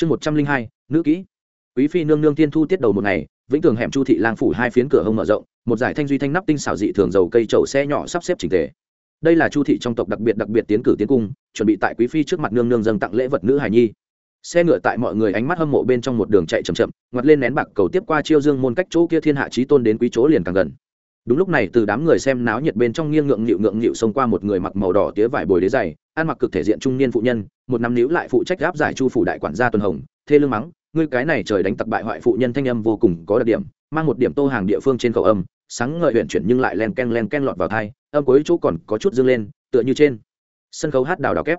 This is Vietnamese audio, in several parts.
chương một trăm linh hai, nữ kỹ. Quý phi nương nương tiên thu tiết đầu một ngày, vĩnh tường hẻm chu thị lang phủ hai phiến cửa hông mở rộng, một giải thanh duy thanh nắp tinh xảo dị thường dầu cây trầu xe nhỏ sắp xếp chỉnh tề. Đây là chu thị trong tộc đặc biệt đặc biệt tiến cử tiến cung, chuẩn bị tại quý phi trước mặt nương nương dâng tặng lễ vật nữ hài nhi. Xe ngựa tại mọi người ánh mắt hâm mộ bên trong một đường chạy chậm chậm, ngoặt lên nén bạc cầu tiếp qua chiêu dương môn cách chỗ kia thiên hạ trí tôn đến quý chỗ liền càng gần đúng lúc này, từ đám người xem náo nhiệt bên trong nghiêng ngượng nghịu ngượng nghịu xông qua một người mặc màu đỏ tía vải bồi đế dày ăn mặc cực thể diện trung niên phụ nhân, một năm níu lại phụ trách gáp giải chu phủ đại quản gia tuần hồng, thê lương mắng, ngươi cái này trời đánh tặc bại hoại phụ nhân thanh âm vô cùng có đặc điểm, mang một điểm tô hàng địa phương trên cầu âm, sáng ngời huyện chuyển nhưng lại len ken len ken lọt vào thai âm cuối chỗ còn có chút dương lên, tựa như trên sân khấu hát đào đào kép.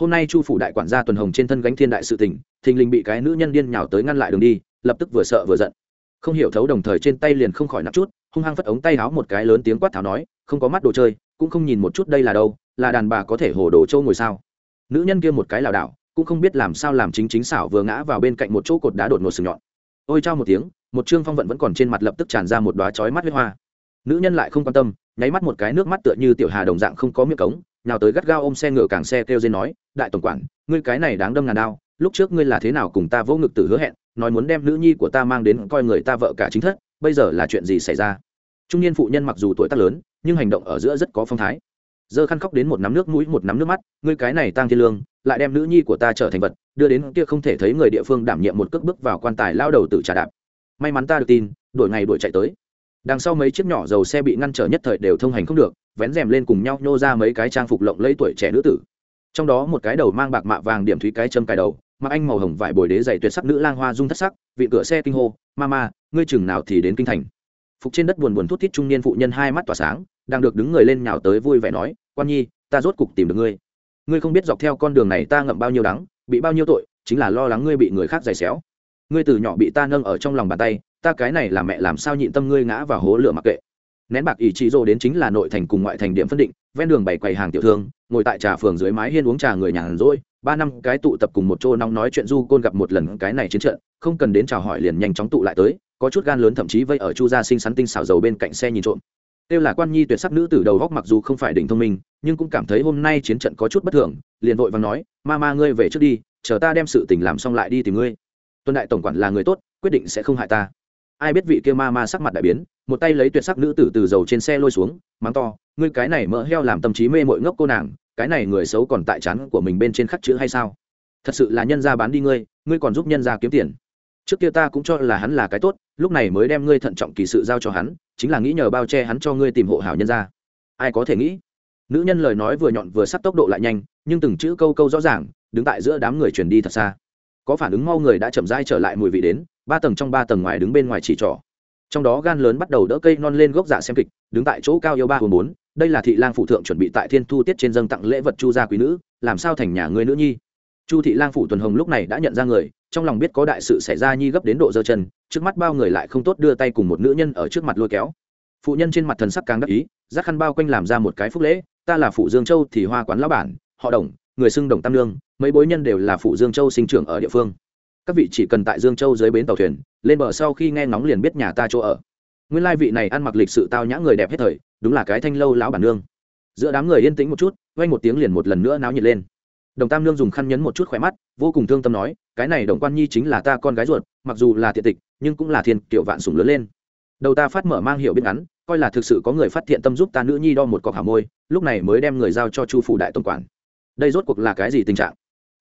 Hôm nay chu phủ đại quản gia tuần hồng trên thân gánh thiên đại sự tình, thình lình bị cái nữ nhân điên nhào tới ngăn lại đường đi, lập tức vừa sợ vừa giận. Không hiểu thấu đồng thời trên tay liền không khỏi nặng chút hung hăng phất ống tay háo một cái lớn tiếng quát tháo nói, không có mắt đồ chơi, cũng không nhìn một chút đây là đâu, là đàn bà có thể hồ đồ trâu ngồi sao? Nữ nhân kia một cái lảo đảo, cũng không biết làm sao làm chính chính xảo vừa ngã vào bên cạnh một chỗ cột đá đột ngột sừng nhọn. Ôi trao một tiếng, một trương phong vận vẫn còn trên mặt lập tức tràn ra một đoá chói mắt huyết hoa. Nữ nhân lại không quan tâm, nháy mắt một cái nước mắt tựa như tiểu hà đồng dạng không có miệng cống nào tới gắt gao ôm xe ngựa càng xe kêu dên nói, đại tổng quản, ngươi cái này đáng đâm ngàn đao lúc trước ngươi là thế nào cùng ta vỗ ngực tử hứa hẹn, nói muốn đem nữ nhi của ta mang đến coi người ta vợ cả chính thất, bây giờ là chuyện gì xảy ra? Trung niên phụ nhân mặc dù tuổi tác lớn, nhưng hành động ở giữa rất có phong thái. Dơ khăn khóc đến một nắm nước mũi, một nắm nước mắt, ngươi cái này tăng thiên lương, lại đem nữ nhi của ta trở thành vật, đưa đến kia không thể thấy người địa phương đảm nhiệm một cước bước vào quan tài lao đầu tự trà đạp. May mắn ta được tin, đổi ngày đuổi chạy tới. Đằng sau mấy chiếc nhỏ dầu xe bị ngăn trở nhất thời đều thông hành không được, vén rèm lên cùng nhau nhô ra mấy cái trang phục lộng lẫy tuổi trẻ nữ tử. Trong đó một cái đầu mang bạc mạ vàng điểm thúy cái châm cài đầu, mặc anh màu hồng vải bồi đế dày tuyệt sắc nữ lang hoa dung thất sắc vị cửa xe kinh hô ma ma ngươi chừng nào thì đến kinh thành? Phục trên đất buồn buồn thút thít trung niên phụ nhân hai mắt tỏa sáng, đang được đứng người lên nhào tới vui vẻ nói, quan nhi, ta rốt cục tìm được ngươi. Ngươi không biết dọc theo con đường này ta ngậm bao nhiêu đắng, bị bao nhiêu tội, chính là lo lắng ngươi bị người khác giày xéo. Ngươi từ nhỏ bị ta nâng ở trong lòng bàn tay, ta cái này là mẹ làm sao nhịn tâm ngươi ngã vào hố lửa mặc kệ. Nén bạc ý chí rô đến chính là nội thành cùng ngoại thành điểm phân định, ven đường bày quầy hàng tiểu thương, ngồi tại trà phường dưới mái hiên uống trà người nhàn rỗi, ba năm cái tụ tập cùng một chỗ nóng nói chuyện du côn gặp một lần cái này chiến trận, không cần đến chào hỏi liền nhanh chóng tụ lại tới có chút gan lớn thậm chí vây ở chu gia sinh sắn tinh xảo dầu bên cạnh xe nhìn trộm. Kêu là quan nhi tuyệt sắc nữ từ đầu góc mặc dù không phải đỉnh thông minh, nhưng cũng cảm thấy hôm nay chiến trận có chút bất thường, liền vội và nói, ma ma, ngươi về trước đi, chờ ta đem sự tình làm xong lại đi tìm ngươi. Tuân đại tổng quản là người tốt, quyết định sẽ không hại ta. Ai biết vị kia ma ma sắc mặt đại biến, một tay lấy tuyệt sắc nữ tử từ dầu trên xe lôi xuống, mắng to, ngươi cái này mỡ heo làm tâm trí mê mội ngốc cô nàng, cái này người xấu còn tại chán của mình bên trên khắc chữ hay sao? Thật sự là nhân gia bán đi ngươi ngươi còn giúp nhân gia kiếm tiền trước kia ta cũng cho là hắn là cái tốt, lúc này mới đem ngươi thận trọng kỳ sự giao cho hắn, chính là nghĩ nhờ bao che hắn cho ngươi tìm hộ hảo nhân ra. Ai có thể nghĩ? Nữ nhân lời nói vừa nhọn vừa sắt tốc độ lại nhanh, nhưng từng chữ câu câu rõ ràng, đứng tại giữa đám người chuyển đi thật xa. Có phản ứng mau người đã chậm rãi trở lại mùi vị đến, ba tầng trong ba tầng ngoài đứng bên ngoài chỉ trỏ. Trong đó gan lớn bắt đầu đỡ cây non lên gốc giả xem kịch, đứng tại chỗ cao yêu ba hồn bốn, đây là thị lang phụ thượng chuẩn bị tại thiên thu tiết trên dâng tặng lễ vật chu gia quý nữ, làm sao thành nhà người nữ nhi? Chu thị lang phủ tuần hồng lúc này đã nhận ra người, trong lòng biết có đại sự xảy ra nhi gấp đến độ dơ chân, trước mắt bao người lại không tốt đưa tay cùng một nữ nhân ở trước mặt lôi kéo. Phụ nhân trên mặt thần sắc càng đắc ý giác khăn bao quanh làm ra một cái phúc lễ, ta là phụ dương châu thì hoa quán lão bản, họ đồng, người xưng đồng tam lương mấy bối nhân đều là phụ dương châu sinh trưởng ở địa phương. Các vị chỉ cần tại dương châu dưới bến tàu thuyền, lên bờ sau khi nghe ngóng liền biết nhà ta chỗ ở. Nguyên lai vị này ăn mặc lịch sự tao nhã người đẹp hết thời, đúng là cái thanh lâu lão bản nương. Giữa đám người yên tĩnh một chút vay một tiếng liền một lần nữa náo nhiệt lên đồng tam nương dùng khăn nhấn một chút khỏe mắt, vô cùng thương tâm nói, cái này đồng quan nhi chính là ta con gái ruột, mặc dù là thiện tịch, nhưng cũng là thiên tiểu vạn sủng lớn lên. Đầu ta phát mở mang hiệu biết ngắn, coi là thực sự có người phát thiện tâm giúp ta nữ nhi đo một cọc hảo môi, lúc này mới đem người giao cho chu phủ đại tổng quản. Đây rốt cuộc là cái gì tình trạng?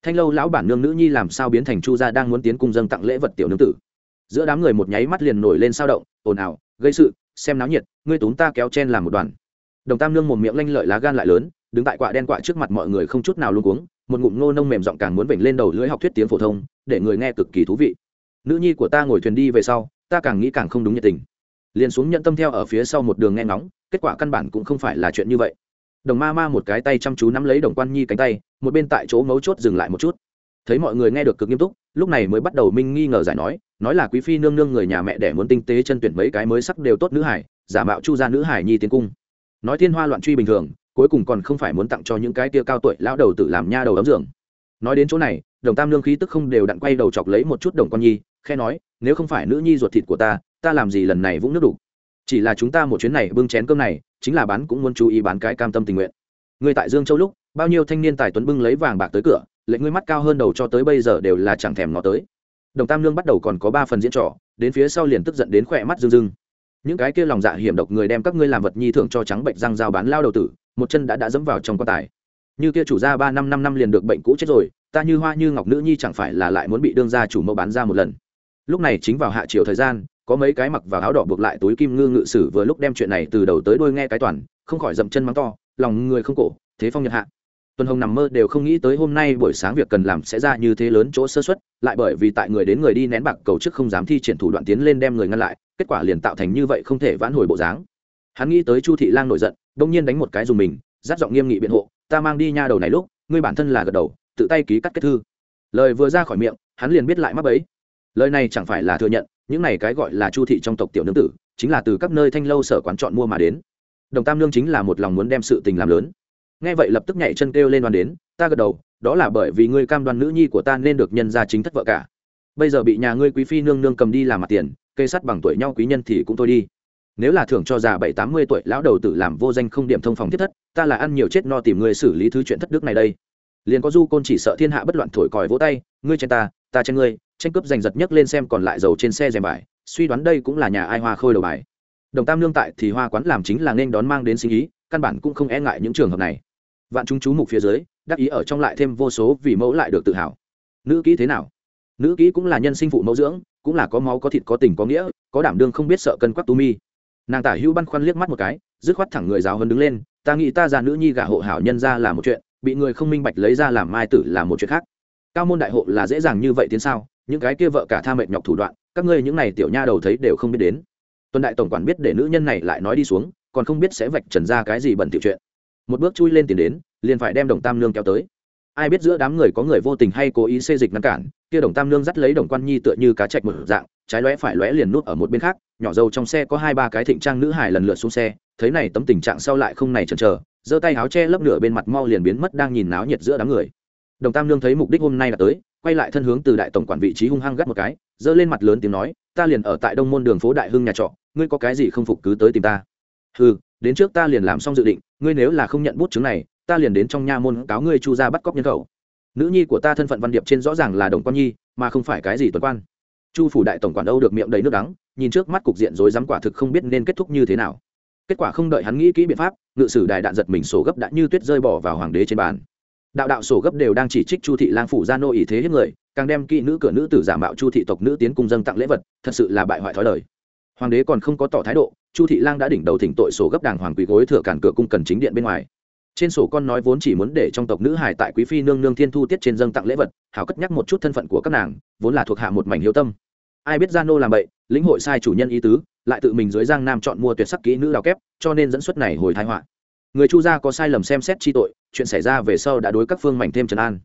Thanh lâu lão bản nương nữ nhi làm sao biến thành chu gia đang muốn tiến cung dâng tặng lễ vật tiểu nương tử? Giữa đám người một nháy mắt liền nổi lên sao động, ồn ào, gây sự, xem náo nhiệt, ngươi tốn ta kéo chen làm một đoàn. Đồng tam nương một miệng lanh lợi lá gan lại lớn, đứng tại quạ đen quạ trước mặt mọi người không chút nào luôn cuống một ngụm ngô nông mềm giọng càng muốn vểnh lên đầu lưỡi học thuyết tiếng phổ thông, để người nghe cực kỳ thú vị. Nữ nhi của ta ngồi thuyền đi về sau, ta càng nghĩ càng không đúng nhiệt tình. Liền xuống nhận tâm theo ở phía sau một đường nghe ngóng, kết quả căn bản cũng không phải là chuyện như vậy. Đồng ma ma một cái tay chăm chú nắm lấy đồng quan nhi cánh tay, một bên tại chỗ mấu chốt dừng lại một chút. Thấy mọi người nghe được cực nghiêm túc, lúc này mới bắt đầu minh nghi ngờ giải nói nói là quý phi nương nương người nhà mẹ để muốn tinh tế chân tuyển mấy cái mới sắc đều tốt nữ hải, giả mạo chu gia nữ hải nhi tiến cung. Nói thiên hoa loạn truy bình thường cuối cùng còn không phải muốn tặng cho những cái tia cao tuổi lão đầu tự làm nha đầu ấm giường. Nói đến chỗ này, đồng tam lương khí tức không đều đặn quay đầu chọc lấy một chút đồng con nhi khe nói, nếu không phải nữ nhi ruột thịt của ta ta làm gì lần này vũng nước đủ chỉ là chúng ta một chuyến này bưng chén cơm này, chính là bán cũng muốn chú ý bán cái cam tâm tình nguyện. Người tại dương châu lúc, bao nhiêu thanh niên tài tuấn bưng lấy vàng bạc tới cửa lệnh ngươi mắt cao hơn đầu cho tới bây giờ đều là chẳng thèm ngó tới. Đồng tam lương bắt đầu còn có ba phần diễn trò, đến phía sau liền tức giận đến khỏe mắt rưng rưng. Những cái kia lòng dạ hiểm độc người đem các ngươi làm vật nhi thưởng cho trắng bệnh răng dao bán lao đầu tử một chân đã đã dẫm vào trong quan tài. Như kia chủ gia ba năm năm năm liền được bệnh cũ chết rồi, ta như hoa như ngọc nữ nhi chẳng phải là lại muốn bị đương gia chủ mẫu bán ra một lần. Lúc này chính vào hạ chiều thời gian, có mấy cái mặc vào áo đỏ buộc lại túi kim ngư ngự sử vừa lúc đem chuyện này từ đầu tới đuôi nghe cái toàn, không khỏi dậm chân mắng to, lòng người không cổ, thế phong nhật hạ. Tuần hồng nằm mơ đều không nghĩ tới hôm nay buổi sáng việc cần làm sẽ ra như thế lớn chỗ sơ xuất lại bởi vì tại người đến người đi nén bạc cầu chức không dám thi triển thủ đoạn tiến lên đem người ngăn lại, kết quả liền tạo thành như vậy không thể vãn hồi bộ dáng. Hắn nghĩ tới chu thị lang nổi giận đông nhiên đánh một cái dùng mình dắt giọng nghiêm nghị biện hộ, ta mang đi nha đầu này lúc, ngươi bản thân là gật đầu, tự tay ký cắt kết thư. Lời vừa ra khỏi miệng, hắn liền biết lại mắc ấy lời này chẳng phải là thừa nhận, những này cái gọi là chu thị trong tộc tiểu nương tử, chính là từ các nơi thanh lâu sở quán chọn mua mà đến. Đồng tam nương chính là một lòng muốn đem sự tình làm lớn. Nghe vậy lập tức nhảy chân kêu lên đoàn đến, ta gật đầu, đó là bởi vì ngươi cam đoan nữ nhi của ta nên được nhân ra chính thất vợ cả. Bây giờ bị nhà ngươi quý phi nương nương cầm đi làm mặt tiền cây sắt bằng tuổi nhau quý nhân thì cũng thôi đi nếu là thưởng cho già bảy, tám mươi tuổi, lão đầu tử làm vô danh không điểm thông phòng thiết thất, ta là ăn nhiều chết no tìm người xử lý thứ chuyện thất đức này đây. Liền có du côn chỉ sợ thiên hạ bất loạn thổi còi vỗ tay, ngươi chen ta ta chen ngươi, tranh cướp giành giật nhấc lên xem còn lại dầu trên xe rèm bài, suy đoán đây cũng là nhà ai hoa khôi đầu bài. Đồng tam lương tại thì hoa quán làm chính là nên đón mang đến sinh ý, căn bản cũng không e ngại những trường hợp này. Vạn chúng chú mục phía dưới, đắc ý ở trong lại thêm vô số vì mẫu lại được tự hào. Nữ kỹ thế nào? Nữ kỹ cũng là nhân sinh phụ mẫu dưỡng, cũng là có máu, có thịt, có tình, có nghĩa, có đảm đương không biết sợ cân quắc tu mi nàng tả hữu băn khoăn liếc mắt một cái, dứt khoát thẳng người giáo hơn đứng lên, ta nghĩ ta già nữ nhi gả hộ hảo nhân ra là một chuyện, bị người không minh bạch lấy ra làm mai tử là một chuyện khác. Cao môn đại hộ là dễ dàng như vậy tiến sao? Những cái kia vợ cả tha mệt nhọc thủ đoạn, các ngươi những này tiểu nha đầu thấy đều không biết đến. Tuần đại tổng quản biết để nữ nhân này lại nói đi xuống, còn không biết sẽ vạch trần ra cái gì bẩn tiểu chuyện. Một bước chui lên tiền đến, liền phải đem đồng tam nương kéo tới. Ai biết giữa đám người có người vô tình hay cố ý xê dịch ngăn cản, kia đồng tam nương dắt lấy đồng quan nhi tựa như cá chạch một dạng trái lóe phải lóe liền nuốt ở một bên khác, nhỏ dâu trong xe có hai ba cái thịnh trang nữ hải lần lượt xuống xe, thấy này tấm tình trạng sau lại không này chần chờ, giơ tay áo che lấp nửa bên mặt mau liền biến mất đang nhìn náo nhiệt giữa đám người. Đồng tam nương thấy mục đích hôm nay là tới, quay lại thân hướng từ đại tổng quản vị trí hung hăng gắt một cái, giơ lên mặt lớn tiếng nói, ta liền ở tại đông môn đường phố đại hưng nhà trọ, ngươi có cái gì không phục cứ tới tìm ta. Ừ đến trước ta liền làm xong dự định, ngươi nếu là không nhận bút chứng này, ta liền đến trong nha môn cáo ngươi chu ra bắt cóc nhân khẩu. Nữ nhi của ta thân phận văn điệp trên rõ ràng là đồng quan nhi, mà không phải cái gì tuần quan chu phủ đại tổng quản âu được miệng đầy nước đắng, nhìn trước mắt cục diện rối rắm quả thực không biết nên kết thúc như thế nào. Kết quả không đợi hắn nghĩ kỹ biện pháp, ngự sử đài đạn giật mình sổ gấp đã như tuyết rơi bỏ vào hoàng đế trên bàn. Đạo đạo sổ gấp đều đang chỉ trích chu thị lang phủ gia nô ý thế hiếp người, càng đem kỹ nữ cửa nữ tử giả mạo chu thị tộc nữ tiến cung dâng tặng lễ vật, thật sự là bại hoại thói đời. Hoàng đế còn không có tỏ thái độ, chu thị lang đã đỉnh đầu thỉnh tội sổ gấp đàng hoàng quý gối thừa cản cửa cung cần chính điện bên ngoài trên sổ con nói vốn chỉ muốn để trong tộc nữ hải tại quý phi nương nương thiên thu tiết trên dâng tặng lễ vật, hảo cất nhắc một chút thân phận của các nàng, vốn là thuộc hạ một mảnh hiếu tâm. Ai biết gia nô làm vậy lĩnh hội sai chủ nhân ý tứ, lại tự mình dưới giang nam chọn mua tuyệt sắc kỹ nữ đào kép, cho nên dẫn xuất này hồi thái họa. Người chu gia có sai lầm xem xét chi tội, chuyện xảy ra về sau đã đối các phương mảnh thêm trấn an.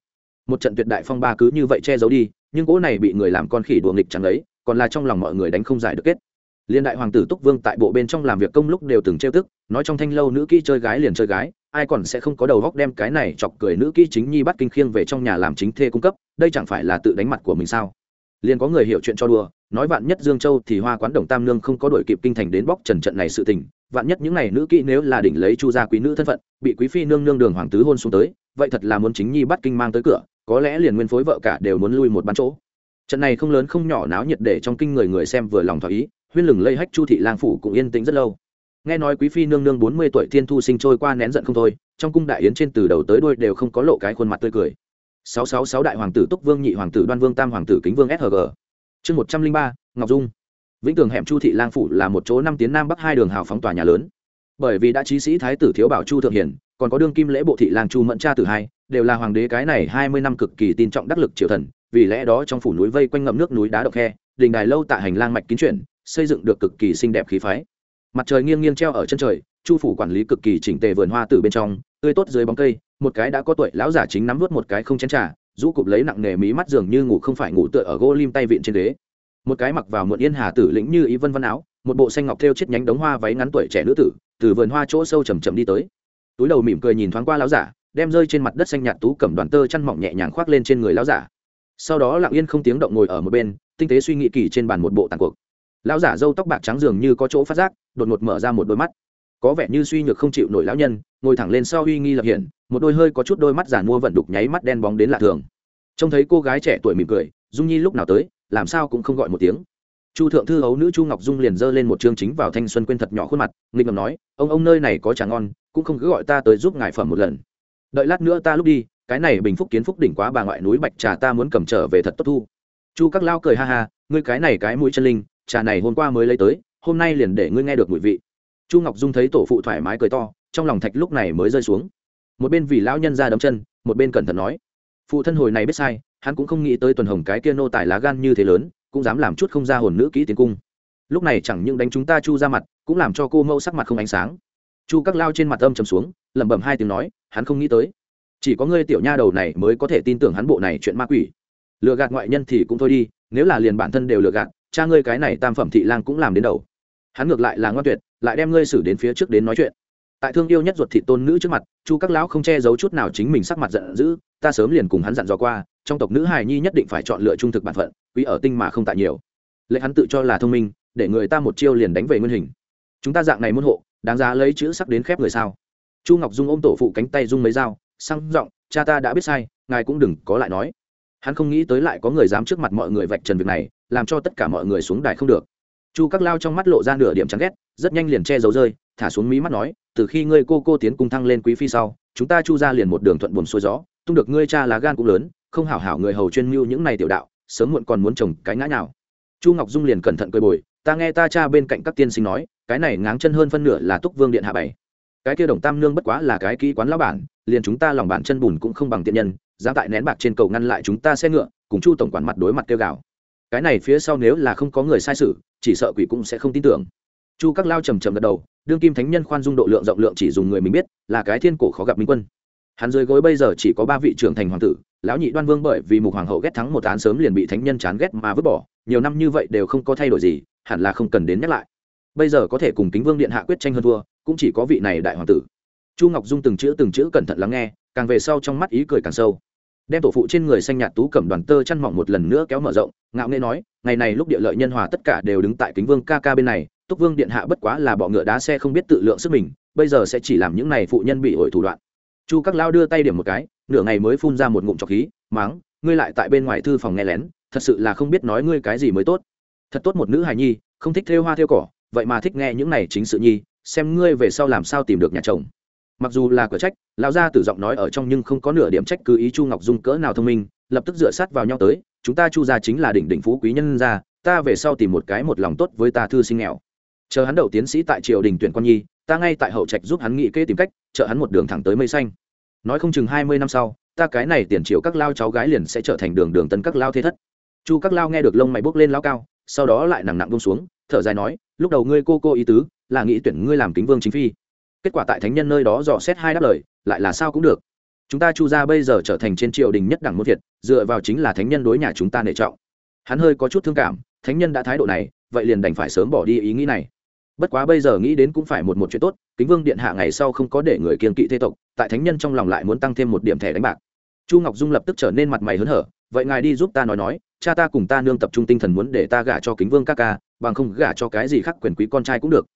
Một trận tuyệt đại phong ba cứ như vậy che giấu đi, nhưng cỗ này bị người làm con khỉ đùa nghịch chẳng lấy còn là trong lòng mọi người đánh không giải được kết. Liên đại hoàng tử túc vương tại bộ bên trong làm việc công lúc đều từng trêu tức, nói trong thanh lâu nữ kỹ chơi gái liền chơi gái ai còn sẽ không có đầu góc đem cái này chọc cười nữ kỹ chính nhi bắt kinh khiêng về trong nhà làm chính thê cung cấp, đây chẳng phải là tự đánh mặt của mình sao? Liền có người hiểu chuyện cho đùa, nói vạn nhất dương châu thì hoa quán đồng tam nương không có đổi kịp kinh thành đến bóc trần trận này sự tình, vạn nhất những n à y nữ kỹ nếu là đỉnh lấy chu gia quý nữ thân phận, bị quý phi nương nương đường hoàng tứ hôn xuống tới, vậy thật là muốn chính nhi bắt kinh mang tới cửa, có lẽ liền nguyên phối vợ cả đều muốn lui một bán chỗ. Trận này không lớn không nhỏ náo nhiệt để trong kinh người người xem vừa lòng thỏa ý, huyên lừng lây hách chu thị lang phủ cũng yên tĩnh rất lâu nghe nói quý phi nương nương bốn mươi tuổi thiên thu sinh trôi qua nén giận không thôi, trong cung đại yến trên từ đầu tới đuôi đều không có lộ cái khuôn mặt tươi cười. Sáu sáu sáu đại hoàng tử túc vương nhị hoàng tử đoan vương tam hoàng tử kính vương sg chương một trăm linh ba, ngọc dung. Vĩnh tường hẻm chu thị lang phủ là một chỗ năm tiến nam bắc hai đường hào phóng tòa nhà lớn. Bởi vì đã trí sĩ thái tử thiếu bảo chu thượng hiển còn có đương kim lễ bộ thị lang chu mẫn cha tử hai, đều là hoàng đế cái này hai mươi năm cực kỳ tin trọng đắc lực triều thần, vì lẽ đó trong phủ núi vây quanh ngậm nước núi đá độc khe, đình đài lâu tại hành lang mạch kín chuyển, xây dựng được cực kỳ xinh đẹp khí phái mặt trời nghiêng nghiêng treo ở chân trời, chu phủ quản lý cực kỳ chỉnh tề vườn hoa từ bên trong, tươi tốt dưới bóng cây, một cái đã có tuổi lão giả chính nắm vớt một cái không chén trà, rũ cụp lấy nặng nề mí mắt dường như ngủ không phải ngủ tựa ở gỗ lim tay vịn trên đế một cái mặc vào muộn yên hà tử lĩnh như ý vân văn áo, một bộ xanh ngọc thêu chiếc nhánh đống hoa váy ngắn tuổi trẻ nữ tử, từ vườn hoa chỗ sâu chầm chậm đi tới. Túi đầu mỉm cười nhìn thoáng qua lão giả, đem rơi trên mặt đất xanh nhạt tú cầm đoàn tơ chăn mỏng nhẹ nhàng khoác lên trên người lão giả. Sau đó lặng yên không tiếng động ngồi ở một bên, tinh tế suy nghĩ kỳ trên bàn một bộ tàn cuộc lão giả râu tóc bạc trắng dường như có chỗ phát giác, đột ngột mở ra một đôi mắt. Có vẻ như suy nhược không chịu nổi lão nhân, ngồi thẳng lên sau uy nghi lập hiển, một đôi hơi có chút đôi mắt giàn mua vận đục nháy mắt đen bóng đến lạ thường. Trông thấy cô gái trẻ tuổi mỉm cười, dung nhi lúc nào tới, làm sao cũng không gọi một tiếng. Chu thượng thư ấu nữ chu ngọc dung liền giơ lên một chương chính vào thanh xuân quên thật nhỏ khuôn mặt, nghịch ngầm nói, ông ông nơi này có trà ngon, cũng không cứ gọi ta tới giúp ngài phẩm một lần. Đợi lát nữa ta lúc đi, cái này bình phúc kiến phúc đỉnh quá bà ngoại núi bạch trà ta muốn cầm trở về thật tốt thu. Chu các lao cười ha ha, ngươi cái này cái mũi chân linh trà này hôm qua mới lấy tới, hôm nay liền để ngươi nghe được mùi vị. Chu ngọc dung thấy tổ phụ thoải mái cười to, trong lòng thạch lúc này mới rơi xuống. Một bên vì lão nhân ra đấm chân, một bên cẩn thận nói, phụ thân hồi này biết sai, hắn cũng không nghĩ tới tuần hồng cái kia nô tài lá gan như thế lớn, cũng dám làm chút không ra hồn nữ kỹ tiến cung. Lúc này chẳng những đánh chúng ta chu ra mặt, cũng làm cho cô mẫu sắc mặt không ánh sáng. Chu các lao trên mặt âm trầm xuống, lẩm bẩm hai tiếng nói, hắn không nghĩ tới. Chỉ có ngươi tiểu nha đầu này mới có thể tin tưởng hắn bộ này chuyện ma quỷ. Lừa gạt ngoại nhân thì cũng thôi đi, nếu là liền bản thân đều lừa gạt cha ngươi cái này tam phẩm thị lang cũng làm đến đầu. Hắn ngược lại là ngoan tuyệt, lại đem ngươi xử đến phía trước đến nói chuyện. Tại thương yêu nhất ruột thị tôn nữ trước mặt, chu các lão không che giấu chút nào chính mình sắc mặt giận dữ, ta sớm liền cùng hắn dặn dò qua, trong tộc nữ hài nhi nhất định phải chọn lựa trung thực bản phận, quý ở tinh mà không tại nhiều. Lệ hắn tự cho là thông minh, để người ta một chiêu liền đánh về nguyên hình. Chúng ta dạng này muôn hộ, đáng giá lấy chữ sắc đến khép người sao? Chu ngọc dung ôm tổ phụ cánh tay dung mấy dao, sang giọng, cha ta đã biết sai, ngài cũng đừng có lại nói hắn không nghĩ tới lại có người dám trước mặt mọi người vạch trần việc này, làm cho tất cả mọi người xuống đài không được. Chu các lao trong mắt lộ ra nửa điểm chán ghét, rất nhanh liền che giấu rơi, thả xuống mí mắt nói, từ khi ngươi cô cô tiến cung thăng lên quý phi sau, chúng ta chu ra liền một đường thuận buồn xuôi gió, tung được ngươi cha lá gan cũng lớn, không hảo hảo người hầu chuyên mưu những này tiểu đạo, sớm muộn còn muốn trồng cái ngã nào chu ngọc dung liền cẩn thận cười bồi, ta nghe ta cha bên cạnh các tiên sinh nói, cái này ngáng chân hơn phân nửa là túc vương điện hạ bảy cái kia đồng tam nương bất quá là cái kỹ quán lão bản, liền chúng ta lòng bản chân bùn cũng không bằng tiện nhân dám tại nén bạc trên cầu ngăn lại chúng ta xe ngựa, cùng chu tổng quản mặt đối mặt kêu gào. Cái này phía sau nếu là không có người sai sự, chỉ sợ quỷ cũng sẽ không tin tưởng. Chu các lao trầm trầm gật đầu, đương kim thánh nhân khoan dung độ lượng rộng lượng chỉ dùng người mình biết, là cái thiên cổ khó gặp minh quân. Hắn dưới gối bây giờ chỉ có ba vị trưởng thành hoàng tử, lão nhị đoan vương bởi vì mục hoàng hậu ghét thắng một án sớm liền bị thánh nhân chán ghét mà vứt bỏ, nhiều năm như vậy đều không có thay đổi gì, hẳn là không cần đến nhắc lại. Bây giờ có thể cùng kính vương điện hạ quyết tranh hơn thua, cũng chỉ có vị này đại hoàng tử. Chu ngọc dung từng chữ từng chữ cẩn thận lắng nghe, càng về sau trong mắt ý cười càng sâu đem tổ phụ trên người xanh nhạt tú cẩm đoàn tơ chăn mỏng một lần nữa kéo mở rộng, ngạo nghê nói, ngày này lúc địa lợi nhân hòa tất cả đều đứng tại kính vương ca ca bên này, túc vương điện hạ bất quá là bọ ngựa đá xe không biết tự lượng sức mình, bây giờ sẽ chỉ làm những này phụ nhân bị ổi thủ đoạn. Chu các lao đưa tay điểm một cái, nửa ngày mới phun ra một ngụm trọc khí, máng, ngươi lại tại bên ngoài thư phòng nghe lén, thật sự là không biết nói ngươi cái gì mới tốt. Thật tốt một nữ hài nhi, không thích thêu hoa thêu cỏ, vậy mà thích nghe những này chính sự nhi, xem ngươi về sau làm sao tìm được nhà chồng mặc dù là cửa trách, lão gia tử giọng nói ở trong nhưng không có nửa điểm trách cứ ý chu ngọc dung cỡ nào thông minh, lập tức dựa sát vào nhau tới, chúng ta chu gia chính là đỉnh đỉnh phú quý nhân gia, ta về sau tìm một cái một lòng tốt với ta thư sinh nghèo. Chờ hắn đậu tiến sĩ tại triều đình tuyển quan nhi, ta ngay tại hậu trạch giúp hắn nghĩ kế tìm cách, trợ hắn một đường thẳng tới mây xanh. Nói không chừng hai mươi năm sau, ta cái này tiền triệu các lao cháu gái liền sẽ trở thành đường đường tân các lao thế thất. Chu các lao nghe được lông mày bốc lên lao cao, sau đó lại nặng nặng bông xuống, thở dài nói, lúc đầu ngươi cô cô ý tứ, là nghĩ tuyển ngươi làm kính vương chính phi kết quả tại thánh nhân nơi đó dò xét hai đáp lời, lại là sao cũng được. Chúng ta chu ra bây giờ trở thành trên triều đình nhất đẳng môn thiệt dựa vào chính là thánh nhân đối nhà chúng ta nể trọng. Hắn hơi có chút thương cảm, thánh nhân đã thái độ này, vậy liền đành phải sớm bỏ đi ý nghĩ này. Bất quá bây giờ nghĩ đến cũng phải một một chuyện tốt, kính vương điện hạ ngày sau không có để người kiên kỵ thế tộc, tại thánh nhân trong lòng lại muốn tăng thêm một điểm thẻ đánh bạc. Chu ngọc dung lập tức trở nên mặt mày hớn hở, vậy ngài đi giúp ta nói nói, cha ta cùng ta nương tập trung tinh thần muốn để ta gả cho kính vương các ca, bằng không gả cho cái gì khác quyền quý con trai cũng được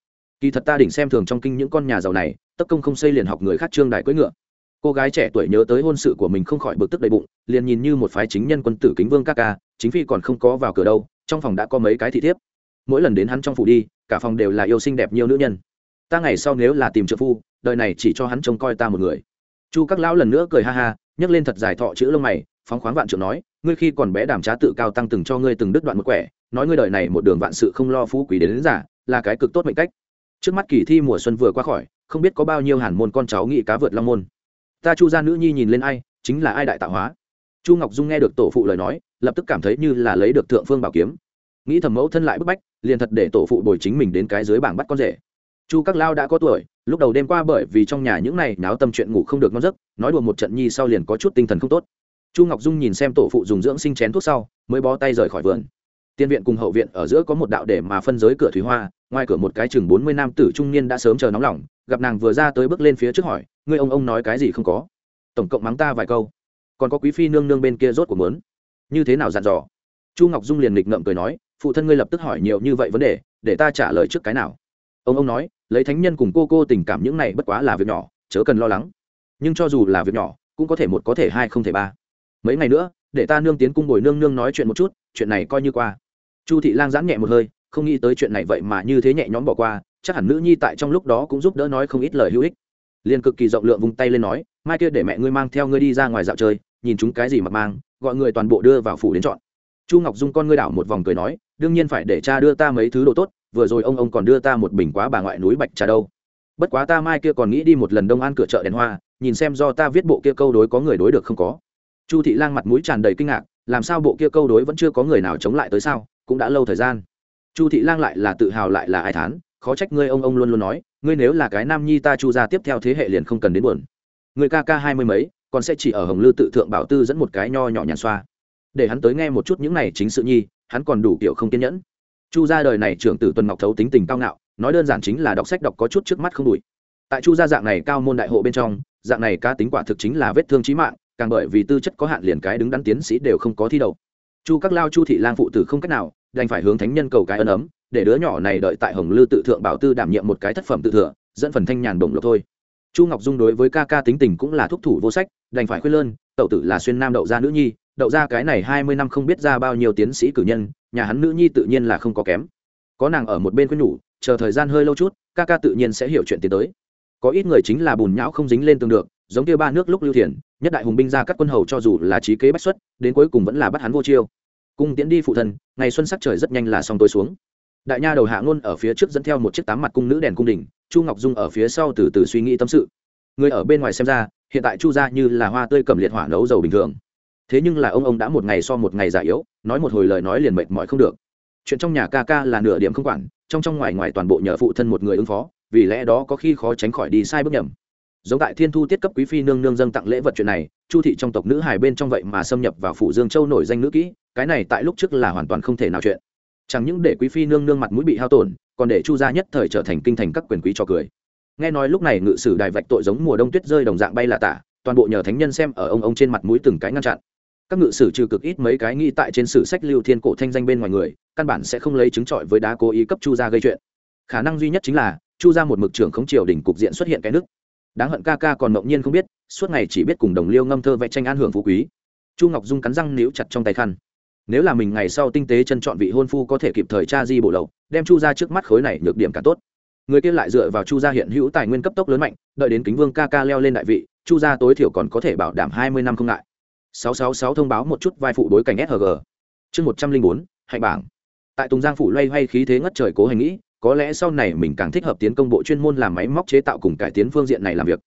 kỳ thật ta đỉnh xem thường trong kinh những con nhà giàu này tất công không xây liền học người khác trương đại cưỡi ngựa. Cô gái trẻ tuổi nhớ tới hôn sự của mình không khỏi bực tức đầy bụng liền nhìn như một phái chính nhân quân tử kính vương các ca chính phi còn không có vào cửa đâu trong phòng đã có mấy cái thị thiếp. Mỗi lần đến hắn trong phủ đi cả phòng đều là yêu xinh đẹp nhiều nữ nhân. Ta ngày sau nếu là tìm trợ phu đời này chỉ cho hắn trông coi ta một người. Chu các lão lần nữa cười ha ha nhấc lên thật dài thọ chữ lông mày phóng khoáng vạn trượng nói ngươi khi còn bé đàm trá tự cao tăng từng cho ngươi từng đứt đoạn một quẻ nói ngươi đời này một đường vạn sự không lo phú quý đến, đến giả là cái cực tốt mệnh cách trước mắt kỳ thi mùa xuân vừa qua khỏi, không biết có bao nhiêu hàn môn con cháu nghị cá vượt long môn. Ta chu gia nữ nhi nhìn lên ai, chính là ai đại tạo hóa? Chu ngọc dung nghe được tổ phụ lời nói, lập tức cảm thấy như là lấy được thượng phương bảo kiếm. Nghĩ thầm mẫu thân lại bức bách, liền thật để tổ phụ bồi chính mình đến cái dưới bảng bắt con rể. Chu các lao đã có tuổi, lúc đầu đêm qua bởi vì trong nhà những này náo tâm chuyện ngủ không được ngon giấc, nói đùa một trận nhi sau liền có chút tinh thần không tốt. Chu ngọc dung nhìn xem tổ phụ dùng dưỡng sinh chén thuốc sau, mới bó tay rời khỏi vườn tiên viện cùng hậu viện ở giữa có một đạo để mà phân giới cửa thủy hoa, ngoài cửa một cái chừng bốn mươi nam tử trung niên đã sớm chờ nóng lòng, gặp nàng vừa ra tới bước lên phía trước hỏi, ngươi ông ông nói cái gì không có? Tổng cộng mắng ta vài câu. Còn có quý phi nương nương bên kia rốt của mớn như thế nào dặn dò? Chu ngọc dung liền nghịch ngợm cười nói, phụ thân ngươi lập tức hỏi nhiều như vậy vấn đề, để ta trả lời trước cái nào? Ông ông nói, lấy thánh nhân cùng cô cô tình cảm những này bất quá là việc nhỏ, chớ cần lo lắng. Nhưng cho dù là việc nhỏ, cũng có thể một có thể hai không thể ba. Mấy ngày nữa, để ta nương tiến cung bồi nương nương nói chuyện một chút, chuyện này coi như qua chu thị lang giãn nhẹ một hơi, không nghĩ tới chuyện này vậy mà như thế nhẹ nhõm bỏ qua, chắc hẳn nữ nhi tại trong lúc đó cũng giúp đỡ nói không ít lời hữu ích. Liền cực kỳ rộng lượng vung tay lên nói, mai kia để mẹ ngươi mang theo ngươi đi ra ngoài dạo chơi, nhìn chúng cái gì mà mang, gọi người toàn bộ đưa vào phủ đến chọn. Chu ngọc dung con ngươi đảo một vòng cười nói, đương nhiên phải để cha đưa ta mấy thứ đồ tốt, vừa rồi ông ông còn đưa ta một bình quá bà ngoại núi bạch trà đâu. Bất quá ta mai kia còn nghĩ đi một lần đông an cửa chợ đèn hoa, nhìn xem do ta viết bộ kia câu đối có người đối được không có. Chu thị lang mặt mũi tràn đầy kinh ngạc, làm sao bộ kia câu đối vẫn chưa có người nào chống lại tới sao? Cũng đã lâu thời gian. Chu thị lang lại là tự hào lại là ai thán, khó trách ngươi ông ông luôn luôn nói, ngươi nếu là cái nam nhi ta chu ra tiếp theo thế hệ liền không cần đến buồn. Người ca ca hai mươi mấy, còn sẽ chỉ ở hồng lư tự thượng bảo tư dẫn một cái nho nhỏ nhàn xoa. Để hắn tới nghe một chút những này chính sự nhi, hắn còn đủ kiểu không kiên nhẫn. Chu gia đời này trưởng tử tuần ngọc thấu tính tình cao ngạo, nói đơn giản chính là đọc sách đọc có chút trước mắt không đủi tại chu gia dạng này cao môn đại hộ bên trong, dạng này cá tính quả thực chính là vết thương trí mạng, càng bởi vì tư chất có hạn liền cái đứng đắn tiến sĩ đều không có thi đầu chu các lao chu thị lang phụ tử không cách nào đành phải hướng thánh nhân cầu cái ân ấm, để đứa nhỏ này đợi tại hồng lư tự thượng bảo tư đảm nhiệm một cái thất phẩm tự thừa, dẫn phần thanh nhàn đồng lộc thôi. Chu ngọc dung đối với ca ca tính tình cũng là thúc thủ vô sách, đành phải khuyên lơn tậu tử là xuyên nam đậu gia nữ nhi, đậu ra cái này hai mươi năm không biết ra bao nhiêu tiến sĩ cử nhân, nhà hắn nữ nhi tự nhiên là không có kém. Có nàng ở một bên khuyên nhủ, chờ thời gian hơi lâu chút, ca ca tự nhiên sẽ hiểu chuyện tiến tới. Có ít người chính là bùn nhão không dính lên tường được, giống kia ba nước lúc lưu thiền, nhất đại hùng binh ra các quân hầu cho dù là trí kế bách xuất, đến cuối cùng vẫn là bắt hắn vô chiêu cung tiễn đi phụ thân, ngày xuân sắc trời rất nhanh là xong tối xuống. Đại nha đầu hạ ngôn ở phía trước dẫn theo một chiếc tám mặt cung nữ đèn cung đình, chu ngọc dung ở phía sau từ từ suy nghĩ tâm sự. Người ở bên ngoài xem ra, hiện tại chu ra như là hoa tươi cầm liệt hỏa nấu dầu bình thường. Thế nhưng là ông ông đã một ngày so một ngày già yếu, nói một hồi lời nói liền mệt mỏi không được. Chuyện trong nhà ca ca là nửa điểm không quản, trong trong ngoài ngoài toàn bộ nhờ phụ thân một người ứng phó, vì lẽ đó có khi khó tránh khỏi đi sai bước nhầm giống tại thiên thu tiết cấp quý phi nương nương dâng tặng lễ vật chuyện này, chu thị trong tộc nữ hài bên trong vậy mà xâm nhập vào phủ dương châu nổi danh nữ kỹ, cái này tại lúc trước là hoàn toàn không thể nào chuyện. Chẳng những để quý phi nương nương mặt mũi bị hao tổn, còn để chu gia nhất thời trở thành kinh thành các quyền quý cho cười. Nghe nói lúc này ngự sử đài vạch tội giống mùa đông tuyết rơi đồng dạng bay là tả, toàn bộ nhờ thánh nhân xem ở ông ông trên mặt mũi từng cái ngăn chặn. Các ngự sử trừ cực ít mấy cái nghĩ tại trên sử sách lưu thiên cổ thanh danh bên ngoài người, căn bản sẽ không lấy chứng trọi với đá cố ý cấp chu gia gây chuyện. Khả năng duy nhất chính là, chu gia một mực trưởng không triều đình cục diện xuất hiện cái nước đáng hận ca ca còn mộng nhiên không biết suốt ngày chỉ biết cùng đồng liêu ngâm thơ vẽ tranh an hưởng phú quý. Chu ngọc dung cắn răng níu chặt trong tay khăn. Nếu là mình ngày sau tinh tế chân chọn vị hôn phu có thể kịp thời tra di bộ lậu đem chu ra trước mắt khối này nhược điểm cả tốt. Người kia lại dựa vào chu gia hiện hữu tài nguyên cấp tốc lớn mạnh đợi đến kính vương ca ca leo lên đại vị chu gia tối thiểu còn có thể bảo đảm hai mươi năm không ngại. 666 thông báo một chút vai phụ đối cảnh sg Chương 104, hạnh bảng. Tại Tùng Giang phủ loay hoay khí thế ngất trời cố hành nghĩ, có lẽ sau này mình càng thích hợp tiến công bộ chuyên môn làm máy móc chế tạo cùng cải tiến phương diện này làm việc.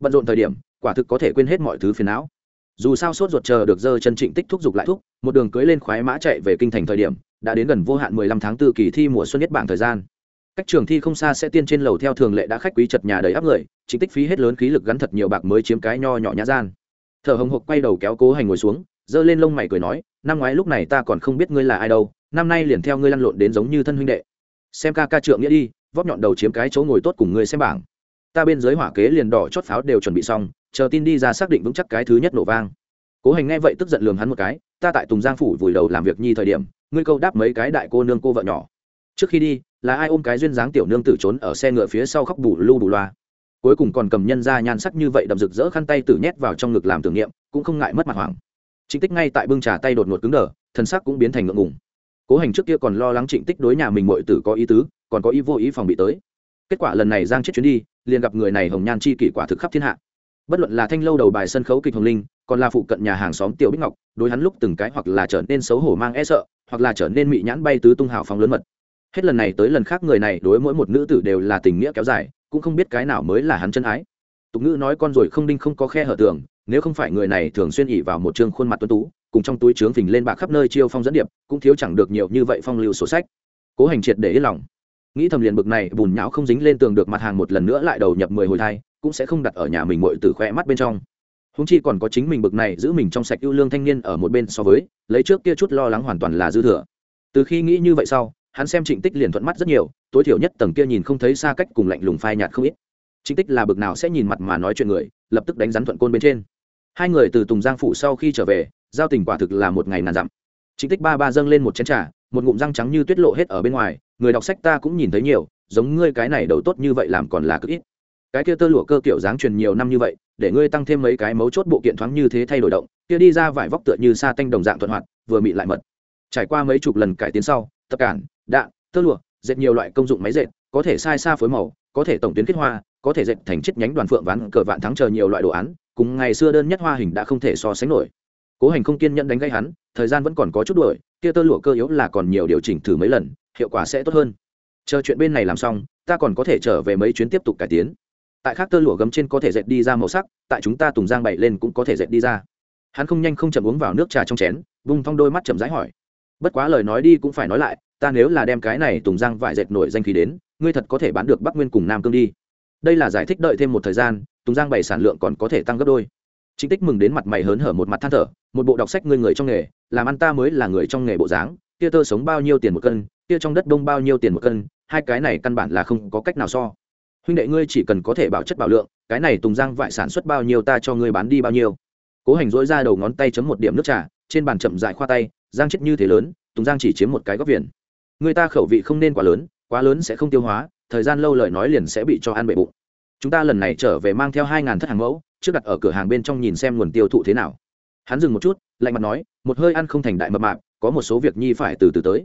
Bận rộn thời điểm, quả thực có thể quên hết mọi thứ phiền não. Dù sao sốt ruột chờ được dơ chân trịnh tích thúc giục lại thúc, một đường cưỡi lên khoái mã chạy về kinh thành thời điểm, đã đến gần vô hạn 15 tháng 4 kỳ thi mùa xuân nhất bảng thời gian. Cách trường thi không xa sẽ tiên trên lầu theo thường lệ đã khách quý chật nhà đầy áp người, chính tích phí hết lớn khí lực gắn thật nhiều bạc mới chiếm cái nho nhỏ nhã gian thở hồng hộc quay đầu kéo cố hành ngồi xuống giơ lên lông mày cười nói năm ngoái lúc này ta còn không biết ngươi là ai đâu năm nay liền theo ngươi lăn lộn đến giống như thân huynh đệ xem ca ca trượng nghĩa đi vóp nhọn đầu chiếm cái chỗ ngồi tốt cùng người xem bảng. Ta bên dưới hỏa kế liền đỏ chót pháo đều chuẩn bị xong, chờ tin đi ra xác định vững chắc cái thứ nhất nổ vang. Cố hành nghe vậy tức giận lường hắn một cái, ta tại tùng giang phủ vùi đầu làm việc nhi thời điểm, ngươi câu đáp mấy cái đại cô nương cô vợ nhỏ. Trước khi đi, là ai ôm cái duyên dáng tiểu nương tử trốn ở xe ngựa phía sau khóc bù lu bù loa. Cuối cùng còn cầm nhân ra nhan sắc như vậy đậm rực rỡ khăn tay tử nhét vào trong ngực làm tưởng niệm, cũng không ngại mất mặt hoàng chính tích ngay tại bưng trà tay đột ngột cứng đờ thân sắc cũng biến thành ngượng ngùng cố hành trước kia còn lo lắng trịnh tích đối nhà mình mọi tử có ý tứ, còn có ý vô ý phòng bị tới. Kết quả lần này giang chết chuyến đi, liền gặp người này hồng nhan chi kỷ quả thực khắp thiên hạ. Bất luận là thanh lâu đầu bài sân khấu kịch hồng linh, còn là phụ cận nhà hàng xóm tiểu bích ngọc, đối hắn lúc từng cái hoặc là trở nên xấu hổ mang e sợ, hoặc là trở nên mị nhãn bay tứ tung hào phóng lớn mật. Hết lần này tới lần khác người này đối mỗi một nữ tử đều là tình nghĩa kéo dài, cũng không biết cái nào mới là hắn chân ái. Tục ngữ nói con rồi không đinh không có khe hở tường nếu không phải người này thường xuyên ỉ vào một chương khuôn mặt tuấn tú cùng trong túi trướng phình lên bạc khắp nơi chiêu phong dẫn điệp, cũng thiếu chẳng được nhiều như vậy phong lưu sổ sách. Cố hành triệt để yên lòng. Nghĩ thầm liền bực này, bùn nhão không dính lên tường được mặt hàng một lần nữa lại đầu nhập mười hồi thai, cũng sẽ không đặt ở nhà mình mội từ khoe mắt bên trong. Húng chi còn có chính mình bực này giữ mình trong sạch ưu lương thanh niên ở một bên so với, lấy trước kia chút lo lắng hoàn toàn là dư thừa. Từ khi nghĩ như vậy sau, hắn xem trịnh tích liền thuận mắt rất nhiều, tối thiểu nhất tầng kia nhìn không thấy xa cách cùng lạnh lùng phai nhạt không ít. Trịnh tích là bực nào sẽ nhìn mặt mà nói chuyện người, lập tức đánh rắn thuận côn bên trên. Hai người từ tùng giang phủ sau khi trở về giao tình quả thực là một ngày nàn dặm. Trịnh tích ba ba dâng lên một chén trà, một ngụm răng trắng như tuyết lộ hết ở bên ngoài, người đọc sách ta cũng nhìn thấy nhiều, giống ngươi cái này đầu tốt như vậy làm còn là cực ít. Cái kia tơ lụa cơ kiểu dáng truyền nhiều năm như vậy, để ngươi tăng thêm mấy cái mấu chốt bộ kiện thoáng như thế thay đổi động, kia đi ra vải vóc tựa như sa tanh đồng dạng thuận hoạt, vừa mị lại mật. Trải qua mấy chục lần cải tiến sau, tập cản, đạn, tơ lụa, dệt nhiều loại công dụng máy dệt, có thể sai xa phối màu, có thể tổng tuyến kết hoa, có thể dệt thành chiếc nhánh đoàn phượng ván, cờ vạn thắng chờ nhiều loại đồ án, cùng ngày xưa đơn nhất hoa hình đã không thể so sánh nổi cố hành không kiên nhẫn đánh gây hắn, thời gian vẫn còn có chút đuổi, kia tơ lụa cơ yếu là còn nhiều điều chỉnh thử mấy lần, hiệu quả sẽ tốt hơn. Chờ chuyện bên này làm xong, ta còn có thể trở về mấy chuyến tiếp tục cải tiến. Tại khác tơ lụa gấm trên có thể dệt đi ra màu sắc, tại chúng ta tùng giang bậy lên cũng có thể dệt đi ra. Hắn không nhanh không chậm uống vào nước trà trong chén, vung thong đôi mắt chậm rãi hỏi. Bất quá lời nói đi cũng phải nói lại, ta nếu là đem cái này tùng giang vải dệt nổi danh khí đến, ngươi thật có thể bán được bắc nguyên cùng nam cương đi. Đây là giải thích đợi thêm một thời gian, tùng giang bày sản lượng còn có thể tăng gấp đôi chính tích mừng đến mặt mày hớn hở một mặt than thở, một bộ đọc sách ngươi người trong nghề, làm ăn ta mới là người trong nghề bộ dáng, kia tơ sống bao nhiêu tiền một cân, kia trong đất đông bao nhiêu tiền một cân, hai cái này căn bản là không có cách nào so. Huynh đệ ngươi chỉ cần có thể bảo chất bảo lượng, cái này tùng giang vải sản xuất bao nhiêu ta cho ngươi bán đi bao nhiêu. Cố hành dỗi ra đầu ngón tay chấm một điểm nước trà, trên bàn chậm dại khoa tay, giang chết như thế lớn, tùng giang chỉ chiếm một cái góc viền. Người ta khẩu vị không nên quá lớn quá lớn sẽ không tiêu hóa, thời gian lâu lời nói liền sẽ bị cho ăn bệ bụng. Chúng ta lần này trở về mang theo hai ngàn thất hàng mẫu trước đặt ở cửa hàng bên trong nhìn xem nguồn tiêu thụ thế nào. Hắn dừng một chút, lạnh mặt nói, một hơi ăn không thành đại mập mạp, có một số việc nhi phải từ từ tới.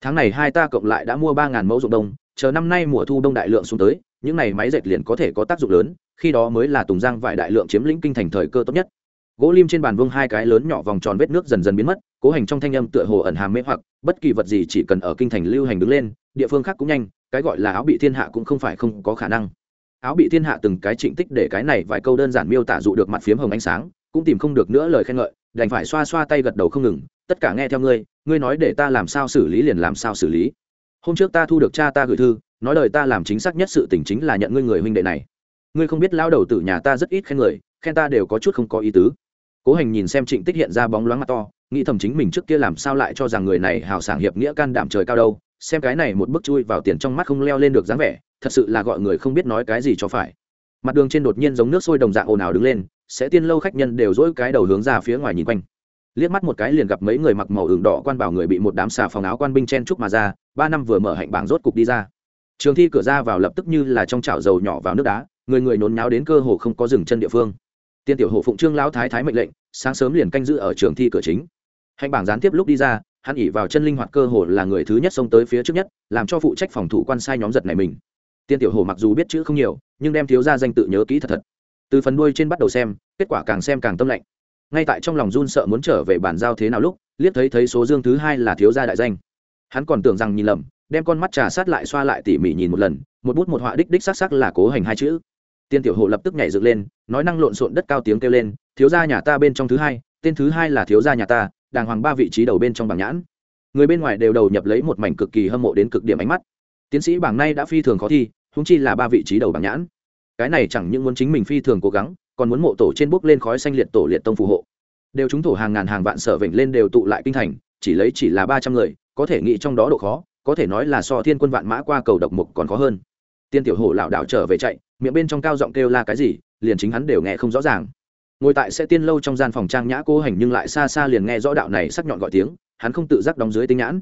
Tháng này hai ta cộng lại đã mua ba ngàn mẫu ruộng đông, chờ năm nay mùa thu đông đại lượng xuống tới, những này máy dệt liền có thể có tác dụng lớn, khi đó mới là tùng giang vải đại lượng chiếm lĩnh kinh thành thời cơ tốt nhất. Gỗ lim trên bàn vương hai cái lớn nhỏ vòng tròn vết nước dần dần biến mất, cố hành trong thanh âm tựa hồ ẩn hàm mê hoặc, bất kỳ vật gì chỉ cần ở kinh thành lưu hành đứng lên, địa phương khác cũng nhanh, cái gọi là áo bị thiên hạ cũng không phải không có khả năng áo bị thiên hạ từng cái trịnh tích để cái này vài câu đơn giản miêu tả dụ được mặt phiếm hồng ánh sáng, cũng tìm không được nữa lời khen ngợi, đành phải xoa xoa tay gật đầu không ngừng, tất cả nghe theo ngươi ngươi nói để ta làm sao xử lý liền làm sao xử lý. Hôm trước ta thu được cha ta gửi thư, nói lời ta làm chính xác nhất sự tình chính là nhận ngươi người huynh đệ này. Ngươi không biết lao đầu tử nhà ta rất ít khen người, khen ta đều có chút không có ý tứ. Cố hành nhìn xem trịnh tích hiện ra bóng loáng mặt to, nghĩ thầm chính mình trước kia làm sao lại cho rằng người này hào sảng hiệp nghĩa can đảm trời cao đâu xem cái này một bước chui vào tiền trong mắt không leo lên được dáng vẻ, thật sự là gọi người không biết nói cái gì cho phải. Mặt đường trên đột nhiên giống nước sôi đồng dạng ồn ào đứng lên, sẽ tiên lâu khách nhân đều dỗi cái đầu hướng ra phía ngoài nhìn quanh. Liếc mắt một cái liền gặp mấy người mặc màu ửng đỏ quan bảo người bị một đám xà phòng áo quan binh chen trúc mà ra, ba năm vừa mở hạnh bảng rốt cục đi ra. Trường thi cửa ra vào lập tức như là trong chảo dầu nhỏ vào nước đá, người người nôn nháo đến cơ hồ không có dừng chân địa phương. Tiên tiểu hộ phụng trương lão thái thái mệnh lệnh, sáng sớm liền canh giữ ở trường thi cửa chính. Hạnh bảng gián tiếp lúc đi ra hắn ỉ vào chân linh hoạt cơ hồ là người thứ nhất xông tới phía trước nhất, làm cho phụ trách phòng thủ quan sai nhóm giật này mình. Tiên tiểu hồ mặc dù biết chữ không nhiều, nhưng đem thiếu ra danh tự nhớ kỹ thật thật. Từ phần đuôi trên bắt đầu xem, kết quả càng xem càng tâm lạnh. Ngay tại trong lòng run sợ muốn trở về bản giao thế nào lúc, liếc thấy thấy số dương thứ hai là thiếu gia đại danh. Hắn còn tưởng rằng nhìn lầm, đem con mắt trà sát lại xoa lại tỉ mỉ nhìn một lần, một bút một họa đích đích sắc sắc là cố hành hai chữ. Tiên tiểu hộ lập tức nhảy dựng lên, nói năng lộn xộn đất cao tiếng kêu lên, thiếu gia nhà ta bên trong thứ hai, tên thứ hai là thiếu gia nhà ta đàng hoàng ba vị trí đầu bên trong bảng nhãn. Người bên ngoài đều đầu nhập lấy một mảnh cực kỳ hâm mộ đến cực điểm ánh mắt. Tiến sĩ bảng nay đã phi thường khó thi húng chi là ba vị trí đầu bảng nhãn. Cái này chẳng những muốn chính mình phi thường cố gắng, còn muốn mộ tổ trên bốc lên khói xanh liệt tổ liệt tông phù hộ. Đều chúng tổ hàng ngàn hàng vạn sở vịnh lên đều tụ lại kinh thành, chỉ lấy chỉ là ba trăm người, có thể nghĩ trong đó độ khó, có thể nói là so thiên quân vạn mã qua cầu độc mục còn khó hơn. Tiên tiểu hổ lảo đảo trở về chạy, miệng bên trong cao giọng kêu la cái gì, liền chính hắn đều nghe không rõ ràng ngồi tại sẽ tiên lâu trong gian phòng trang nhã cô hành nhưng lại xa xa liền nghe rõ đạo này sắc nhọn gọi tiếng, hắn không tự giác đóng dưới tinh nhãn.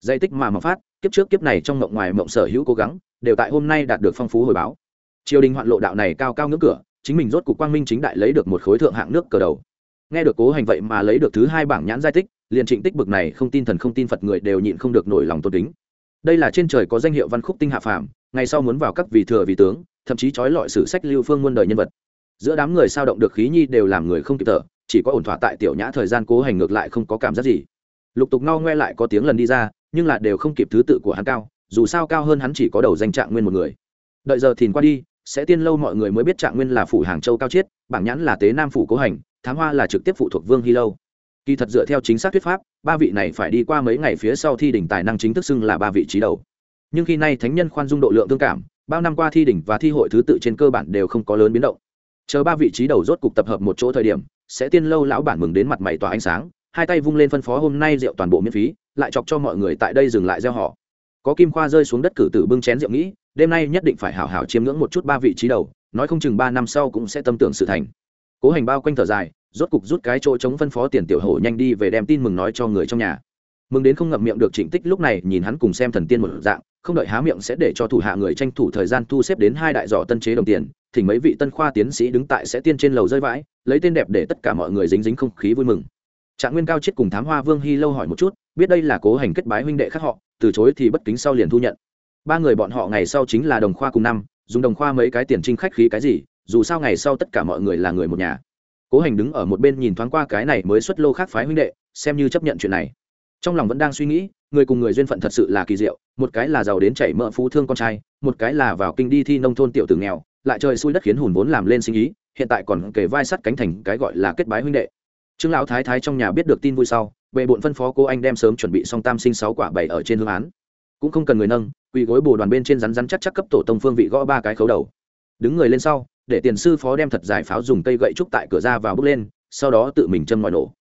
Dây tích mà mà phát, kiếp trước kiếp này trong mộng ngoài mộng sở hữu cố gắng, đều tại hôm nay đạt được phong phú hồi báo. Triều đình hoạn lộ đạo này cao cao ngưỡng cửa, chính mình rốt cục quang minh chính đại lấy được một khối thượng hạng nước cờ đầu. Nghe được cố hành vậy mà lấy được thứ hai bảng nhãn giai tích, liền trịnh tích bực này không tin thần không tin phật người đều nhịn không được nổi lòng tôn kính. Đây là trên trời có danh hiệu văn khúc tinh hạ phàm, ngày sau muốn vào các vị thừa vị tướng, thậm chí trói lọi sử sách lưu phương muôn đời nhân vật giữa đám người sao động được khí nhi đều làm người không kịp thở, chỉ có ổn thỏa tại tiểu nhã thời gian cố hành ngược lại không có cảm giác gì. Lục tục ngao ngoe lại có tiếng lần đi ra, nhưng là đều không kịp thứ tự của hắn cao, dù sao cao hơn hắn chỉ có đầu danh trạng nguyên một người. Đợi giờ thìn qua đi, sẽ tiên lâu mọi người mới biết trạng nguyên là phủ hàng châu cao chiết, bảng nhãn là tế nam phủ cố hành, thám hoa là trực tiếp phụ thuộc vương hy lâu. Kỳ thật dựa theo chính xác thuyết pháp, ba vị này phải đi qua mấy ngày phía sau thi đỉnh tài năng chính thức xưng là ba vị trí đầu. Nhưng khi nay thánh nhân khoan dung độ lượng tương cảm, bao năm qua thi đỉnh và thi hội thứ tự trên cơ bản đều không có lớn biến động chờ ba vị trí đầu rốt cục tập hợp một chỗ thời điểm, sẽ tiên lâu lão bản mừng đến mặt mày tỏa ánh sáng, hai tay vung lên phân phó hôm nay rượu toàn bộ miễn phí, lại chọc cho mọi người tại đây dừng lại gieo họ. Có kim khoa rơi xuống đất cử tử bưng chén rượu nghĩ, đêm nay nhất định phải hảo hảo chiếm ngưỡng một chút ba vị trí đầu, nói không chừng ba năm sau cũng sẽ tâm tưởng sự thành. Cố hành bao quanh thở dài, rốt cục rút cái chỗ chống phân phó tiền tiểu hổ nhanh đi về đem tin mừng nói cho người trong nhà. Mừng đến không ngậm miệng được trịnh tích lúc này nhìn hắn cùng xem thần tiên một dạng không đợi há miệng sẽ để cho thủ hạ người tranh thủ thời gian thu xếp đến hai đại giỏ tân chế đồng tiền thỉnh mấy vị tân khoa tiến sĩ đứng tại sẽ tiên trên lầu rơi vãi, lấy tên đẹp để tất cả mọi người dính dính không khí vui mừng. Trạng nguyên cao chết cùng thám hoa vương hy lâu hỏi một chút, biết đây là cố hành kết bái huynh đệ khác họ, từ chối thì bất kính sau liền thu nhận. Ba người bọn họ ngày sau chính là đồng khoa cùng năm, dùng đồng khoa mấy cái tiền trinh khách khí cái gì, dù sao ngày sau tất cả mọi người là người một nhà. Cố hành đứng ở một bên nhìn thoáng qua cái này mới xuất lô khác phái huynh đệ, xem như chấp nhận chuyện này trong lòng vẫn đang suy nghĩ, người cùng người duyên phận thật sự là kỳ diệu, một cái là giàu đến chảy mỡ phú thương con trai, một cái là vào kinh đi thi nông thôn tiểu tử nghèo, lại trời xui đất khiến hùn vốn làm lên sinh ý, hiện tại còn kề vai sắt cánh thành cái gọi là kết bái huynh đệ. Trương lão thái thái trong nhà biết được tin vui sau về bộn phân phó cô anh đem sớm chuẩn bị xong tam sinh sáu quả bảy ở trên hương án. Cũng không cần người nâng, quỳ gối bồ đoàn bên trên rắn rắn chắc chắc cấp tổ tông phương vị gõ ba cái khấu đầu. Đứng người lên sau, để tiền sư phó đem thật giải pháo dùng cây gậy trúc tại cửa ra vào bước lên, sau đó tự mình châm ngòi nổ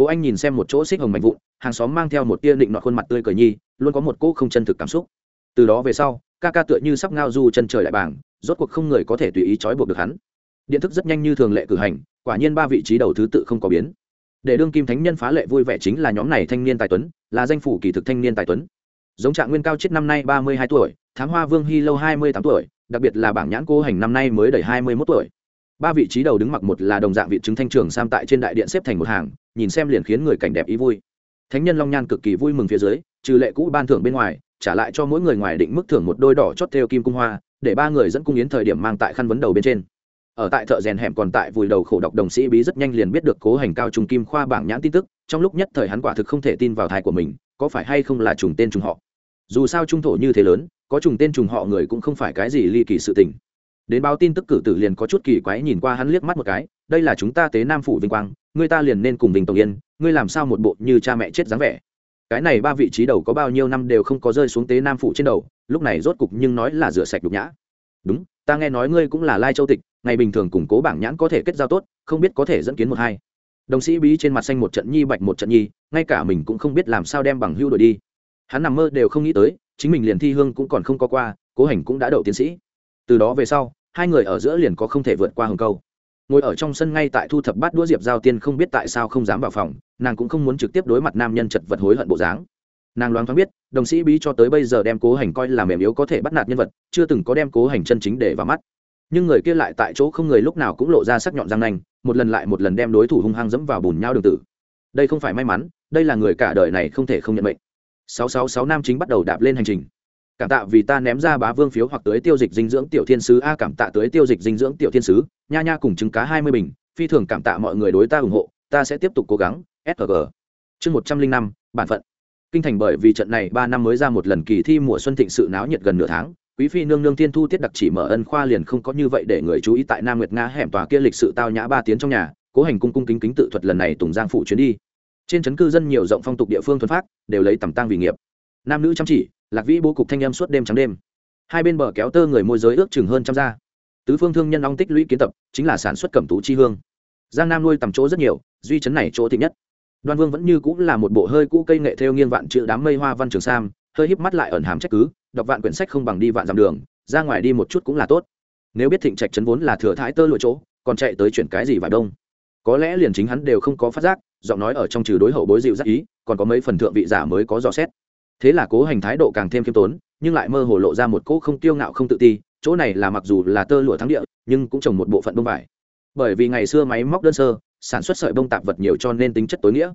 cố anh nhìn xem một chỗ xích hồng mạnh vụn, hàng xóm mang theo một tia định nọt khuôn mặt tươi cười nhi, luôn có một cỗ không chân thực cảm xúc. Từ đó về sau, ca ca tựa như sắp ngao du chân trời đại bảng rốt cuộc không người có thể tùy ý trói buộc được hắn. Điện thức rất nhanh như thường lệ cử hành, quả nhiên ba vị trí đầu thứ tự không có biến. Để đương kim thánh nhân phá lệ vui vẻ chính là nhóm này thanh niên tài tuấn, là danh phủ kỳ thực thanh niên tài tuấn. Giống trạng nguyên cao chết năm nay ba mươi hai tuổi, thám hoa vương hy lâu hai mươi tám tuổi, đặc biệt là bảng nhãn cô hành năm nay mới đầy hai mươi mốt tuổi. Ba vị trí đầu đứng mặc một là đồng dạng vị chứng thanh trường sam tại trên đại điện xếp thành một hàng nhìn xem liền khiến người cảnh đẹp ý vui. Thánh nhân long nhan cực kỳ vui mừng phía dưới, trừ lệ cũ ban thưởng bên ngoài, trả lại cho mỗi người ngoài định mức thưởng một đôi đỏ chót theo kim cung hoa, để ba người dẫn cung yến thời điểm mang tại khăn vấn đầu bên trên. Ở tại thợ rèn hẻm còn tại vùi đầu khổ độc đồng sĩ bí rất nhanh liền biết được cố hành cao trùng kim khoa bảng nhãn tin tức, trong lúc nhất thời hắn quả thực không thể tin vào thai của mình, có phải hay không là trùng tên trùng họ. Dù sao trung thổ như thế lớn, có trùng tên trùng họ người cũng không phải cái gì ly kỳ sự tình. Đến báo tin tức cử tử liền có chút kỳ quái nhìn qua hắn liếc mắt một cái, đây là chúng ta tế nam phủ vinh quang Ngươi ta liền nên cùng bình tổng yên, ngươi làm sao một bộ như cha mẹ chết dáng vẻ? Cái này ba vị trí đầu có bao nhiêu năm đều không có rơi xuống tế nam phụ trên đầu, lúc này rốt cục nhưng nói là rửa sạch đục nhã. Đúng, ta nghe nói ngươi cũng là lai châu tịch, ngày bình thường củng cố bảng nhãn có thể kết giao tốt, không biết có thể dẫn kiến một hai. Đồng sĩ bí trên mặt xanh một trận nhi, bạch một trận nhi, ngay cả mình cũng không biết làm sao đem bằng hưu đổi đi. Hắn nằm mơ đều không nghĩ tới, chính mình liền thi hương cũng còn không có qua, cố hành cũng đã đậu tiến sĩ. Từ đó về sau, hai người ở giữa liền có không thể vượt qua hừng câu ngồi ở trong sân ngay tại thu thập bát đũa diệp giao tiên không biết tại sao không dám vào phòng, nàng cũng không muốn trực tiếp đối mặt nam nhân chật vật hối hận bộ dáng. Nàng loáng thoáng biết, đồng sĩ bí cho tới bây giờ đem cố hành coi là mềm yếu có thể bắt nạt nhân vật, chưa từng có đem cố hành chân chính để vào mắt. Nhưng người kia lại tại chỗ không người lúc nào cũng lộ ra sắc nhọn răng nanh, một lần lại một lần đem đối thủ hung hăng dẫm vào bùn nhau đường tử. Đây không phải may mắn, đây là người cả đời này không thể không nhận mệnh. Sáu sáu sáu nam chính bắt đầu đạp lên hành trình cảm tạ vì ta ném ra bá vương phiếu hoặc tới tiêu dịch dinh dưỡng tiểu thiên sứ. A, cảm tạ tới tiêu dịch dinh dưỡng tiểu thiên sứ. Nha nha cùng trứng cá hai mươi bình. Phi thường cảm tạ mọi người đối ta ủng hộ. Ta sẽ tiếp tục cố gắng. Sg chương một trăm linh năm, bản phận. Kinh thành bởi vì trận này ba năm mới ra một lần kỳ thi mùa xuân thịnh sự náo nhiệt gần nửa tháng. Quý phi nương nương tiên thu tiết đặc chỉ mở ân khoa liền không có như vậy để người chú ý tại nam nguyệt nga hẻm tòa kia lịch sự tao nhã ba tiếng trong nhà. Cố hành cung cung kính kính tự thuật lần này tùng giang phụ chuyến đi. Trên trấn cư dân nhiều rộng phong tục địa phương thuần phát đều lấy tầm tăng vì nghiệp. Nam nữ chăm chỉ lạc vĩ bố cục thanh em suốt đêm trắng đêm. Hai bên bờ kéo tơ người môi giới ước chừng hơn trăm gia. Tứ phương thương nhân long tích lũy kiến tập, chính là sản xuất cẩm tú chi hương. Giang nam nuôi tầm chỗ rất nhiều, duy chấn này chỗ thịnh nhất. Đoan vương vẫn như cũng là một bộ hơi cũ cây nghệ theo nghiêng vạn chữ đám mây hoa văn trường sam, hơi híp mắt lại ẩn hàm trách cứ, đọc vạn quyển sách không bằng đi vạn dặm đường, ra ngoài đi một chút cũng là tốt. Nếu biết thịnh trạch trấn vốn là thừa thái tơ lụa chỗ, còn chạy tới chuyển cái gì vào đông? Có lẽ liền chính hắn đều không có phát giác, giọng nói ở trong trừ đối hậu bối dịu giác ý, còn có mấy phần thượng vị giả mới có dò xét thế là cố hành thái độ càng thêm khiêm tốn, nhưng lại mơ hồ lộ ra một cỗ không tiêu ngạo không tự ti, chỗ này là mặc dù là tơ lụa thắng địa, nhưng cũng trồng một bộ phận bông vải. Bởi vì ngày xưa máy móc đơn sơ, sản xuất sợi bông tạp vật nhiều cho nên tính chất tối nghĩa.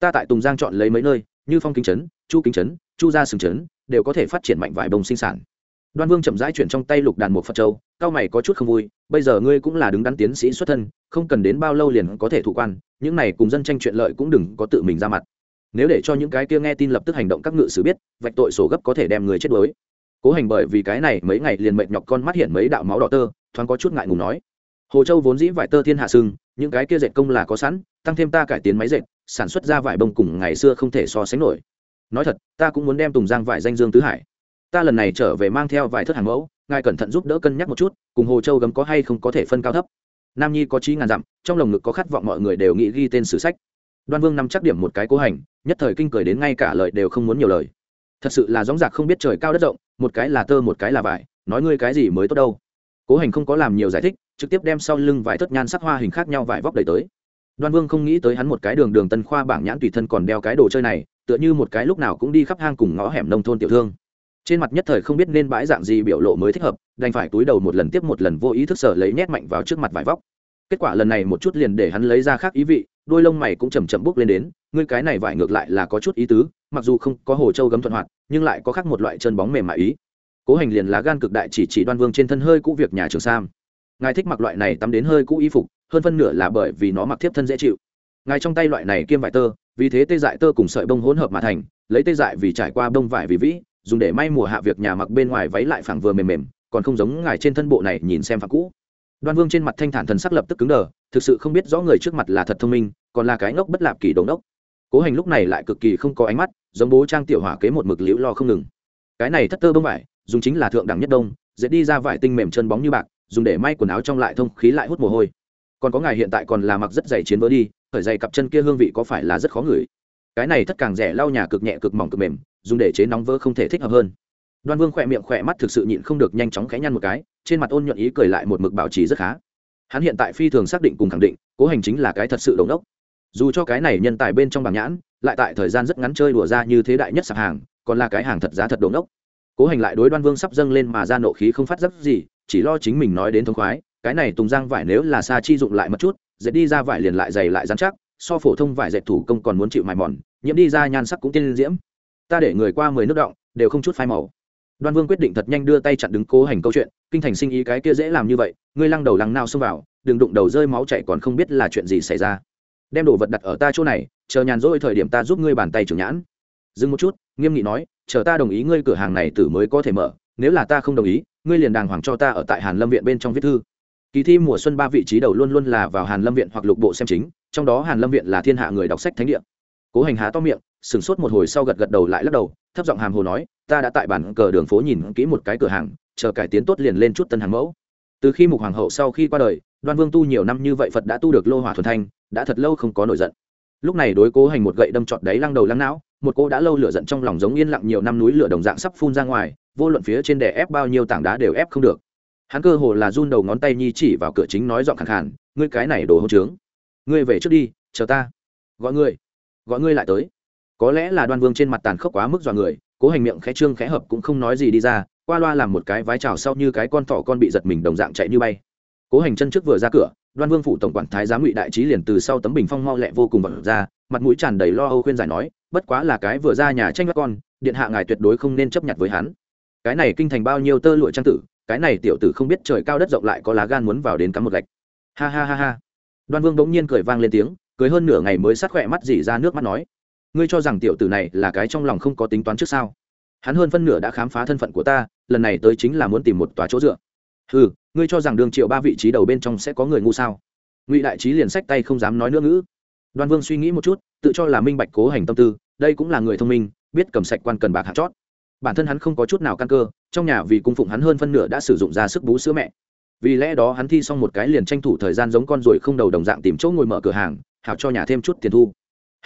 Ta tại tùng giang chọn lấy mấy nơi, như phong kính trấn, chu kính trấn, chu gia sừng trấn, đều có thể phát triển mạnh vải bông sinh sản. Đoan vương chậm rãi chuyển trong tay lục đàn một phật châu, cao mày có chút không vui, bây giờ ngươi cũng là đứng đắn tiến sĩ xuất thân, không cần đến bao lâu liền có thể thụ quan, những này cùng dân tranh chuyện lợi cũng đừng có tự mình ra mặt nếu để cho những cái kia nghe tin lập tức hành động các ngự sử biết, vạch tội sổ gấp có thể đem người chết đuối. Cố hành bởi vì cái này mấy ngày liền mệt nhọc con mắt hiện mấy đạo máu đỏ tơ, thoáng có chút ngại ngùng nói. Hồ châu vốn dĩ vải tơ thiên hạ sưng những cái kia dệt công là có sẵn, tăng thêm ta cải tiến máy dệt, sản xuất ra vải bông cùng ngày xưa không thể so sánh nổi. Nói thật, ta cũng muốn đem tùng giang vải danh dương tứ hải. Ta lần này trở về mang theo vài thất hàng mẫu, ngài cẩn thận giúp đỡ cân nhắc một chút, cùng hồ châu gấm có hay không có thể phân cao thấp. Nam nhi có trí ngàn dặm, trong lồng ngực có khát vọng mọi người đều nghĩ ghi tên sử sách đoan vương nắm chắc điểm một cái cố hành, nhất thời kinh cười đến ngay cả lời đều không muốn nhiều lời. Thật sự là dóng dạc không biết trời cao đất rộng, một cái là tơ một cái là vải, nói ngươi cái gì mới tốt đâu. Cố hành không có làm nhiều giải thích, trực tiếp đem sau lưng vải thất nhan sắc hoa hình khác nhau vải vóc đầy tới. Đoan vương không nghĩ tới hắn một cái đường đường tân khoa bảng nhãn tùy thân còn đeo cái đồ chơi này, tựa như một cái lúc nào cũng đi khắp hang cùng ngõ hẻm nông thôn tiểu thương. Trên mặt nhất thời không biết nên bãi dạng gì biểu lộ mới thích hợp, đành phải túi đầu một lần tiếp một lần vô ý thức sở lấy nhét mạnh vào trước mặt vải vóc kết quả lần này một chút liền để hắn lấy ra khác ý vị, đôi lông mày cũng chầm chậm bốc lên đến, ngươi cái này vải ngược lại là có chút ý tứ, mặc dù không có hồ châu gấm thuận hoạt, nhưng lại có khác một loại chân bóng mềm mại ý. Cố hành liền lá gan cực đại chỉ chỉ đoan vương trên thân hơi cũ việc nhà trường sam. Ngài thích mặc loại này tắm đến hơi cũ y phục, hơn phân nửa là bởi vì nó mặc thiếp thân dễ chịu. Ngài trong tay loại này kiêm vải tơ, vì thế tê dại tơ cùng sợi bông hỗn hợp mà thành, lấy tê dại vì trải qua bông vải vì vĩ, dùng để may mùa hạ việc nhà mặc bên ngoài váy lại phẳng vừa mềm mềm, còn không giống ngài trên thân bộ này nhìn xem phẳng cũ đoan vương trên mặt thanh thản thần sắc lập tức cứng đờ, thực sự không biết rõ người trước mặt là thật thông minh, còn là cái ngốc bất lạp kỳ đống đốc cố hành lúc này lại cực kỳ không có ánh mắt, giống bố trang tiểu hỏa kế một mực liễu lo không ngừng. Cái này thất tơ bông vải, dùng chính là thượng đẳng nhất đông, dễ đi ra vải tinh mềm chân bóng như bạc, dùng để may quần áo trong lại thông khí lại hút mồ hôi. Còn có ngài hiện tại còn là mặc rất dày chiến vỡ đi khởi dày cặp chân kia hương vị có phải là rất khó ngửi. Cái này thất càng rẻ lau nhà cực nhẹ cực mỏng cực mềm, dùng để chế nóng vỡ không thể thích hợp hơn đoan vương khỏe miệng khỏe mắt thực sự nhịn không được nhanh chóng khẽ nhăn một cái, trên mặt ôn nhuận ý cười lại một mực bảo trì rất khá. Hắn hiện tại phi thường xác định cùng khẳng định, cố hành chính là cái thật sự đồng đốc. Dù cho cái này nhân tài bên trong bảng nhãn, lại tại thời gian rất ngắn chơi đùa ra như thế đại nhất sạp hàng, còn là cái hàng thật giá thật đồn đốc. Cố hành lại đối đoan vương sắp dâng lên mà ra nộ khí không phát giác gì, chỉ lo chính mình nói đến thông khoái, cái này tùng giang vải nếu là xa chi dụng lại một chút, dệt đi ra vải liền lại dày lại dán chắc, so phổ thông vải dệt thủ công còn muốn chịu mài mòn, nhiễm đi ra nhan sắc cũng tiên diễm. Ta để người qua mười nước động, đều không chút phai màu đoan vương quyết định thật nhanh đưa tay chặn đứng cố hành câu chuyện, kinh thành sinh ý cái kia dễ làm như vậy, ngươi lăng đầu lăng nao xông vào, đừng đụng đầu rơi máu chảy còn không biết là chuyện gì xảy ra. Đem đồ vật đặt ở ta chỗ này, chờ nhàn rỗi thời điểm ta giúp ngươi bàn tay trưởng nhãn. Dừng một chút, nghiêm nghị nói, chờ ta đồng ý ngươi cửa hàng này tử mới có thể mở, nếu là ta không đồng ý, ngươi liền đàng hoàng cho ta ở tại hàn lâm viện bên trong viết thư. Kỳ thi mùa xuân ba vị trí đầu luôn luôn là vào hàn lâm viện hoặc lục bộ xem chính, trong đó hàn lâm viện là thiên hạ người đọc sách thánh địa. Cố hành há to miệng, sửng sốt một hồi sau gật gật đầu lại lắc đầu, thấp giọng hàm hồ nói ta đã tại bản cờ đường phố nhìn kỹ một cái cửa hàng, chờ cải tiến tốt liền lên chút tân hàng mẫu. Từ khi mục hoàng hậu sau khi qua đời, đoan vương tu nhiều năm như vậy phật đã tu được lô hỏa thuần thanh, đã thật lâu không có nổi giận. Lúc này đối cố hành một gậy đâm trọt đáy lăng đầu lăng não, một cô đã lâu lửa giận trong lòng giống yên lặng nhiều năm núi lửa đồng dạng sắp phun ra ngoài, vô luận phía trên đè ép bao nhiêu tảng đá đều ép không được. Hắn cơ hồ là run đầu ngón tay nhi chỉ vào cửa chính nói giọng khẳng khàn, ngươi cái này đồ hỗn trướng. Ngươi về trước đi, chờ ta. Gọi ngươi. Gọi ngươi lại tới. Có lẽ là đoan vương trên mặt tàn khốc quá mức dọa người cố hành miệng khẽ trương khẽ hợp cũng không nói gì đi ra, qua loa làm một cái vái trào sau như cái con thỏ con bị giật mình đồng dạng chạy như bay. Cố hành chân trước vừa ra cửa, đoan vương phủ tổng quản thái giám ngụy đại trí liền từ sau tấm bình phong mau lẹ vô cùng vật ra, mặt mũi tràn đầy lo âu khuyên giải nói, bất quá là cái vừa ra nhà tranh các con, điện hạ ngài tuyệt đối không nên chấp nhận với hắn. Cái này kinh thành bao nhiêu tơ lụa trang tử, cái này tiểu tử không biết trời cao đất rộng lại có lá gan muốn vào đến cắm một gạch. Ha ha ha ha. Đoan vương bỗng nhiên cười vang lên tiếng, cười hơn nửa ngày mới sát khỏe mắt dỉ ra nước mắt nói ngươi cho rằng tiểu tử này là cái trong lòng không có tính toán trước sao? Hắn hơn phân nửa đã khám phá thân phận của ta, lần này tới chính là muốn tìm một tòa chỗ dựa. Ừ ngươi cho rằng đường triệu ba vị trí đầu bên trong sẽ có người ngu sao? Ngụy đại trí liền sách tay không dám nói nữa ngữ. Đoan vương suy nghĩ một chút, tự cho là minh bạch cố hành tâm tư, đây cũng là người thông minh, biết cầm sạch quan cần bạc hạt chót. Bản thân hắn không có chút nào căn cơ, trong nhà vì cung phụng hắn hơn phân nửa đã sử dụng ra sức bú sữa mẹ. Vì lẽ đó hắn thi xong một cái liền tranh thủ thời gian giống con ruồi không đầu đồng dạng tìm chỗ ngồi mở cửa hàng, hảo cho nhà thêm chút tiền thu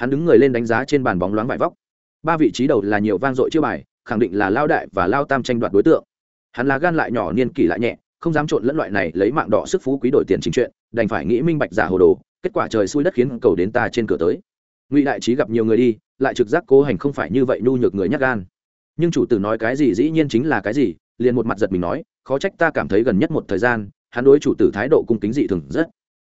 hắn đứng người lên đánh giá trên bàn bóng loáng vải vóc. Ba vị trí đầu là nhiều vang dội chưa bài, khẳng định là lao đại và lao tam tranh đoạt đối tượng. Hắn là gan lại nhỏ niên kỷ lại nhẹ, không dám trộn lẫn loại này lấy mạng đỏ sức phú quý đổi tiền chính chuyện, đành phải nghĩ minh bạch giả hồ đồ, kết quả trời xui đất khiến cầu đến ta trên cửa tới. Ngụy đại trí gặp nhiều người đi, lại trực giác cố hành không phải như vậy nhu nhược người nhắc gan. Nhưng chủ tử nói cái gì dĩ nhiên chính là cái gì, liền một mặt giật mình nói, khó trách ta cảm thấy gần nhất một thời gian, hắn đối chủ tử thái độ cung kính dị thường rất.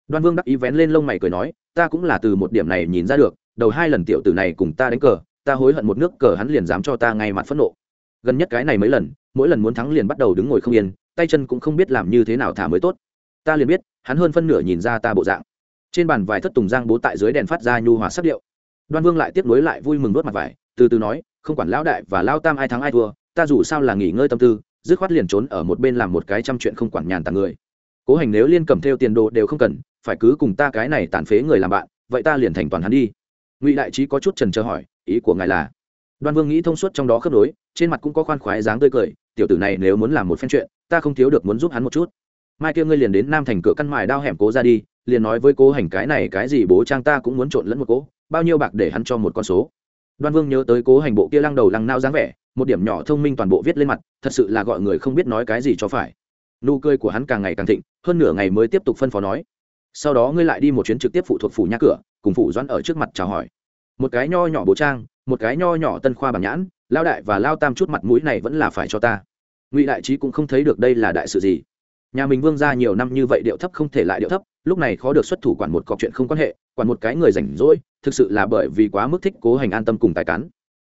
Đoan vương đắc ý vén lên lông mày cười nói, ta cũng là từ một điểm này nhìn ra được đầu hai lần tiểu tử này cùng ta đánh cờ, ta hối hận một nước cờ hắn liền dám cho ta ngay mặt phẫn nộ. Gần nhất cái này mấy lần, mỗi lần muốn thắng liền bắt đầu đứng ngồi không yên, tay chân cũng không biết làm như thế nào thả mới tốt. Ta liền biết, hắn hơn phân nửa nhìn ra ta bộ dạng. Trên bàn vài thất tùng giang bố tại dưới đèn phát ra nhu hòa sắc điệu. Đoan vương lại tiếp nối lại vui mừng đốt mặt vải, từ từ nói, không quản lão đại và lao tam ai thắng ai thua, ta dù sao là nghỉ ngơi tâm tư, dứt khoát liền trốn ở một bên làm một cái trăm chuyện không quản nhàn tàng người. Cố hành nếu liên cầm theo tiền đồ đều không cần, phải cứ cùng ta cái này tàn phế người làm bạn, vậy ta liền thành toàn hắn đi ngụy đại trí có chút trần trờ hỏi, ý của ngài là? Đoan vương nghĩ thông suốt trong đó khớp nối, trên mặt cũng có khoan khoái dáng tươi cười, tiểu tử này nếu muốn làm một phen chuyện, ta không thiếu được muốn giúp hắn một chút. Mai kia ngươi liền đến nam thành cửa căn mài đao hẻm cố ra đi, liền nói với cố hành cái này cái gì bố trang ta cũng muốn trộn lẫn một cố, bao nhiêu bạc để hắn cho một con số. Đoan vương nhớ tới cố hành bộ kia lăng đầu lăng nao dáng vẻ, một điểm nhỏ thông minh toàn bộ viết lên mặt, thật sự là gọi người không biết nói cái gì cho phải. Nụ cười của hắn càng ngày càng thịnh, hơn nửa ngày mới tiếp tục phân phó nói. Sau đó ngươi lại đi một chuyến trực tiếp phụ thuộc phủ nhà cửa cùng phủ doãn ở trước mặt chào hỏi. Một cái nho nhỏ bố trang, một cái nho nhỏ tân khoa bản nhãn lao đại và lao tam chút mặt mũi này vẫn là phải cho ta. Ngụy đại trí cũng không thấy được đây là đại sự gì. Nhà mình vương ra nhiều năm như vậy điệu thấp không thể lại điệu thấp, lúc này khó được xuất thủ quản một cọc chuyện không quan hệ, quản một cái người rảnh rỗi, thực sự là bởi vì quá mức thích cố hành an tâm cùng tài cán.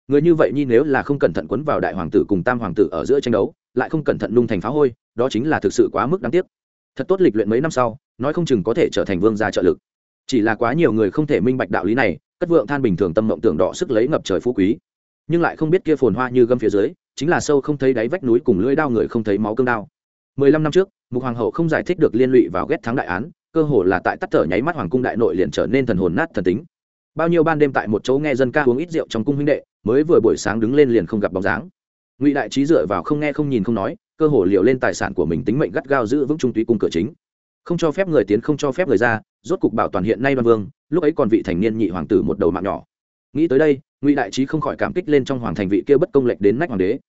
Người như vậy nhi nếu là không cẩn thận quấn vào đại hoàng tử cùng tam hoàng tử ở giữa tranh đấu, lại không cẩn thận nung thành phá hôi, đó chính là thực sự quá mức đáng tiếc. Thật tốt lịch luyện mấy năm sau, nói không chừng có thể trở thành vương gia trợ lực chỉ là quá nhiều người không thể minh bạch đạo lý này, cất vượng than bình thường tâm mộng tưởng đỏ sức lấy ngập trời phú quý. Nhưng lại không biết kia phồn hoa như gâm phía dưới, chính là sâu không thấy đáy vách núi cùng lưỡi đao người không thấy máu cương đao. Mười lăm năm trước, mục hoàng hậu không giải thích được liên lụy vào ghét thắng đại án, cơ hồ là tại tắt thở nháy mắt hoàng cung đại nội liền trở nên thần hồn nát thần tính. Bao nhiêu ban đêm tại một chỗ nghe dân ca uống ít rượu trong cung huynh đệ, mới vừa buổi sáng đứng lên liền không gặp bóng dáng. Ngụy đại trí dựa vào không nghe không nhìn không nói, cơ hồ liệu lên tài sản của mình tính mệnh gắt gao giữ vững trung túy cung cửa chính. Không cho phép người tiến không cho phép người ra rốt cục bảo toàn hiện nay đoan vương, lúc ấy còn vị thành niên nhị hoàng tử một đầu mạng nhỏ. Nghĩ tới đây, ngụy đại trí không khỏi cảm kích lên trong hoàng thành vị kia bất công lệch đến nách hoàng đế.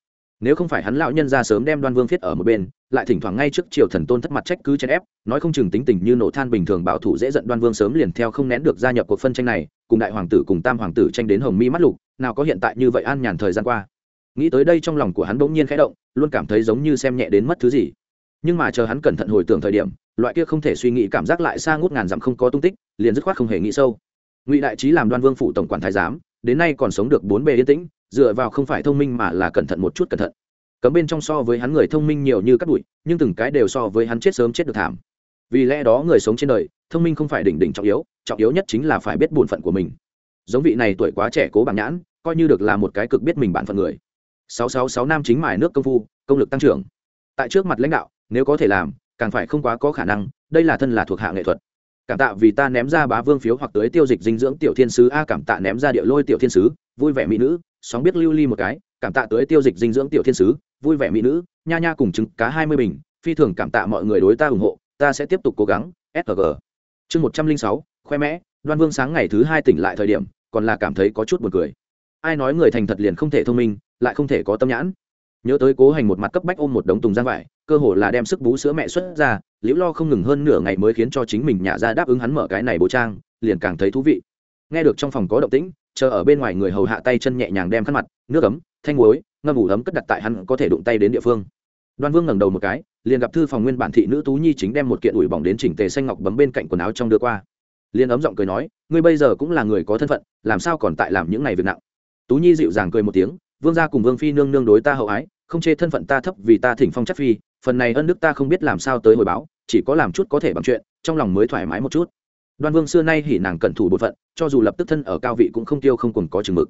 Nếu không phải hắn lão nhân ra sớm đem đoan vương thiết ở một bên, lại thỉnh thoảng ngay trước triều thần tôn thất mặt trách cứ chèn ép, nói không chừng tính tình như nổ than bình thường bảo thủ dễ giận đoan vương sớm liền theo không nén được gia nhập cuộc phân tranh này, cùng đại hoàng tử cùng tam hoàng tử tranh đến hồng mi mắt lục, nào có hiện tại như vậy an nhàn thời gian qua. Nghĩ tới đây trong lòng của hắn bỗng nhiên khẽ động, luôn cảm thấy giống như xem nhẹ đến mất thứ gì. Nhưng mà chờ hắn cẩn thận hồi tưởng thời điểm loại kia không thể suy nghĩ cảm giác lại xa ngút ngàn dặm không có tung tích, liền dứt khoát không hề nghĩ sâu. Ngụy đại trí làm đoan vương phủ tổng quản thái giám, đến nay còn sống được bốn bề yên tĩnh, dựa vào không phải thông minh mà là cẩn thận một chút cẩn thận. Cấm bên trong so với hắn người thông minh nhiều như cắt bụi, nhưng từng cái đều so với hắn chết sớm chết được thảm. Vì lẽ đó người sống trên đời, thông minh không phải đỉnh đỉnh trọng yếu trọng yếu nhất chính là phải biết bổn phận của mình. Giống vị này tuổi quá trẻ cố bằng nhãn, coi như được là một cái cực biết mình bản phận người. Sáu sáu sáu nam chính mài nước công phu, công lực tăng trưởng. Tại trước mặt lãnh đạo, nếu có thể làm càng phải không quá có khả năng, đây là thân là thuộc hạ nghệ thuật. Cảm tạ vì ta ném ra bá vương phiếu hoặc tới tiêu dịch dinh dưỡng tiểu thiên sứ, a, cảm tạ ném ra địa lôi tiểu thiên sứ, vui vẻ mỹ nữ, sóng biết lưu ly một cái, cảm tạ tới tiêu dịch dinh dưỡng tiểu thiên sứ, vui vẻ mỹ nữ, nha nha cùng trứng cá hai mươi bình, phi thường cảm tạ mọi người đối ta ủng hộ, ta sẽ tiếp tục cố gắng sg chương một trăm linh sáu, khoe mẽ, đoan vương sáng ngày thứ hai tỉnh lại thời điểm, còn là cảm thấy có chút buồn cười. Ai nói người thành thật liền không thể thông minh, lại không thể có tâm nhãn? Nhớ tới cố hành một mặt cấp bách ôm một đống tùng giang vải, cơ hồ là đem sức bú sữa mẹ xuất ra, liễu lo không ngừng hơn nửa ngày mới khiến cho chính mình nhả ra đáp ứng hắn mở cái này bố trang, liền càng thấy thú vị. Nghe được trong phòng có động tĩnh, chờ ở bên ngoài người hầu hạ tay chân nhẹ nhàng đem khăn mặt, nước ấm, thanh muối, ngâm ủ ấm cất đặt tại hắn có thể đụng tay đến địa phương. Đoan vương ngẩng đầu một cái, liền gặp thư phòng nguyên bản thị nữ tú nhi chính đem một kiện ủi bỏng đến chỉnh tề xanh ngọc bấm bên cạnh quần áo trong đưa qua. Liền ấm giọng cười nói, ngươi bây giờ cũng là người có thân phận, làm sao còn tại làm những này việc nặng? Tú nhi dịu dàng cười một tiếng vương gia cùng vương phi nương nương đối ta hậu ái, không chê thân phận ta thấp vì ta thỉnh phong chất phi, phần này ân đức ta không biết làm sao tới hồi báo, chỉ có làm chút có thể bằng chuyện, trong lòng mới thoải mái một chút. Đoan vương xưa nay hỉ nàng cẩn thủ bột phận, cho dù lập tức thân ở cao vị cũng không tiêu không còn có chừng mực.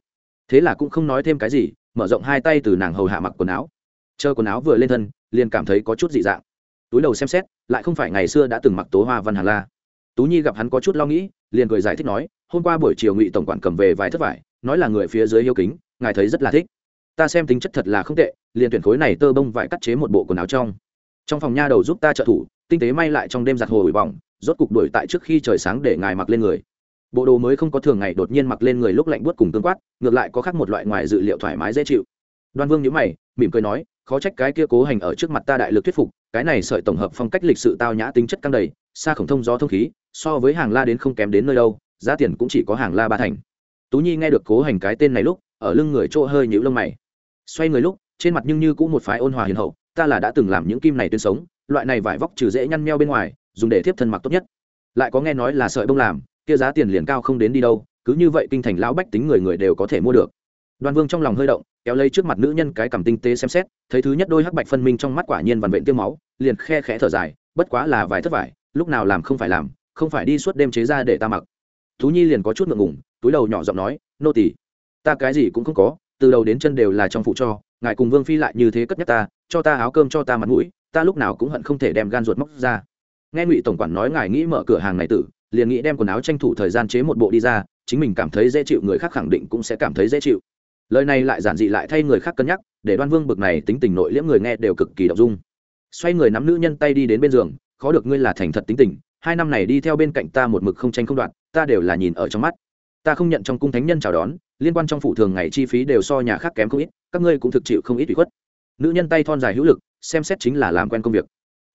Thế là cũng không nói thêm cái gì, mở rộng hai tay từ nàng hầu hạ mặc quần áo. Chờ quần áo vừa lên thân, liền cảm thấy có chút dị dạng. Túi đầu xem xét, lại không phải ngày xưa đã từng mặc tố hoa văn hà la. Tú nhi gặp hắn có chút lo nghĩ, liền cười giải thích nói, hôm qua buổi chiều ngụy tổng quản cầm về vài thất vải, nói là người phía dưới hiếu kính, ngài thấy rất là thích ta xem tính chất thật là không tệ, liền tuyển khối này tơ bông vải cắt chế một bộ quần áo trong. Trong phòng nha đầu giúp ta trợ thủ, tinh tế may lại trong đêm giặt hồ ủi bỏng, rốt cục đuổi tại trước khi trời sáng để ngài mặc lên người. Bộ đồ mới không có thường ngày đột nhiên mặc lên người lúc lạnh buốt cùng tương quát, ngược lại có khác một loại ngoài dự liệu thoải mái dễ chịu. Đoan vương nhíu mày, mỉm cười nói, khó trách cái kia cố hành ở trước mặt ta đại lực thuyết phục, cái này sợi tổng hợp phong cách lịch sự tao nhã tính chất căng đầy, xa khổng thông gió thông khí, so với hàng la đến không kém đến nơi đâu, giá tiền cũng chỉ có hàng la ba thành. Tú nhi nghe được cố hành cái tên này lúc, ở lưng người chỗ hơi nhũ lông mày xoay người lúc, trên mặt nhưng như cũng một phái ôn hòa hiền hậu, ta là đã từng làm những kim này tuyên sống, loại này vải vóc trừ dễ nhăn nheo bên ngoài, dùng để tiếp thân mặc tốt nhất. Lại có nghe nói là sợi bông làm, kia giá tiền liền cao không đến đi đâu, cứ như vậy kinh thành lão bách tính người người đều có thể mua được. Đoan vương trong lòng hơi động, kéo lấy trước mặt nữ nhân cái cảm tinh tế xem xét, thấy thứ nhất đôi hắc bạch phân minh trong mắt quả nhiên vằn vện tiêu máu, liền khe khẽ thở dài, bất quá là vài thất vải, lúc nào làm không phải làm, không phải đi suốt đêm chế ra để ta mặc. Thú nhi liền có chút ngượng ngùng, túi đầu nhỏ giọng nói, nô tỳ, ta cái gì cũng không có từ đầu đến chân đều là trong phụ cho, ngài cùng vương phi lại như thế cất nhắc ta, cho ta áo cơm cho ta mặt mũi, ta lúc nào cũng hận không thể đem gan ruột móc ra. Nghe ngụy tổng quản nói ngài nghĩ mở cửa hàng này tử, liền nghĩ đem quần áo tranh thủ thời gian chế một bộ đi ra, chính mình cảm thấy dễ chịu, người khác khẳng định cũng sẽ cảm thấy dễ chịu. Lời này lại giản dị lại thay người khác cân nhắc, để đoan vương bực này tính tình nội liễm người nghe đều cực kỳ đ dung. Xoay người nắm nữ nhân tay đi đến bên giường, khó được ngươi là thành thật tính tình, hai năm này đi theo bên cạnh ta một mực không tranh không đoạn ta đều là nhìn ở trong mắt ta không nhận trong cung thánh nhân chào đón, liên quan trong phủ thường ngày chi phí đều so nhà khác kém không ít, các ngươi cũng thực chịu không ít bị khuất. Nữ nhân tay thon dài hữu lực, xem xét chính là làm quen công việc.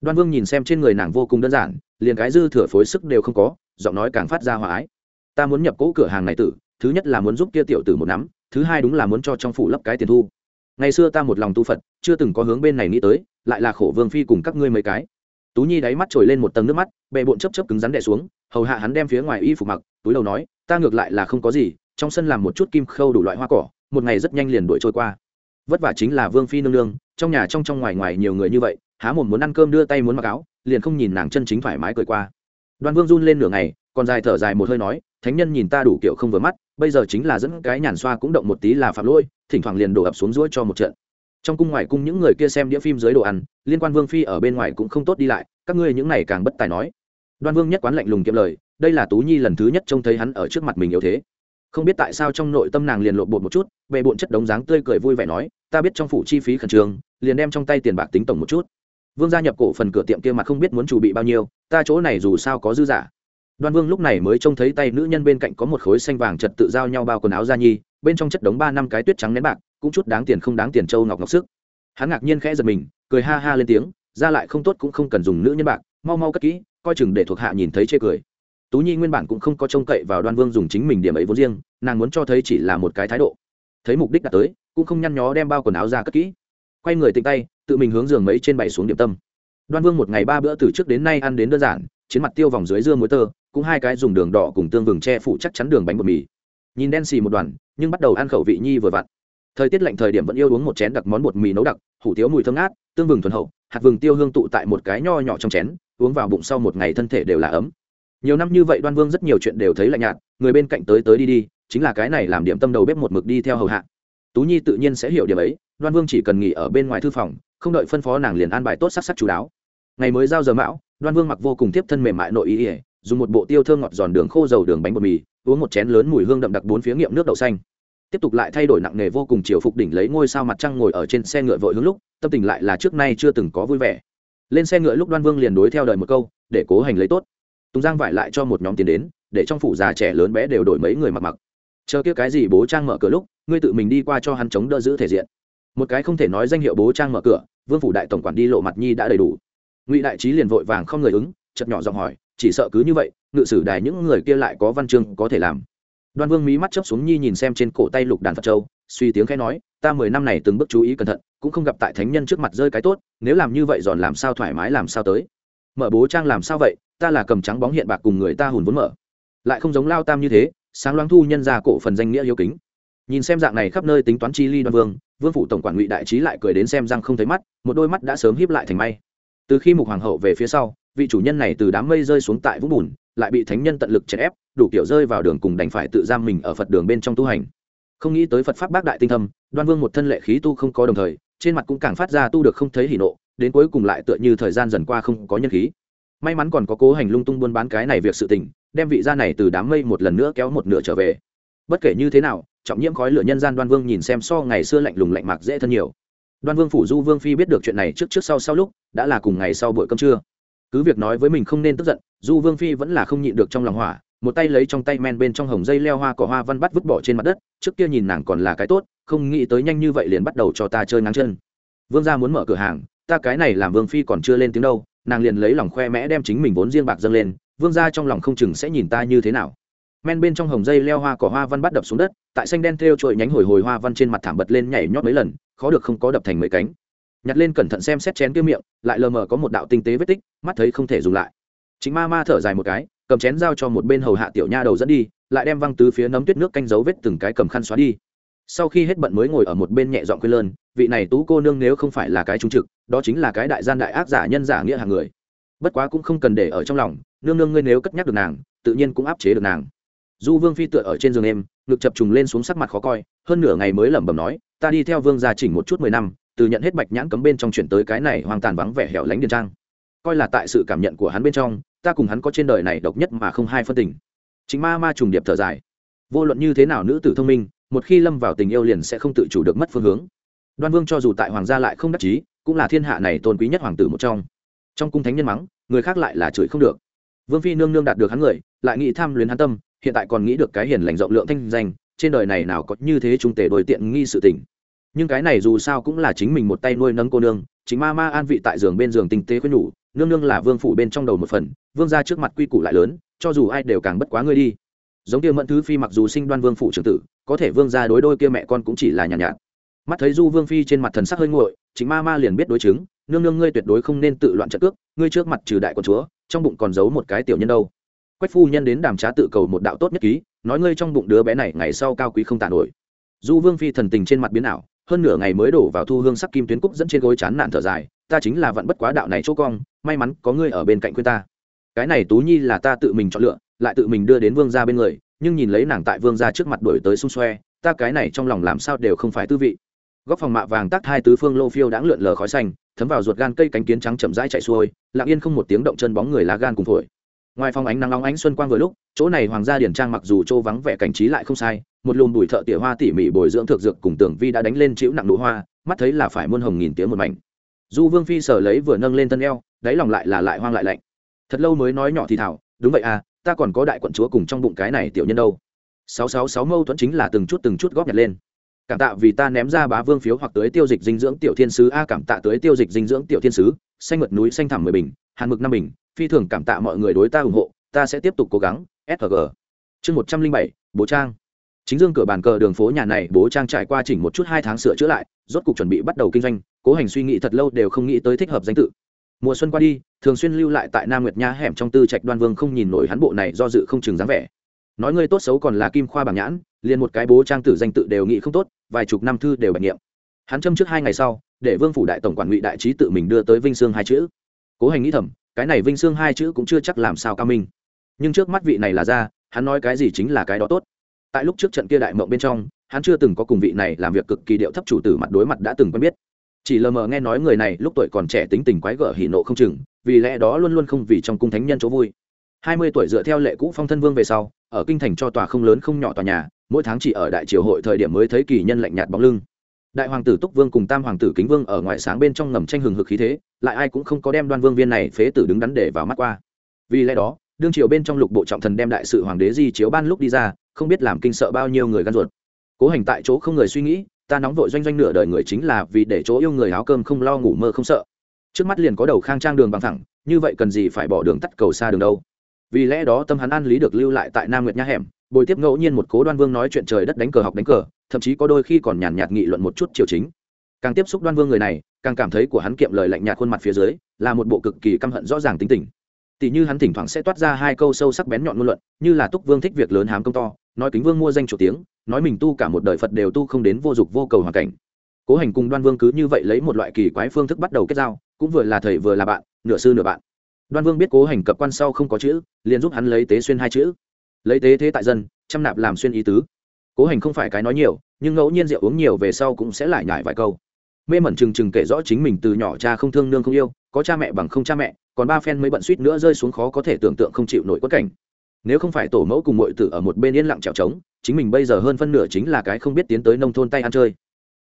Đoan vương nhìn xem trên người nàng vô cùng đơn giản, liền cái dư thừa phối sức đều không có, giọng nói càng phát ra hòa ái. Ta muốn nhập cỗ cửa hàng này tử, thứ nhất là muốn giúp kia tiểu tử một nắm, thứ hai đúng là muốn cho trong phủ lấp cái tiền thu. Ngày xưa ta một lòng tu phật, chưa từng có hướng bên này nghĩ tới, lại là khổ vương phi cùng các ngươi mấy cái. Tú nhi đáy mắt trồi lên một tầng nước mắt bệ bộn chấp chấp cứng rắn đè xuống hầu hạ hắn đem phía ngoài y phục mặc, túi đầu nói, ta ngược lại là không có gì, trong sân làm một chút kim khâu đủ loại hoa cỏ, một ngày rất nhanh liền đuổi trôi qua. Vất vả chính là vương phi nương nương, trong nhà trong trong ngoài ngoài nhiều người như vậy, há một muốn ăn cơm đưa tay muốn mặc áo, liền không nhìn nàng chân chính thoải mái cười qua. Đoan vương run lên nửa ngày, còn dài thở dài một hơi nói, thánh nhân nhìn ta đủ kiểu không vừa mắt, bây giờ chính là dẫn cái nhàn xoa cũng động một tí là phạm lỗi, thỉnh thoảng liền đổ ập xuống ruỗi cho một trận. Trong cung ngoài cung những người kia xem đĩa phim dưới đồ ăn, liên quan vương phi ở bên ngoài cũng không tốt đi lại, các ngươi những này càng bất tài nói đoan vương nhất quán lạnh lùng kiệm lời, đây là tú nhi lần thứ nhất trông thấy hắn ở trước mặt mình yếu thế. Không biết tại sao trong nội tâm nàng liền lộn bột một chút về bộn chất đống dáng tươi cười vui vẻ nói, ta biết trong phủ chi phí khẩn trương, liền đem trong tay tiền bạc tính tổng một chút. Vương gia nhập cổ phần cửa tiệm kia mà không biết muốn chủ bị bao nhiêu, ta chỗ này dù sao có dư giả. Đoan vương lúc này mới trông thấy tay nữ nhân bên cạnh có một khối xanh vàng trật tự giao nhau bao quần áo gia nhi, bên trong chất đống ba năm cái tuyết trắng nén bạc, cũng chút đáng tiền không đáng tiền châu ngọc ngọc sức. Hắn ngạc nhiên khẽ giật mình, cười ha ha lên tiếng, ra lại không tốt cũng không cần dùng nữ nhân bạc, mau mau cất kỹ coi chừng để thuộc hạ nhìn thấy chê cười. Tú nhi nguyên bản cũng không có trông cậy vào đoan vương dùng chính mình điểm ấy vốn riêng, nàng muốn cho thấy chỉ là một cái thái độ. Thấy mục đích đã tới, cũng không nhăn nhó đem bao quần áo ra cất kỹ. Quay người tịnh tay, tự mình hướng giường mấy trên bảy xuống điểm tâm. Đoan vương một ngày ba bữa từ trước đến nay ăn đến đơn giản, chiến mặt tiêu vòng dưới dưa muối tơ, cũng hai cái dùng đường đỏ cùng tương vừng che phủ chắc chắn đường bánh bột mì. Nhìn đen xì một đoàn, nhưng bắt đầu ăn khẩu vị nhi vừa vặn. Thời tiết lạnh thời điểm vẫn yêu uống một chén đặc món bột mì nấu đặc, hủ tiếu mùi thơm ngát, tương vừng thuần hậu, hạt vừng tiêu hương tụ tại một cái nho nhỏ trong chén uống vào bụng sau một ngày thân thể đều là ấm. Nhiều năm như vậy đoan vương rất nhiều chuyện đều thấy lạnh nhạt, người bên cạnh tới tới đi đi, chính là cái này làm điểm tâm đầu bếp một mực đi theo hầu hạ. Tú nhi tự nhiên sẽ hiểu điểm ấy, đoan vương chỉ cần nghỉ ở bên ngoài thư phòng, không đợi phân phó nàng liền an bài tốt sắc sắc chú đáo. Ngày mới giao giờ mão, đoan vương mặc vô cùng tiếp thân mềm mại nội ý ỉa dùng một bộ tiêu thơm ngọt giòn đường khô dầu đường bánh bột mì, uống một chén lớn mùi hương đậm đặc bốn phía nghiệm nước đậu xanh. Tiếp tục lại thay đổi nặng nề vô cùng chiều phục đỉnh lấy ngôi sao mặt trăng ngồi ở trên xe ngựa vội hướng lúc, tâm tình lại là trước nay chưa từng có vui vẻ lên xe ngựa lúc đoan vương liền đối theo đợi một câu, để cố hành lấy tốt. Tùng giang vải lại cho một nhóm tiền đến, để trong phủ già trẻ lớn bé đều đổi mấy người mặc mặc. Chờ kia cái gì bố trang mở cửa lúc, ngươi tự mình đi qua cho hắn chống đỡ giữ thể diện. Một cái không thể nói danh hiệu bố trang mở cửa, vương phủ đại tổng quản đi lộ mặt nhi đã đầy đủ. Ngụy đại trí liền vội vàng không người ứng chật nhỏ giọng hỏi, chỉ sợ cứ như vậy, ngự sử đài những người kia lại có văn chương có thể làm đoan vương mí mắt chấp xuống nhi nhìn xem trên cổ tay lục đàn phật châu, suy tiếng khẽ nói, ta mười năm này từng bước chú ý cẩn thận, cũng không gặp tại thánh nhân trước mặt rơi cái tốt, nếu làm như vậy giòn làm sao thoải mái làm sao tới? Mở bố trang làm sao vậy, ta là cầm trắng bóng hiện bạc cùng người ta hùn vốn mở. Lại không giống lao tam như thế, sáng loáng thu nhân ra cổ phần danh nghĩa hiếu kính. Nhìn xem dạng này khắp nơi tính toán chi ly đoan vương vương phủ tổng quản ngụy đại trí lại cười đến xem răng không thấy mắt, một đôi mắt đã sớm híp lại thành may. Từ khi mục hoàng hậu về phía sau, vị chủ nhân này từ đám mây rơi xuống tại vũng bùn lại bị thánh nhân tận lực chèn ép, đủ kiểu rơi vào đường cùng đành phải tự giam mình ở phật đường bên trong tu hành. Không nghĩ tới phật pháp bác đại tinh thâm, đoan vương một thân lệ khí tu không có đồng thời, trên mặt cũng càng phát ra tu được không thấy hỉ nộ, đến cuối cùng lại tựa như thời gian dần qua không có nhân khí. May mắn còn có cố hành lung tung buôn bán cái này việc sự tình, đem vị gia này từ đám mây một lần nữa kéo một nửa trở về. Bất kể như thế nào, trọng nhiễm khói lửa nhân gian đoan vương nhìn xem so ngày xưa lạnh lùng lạnh mạc dễ thân nhiều. Đoan vương phủ du vương phi biết được chuyện này trước trước sau sau lúc, đã là cùng ngày sau buổi cơm trưa cứ việc nói với mình không nên tức giận, du vương phi vẫn là không nhịn được trong lòng hỏa, một tay lấy trong tay men bên trong hồng dây leo hoa cỏ hoa văn bắt vứt bỏ trên mặt đất, trước kia nhìn nàng còn là cái tốt, không nghĩ tới nhanh như vậy liền bắt đầu cho ta chơi ngang chân. Vương gia muốn mở cửa hàng, ta cái này làm vương phi còn chưa lên tiếng đâu, nàng liền lấy lòng khoe mẽ đem chính mình vốn riêng bạc dâng lên, vương gia trong lòng không chừng sẽ nhìn ta như thế nào. Men bên trong hồng dây leo hoa cỏ hoa văn bắt đập xuống đất, tại xanh đen theo trội nhánh hồi hồi hoa văn trên mặt thảm bật lên nhảy nhót mấy lần, khó được không có đập thành mấy cánh nhặt lên cẩn thận xem xét chén kia miệng, lại lờ mờ có một đạo tinh tế vết tích, mắt thấy không thể dùng lại. Chính ma ma thở dài một cái, cầm chén dao cho một bên hầu hạ tiểu nha đầu dẫn đi, lại đem văng tứ phía nấm tuyết nước canh dấu vết từng cái cầm khăn xóa đi. Sau khi hết bận mới ngồi ở một bên nhẹ dọn quê lơn, vị này tú cô nương nếu không phải là cái trung trực, đó chính là cái đại gian đại ác giả nhân giả nghĩa hàng người. Bất quá cũng không cần để ở trong lòng, nương nương ngươi nếu cất nhắc được nàng, tự nhiên cũng áp chế được nàng. Du vương phi tựa ở trên giường em ngực chập trùng lên xuống sắc mặt khó coi, hơn nửa ngày mới lẩm bẩm nói, ta đi theo vương gia chỉnh một chút mười năm từ nhận hết bạch nhãn cấm bên trong chuyển tới cái này hoang tàn vắng vẻ hẻo lánh điền trang. Coi là tại sự cảm nhận của hắn bên trong, ta cùng hắn có trên đời này độc nhất mà không hai phân tình. Chính ma ma trùng điệp thở dài. Vô luận như thế nào nữ tử thông minh, một khi lâm vào tình yêu liền sẽ không tự chủ được mất phương hướng. Đoan vương cho dù tại hoàng gia lại không đắc chí, cũng là thiên hạ này tôn quý nhất hoàng tử một trong. Trong cung thánh nhân mắng, người khác lại là chửi không được. Vương phi nương nương đạt được hắn người, lại nghĩ tham luyến hắn tâm, hiện tại còn nghĩ được cái hiền lành rộng lượng thanh danh, trên đời này nào có như thế trung tể đổi tiện nghi sự tình nhưng cái này dù sao cũng là chính mình một tay nuôi nấng cô nương chính ma ma an vị tại giường bên giường tinh tế khuyên nhủ nương nương là vương phủ bên trong đầu một phần vương ra trước mặt quy củ lại lớn cho dù ai đều càng bất quá ngươi đi. Giống kia mẫn thứ phi mặc dù sinh đoan vương phủ trưởng tử có thể vương ra đối đôi kia mẹ con cũng chỉ là nhàn nhạt, nhạt mắt thấy du vương phi trên mặt thần sắc hơi nguội chính ma ma liền biết đối chứng nương nương ngươi tuyệt đối không nên tự loạn trận cước ngươi trước mặt trừ đại con chúa trong bụng còn giấu một cái tiểu nhân đâu. Quách phu nhân đến đàm trá tự cầu một đạo tốt nhất ký nói ngươi trong bụng đứa bé này ngày sau cao quý không tàn nổi. Du vương phi thần tình trên mặt biến ảo hơn nửa ngày mới đổ vào thu hương sắc kim tuyến cúc dẫn trên gối chán nạn thở dài, ta chính là vận bất quá đạo này chỗ cong, may mắn có ngươi ở bên cạnh khuyên ta. Cái này tú nhi là ta tự mình chọn lựa, lại tự mình đưa đến vương gia bên người, nhưng nhìn lấy nàng tại vương gia trước mặt đổi tới xung xoe, ta cái này trong lòng làm sao đều không phải tư vị. Góc phòng mạ vàng tắc hai tứ phương lô phiêu đãng lượn lờ khói xanh, thấm vào ruột gan cây cánh kiến trắng chậm rãi chạy xuôi, lặng yên không một tiếng động chân bóng người lá gan cùng phổi. Ngoài phòng ánh nắng nóng ánh xuân quang vừa lúc, chỗ này hoàng gia điển trang mặc dù trô vắng vẻ cảnh trí lại không sai một lùm bụi thợ tỉa hoa tỉ mỉ bồi dưỡng thực dược cùng tưởng vi đã đánh lên chịu nặng nụ hoa, mắt thấy là phải muôn hồng nghìn tiếng một mảnh. Du vương phi sở lấy vừa nâng lên thân eo, đáy lòng lại là lại hoang lại lạnh. Thật lâu mới nói nhỏ thì thảo, đúng vậy à ta còn có đại quận chúa cùng trong bụng cái này tiểu nhân đâu. Sáu sáu sáu mâu thuẫn chính là từng chút từng chút góp nhặt lên. Cảm tạ vì ta ném ra bá vương phiếu hoặc tới tiêu dịch dinh dưỡng tiểu thiên sứ. A, cảm tạ tới tiêu dịch dinh dưỡng tiểu thiên sứ, xanh mượt núi xanh thẳm mười bình, hàn mực năm bình, phi thường cảm tạ mọi người đối ta ủng hộ, ta sẽ tiếp tục cố gắng. Sg chương một trăm linh bảy, bố trang chính dương cửa bàn cờ đường phố nhà này, bố trang trải qua chỉnh một chút hai tháng sửa chữa lại, rốt cục chuẩn bị bắt đầu kinh doanh, cố hành suy nghĩ thật lâu đều không nghĩ tới thích hợp danh tự. Mùa xuân qua đi, thường xuyên lưu lại tại nam nguyệt nha hẻm trong tư trạch đoan vương không nhìn nổi hắn bộ này do dự không chừng dáng vẻ. Nói ngươi tốt xấu còn là kim khoa bảng nhãn, liền một cái bố trang tử danh tự đều nghĩ không tốt, vài chục năm thư đều bạch nghiệm hắn châm trước hai ngày sau, để vương phủ đại tổng quản ngụy đại trí tự mình đưa tới vinh sương hai chữ. Cố hành nghĩ thầm, cái này vinh sương hai chữ cũng chưa chắc làm sao cao minh. Nhưng trước mắt vị này là ra, hắn nói cái gì chính là cái đó tốt tại lúc trước trận kia đại mộng bên trong, hắn chưa từng có cùng vị này làm việc cực kỳ điệu thấp chủ tử mặt đối mặt đã từng quen biết. Chỉ lờ mờ nghe nói người này lúc tuổi còn trẻ tính tình quái gở hỉ nộ không chừng, vì lẽ đó luôn luôn không vì trong cung thánh nhân chỗ vui. Hai mươi tuổi dựa theo lệ cũ phong thân vương về sau, ở kinh thành cho tòa không lớn không nhỏ tòa nhà, mỗi tháng chỉ ở đại triều hội thời điểm mới thấy kỳ nhân lạnh nhạt bóng lưng. Đại hoàng tử túc vương cùng tam hoàng tử kính vương ở ngoài sáng bên trong ngầm tranh hừng hực khí thế, lại ai cũng không có đem đoan vương viên này phế tử đứng đắn để vào mắt qua. Vì lẽ đó đương triều bên trong lục bộ trọng thần đem đại sự hoàng đế di chiếu ban lúc đi ra, không biết làm kinh sợ bao nhiêu người gan ruột. Cố hành tại chỗ không người suy nghĩ, ta nóng vội doanh doanh nửa đời người chính là vì để chỗ yêu người áo cơm không lo ngủ mơ không sợ. Trước mắt liền có đầu khang trang đường bằng thẳng, như vậy cần gì phải bỏ đường tắt cầu xa đường đâu. Vì lẽ đó tâm hắn an lý được lưu lại tại nam nguyệt nha hẻm, bồi tiếp ngẫu nhiên một cố đoan vương nói chuyện trời đất đánh cờ học đánh cờ, thậm chí có đôi khi còn nhàn nhạt nghị luận một chút triều chính. Càng tiếp xúc đoan vương người này, càng cảm thấy của hắn kiệm lời lạnh nhạt khuôn mặt phía dưới, là một bộ cực kỳ căm hận rõ ràng tính tình tỷ như hắn thỉnh thoảng sẽ toát ra hai câu sâu sắc bén nhọn ngôn luận, như là túc vương thích việc lớn hám công to, nói kính vương mua danh chủ tiếng, nói mình tu cả một đời phật đều tu không đến vô dục vô cầu hoàn cảnh. Cố hành cùng đoan vương cứ như vậy lấy một loại kỳ quái phương thức bắt đầu kết giao, cũng vừa là thầy vừa là bạn, nửa sư nửa bạn. Đoan vương biết cố hành cập quan sau không có chữ, liền giúp hắn lấy tế xuyên hai chữ. Lấy tế thế tại dân, chăm nạp làm xuyên ý tứ. Cố hành không phải cái nói nhiều, nhưng ngẫu nhiên rượu uống nhiều về sau cũng sẽ lại nhải vài câu mê mẩn chừng chừng kể rõ chính mình từ nhỏ cha không thương nương không yêu, có cha mẹ bằng không cha mẹ, còn ba phen mới bận suýt nữa rơi xuống khó có thể tưởng tượng không chịu nổi quất cảnh. Nếu không phải tổ mẫu cùng mọi tử ở một bên yên lặng trèo trống chính mình bây giờ hơn phân nửa chính là cái không biết tiến tới nông thôn tay ăn chơi.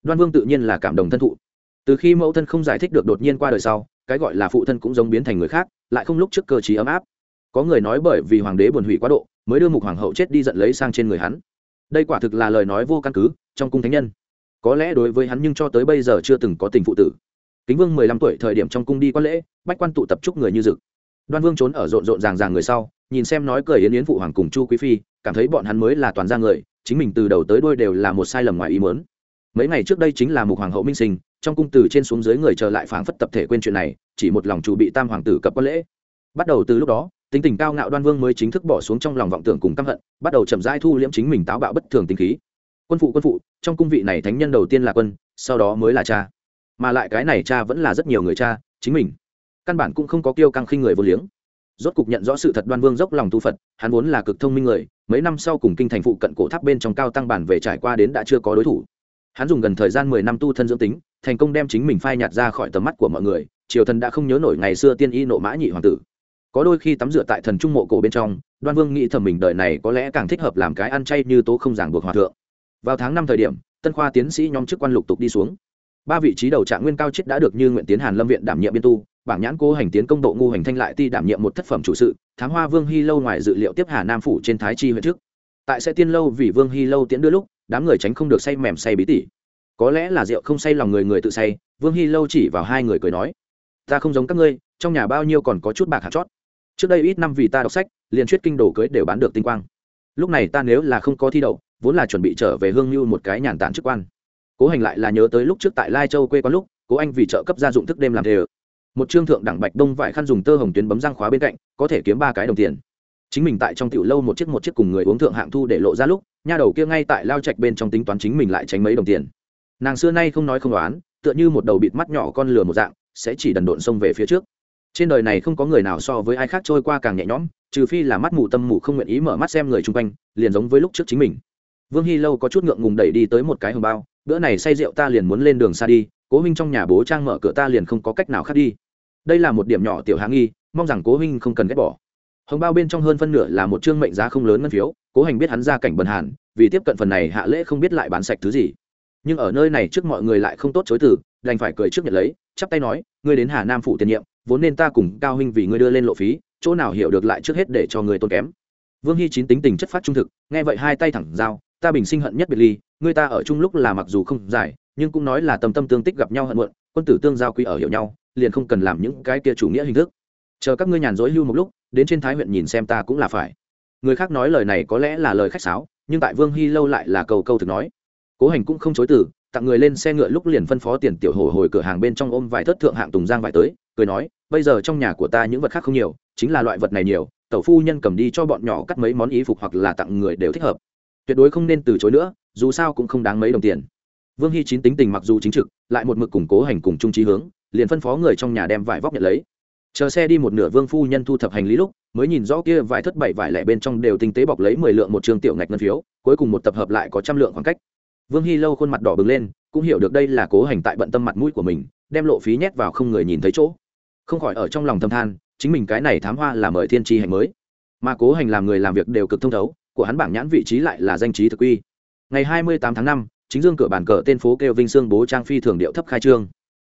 Đoan vương tự nhiên là cảm đồng thân thụ. Từ khi mẫu thân không giải thích được đột nhiên qua đời sau, cái gọi là phụ thân cũng giống biến thành người khác, lại không lúc trước cơ chí ấm áp. Có người nói bởi vì hoàng đế buồn hủy quá độ, mới đưa mục hoàng hậu chết đi giận lấy sang trên người hắn. Đây quả thực là lời nói vô căn cứ trong cung thánh nhân có lẽ đối với hắn nhưng cho tới bây giờ chưa từng có tình phụ tử. Kính vương mười lăm tuổi thời điểm trong cung đi quan lễ, bách quan tụ tập chúc người như dực đoan vương trốn ở rộn rộn ràng ràng người sau, nhìn xem nói cười yến yến phụ hoàng cùng chu quý phi, cảm thấy bọn hắn mới là toàn gia người, chính mình từ đầu tới đôi đều là một sai lầm ngoài ý mớn mấy ngày trước đây chính là mục hoàng hậu minh sinh, trong cung từ trên xuống dưới người chờ lại phảng phất tập thể quên chuyện này, chỉ một lòng chủ bị tam hoàng tử cập quan lễ. Bắt đầu từ lúc đó, tính tình cao ngạo đoan vương mới chính thức bỏ xuống trong lòng vọng tưởng cùng căm hận, bắt đầu chậm rãi thu liễm chính mình táo bạo bất thường tính khí quân phụ quân phụ, trong cung vị này thánh nhân đầu tiên là quân, sau đó mới là cha. Mà lại cái này cha vẫn là rất nhiều người cha, chính mình. Căn bản cũng không có kiêu căng khinh người vô liếng. Rốt cục nhận rõ sự thật, đoan vương dốc lòng tu phật, hắn vốn là cực thông minh người, mấy năm sau cùng kinh thành phụ cận cổ tháp bên trong cao tăng bản về trải qua đến đã chưa có đối thủ. Hắn dùng gần thời gian mười năm tu thân dưỡng tính, thành công đem chính mình phai nhạt ra khỏi tầm mắt của mọi người, triều thần đã không nhớ nổi ngày xưa tiên y nộ mã nhị hoàng tử. Có đôi khi tắm rửa tại thần trung mộ cổ bên trong, đoan vương nghĩ thầm mình đời này có lẽ càng thích hợp làm cái ăn chay như tố không giảng buộc hòa thượng vào tháng năm thời điểm, tân khoa tiến sĩ nhóm chức quan lục tục đi xuống. Ba vị trí đầu trạng nguyên cao chết đã được như nguyện tiến hàn lâm viện đảm nhiệm biên tu, bảng nhãn cố hành tiến công độ ngu hành thanh lại ti đảm nhiệm một thất phẩm chủ sự, thám hoa vương hy lâu ngoài dự liệu tiếp hà nam phủ trên thái chi huyện trước. Tại sẽ tiên lâu vì vương hy lâu tiến đưa lúc, đám người tránh không được say mềm say bí tỉ. Có lẽ là rượu không say lòng người người tự say, vương hy lâu chỉ vào hai người cười nói, ta không giống các ngươi, trong nhà bao nhiêu còn có chút bạc hạt chót. Trước đây ít năm vì ta đọc sách, liền chuyết kinh đồ cưới đều bán được tinh quang. Lúc này ta nếu là không có thi đậu vốn là chuẩn bị trở về hương như một cái nhàn tản chức quan. Cố hành lại là nhớ tới lúc trước tại lai châu quê quán lúc, cố anh vì trợ cấp gia dụng thức đêm làm thề ở. Một trương thượng đẳng bạch đông vải khăn dùng tơ hồng tuyến bấm răng khóa bên cạnh, có thể kiếm ba cái đồng tiền. Chính mình tại trong tiểu lâu một chiếc một chiếc cùng người uống thượng hạng thu để lộ ra lúc, nha đầu kia ngay tại lao trạch bên trong tính toán chính mình lại tránh mấy đồng tiền. Nàng xưa nay không nói không đoán, tựa như một đầu bịt mắt nhỏ con lừa một dạng, sẽ chỉ đần độn xông về phía trước. Trên đời này không có người nào so với ai khác trôi qua càng nhẹ nhõm, trừ phi là mắt mù tâm mù không nguyện ý mở mắt xem người chung quanh, liền giống với lúc trước chính mình vương hy lâu có chút ngượng ngùng đẩy đi tới một cái hồng bao, bữa này say rượu ta liền muốn lên đường xa đi, cố huynh trong nhà bố trang mở cửa ta liền không có cách nào khác đi. Đây là một điểm nhỏ tiểu hạ nghi, mong rằng cố huynh không cần ghét bỏ. Hồng bao bên trong hơn phân nửa là một chương mệnh giá không lớn ngân phiếu, cố hành biết hắn ra cảnh bần hàn, vì tiếp cận phần này hạ lễ không biết lại bán sạch thứ gì. Nhưng ở nơi này trước mọi người lại không tốt chối từ, đành phải cười trước nhận lấy, chắp tay nói, ngươi đến hà nam phủ tiền nhiệm, vốn nên ta cùng cao huynh vì ngươi đưa lên lộ phí, chỗ nào hiểu được lại trước hết để cho người tôn kém. Vương hy chín tính tình chất phát trung thực, nghe vậy hai tay thẳng giao ta bình sinh hận nhất biệt ly người ta ở chung lúc là mặc dù không dài nhưng cũng nói là tâm tâm tương tích gặp nhau hận muộn, quân tử tương giao quý ở hiểu nhau, liền không cần làm những cái kia chủ nghĩa hình thức. Chờ các ngươi nhàn rỗi lưu một lúc, đến trên thái huyện nhìn xem ta cũng là phải. Người khác nói lời này có lẽ là lời khách sáo, nhưng tại vương hy lâu lại là câu câu thực nói. Cố hành cũng không chối từ, tặng người lên xe ngựa lúc liền phân phó tiền tiểu hồ hồi cửa hàng bên trong ôm vài thất thượng hạng tùng giang vải tới, cười nói, bây giờ trong nhà của ta những vật khác không nhiều, chính là loại vật này nhiều, tẩu phu nhân cầm đi cho bọn nhỏ cắt mấy món ý phục hoặc là tặng người đều thích hợp tuyệt đối không nên từ chối nữa, dù sao cũng không đáng mấy đồng tiền. Vương hy chín tính tình mặc dù chính trực, lại một mực củng cố hành cùng trung trí hướng, liền phân phó người trong nhà đem vải vóc nhận lấy. Chờ xe đi một nửa vương phu nhân thu thập hành lý lúc, mới nhìn rõ kia vải thất bảy vải lẻ bên trong đều tinh tế bọc lấy mười lượng một trường tiểu ngạch ngân phiếu, cuối cùng một tập hợp lại có trăm lượng khoảng cách. Vương hy lâu khuôn mặt đỏ bừng lên, cũng hiểu được đây là cố hành tại bận tâm mặt mũi của mình, đem lộ phí nhét vào không người nhìn thấy chỗ. Không khỏi ở trong lòng thâm than, chính mình cái này thám hoa là mời thiên tri hành mới. Mà cố hành làm người làm việc đều cực thông thấu của hắn bảng nhãn vị trí lại là danh trí thực quy ngày hai mươi tám tháng năm, chính dương cửa bàn cờ tên phố kêu vinh sương bố trang phi thường điệu thấp khai trương.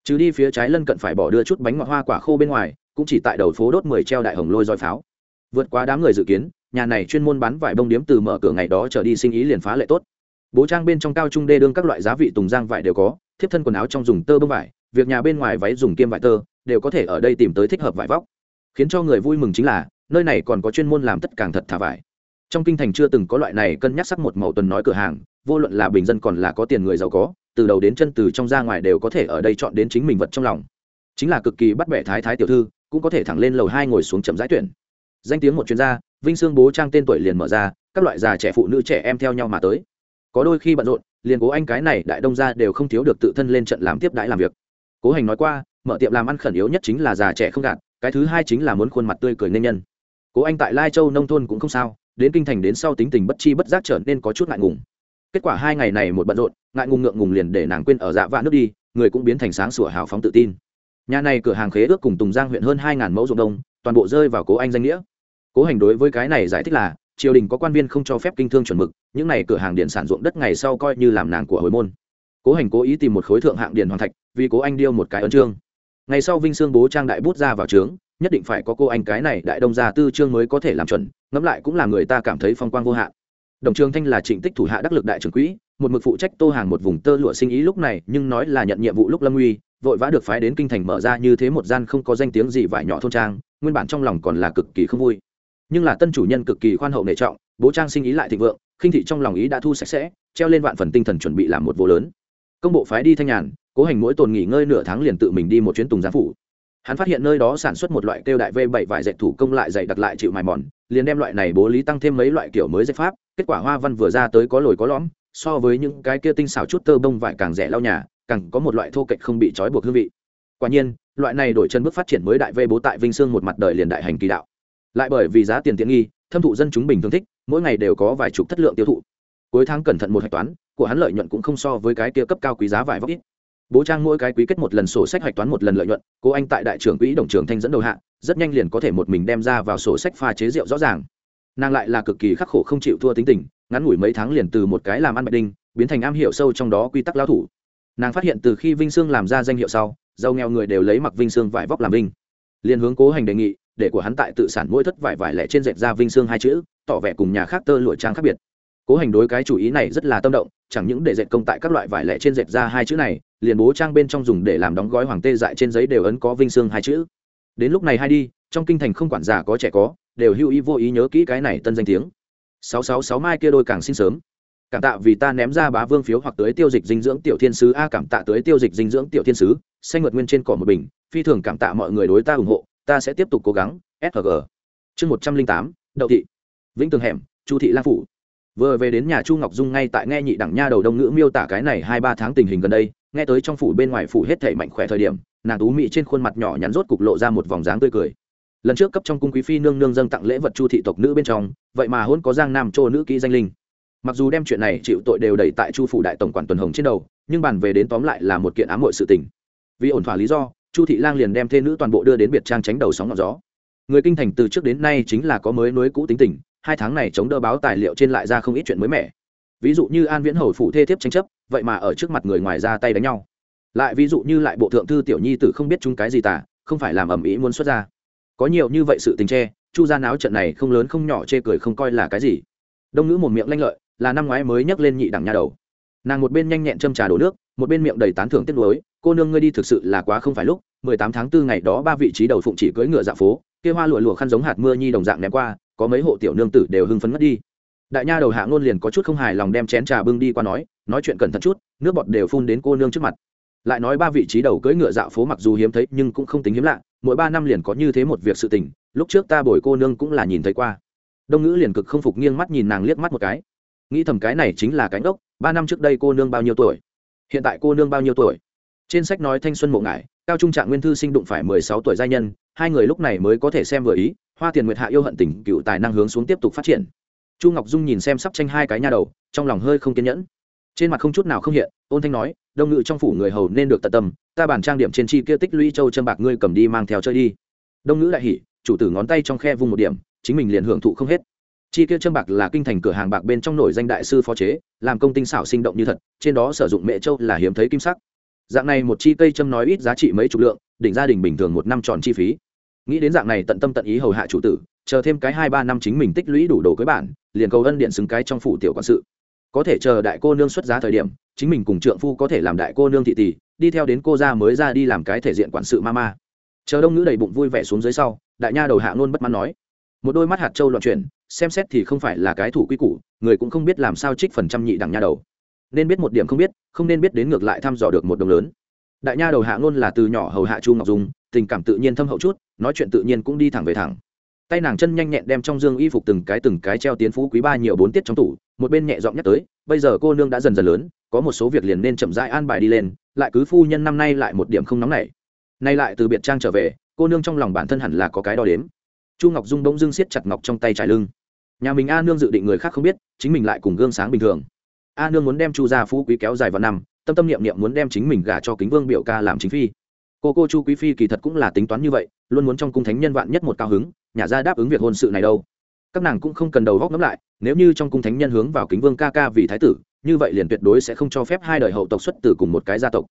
Trừ đi phía trái lân cận phải bỏ đưa chút bánh ngọt hoa quả khô bên ngoài, cũng chỉ tại đầu phố đốt mười treo đại hồng lôi roi pháo. Vượt qua đám người dự kiến, nhà này chuyên môn bán vải bông điếm từ mở cửa ngày đó trở đi sinh ý liền phá lệ tốt. Bố trang bên trong cao trung đê đương các loại giá vị tùng giang vải đều có, thiếp thân quần áo trong dùng tơ bông vải, việc nhà bên ngoài váy dùng kiêm vải tơ, đều có thể ở đây tìm tới thích hợp vải vóc. Khiến cho người vui mừng chính là, nơi này còn có chuyên môn làm tất càng thật thả vải trong kinh thành chưa từng có loại này cân nhắc sắc một màu tuần nói cửa hàng, vô luận là bình dân còn là có tiền người giàu có, từ đầu đến chân, từ trong ra ngoài đều có thể ở đây chọn đến chính mình vật trong lòng. Chính là cực kỳ bắt bẻ thái thái tiểu thư, cũng có thể thẳng lên lầu hai ngồi xuống chậm giải tuyển. Danh tiếng một chuyên gia, vinh sương bố trang tên tuổi liền mở ra, các loại già trẻ phụ nữ trẻ em theo nhau mà tới. Có đôi khi bận rộn, liền cố anh cái này đại đông ra đều không thiếu được tự thân lên trận làm tiếp đãi làm việc. Cố hành nói qua, mở tiệm làm ăn khẩn yếu nhất chính là già trẻ không gạt, cái thứ hai chính là muốn khuôn mặt tươi cười nên nhân. Cố anh tại lai châu nông thôn cũng không sao đến kinh thành đến sau tính tình bất chi bất giác trở nên có chút ngại ngùng. Kết quả hai ngày này một bận rộn, ngại ngùng ngượng ngùng liền để nàng quên ở dạ vạ nước đi, người cũng biến thành sáng sủa hào phóng tự tin. Nhà này cửa hàng khế ước cùng tùng giang huyện hơn hai ngàn mẫu ruộng đông, toàn bộ rơi vào cố anh danh nghĩa. Cố hành đối với cái này giải thích là, triều đình có quan viên không cho phép kinh thương chuẩn mực, những này cửa hàng điện sản ruộng đất ngày sau coi như làm nàng của hồi môn. Cố hành cố ý tìm một khối thượng hạng điện hoàng thạch, vì cố anh điêu một cái ấn trương ngày sau vinh sương bố trang đại bút ra vào trướng, nhất định phải có cô anh cái này đại đông gia tư trương mới có thể làm chuẩn ngẫm lại cũng là người ta cảm thấy phong quang vô hạn. Đồng trường thanh là trịnh tích thủ hạ đắc lực đại trưởng quỹ, một mực phụ trách tô hàng một vùng tơ lụa sinh ý lúc này, nhưng nói là nhận nhiệm vụ lúc lâm uy, vội vã được phái đến kinh thành mở ra như thế một gian không có danh tiếng gì vải nhỏ thôn trang, nguyên bản trong lòng còn là cực kỳ không vui. Nhưng là tân chủ nhân cực kỳ khoan hậu nệ trọng, bố trang sinh ý lại thịnh vượng, khinh thị trong lòng ý đã thu sạch sẽ, treo lên vạn phần tinh thần chuẩn bị làm một vô lớn. Công bộ phái đi thanh nhàn, cố hành mỗi tồn nghỉ ngơi nửa tháng liền tự mình đi một chuyến tùng giáng phủ hắn phát hiện nơi đó sản xuất một loại kêu đại v bảy vải dệt thủ công lại dày đặt lại chịu mài mòn, liền đem loại này bố lý tăng thêm mấy loại kiểu mới dệt pháp, kết quả hoa văn vừa ra tới có lồi có lõm, so với những cái kia tinh xảo chút tơ bông vải càng rẻ lau nhà, càng có một loại thô kệch không bị trói buộc hương vị. Quả nhiên, loại này đổi chân bước phát triển mới đại v bố tại vinh sương một mặt đời liền đại hành kỳ đạo. Lại bởi vì giá tiền tiện nghi, thâm thụ dân chúng bình thường thích, mỗi ngày đều có vài chục thất lượng tiêu thụ. Cuối tháng cẩn thận một hạch toán, của hắn lợi nhuận cũng không so với cái kia cấp cao quý giá vải vóc ít bố trang mỗi cái quý kết một lần sổ sách hạch toán một lần lợi nhuận, cô anh tại đại trưởng quỹ đồng trường thanh dẫn đầu hạ, rất nhanh liền có thể một mình đem ra vào sổ sách pha chế rượu rõ ràng. Nàng lại là cực kỳ khắc khổ không chịu thua tính tình, ngắn ngủi mấy tháng liền từ một cái làm ăn bạch đinh, biến thành am hiểu sâu trong đó quy tắc lao thủ. Nàng phát hiện từ khi vinh sương làm ra danh hiệu sau, giàu nghèo người đều lấy mặc vinh sương vải vóc làm vinh. Liền hướng cố hành đề nghị, để của hắn tại tự sản mỗi thất vải vải lẻ trên dệt ra vinh sương hai chữ, tỏ vẻ cùng nhà khác tơ lụa trang khác biệt cố hành đối cái chủ ý này rất là tâm động, chẳng những để dệt công tại các loại vải lẻ trên dệt ra hai chữ này, liền bố trang bên trong dùng để làm đóng gói hoàng tê dại trên giấy đều ấn có vinh sương hai chữ. Đến lúc này hai đi, trong kinh thành không quản già có trẻ có, đều hưu ý vô ý nhớ kỹ cái này tân danh tiếng. Sáu sáu sáu mai kia đôi càng sinh sớm. Cảm tạ vì ta ném ra bá vương phiếu hoặc tới tiêu dịch dinh dưỡng tiểu thiên sứ. A, cảm tạ tới tiêu dịch dinh dưỡng tiểu thiên sứ. Xanh ngượt nguyên trên cỏ một bình. Phi thường cảm tạ mọi người đối ta ủng hộ. Ta sẽ tiếp tục cố gắng. Sg chương một trăm linh tám, đậu thị. Vĩnh tường hẻm, chu thị lang phủ vừa về đến nhà chu ngọc dung ngay tại nghe nhị đẳng nha đầu đông ngữ miêu tả cái này hai ba tháng tình hình gần đây, nghe tới trong phủ bên ngoài phủ hết thể mạnh khỏe thời điểm, nàng tú mị trên khuôn mặt nhỏ nhắn rốt cục lộ ra một vòng dáng tươi cười. Lần trước cấp trong cung quý phi nương nương dâng tặng lễ vật chu thị tộc nữ bên trong, vậy mà hôn có giang nam châu nữ kỹ danh linh. Mặc dù đem chuyện này chịu tội đều đẩy tại chu phủ đại tổng quản tuần hồng trên đầu, nhưng bàn về đến tóm lại là một kiện ám hội sự tình. Vì ổn thỏa lý do, chu thị lang liền đem thê nữ toàn bộ đưa đến biệt trang tránh đầu sóng ngọn gió. Người kinh thành từ trước đến nay chính là có mới nối cũ tính tình hai tháng này chống đỡ báo tài liệu trên lại ra không ít chuyện mới mẻ. Ví dụ như an viễn hầu phủ thê thiếp tranh chấp, vậy mà ở trước mặt người ngoài ra tay đánh nhau. Lại ví dụ như lại bộ thượng thư tiểu nhi tử không biết chúng cái gì tả, không phải làm ầm ĩ muốn xuất ra. Có nhiều như vậy sự tình che, chu gia náo trận này không lớn không nhỏ chê cười không coi là cái gì. Đông ngữ một miệng lanh lợi, là năm ngoái mới nhắc lên nhị đẳng nhà đầu. Nàng một bên nhanh nhẹn châm trà đổ nước, một bên miệng đầy tán thưởng tiếc nuối, cô nương ngươi đi thực sự là quá không phải lúc, mười tám tháng 4 ngày đó ba vị trí đầu phụng chỉ cưỡi ngựa dạ phố, kia hoa lụa lụa khăn giống hạt mưa nhi đồng dạng ném qua có mấy hộ tiểu nương tử đều hưng phấn ngất đi. Đại nha đầu hạ ngôn liền có chút không hài lòng đem chén trà bưng đi qua nói nói chuyện cẩn thận chút, nước bọt đều phun đến cô nương trước mặt. Lại nói ba vị trí đầu cưỡi ngựa dạo phố mặc dù hiếm thấy nhưng cũng không tính hiếm lạ, mỗi ba năm liền có như thế một việc sự tình, lúc trước ta bồi cô nương cũng là nhìn thấy qua. Đông ngữ liền cực không phục nghiêng mắt nhìn nàng liếc mắt một cái. Nghĩ thầm cái này chính là cánh ốc ba năm trước đây cô nương bao nhiêu tuổi? Hiện tại cô nương bao nhiêu tuổi? Trên sách nói thanh xuân mộ ngải, cao trung trạng nguyên thư sinh đụng phải mười sáu tuổi giai nhân, hai người lúc này mới có thể xem vừa ý hoa tiền nguyệt hạ yêu hận tình cựu tài năng hướng xuống tiếp tục phát triển. Chu ngọc dung nhìn xem sắp tranh hai cái nha đầu, trong lòng hơi không kiên nhẫn. Trên mặt không chút nào không hiện, ôn thanh nói, đông ngự trong phủ người hầu nên được tận tâm, ta bản trang điểm trên chi kia tích lũy châu chân bạc ngươi cầm đi mang theo chơi đi. Đông ngữ lại hỉ, chủ tử ngón tay trong khe vung một điểm, chính mình liền hưởng thụ không hết. Chi kia chân bạc là kinh thành cửa hàng bạc bên trong nổi danh đại sư phó chế, làm công tinh xảo sinh động như thật, trên đó sử dụng mẹ châu là hiếm thấy kim sắc. Dạng này một chi cây châm nói ít giá trị mấy chục lượng, đỉnh gia đình bình thường một năm tròn chi phí nghĩ đến dạng này tận tâm tận ý hầu hạ chủ tử, chờ thêm cái hai ba năm chính mình tích lũy đủ đồ cưới bản, liền cầu ân điện xứng cái trong phủ tiểu quản sự. Có thể chờ đại cô nương xuất giá thời điểm, chính mình cùng trượng phu có thể làm đại cô nương thị tỷ, đi theo đến cô ra mới ra đi làm cái thể diện quản sự ma ma. Chờ đông nữ đầy bụng vui vẻ xuống dưới sau, đại nha đầu hạ nôn bất mãn nói, một đôi mắt hạt trâu loạn chuyển, xem xét thì không phải là cái thủ quy củ, người cũng không biết làm sao trích phần trăm nhị đẳng nha đầu. Nên biết một điểm không biết, không nên biết đến ngược lại thăm dò được một đồng lớn đại nha đầu hạ ngôn là từ nhỏ hầu hạ chu ngọc dung, tình cảm tự nhiên thâm hậu chút, nói chuyện tự nhiên cũng đi thẳng về thẳng. Tay nàng chân nhanh nhẹn đem trong dương y phục từng cái từng cái treo tiến phú quý ba nhiều bốn tiết trong tủ, một bên nhẹ giọng nhắc tới, bây giờ cô nương đã dần dần lớn, có một số việc liền nên chậm rãi an bài đi lên, lại cứ phu nhân năm nay lại một điểm không nóng nảy. Nay lại từ biệt trang trở về, cô nương trong lòng bản thân hẳn là có cái đo đếm. Chu ngọc dung bỗng dưng siết chặt ngọc trong tay trải lưng. Nhà mình a nương dự định người khác không biết, chính mình lại cùng gương sáng bình thường. A nương muốn đem chu gia phú quý kéo dài vào năm tâm tâm niệm niệm muốn đem chính mình gả cho kính vương biểu ca làm chính phi. Cô cô chu quý phi kỳ thật cũng là tính toán như vậy, luôn muốn trong cung thánh nhân vạn nhất một cao hứng, nhà ra đáp ứng việc hôn sự này đâu. Các nàng cũng không cần đầu góc ngẫm lại, nếu như trong cung thánh nhân hướng vào kính vương ca ca vì thái tử, như vậy liền tuyệt đối sẽ không cho phép hai đời hậu tộc xuất từ cùng một cái gia tộc.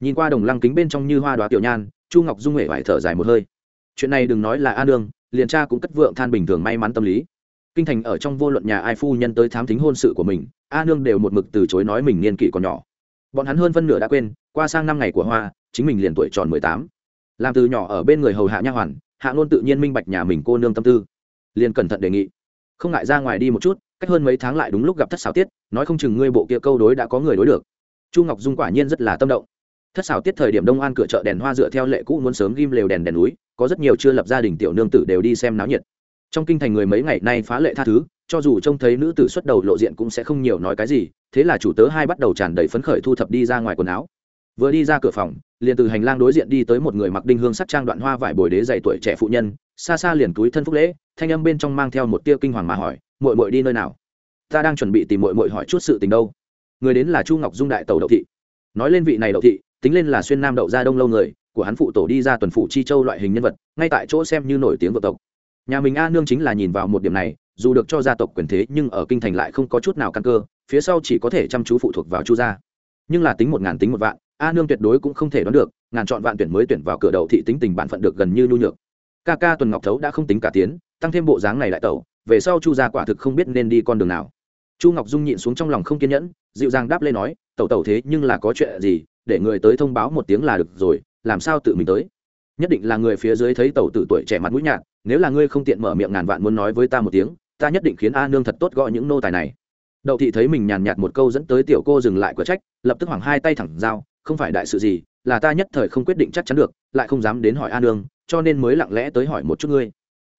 Nhìn qua đồng lăng kính bên trong như hoa đoá tiểu nhan, chu ngọc dung huệ vải thở dài một hơi. Chuyện này đừng nói là a đương liền cha cũng cất vượng than bình thường may mắn tâm lý. Kinh thành ở trong vô luận nhà ai phu nhân tới thám thính hôn sự của mình, a nương đều một mực từ chối nói mình niên kỷ còn nhỏ bọn hắn hơn phân nửa đã quên, qua sang năm ngày của hoa, chính mình liền tuổi tròn mười tám. Làm từ nhỏ ở bên người hầu hạ nha hoàn, hạ ngôn tự nhiên minh bạch nhà mình cô nương tâm tư. Liền cẩn thận đề nghị. Không ngại ra ngoài đi một chút, cách hơn mấy tháng lại đúng lúc gặp thất xảo tiết, nói không chừng ngươi bộ kia câu đối đã có người đối được. Chu ngọc dung quả nhiên rất là tâm động. Thất xảo tiết thời điểm đông an cửa chợ đèn hoa dựa theo lệ cũ muốn sớm ghim lều đèn đèn núi, có rất nhiều chưa lập gia đình tiểu nương tử đều đi xem náo nhiệt trong kinh thành người mấy ngày nay phá lệ tha thứ, cho dù trông thấy nữ tử xuất đầu lộ diện cũng sẽ không nhiều nói cái gì, thế là chủ tớ hai bắt đầu tràn đầy phấn khởi thu thập đi ra ngoài quần áo. Vừa đi ra cửa phòng, liền từ hành lang đối diện đi tới một người mặc đinh hương sắc trang đoạn hoa vải bồi đế dày tuổi trẻ phụ nhân, xa xa liền túi thân phúc lễ, thanh âm bên trong mang theo một tia kinh hoàng mà hỏi mội mội đi nơi nào? Ta đang chuẩn bị tìm mội mội hỏi chút sự tình đâu. Người đến là chu ngọc dung đại tàu đậu thị. Nói lên vị này đậu thị, tính lên là xuyên nam đậu gia đông lâu người, của hắn phụ tổ đi ra tuần phụ chi châu loại hình nhân vật, ngay tại chỗ xem như nổi tiếng vợ tộc nhà mình a nương chính là nhìn vào một điểm này, dù được cho gia tộc quyền thế nhưng ở kinh thành lại không có chút nào căn cơ, phía sau chỉ có thể chăm chú phụ thuộc vào chu gia. Nhưng là tính một ngàn tính một vạn, a nương tuyệt đối cũng không thể đoán được, ngàn chọn vạn tuyển mới tuyển vào cửa đầu thị tính tình bản phận được gần như nhu nhược. Ca ca tuần ngọc thấu đã không tính cả tiến, tăng thêm bộ dáng này lại tẩu, về sau chu gia quả thực không biết nên đi con đường nào. Chu ngọc dung nhịn xuống trong lòng không kiên nhẫn, dịu dàng đáp lên nói, tẩu tẩu thế nhưng là có chuyện gì, để người tới thông báo một tiếng là được rồi, làm sao tự mình tới? Nhất định là người phía dưới thấy tẩu tử tuổi trẻ mặt mũi nhạt nếu là ngươi không tiện mở miệng ngàn vạn muốn nói với ta một tiếng, ta nhất định khiến a nương thật tốt gọi những nô tài này. Đậu thị thấy mình nhàn nhạt một câu dẫn tới tiểu cô dừng lại cửa trách, lập tức hoảng hai tay thẳng dao không phải đại sự gì, là ta nhất thời không quyết định chắc chắn được, lại không dám đến hỏi a nương, cho nên mới lặng lẽ tới hỏi một chút ngươi.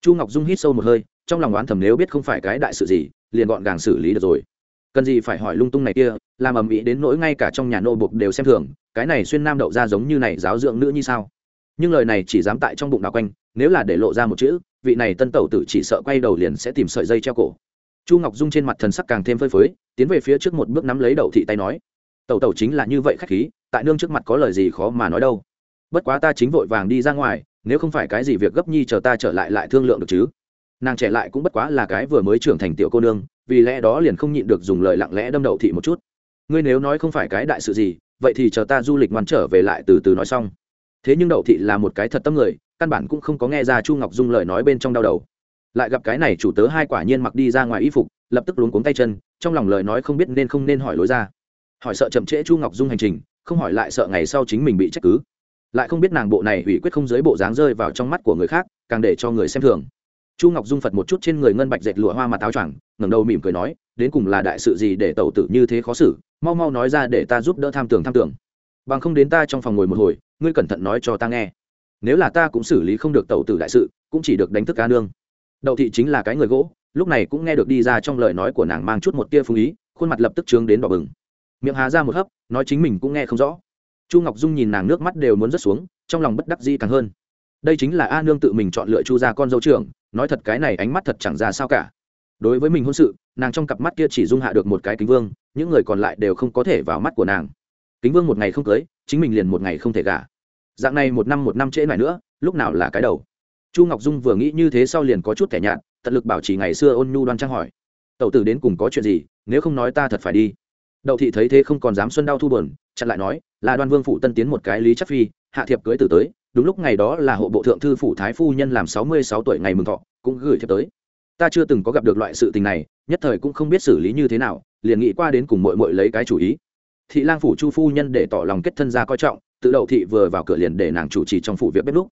Chu ngọc dung hít sâu một hơi, trong lòng oán thầm nếu biết không phải cái đại sự gì, liền gọn gàng xử lý được rồi. Cần gì phải hỏi lung tung này kia, làm ầm ĩ đến nỗi ngay cả trong nhà nô bục đều xem thường, cái này xuyên nam đậu ra giống như này giáo dưỡng nữ như sao? Nhưng lời này chỉ dám tại trong bụng đào quanh, nếu là để lộ ra một chữ, vị này tân tẩu tử chỉ sợ quay đầu liền sẽ tìm sợi dây treo cổ. Chu ngọc dung trên mặt thần sắc càng thêm phơi phới, tiến về phía trước một bước nắm lấy đậu thị tay nói, tẩu tẩu chính là như vậy khách khí, tại nương trước mặt có lời gì khó mà nói đâu. Bất quá ta chính vội vàng đi ra ngoài, nếu không phải cái gì việc gấp nhi chờ ta trở lại lại thương lượng được chứ. Nàng trẻ lại cũng bất quá là cái vừa mới trưởng thành tiểu cô nương, vì lẽ đó liền không nhịn được dùng lời lặng lẽ đâm đậu thị một chút. Ngươi nếu nói không phải cái đại sự gì, vậy thì chờ ta du lịch ngoan trở về lại từ từ nói xong thế nhưng đậu thị là một cái thật tâm người, căn bản cũng không có nghe ra chu ngọc dung lời nói bên trong đau đầu. Lại gặp cái này chủ tớ hai quả nhiên mặc đi ra ngoài y phục, lập tức luống cuống tay chân, trong lòng lời nói không biết nên không nên hỏi lối ra. Hỏi sợ chậm trễ chu ngọc dung hành trình, không hỏi lại sợ ngày sau chính mình bị trách cứ. Lại không biết nàng bộ này ủy quyết không giới bộ dáng rơi vào trong mắt của người khác, càng để cho người xem thường. Chu ngọc dung phật một chút trên người ngân bạch dệt lụa hoa mặt áo choàng, ngẩng đầu mỉm cười nói, đến cùng là đại sự gì để tẩu tử như thế khó xử, mau mau nói ra để ta giúp đỡ tham tưởng tham tưởng. Bằng không đến ta trong phòng ngồi một hồi ngươi cẩn thận nói cho ta nghe. Nếu là ta cũng xử lý không được tẩu tử đại sự, cũng chỉ được đánh thức ca nương. Đậu thị chính là cái người gỗ, lúc này cũng nghe được đi ra trong lời nói của nàng mang chút một tia phương ý, khuôn mặt lập tức trướng đến đỏ bừng. Miệng hà ra một hấp, nói chính mình cũng nghe không rõ. Chu ngọc dung nhìn nàng nước mắt đều muốn rớt xuống, trong lòng bất đắc di càng hơn. Đây chính là a nương tự mình chọn lựa chu ra con dâu trưởng, nói thật cái này ánh mắt thật chẳng ra sao cả. Đối với mình hôn sự, nàng trong cặp mắt kia chỉ dung hạ được một cái kính vương, những người còn lại đều không có thể vào mắt của nàng. Kính vương một ngày không cưới, chính mình liền một ngày không thể gả dạng này một năm một năm trễ lại nữa, lúc nào là cái đầu? Chu ngọc dung vừa nghĩ như thế sau liền có chút thẻ nhạt, tận lực bảo trì ngày xưa ôn nhu đoan trang hỏi. Tẩu tử đến cùng có chuyện gì, nếu không nói ta thật phải đi. Đậu thị thấy thế không còn dám xuân đau thu buồn, chặn lại nói, là đoan vương phụ tân tiến một cái lý chắc phi, hạ thiệp cưới tử tới, đúng lúc ngày đó là hộ bộ thượng thư phủ thái phu nhân làm sáu mươi sáu tuổi ngày mừng thọ, cũng gửi thiệp tới. Ta chưa từng có gặp được loại sự tình này, nhất thời cũng không biết xử lý như thế nào, liền nghĩ qua đến cùng mội mội lấy cái chủ ý. Thị lang phủ chu phu nhân để tỏ lòng kết thân ra coi trọng tự đậu thị vừa vào cửa liền để nàng chủ trì trong phủ việc bếp lúc.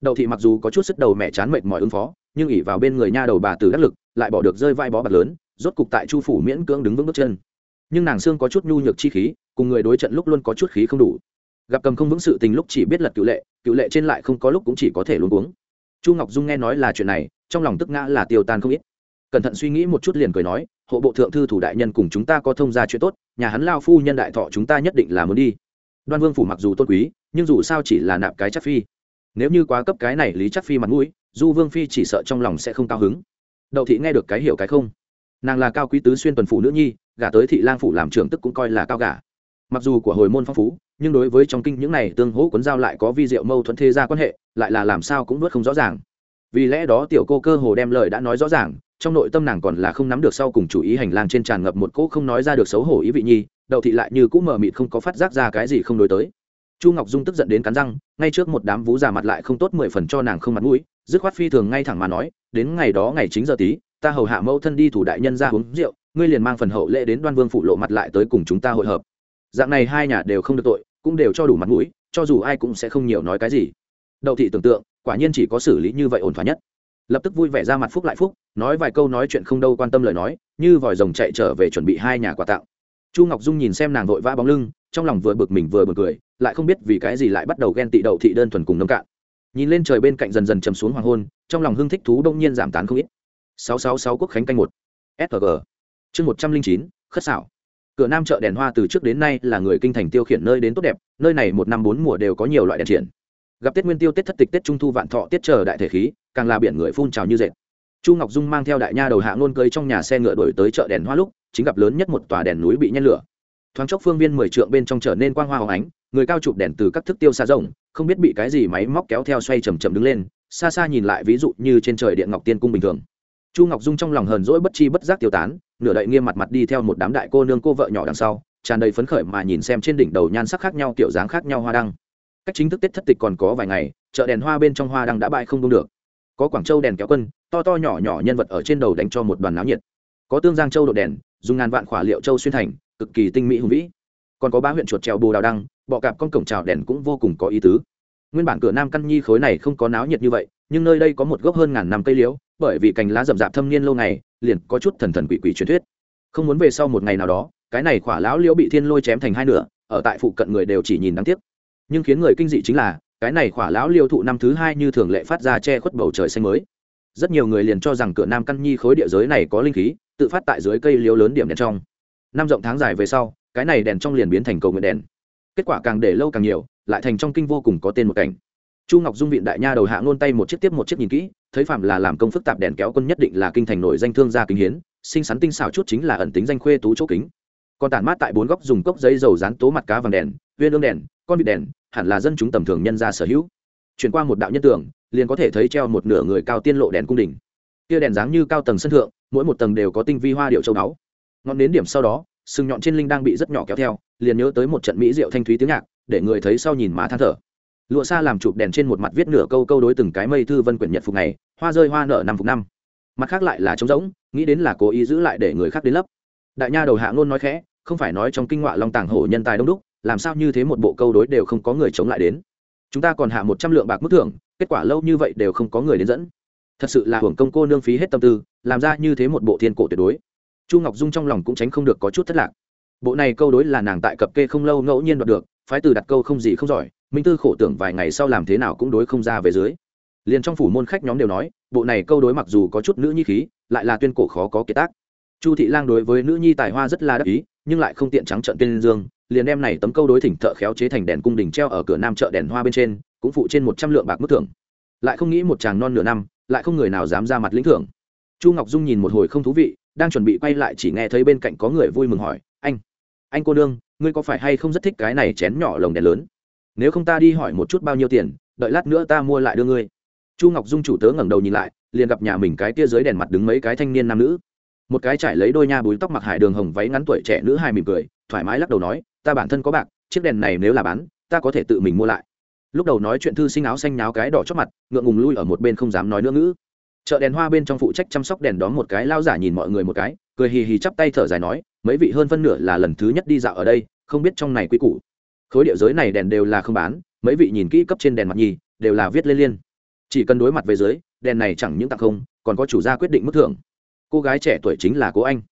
Đậu thị mặc dù có chút sức đầu mẹ chán mệt mỏi ứng phó, nhưng ỉ vào bên người nha đầu bà từ đắc lực, lại bỏ được rơi vai bó bạc lớn, rốt cục tại chu phủ miễn cưỡng đứng vững bước chân. Nhưng nàng xương có chút nhu nhược chi khí, cùng người đối trận lúc luôn có chút khí không đủ. Gặp cầm không vững sự tình lúc chỉ biết lật cựu lệ cựu lệ trên lại không có lúc cũng chỉ có thể luôn uống chu ngọc dung nghe nói là chuyện này, trong lòng tức ngã là tiêu tan không ít. Cẩn thận suy nghĩ một chút liền cười nói, hộ bộ thượng thư thủ đại nhân cùng chúng ta có thông gia chuyện tốt, nhà hắn lao phu nhân đại thọ chúng ta nhất định là muốn đi đoan vương phủ mặc dù tôn quý, nhưng dù sao chỉ là nạp cái chắc phi. Nếu như quá cấp cái này lý chắc phi mặt mũi, du vương phi chỉ sợ trong lòng sẽ không cao hứng. Đậu thị nghe được cái hiểu cái không? Nàng là cao quý tứ xuyên tuần phủ nữ nhi, gả tới thị lang phủ làm trưởng tức cũng coi là cao gả. Mặc dù của hồi môn phong phú, nhưng đối với trong kinh những này tương hỗ cuốn giao lại có vi diệu mâu thuẫn thế ra quan hệ, lại là làm sao cũng vớt không rõ ràng. Vì lẽ đó tiểu cô cơ hồ đem lời đã nói rõ ràng, trong nội tâm nàng còn là không nắm được sau cùng chủ ý hành lang trên tràn ngập một cỗ không nói ra được xấu hổ ý vị nhi đậu thị lại như cũng mờ mịt không có phát giác ra cái gì không đối tới. Chu ngọc dung tức giận đến cắn răng, ngay trước một đám vú già mặt lại không tốt mười phần cho nàng không mặt mũi, dứt khoát phi thường ngay thẳng mà nói, đến ngày đó ngày chính giờ tí, ta hầu hạ mẫu thân đi thủ đại nhân ra uống rượu, ngươi liền mang phần hậu lễ đến đoan vương phụ lộ mặt lại tới cùng chúng ta hội hợp. Dạng này hai nhà đều không được tội, cũng đều cho đủ mặt mũi, cho dù ai cũng sẽ không nhiều nói cái gì. Đậu thị tưởng tượng, quả nhiên chỉ có xử lý như vậy ổn thỏa nhất. Lập tức vui vẻ ra mặt phúc lại phúc, nói vài câu nói chuyện không đâu quan tâm lời nói, như vòi rồng chạy trở về chuẩn bị hai nhà quà tặng chu ngọc dung nhìn xem nàng vội vã bóng lưng, trong lòng vừa bực mình vừa bực cười, lại không biết vì cái gì lại bắt đầu ghen tị đậu thị đơn thuần cùng nông cạn. Nhìn lên trời bên cạnh dần dần chầm xuống hoàng hôn, trong lòng hưng thích thú đông nhiên giảm tán không ít. Sáu sáu sáu quốc khánh canh một. Sg chương một trăm linh chín, khất xảo. Cửa nam chợ đèn hoa từ trước đến nay là người kinh thành tiêu khiển nơi đến tốt đẹp, nơi này một năm bốn mùa đều có nhiều loại đèn triển. Gặp tết nguyên tiêu, tết thất tịch, tết trung thu, vạn thọ tiết chờ đại thể khí, càng là biển người phun trào như dệt. Chu ngọc dung mang theo đại nha đầu hạ ngôn cưới trong nhà xe ngựa đổi tới chợ đèn hoa lúc chính gặp lớn nhất một tòa đèn núi bị nhen lửa. Thoáng chốc phương viên mười trượng bên trong trở nên quang hoa hồng ánh, người cao chụp đèn từ các thức tiêu xa rộng, không biết bị cái gì máy móc kéo theo xoay chầm chậm đứng lên, xa xa nhìn lại ví dụ như trên trời điện ngọc tiên cung bình thường. Chu ngọc dung trong lòng hờn dỗi bất chi bất giác tiêu tán, nửa đậy nghiêm mặt mặt đi theo một đám đại cô nương cô vợ nhỏ đằng sau, tràn đầy phấn khởi mà nhìn xem trên đỉnh đầu nhan sắc khác nhau, kiểu dáng khác nhau hoa đăng. Cách chính thức tết thất tịch còn có vài ngày, chợ đèn hoa bên trong hoa đăng đã bại không đông được. Có quảng châu đèn kéo quân, to to nhỏ nhỏ nhân vật ở trên đầu đánh cho một đoàn náo nhiệt. Có tương giang châu độ đèn dùng ngàn vạn khỏa liệu châu xuyên thành, cực kỳ tinh mỹ hùng vĩ. Còn có ba huyện chuột trèo bồ đào đăng, bọ cạp con cổng trào đèn cũng vô cùng có ý tứ. Nguyên bản cửa nam căn nhi khối này không có náo nhiệt như vậy, nhưng nơi đây có một gốc hơn ngàn năm cây liễu, bởi vì cành lá rậm rạp thâm niên lâu ngày, liền có chút thần thần quỷ quỷ truyền thuyết. Không muốn về sau một ngày nào đó, cái này khỏa lão liễu bị thiên lôi chém thành hai nửa, ở tại phụ cận người đều chỉ nhìn đáng tiếc. Nhưng khiến người kinh dị chính là, cái này khỏa lão liêu thụ năm thứ hai như thường lệ phát ra che khuất bầu trời xanh mới. Rất nhiều người liền cho rằng cửa nam căn nhi khối địa giới này có linh khí tự phát tại dưới cây liếu lớn điểm đèn trong. Năm rộng tháng dài về sau cái này đèn trong liền biến thành cầu nguyện đèn. Kết quả càng để lâu càng nhiều lại thành trong kinh vô cùng có tên một cảnh. Chu ngọc dung viện đại nha đầu hạ ngôn tay một chiếc tiếp một chiếc nhìn kỹ thấy phạm là làm công phức tạp đèn kéo quân nhất định là kinh thành nổi danh thương gia kính hiến sinh sắn tinh xảo chút chính là ẩn tính danh khuê tú chỗ kính. Còn tản mát tại bốn góc dùng cốc giấy dầu dán tố mặt cá vàng đèn viên ương đèn con vịt đèn hẳn là dân chúng tầm thường nhân ra sở hữu. Chuyển qua một đạo nhân tưởng, liền có thể thấy treo một nửa người cao tiên lộ đèn cung đình. Kia đèn dáng như cao tầng sân thượng mỗi một tầng đều có tinh vi hoa điệu châu đáo, ngọn đến điểm sau đó sừng nhọn trên linh đang bị rất nhỏ kéo theo liền nhớ tới một trận mỹ rượu thanh thúy tiếng nhạc để người thấy sau nhìn má than thở. Lụa xa làm chụp đèn trên một mặt viết nửa câu câu đối từng cái mây thư vân quyển nhật phục này hoa rơi hoa nở năm phục năm. Mặt khác lại là trống rỗng nghĩ đến là cố ý giữ lại để người khác đến lấp. Đại nha đầu hạ ngôn nói khẽ không phải nói trong kinh ngoại long tàng hổ nhân tài đông đúc làm sao như thế một bộ câu đối đều không có người chống lại đến. Chúng ta còn hạ một trăm lượng bạc mức thưởng kết quả lâu như vậy đều không có người đến dẫn thật sự là hưởng công cô nương phí hết tâm tư, làm ra như thế một bộ thiên cổ tuyệt đối. Chu ngọc dung trong lòng cũng tránh không được có chút thất lạc. Bộ này câu đối là nàng tại cập kê không lâu ngẫu nhiên đoạt được, phái từ đặt câu không gì không giỏi, minh tư khổ tưởng vài ngày sau làm thế nào cũng đối không ra về dưới. Liền trong phủ môn khách nhóm đều nói, bộ này câu đối mặc dù có chút nữ nhi khí, lại là tuyên cổ khó có kiệt tác. Chu thị lang đối với nữ nhi tài hoa rất là đắc ý, nhưng lại không tiện trắng trận tên dương, liền đem này tấm câu đối thỉnh thợ khéo chế thành đèn cung đình treo ở cửa nam chợ đèn hoa bên trên, cũng phụ trên một trăm lượng bạc mức thưởng. Lại không nghĩ một chàng non nửa năm lại không người nào dám ra mặt lĩnh thưởng. Chu ngọc dung nhìn một hồi không thú vị, đang chuẩn bị quay lại chỉ nghe thấy bên cạnh có người vui mừng hỏi, anh anh cô nương, ngươi có phải hay không rất thích cái này chén nhỏ lồng đèn lớn? Nếu không ta đi hỏi một chút bao nhiêu tiền, đợi lát nữa ta mua lại đưa ngươi. Chu ngọc dung chủ tớ ngẩng đầu nhìn lại, liền gặp nhà mình cái tia dưới đèn mặt đứng mấy cái thanh niên nam nữ. Một cái trải lấy đôi nha búi tóc mặc hải đường hồng váy ngắn tuổi trẻ nữ hai mỉm cười, thoải mái lắc đầu nói, ta bản thân có bạc, chiếc đèn này nếu là bán, ta có thể tự mình mua lại lúc đầu nói chuyện thư sinh áo xanh nháo cái đỏ chót mặt, ngượng ngùng lui ở một bên không dám nói nữa ngữ. Chợ đèn hoa bên trong phụ trách chăm sóc đèn đón một cái, lao giả nhìn mọi người một cái, cười hì hì chắp tay thở dài nói, mấy vị hơn phân nửa là lần thứ nhất đi dạo ở đây, không biết trong này quy củ. Khối địa giới này đèn đều là không bán, mấy vị nhìn kỹ cấp trên đèn mặt nhì, đều là viết lên liên chỉ cần đối mặt về dưới đèn này chẳng những tặng không, còn có chủ gia quyết định mức thưởng. Cô gái trẻ tuổi chính là cố anh.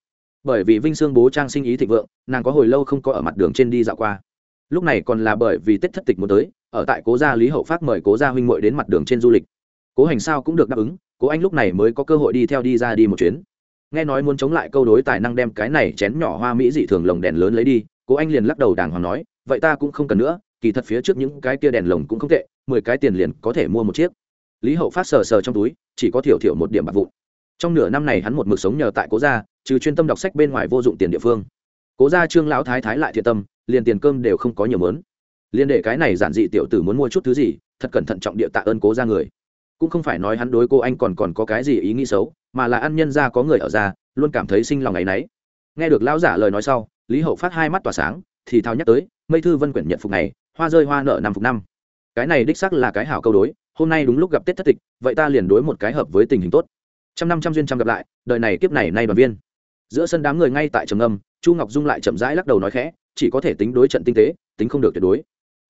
Bởi vì vinh sương bố trang sinh ý thịnh vượng, nàng có hồi lâu không có ở mặt đường trên đi dạo qua. Lúc này còn là bởi vì tết thất tịch muốn tới ở tại cố gia lý hậu phát mời cố gia huynh muội đến mặt đường trên du lịch. Cố hành sao cũng được đáp ứng, cố anh lúc này mới có cơ hội đi theo đi ra đi một chuyến. Nghe nói muốn chống lại câu đối tài năng đem cái này chén nhỏ hoa mỹ dị thường lồng đèn lớn lấy đi, cố anh liền lắc đầu đàng hoàng nói, vậy ta cũng không cần nữa, kỳ thật phía trước những cái kia đèn lồng cũng không tệ, mười cái tiền liền có thể mua một chiếc. Lý hậu phát sờ sờ trong túi, chỉ có thiểu thiểu một điểm bạc vụn. Trong nửa năm này hắn một mực sống nhờ tại cố gia, trừ chuyên tâm đọc sách bên ngoài vô dụng tiền địa phương. Cố gia trương lão thái thái lại thiện tâm, liền tiền cơm đều không có nhiều mớn liền để cái này giản dị tiểu tử muốn mua chút thứ gì, thật cẩn thận trọng địa tạ ơn cố ra người. Cũng không phải nói hắn đối cô anh còn còn có cái gì ý nghĩ xấu, mà là ăn nhân ra có người ở ra luôn cảm thấy sinh lòng ngày nấy. Nghe được lão giả lời nói sau, lý hậu phát hai mắt tỏa sáng, thì thao nhắc tới, mây thư vân quyển nhận phục này, hoa rơi hoa nợ năm phục năm. Cái này đích xác là cái hảo câu đối, hôm nay đúng lúc gặp tết thất tịch, vậy ta liền đối một cái hợp với tình hình tốt. Trăm năm trăm duyên trăm gặp lại, đời này kiếp này nay đoàn viên. Giữa sân đám người ngay tại trầm âm chu ngọc dung lại chậm rãi lắc đầu nói khẽ, chỉ có thể tính đối trận tinh tế, tính không được tuyệt đối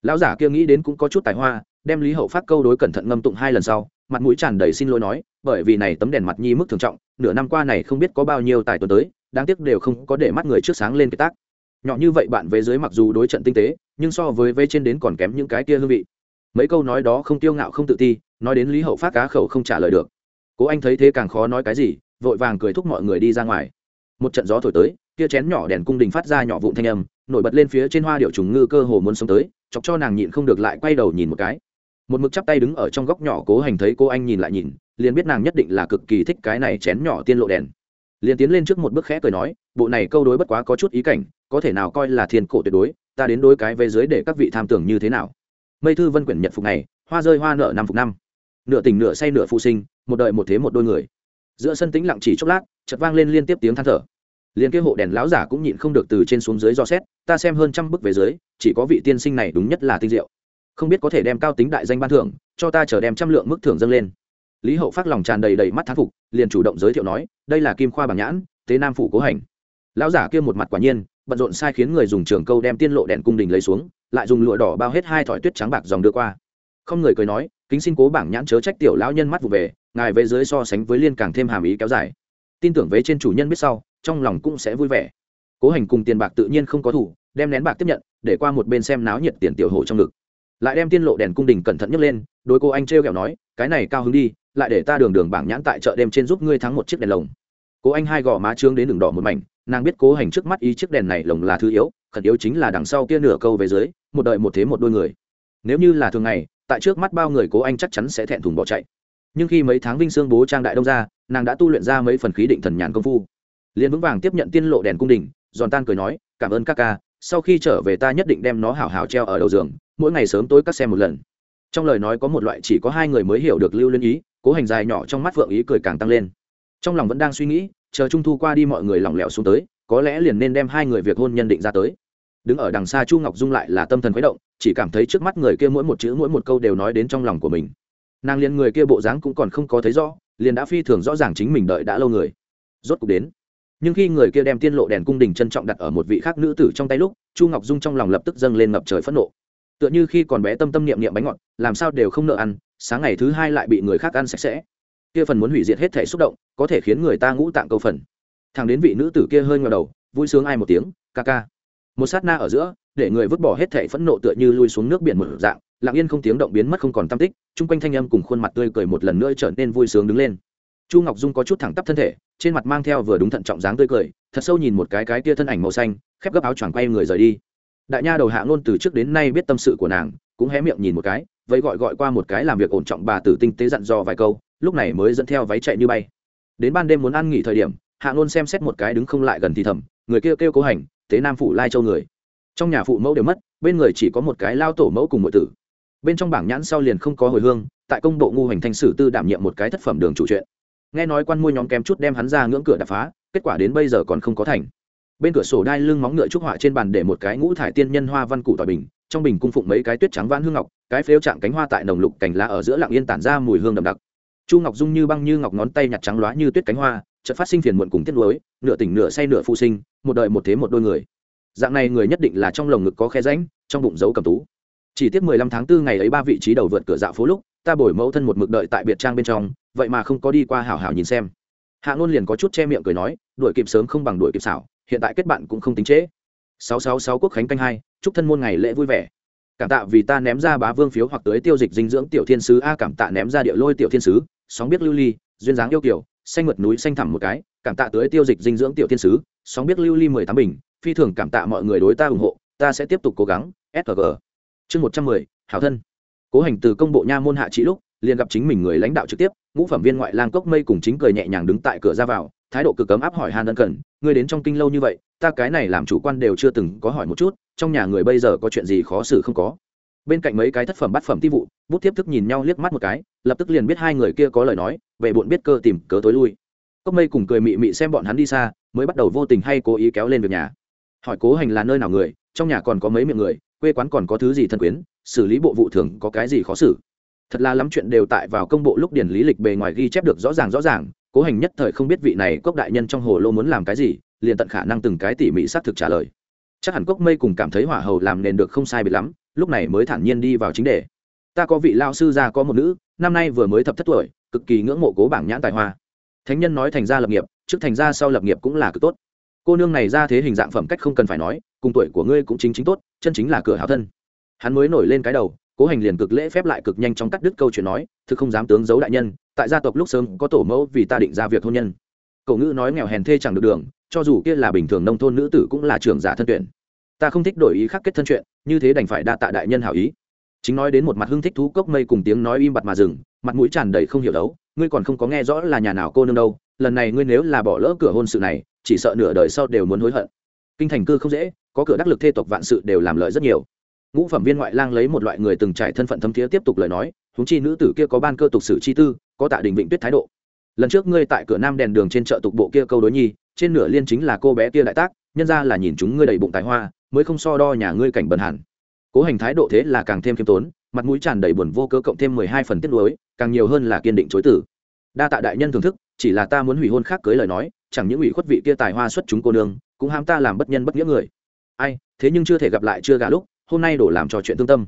lão giả kia nghĩ đến cũng có chút tài hoa, đem lý hậu phát câu đối cẩn thận ngâm tụng hai lần sau, mặt mũi tràn đầy xin lỗi nói, bởi vì này tấm đèn mặt nhi mức thường trọng, nửa năm qua này không biết có bao nhiêu tài tuần tới, đáng tiếc đều không có để mắt người trước sáng lên cái tác. Nhỏ như vậy bạn về dưới mặc dù đối trận tinh tế, nhưng so với vây trên đến còn kém những cái kia hương vị. Mấy câu nói đó không tiêu ngạo không tự ti, nói đến lý hậu phát cá khẩu không trả lời được. Cố anh thấy thế càng khó nói cái gì, vội vàng cười thúc mọi người đi ra ngoài một trận gió thổi tới, kia chén nhỏ đèn cung đình phát ra nhỏ vụn thanh âm, nổi bật lên phía trên hoa điệu trùng ngư cơ hồ muốn sống tới, chọc cho nàng nhịn không được lại quay đầu nhìn một cái. Một mực chắp tay đứng ở trong góc nhỏ cố hành thấy cô anh nhìn lại nhìn, liền biết nàng nhất định là cực kỳ thích cái này chén nhỏ tiên lộ đèn. Liền tiến lên trước một bước khẽ cười nói, bộ này câu đối bất quá có chút ý cảnh, có thể nào coi là thiên cổ tuyệt đối, ta đến đối cái về dưới để các vị tham tưởng như thế nào. Mây thư vân quyển nhật phục này, hoa rơi hoa nở năm phục năm. Nửa tình nửa say nửa phụ sinh, một đợi một thế một đôi người. Giữa sân tĩnh lặng chỉ chốc lát chợt vang lên liên tiếp tiếng than thở. Liền kia hộ đèn lão giả cũng nhịn không được từ trên xuống dưới do xét, ta xem hơn trăm bức về dưới, chỉ có vị tiên sinh này đúng nhất là tinh diệu. Không biết có thể đem cao tính đại danh ban thưởng, cho ta chờ đem trăm lượng mức thưởng dâng lên. Lý hậu phát lòng tràn đầy đầy mắt thán phục, liền chủ động giới thiệu nói, đây là kim khoa bảng nhãn, tế nam phủ cố hành. Lão giả kia một mặt quả nhiên, bận rộn sai khiến người dùng trường câu đem tiên lộ đèn cung đình lấy xuống, lại dùng lụa đỏ bao hết hai thỏi tuyết trắng bạc dòng đưa qua. Không người cười nói, kính xin cố bảng nhãn chớ trách tiểu lão nhân mắt vụ về, ngài về dưới so sánh với liên càng thêm hàm ý kéo dài tin tưởng vế trên chủ nhân biết sau, trong lòng cũng sẽ vui vẻ. Cố hành cùng tiền bạc tự nhiên không có thủ, đem nén bạc tiếp nhận, để qua một bên xem náo nhiệt tiền tiểu hổ trong ngực. Lại đem tiên lộ đèn cung đình cẩn thận nhấc lên đôi cô anh t r kẹo nói, cái này cao hứng đi, lại để ta đường đường bảng nhãn tại chợ đêm trên giúp ngươi thắng một chiếc đèn lồng. Cố anh hai gò má trương đến đường đỏ một mảnh, nàng biết cố hành trước mắt ý chiếc đèn này lồng là thứ yếu, khẩn yếu chính là đằng sau kia nửa câu về dưới, một đợi một thế một đôi người. Nếu như là thường ngày, tại trước mắt bao người cố anh chắc chắn sẽ thẹn thùng bỏ chạy nhưng khi mấy tháng vinh sương bố trang đại đông ra, nàng đã tu luyện ra mấy phần khí định thần nhàn công phu. Liền vững vàng tiếp nhận tiên lộ đèn cung đình, giòn tan cười nói, cảm ơn các ca, sau khi trở về ta nhất định đem nó hảo hảo treo ở đầu giường, mỗi ngày sớm tối cắt xem một lần. Trong lời nói có một loại chỉ có hai người mới hiểu được lưu liên ý, cố hành dài nhỏ trong mắt vượng ý cười càng tăng lên. Trong lòng vẫn đang suy nghĩ, chờ trung thu qua đi mọi người lỏng lẻo xuống tới, có lẽ liền nên đem hai người việc hôn nhân định ra tới. Đứng ở đằng xa chu ngọc dung lại là tâm thần khuấy động, chỉ cảm thấy trước mắt người kia mỗi một chữ mỗi một câu đều nói đến trong lòng của mình nàng liền người kia bộ dáng cũng còn không có thấy rõ, liền đã phi thường rõ ràng chính mình đợi đã lâu người. Rốt cuộc đến. Nhưng khi người kia đem tiên lộ đèn cung đình trân trọng đặt ở một vị khác nữ tử trong tay lúc, chu ngọc dung trong lòng lập tức dâng lên ngập trời phẫn nộ. Tựa như khi còn bé tâm tâm niệm niệm bánh ngọt, làm sao đều không nợ ăn, sáng ngày thứ hai lại bị người khác ăn sạch sẽ. Kia phần muốn hủy diệt hết thể xúc động, có thể khiến người ta ngũ tạng câu phần. Thằng đến vị nữ tử kia hơi ngờ đầu, vui sướng ai một tiếng, ca ca. Một sát na ở giữa, để người vứt bỏ hết thể phẫn nộ tựa như lui xuống nước biển một dạng lặng yên không tiếng động biến mất không còn tam tích chung quanh thanh âm cùng khuôn mặt tươi cười một lần nữa trở nên vui sướng đứng lên. Chu ngọc dung có chút thẳng tắp thân thể trên mặt mang theo vừa đúng thận trọng dáng tươi cười thật sâu nhìn một cái cái tia thân ảnh màu xanh khép gấp áo choàng quay người rời đi. Đại nha đầu hạ ngôn từ trước đến nay biết tâm sự của nàng cũng hé miệng nhìn một cái vậy gọi gọi qua một cái làm việc ổn trọng bà tử tinh tế dặn dò vài câu lúc này mới dẫn theo váy chạy như bay. Đến ban đêm muốn ăn nghỉ thời điểm hạ ngôn xem xét một cái đứng không lại gần thì thầm người kia kêu, kêu cố hành tế nam phụ lai châu người. Trong nhà phụ mẫu đều mất bên người chỉ có một cái lao tổ mẫu cùng mọi tử bên trong bảng nhãn sau liền không có hồi hương, tại công bộ ngu hành thanh sử tư đảm nhiệm một cái thất phẩm đường chủ chuyện. Nghe nói quan môi nhóm kém chút đem hắn ra ngưỡng cửa đập phá, kết quả đến bây giờ còn không có thành. Bên cửa sổ đai lưng móng ngựa trúc họa trên bàn để một cái ngũ thải tiên nhân hoa văn cụ tỏi bình, trong bình cung phụng mấy cái tuyết trắng vãn hương ngọc, cái phếu chạm cánh hoa tại nồng lục cành lá ở giữa lặng yên tản ra mùi hương đậm đặc. Chu ngọc dung như băng như ngọc ngón tay nhặt trắng loá như tuyết cánh hoa, chợt phát sinh phiền muộn cùng tiết lối nửa tỉnh nửa say nửa phụ sinh, một đợi một thế một đôi người. Dạng này người nhất định là trong lồng ngực có khe rãnh, trong bụng giấu cầm tú chỉ tiếc mười lăm tháng 4 ngày ấy ba vị trí đầu vượt cửa dạo phố lúc, ta bồi mẫu thân một mực đợi tại biệt trang bên trong, vậy mà không có đi qua hảo hảo nhìn xem. Hạ ngôn liền có chút che miệng cười nói, đuổi kịp sớm không bằng đuổi kịp xảo, hiện tại kết bạn cũng không tính trễ. Sáu sáu sáu quốc khánh canh hai, chúc thân môn ngày lễ vui vẻ. Cảm tạ vì ta ném ra bá vương phiếu hoặc tới tiêu dịch dinh dưỡng tiểu thiên sứ, a cảm tạ ném ra địa lôi tiểu thiên sứ, sóng biết lưu ly, duyên dáng yêu kiểu xanh mượt núi xanh thẳm một cái, cảm tạ tới tiêu dịch dinh dưỡng tiểu thiên sứ, sóng biết lưu ly mười tám bình, phi thường cảm tạ mọi người đối ta ủng hộ, ta sẽ tiếp tục cố gắng sg chương một trăm mười, hảo thân. Cố hành từ công bộ nha môn hạ trị lúc, liền gặp chính mình người lãnh đạo trực tiếp, ngũ phẩm viên ngoại lang cốc mây cùng chính cười nhẹ nhàng đứng tại cửa ra vào, thái độ cực cấm áp hỏi hàn ân cần, ngươi đến trong kinh lâu như vậy, ta cái này làm chủ quan đều chưa từng có hỏi một chút, trong nhà người bây giờ có chuyện gì khó xử không có. Bên cạnh mấy cái thất phẩm bát phẩm ti vụ, bút tiếp thức nhìn nhau liếc mắt một cái, lập tức liền biết hai người kia có lời nói, về bụng biết cơ tìm cớ tối lui. Cốc mây cùng cười mị mị xem bọn hắn đi xa, mới bắt đầu vô tình hay cố ý kéo lên việc nhà. Hỏi cố hành là nơi nào người, trong nhà còn có mấy miệng người quê quán còn có thứ gì thân quyến, xử lý bộ vụ thường có cái gì khó xử. Thật là lắm chuyện đều tại vào công bộ lúc điển lý lịch bề ngoài ghi chép được rõ ràng rõ ràng, cố hành nhất thời không biết vị này cốc đại nhân trong hồ lô muốn làm cái gì, liền tận khả năng từng cái tỉ mỉ xác thực trả lời. Chắc hẳn cốc mây cùng cảm thấy hỏa hầu làm nền được không sai biệt lắm, lúc này mới thản nhiên đi vào chính đề. Ta có vị lao sư gia có một nữ, năm nay vừa mới thập thất tuổi, cực kỳ ngưỡng mộ cố bảng nhãn tài hoa. Thánh nhân nói thành ra lập nghiệp, trước thành ra sau lập nghiệp cũng là cực tốt. Cô nương này ra thế hình dạng phẩm cách không cần phải nói cùng tuổi của ngươi cũng chính chính tốt, chân chính là cửa hảo thân. Hắn mới nổi lên cái đầu, cố hành liền cực lễ phép lại cực nhanh trong cắt đứt câu chuyện nói, thực không dám tướng giấu đại nhân, tại gia tộc lúc sớm có tổ mẫu vì ta định ra việc hôn nhân. Cậu ngữ nói nghèo hèn thê chẳng được đường, cho dù kia là bình thường nông thôn nữ tử cũng là trưởng giả thân tuyển. Ta không thích đổi ý khắc kết thân chuyện, như thế đành phải đa tạ đại nhân hảo ý. Chính nói đến một mặt hưng thích thú cốc mây cùng tiếng nói im bặt mà dừng, mặt mũi tràn đầy không hiểu đấu, ngươi còn không có nghe rõ là nhà nào cô nương đâu, lần này ngươi nếu là bỏ lỡ cửa hôn sự này, chỉ sợ nửa đời sau đều muốn hối hận kinh thành cư không dễ, có cửa đắc lực thê tộc vạn sự đều làm lợi rất nhiều. Ngũ phẩm viên ngoại lang lấy một loại người từng trải thân phận thấm thiế tiếp tục lời nói húng chi nữ tử kia có ban cơ tục sử chi tư, có tạ đình vịnh tuyết thái độ. Lần trước ngươi tại cửa nam đèn đường trên chợ tục bộ kia câu đối nhi, trên nửa liên chính là cô bé kia đại tác, nhân ra là nhìn chúng ngươi đầy bụng tài hoa, mới không so đo nhà ngươi cảnh bần hẳn. Cố hành thái độ thế là càng thêm khiêm tốn, mặt mũi tràn đầy buồn vô cớ cộng thêm mười hai phần tiết lối càng nhiều hơn là kiên định chối tử đa tạ đại nhân thưởng thức, chỉ là ta muốn hủy hôn khác cưới lời nói, chẳng những ủy khuất vị kia tài hoa xuất chúng cô nương cũng ham ta làm bất nhân bất nghĩa người. Ai, thế nhưng chưa thể gặp lại chưa gà lúc, hôm nay đổ làm trò chuyện tương tâm.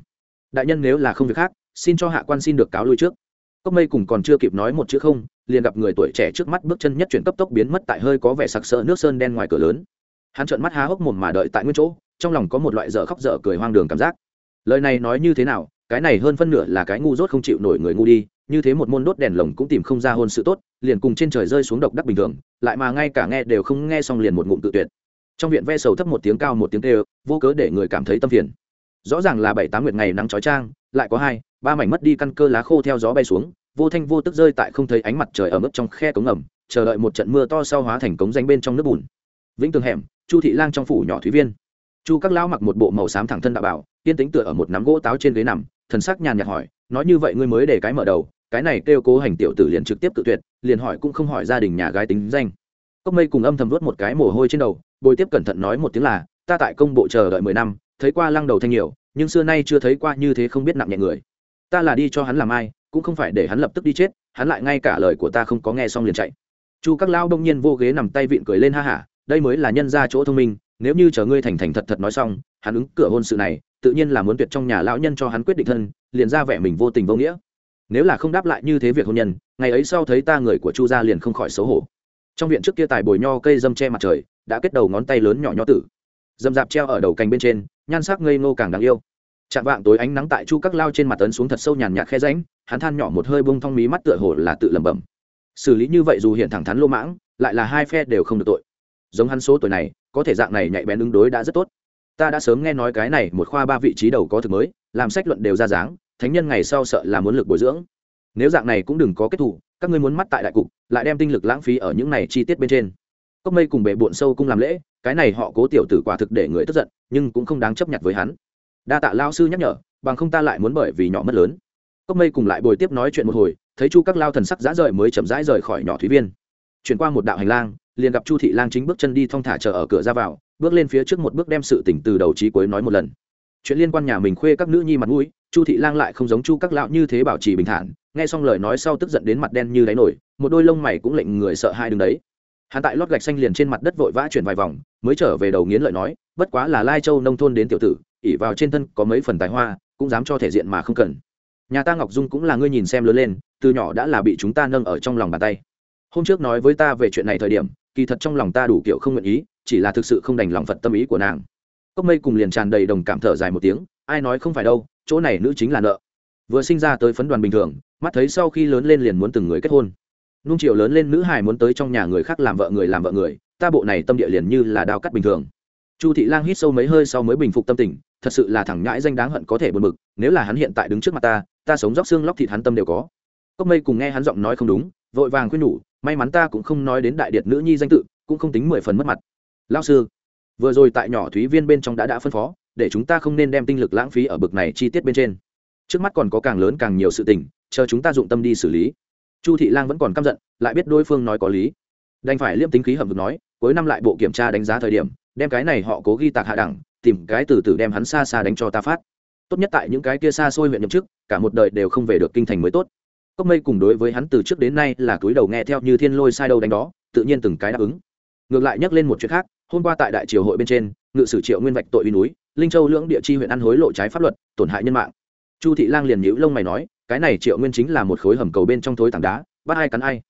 Đại nhân nếu là không việc khác, xin cho hạ quan xin được cáo lui trước. Cốc mây cùng còn chưa kịp nói một chữ không, liền gặp người tuổi trẻ trước mắt bước chân nhất chuyển cấp tốc biến mất tại hơi có vẻ sặc sỡ nước sơn đen ngoài cửa lớn. Hắn trợn mắt há hốc mồm mà đợi tại nguyên chỗ, trong lòng có một loại dở khóc dở cười hoang đường cảm giác. Lời này nói như thế nào, cái này hơn phân nửa là cái ngu dốt không chịu nổi người ngu đi, như thế một môn đốt đèn lồng cũng tìm không ra hôn sự tốt, liền cùng trên trời rơi xuống độc đắc bình thường, lại mà ngay cả nghe đều không nghe xong liền một ngụm tự tuyệt trong viện ve sầu thấp một tiếng cao một tiếng kêu, vô cớ để người cảm thấy tâm phiền. Rõ ràng là bảy tám nguyệt ngày nắng trói trang lại có hai, ba mảnh mất đi căn cơ lá khô theo gió bay xuống, vô thanh vô tức rơi tại không thấy ánh mặt trời ở mức trong khe cống ngầm, chờ đợi một trận mưa to sau hóa thành cống danh bên trong nước bùn. Vĩnh tường hẻm, chu thị lang trong phủ nhỏ thúy viên. Chu các lão mặc một bộ màu xám thẳng thân đạo bảo tiên tính tựa ở một nắm gỗ táo trên ghế nằm, thần sắc nhàn nhạt hỏi, nói như vậy ngươi mới để cái mở đầu, cái này kêu cố hành tiểu tử liền trực tiếp tự tuyệt, liền hỏi cũng không hỏi gia đình nhà gái tính danh. Cốc mây cùng âm thầm vớt một cái mồ hôi trên đầu bồi tiếp cẩn thận nói một tiếng là, ta tại công bộ chờ đợi mười năm, thấy qua lăng đầu thanh nhiều, nhưng xưa nay chưa thấy qua như thế không biết nặng nhẹ người. Ta là đi cho hắn làm ai, cũng không phải để hắn lập tức đi chết, hắn lại ngay cả lời của ta không có nghe xong liền chạy. Chu các lão đông nhiên vô ghế nằm tay vịn cười lên ha hả, đây mới là nhân ra chỗ thông minh, nếu như chờ ngươi thành thành thật thật nói xong, hắn ứng cửa hôn sự này, tự nhiên là muốn tuyệt trong nhà lão nhân cho hắn quyết định thân, liền ra vẻ mình vô tình vô nghĩa. Nếu là không đáp lại như thế việc hôn nhân, ngày ấy sau thấy ta người của chu gia liền không khỏi xấu hổ. Trong viện trước kia tài bồi nho cây dâm che mặt trời đã kết đầu ngón tay lớn nhỏ nho tử. Dâm dạp treo ở đầu cành bên trên, nhan sắc ngây ngô càng đáng yêu. Chạm vạng tối ánh nắng tại chu các lao trên mặt tấn xuống thật sâu nhàn nhạt khe ránh hắn than nhỏ một hơi bông thong mí mắt tựa hồ là tự lẩm bẩm. Xử lý như vậy dù hiện thẳng thắn lô mãng, lại là hai phe đều không được tội. Giống hắn số tuổi này, có thể dạng này nhạy bén ứng đối đã rất tốt. Ta đã sớm nghe nói cái này một khoa ba vị trí đầu có thực mới, làm sách luận đều ra dáng, thánh nhân ngày sau sợ là muốn lực bồi dưỡng. Nếu dạng này cũng đừng có kết thủ các ngươi muốn mắt tại đại cục, lại đem tinh lực lãng phí ở những này chi tiết bên trên cốc mây cùng bệ bộn sâu cung làm lễ, cái này họ cố tiểu tử quả thực để người tức giận, nhưng cũng không đáng chấp nhận với hắn. Đa tạ lao sư nhắc nhở, bằng không ta lại muốn bởi vì nhỏ mất lớn. Cốc mây cùng lại bồi tiếp nói chuyện một hồi, thấy chu các lao thần sắc dã rời mới chậm rãi rời khỏi nhỏ thúy viên. Chuyển qua một đạo hành lang, liền gặp chu thị lang chính bước chân đi thong thả chờ ở cửa ra vào, bước lên phía trước một bước đem sự tỉnh từ đầu trí cuối nói một lần. Chuyện liên quan nhà mình khuê các nữ nhi mặt mũi, chu thị lang lại không giống chu các lão như thế bảo trì bình thản, nghe xong lời nói sau tức giận đến mặt đen như đáy nổi, một đôi lông mày cũng lệnh người sợ hai đứng đấy hắn tại lót gạch xanh liền trên mặt đất vội vã chuyển vài vòng, mới trở về đầu nghiến lợi nói, bất quá là lai châu nông thôn đến tiểu tử ỉ vào trên thân có mấy phần tài hoa, cũng dám cho thể diện mà không cần. Nhà ta ngọc dung cũng là ngươi nhìn xem lớn lên, từ nhỏ đã là bị chúng ta nâng ở trong lòng bàn tay. Hôm trước nói với ta về chuyện này thời điểm, kỳ thật trong lòng ta đủ kiểu không nguyện ý, chỉ là thực sự không đành lòng phật tâm ý của nàng. Cốc mây cùng liền tràn đầy đồng cảm thở dài một tiếng, ai nói không phải đâu, chỗ này nữ chính là nợ. Vừa sinh ra tới phấn đoàn bình thường, mắt thấy sau khi lớn lên liền muốn từng người kết hôn nung chiều lớn lên nữ hài muốn tới trong nhà người khác làm vợ người làm vợ người, ta bộ này tâm địa liền như là đao cắt bình thường. Chu thị lang hít sâu mấy hơi sau mới bình phục tâm tình, thật sự là thẳng nhãi danh đáng hận có thể buồn mực. nếu là hắn hiện tại đứng trước mặt ta ta sống róc xương lóc thịt hắn tâm đều có. Cốc mây cùng nghe hắn giọng nói không đúng, vội vàng khuyên nhủ, may mắn ta cũng không nói đến đại điệt nữ nhi danh tự, cũng không tính mười phần mất mặt. Lao sư, vừa rồi tại nhỏ thúy viên bên trong đã đã phân phó, để chúng ta không nên đem tinh lực lãng phí ở bực này chi tiết bên trên. Trước mắt còn có càng lớn càng nhiều sự tình, chờ chúng ta dụng tâm đi xử lý chu thị lang vẫn còn căm giận, lại biết đối phương nói có lý. Đành phải liêm tính khí hầm vực nói, cuối năm lại bộ kiểm tra đánh giá thời điểm, đem cái này họ cố ghi tạc hạ đẳng, tìm cái từ từ đem hắn xa xa đánh cho ta phát. Tốt nhất tại những cái kia xa xôi huyện nhậm chức, cả một đời đều không về được kinh thành mới tốt. Cốc mây cùng đối với hắn từ trước đến nay là túi đầu nghe theo như thiên lôi sai đâu đánh đó, tự nhiên từng cái đáp ứng. Ngược lại nhắc lên một chuyện khác, hôm qua tại đại triều hội bên trên, ngự sử triệu nguyên vạch tội uy núi, linh châu lưỡng địa chi huyện ăn hối lộ trái pháp luật, tổn hại nhân mạng. Chu thị lang liền nhữ lông mày nói cái này triệu nguyên chính là một khối hầm cầu bên trong thối tảng đá, bắt ai cắn ai.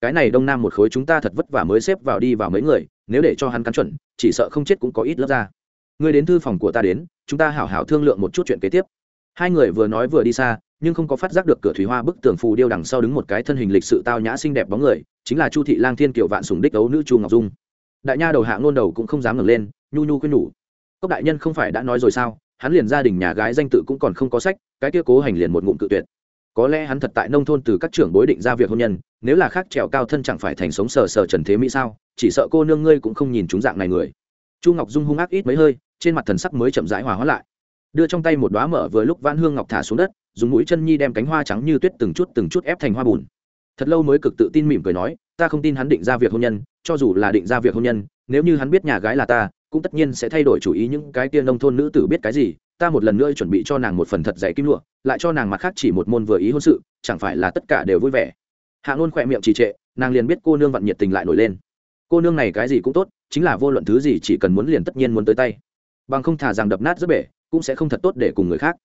Cái này đông nam một khối chúng ta thật vất vả mới xếp vào đi vào mấy người, nếu để cho hắn cắn chuẩn, chỉ sợ không chết cũng có ít lớp ra. Người đến thư phòng của ta đến, chúng ta hảo hảo thương lượng một chút chuyện kế tiếp. Hai người vừa nói vừa đi xa, nhưng không có phát giác được cửa thủy hoa bức tường phù điêu đằng sau đứng một cái thân hình lịch sự tao nhã xinh đẹp bóng người, chính là chu thị lang thiên kiều vạn sùng đích ấu nữ chu ngọc dung. Đại nha đầu hạ ngôn đầu cũng không dám ngẩng lên, nhu nhu khuyên nhủ. Cốc đại nhân không phải đã nói rồi sao, hắn liền gia đình nhà gái danh tự cũng còn không có sách, cái kia cố hành liền một ngụm cự tuyệt có lẽ hắn thật tại nông thôn từ các trưởng bối định ra việc hôn nhân, nếu là khác trèo cao thân chẳng phải thành sống sờ sờ trần thế mỹ sao? Chỉ sợ cô nương ngươi cũng không nhìn chúng dạng này người. Chu ngọc dung hung ác ít mấy hơi, trên mặt thần sắc mới chậm rãi hòa hóa lại. Đưa trong tay một đoá mở vừa lúc vãn hương ngọc thả xuống đất, dùng mũi chân nhi đem cánh hoa trắng như tuyết từng chút từng chút ép thành hoa bùn. Thật lâu mới cực tự tin mỉm cười nói, ta không tin hắn định ra việc hôn nhân, cho dù là định ra việc hôn nhân, nếu như hắn biết nhà gái là ta, cũng tất nhiên sẽ thay đổi chủ ý những cái kia nông thôn nữ tử biết cái gì ta một lần nữa chuẩn bị cho nàng một phần thật dày kim lụa, lại cho nàng mặt khác chỉ một môn vừa ý hôn sự, chẳng phải là tất cả đều vui vẻ. Hạ ngôn khỏe miệng trì trệ, nàng liền biết cô nương vặn nhiệt tình lại nổi lên. Cô nương này cái gì cũng tốt, chính là vô luận thứ gì chỉ cần muốn liền tất nhiên muốn tới tay. Bằng không thả rằng đập nát rất bể, cũng sẽ không thật tốt để cùng người khác.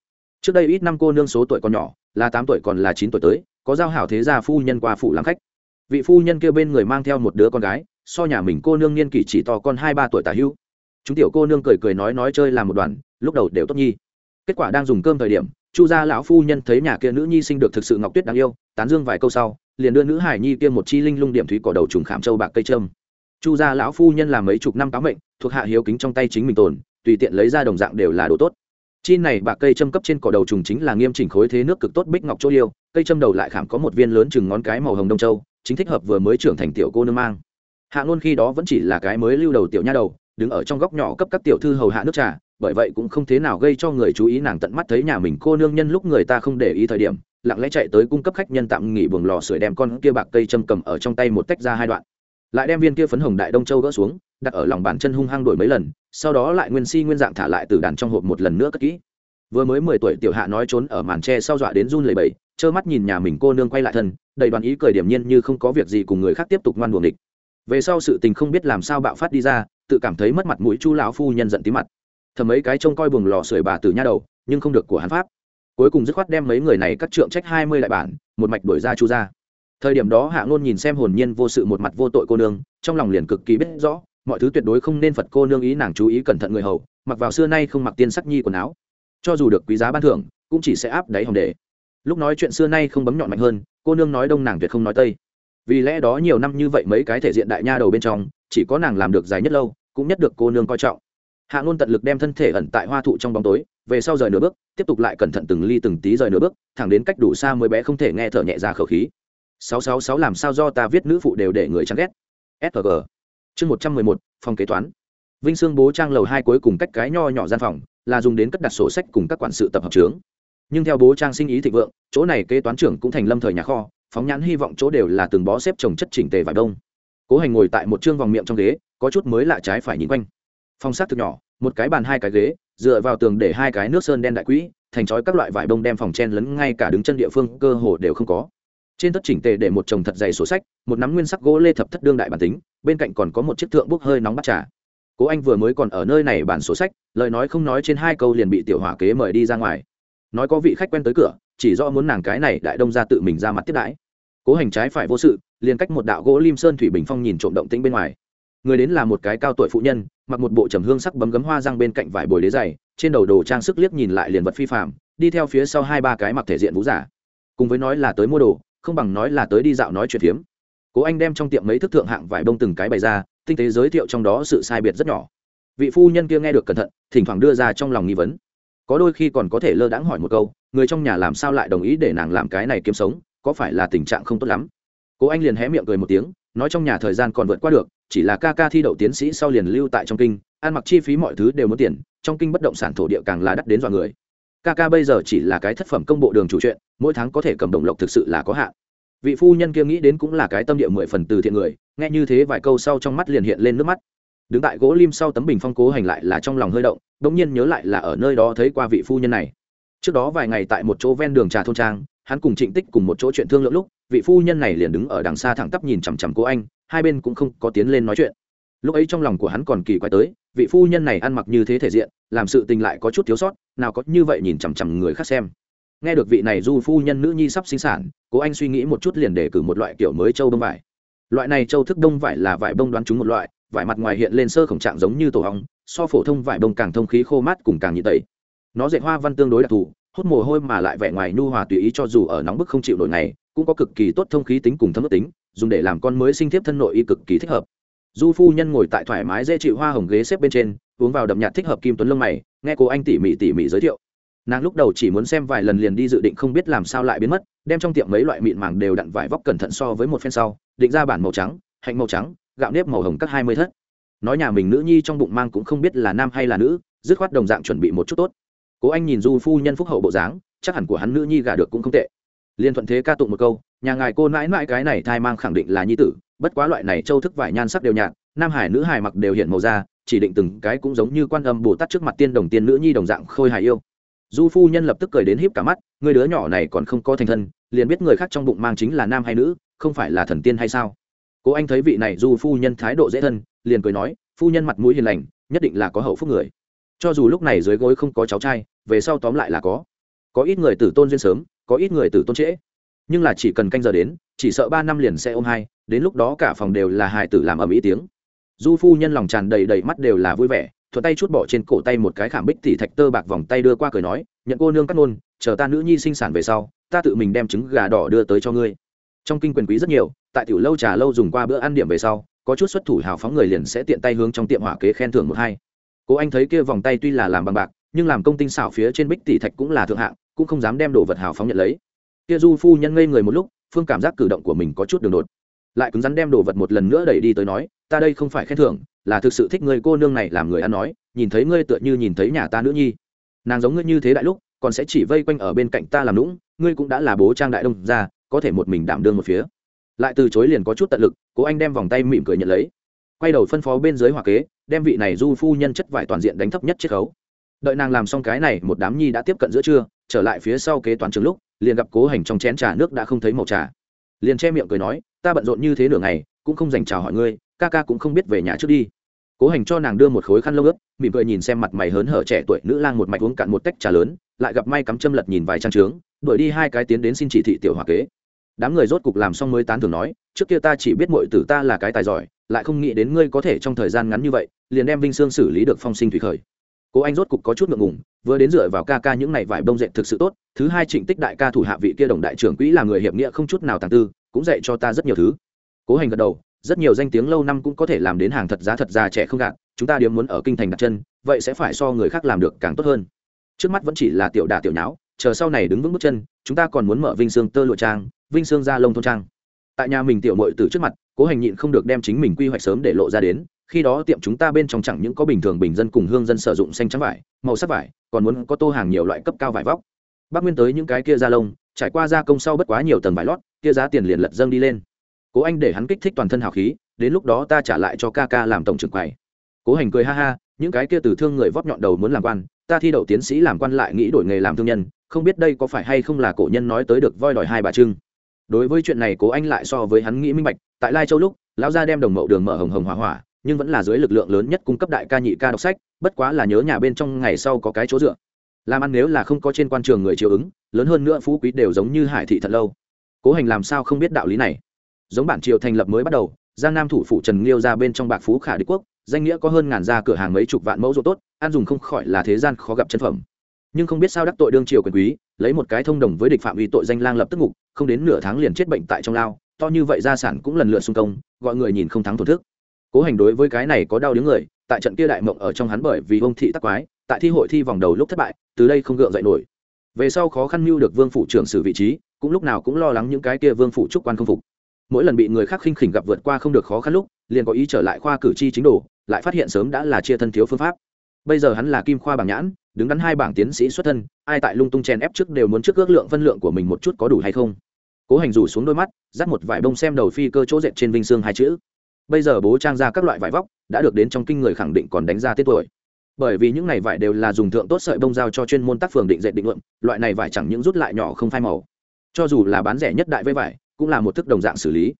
Trước đây ít năm cô nương số tuổi còn nhỏ, là tám tuổi còn là chín tuổi tới, có giao hảo thế gia phu nhân qua phủ làm khách. Vị phu nhân kêu bên người mang theo một đứa con gái, so nhà mình cô nương niên kỷ chỉ to con hai ba tuổi tả hưu. Chúng tiểu cô nương cười cười nói nói chơi làm một đoàn lúc đầu đều tốt nhi. Kết quả đang dùng cơm thời điểm, chu gia lão phu nhân thấy nhà kia nữ nhi sinh được thực sự ngọc tuyết đáng yêu, tán dương vài câu sau, liền đưa nữ hải nhi kia một chi linh lung điểm thúy cỏ đầu trùng khảm châu bạc cây trâm chu gia lão phu nhân làm mấy chục năm cáo mệnh, thuộc hạ hiếu kính trong tay chính mình tồn, tùy tiện lấy ra đồng dạng đều là đồ tốt. Chi này bạc cây châm cấp trên cỏ đầu trùng chính là nghiêm chỉnh khối thế nước cực tốt bích ngọc chỗ liêu cây châm đầu lại khảm có một viên lớn chừng ngón cái màu hồng đông châu, chính thích hợp vừa mới trưởng thành tiểu cô nương mang. Hạ luôn khi đó vẫn chỉ là cái mới lưu đầu tiểu nha đầu, đứng ở trong góc nhỏ cấp các tiểu thư hầu hạ nước trà bởi vậy cũng không thế nào gây cho người chú ý nàng tận mắt thấy nhà mình cô nương nhân lúc người ta không để ý thời điểm, lặng lẽ chạy tới cung cấp khách nhân tạm nghỉ buồng lò sưởi đem con kia bạc cây châm cầm ở trong tay một tách ra hai đoạn. Lại đem viên kia phấn hồng đại đông châu gỡ xuống, đặt ở lòng bàn chân hung hăng đổi mấy lần, sau đó lại nguyên si nguyên dạng thả lại từ đàn trong hộp một lần nữa cất kỹ. Vừa mới mười tuổi tiểu hạ nói trốn ở màn tre sau dọa đến run lầy bẫy trơ mắt nhìn nhà mình cô nương quay lại thân, đầy đoàn ý cười điểm nhiên như không có việc gì cùng người khác tiếp tục ngoan buồng địch về sau sự tình không biết làm sao bạo phát đi ra, tự cảm thấy mất mặt mũi chu lão phu nhân giận tí mặt thầm mấy cái trông coi buồng lò sưởi bà từ nha đầu, nhưng không được của hắn pháp. Cuối cùng dứt khoát đem mấy người này cắt trượng trách hai mươi lại bản, một mạch đổi ra chu ra thời điểm đó hạ ngôn nhìn xem hồn nhiên vô sự một mặt vô tội cô nương, trong lòng liền cực kỳ biết rõ, mọi thứ tuyệt đối không nên phật cô nương ý nàng chú ý cẩn thận người hầu, mặc vào xưa nay không mặc tiên sắc nhi quần áo. Cho dù được quý giá ban thưởng, cũng chỉ sẽ áp đáy hồng đề lúc nói chuyện xưa nay không bấm nhọn mạnh hơn, cô nương nói đông nàng tuyệt không nói tây. Vì lẽ đó nhiều năm như vậy mấy cái thể diện đại nha đầu bên trong, chỉ có nàng làm được dài nhất lâu, cũng nhất được cô nương coi trọng hạ ngôn tận lực đem thân thể ẩn tại hoa thụ trong bóng tối, về sau rời nửa bước, tiếp tục lại cẩn thận từng ly từng tí rời nửa bước, thẳng đến cách đủ xa mới bé không thể nghe thở nhẹ ra khẩu khí. Sáu sáu sáu làm sao do ta viết nữ phụ đều để người chán ghét. Sg chương một trăm mười một, phòng kế toán. Vinh sương bố trang lầu hai cuối cùng cách cái nho nhỏ gian phòng, là dùng đến cất đặt sổ sách cùng các quản sự tập hợp trướng nhưng theo bố trang sinh ý thịnh vượng, chỗ này kế toán trưởng cũng thành lâm thời nhà kho, phóng nhãn hy vọng chỗ đều là từng bó xếp trồng chất chỉnh tề vải đông. Cố hành ngồi tại một chương vòng miệng trong ghế, có chút mới lạ trái phải nhìn quanh phong sát thực nhỏ, một cái bàn hai cái ghế, dựa vào tường để hai cái nước sơn đen đại quỹ, thành chói các loại vải bông đem phòng chen lấn ngay cả đứng chân địa phương cơ hồ đều không có. Trên tất chỉnh tề để một chồng thật dày sổ sách, một nắm nguyên sắc gỗ lê thập thất đương đại bản tính, bên cạnh còn có một chiếc thượng bốc hơi nóng bắt trà. Cố anh vừa mới còn ở nơi này bản sổ sách, lời nói không nói trên hai câu liền bị tiểu hỏa kế mời đi ra ngoài. Nói có vị khách quen tới cửa, chỉ do muốn nàng cái này đại đông ra tự mình ra mặt tiếp đãi. Cố hành trái phải vô sự, liền cách một đạo gỗ lim sơn thủy bình phong nhìn trộm động tĩnh bên ngoài người đến là một cái cao tuổi phụ nhân, mặc một bộ trầm hương sắc bấm gấm hoa răng bên cạnh vải bồi đế dày trên đầu đồ trang sức liếc nhìn lại liền vật phi phạm, đi theo phía sau hai ba cái mặc thể diện vũ giả. Cùng với nói là tới mua đồ, không bằng nói là tới đi dạo nói chuyện phiếm. Cố anh đem trong tiệm mấy thức thượng hạng vải bông từng cái bày ra, tinh tế giới thiệu trong đó sự sai biệt rất nhỏ. Vị phu nhân kia nghe được cẩn thận, thỉnh thoảng đưa ra trong lòng nghi vấn. Có đôi khi còn có thể lơ đãng hỏi một câu, người trong nhà làm sao lại đồng ý để nàng làm cái này kiếm sống, có phải là tình trạng không tốt lắm? Cố anh liền hé miệng cười một tiếng nói trong nhà thời gian còn vượt qua được, chỉ là ca ca thi đậu tiến sĩ sau liền lưu tại trong kinh, ăn mặc chi phí mọi thứ đều muốn tiền, trong kinh bất động sản thổ địa càng là đắt đến dọa người. Ca ca bây giờ chỉ là cái thất phẩm công bộ đường chủ chuyện mỗi tháng có thể cầm đồng lộc thực sự là có hạn. Vị phu nhân kia nghĩ đến cũng là cái tâm địa mười phần từ thiện người, nghe như thế vài câu sau trong mắt liền hiện lên nước mắt. Đứng tại gỗ lim sau tấm bình phong cố hành lại là trong lòng hơi động đ ỗ n g nhiên nhớ lại là ở nơi đó thấy qua vị phu nhân này. Trước đó vài ngày tại một chỗ ven đường trà thôn trang, hắn cùng trịnh tích cùng một chỗ chuyện thương lượng lúc vị phu nhân này liền đứng ở đằng xa thẳng tắp nhìn chằm chằm cô anh, hai bên cũng không có tiến lên nói chuyện. Lúc ấy trong lòng của hắn còn kỳ quái tới, vị phu nhân này ăn mặc như thế thể diện, làm sự tình lại có chút thiếu sót, nào có như vậy nhìn chằm chằm người khác xem. Nghe được vị này du phu nhân nữ nhi sắp sinh sản cố anh suy nghĩ một chút liền để cử một loại kiểu mới châu bông vải. Loại này châu thức đông vải là vải bông đoán chúng một loại, vải mặt ngoài hiện lên sơ khổng trạng giống như tổ hóng so phổ thông vải bông càng thông khí khô mát cùng càng nhị tẩy. Nó dạy hoa văn tương đối đặc thù hút mồ hôi mà lại vẻ ngoài nhu hòa tùy ý cho dù ở nóng bức không chịu nổi này cũng có cực kỳ tốt thông khí tính cùng thấm ức tính, dùng để làm con mới sinh thiếp thân nội y cực kỳ thích hợp. Du phu nhân ngồi tại thoải mái dễ chịu hoa hồng ghế xếp bên trên, uống vào đậm nhạt thích hợp kim tuấn lông mày, nghe cô anh tỉ mỉ tỉ mỉ giới thiệu. Nàng lúc đầu chỉ muốn xem vài lần liền đi dự định không biết làm sao lại biến mất, đem trong tiệm mấy loại mịn màng đều đặn vải vóc cẩn thận so với một phen sau, định ra bản màu trắng, hạnh màu trắng, gạo nếp màu hồng các hai mươi thất. Nói nhà mình nữ nhi trong bụng mang cũng không biết là nam hay là nữ, dứt khoát đồng dạng chuẩn bị một chút tốt cố anh nhìn du phu nhân phúc hậu bộ dáng, chắc hẳn của hắn nữ nhi gả được cũng không tệ. Liên thuận thế ca tụng một câu, nhà ngài cô mãi mãi cái này thai mang khẳng định là nhi tử, bất quá loại này châu thức vải nhan sắc đều nhạt, nam hải nữ hải mặc đều hiện màu da, chỉ định từng cái cũng giống như quan âm bồ tát trước mặt tiên đồng tiên nữ nhi đồng dạng khôi hài yêu. Du phu nhân lập tức cười đến híp cả mắt, người đứa nhỏ này còn không có thành thân, liền biết người khác trong bụng mang chính là nam hay nữ, không phải là thần tiên hay sao? Cố anh thấy vị này du phu nhân thái độ dễ thân, liền cười nói, phu nhân mặt mũi hiền lành, nhất định là có hậu phúc người cho dù lúc này dưới gối không có cháu trai, về sau tóm lại là có. Có ít người tử tôn duyên sớm, có ít người tử tôn trễ. Nhưng là chỉ cần canh giờ đến, chỉ sợ ba năm liền sẽ ôm hai, đến lúc đó cả phòng đều là hài tử làm ở mỹ tiếng. Du phu nhân lòng tràn đầy đầy mắt đều là vui vẻ, thuận tay chút bỏ trên cổ tay một cái khảm bích tỉ thạch tơ bạc vòng tay đưa qua cười nói, nhận cô nương cắt nôn chờ ta nữ nhi sinh sản về sau, ta tự mình đem trứng gà đỏ đưa tới cho ngươi. Trong kinh quyền quý rất nhiều, tại tiểu lâu trà lâu dùng qua bữa ăn điểm về sau, có chút xuất thủ hào phóng người liền sẽ tiện tay hướng trong tiệm hỏa kế khen thưởng một hai cố anh thấy kia vòng tay tuy là làm bằng bạc, nhưng làm công tinh xảo phía trên bích tỷ thạch cũng là thượng hạng, cũng không dám đem đồ vật hào phóng nhận lấy. Kia du phu nhân ngây người một lúc, phương cảm giác cử động của mình có chút đường đột. Lại cứng rắn đem đồ vật một lần nữa đẩy đi tới nói, ta đây không phải khen thưởng, là thực sự thích người cô nương này làm người ăn nói, nhìn thấy ngươi tựa như nhìn thấy nhà ta nữ nhi. Nàng giống ngươi như thế đại lúc, còn sẽ chỉ vây quanh ở bên cạnh ta làm lũng ngươi cũng đã là bố trang đại đông ra có thể một mình đảm đương một phía. Lại từ chối liền có chút tận lực, cố anh đem vòng tay mỉm cười nhận lấy. Quay đầu phân phó bên dưới hỏa kế đem vị này du phu nhân chất vải toàn diện đánh thấp nhất chiết khấu. Đợi nàng làm xong cái này, một đám nhi đã tiếp cận giữa trưa, trở lại phía sau kế toán trường lúc, liền gặp cố hành trong chén trà nước đã không thấy màu trà. Liền che miệng cười nói, ta bận rộn như thế nửa ngày, cũng không dành chào hỏi ngươi, ca ca cũng không biết về nhà trước đi. Cố hành cho nàng đưa một khối khăn lông ướt, mỉm cười nhìn xem mặt mày hớn hở trẻ tuổi nữ lang một mạch uống cạn một tách trà lớn, lại gặp may cắm châm lật nhìn vài trang trướng, đuổi đi hai cái tiến đến xin chỉ thị tiểu hòa kế. Đám người rốt cục làm xong mới tán thường nói, trước kia ta chỉ biết mọi tử ta là cái tài giỏi lại không nghĩ đến ngươi có thể trong thời gian ngắn như vậy, liền đem vinh sương xử lý được phong sinh thủy khởi. Cố anh rốt cục có chút ngượng ngùng, vừa đến dựa vào ca ca những này vải bông dệt thực sự tốt, thứ hai trịnh tích đại ca thủ hạ vị kia đồng đại trưởng quỹ là người hiệp nghĩa không chút nào tàng tư, cũng dạy cho ta rất nhiều thứ. Cố hành gật đầu, rất nhiều danh tiếng lâu năm cũng có thể làm đến hàng thật giá thật già trẻ không gạt, chúng ta điếm muốn ở kinh thành đặt chân, vậy sẽ phải so người khác làm được càng tốt hơn. Trước mắt vẫn chỉ là tiểu đà tiểu nháo, chờ sau này đứng vững bước chân, chúng ta còn muốn mở vinh xương tơ lụa trang, vinh xương ra lông thôn trang tại nhà mình tiểu mội từ trước mặt, cố hành nhịn không được đem chính mình quy hoạch sớm để lộ ra đến, khi đó tiệm chúng ta bên trong chẳng những có bình thường bình dân cùng hương dân sử dụng xanh trắng vải, màu sắc vải, còn muốn có tô hàng nhiều loại cấp cao vải vóc. Bắc nguyên tới những cái kia da lông, trải qua gia công sau bất quá nhiều tầng vải lót, kia giá tiền liền lật dâng đi lên. Cố anh để hắn kích thích toàn thân hào khí, đến lúc đó ta trả lại cho ca ca làm tổng trưởng quầy. Cố hành cười ha ha, những cái kia từ thương người vóc nhọn đầu muốn làm quan, ta thi đậu tiến sĩ làm quan lại nghĩ đổi nghề làm thương nhân, không biết đây có phải hay không là cổ nhân nói tới được voi đòi hai bà trưng đối với chuyện này, cố anh lại so với hắn nghĩ minh bạch, tại lai châu lúc, lão gia đem đồng mậu đường mở hồng hồng hỏa hỏa, nhưng vẫn là dưới lực lượng lớn nhất cung cấp đại ca nhị ca đọc sách, bất quá là nhớ nhà bên trong ngày sau có cái chỗ dựa. Làm ăn nếu là không có trên quan trường người chiều ứng, lớn hơn nữa phú quý đều giống như hải thị thật lâu. Cố hành làm sao không biết đạo lý này? Giống bản triều thành lập mới bắt đầu, giang nam thủ phủ trần liêu ra bên trong bạc phú khả đế quốc, danh nghĩa có hơn ngàn gia cửa hàng mấy chục vạn mẫu ruộng tốt, ăn dùng không khỏi là thế gian khó gặp chân phẩm nhưng không biết sao đắc tội đương triều quyền quý, lấy một cái thông đồng với địch phạm uy tội danh lang lập tức ngục, không đến nửa tháng liền chết bệnh tại trong lao, to như vậy gia sản cũng lần lượt xung công, gọi người nhìn không thắng thổn thức. Cố hành đối với cái này có đau đứng người, tại trận kia đại mộng ở trong hắn bởi vì ông thị tắc quái, tại thi hội thi vòng đầu lúc thất bại, từ đây không gượng dậy nổi. Về sau khó khăn mưu được vương phủ trưởng xử vị trí, cũng lúc nào cũng lo lắng những cái kia vương phủ trúc quan không phục. Mỗi lần bị người khác khinh khỉnh gặp vượt qua không được khó khăn lúc, liền có ý trở lại khoa cử tri chính đồ, lại phát hiện sớm đã là chia thân thiếu phương pháp. Bây giờ hắn là kim khoa bảng nhãn đứng đắn hai bảng tiến sĩ xuất thân, ai tại lung tung chèn ép trước đều muốn trước ước lượng phân lượng của mình một chút có đủ hay không. Cố hành rủ xuống đôi mắt, dắt một vải bông xem đầu phi cơ chỗ dệt trên vinh xương hai chữ. Bây giờ bố trang ra các loại vải vóc, đã được đến trong kinh người khẳng định còn đánh ra tiết tuổi. Bởi vì những này vải đều là dùng thượng tốt sợi bông giao cho chuyên môn tác phường định dệt định luận, loại này vải chẳng những rút lại nhỏ không phai màu. Cho dù là bán rẻ nhất đại với vải, cũng là một thức đồng dạng xử lý.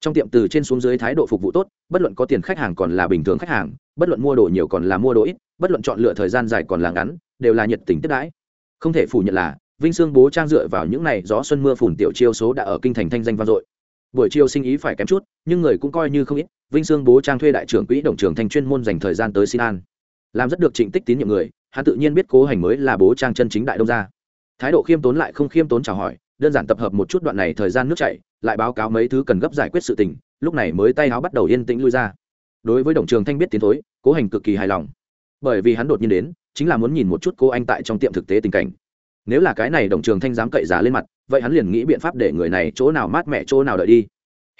Trong tiệm từ trên xuống dưới thái độ phục vụ tốt, bất luận có tiền khách hàng còn là bình thường khách hàng, bất luận mua đồ nhiều còn là mua đồ ít bất luận chọn lựa thời gian dài còn là ngắn, đều là nhiệt tình tiếp đãi. Không thể phủ nhận là, vinh sương bố trang dựa vào những này gió xuân mưa phùn tiểu chiêu số đã ở kinh thành thanh danh vang dội. Buổi chiều sinh ý phải kém chút, nhưng người cũng coi như không ít, vinh sương bố trang thuê đại trưởng quỹ đồng trường thành chuyên môn dành thời gian tới xin an. Làm rất được trịnh tích tín nhiệm người, hắn tự nhiên biết cố hành mới là bố trang chân chính đại đông gia. Thái độ khiêm tốn lại không khiêm tốn chào hỏi, đơn giản tập hợp một chút đoạn này thời gian nước chảy, lại báo cáo mấy thứ cần gấp giải quyết sự tình, lúc này mới tay áo bắt đầu yên tĩnh lui ra. Đối với đồng trường thanh biết tiến thối, cố hành cực kỳ hài lòng bởi vì hắn đột nhiên đến, chính là muốn nhìn một chút cô anh tại trong tiệm thực tế tình cảnh. Nếu là cái này đồng trường thanh dám cậy giá lên mặt, vậy hắn liền nghĩ biện pháp để người này chỗ nào mát mẻ chỗ nào đợi đi.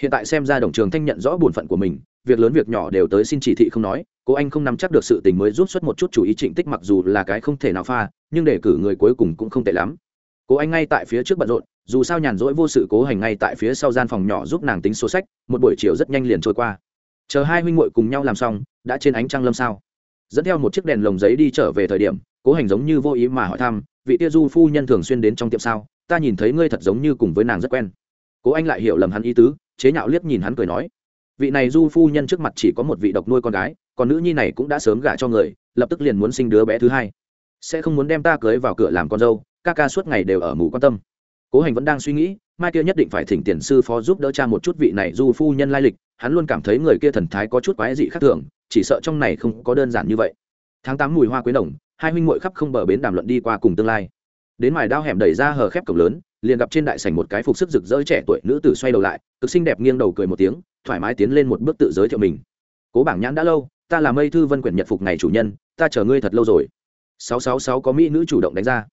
Hiện tại xem ra đồng trường thanh nhận rõ bổn phận của mình, việc lớn việc nhỏ đều tới xin chỉ thị không nói, cô anh không nắm chắc được sự tình mới rút xuất một chút chủ ý trịnh tích mặc dù là cái không thể nào pha, nhưng để cử người cuối cùng cũng không tệ lắm. Cô anh ngay tại phía trước bận rộn, dù sao nhàn rỗi vô sự cố hành ngay tại phía sau gian phòng nhỏ giúp nàng tính số sách, một buổi chiều rất nhanh liền trôi qua. Chờ hai huynh muội cùng nhau làm xong, đã trên ánh trăng lâm sao dẫn theo một chiếc đèn lồng giấy đi trở về thời điểm, cố hành giống như vô ý mà hỏi thăm, vị tia du phu nhân thường xuyên đến trong tiệm sao? Ta nhìn thấy ngươi thật giống như cùng với nàng rất quen. Cố anh lại hiểu lầm hắn ý tứ, chế nhạo liếc nhìn hắn cười nói, vị này du phu nhân trước mặt chỉ có một vị độc nuôi con gái, còn nữ nhi này cũng đã sớm gả cho người, lập tức liền muốn sinh đứa bé thứ hai. Sẽ không muốn đem ta cưới vào cửa làm con dâu, ca ca suốt ngày đều ở mù quan tâm. Cố hành vẫn đang suy nghĩ, mai kia nhất định phải thỉnh tiền sư phó giúp đỡ cha một chút vị này du phu nhân lai lịch, hắn luôn cảm thấy người kia thần thái có chút quái dị khác thường chỉ sợ trong này không có đơn giản như vậy. Tháng tám mùi hoa quế đồng hai huynh muội khắp không bờ bến đàm luận đi qua cùng tương lai. Đến mài đao hẻm đẩy ra hờ khép cổng lớn, liền gặp trên đại sảnh một cái phục sức rực rỡ trẻ tuổi nữ tử xoay đầu lại, cực xinh đẹp nghiêng đầu cười một tiếng, thoải mái tiến lên một bước tự giới thiệu mình. Cố bảng nhãn đã lâu, ta là mây thư vân quyển nhật phục ngày chủ nhân, ta chờ ngươi thật lâu rồi. Sáu sáu sáu có mỹ nữ chủ động đánh ra.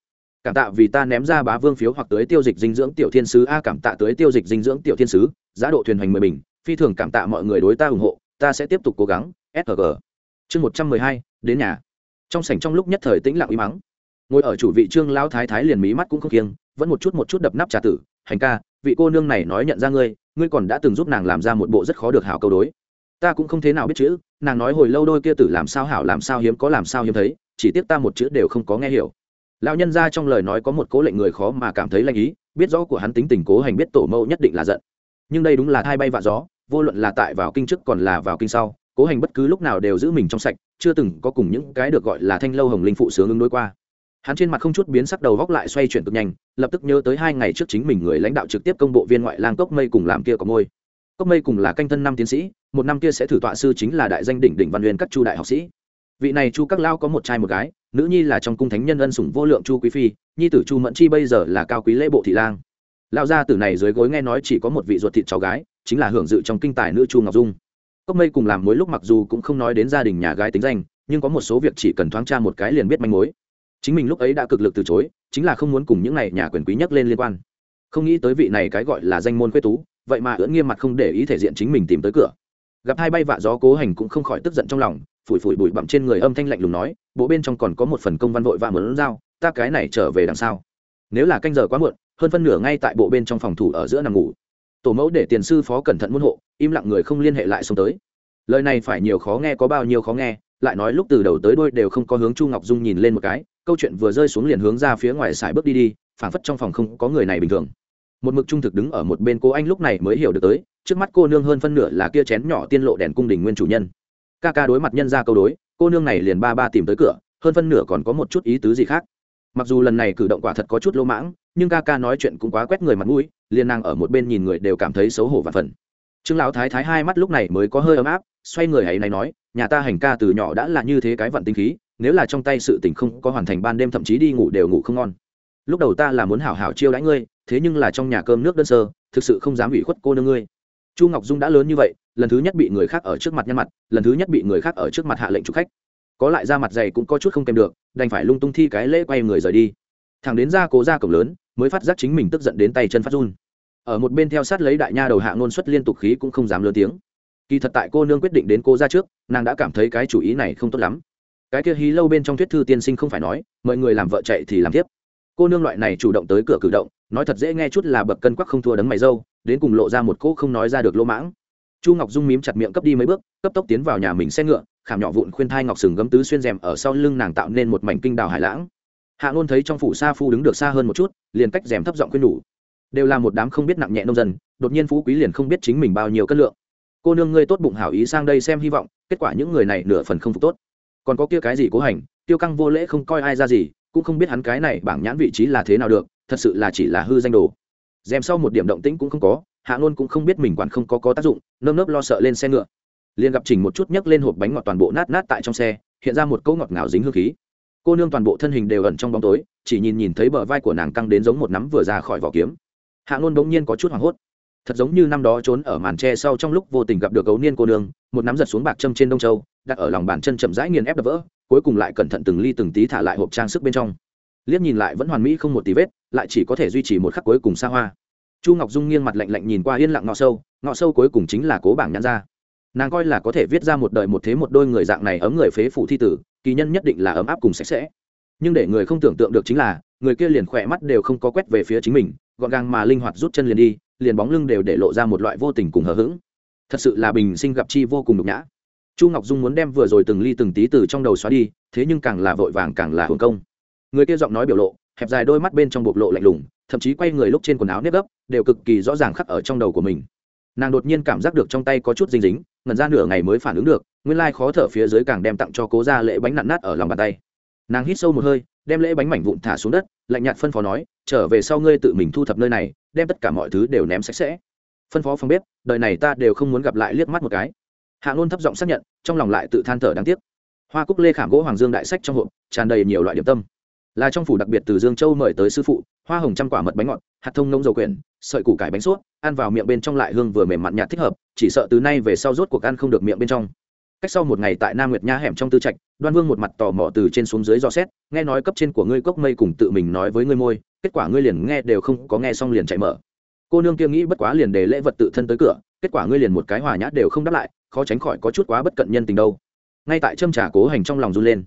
Cảm tạ vì ta ném ra bá vương phiếu hoặc tới tiêu dịch dinh dưỡng tiểu thiên sứ. A, cảm tạ tới tiêu dịch dinh dưỡng tiểu thiên sứ, giá độ thuyền hành mười bình, phi thường cảm tạ mọi người đối ta ủng hộ, ta sẽ tiếp tục cố gắng sg chương một trăm mười hai, đến nhà. Trong sảnh trong lúc nhất thời tĩnh lặng uy mắng. Ngồi ở chủ vị trương lão thái thái liền mí mắt cũng không kiêng, vẫn một chút một chút đập nắp trà tử. Hành ca, vị cô nương này nói nhận ra ngươi ngươi còn đã từng giúp nàng làm ra một bộ rất khó được hảo câu đối. Ta cũng không thế nào biết chữ, nàng nói hồi lâu đôi kia tử làm sao hảo làm sao hiếm có làm sao hiếm thấy, chỉ tiếc ta một chữ đều không có nghe hiểu. Lão nhân ra trong lời nói có một cố lệnh người khó mà cảm thấy lanh ý, biết rõ của hắn tính tình cố hành biết tổ mẫu nhất định là giận. Nhưng đây đúng là thai bay vạ gió, vô luận là tại vào kinh trước còn là vào kinh sau cố hành bất cứ lúc nào đều giữ mình trong sạch, chưa từng có cùng những cái được gọi là thanh lâu hồng linh phụ sướng ứng đối qua. Hắn trên mặt không chút biến sắc đầu góc lại xoay chuyển cực nhanh, lập tức nhớ tới hai ngày trước chính mình người lãnh đạo trực tiếp công bộ viên ngoại lang cốc mây cùng làm kia có ngôi cốc mây cùng là canh thân năm tiến sĩ, một năm kia sẽ thử tọa sư chính là đại danh đỉnh đỉnh văn huyền các chu đại học sĩ. Vị này chu các lao có một trai một gái, nữ nhi là trong cung thánh nhân ân sủng vô lượng chu quý phi, nhi tử chu mẫn chi bây giờ là cao quý lễ bộ thị lang. Lao gia tử này dưới gối nghe nói chỉ có một vị ruột thịt cháu gái, chính là hưởng dự trong kinh tài nữ chu ngọc dung cốc mây cùng làm mối lúc mặc dù cũng không nói đến gia đình nhà gái tính danh, nhưng có một số việc chỉ cần thoáng tra một cái liền biết manh mối. Chính mình lúc ấy đã cực lực từ chối, chính là không muốn cùng những này nhà quyền quý nhất lên liên quan. Không nghĩ tới vị này cái gọi là danh môn quê tú, vậy mà ưỡn nghiêm mặt không để ý thể diện chính mình tìm tới cửa. Gặp hai bay vạ gió cố hành cũng không khỏi tức giận trong lòng, phủi phủi bụi bặm trên người âm thanh lạnh lùng nói, bộ bên trong còn có một phần công văn vội vã mớn dao ta cái này trở về đằng sau. Nếu là canh giờ quá muộn, hơn phân nửa ngay tại bộ bên trong phòng thủ ở giữa nằm ngủ tổ mẫu để tiền sư phó cẩn thận muôn hộ, im lặng người không liên hệ lại xuống tới. Lời này phải nhiều khó nghe có bao nhiêu khó nghe, lại nói lúc từ đầu tới đôi đều không có hướng chu ngọc dung nhìn lên một cái, câu chuyện vừa rơi xuống liền hướng ra phía ngoài xài bước đi đi, phảng phất trong phòng không có người này bình thường. Một mực trung thực đứng ở một bên cô anh lúc này mới hiểu được tới, trước mắt cô nương hơn phân nửa là kia chén nhỏ tiên lộ đèn cung đình nguyên chủ nhân. Ca ca đối mặt nhân ra câu đối, cô nương này liền ba ba tìm tới cửa, hơn phân nửa còn có một chút ý tứ gì khác mặc dù lần này cử động quả thật có chút lỗ mãng, nhưng ca ca nói chuyện cũng quá quét người mặt mũi, liền nàng ở một bên nhìn người đều cảm thấy xấu hổ và phần. Trương lão thái thái hai mắt lúc này mới có hơi ấm áp, xoay người ấy này nói, nhà ta hành ca từ nhỏ đã là như thế cái vận tinh khí, nếu là trong tay sự tình không có hoàn thành ban đêm thậm chí đi ngủ đều ngủ không ngon. Lúc đầu ta là muốn hảo hảo chiêu đãi ngươi, thế nhưng là trong nhà cơm nước đơn sơ, thực sự không dám ủy khuất cô nương ngươi. Chu ngọc dung đã lớn như vậy, lần thứ nhất bị người khác ở trước mặt nhăn mặt, lần thứ nhất bị người khác ở trước mặt hạ lệnh chủ khách. Có lại ra mặt dày cũng có chút không kèm được đành phải lung tung thi cái lễ quay người rời đi. Thằng đến ra cố ra cổng lớn, mới phát giác chính mình tức giận đến tay chân phát run. Ở một bên theo sát lấy đại nha đầu hạ ngôn xuất liên tục khí cũng không dám lớn tiếng. Kỳ thật tại cô nương quyết định đến cô ra trước, nàng đã cảm thấy cái chủ ý này không tốt lắm. Cái kia hí lâu bên trong thuyết thư tiên sinh không phải nói, mọi người làm vợ chạy thì làm tiếp. Cô nương loại này chủ động tới cửa cử động, nói thật dễ nghe chút là bậc cân quắc không thua đấng mày dâu, đến cùng lộ ra một cỗ không nói ra được lỗ mãng. Chu ngọc dung mím chặt miệng cấp đi mấy bước, cấp tốc tiến vào nhà mình xe ngựa khảm nhỏ vụn khuyên thai ngọc sừng gấm tứ xuyên rèm ở sau lưng nàng tạo nên một mảnh kinh đào hải lãng. Hạ ngôn thấy trong phủ sa phu đứng được xa hơn một chút, liền cách rèm thấp giọng khuyên đủ. đều là một đám không biết nặng nhẹ nông dân, đột nhiên phú quý liền không biết chính mình bao nhiêu cân lượng. Cô nương ngươi tốt bụng hảo ý sang đây xem hy vọng, kết quả những người này nửa phần không phục tốt. Còn có kia cái gì cố hành, tiêu căng vô lễ không coi ai ra gì, cũng không biết hắn cái này bảng nhãn vị trí là thế nào được, thật sự là chỉ là hư danh đồ. Dèm sau một điểm động tĩnh cũng không có, hạ ngôn cũng không biết mình quản không có có tác dụng, nơm nớp lo sợ lên xe ngựa liền gặp chỉnh một chút nhấc lên hộp bánh ngọt toàn bộ nát nát tại trong xe, hiện ra một cỗ ngọt ngào dính hương khí. Cô nương toàn bộ thân hình đều ẩn trong bóng tối, chỉ nhìn nhìn thấy bờ vai của nàng căng đến giống một nắm vừa ra khỏi vỏ kiếm. Hạ ngôn bỗng nhiên có chút hoảng hốt. Thật giống như năm đó trốn ở màn tre sau trong lúc vô tình gặp được ấu niên cô nương, một nắm giật xuống bạc châm trên đông châu, đặt ở lòng bàn chân chậm rãi nghiền ép đập vỡ, cuối cùng lại cẩn thận từng ly từng tí thả lại hộp trang sức bên trong. Liếc nhìn lại vẫn hoàn mỹ không một tí vết, lại chỉ có thể duy trì một khắc cuối cùng xa hoa. Chu ngọc dung nghiêng mặt lạnh lạnh nhìn qua yên lặng ngọ sâu ngọ sâu cuối cùng chính là cố bảng nhãn ra nàng coi là có thể viết ra một đời một thế một đôi người dạng này ấm người phế phủ thi tử, kỳ nhân nhất định là ấm áp cùng sạch sẽ. Nhưng để người không tưởng tượng được chính là, người kia liền khỏe mắt đều không có quét về phía chính mình, gọn gàng mà linh hoạt rút chân liền đi, liền bóng lưng đều để lộ ra một loại vô tình cùng hờ hững. Thật sự là bình sinh gặp chi vô cùng nhục nhã. Chu ngọc dung muốn đem vừa rồi từng ly từng tí từ trong đầu xóa đi, thế nhưng càng là vội vàng càng là hưởng công. Người kia giọng nói biểu lộ, hẹp dài đôi mắt bên trong bộc lộ lạnh lùng, thậm chí quay người lúc trên quần áo nếp gấp, đều cực kỳ rõ ràng khắc ở trong đầu của mình. Nàng đột nhiên cảm giác được trong tay có chút dinh dính ngần ra nửa ngày mới phản ứng được, nguyên lai khó thở phía dưới càng đem tặng cho cố ra lễ bánh nặn nát ở lòng bàn tay. Nàng hít sâu một hơi, đem lễ bánh mảnh vụn thả xuống đất, lạnh nhạt phân phó nói, trở về sau ngươi tự mình thu thập nơi này, đem tất cả mọi thứ đều ném sạch sẽ. Phân phó phòng bếp, đời này ta đều không muốn gặp lại liếc mắt một cái. Hạ ngôn thấp giọng xác nhận, trong lòng lại tự than thở đáng tiếc. Hoa cúc lê khảm gỗ hoàng dương đại sách trong hộp, tràn đầy nhiều loại điểm tâm. Là trong phủ đặc biệt từ dương châu mời tới sư phụ, hoa hồng trăm quả mật bánh ngọt, hạt thông nông dầu quyển, sợi củ cải bánh suốt ăn vào miệng bên trong lại hương vừa mềm mặn nhạt thích hợp chỉ sợ từ nay về sau rốt cuộc ăn không được miệng bên trong. Cách sau một ngày tại nam nguyệt nha hẻm trong tư trạch, đoan vương một mặt tò mò từ trên xuống dưới dò xét, nghe nói cấp trên của ngươi cốc mây cùng tự mình nói với ngươi môi, kết quả ngươi liền nghe đều không có nghe xong liền chạy mở. Cô nương kia nghĩ bất quá liền để lễ vật tự thân tới cửa, kết quả ngươi liền một cái hòa nhã đều không đáp lại, khó tránh khỏi có chút quá bất cận nhân tình đâu. Ngay tại châm trà cố hành trong lòng run lên.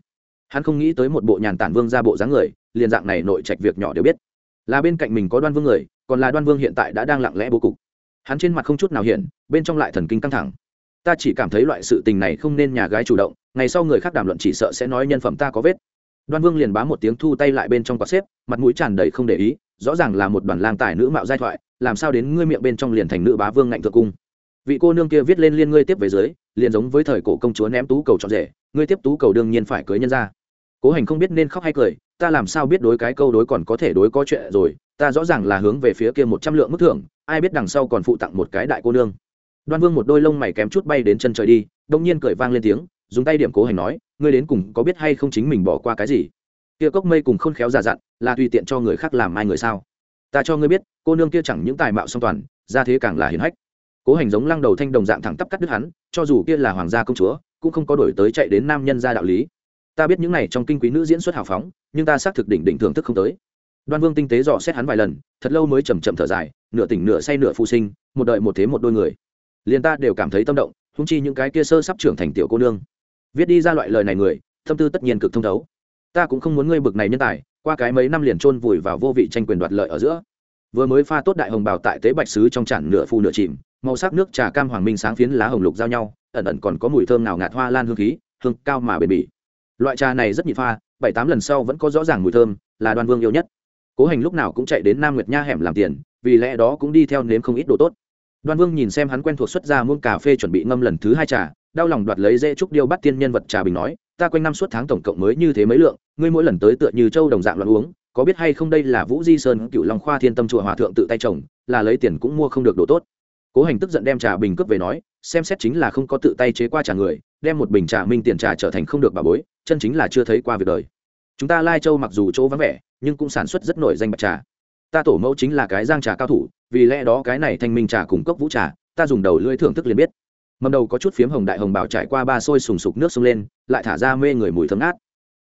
Hắn không nghĩ tới một bộ nhàn tản vương ra bộ dáng người, liền dạng này nội trạch việc nhỏ đều biết. Là bên cạnh mình có đoan vương người, còn là đoan vương hiện tại đã đang lặng lẽ bố cục hắn trên mặt không chút nào hiện, bên trong lại thần kinh căng thẳng. Ta chỉ cảm thấy loại sự tình này không nên nhà gái chủ động, ngày sau người khác đàm luận chỉ sợ sẽ nói nhân phẩm ta có vết. Đoan vương liền bám một tiếng thu tay lại bên trong quạt xếp, mặt mũi tràn đầy không để ý, rõ ràng là một đoàn lang tài nữ mạo giai thoại, làm sao đến ngươi miệng bên trong liền thành nữ bá vương ngạnh thượng cung. Vị cô nương kia viết lên liên ngươi tiếp về dưới, liền giống với thời cổ công chúa ném tú cầu trọn rể, ngươi tiếp tú cầu đương nhiên phải cưới nhân ra cố hành không biết nên khóc hay cười, ta làm sao biết đối cái câu đối còn có thể đối có chuyện rồi ta rõ ràng là hướng về phía kia một trăm lượng mức thưởng, ai biết đằng sau còn phụ tặng một cái đại cô nương. Đoan vương một đôi lông mày kém chút bay đến chân trời đi đông nhiên cười vang lên tiếng, dùng tay điểm cố hành nói, ngươi đến cùng có biết hay không chính mình bỏ qua cái gì? Kia cốc mây cùng khôn khéo giả dặn, là tùy tiện cho người khác làm ai người sao? Ta cho ngươi biết, cô nương kia chẳng những tài mạo song toàn ra thế càng là hiền hách. Cố hành giống lăng đầu thanh đồng dạng thẳng tắp cắt đứt hắn, cho dù kia là hoàng gia công chúa, cũng không có đổi tới chạy đến nam nhân gia đạo lý. Ta biết những này trong kinh quý nữ diễn xuất hào phóng, nhưng ta xác thực đỉnh đỉnh thưởng thức không tới đoan vương tinh tế dò xét hắn vài lần, thật lâu mới chầm chậm thở dài, nửa tỉnh nửa say nửa phụ sinh, một đợi một thế một đôi người. Liền ta đều cảm thấy tâm động húng chi những cái kia sơ sắp trưởng thành tiểu cô nương. Viết đi ra loại lời này người, tâm tư tất nhiên cực thông thấu. Ta cũng không muốn ngươi bực này nhân tài, qua cái mấy năm liền chôn vùi vào vô vị tranh quyền đoạt lợi ở giữa. Vừa mới pha tốt đại hồng bào tại tế bạch sứ trong chản nửa phu nửa chìm, màu sắc nước trà cam hoàng minh sáng phiến lá hồng lục giao nhau, ẩn ẩn còn có mùi thơm nào ngạt hoa lan hương khí, hương cao mà bền bỉ. Loại trà này rất nhị pha, bảy tám lần sau vẫn có rõ ràng mùi thơm, là đoan vương yêu nhất cố hành lúc nào cũng chạy đến nam nguyệt nha hẻm làm tiền, vì lẽ đó cũng đi theo nếm không ít đồ tốt. Đoan vương nhìn xem hắn quen thuộc xuất ra muôn cà phê chuẩn bị ngâm lần thứ hai trà, đau lòng đoạt lấy dễ trúc điêu bắt tiên nhân vật trà bình nói, ta quanh năm suốt tháng tổng cộng mới như thế mấy lượng, ngươi mỗi lần tới tựa như châu đồng dạng loạn uống, có biết hay không đây là vũ di sơn cựu long khoa thiên tâm chùa hòa thượng tự tay trồng, là lấy tiền cũng mua không được đồ tốt. Cố hành tức giận đem trà bình cướp về nói, xem xét chính là không có tự tay chế qua trà người, đem một bình trà minh tiền trà trở thành không được bà bối, chân chính là chưa thấy qua việc đời chúng ta lai châu mặc dù chỗ vắng vẻ, nhưng cũng sản xuất rất nổi danh bạch trà. Ta tổ mẫu chính là cái giang trà cao thủ, vì lẽ đó cái này thanh minh trà cùng cốc vũ trà, ta dùng đầu lưỡi thưởng thức liền biết. Mầm đầu có chút phiếm hồng đại hồng bảo trải qua ba sôi sùng sục nước sông lên, lại thả ra mê người mùi thơm ngát.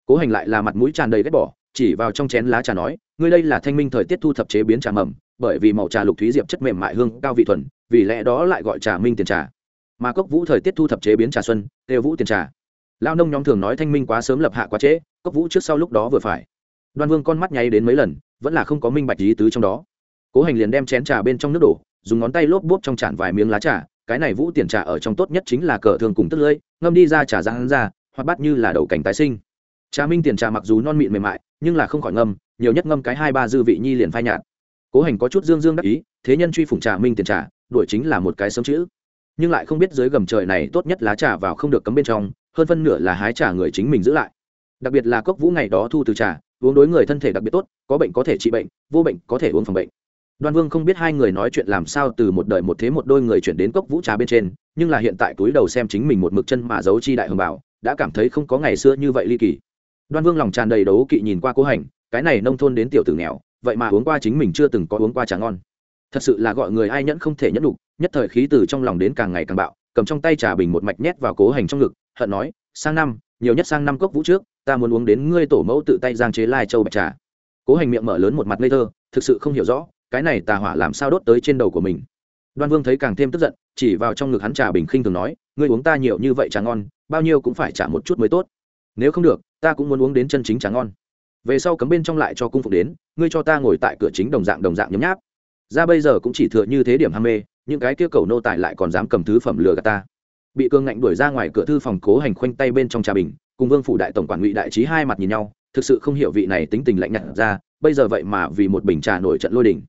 Cố hành lại là mặt mũi tràn đầy ghét bỏ, chỉ vào trong chén lá trà nói, ngươi đây là thanh minh thời tiết thu thập chế biến trà mầm, bởi vì màu trà lục thúy diệp chất mềm mại hương cao vị thuần, vì lẽ đó lại gọi trà minh tiền trà. Mà cốc vũ thời tiết thu thập chế biến trà xuân đều vũ tiền trà. Lao nông nhóm thường nói thanh minh quá sớm lập hạ quá trễ cốc vũ trước sau lúc đó vừa phải. Đoan vương con mắt nháy đến mấy lần, vẫn là không có minh bạch lý tứ trong đó. Cố hành liền đem chén trà bên trong nước đổ, dùng ngón tay lốp bốp trong chản vài miếng lá trà, cái này vũ tiền trà ở trong tốt nhất chính là cờ thường cùng tức lưỡi, ngâm đi ra trà ra hắn ra, hoặc bắt như là đầu cảnh tái sinh. Trà minh tiền trà mặc dù non mịn mềm mại, nhưng là không khỏi ngâm, nhiều nhất ngâm cái hai ba dư vị nhi liền phai nhạt. Cố hành có chút dương dương đắc ý, thế nhân truy phủng trà minh tiền trà, đuổi chính là một cái sớm chữ. Nhưng lại không biết dưới gầm trời này tốt nhất lá trà vào không được cấm bên trong, hơn phân nửa là hái trà người chính mình giữ lại đặc biệt là cốc vũ ngày đó thu từ trà, uống đối người thân thể đặc biệt tốt, có bệnh có thể trị bệnh, vô bệnh có thể uống phòng bệnh. Đoan vương không biết hai người nói chuyện làm sao từ một đời một thế một đôi người chuyển đến cốc vũ trà bên trên, nhưng là hiện tại túi đầu xem chính mình một mực chân mà giấu chi đại hồng bảo, đã cảm thấy không có ngày xưa như vậy ly kỳ. Đoan vương lòng tràn đầy đấu kỵ nhìn qua cố hành, cái này nông thôn đến tiểu tử nghèo, vậy mà uống qua chính mình chưa từng có uống qua trà ngon. Thật sự là gọi người ai nhẫn không thể nhẫn đục nhất thời khí từ trong lòng đến càng ngày càng bạo, cầm trong tay trà bình một mạch nhét vào cố hành trong ngực, hận nói, sang năm, nhiều nhất sang năm cốc vũ trước ta muốn uống đến ngươi tổ mẫu tự tay giang chế lai châu bạch trà. Cố hành miệng mở lớn một mặt ngây thơ, thực sự không hiểu rõ, cái này tà hỏa làm sao đốt tới trên đầu của mình. Đoan vương thấy càng thêm tức giận, chỉ vào trong ngực hắn trà bình khinh thường nói, ngươi uống ta nhiều như vậy trà ngon, bao nhiêu cũng phải trả một chút mới tốt. Nếu không được, ta cũng muốn uống đến chân chính trà ngon. Về sau cấm bên trong lại cho cung phục đến, ngươi cho ta ngồi tại cửa chính đồng dạng đồng dạng nhấm nháp. Ra bây giờ cũng chỉ thừa như thế điểm ham mê, những cái kia cầu nô tài lại còn dám cầm thứ phẩm lừa gạt ta. Bị cương ngạnh đuổi ra ngoài cửa thư phòng cố hành khoanh tay bên trong trà bình cùng vương phủ đại tổng quản ngụy đại trí hai mặt nhìn nhau, thực sự không hiểu vị này tính tình lạnh nhạt ra, bây giờ vậy mà vì một bình trà nổi trận lôi đình.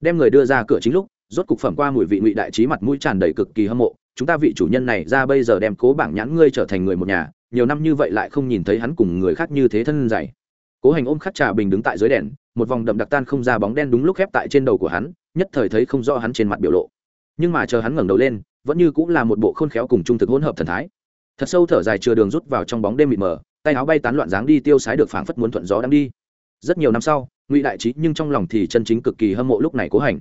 Đem người đưa ra cửa chính lúc, rốt cục phẩm qua mùi vị ngụy đại trí mặt mũi tràn đầy cực kỳ hâm mộ, chúng ta vị chủ nhân này ra bây giờ đem cố bảng nhãn ngươi trở thành người một nhà, nhiều năm như vậy lại không nhìn thấy hắn cùng người khác như thế thân dày cố hành ôm khắc trà bình đứng tại dưới đèn, một vòng đậm đặc tan không ra bóng đen đúng lúc khép tại trên đầu của hắn, nhất thời thấy không rõ hắn trên mặt biểu lộ. Nhưng mà chờ hắn ngẩng đầu lên, vẫn như cũng là một bộ khôn khéo cùng trung thực hỗn hợp thần thái thật sâu thở dài chừa đường rút vào trong bóng đêm mịt mờ, tay áo bay tán loạn dáng đi tiêu sái được phảng phất muốn thuận gió đang đi. Rất nhiều năm sau, ngụy đại trí nhưng trong lòng thì chân chính cực kỳ hâm mộ lúc này cố hành.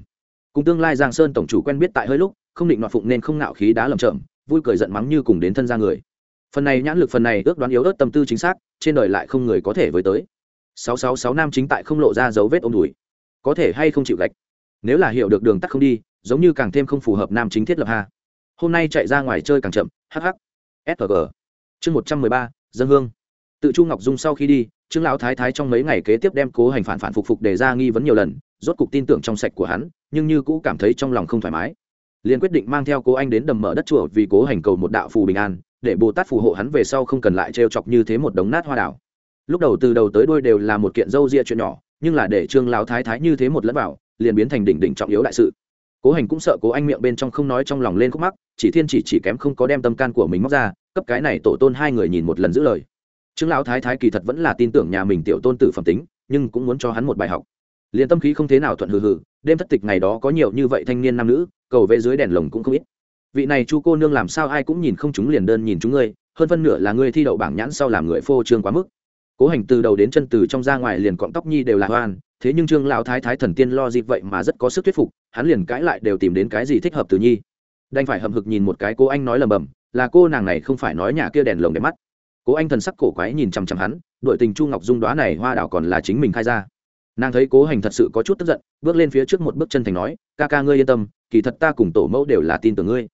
Cùng tương lai giang sơn tổng chủ quen biết tại hơi lúc, không định nọ phụng nên không nạo khí đá lầm chậm, vui cười giận mắng như cùng đến thân ra người. Phần này nhãn lực phần này ước đoán yếu ớt tâm tư chính xác, trên đời lại không người có thể với tới. Sáu sáu sáu nam chính tại không lộ ra dấu vết ôm đùi. Có thể hay không chịu gạch? Nếu là hiểu được đường tắt không đi, giống như càng thêm không phù hợp nam chính thiết lập ha. Hôm nay chạy ra ngoài chơi càng chậm, hắc hắc sg chương một trăm mười ba, dân hương. Tự chu ngọc dung sau khi đi, trương lão thái thái trong mấy ngày kế tiếp đem cố hành phản phản phục phục để ra nghi vấn nhiều lần, rốt cục tin tưởng trong sạch của hắn, nhưng như cũ cảm thấy trong lòng không thoải mái. Liền quyết định mang theo cố anh đến đầm mở đất chùa vì cố hành cầu một đạo phù bình an, để bồ tát phù hộ hắn về sau không cần lại trêu chọc như thế một đống nát hoa đảo. Lúc đầu từ đầu tới đuôi đều là một kiện dâu ria chuyện nhỏ, nhưng là để trương lão thái thái như thế một lẫn vào, liền biến thành đỉnh đỉnh trọng yếu đại sự cố hành cũng sợ cố anh miệng bên trong không nói trong lòng lên khúc mắc, chỉ thiên chỉ chỉ kém không có đem tâm can của mình móc ra, cấp cái này tổ tôn hai người nhìn một lần giữ lời. Trương lão thái thái kỳ thật vẫn là tin tưởng nhà mình tiểu tôn tử phẩm tính, nhưng cũng muốn cho hắn một bài học. Liền tâm khí không thế nào thuận hừ hừ, đêm thất tịch ngày đó có nhiều như vậy thanh niên nam nữ, cầu về dưới đèn lồng cũng không ít. Vị này chu cô nương làm sao ai cũng nhìn không chúng liền đơn nhìn chúng ngươi, hơn phân nửa là ngươi thi đậu bảng nhãn sau làm người phô trương quá mức. Cố hành từ đầu đến chân từ trong ra ngoài liền cọng tóc nhi đều là hoan thế nhưng trương lão thái thái thần tiên lo dịp vậy mà rất có sức thuyết phục, hắn liền cãi lại đều tìm đến cái gì thích hợp từ nhi. Đành phải hậm hực nhìn một cái cô anh nói lầm bầm, là cô nàng này không phải nói nhà kia đèn lồng đẹp mắt. Cố anh thần sắc cổ quái nhìn chằm chằm hắn, đội tình chu ngọc dung đoá này hoa đảo còn là chính mình khai ra. Nàng thấy cố hành thật sự có chút tức giận, bước lên phía trước một bước chân thành nói, ca ca ngươi yên tâm, kỳ thật ta cùng tổ mẫu đều là tin tưởng ngươi.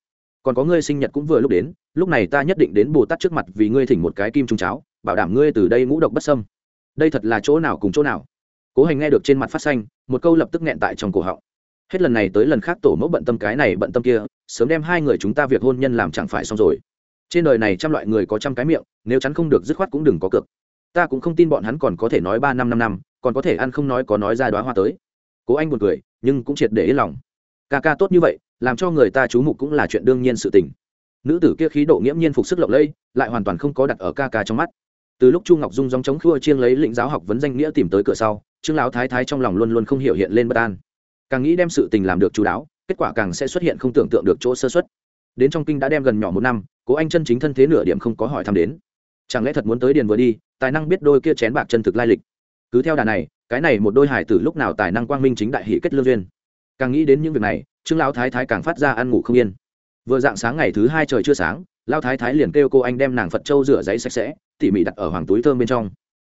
Còn có ngươi sinh nhật cũng vừa lúc đến, lúc này ta nhất định đến bồ tát trước mặt vì ngươi thỉnh một cái kim trung cháo, bảo đảm ngươi từ đây ngũ độc bất sâm đây thật là chỗ nào cùng chỗ nào cố hành nghe được trên mặt phát xanh, một câu lập tức nghẹn tại trong cổ họng. Hết lần này tới lần khác tổ mẫu bận tâm cái này bận tâm kia, sớm đem hai người chúng ta việc hôn nhân làm chẳng phải xong rồi. Trên đời này trăm loại người có trăm cái miệng, nếu chắn không được dứt khoát cũng đừng có cược. Ta cũng không tin bọn hắn còn có thể nói ba năm năm năm, còn có thể ăn không nói có nói ra đoá hoa tới. Cố anh buồn cười, nhưng cũng triệt để yên lòng. Ca ca tốt như vậy, làm cho người ta chú mục cũng là chuyện đương nhiên sự tình. Nữ tử kia khí độ nghiễm nhiên phục sức lộng lẫy, lại hoàn toàn không có đặt ở ca ca trong mắt. Từ lúc chu ngọc dung dòng chống khua chiêng lấy lĩnh giáo học vấn danh nghĩa tìm tới cửa sau trương lão thái thái trong lòng luôn luôn không hiểu hiện lên bất an. Càng nghĩ đem sự tình làm được chú đáo, kết quả càng sẽ xuất hiện không tưởng tượng được chỗ sơ xuất đến trong kinh đã đem gần nhỏ một năm, cố anh chân chính thân thế nửa điểm không có hỏi thăm đến. Chẳng lẽ thật muốn tới điền vừa đi, tài năng biết đôi kia chén bạc chân thực lai lịch? Cứ theo đà này, cái này một đôi hải tử lúc nào tài năng quang minh chính đại hỷ kết lương duyên. Càng nghĩ đến những việc này, trương lão thái thái càng phát ra ăn ngủ không yên. Vừa dạng sáng ngày thứ hai trời chưa sáng, lão thái thái liền kêu cô anh đem nàng phật châu rửa giấy sạch sẽ, tỉ mỉ đặt ở hoàng túi thơm bên trong.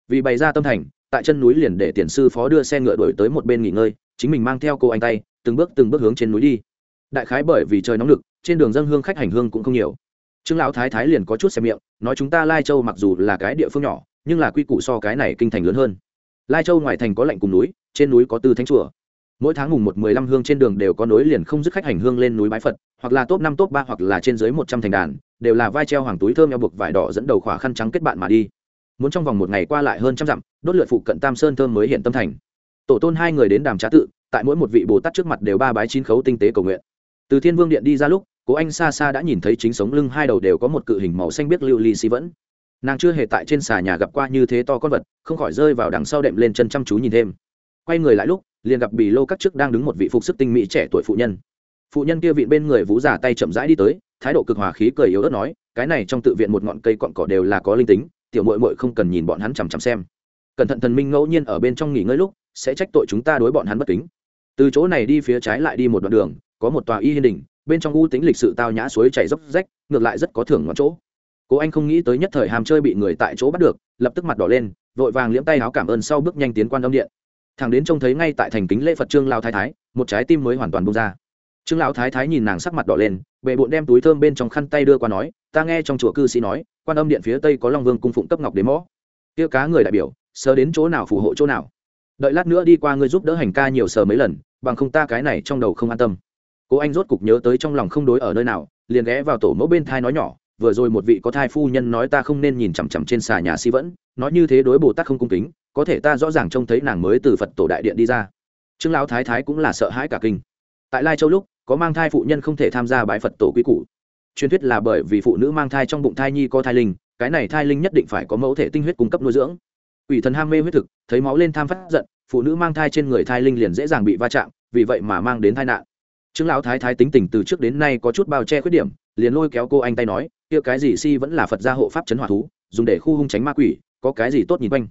Vì bày ra tâm thành tại chân núi liền để tiền sư phó đưa xe ngựa đổi tới một bên nghỉ ngơi, chính mình mang theo cô anh tay, từng bước từng bước hướng trên núi đi. Đại khái bởi vì trời nóng lực, trên đường dân hương khách hành hương cũng không nhiều. Trương lão thái thái liền có chút xem miệng, nói chúng ta lai châu mặc dù là cái địa phương nhỏ, nhưng là quy củ so cái này kinh thành lớn hơn. Lai châu ngoài thành có lạnh cùng núi, trên núi có tư thánh chùa. Mỗi tháng mùng một mười lăm hương trên đường đều có nối liền không dứt khách hành hương lên núi bái phật, hoặc là top năm top ba hoặc là trên dưới một trăm thành đàn, đều là vai treo hoàng túi thơm eo buộc vải đỏ dẫn đầu khỏa khăn trắng kết bạn mà đi muốn trong vòng một ngày qua lại hơn trăm dặm, đốt lượt phụ cận tam sơn thơm mới hiện tâm thành. Tổ tôn hai người đến đàm trá tự, tại mỗi một vị bồ tát trước mặt đều ba bái chín khấu tinh tế cầu nguyện. Từ thiên vương điện đi ra lúc, cố anh xa xa đã nhìn thấy chính sống lưng hai đầu đều có một cự hình màu xanh biết lưu ly xi vẫn. Nàng chưa hề tại trên xà nhà gặp qua như thế to con vật, không khỏi rơi vào đằng sau đệm lên chân chăm chú nhìn thêm. Quay người lại lúc, liền gặp bì lô các trước đang đứng một vị phục sức tinh mỹ trẻ tuổi phụ nhân. Phụ nhân kia vịn bên người vú giả tay chậm rãi đi tới, thái độ cực hòa khí cười yếu ớt nói, cái này trong tự viện một ngọn cây cọn cỏ đều là có linh tính tiểu mội mội không cần nhìn bọn hắn chằm chằm xem. Cẩn thận thần minh ngẫu nhiên ở bên trong nghỉ ngơi lúc, sẽ trách tội chúng ta đối bọn hắn bất kính. Từ chỗ này đi phía trái lại đi một đoạn đường, có một tòa y hiên đình bên trong u tính lịch sự tao nhã suối chảy dốc rách, ngược lại rất có thưởng ngọn chỗ. Cố anh không nghĩ tới nhất thời hàm chơi bị người tại chỗ bắt được, lập tức mặt đỏ lên, vội vàng liễm tay áo cảm ơn sau bước nhanh tiến quan đông điện. Thằng đến trông thấy ngay tại thành kính lễ phật trương lao thái thái, một trái tim mới hoàn toàn bung ra. Trương lão thái thái nhìn nàng sắc mặt đỏ lên bệ bộn đem túi thơm bên trong khăn tay đưa qua nói, ta nghe trong chùa cư sĩ nói quan âm điện phía tây có long vương cung phụng cấp ngọc đế mõ. Kia cá người đại biểu sờ đến chỗ nào phù hộ chỗ nào. Đợi lát nữa đi qua ngươi giúp đỡ hành ca nhiều sờ mấy lần, bằng không ta cái này trong đầu không an tâm. Cố anh rốt cục nhớ tới trong lòng không đối ở nơi nào, liền ghé vào tổ mẫu bên thai nói nhỏ, vừa rồi một vị có thai phu nhân nói ta không nên nhìn chằm chằm trên xà nhà si vẫn, nói như thế đối bồ tát không cung kính, có thể ta rõ ràng trông thấy nàng mới từ phật tổ đại điện đi ra. Trương lão thái thái cũng là sợ hãi cả kinh. Tại lai châu lúc, có mang thai phụ nhân không thể tham gia bãi phật tổ quy củ truyền thuyết là bởi vì phụ nữ mang thai trong bụng thai nhi có thai linh, cái này thai linh nhất định phải có mẫu thể tinh huyết cung cấp nuôi dưỡng. Ủy thần ham mê huyết thực, thấy máu lên tham phát giận, phụ nữ mang thai trên người thai linh liền dễ dàng bị va chạm, vì vậy mà mang đến tai nạn. Trương lão thái thái tính tình từ trước đến nay có chút bao che khuyết điểm, liền lôi kéo cô anh tay nói, kia cái gì si vẫn là phật gia hộ pháp chấn hỏa thú, dùng để khu hung tránh ma quỷ, có cái gì tốt nhìn quanh?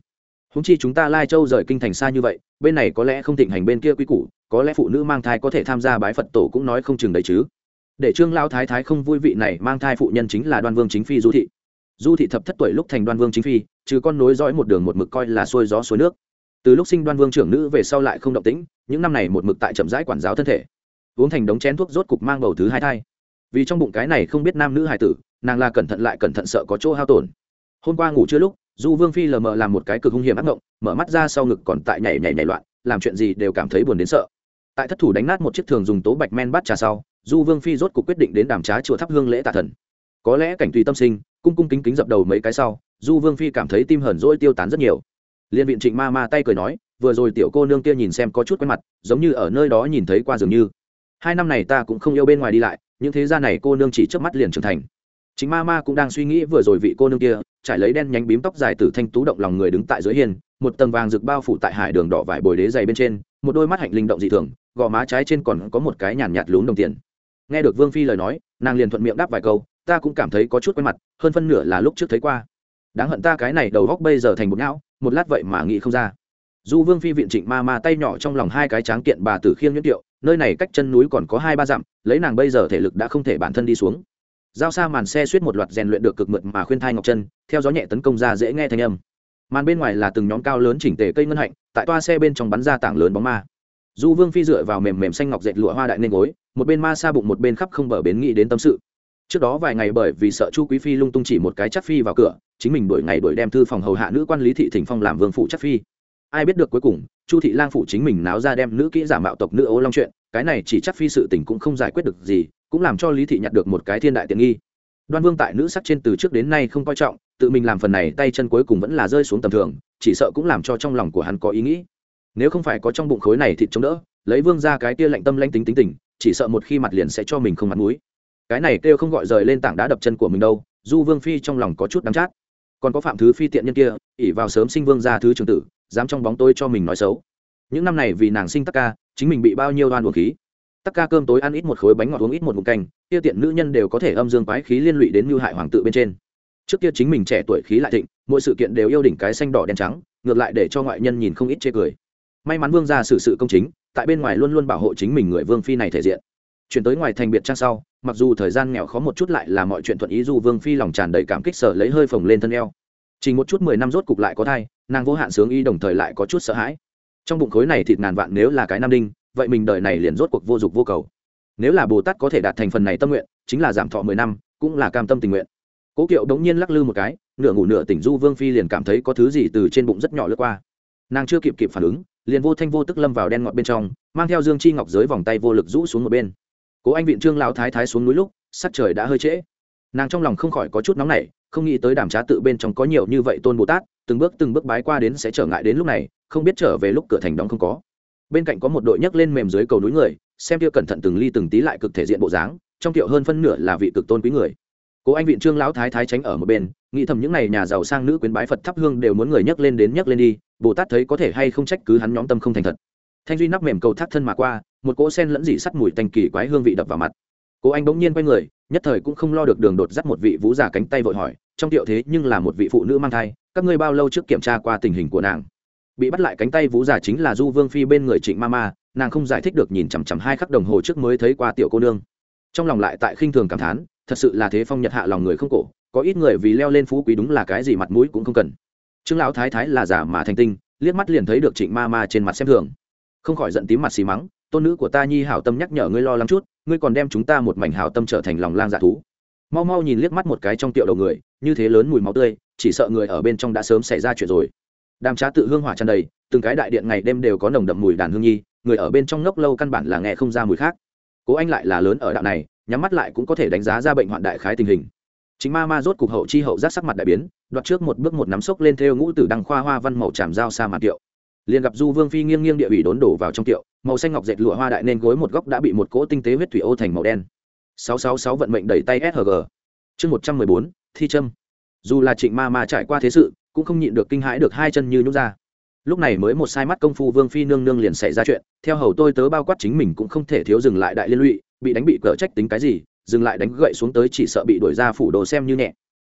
Húng chi chúng ta lai châu rời kinh thành xa như vậy, bên này có lẽ không thịnh hành bên kia quy củ, có lẽ phụ nữ mang thai có thể tham gia bái phật tổ cũng nói không chừng đấy chứ để trương lao thái thái không vui vị này mang thai phụ nhân chính là đoan vương chính phi du thị. Du thị thập thất tuổi lúc thành đoan vương chính phi, trừ con nối dõi một đường một mực coi là xuôi gió suối nước. Từ lúc sinh đoan vương trưởng nữ về sau lại không động tĩnh, những năm này một mực tại chậm rãi quản giáo thân thể. Uống thành đống chén thuốc rốt cục mang bầu thứ hai thai. Vì trong bụng cái này không biết nam nữ hài tử, nàng là cẩn thận lại cẩn thận sợ có chỗ hao tổn. Hôm qua ngủ chưa lúc, du vương phi lờ mờ làm một cái cực hung hiểm ác mộng, mở mắt ra sau ngực còn tại nhảy nhảy nhảy loạn, làm chuyện gì đều cảm thấy buồn đến sợ. Tại thất thủ đánh nát một chiếc thường dùng tố bạch men bắt trà sau du vương phi rốt cuộc quyết định đến đàm trá chùa thắp hương lễ tạ thần. Có lẽ cảnh tùy tâm sinh, cung cung kính kính dập đầu mấy cái sau, du vương phi cảm thấy tim hờn rỗi tiêu tán rất nhiều. Liên viện trịnh ma ma tay cười nói, vừa rồi tiểu cô nương kia nhìn xem có chút quen mặt, giống như ở nơi đó nhìn thấy qua dường như. Hai năm này ta cũng không yêu bên ngoài đi lại, những thế gia này cô nương chỉ trước mắt liền trưởng thành. Chính ma ma cũng đang suy nghĩ vừa rồi vị cô nương kia, trải lấy đen nhánh bím tóc dài từ thanh tú động lòng người đứng tại dưới hiên, một tầng vàng rực bao phủ tại hải đường đỏ vải bồi đế dày bên trên, một đôi mắt hạnh linh động dị thường, gò má trái trên còn có một cái nhàn nhạt lún đồng tiền nghe được vương phi lời nói, nàng liền thuận miệng đáp vài câu, ta cũng cảm thấy có chút quen mặt, hơn phân nửa là lúc trước thấy qua. Đáng hận ta cái này đầu góc bây giờ thành một não, một lát vậy mà nghĩ không ra. Du vương phi viện trịnh ma ma tay nhỏ trong lòng hai cái tráng kiện bà tử khiêng nhuyễn tiệu, nơi này cách chân núi còn có hai ba dặm, lấy nàng bây giờ thể lực đã không thể bản thân đi xuống. Giao xa màn xe suýt một loạt rèn luyện được cực mượt mà khuyên thai ngọc chân, theo gió nhẹ tấn công ra dễ nghe thanh âm. Màn bên ngoài là từng nhóm cao lớn chỉnh tề cây ngân hạnh, tại toa xe bên trong bắn ra tảng lớn bóng ma du vương phi dựa vào mềm mềm xanh ngọc dệt lụa hoa đại nên gối, một bên ma xa bụng một bên khắp không bờ bến nghĩ đến tâm sự. Trước đó vài ngày bởi vì sợ chu quý phi lung tung chỉ một cái chắc phi vào cửa, chính mình đổi ngày đổi đem thư phòng hầu hạ nữ quan lý thị thỉnh phong làm vương phụ chắc phi. Ai biết được cuối cùng, chu thị lang phụ chính mình náo ra đem nữ kỹ giả mạo tộc nữ ấu long chuyện, cái này chỉ chắc phi sự tình cũng không giải quyết được gì, cũng làm cho lý thị nhặt được một cái thiên đại tiện nghi. Đoan vương tại nữ sắc trên từ trước đến nay không coi trọng, tự mình làm phần này tay chân cuối cùng vẫn là rơi xuống tầm thường, chỉ sợ cũng làm cho trong lòng của hắn có ý nghĩ nếu không phải có trong bụng khối này thịt chống đỡ, lấy vương ra cái tia lạnh tâm lanh tính tính tình, chỉ sợ một khi mặt liền sẽ cho mình không mặt mũi. Cái này kêu không gọi rời lên tảng đá đập chân của mình đâu, du vương phi trong lòng có chút đắng chát. Còn có phạm thứ phi tiện nhân kia ỉ vào sớm sinh vương ra thứ trường tử, dám trong bóng tôi cho mình nói xấu. Những năm này vì nàng sinh tắc ca, chính mình bị bao nhiêu đoan buồn khí. Tắc ca cơm tối ăn ít một khối bánh ngọt, uống ít một mục canh, kia tiện nữ nhân đều có thể âm dương quái khí liên lụy đến mưu hại hoàng tự bên trên. Trước kia chính mình trẻ tuổi khí lại thịnh, mỗi sự kiện đều yêu đỉnh cái xanh đỏ đen trắng, ngược lại để cho ngoại nhân nhìn không ít chê cười may mắn vương gia xử sự công chính, tại bên ngoài luôn luôn bảo hộ chính mình người vương phi này thể diện. Chuyển tới ngoài thành biệt trang sau, mặc dù thời gian nghèo khó một chút lại là mọi chuyện thuận ý du vương phi lòng tràn đầy cảm kích sở lấy hơi phồng lên thân eo. Chỉ một chút mười năm rốt cục lại có thai, nàng vô hạn sướng y đồng thời lại có chút sợ hãi. Trong bụng khối này thịt ngàn vạn nếu là cái nam đinh, vậy mình đời này liền rốt cuộc vô dụng vô cầu. Nếu là bồ tát có thể đạt thành phần này tâm nguyện, chính là giảm thọ mười năm, cũng là cam tâm tình nguyện. Cố kiệu đống nhiên lắc lư một cái, nửa ngủ nửa tỉnh du vương phi liền cảm thấy có thứ gì từ trên bụng rất nhỏ lướt qua. Nàng chưa kịp kịp phản ứng liền vô thanh vô tức lâm vào đen ngọt bên trong, mang theo dương chi ngọc dưới vòng tay vô lực rũ xuống một bên. Cố anh viện trương lao thái thái xuống núi lúc, sắc trời đã hơi trễ. Nàng trong lòng không khỏi có chút nóng nảy, không nghĩ tới đàm trá tự bên trong có nhiều như vậy tôn bồ tát, từng bước từng bước bái qua đến sẽ trở ngại đến lúc này, không biết trở về lúc cửa thành đóng không có. Bên cạnh có một đội nhấc lên mềm dưới cầu núi người, xem kia cẩn thận từng ly từng tí lại cực thể diện bộ dáng, trong tiệu hơn phân nửa là vị cực tôn quý người cố anh viện trương lão thái thái tránh ở một bên, nghĩ thầm những n à y nhà giàu sang nữ quyến bái phật thắp hương đều muốn người nhấc lên đến nhấc lên đi, bồ tát thấy có thể hay không trách cứ hắn nhóm tâm không thành thật. Thanh duy nắp mềm cầu thắt thân mà qua, một cỗ sen lẫn dị sắt mùi tành kỳ quái hương vị đập vào mặt. Cố anh bỗng nhiên quay người, nhất thời cũng không lo được đường đột dắt một vị vũ giả cánh tay vội hỏi, trong tiệu thế nhưng là một vị phụ nữ mang thai, các ngươi bao lâu trước kiểm tra qua tình hình của nàng? Bị bắt lại cánh tay vũ giả chính là du vương phi bên người trịnh ma ma, nàng không giải thích được nhìn chằm chằm hai khắc đồng hồ trước mới thấy qua tiểu cô nương. Trong lòng lại tại khinh thường cảm thán thật sự là thế phong nhật hạ lòng người không cổ, có ít người vì leo lên phú quý đúng là cái gì mặt mũi cũng không cần. Trương lão thái thái là giả mà thành tinh, liếc mắt liền thấy được trịnh ma ma trên mặt xem thường. Không khỏi giận tím mặt xì mắng, tôn nữ của ta nhi hảo tâm nhắc nhở ngươi lo lắng chút, ngươi còn đem chúng ta một mảnh hảo tâm trở thành lòng lang dạ thú. Mau mau nhìn liếc mắt một cái trong tiệu đầu người, như thế lớn mùi máu tươi, chỉ sợ người ở bên trong đã sớm xảy ra chuyện rồi. Đàm trá tự hương hỏa tràn đầy, từng cái đại điện ngày đêm đều có nồng đậm mùi đàn hương nhi, người ở bên trong ngốc lâu căn bản là nghe không ra mùi khác. Cố anh lại là lớn ở đạo này nhắm mắt lại cũng có thể đánh giá ra bệnh hoạn đại khái tình hình chính ma ma rốt cục hậu chi hậu giác sắc mặt đại biến đoạt trước một bước một nắm sốc lên theo ngũ tử đăng khoa hoa văn màu tràm dao xa mặt tiệu liền gặp du vương phi nghiêng nghiêng địa ủy đốn đổ vào trong tiệu màu xanh ngọc dệt lụa hoa đại nên gối một góc đã bị một cỗ tinh tế huyết thủy ô thành màu đen 666 vận mệnh đẩy tay SHG. Chương 114, thi Trâm. dù là trịnh ma ma trải qua thế sự cũng không nhịn được kinh hãi được hai chân như nhút ra lúc này mới một sai mắt công phu vương phi nương nương liền xảy ra chuyện theo hầu tôi tớ bao quát chính mình cũng không thể thiếu dừng lại đại liên lụy bị đánh bị cờ trách tính cái gì, dừng lại đánh gậy xuống tới chỉ sợ bị đuổi ra phủ đồ xem như nhẹ.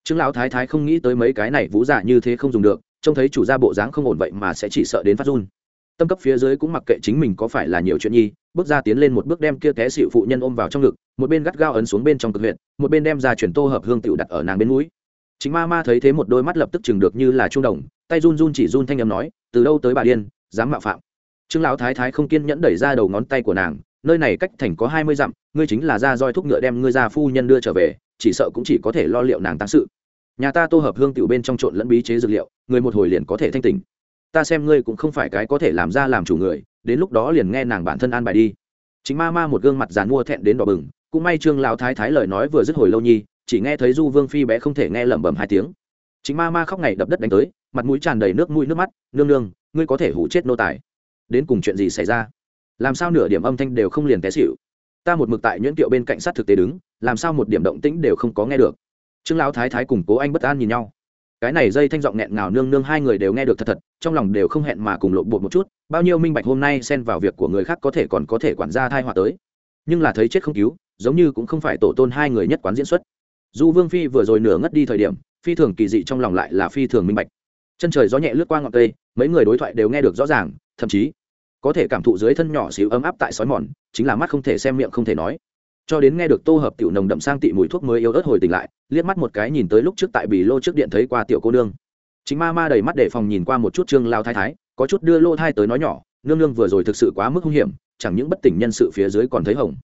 Trương lão thái thái không nghĩ tới mấy cái này vũ giả như thế không dùng được, trông thấy chủ gia bộ dáng không ổn vậy mà sẽ chỉ sợ đến phát run. Tâm cấp phía dưới cũng mặc kệ chính mình có phải là nhiều chuyện nhi, bước ra tiến lên một bước đem kia té xịu phụ nhân ôm vào trong ngực, một bên gắt gao ấn xuống bên trong cực huyện một bên đem ra chuyển tô hợp hương tựu đặt ở nàng bên mũi. Chính ma ma thấy thế một đôi mắt lập tức chừng được như là trung đồng, tay run run chỉ run thanh âm nói, từ đâu tới bà điên, dám mạo phạm? Trương lão thái thái không kiên nhẫn đẩy ra đầu ngón tay của nàng nơi này cách thành có hai mươi dặm, ngươi chính là ra roi thúc ngựa đem ngươi ra phu nhân đưa trở về, chỉ sợ cũng chỉ có thể lo liệu nàng tăng sự. Nhà ta tô hợp hương tiểu bên trong trộn lẫn bí chế dược liệu, người một hồi liền có thể thanh tỉnh. Ta xem ngươi cũng không phải cái có thể làm ra làm chủ người, đến lúc đó liền nghe nàng bản thân an bài đi. Chính ma ma một gương mặt dàn mua thẹn đến đỏ bừng, cũng may trương lão thái thái lời nói vừa dứt hồi lâu nhi, chỉ nghe thấy du vương phi bé không thể nghe lẩm bẩm hai tiếng. Chính ma ma khóc ngày đập đất đánh tới, mặt mũi tràn đầy nước mũi nước mắt, nương nương, ngươi có thể hủ chết nô tài. Đến cùng chuyện gì xảy ra? Làm sao nửa điểm âm thanh đều không liền té xịu ta một mực tại nhuyễn kiệu bên cạnh sát thực tế đứng, làm sao một điểm động tĩnh đều không có nghe được? Trương lão thái thái cùng cố anh bất an nhìn nhau. Cái này dây thanh giọng nghẹn ngào nương nương hai người đều nghe được thật thật, trong lòng đều không hẹn mà cùng lộn bột một chút, bao nhiêu minh bạch hôm nay xen vào việc của người khác có thể còn có thể quản gia thai họa tới. Nhưng là thấy chết không cứu, giống như cũng không phải tổ tôn hai người nhất quán diễn xuất. Du vương phi vừa rồi nửa ngất đi thời điểm, phi thường kỳ dị trong lòng lại là phi thường minh bạch. Chân trời gió nhẹ lướt qua ngọn cây, mấy người đối thoại đều nghe được rõ ràng, thậm chí có thể cảm thụ dưới thân nhỏ xíu ấm áp tại sói mòn, chính là mắt không thể xem miệng không thể nói. Cho đến nghe được tô hợp tiểu nồng đậm sang tị mùi thuốc mới yếu ớt hồi tỉnh lại, liếc mắt một cái nhìn tới lúc trước tại bì lô trước điện thấy qua tiểu cô nương. Chính ma ma đầy mắt để phòng nhìn qua một chút trương lao thái thái, có chút đưa lô thai tới nói nhỏ, nương nương vừa rồi thực sự quá mức hung hiểm, chẳng những bất tỉnh nhân sự phía dưới còn thấy hồng.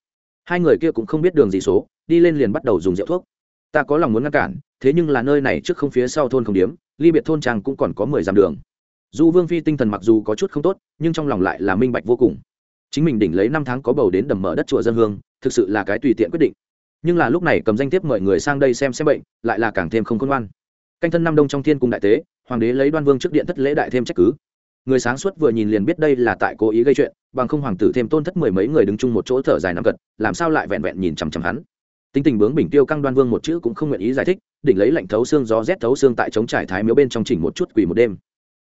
Hai người kia cũng không biết đường gì số, đi lên liền bắt đầu dùng rượu thuốc. Ta có lòng muốn ngăn cản, thế nhưng là nơi này trước không phía sau thôn không điếm, ly biệt thôn trang cũng còn có mười dặm đường du vương phi tinh thần mặc dù có chút không tốt, nhưng trong lòng lại là minh bạch vô cùng. Chính mình đỉnh lấy năm tháng có bầu đến đầm mở đất chùa dân hương, thực sự là cái tùy tiện quyết định. Nhưng là lúc này cầm danh thiếp mời người sang đây xem xem bệnh, lại là càng thêm không khôn ngoan. Canh thân năm đông trong thiên cung đại tế, hoàng đế lấy đoan vương trước điện thất lễ đại thêm trách cứ. Người sáng suốt vừa nhìn liền biết đây là tại cố ý gây chuyện, bằng không hoàng tử thêm tôn thất mười mấy người đứng chung một chỗ thở dài nằm cật làm sao lại vẹn vẹn nhìn chằm chằm hắn. Tính tình bướng bình tiêu căng đoan vương một chữ cũng không nguyện ý giải thích, đỉnh lấy lạnh thấu xương gió rét thấu xương tại chống trải thái miếu bên trong chỉnh một chút quỳ một đêm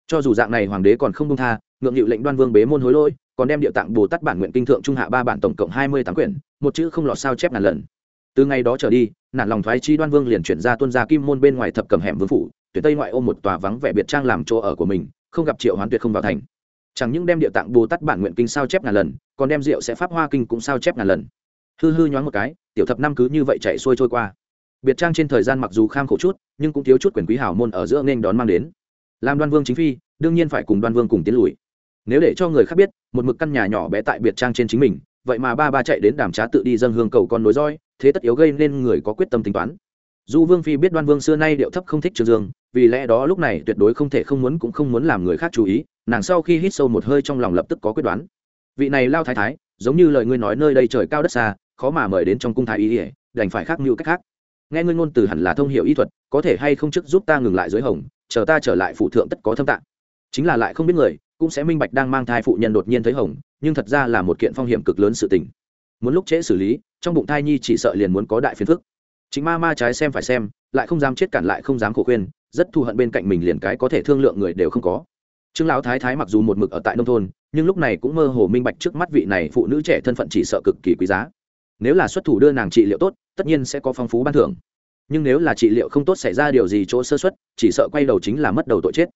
cho dù dạng này hoàng đế còn không công tha, ngượng nghịu lệnh đoan vương bế môn hối lỗi, còn đem địa tạng bồ tát bản nguyện kinh thượng trung hạ ba bản tổng cộng hai mươi tám quyển, một chữ không lọt sao chép ngàn lần. Từ ngày đó trở đi, nản lòng thoái chi đoan vương liền chuyển ra tuân ra kim môn bên ngoài thập cầm hẻm vương phủ, tuyển tây ngoại ô một tòa vắng vẻ biệt trang làm chỗ ở của mình, không gặp triệu hoán tuyệt không vào thành. Chẳng những đem địa tạng bồ tát bản nguyện kinh sao chép ngàn lần, còn đem rượu sẽ pháp hoa kinh cũng sao chép ngàn lần. Hư hư nhoáng một cái, tiểu thập năm cứ như vậy chạy xuôi trôi qua. Biệt trang trên thời gian mặc dù kham khổ chút, nhưng cũng thiếu chút quyền quý hảo môn ở giữa nên đón mang đến làm đoan vương chính phi, đương nhiên phải cùng đoan vương cùng tiến lùi. Nếu để cho người khác biết, một mực căn nhà nhỏ bé tại biệt trang trên chính mình, vậy mà ba ba chạy đến đàm trá tự đi dâng hương cầu con nối roi, thế tất yếu gây nên người có quyết tâm tính toán. Dù vương phi biết đoan vương xưa nay điệu thấp không thích trương dương, vì lẽ đó lúc này tuyệt đối không thể không muốn cũng không muốn làm người khác chú ý, nàng sau khi hít sâu một hơi trong lòng lập tức có quyết đoán. Vị này lao thái thái, giống như lời ngươi nói nơi đây trời cao đất xa, khó mà mời đến trong cung thái y ỉa đành phải khác mưu cách khác. Nghe ngươi ngôn từ hẳn là thông hiểu y thuật, có thể hay không chức giúp ta ngừng lại dưới hồng chờ ta trở lại phụ thượng tất có thâm tạng. Chính là lại không biết người, cũng sẽ minh bạch đang mang thai phụ nhân đột nhiên thấy hồng, nhưng thật ra là một kiện phong hiểm cực lớn sự tình. Muốn lúc trễ xử lý, trong bụng thai nhi chỉ sợ liền muốn có đại phiền phức. Chính ma ma trái xem phải xem, lại không dám chết cản lại không dám khổ khuyên, rất thù hận bên cạnh mình liền cái có thể thương lượng người đều không có. Trương lão thái thái mặc dù một mực ở tại nông thôn, nhưng lúc này cũng mơ hồ minh bạch trước mắt vị này phụ nữ trẻ thân phận chỉ sợ cực kỳ quý giá. Nếu là xuất thủ đưa nàng trị liệu tốt, tất nhiên sẽ có phong phú ban thưởng nhưng nếu là trị liệu không tốt xảy ra điều gì chỗ sơ xuất chỉ sợ quay đầu chính là mất đầu tội chết.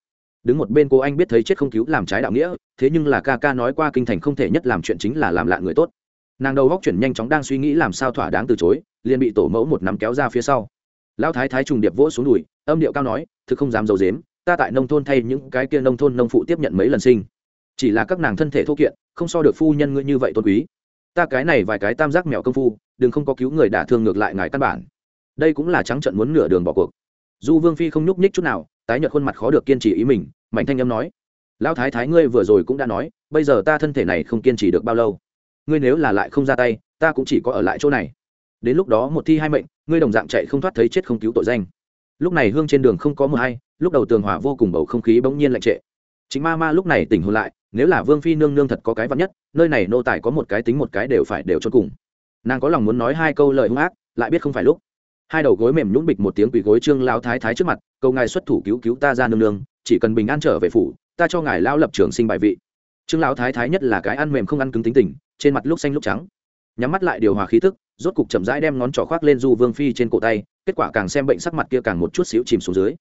Đứng một bên cô anh biết thấy chết không cứu làm trái đạo nghĩa, thế nhưng là ca ca nói qua kinh thành không thể nhất làm chuyện chính là làm lạ người tốt. Nàng đầu góc chuyển nhanh chóng đang suy nghĩ làm sao thỏa đáng từ chối, liền bị tổ mẫu một nắm kéo ra phía sau. Lão thái thái trùng điệp vỗ xuống đùi, âm điệu cao nói, thực không dám d i ấ u dếm ta tại nông thôn thay những cái kia nông thôn nông phụ tiếp nhận mấy lần sinh. Chỉ là các nàng thân thể thô kiện, không so được phu nhân ngươi như vậy tôn quý. Ta cái này vài cái tam giác mèo công phu, đừng không có cứu người đả thương ngược lại ngài căn bản đây cũng là trắng trận muốn nửa đường bỏ cuộc. Du vương phi không nhúc nhích chút nào, tái nhợt khuôn mặt khó được kiên trì ý mình mạnh thanh âm nói, lão thái thái ngươi vừa rồi cũng đã nói, bây giờ ta thân thể này không kiên trì được bao lâu? Ngươi nếu là lại không ra tay, ta cũng chỉ có ở lại chỗ này. Đến lúc đó một thi hai mệnh, ngươi đồng dạng chạy không thoát thấy chết không cứu tội danh. Lúc này hương trên đường không có mưa hay, lúc đầu tường hỏa vô cùng bầu không khí bỗng nhiên lạnh trệ. Chính ma ma lúc này tỉnh hôn lại, nếu là vương phi nương nương thật có cái vắn nhất, nơi này nô tài có một cái tính một cái đều phải đều cho cùng. Nàng có lòng muốn nói hai câu lời hung ác, lại biết không phải lúc hai đầu gối mềm nhũng bịch một tiếng quỳ gối trương lão thái thái trước mặt, cầu ngài xuất thủ cứu cứu ta ra nương nương, chỉ cần bình an trở về phủ, ta cho ngài lão lập trường sinh bài vị. Trương lão thái thái nhất là cái ăn mềm không ăn cứng tính tình, trên mặt lúc xanh lúc trắng. Nhắm mắt lại điều hòa khí tức, rốt cục chậm rãi đem ngón trỏ khoác lên du vương phi trên cổ tay, kết quả càng xem bệnh sắc mặt kia càng một chút xíu chìm xuống dưới.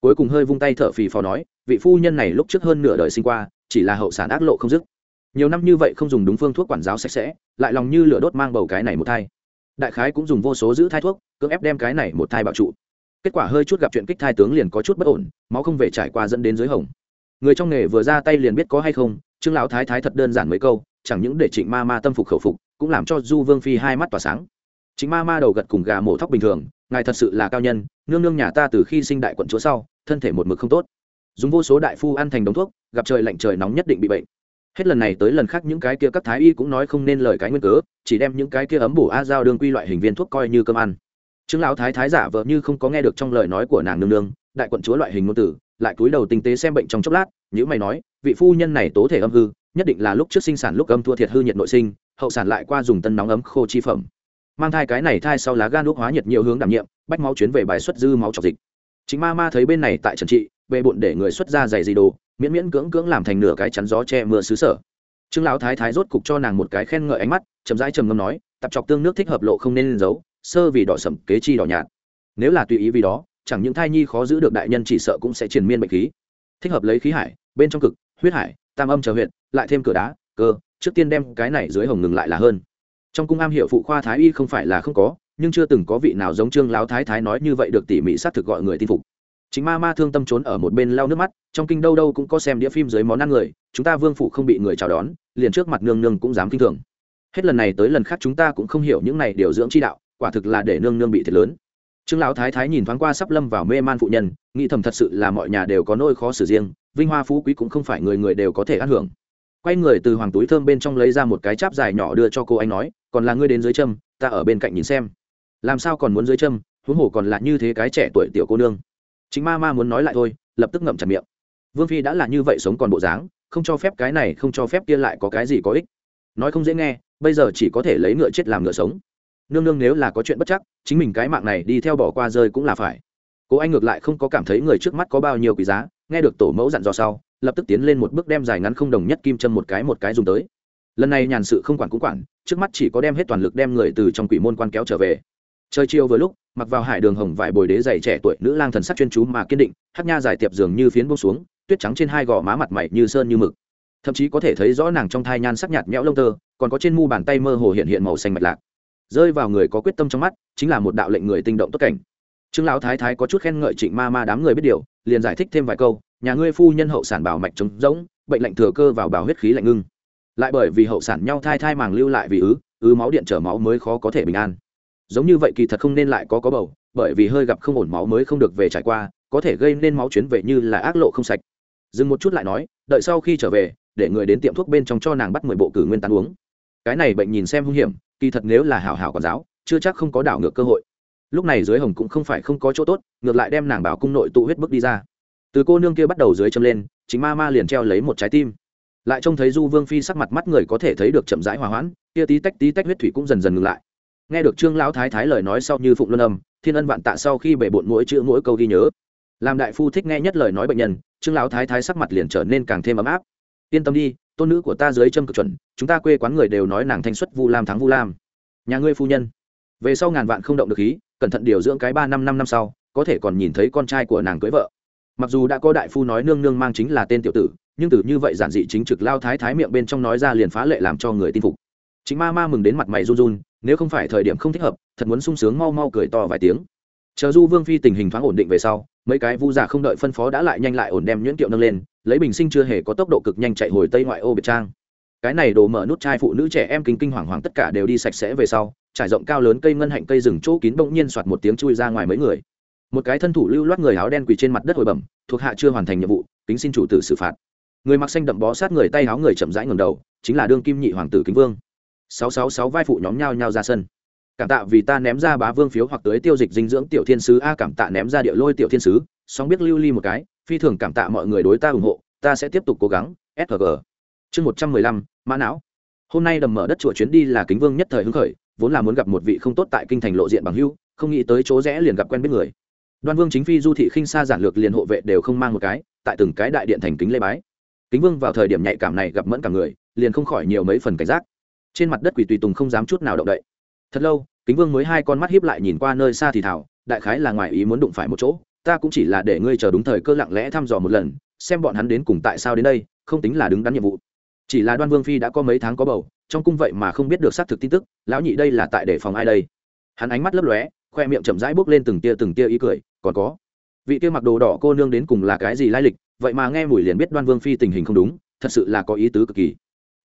Cuối cùng hơi vung tay thở phì phò nói, vị phu nhân này lúc trước hơn nửa đời sinh qua, chỉ là hậu sản ác lộ không dứt. Nhiều năm như vậy không dùng đúng phương thuốc quản giáo sạch sẽ, lại lòng như lửa đốt mang bầu cái này một thai đại khái cũng dùng vô số giữ thai thuốc, cưỡng ép đem cái này một thai bạo trụ. Kết quả hơi chút gặp chuyện kích thai tướng liền có chút bất ổn, máu không về trải qua dẫn đến dưới hồng. Người trong nghề vừa ra tay liền biết có hay không, trương lão thái thái thật đơn giản mấy câu, chẳng những để trịnh ma ma tâm phục khẩu phục, cũng làm cho du vương phi hai mắt tỏa sáng. Chính ma ma đầu gật cùng gà mổ thóc bình thường, ngài thật sự là cao nhân, nương nương nhà ta từ khi sinh đại quận chúa sau, thân thể một mực không tốt. Dùng vô số đại phu ăn thành đống thuốc, gặp trời lạnh trời nóng nhất định bị bệnh hết lần này tới lần khác những cái kia các thái y cũng nói không nên lời cái nguyên cớ, chỉ đem những cái kia ấm bổ a giao đương quy loại hình viên thuốc coi như cơm ăn. Chứng lão thái thái giả vợ như không có nghe được trong lời nói của nàng nương nương, đại quận chúa loại hình ngôn tử, lại cúi đầu tinh tế xem bệnh trong chốc lát nhữ mày nói, vị phu nhân này tố thể âm hư, nhất định là lúc trước sinh sản lúc âm thua thiệt hư nhiệt nội sinh, hậu sản lại qua dùng tân nóng ấm khô chi phẩm. Mang thai cái này thai sau lá gan đốt hóa nhiệt nhiều hướng đảm nhiệm, bách máu chuyến về bài xuất dư máu trọc dịch. Chính ma ma thấy bên này tại trần trị, về bụng để người xuất ra giày gì đồ miễn miễn cưỡng cưỡng làm thành nửa cái chắn gió che mưa xứ sở. Trương lão thái thái rốt cục cho nàng một cái khen ngợi ánh mắt, chậm rãi trầm ngâm nói tập chọc tương nước thích hợp lộ không nên giấu sơ vì đỏ sẩm kế chi đỏ nhạt. Nếu là tùy ý vì đó, chẳng những thai nhi khó giữ được đại nhân chỉ sợ cũng sẽ triền miên bệnh khí. Thích hợp lấy khí hải, bên trong cực, huyết hải, tam âm chờ huyện lại thêm cửa đá, cơ, trước tiên đem cái này dưới hồng ngừng lại là hơn. Trong cung am hiệu phụ khoa thái y không phải là không có, nhưng chưa từng có vị nào giống trương lão thái thái nói như vậy được tỉ mỉ xác thực gọi người tin phục chính ma ma thương tâm trốn ở một bên lau nước mắt, trong kinh đâu đâu cũng có xem đĩa phim dưới món ăn người, chúng ta vương phụ không bị người chào đón, liền trước mặt nương nương cũng dám kinh thường. Hết lần này tới lần khác chúng ta cũng không hiểu những này điều dưỡng chi đạo, quả thực là để nương nương bị thiệt lớn. Trương lão thái thái nhìn thoáng qua sắp lâm vào mê man phụ nhân, nghĩ thầm thật sự là mọi nhà đều có nôi khó xử riêng, vinh hoa phú quý cũng không phải người người đều có thể ăn hưởng. Quay người từ hoàng túi thơm bên trong lấy ra một cái cháp dài nhỏ đưa cho cô anh nói, còn là ngươi đến dưới châm, ta ở bên cạnh nhìn xem. Làm sao còn muốn dưới châm? Huống hồ còn là như thế cái trẻ tuổi tiểu cô nương chính ma ma muốn nói lại thôi, lập tức ngậm chặt miệng. Vương phi đã là như vậy sống còn bộ dáng, không cho phép cái này, không cho phép kia lại có cái gì có ích. Nói không dễ nghe, bây giờ chỉ có thể lấy ngựa chết làm ngựa sống. Nương nương nếu là có chuyện bất chắc, chính mình cái mạng này đi theo bỏ qua rơi cũng là phải. Cố anh ngược lại không có cảm thấy người trước mắt có bao nhiêu quý giá, nghe được tổ mẫu dặn dò sau, lập tức tiến lên một bước đem dài ngắn không đồng nhất kim châm một cái một cái dùng tới. Lần này nhàn sự không quản cũng quản, trước mắt chỉ có đem hết toàn lực đem người từ trong quỷ môn quan kéo trở về. Trời chiều vừa lúc mặc vào hải đường hồng vải bồi đế dày trẻ tuổi nữ lang thần sắc chuyên chú mà kiên định, hát nha dài tiệp dường như phiến bông xuống, tuyết trắng trên hai gò má mặt mày như sơn như mực. Thậm chí có thể thấy rõ nàng trong thai nhan sắc nhạt nhẽo lông tơ, còn có trên mu bàn tay mơ hồ hiện hiện màu xanh mạch lạc. Rơi vào người có quyết tâm trong mắt, chính là một đạo lệnh người tinh động tốt cảnh. Trương lão thái thái có chút khen ngợi trịnh ma ma đám người biết điều, liền giải thích thêm vài câu, nhà ngươi phu nhân hậu sản bảo mạch trống rỗng, bệnh lạnh thừa cơ vào bảo huyết khí lạnh ngưng. Lại bởi vì hậu sản nhau thai thai màng lưu lại vì ứ ứ máu điện trở máu mới khó có thể bình an giống như vậy kỳ thật không nên lại có có bầu, bởi vì hơi gặp không ổn máu mới không được về trải qua, có thể gây nên máu chuyến về như là ác lộ không sạch. Dừng một chút lại nói, đợi sau khi trở về, để người đến tiệm thuốc bên trong cho nàng bắt mười bộ cử nguyên tán uống. Cái này bệnh nhìn xem hung hiểm, kỳ thật nếu là hảo hảo quản giáo, chưa chắc không có đảo ngược cơ hội. Lúc này dưới hồng cũng không phải không có chỗ tốt, ngược lại đem nàng bảo cung nội tụ huyết bước đi ra. Từ cô nương kia bắt đầu dưới châm lên, chính ma ma liền treo lấy một trái tim. Lại trông thấy du vương phi sắc mặt mắt người có thể thấy được chậm rãi hòa hoãn, kia tí tách tí tách huyết thủy cũng dần dần ngừng lại nghe được trương lão thái thái lời nói sau như phụng luân âm, thiên ân vạn tạ sau khi bể bộn mỗi chữ mỗi câu ghi nhớ. Làm đại phu thích nghe nhất lời nói bệnh nhân, trương lão thái thái sắc mặt liền trở nên càng thêm ấm áp. Yên tâm đi, tôn nữ của ta dưới châm cực chuẩn, chúng ta quê quán người đều nói nàng thanh xuất vu lam thắng vu lam. Nhà ngươi phu nhân. Về sau ngàn vạn không động được khí cẩn thận điều dưỡng cái ba năm năm năm sau, có thể còn nhìn thấy con trai của nàng cưới vợ. Mặc dù đã có đại phu nói nương nương mang chính là tên tiểu tử, nhưng từ như vậy giản dị chính trực lao thái thái miệng bên trong nói ra liền phá lệ làm cho người tin phục. Chính ma ma mừng đến mặt mày run run nếu không phải thời điểm không thích hợp, thật muốn sung sướng mau mau cười to vài tiếng. Chờ du vương phi tình hình thoáng ổn định về sau, mấy cái vu giả không đợi phân phó đã lại nhanh lại ổn đem nhuyễn kiệu nâng lên, lấy bình sinh chưa hề có tốc độ cực nhanh chạy hồi tây ngoại ô biệt trang. Cái này đồ mở nút chai phụ nữ trẻ em kinh kinh hoàng hoàng tất cả đều đi sạch sẽ về sau, trải rộng cao lớn cây ngân hạnh cây rừng chỗ kín bỗng nhiên soạt một tiếng chui ra ngoài mấy người. Một cái thân thủ lưu loát người áo đen quỳ trên mặt đất hồi bẩm, thuộc hạ chưa hoàn thành nhiệm vụ, kính xin chủ tử xử phạt. Người mặc xanh đậm bó sát người tay áo người chậm rãi ngầm đầu, chính là đương kim nhị hoàng tử kính vương sáu sáu sáu vai phụ nhóm nhau nhau ra sân. Cảm tạ vì ta ném ra bá vương phiếu hoặc tới tiêu dịch dinh dưỡng tiểu thiên sứ. A, cảm tạ ném ra địa lôi tiểu thiên sứ. Song biết lưu ly một cái, phi thường cảm tạ mọi người đối ta ủng hộ. Ta sẽ tiếp tục cố gắng. Sg chương một trăm mười lăm, mã não. Hôm nay đầm mở đất chùa chuyến đi là kính vương nhất thời hứng khởi, vốn là muốn gặp một vị không tốt tại kinh thành lộ diện bằng hưu, không nghĩ tới chỗ rẽ liền gặp quen biết người. Đoan vương chính phi du thị khinh xa giản lược liền hộ vệ đều không mang một cái, tại từng cái đại điện thành kính lê bái. Kính vương vào thời điểm nhạy cảm này gặp mẫn cả người, liền không khỏi nhiều mấy phần cảnh giác trên mặt đất quỷ tùy tùng không dám chút nào động đậy. Thật lâu, kính vương mới hai con mắt hiếp lại nhìn qua nơi xa thì thảo đại khái là ngoài ý muốn đụng phải một chỗ, ta cũng chỉ là để ngươi chờ đúng thời cơ lặng lẽ thăm dò một lần, xem bọn hắn đến cùng tại sao đến đây, không tính là đứng đắn nhiệm vụ. Chỉ là đoan vương phi đã có mấy tháng có bầu, trong cung vậy mà không biết được xác thực tin tức, lão nhị đây là tại để phòng ai đây? Hắn ánh mắt lấp lóe, khoe miệng chậm rãi bốc lên từng tia từng tia ý cười, còn có, vị kia mặc đồ đỏ cô nương đến cùng là cái gì lai lịch, vậy mà nghe mùi liền biết đoan vương phi tình hình không đúng, thật sự là có ý tứ cực kỳ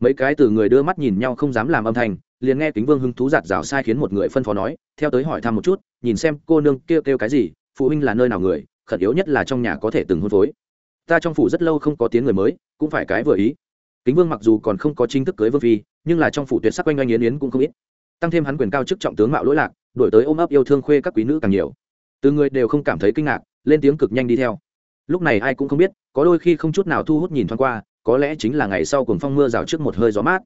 mấy cái từ người đưa mắt nhìn nhau không dám làm âm thanh, liền nghe kính vương hứng thú giạt rào sai khiến một người phân phó nói, theo tới hỏi thăm một chút, nhìn xem cô nương kêu kêu cái gì, phụ huynh là nơi nào người, khẩn yếu nhất là trong nhà có thể từng hôn phối. Ta trong phủ rất lâu không có tiếng người mới, cũng phải cái vừa ý. Kính vương mặc dù còn không có chính thức cưới vương phi, nhưng là trong phủ tuyệt sắc quanh oanh yến yến cũng không ít. Tăng thêm hắn quyền cao chức trọng tướng mạo lỗi lạc, đổi tới ôm ấp yêu thương khuê các quý nữ càng nhiều. Từ người đều không cảm thấy kinh ngạc, lên tiếng cực nhanh đi theo. Lúc này ai cũng không biết, có đôi khi không chút nào thu hút nhìn thoáng qua có lẽ chính là ngày sau cùng phong mưa rào trước một hơi gió mát.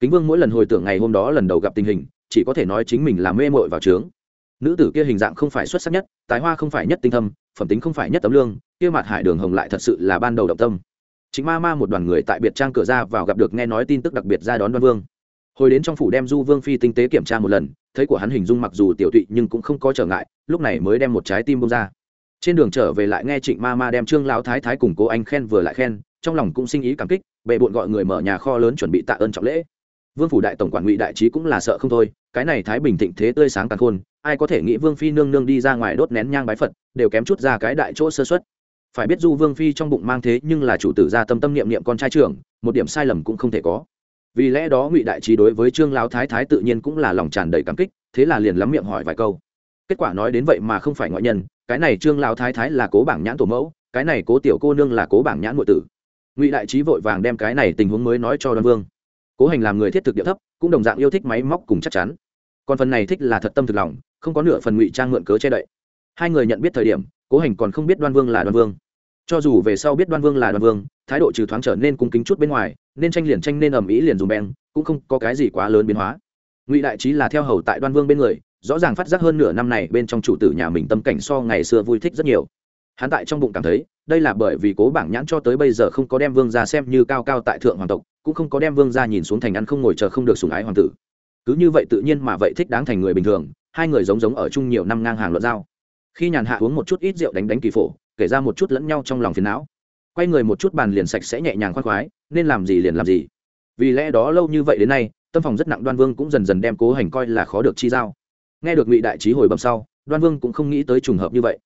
Kính vương mỗi lần hồi tưởng ngày hôm đó lần đầu gặp tình hình, chỉ có thể nói chính mình là mê mội vào trướng. Nữ tử kia hình dạng không phải xuất sắc nhất tái hoa không phải nhất tinh thâm, phẩm tính không phải nhất tấm lương, kia mặt hải đường hồng lại thật sự là ban đầu động tâm. Chính ma ma một đoàn người tại biệt trang cửa ra vào gặp được nghe nói tin tức đặc biệt ra đón đoan vương. Hồi đến trong phủ đem du vương phi tinh tế kiểm tra một lần, thấy của hắn hình dung mặc dù tiểu tụy nhưng cũng không có trở ngại, lúc này mới đem một trái tim bông ra. Trên đường trở về lại nghe trịnh ma ma đem trương lão thái thái cùng cố anh khen vừa lại khen trong lòng cũng sinh ý cảm kích, bệ bộn gọi người mở nhà kho lớn chuẩn bị tạ ơn trọng lễ. Vương phủ đại tổng quản ngụy đại trí cũng là sợ không thôi, cái này thái bình thịnh thế tươi sáng càng khôn, ai có thể nghĩ vương phi nương nương đi ra ngoài đốt nén nhang bái phật, đều kém chút ra cái đại chỗ sơ xuất phải biết du vương phi trong bụng mang thế nhưng là chủ tử gia tâm tâm niệm niệm con trai trưởng, một điểm sai lầm cũng không thể có. Vì lẽ đó ngụy đại trí đối với trương lão thái thái tự nhiên cũng là lòng tràn đầy cảm kích, thế là liền lắm miệng hỏi vài câu. Kết quả nói đến vậy mà không phải ngoại nhân, cái này trương lão thái thái là cố bảng nhãn tổ mẫu, cái này cố tiểu cô nương là cố bảng nhãn nội tử ngụy đại trí vội vàng đem cái này tình huống mới nói cho đoan vương cố hành làm người thiết thực địa thấp cũng đồng dạng yêu thích máy móc cùng chắc chắn còn phần này thích là thật tâm thực lòng không có nửa phần ngụy trang mượn cớ che đậy hai người nhận biết thời điểm cố hành còn không biết đoan vương là đoan vương cho dù về sau biết đoan vương là đoan vương thái độ trừ thoáng trở nên cung kính chút bên ngoài nên tranh liền tranh nên ầm ĩ liền dùng beng cũng không có cái gì quá lớn biến hóa ngụy đại trí là theo hầu tại đoan vương bên người rõ ràng phát giác hơn nửa năm này bên trong chủ tử nhà mình tâm cảnh so ngày xưa vui thích rất nhiều hắn tại trong bụng cảm thấy, đây là bởi vì cố bảng nhãn cho tới bây giờ không có đem vương ra xem như cao cao tại thượng hoàng tộc, cũng không có đem vương ra nhìn xuống thành ăn không ngồi chờ không được sùng ái hoàng tử. Cứ như vậy tự nhiên mà vậy thích đáng thành người bình thường, hai người giống giống ở chung nhiều năm ngang hàng luận giao. Khi nhàn hạ uống một chút ít rượu đánh đánh kỳ phổ, kể ra một chút lẫn nhau trong lòng phiền não. Quay người một chút bàn liền sạch sẽ nhẹ nhàng khoan khoái, nên làm gì liền làm gì. Vì lẽ đó lâu như vậy đến nay, tâm phòng rất nặng đoan vương cũng dần dần đem cố hành coi là khó được chi giao. Nghe được ngụy đại trí hồi bẩm sau, đoan vương cũng không nghĩ tới trùng hợp như vậy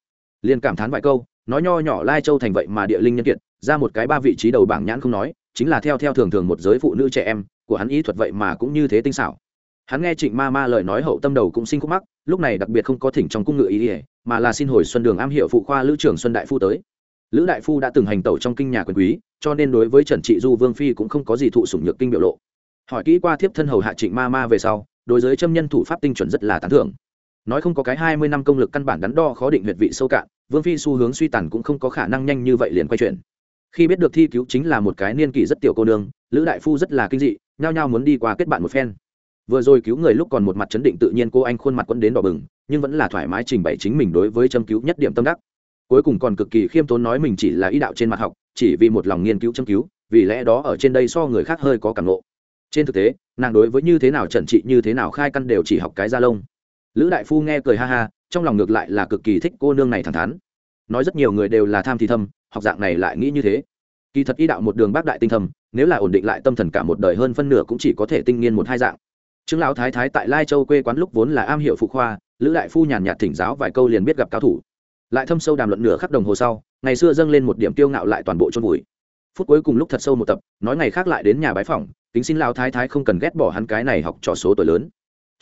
liền cảm thán vài câu, nói nho nhỏ lai châu thành vậy mà địa linh nhân kiệt, ra một cái ba vị trí đầu bảng nhãn không nói, chính là theo theo thường thường một giới phụ nữ trẻ em, của hắn ý thuật vậy mà cũng như thế tinh xảo. Hắn nghe trịnh ma ma lời nói hậu tâm đầu cũng sinh khúc mắc, lúc này đặc biệt không có thỉnh trong cung ngự ý ỉa mà là xin hồi xuân đường am hiệu phụ khoa lữ trưởng xuân đại phu tới. Lữ đại phu đã từng hành tẩu trong kinh nhà quyền quý, cho nên đối với trần trị du vương phi cũng không có gì thụ sủng nhược kinh biểu lộ. Hỏi kỹ qua thiếp thân hầu hạ trịnh ma ma về sau, đối với châm nhân thủ pháp tinh chuẩn rất là tán thưởng nói không có cái hai mươi năm công lực căn bản đắn đo khó định huyệt vị sâu cạn, vương phi xu hướng suy tàn cũng không có khả năng nhanh như vậy liền quay chuyển khi biết được thi cứu chính là một cái niên kỷ rất tiểu cô nương, lữ đại phu rất là kinh dị, nhao nhao muốn đi qua kết bạn một phen. Vừa rồi cứu người lúc còn một mặt chấn định tự nhiên cô anh khuôn mặt quấn đến đỏ bừng, nhưng vẫn là thoải mái trình bày chính mình đối với châm cứu nhất điểm tâm đắc. Cuối cùng còn cực kỳ khiêm tốn nói mình chỉ là ý đạo trên mặt học, chỉ vì một lòng nghiên cứu châm cứu, vì lẽ đó ở trên đây so người khác hơi có cảm ngộ. Trên thực tế, nàng đối với như thế nào trần trị, như thế nào khai căn đều chỉ học cái da lông lữ đại phu nghe cười ha ha, trong lòng ngược lại là cực kỳ thích cô nương này thẳng thắn. Nói rất nhiều người đều là tham thì thâm, học dạng này lại nghĩ như thế. Kỳ thật y đạo một đường bác đại tinh thâm nếu là ổn định lại tâm thần cả một đời hơn phân nửa cũng chỉ có thể tinh nghiên một hai dạng. Trương lão thái thái tại lai châu quê quán lúc vốn là am hiệu phụ khoa, lữ đại phu nhàn nhạt thỉnh giáo vài câu liền biết gặp cao thủ. Lại thâm sâu đàm luận nửa khắc đồng hồ sau, ngày xưa dâng lên một điểm tiêu ngạo lại toàn bộ chôn vùi. Phút cuối cùng lúc thật sâu một tập, nói ngày khác lại đến nhà bái phỏng, kính xin lão thái thái không cần ghét bỏ hắn cái này học trò số tuổi lớn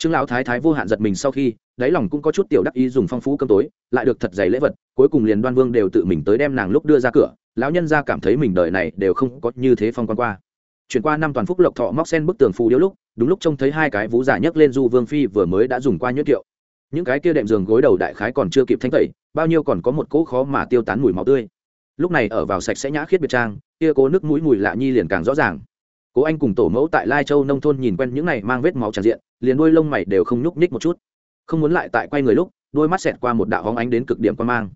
trương lão thái thái vô hạn giật mình sau khi, đáy lòng cũng có chút tiểu đắc ý dùng phong phú cơm tối, lại được thật dày lễ vật, cuối cùng liền đoan vương đều tự mình tới đem nàng lúc đưa ra cửa, lão nhân ra cảm thấy mình đời này đều không có như thế phong quan qua. Chuyển qua năm toàn phúc lộc thọ móc sen bức tường phù điếu lúc, đúng lúc trông thấy hai cái vú giả nhấc lên du vương phi vừa mới đã dùng qua nhuyễn kiệu. Những cái kia đệm giường gối đầu đại khái còn chưa kịp thanh tẩy, bao nhiêu còn có một cỗ khó mà tiêu tán mùi máu tươi. Lúc này ở vào sạch sẽ nhã khiết biệt trang, kia cố nước mũi mùi lạ nhi liền càng rõ ràng cố anh cùng tổ mẫu tại lai châu nông thôn nhìn quen những này mang vết máu tràn diện, liền đôi lông mày đều không nhúc nhích một chút. Không muốn lại tại quay người lúc, đôi mắt xẹt qua một đạo hóng ánh đến cực điểm quan mang.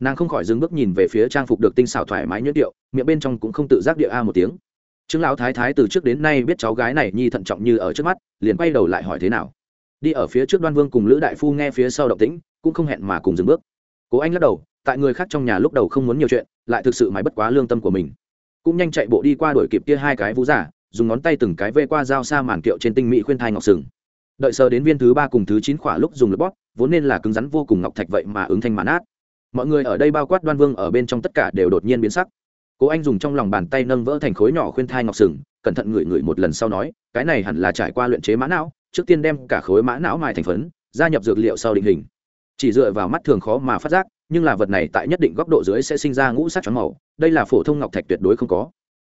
Nàng không khỏi dừng bước nhìn về phía trang phục được tinh xảo thoải mái nhuyễn điệu, miệng bên trong cũng không tự giác địa a một tiếng. Chứng lão thái thái từ trước đến nay biết cháu gái này nhi thận trọng như ở trước mắt, liền quay đầu lại hỏi thế nào. Đi ở phía trước đoan vương cùng lữ đại phu nghe phía sau động tĩnh, cũng không hẹn mà cùng dừng bước. Cố anh lắc đầu, tại người khác trong nhà lúc đầu không muốn nhiều chuyện, lại thực sự mãi bất quá lương tâm của mình. Cũng nhanh chạy bộ đi qua đuổi kịp kia hai cái vũ giả dùng ngón tay từng cái vê qua dao xa màn kiệu trên tinh mỹ khuyên thai ngọc sừng. Đợi sờ đến viên thứ ba cùng thứ chín khỏa lúc dùng lực bóp, vốn nên là cứng rắn vô cùng ngọc thạch vậy mà ứng thanh mãn át. Mọi người ở đây bao quát đoan vương ở bên trong tất cả đều đột nhiên biến sắc. Cố anh dùng trong lòng bàn tay nâng vỡ thành khối nhỏ khuyên thai ngọc sừng, cẩn thận ngửi ngửi một lần sau nói, cái này hẳn là trải qua luyện chế mã não, trước tiên đem cả khối mã não mài thành phấn, gia nhập dược liệu sau định hình. Chỉ dựa vào mắt thường khó mà phát giác, nhưng là vật này tại nhất định góc độ dưới sẽ sinh ra ngũ sắc trắng màu, đây là phổ thông ngọc thạch tuyệt đối không có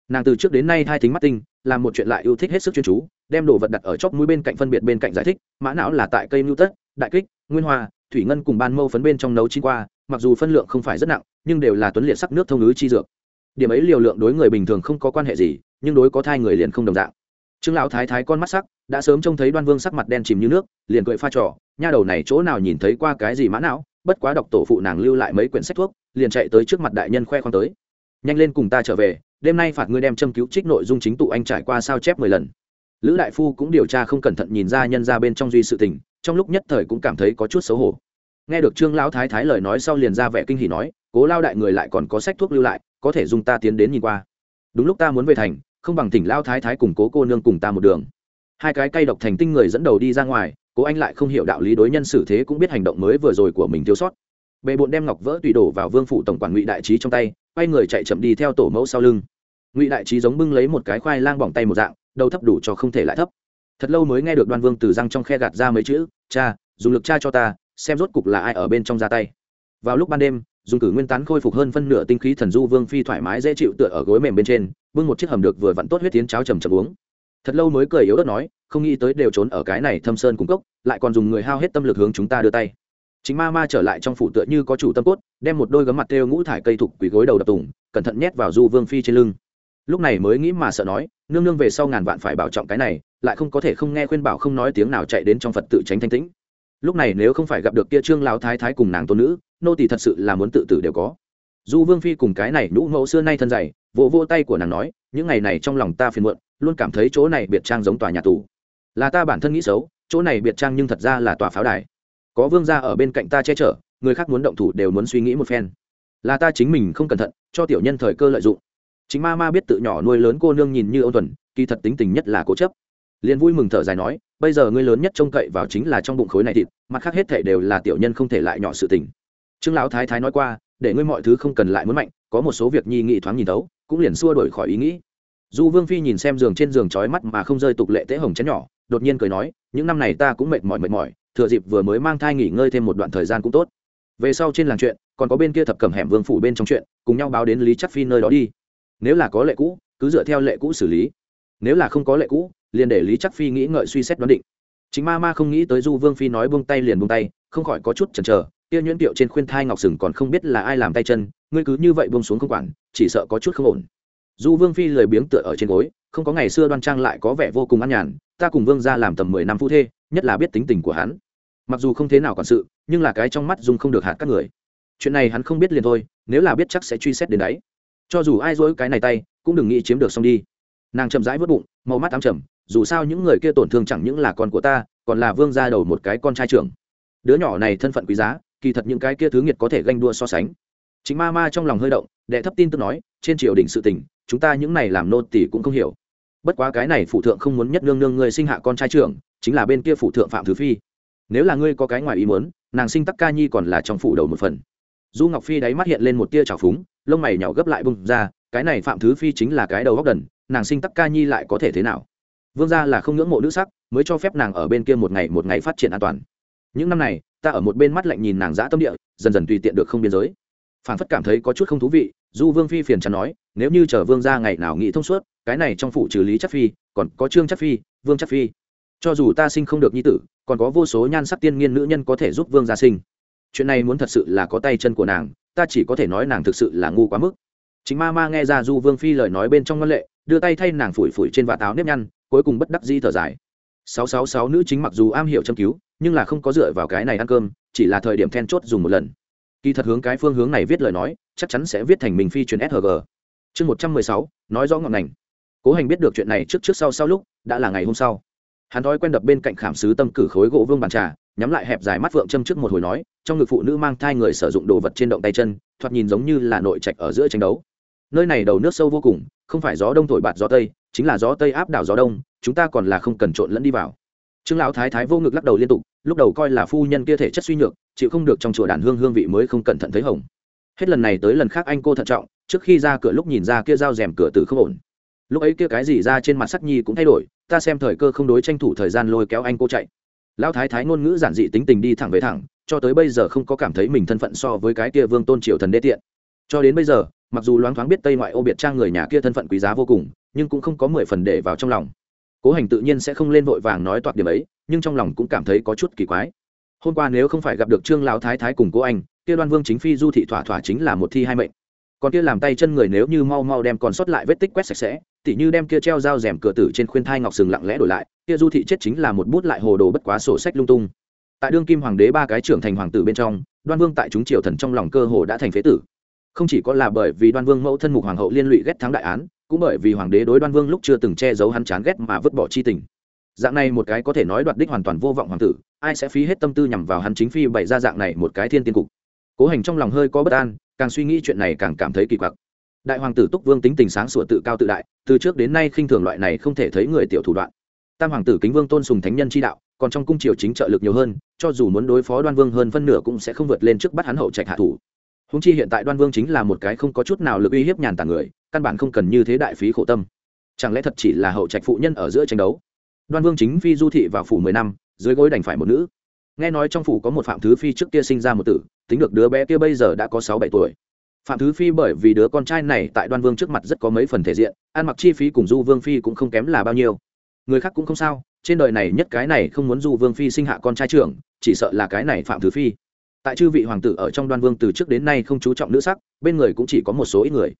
nàng từ trước đến nay hai thính mắt tinh, làm một chuyện lại yêu thích hết sức chuyên chú, đem đồ vật đặt ở chóp mũi bên cạnh phân biệt bên cạnh giải thích, mã não là tại cây mưu tất đại kích, nguyên hoa, thủy ngân cùng ban mâu phấn bên trong nấu chi qua, mặc dù phân lượng không phải rất nặng, nhưng đều là tuấn liệt sắc nước thông ngứ chi dược. Điểm ấy liều lượng đối người bình thường không có quan hệ gì, nhưng đối có thai người liền không đồng dạng. Trương lão thái thái con mắt sắc, đã sớm trông thấy đoan vương sắc mặt đen chìm như nước, liền cười pha trò, nha đầu này chỗ nào nhìn thấy qua cái gì mã não, bất quá đọc tổ phụ nàng lưu lại mấy quyển sách thuốc, liền chạy tới trước mặt đại nhân khoe khoang tới nhanh lên cùng ta trở về, đêm nay phạt ngươi đem châm cứu trích nội dung chính tụ anh trải qua sao chép mười lần. Lữ đại phu cũng điều tra không cẩn thận nhìn ra nhân ra bên trong duy sự tình, trong lúc nhất thời cũng cảm thấy có chút xấu hổ. Nghe được trương lão thái thái lời nói sau liền ra vẻ kinh hỉ nói, cố lao đại người lại còn có sách thuốc lưu lại, có thể dùng ta tiến đến nhìn qua. Đúng lúc ta muốn về thành, không bằng tỉnh lao thái thái cùng cố cô nương cùng ta một đường. Hai cái cây độc thành tinh người dẫn đầu đi ra ngoài, cố anh lại không hiểu đạo lý đối nhân xử thế cũng biết hành động mới vừa rồi của mình thiếu sót. Bệ bộn đem ngọc vỡ tùy đổ vào vương phủ tổng quản ngụy đại trí trong tay quay người chạy chậm đi theo tổ mẫu sau lưng. Ngụy đại trí giống bưng lấy một cái khoai lang bỏng tay một dạng, đầu thấp đủ cho không thể lại thấp. Thật lâu mới nghe được đoan vương từ răng trong khe gạt ra mấy chữ, cha, dùng lực cha cho ta, xem rốt cục là ai ở bên trong ra tay. Vào lúc ban đêm, dùng cử nguyên tán khôi phục hơn phân nửa tinh khí thần du vương phi thoải mái dễ chịu tựa ở gối mềm bên trên, bưng một chiếc hầm được vừa vặn tốt huyết tiến cháo trầm trầm uống. Thật lâu mới cười yếu đất nói, không nghĩ tới đều trốn ở cái này thâm sơn cung cốc, lại còn dùng người hao hết tâm lực hướng chúng ta đưa tay chính ma ma trở lại trong phủ tựa như có chủ tâm cốt, đem một đôi gấm mặt theo ngũ thải cây thục quỳ gối đầu đập tùng, cẩn thận nhét vào du vương phi trên lưng. Lúc này mới nghĩ mà sợ nói, nương nương về sau ngàn vạn phải bảo trọng cái này, lại không có thể không nghe khuyên bảo không nói tiếng nào chạy đến trong phật tự tránh thanh tĩnh. Lúc này nếu không phải gặp được kia trương lão thái thái cùng nàng tôn nữ, nô tỳ thật sự là muốn tự tử đều có. Du vương phi cùng cái này nhũ mẫu xưa nay thân dày, vỗ vô tay của nàng nói, những ngày này trong lòng ta phiền muộn, luôn cảm thấy chỗ này biệt trang giống tòa nhà tù. Là ta bản thân nghĩ xấu, chỗ này biệt trang nhưng thật ra là tòa pháo đài có vương gia ở bên cạnh ta che chở, người khác muốn động thủ đều muốn suy nghĩ một phen. Là ta chính mình không cẩn thận, cho tiểu nhân thời cơ lợi dụng. Chính ma ma biết tự nhỏ nuôi lớn cô nương nhìn như ông tuần kỳ thật tính tình nhất là cố chấp. Liền vui mừng thở dài nói, bây giờ ngươi lớn nhất trông cậy vào chính là trong bụng khối này thịt, mặt khác hết thể đều là tiểu nhân không thể lại nhỏ sự tình. Trương lão thái thái nói qua, để ngươi mọi thứ không cần lại muốn mạnh, có một số việc nhi nghị thoáng nhìn tấu cũng liền xua đổi khỏi ý nghĩ. Du vương phi nhìn xem giường trên giường trói mắt mà không rơi tục lệ tế hồng chén nhỏ, đột nhiên cười nói, những năm này ta cũng mệt mỏi mệt mỏi thừa dịp vừa mới mang thai nghỉ ngơi thêm một đoạn thời gian cũng tốt. Về sau trên làng chuyện, còn có bên kia thập cầm hẻm vương phủ bên trong chuyện, cùng nhau báo đến lý chắc phi nơi đó đi. Nếu là có lệ cũ, cứ dựa theo lệ cũ xử lý. Nếu là không có lệ cũ, liền để lý chắc phi nghĩ ngợi suy xét đoán định. Chính ma ma không nghĩ tới du vương phi nói buông tay liền buông tay, không khỏi có chút chần chờ, kia nhuyễn tiệu trên khuyên thai ngọc sừng còn không biết là ai làm tay chân, ngươi cứ như vậy buông xuống không quản, chỉ sợ có chút không ổn. Du vương phi lười biếng tựa ở trên gối, không có ngày xưa đoan trang lại có vẻ vô cùng an nhàn, ta cùng vương ra làm tầm mười năm phu thê, nhất là biết tính tình của hắn mặc dù không thế nào quản sự, nhưng là cái trong mắt dùng không được hạt các người. Chuyện này hắn không biết liền thôi, nếu là biết chắc sẽ truy xét đến đấy. Cho dù ai dối cái này tay, cũng đừng nghĩ chiếm được xong đi. Nàng chậm rãi vớt bụng, màu mắt ám trầm, dù sao những người kia tổn thương chẳng những là con của ta, còn là vương ra đầu một cái con trai trưởng. Đứa nhỏ này thân phận quý giá, kỳ thật những cái kia thứ nghiệt có thể ganh đua so sánh. Chính ma ma trong lòng hơi động, đệ thấp tin tức nói, trên triều đình sự tình, chúng ta những này làm nô tỷ cũng không hiểu. Bất quá cái này phụ thượng không muốn nhất nương nương người sinh hạ con trai trưởng, chính là bên kia phụ thượng phạm thứ phi nếu là ngươi có cái ngoài ý muốn, nàng sinh tắc ca nhi còn là trong phủ đầu một phần. Du ngọc phi đáy mắt hiện lên một tia trào phúng, lông mày nhỏ gấp lại bung ra, cái này phạm thứ phi chính là cái đầu góc đần, nàng sinh tắc ca nhi lại có thể thế nào? Vương gia là không ngưỡng mộ nữ sắc, mới cho phép nàng ở bên kia một ngày một ngày phát triển an toàn. Những năm này, ta ở một bên mắt lạnh nhìn nàng giã tâm địa, dần dần tùy tiện được không biên giới. Phản phất cảm thấy có chút không thú vị, du vương phi phiền chắn nói, nếu như chờ vương gia ngày nào nghĩ thông suốt, cái này trong phủ trừ lý chắc phi, còn có trương chắc phi, vương chắc phi cho dù ta sinh không được nhi tử, còn có vô số nhan sắc tiên nghiên nữ nhân có thể giúp vương gia sinh. Chuyện này muốn thật sự là có tay chân của nàng, ta chỉ có thể nói nàng thực sự là ngu quá mức. Chính ma ma nghe ra du vương phi lời nói bên trong ngân lệ, đưa tay thay nàng phủi phủi trên vạt áo nếp nhăn, cuối cùng bất đắc di thở dài. Sáu sáu sáu nữ chính mặc dù am hiểu châm cứu, nhưng là không có dựa vào cái này ăn cơm, chỉ là thời điểm then chốt dùng một lần. Kỳ thật hướng cái phương hướng này viết lời nói, chắc chắn sẽ viết thành mình phi truyền sg chương một trăm mười sáu, nói rõ ngọn ngành. Cố hành biết được chuyện này trước trước sau sau lúc, đã là ngày hôm sau hắn thói quen đập bên cạnh khảm sứ tâm cử khối gỗ vương bàn trà, nhắm lại hẹp dài mắt phượng châm trước một hồi nói, trong ngực phụ nữ mang thai người sử dụng đồ vật trên động tay chân, thoạt nhìn giống như là nội trạch ở giữa tranh đấu. Nơi này đầu nước sâu vô cùng, không phải gió đông thổi bạt gió tây, chính là gió tây áp đảo gió đông, chúng ta còn là không cần trộn lẫn đi vào. Trương lão thái thái vô ngực lắc đầu liên tục, lúc đầu coi là phu nhân kia thể chất suy nhược, chịu không được trong chùa đàn hương hương vị mới không cẩn thận thấy hồng. Hết lần này tới lần khác anh cô thận trọng, trước khi ra cửa lúc nhìn ra kia dao rèm cửa từ không ổn lúc ấy kia cái gì ra trên mặt sắc nhi cũng thay đổi, ta xem thời cơ không đối tranh thủ thời gian lôi kéo anh cô chạy. Lão thái thái ngôn ngữ giản dị tính tình đi thẳng về thẳng, cho tới bây giờ không có cảm thấy mình thân phận so với cái kia vương tôn triều thần đê tiện. Cho đến bây giờ, mặc dù loáng thoáng biết tây ngoại ô biệt trang người nhà kia thân phận quý giá vô cùng, nhưng cũng không có mười phần để vào trong lòng. Cố hành tự nhiên sẽ không lên vội vàng nói toạc điểm ấy, nhưng trong lòng cũng cảm thấy có chút kỳ quái. Hôm qua nếu không phải gặp được trương lão thái thái cùng cố anh, kia đoan vương chính phi du thị thỏa thỏa chính là một thi hai mệnh. Còn kia làm tay chân người nếu như mau mau đem còn sót lại vết tích quét sạch sẽ tỉ như đem kia treo dao rèm cửa tử trên khuyên thai ngọc sừng lặng lẽ đổi lại, kia du thị chết chính là một bút lại hồ đồ bất quá sổ sách lung tung. Tại đương kim hoàng đế ba cái trưởng thành hoàng tử bên trong, đoan vương tại chúng triều thần trong lòng cơ hồ đã thành phế tử. Không chỉ có là bởi vì đoan vương mẫu thân mục hoàng hậu liên lụy ghét thắng đại án, cũng bởi vì hoàng đế đối đoan vương lúc chưa từng che giấu hắn chán ghét mà vứt bỏ chi tình. Dạng này một cái có thể nói đoạt đích hoàn toàn vô vọng hoàng tử, ai sẽ phí hết tâm tư nhằm vào hắn chính phi bày ra dạng này một cái thiên tiên cục. Cố hành trong lòng hơi có bất an, càng suy nghĩ chuyện này càng cảm thấy kỳ quặc đại hoàng tử túc vương tính tình sáng sủa tự cao tự đại, từ trước đến nay khinh thường loại này không thể thấy người tiểu thủ đoạn. Tam hoàng tử kính vương tôn sùng thánh nhân chi đạo, còn trong cung triều chính trợ lực nhiều hơn, cho dù muốn đối phó đoan vương hơn phân nửa cũng sẽ không vượt lên trước bắt hắn hậu trạch hạ thủ. Húng chi hiện tại đoan vương chính là một cái không có chút nào lực uy hiếp nhàn tản người, căn bản không cần như thế đại phí khổ tâm. Chẳng lẽ thật chỉ là hậu trạch phụ nhân ở giữa tranh đấu? Đoan vương chính phi du thị vào phủ mười năm, dưới gối đành phải một nữ. Nghe nói trong phủ có một phạm thứ phi trước kia sinh ra một tử, tính được đứa bé kia bây giờ đã có sáu bảy tuổi phạm thứ phi bởi vì đứa con trai này tại đoan vương trước mặt rất có mấy phần thể diện, ăn mặc chi phí cùng du vương phi cũng không kém là bao nhiêu. Người khác cũng không sao, trên đời này nhất cái này không muốn du vương phi sinh hạ con trai trưởng, chỉ sợ là cái này phạm thứ phi. Tại chư vị hoàng tử ở trong đoan vương từ trước đến nay không chú trọng nữ sắc, bên người cũng chỉ có một số ít người.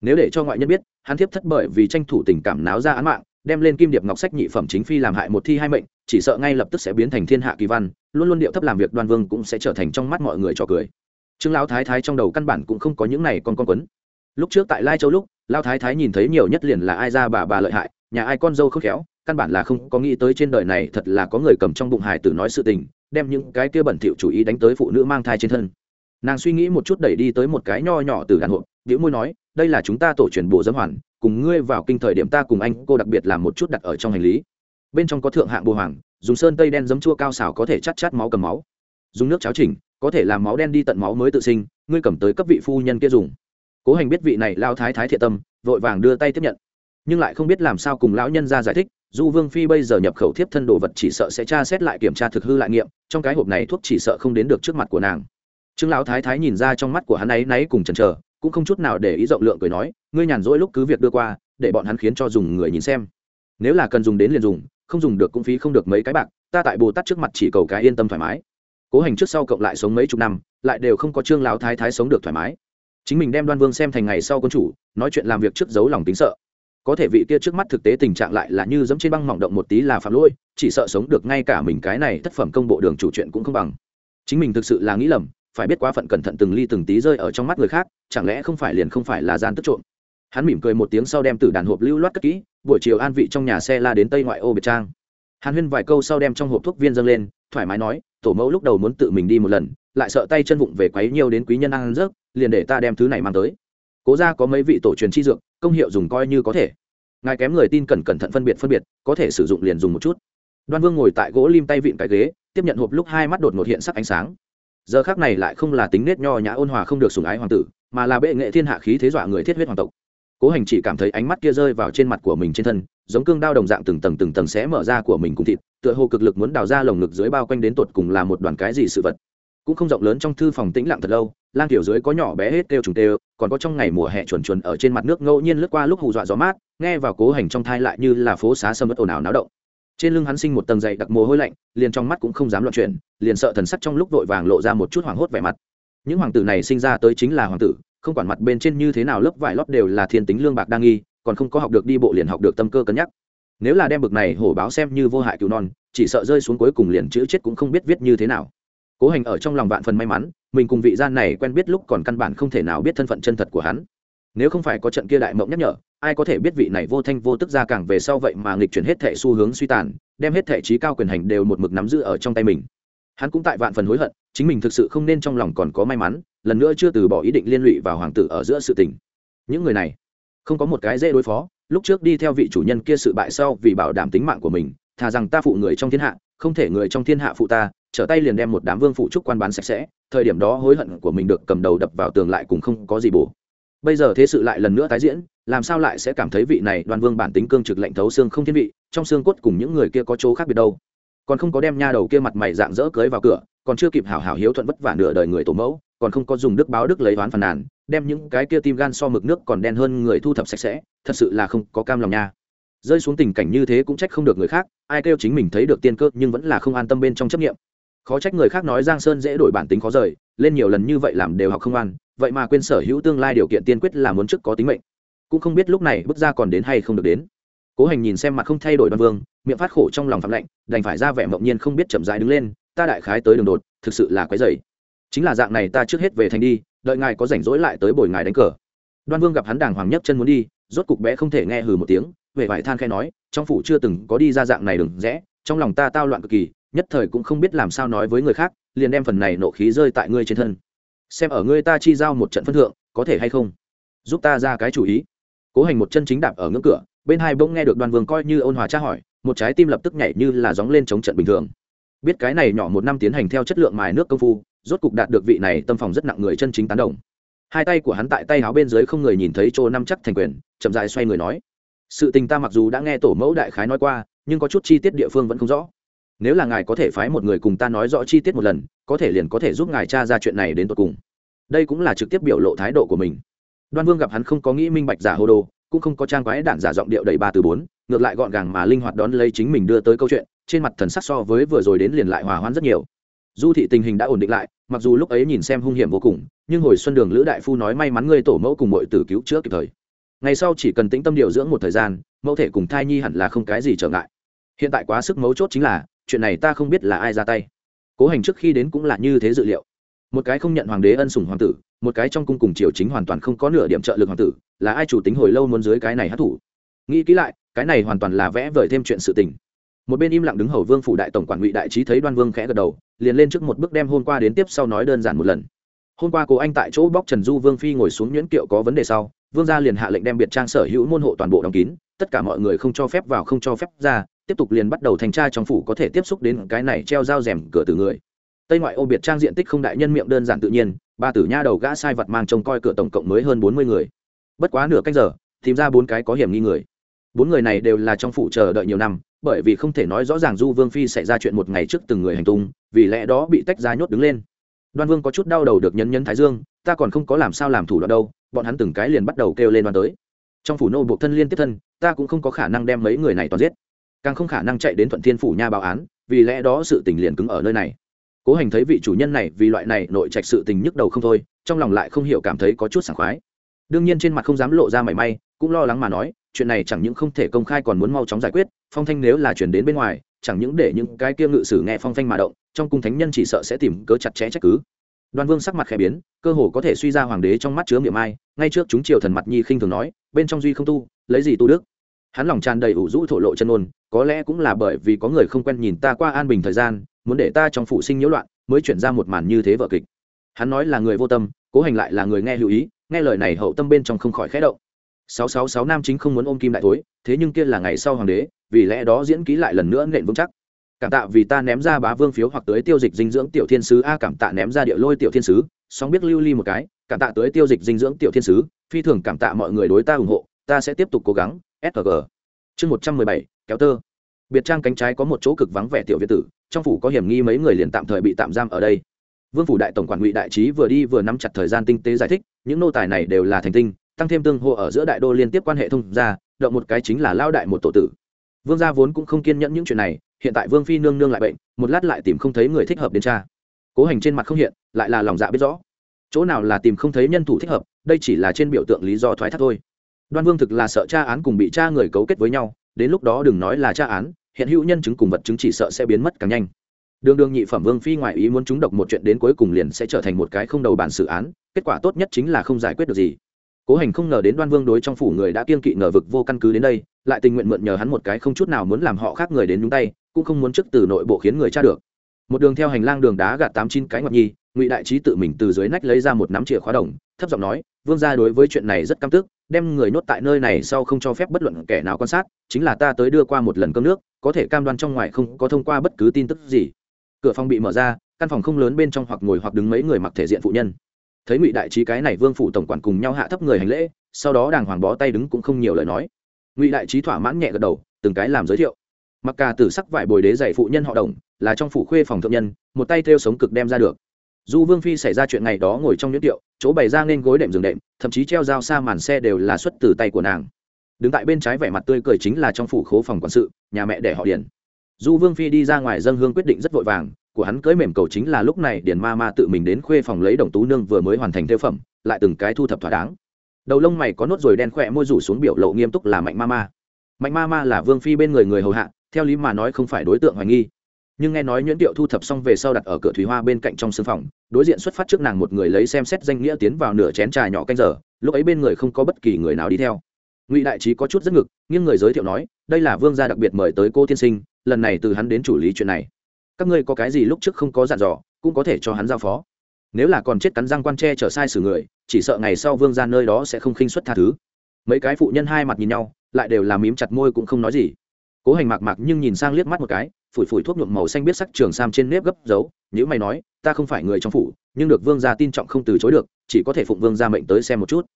Nếu để cho ngoại nhân biết, hắn thiếp thất bởi vì tranh thủ tình cảm náo ra án mạng, đem lên kim điệp ngọc sách nhị phẩm chính phi làm hại một thi hai mệnh, chỉ sợ ngay lập tức sẽ biến thành thiên hạ kỳ văn, luôn luôn điệu thấp làm việc đoan vương cũng sẽ trở thành trong mắt mọi người trò cười trương lão thái thái trong đầu căn bản cũng không có những này con con quấn. Lúc trước tại lai châu lúc, lão thái thái nhìn thấy nhiều nhất liền là ai ra bà bà lợi hại, nhà ai con dâu không khéo, căn bản là không có nghĩ tới trên đời này thật là có người cầm trong bụng hài tử nói sự tình, đem những cái kia bẩn thỉu chủ ý đánh tới phụ nữ mang thai trên thân. Nàng suy nghĩ một chút đẩy đi tới một cái nho nhỏ từ đàn hộp biểu môi nói, đây là chúng ta tổ truyền bộ dâm hoàn, cùng ngươi vào kinh thời điểm ta cùng anh cô đặc biệt làm một chút đặt ở trong hành lý. Bên trong có thượng hạng bồ hoàng, dùng sơn tây đen giấm chua cao xào có thể chắt chát máu cầm máu. Dùng nước cháo chỉnh có thể làm máu đen đi tận máu mới tự sinh, ngươi cầm tới cấp vị phu nhân kia dùng. Cố hành biết vị này lao thái thái thiện tâm, vội vàng đưa tay tiếp nhận. Nhưng lại không biết làm sao cùng lão nhân ra giải thích du vương phi bây giờ nhập khẩu thiếp thân đồ vật chỉ sợ sẽ tra xét lại kiểm tra thực hư lại nghiệm, trong cái hộp này thuốc chỉ sợ không đến được trước mặt của nàng. Trương lão thái thái nhìn ra trong mắt của hắn ấy náy cùng chần chờ, cũng không chút nào để ý rộng lượng cười nói, ngươi nhàn rỗi lúc cứ việc đưa qua, để bọn hắn khiến cho dùng người nhìn xem. Nếu là cần dùng đến liền dùng, không dùng được cũng phí không được mấy cái bạc, ta tại bồ tát trước mặt chỉ cầu cái yên tâm thoải mái cố hành trước sau cộng lại sống mấy chục năm, lại đều không có trương lão thái thái sống được thoải mái. Chính mình đem đoan vương xem thành ngày sau quân chủ, nói chuyện làm việc trước giấu lòng tính sợ. Có thể vị kia trước mắt thực tế tình trạng lại là như dẫm trên băng mỏng động một tí là phạm lỗi, chỉ sợ sống được ngay cả mình cái này thất phẩm công bộ đường chủ chuyện cũng không bằng. Chính mình thực sự là nghĩ lầm, phải biết quá phận cẩn thận từng ly từng tí rơi ở trong mắt người khác, chẳng lẽ không phải liền không phải là gian tức trộm. Hắn mỉm cười một tiếng sau đem từ đàn hộp lưu loát cất kỹ, buổi chiều an vị trong nhà xe la đến tây ngoại ô biệt trang. Hàn huyên vài câu sau đem trong hộp thuốc viên dâng lên, thoải mái nói tổ mẫu lúc đầu muốn tự mình đi một lần, lại sợ tay chân vụng về quấy nhiều đến quý nhân ăn rớt, liền để ta đem thứ này mang tới. Cố ra có mấy vị tổ truyền chi dược, công hiệu dùng coi như có thể. Ngài kém người tin cẩn cẩn thận phân biệt phân biệt, có thể sử dụng liền dùng một chút. Đoan vương ngồi tại gỗ lim tay vịn cái ghế, tiếp nhận hộp lúc hai mắt đột ngột hiện sắc ánh sáng. Giờ khác này lại không là tính nết nho nhã ôn hòa không được sùng ái hoàng tử, mà là bệ nghệ thiên hạ khí thế dọa người thiết huyết hoàng tộc cố hành chỉ cảm thấy ánh mắt kia rơi vào trên mặt của mình trên thân, giống cương đao đồng dạng từng tầng từng tầng xé mở ra của mình cùng thịt, tựa hồ cực lực muốn đào ra lồng ngực dưới bao quanh đến tột cùng là một đoàn cái gì sự vật. Cũng không rộng lớn trong thư phòng tĩnh lặng thật lâu, lang tiểu dưới có nhỏ bé hết kêu trùng tê còn có trong ngày mùa hè chuồn chuồn ở trên mặt nước ngẫu nhiên lướt qua lúc hù dọa gió mát, nghe vào cố hành trong thai lại như là phố xá sâm ớt ồn ào náo động. Trên lưng hắn sinh một tầng dày đặc mồ hôi lạnh, liền trong mắt cũng không dám loạn chuyển, liền sợ thần sắc trong lúc vội vàng lộ ra một chút hoảng hốt vẻ mặt. Những hoàng tử này sinh ra tới chính là hoàng tử không quản mặt bên trên như thế nào lớp vải lót đều là thiên tính lương bạc đa nghi, còn không có học được đi bộ liền học được tâm cơ cân nhắc. Nếu là đem bực này hổ báo xem như vô hại cứu non, chỉ sợ rơi xuống cuối cùng liền chữ chết cũng không biết viết như thế nào. Cố hành ở trong lòng vạn phần may mắn, mình cùng vị gian này quen biết lúc còn căn bản không thể nào biết thân phận chân thật của hắn. Nếu không phải có trận kia đại mộng nhắc nhở, ai có thể biết vị này vô thanh vô tức ra càng về sau vậy mà nghịch chuyển hết thệ xu hướng suy tàn, đem hết thệ trí cao quyền hành đều một mực nắm giữ ở trong tay mình. Hắn cũng tại vạn phần hối hận, chính mình thực sự không nên trong lòng còn có may mắn lần nữa chưa từ bỏ ý định liên lụy vào hoàng tử ở giữa sự tình. Những người này, không có một cái dễ đối phó, lúc trước đi theo vị chủ nhân kia sự bại sau vì bảo đảm tính mạng của mình, thà rằng ta phụ người trong thiên hạ, không thể người trong thiên hạ phụ ta, trở tay liền đem một đám vương phụ trúc quan bán sạch sẽ, thời điểm đó hối hận của mình được cầm đầu đập vào tường lại cũng không có gì bổ. Bây giờ thế sự lại lần nữa tái diễn, làm sao lại sẽ cảm thấy vị này đoan vương bản tính cương trực lệnh thấu xương không thiên vị, trong xương cốt cùng những người kia có chỗ khác biệt đâu. Còn không có đem nha đầu kia mặt mày dạng dỡ cưới vào cửa, còn chưa kịp hảo hảo hiếu thuận vất vả nửa đời người tổ mẫu còn không có dùng đức báo đức lấy oán phàn nàn đem những cái kia tim gan so mực nước còn đen hơn người thu thập sạch sẽ thật sự là không có cam lòng nha. Rơi xuống tình cảnh như thế cũng trách không được người khác ai kêu chính mình thấy được tiên cơ nhưng vẫn là không an tâm bên trong chấp nghiệm. Khó trách người khác nói giang sơn dễ đổi bản tính khó rời lên nhiều lần như vậy làm đều học không ăn, vậy mà quên sở hữu tương lai điều kiện tiên quyết là muốn trước có tính mệnh. Cũng không biết lúc này bước ra còn đến hay không được đến. Cố hành nhìn xem mặt không thay đổi đoan vương miệng phát khổ trong lòng phạm lạnh đành phải ra vẻ mộng nhiên không biết chậm rãi đứng lên ta đại khái tới đường đột thực sự là quái dày chính là dạng này ta trước hết về thành đi, đợi ngài có rảnh rỗi lại tới bồi ngài đánh cờ. Đoan vương gặp hắn đàng hoàng nhất chân muốn đi, rốt cục bé không thể nghe hừ một tiếng về vải than khai nói, trong phủ chưa từng có đi ra dạng này đừng rẽ, trong lòng ta tao loạn cực kỳ, nhất thời cũng không biết làm sao nói với người khác, liền đem phần này nộ khí rơi tại ngươi trên thân. Xem ở ngươi ta chi giao một trận phân thượng, có thể hay không? Giúp ta ra cái chủ ý. Cố hành một chân chính đạp ở ngưỡng cửa, bên hai bỗng nghe được đoàn vương coi như ôn hòa tra hỏi, một trái tim lập tức nhảy như là gióng lên chống trận bình thường. Biết cái này nhỏ một năm tiến hành theo chất lượng mài nước công phu rốt cục đạt được vị này tâm phòng rất nặng người chân chính tán đồng. Hai tay của hắn tại tay áo bên dưới không người nhìn thấy chỗ năm chắc thành quyền, chậm dài xoay người nói. Sự tình ta mặc dù đã nghe tổ mẫu đại khái nói qua, nhưng có chút chi tiết địa phương vẫn không rõ. Nếu là ngài có thể phái một người cùng ta nói rõ chi tiết một lần, có thể liền có thể giúp ngài tra ra chuyện này đến tột cùng. Đây cũng là trực tiếp biểu lộ thái độ của mình. Đoan vương gặp hắn không có nghĩ minh bạch giả hô đồ, cũng không có trang quái đản giả giọng điệu đầy ba từ bốn, ngược lại gọn gàng mà linh hoạt đón lấy chính mình đưa tới câu chuyện, trên mặt thần sắc so với vừa rồi đến liền lại hòa hoãn rất nhiều du thị tình hình đã ổn định lại, mặc dù lúc ấy nhìn xem hung hiểm vô cùng, nhưng hồi xuân đường lữ đại phu nói may mắn ngươi tổ mẫu cùng mọi tử cứu chữa kịp thời. Ngày sau chỉ cần tĩnh tâm điều dưỡng một thời gian, mẫu thể cùng thai nhi hẳn là không cái gì trở ngại. Hiện tại quá sức mấu chốt chính là, chuyện này ta không biết là ai ra tay. Cố hành trước khi đến cũng là như thế dự liệu. Một cái không nhận hoàng đế ân sủng hoàng tử, một cái trong cung cùng triều chính hoàn toàn không có nửa điểm trợ lực hoàng tử, là ai chủ tính hồi lâu muốn dưới cái này hát thủ nghĩ kỹ lại, cái này hoàn toàn là vẽ vời thêm chuyện sự tình. Một bên im lặng đứng hầu vương phủ đại tổng quản ngụy đại trí thấy đoan vương khẽ gật đầu liền lên trước một bước đem hôm qua đến tiếp sau nói đơn giản một lần. Hôm qua cố anh tại chỗ bóc trần du vương phi ngồi xuống nhuyễn kiệu có vấn đề sau, vương gia liền hạ lệnh đem biệt trang sở hữu môn hộ toàn bộ đóng kín, tất cả mọi người không cho phép vào không cho phép ra, tiếp tục liền bắt đầu thành tra trong phủ có thể tiếp xúc đến cái này treo dao rèm cửa từ người. Tây ngoại ô biệt trang diện tích không đại nhân miệng đơn giản tự nhiên, ba tử nha đầu gã sai vật mang trông coi cửa tổng cộng mới hơn bốn mươi người. Bất quá nửa canh giờ, tìm ra bốn cái có hiểm nghi người bốn người này đều là trong phủ chờ đợi nhiều năm, bởi vì không thể nói rõ ràng du vương phi xảy ra chuyện một ngày trước từng người hành tung, vì lẽ đó bị tách ra nhốt đứng lên. Đoan vương có chút đau đầu được nhấn nhấn thái dương, ta còn không có làm sao làm thủ đoạn đâu, bọn hắn từng cái liền bắt đầu kêu lên đoan tới. Trong phủ nô buộc thân liên tiếp thân, ta cũng không có khả năng đem mấy người này toàn giết. Càng không khả năng chạy đến thuận thiên phủ nha báo án, vì lẽ đó sự tình liền cứng ở nơi này. Cố hành thấy vị chủ nhân này vì loại này nội trạch sự tình nhức đầu không thôi, trong lòng lại không hiểu cảm thấy có chút sảng khoái. Đương nhiên trên mặt không dám lộ ra mảy may, cũng lo lắng mà nói chuyện này chẳng những không thể công khai còn muốn mau chóng giải quyết, phong thanh nếu là chuyển đến bên ngoài, chẳng những để những cái kia ngự sử nghe phong thanh mà động, trong cung thánh nhân chỉ sợ sẽ tìm cớ chặt chẽ trách cứ. Đoan vương sắc mặt khẽ biến, cơ hồ có thể suy ra hoàng đế trong mắt chứa miệng ai, ngay trước chúng triều thần mặt nhi khinh thường nói, bên trong duy không tu, lấy gì tu đức? Hắn lòng tràn đầy ủ rũ thổ lộ chân ôn, có lẽ cũng là bởi vì có người không quen nhìn ta qua an bình thời gian, muốn để ta trong phụ sinh nhiễu loạn, mới chuyển ra một màn như thế vợ kịch. Hắn nói là người vô tâm, cố hành lại là người nghe lưu ý, nghe lời này hậu tâm bên trong không khỏi khẽ động sáu sáu sáu nam chính không muốn ôm kim đại thối, thế nhưng kia là ngày sau hoàng đế, vì lẽ đó diễn ký lại lần nữa nện vững chắc. Cảm tạ vì ta ném ra bá vương phiếu hoặc tới tiêu dịch dinh dưỡng tiểu thiên sứ. A, cảm tạ ném ra địa lôi tiểu thiên sứ. Song biết lưu ly một cái, cảm tạ tới tiêu dịch dinh dưỡng tiểu thiên sứ. Phi thường cảm tạ mọi người đối ta ủng hộ, ta sẽ tiếp tục cố gắng. Sg chương một trăm mười bảy, kéo tơ. Biệt trang cánh trái có một chỗ cực vắng vẻ tiểu việt tử, trong phủ có hiểm nghi mấy người liền tạm thời bị tạm giam ở đây. Vương phủ đại tổng quản ngụy đại trí vừa đi vừa nắm chặt thời gian tinh tế giải thích, những nô tài này đều là thành tinh tăng thêm tương hộ ở giữa đại đô liên tiếp quan hệ thông ra động một cái chính là lao đại một tổ tử. Vương gia vốn cũng không kiên nhẫn những chuyện này, hiện tại vương phi nương nương lại bệnh, một lát lại tìm không thấy người thích hợp đến cha. Cố hành trên mặt không hiện, lại là lòng dạ biết rõ. Chỗ nào là tìm không thấy nhân thủ thích hợp, đây chỉ là trên biểu tượng lý do thoái thác thôi. Đoan vương thực là sợ cha án cùng bị cha người cấu kết với nhau, đến lúc đó đừng nói là tra án, hiện hữu nhân chứng cùng vật chứng chỉ sợ sẽ biến mất càng nhanh. Đường đường nhị phẩm vương phi ngoại ý muốn trúng độc một chuyện đến cuối cùng liền sẽ trở thành một cái không đầu bản xử án, kết quả tốt nhất chính là không giải quyết được gì cố hành không ngờ đến đoan vương đối trong phủ người đã kiên kỵ ngờ vực vô căn cứ đến đây, lại tình nguyện mượn nhờ hắn một cái không chút nào muốn làm họ khác người đến nhúng tay, cũng không muốn trước từ nội bộ khiến người tra được. Một đường theo hành lang đường đá gạt tám chín cái ngọc nhi, ngụy đại trí tự mình từ dưới nách lấy ra một nắm chìa khóa đồng, thấp giọng nói, vương gia đối với chuyện này rất căm tức, đem người nhốt tại nơi này sau không cho phép bất luận kẻ nào quan sát, chính là ta tới đưa qua một lần cơm nước, có thể cam đoan trong ngoài không có thông qua bất cứ tin tức gì. Cửa phòng bị mở ra, căn phòng không lớn bên trong hoặc ngồi hoặc đứng mấy người mặc thể diện phụ nhân thấy ngụy đại trí cái này vương phủ tổng quản cùng nhau hạ thấp người hành lễ, sau đó đàng hoàng bó tay đứng cũng không nhiều lời nói. Ngụy đại trí thỏa mãn nhẹ gật đầu, từng cái làm giới thiệu. Mặc cả tử sắc vải bồi đế dạy phụ nhân họ đồng, là trong phủ khuê phòng thượng nhân, một tay theo sống cực đem ra được. Du vương phi xảy ra chuyện ngày đó ngồi trong những tiệu, chỗ bày ra nên gối đệm giường đệm, thậm chí treo dao xa màn xe đều là xuất từ tay của nàng. Đứng tại bên trái vẻ mặt tươi cười chính là trong phủ khố phòng quản sự, nhà mẹ để họ điền. Du vương phi đi ra ngoài dân hương quyết định rất vội vàng của hắn cưới mềm cầu chính là lúc này điền ma ma tự mình đến khuê phòng lấy đồng tú nương vừa mới hoàn thành theo phẩm, lại từng cái thu thập thỏa đáng. Đầu lông mày có nốt ruồi đen khỏe môi rủ xuống biểu lộ nghiêm túc là mạnh ma ma. Mạnh ma ma là vương phi bên người người hầu hạ, theo lý mà nói không phải đối tượng hoài nghi. Nhưng nghe nói nhuyễn điệu thu thập xong về sau đặt ở cửa thủy hoa bên cạnh trong sưng phòng, đối diện xuất phát trước nàng một người lấy xem xét danh nghĩa tiến vào nửa chén trà nhỏ canh giờ, lúc ấy bên người không có bất kỳ người nào đi theo. Ngụy đại trí có chút rất ngực, nhưng người giới thiệu nói, đây là vương gia đặc biệt mời tới cô tiên sinh, lần này từ hắn đến chủ lý chuyện này các ngươi có cái gì lúc trước không có dặn dò, cũng có thể cho hắn giao phó. Nếu là còn chết cắn răng quan tre trở sai xử người, chỉ sợ ngày sau vương ra nơi đó sẽ không khinh xuất tha thứ. Mấy cái phụ nhân hai mặt nhìn nhau, lại đều làm mím chặt môi cũng không nói gì. Cố hành mạc mạc nhưng nhìn sang liếc mắt một cái, phủi phủi thuốc nhuộm màu xanh biết sắc trường sam trên nếp gấp dấu nếu mày nói, ta không phải người trong phủ, nhưng được vương gia tin trọng không từ chối được, chỉ có thể phụng vương gia mệnh tới xem một chút.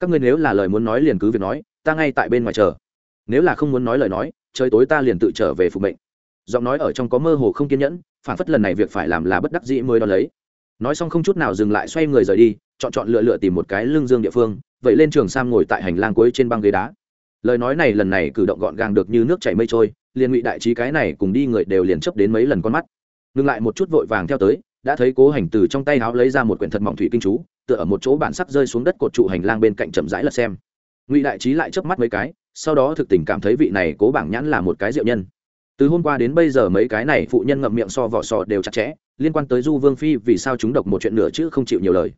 Các ngươi nếu là lời muốn nói liền cứ việc nói, ta ngay tại bên ngoài chờ. Nếu là không muốn nói lời nói, trời tối ta liền tự trở về phục mệnh giọng nói ở trong có mơ hồ không kiên nhẫn, phản phất lần này việc phải làm là bất đắc dĩ mới đo lấy. Nói xong không chút nào dừng lại xoay người rời đi, chọn chọn lựa lựa tìm một cái lưng dương địa phương, vậy lên trường sam ngồi tại hành lang cuối trên băng ghế đá. Lời nói này lần này cử động gọn gàng được như nước chảy mây trôi, liền ngụy đại trí cái này cùng đi người đều liền chấp đến mấy lần con mắt. Ngừng lại một chút vội vàng theo tới, đã thấy cố hành từ trong tay áo lấy ra một quyển thật mỏng thủy kinh chú, tựa ở một chỗ bản sắc rơi xuống đất cột trụ hành lang bên cạnh chậm rãi lật xem. Ngụy đại trí lại chớp mắt mấy cái, sau đó thực tình cảm thấy vị này cố bảng nhãn là một cái diệu nhân từ hôm qua đến bây giờ mấy cái này phụ nhân ngậm miệng so vỏ sò đều chặt chẽ, liên quan tới du vương phi vì sao chúng độc một chuyện nữa chứ không chịu nhiều lời.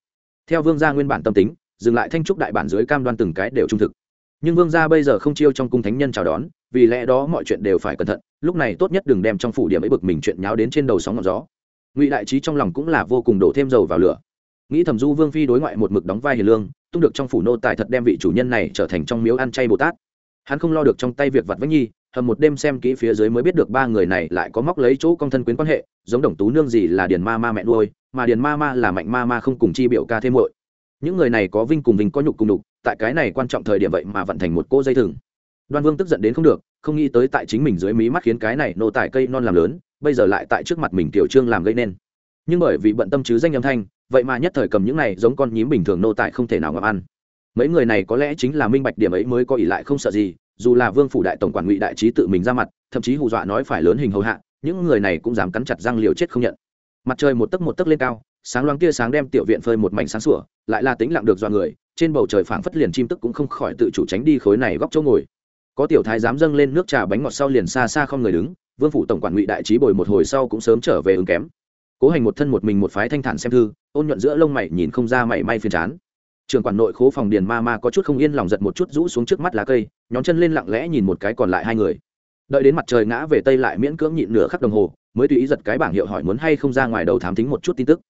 Theo vương gia nguyên bản tâm tính, dừng lại thanh trúc đại bản dưới cam đoan từng cái đều trung thực. Nhưng vương gia bây giờ không chiêu trong cung thánh nhân chào đón, vì lẽ đó mọi chuyện đều phải cẩn thận, lúc này tốt nhất đừng đem trong phủ điểm ấy bực mình chuyện nháo đến trên đầu sóng ngọn gió. Ngụy đại trí trong lòng cũng là vô cùng đổ thêm dầu vào lửa. Nghĩ thầm du vương phi đối ngoại một mực đóng vai hiền lương, tung được trong phủ nô tài thật đem vị chủ nhân này trở thành trong miếu ăn chay bồ tát. Hắn không lo được trong tay việc vặt vách nhi hầm một đêm xem kỹ phía dưới mới biết được ba người này lại có móc lấy chỗ công thân quyến quan hệ, giống đồng tú nương gì là điền ma ma mẹ nuôi, mà điền ma ma là mạnh ma ma không cùng chi biểu ca thêm muội. Những người này có vinh cùng vinh có nhục cùng đục tại cái này quan trọng thời điểm vậy mà vận thành một cô dây thừng. Đoan vương tức giận đến không được, không nghĩ tới tại chính mình dưới mí mắt khiến cái này nô tải cây non làm lớn, bây giờ lại tại trước mặt mình tiểu trương làm gây nên. Nhưng bởi vì bận tâm chứ danh âm thanh, vậy mà nhất thời cầm những này giống con nhím bình thường nô tải không thể nào ngậm ăn mấy người này có lẽ chính là minh bạch điểm ấy mới có ỷ lại không sợ gì, dù là vương phủ đại tổng quản ngụy đại trí tự mình ra mặt, thậm chí hù dọa nói phải lớn hình hầu hạ, những người này cũng dám cắn chặt răng liều chết không nhận. Mặt trời một tấc một tấc lên cao, sáng loáng kia sáng đem tiểu viện phơi một mảnh sáng sủa, lại là tính lặng được dọa người, trên bầu trời phảng phất liền chim tức cũng không khỏi tự chủ tránh đi khối này góc chỗ ngồi. Có tiểu thái dám dâng lên nước trà bánh ngọt sau liền xa xa không người đứng, vương phủ tổng quản ngụy đại trí bồi một hồi sau cũng sớm trở về ứng kém. Cố hành một thân một mình một phái thanh thản xem thư, ôn nhuận giữa lông mày nhìn không ra mảy may phiền chán trường quản nội khố phòng điền ma ma có chút không yên lòng giật một chút rũ xuống trước mắt lá cây, nhón chân lên lặng lẽ nhìn một cái còn lại hai người. Đợi đến mặt trời ngã về tây lại miễn cưỡng nhịn nửa khắc đồng hồ, mới tùy ý giật cái bảng hiệu hỏi muốn hay không ra ngoài đầu thám thính một chút tin tức.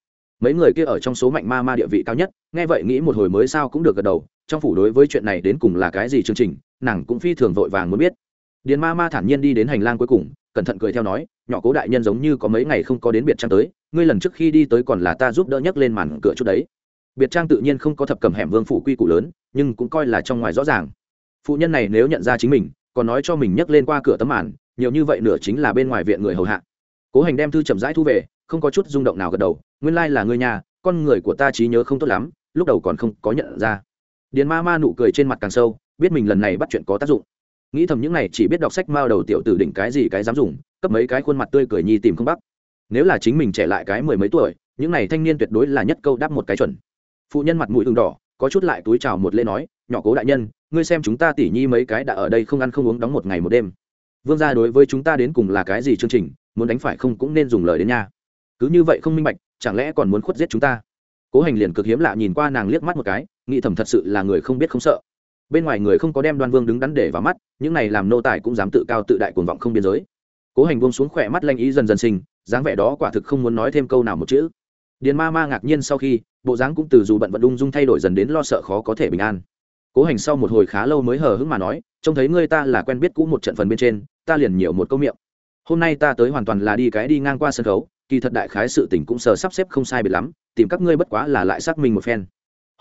Mấy người kia ở trong số mạnh ma ma địa vị cao nhất, nghe vậy nghĩ một hồi mới sao cũng được gật đầu, trong phủ đối với chuyện này đến cùng là cái gì chương trình, nàng cũng phi thường vội vàng muốn biết. Điền ma ma thản nhiên đi đến hành lang cuối cùng, cẩn thận cười theo nói, nhỏ cố đại nhân giống như có mấy ngày không có đến biệt trang tới, ngươi lần trước khi đi tới còn là ta giúp đỡ nhấc lên màn cửa chút đấy biệt trang tự nhiên không có thập cầm hẻm vương phủ quy củ lớn, nhưng cũng coi là trong ngoài rõ ràng. Phụ nhân này nếu nhận ra chính mình, còn nói cho mình nhấc lên qua cửa tấm màn, nhiều như vậy nửa chính là bên ngoài viện người hầu hạ. Cố hành đem thư chậm rãi thu về, không có chút rung động nào gật đầu, nguyên lai là người nhà, con người của ta trí nhớ không tốt lắm, lúc đầu còn không có nhận ra. Điền ma ma nụ cười trên mặt càng sâu, biết mình lần này bắt chuyện có tác dụng. Nghĩ thầm những này chỉ biết đọc sách mao đầu tiểu tử đỉnh cái gì cái dám dùng, cấp mấy cái khuôn mặt tươi cười nhi tìm không bắc nếu là chính mình trẻ lại cái mười mấy tuổi, những này thanh niên tuyệt đối là nhất câu đáp một cái chuẩn phụ nhân mặt mũi ửng đỏ, có chút lại túi chào một lễ nói, nhỏ cố đại nhân, ngươi xem chúng ta tỉ nhi mấy cái đã ở đây không ăn không uống đóng một ngày một đêm. Vương gia đối với chúng ta đến cùng là cái gì chương trình, muốn đánh phải không cũng nên dùng lời đến nha. Cứ như vậy không minh bạch, chẳng lẽ còn muốn khuất giết chúng ta? Cố hành liền cực hiếm lạ nhìn qua nàng liếc mắt một cái, nghĩ thầm thật sự là người không biết không sợ. Bên ngoài người không có đem đoan vương đứng đắn để vào mắt, những này làm nô tài cũng dám tự cao tự đại cuồng vọng không biên giới. Cố hành buông xuống khỏe mắt lanh ý dần dần sinh, dáng vẻ đó quả thực không muốn nói thêm câu nào một chữ. Điền ma ma ngạc nhiên sau khi bộ dáng cũng từ dù bận vận ung dung thay đổi dần đến lo sợ khó có thể bình an. Cố hành sau một hồi khá lâu mới hờ hững mà nói, trông thấy ngươi ta là quen biết cũ một trận phần bên trên, ta liền nhiều một câu miệng. Hôm nay ta tới hoàn toàn là đi cái đi ngang qua sân khấu, kỳ thật đại khái sự tình cũng sờ sắp xếp không sai biệt lắm, tìm các ngươi bất quá là lại xác minh một phen.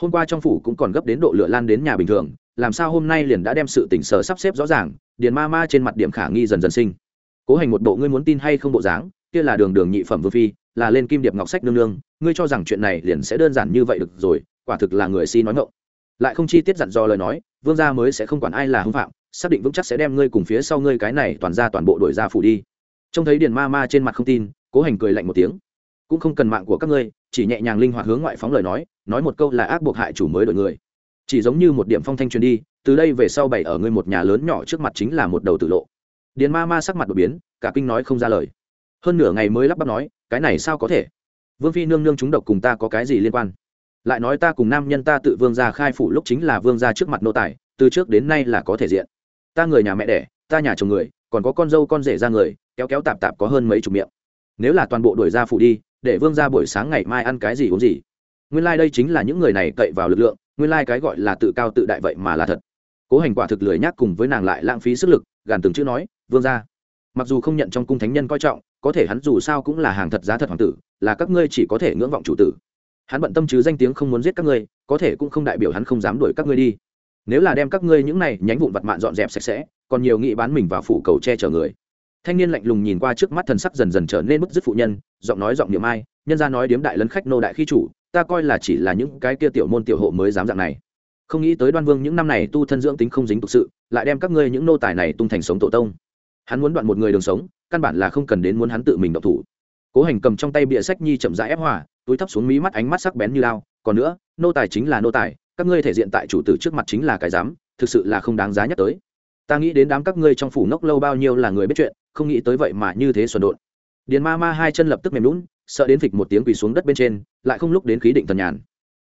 Hôm qua trong phủ cũng còn gấp đến độ lửa lan đến nhà bình thường, làm sao hôm nay liền đã đem sự tình sờ sắp xếp rõ ràng, điền ma ma trên mặt điểm khả nghi dần dần sinh. Cố hành một bộ, ngươi muốn tin hay không bộ dáng? Kia là đường đường nhị phẩm vương phi, là lên kim điệp ngọc sách nương nương, ngươi cho rằng chuyện này liền sẽ đơn giản như vậy được rồi, quả thực là người si nói ngộng lại không chi tiết dặn dò lời nói, vương gia mới sẽ không quản ai là hưng phạm, xác định vững chắc sẽ đem ngươi cùng phía sau ngươi cái này toàn ra toàn bộ đội ra phủ đi. Trông thấy điền ma ma trên mặt không tin, cố hành cười lạnh một tiếng. Cũng không cần mạng của các ngươi, chỉ nhẹ nhàng linh hoạt hướng ngoại phóng lời nói nói một câu là ác buộc hại chủ mới đổi người. Chỉ giống như một điểm phong thanh truyền đi, từ đây về sau bày ở ngươi một nhà lớn nhỏ trước mặt chính là một đầu tử lộ. Điền ma ma sắc mặt đột biến, cả kinh nói không ra lời hơn nửa ngày mới lắp bắp nói, cái này sao có thể? Vương phi nương nương chúng độc cùng ta có cái gì liên quan? Lại nói ta cùng nam nhân ta tự vương gia khai phủ lúc chính là vương gia trước mặt nô tài, từ trước đến nay là có thể diện. Ta người nhà mẹ đẻ, ta nhà chồng người, còn có con dâu con rể ra người, kéo kéo tạp tạp có hơn mấy chục miệng. Nếu là toàn bộ đuổi ra phủ đi, để vương gia buổi sáng ngày mai ăn cái gì uống gì. Nguyên lai、like、đây chính là những người này cậy vào lực lượng, nguyên lai、like、cái gọi là tự cao tự đại vậy mà là thật. Cố hành quả thực lười nhác cùng với nàng lại lãng phí sức lực, gàn từng chữ nói, vương gia, mặc dù không nhận trong cung thánh nhân coi trọng có thể hắn dù sao cũng là hàng thật giá thật hoàng tử, là các ngươi chỉ có thể ngưỡng vọng chủ tử. Hắn bận tâm chứ danh tiếng không muốn giết các ngươi, có thể cũng không đại biểu hắn không dám đuổi các ngươi đi. Nếu là đem các ngươi những này nhánh vụn vặt mạn dọn dẹp sạch sẽ, còn nhiều nghị bán mình vào phủ cầu che chở người. Thanh niên lạnh lùng nhìn qua trước mắt thần sắc dần dần trở nên bức dứt phụ nhân, giọng nói giọng niệm ai, nhân ra nói điếm đại lấn khách nô đại khi chủ, ta coi là chỉ là những cái kia tiểu môn tiểu hộ mới dám dạng này. Không nghĩ tới đoan vương những năm này tu thân dưỡng tính không dính thực sự, lại đem các ngươi những nô tài này tung thành sống tổ tông hắn muốn đoạn một người đường sống, căn bản là không cần đến muốn hắn tự mình độc thủ. Cố hành cầm trong tay bịa sách nhi chậm rãi ép hòa, túi thấp xuống mí mắt ánh mắt sắc bén như lao. Còn nữa, nô tài chính là nô tài, các ngươi thể diện tại chủ tử trước mặt chính là cái dám thực sự là không đáng giá nhắc tới. Ta nghĩ đến đám các ngươi trong phủ nốc lâu bao nhiêu là người biết chuyện, không nghĩ tới vậy mà như thế xuẩn độn. Điền ma ma hai chân lập tức mềm lún sợ đến phịch một tiếng quỳ xuống đất bên trên, lại không lúc đến khí định thần nhàn.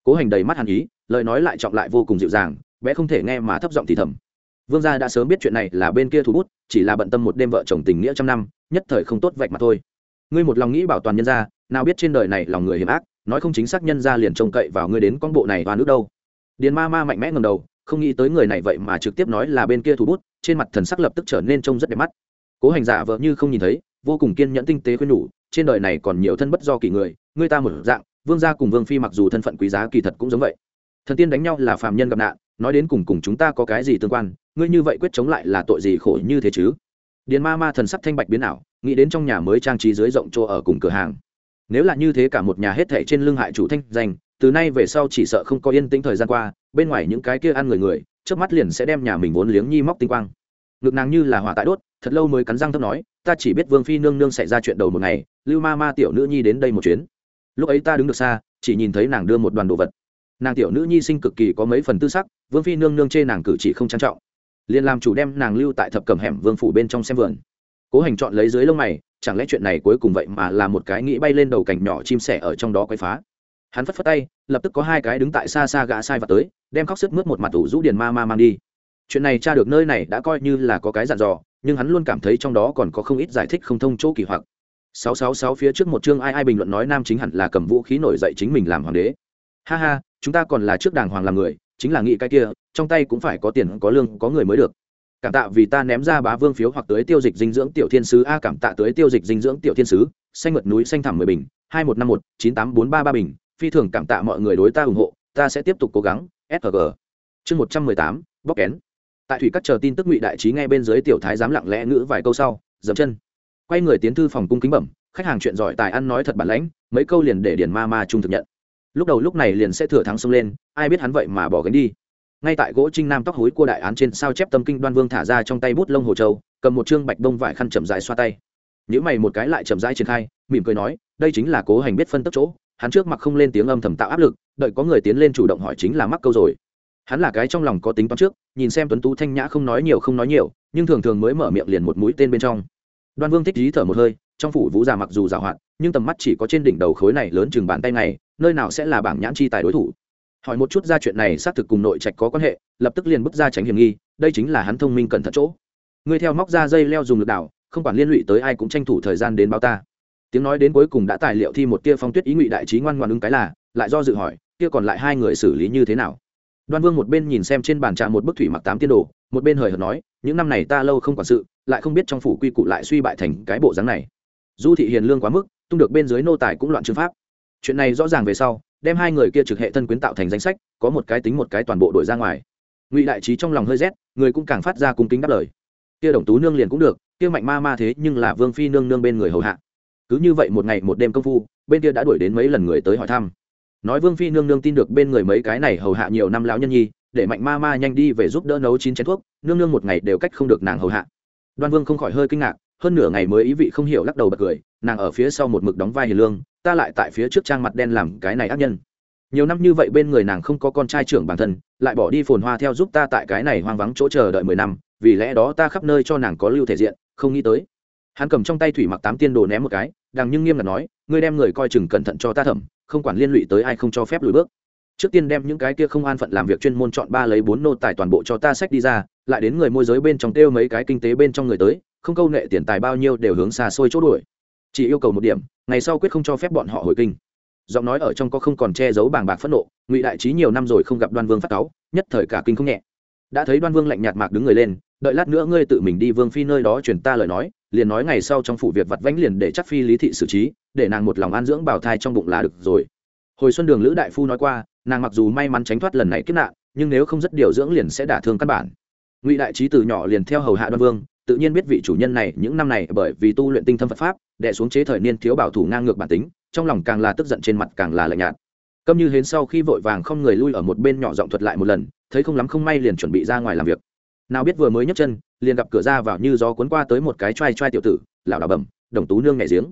Cố hành đầy mắt hàn ý, lời nói lại trọng lại vô cùng dịu dàng, bé không thể nghe mà thấp giọng thì thầm vương gia đã sớm biết chuyện này là bên kia thủ bút, chỉ là bận tâm một đêm vợ chồng tình nghĩa trăm năm, nhất thời không tốt vạch mà thôi. Ngươi một lòng nghĩ bảo toàn nhân gia, nào biết trên đời này lòng người hiểm ác, nói không chính xác nhân gia liền trông cậy vào ngươi đến con bộ này và nước đâu. Điền ma ma mạnh mẽ ngầm đầu, không nghĩ tới người này vậy mà trực tiếp nói là bên kia thủ bút, trên mặt thần sắc lập tức trở nên trông rất đẹp mắt. Cố hành giả vợ như không nhìn thấy, vô cùng kiên nhẫn tinh tế khuyên nhủ, trên đời này còn nhiều thân bất do kỳ người, ngươi ta một dạng, vương gia cùng vương phi mặc dù thân phận quý giá kỳ thật cũng giống vậy. Thần tiên đánh nhau là phàm nhân gặp nạn, nói đến cùng cùng chúng ta có cái gì tương quan ngươi như vậy quyết chống lại là tội gì khổ như thế chứ? Điền ma ma thần sắc thanh bạch biến ảo, nghĩ đến trong nhà mới trang trí dưới rộng chỗ ở cùng cửa hàng. Nếu là như thế cả một nhà hết thảy trên lưng hại chủ thanh danh, từ nay về sau chỉ sợ không có yên tĩnh thời gian qua, bên ngoài những cái kia ăn người người trước mắt liền sẽ đem nhà mình vốn liếng nhi móc tinh quang. Ngực nàng như là hỏa tại đốt, thật lâu mới cắn răng thấp nói, ta chỉ biết vương phi nương nương xảy ra chuyện đầu một ngày, lưu ma ma tiểu nữ nhi đến đây một chuyến. Lúc ấy ta đứng được xa, chỉ nhìn thấy nàng đưa một đoàn đồ vật. Nàng tiểu nữ nhi sinh cực kỳ có mấy phần tư sắc, vương phi nương nương chê nàng cử chỉ không trang trọng liền làm chủ đem nàng lưu tại thập cẩm hẻm vương phủ bên trong xem vườn. Cố hành chọn lấy dưới lông mày, chẳng lẽ chuyện này cuối cùng vậy mà là một cái nghĩ bay lên đầu cành nhỏ chim sẻ ở trong đó quay phá? Hắn phất phất tay, lập tức có hai cái đứng tại xa xa gã sai và tới, đem khóc sức mướt một mặt ủ rũ điền ma ma mang đi. Chuyện này cha được nơi này đã coi như là có cái dặn dò, nhưng hắn luôn cảm thấy trong đó còn có không ít giải thích không thông chỗ kỳ hoặc. 666 phía trước một chương ai ai bình luận nói nam chính hẳn là cầm vũ khí nổi dậy chính mình làm hoàng đế. Ha ha, chúng ta còn là trước đàng hoàng làm người chính là nghĩ cái kia, trong tay cũng phải có tiền, có lương, có người mới được. Cảm tạ vì ta ném ra bá vương phiếu hoặc tới tiêu dịch dinh dưỡng tiểu thiên sứ. A, cảm tạ tới tiêu dịch dinh dưỡng tiểu thiên sứ. Xanh mượt núi, xanh thẳm mười bình. Hai một năm một, chín tám bốn ba ba bình. Phi thường cảm tạ mọi người đối ta ủng hộ. Ta sẽ tiếp tục cố gắng. Sg chương một trăm mười tám bóc kén. Tại thủy các chờ tin tức ngụy đại trí ngay bên dưới tiểu thái dám lặng lẽ ngữ vài câu sau, dậm chân. Quay người tiến thư phòng cung kính bẩm. Khách hàng chuyện giỏi tài ăn nói thật bản lãnh. Mấy câu liền để điền ma ma trung thực nhận lúc đầu lúc này liền sẽ thừa thắng xông lên, ai biết hắn vậy mà bỏ gánh đi. Ngay tại gỗ trinh nam tóc hối của đại án trên sao chép tâm kinh đoan vương thả ra trong tay bút lông hồ châu, cầm một chương bạch đông vải khăn chậm dài xoa tay. Nhữ mày một cái lại chậm rãi triển khai, mỉm cười nói, đây chính là cố hành biết phân tất chỗ, hắn trước mặt không lên tiếng âm thầm tạo áp lực, đợi có người tiến lên chủ động hỏi chính là mắc câu rồi. Hắn là cái trong lòng có tính toán trước, nhìn xem tuấn tú thanh nhã không nói nhiều không nói nhiều, nhưng thường thường mới mở miệng liền một mũi tên bên trong. Đoan vương thích dí thở một hơi, trong phủ vũ già mặc dù già hoạn nhưng tầm mắt chỉ có trên đỉnh đầu khối này lớn chừng bàn tay này nơi nào sẽ là bảng nhãn chi tài đối thủ. Hỏi một chút ra chuyện này xác thực cùng nội trạch có quan hệ, lập tức liền bước ra tránh hiểm nghi, đây chính là hắn thông minh cẩn thận chỗ. Ngươi theo móc ra dây leo dùng lực đảo, không quản liên lụy tới ai cũng tranh thủ thời gian đến báo ta. Tiếng nói đến cuối cùng đã tài liệu thi một tia phong tuyết ý ngụy đại trí ngoan ngoan ứng cái là, lại do dự hỏi, kia còn lại hai người xử lý như thế nào? Đoan vương một bên nhìn xem trên bàn trà một bức thủy mặc tám tiên đồ, một bên hời hợt nói, những năm này ta lâu không quản sự, lại không biết trong phủ quy cụ lại suy bại thành cái bộ dáng này. Du thị hiền lương quá mức, tung được bên dưới nô tài cũng loạn chương pháp chuyện này rõ ràng về sau, đem hai người kia trực hệ thân quyến tạo thành danh sách, có một cái tính một cái toàn bộ đổi ra ngoài. Ngụy đại trí trong lòng hơi rét, người cũng càng phát ra cung kính đáp lời. Kia đồng tú nương liền cũng được, kia mạnh ma ma thế nhưng là vương phi nương nương bên người hầu hạ. Cứ như vậy một ngày một đêm công phu, bên kia đã đuổi đến mấy lần người tới hỏi thăm. Nói vương phi nương nương tin được bên người mấy cái này hầu hạ nhiều năm lão nhân nhi, để mạnh ma ma nhanh đi về giúp đỡ nấu chín chén thuốc, nương nương một ngày đều cách không được nàng hầu hạ. Đoan vương không khỏi hơi kinh ngạc hơn nửa ngày mới ý vị không hiểu lắc đầu bật cười, nàng ở phía sau một mực đóng vai hiền lương, ta lại tại phía trước trang mặt đen làm cái này ác nhân. Nhiều năm như vậy bên người nàng không có con trai trưởng bản thân, lại bỏ đi phồn hoa theo giúp ta tại cái này hoang vắng chỗ chờ đợi mười năm, vì lẽ đó ta khắp nơi cho nàng có lưu thể diện, không nghĩ tới. Hắn cầm trong tay thủy mặc tám tiên đồ ném một cái, đằng nhưng nghiêm là nói, ngươi đem người coi chừng cẩn thận cho ta thẩm, không quản liên lụy tới ai không cho phép lùi bước. Trước tiên đem những cái kia không an phận làm việc chuyên môn chọn ba lấy bốn nô tài toàn bộ cho ta sách đi ra, lại đến người môi giới bên trong kêu mấy cái kinh tế bên trong người tới không câu nệ tiền tài bao nhiêu đều hướng xa xôi chỗ đuổi. Chỉ yêu cầu một điểm, ngày sau quyết không cho phép bọn họ hồi kinh. Giọng nói ở trong có không còn che giấu bàng bạc phẫn nộ, ngụy đại trí nhiều năm rồi không gặp đoan vương phát cáu, nhất thời cả kinh không nhẹ. Đã thấy đoan vương lạnh nhạt mạc đứng người lên, đợi lát nữa ngươi tự mình đi vương phi nơi đó truyền ta lời nói, liền nói ngày sau trong phủ việc vặt vãnh liền để chắc phi lý thị xử trí, để nàng một lòng an dưỡng bảo thai trong bụng là được rồi. Hồi xuân đường lữ đại phu nói qua, nàng mặc dù may mắn tránh thoát lần này kiếp nạn, nhưng nếu không rất điều dưỡng liền sẽ đả thương căn bản. Ngụy đại trí từ nhỏ liền theo hầu hạ đoan vương tự nhiên biết vị chủ nhân này những năm này bởi vì tu luyện tinh thâm phật pháp, đè xuống chế thời niên thiếu bảo thủ ngang ngược bản tính, trong lòng càng là tức giận trên mặt càng là lạnh nhạt. Câm như hến sau khi vội vàng không người lui ở một bên nhỏ giọng thuật lại một lần, thấy không lắm không may liền chuẩn bị ra ngoài làm việc. Nào biết vừa mới nhấc chân, liền gặp cửa ra vào như gió cuốn qua tới một cái trai trai tiểu tử, lão đạo bẩm, đồng tú nương nhẹ giếng.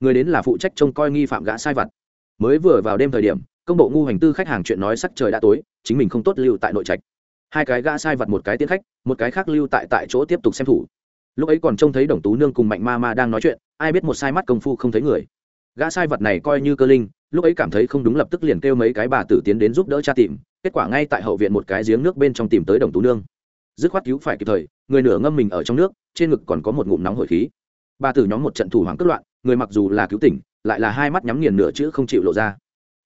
Người đến là phụ trách trông coi nghi phạm gã sai vặt. Mới vừa vào đêm thời điểm, công bộ ngu hành tư khách hàng chuyện nói sắc trời đã tối, chính mình không tốt lưu tại nội trạch hai cái gã sai vặt một cái tiến khách, một cái khác lưu tại tại chỗ tiếp tục xem thủ. Lúc ấy còn trông thấy đồng tú nương cùng mạnh ma ma đang nói chuyện, ai biết một sai mắt công phu không thấy người. Gã sai vật này coi như cơ linh, lúc ấy cảm thấy không đúng lập tức liền kêu mấy cái bà tử tiến đến giúp đỡ cha tìm, kết quả ngay tại hậu viện một cái giếng nước bên trong tìm tới đồng tú nương. Dứt khoát cứu phải kịp thời, người nửa ngâm mình ở trong nước, trên ngực còn có một ngụm nóng hổi khí. Bà tử nhóm một trận thủ hoàng cất loạn, người mặc dù là cứu tỉnh, lại là hai mắt nhắm nghiền nửa chữ không chịu lộ ra.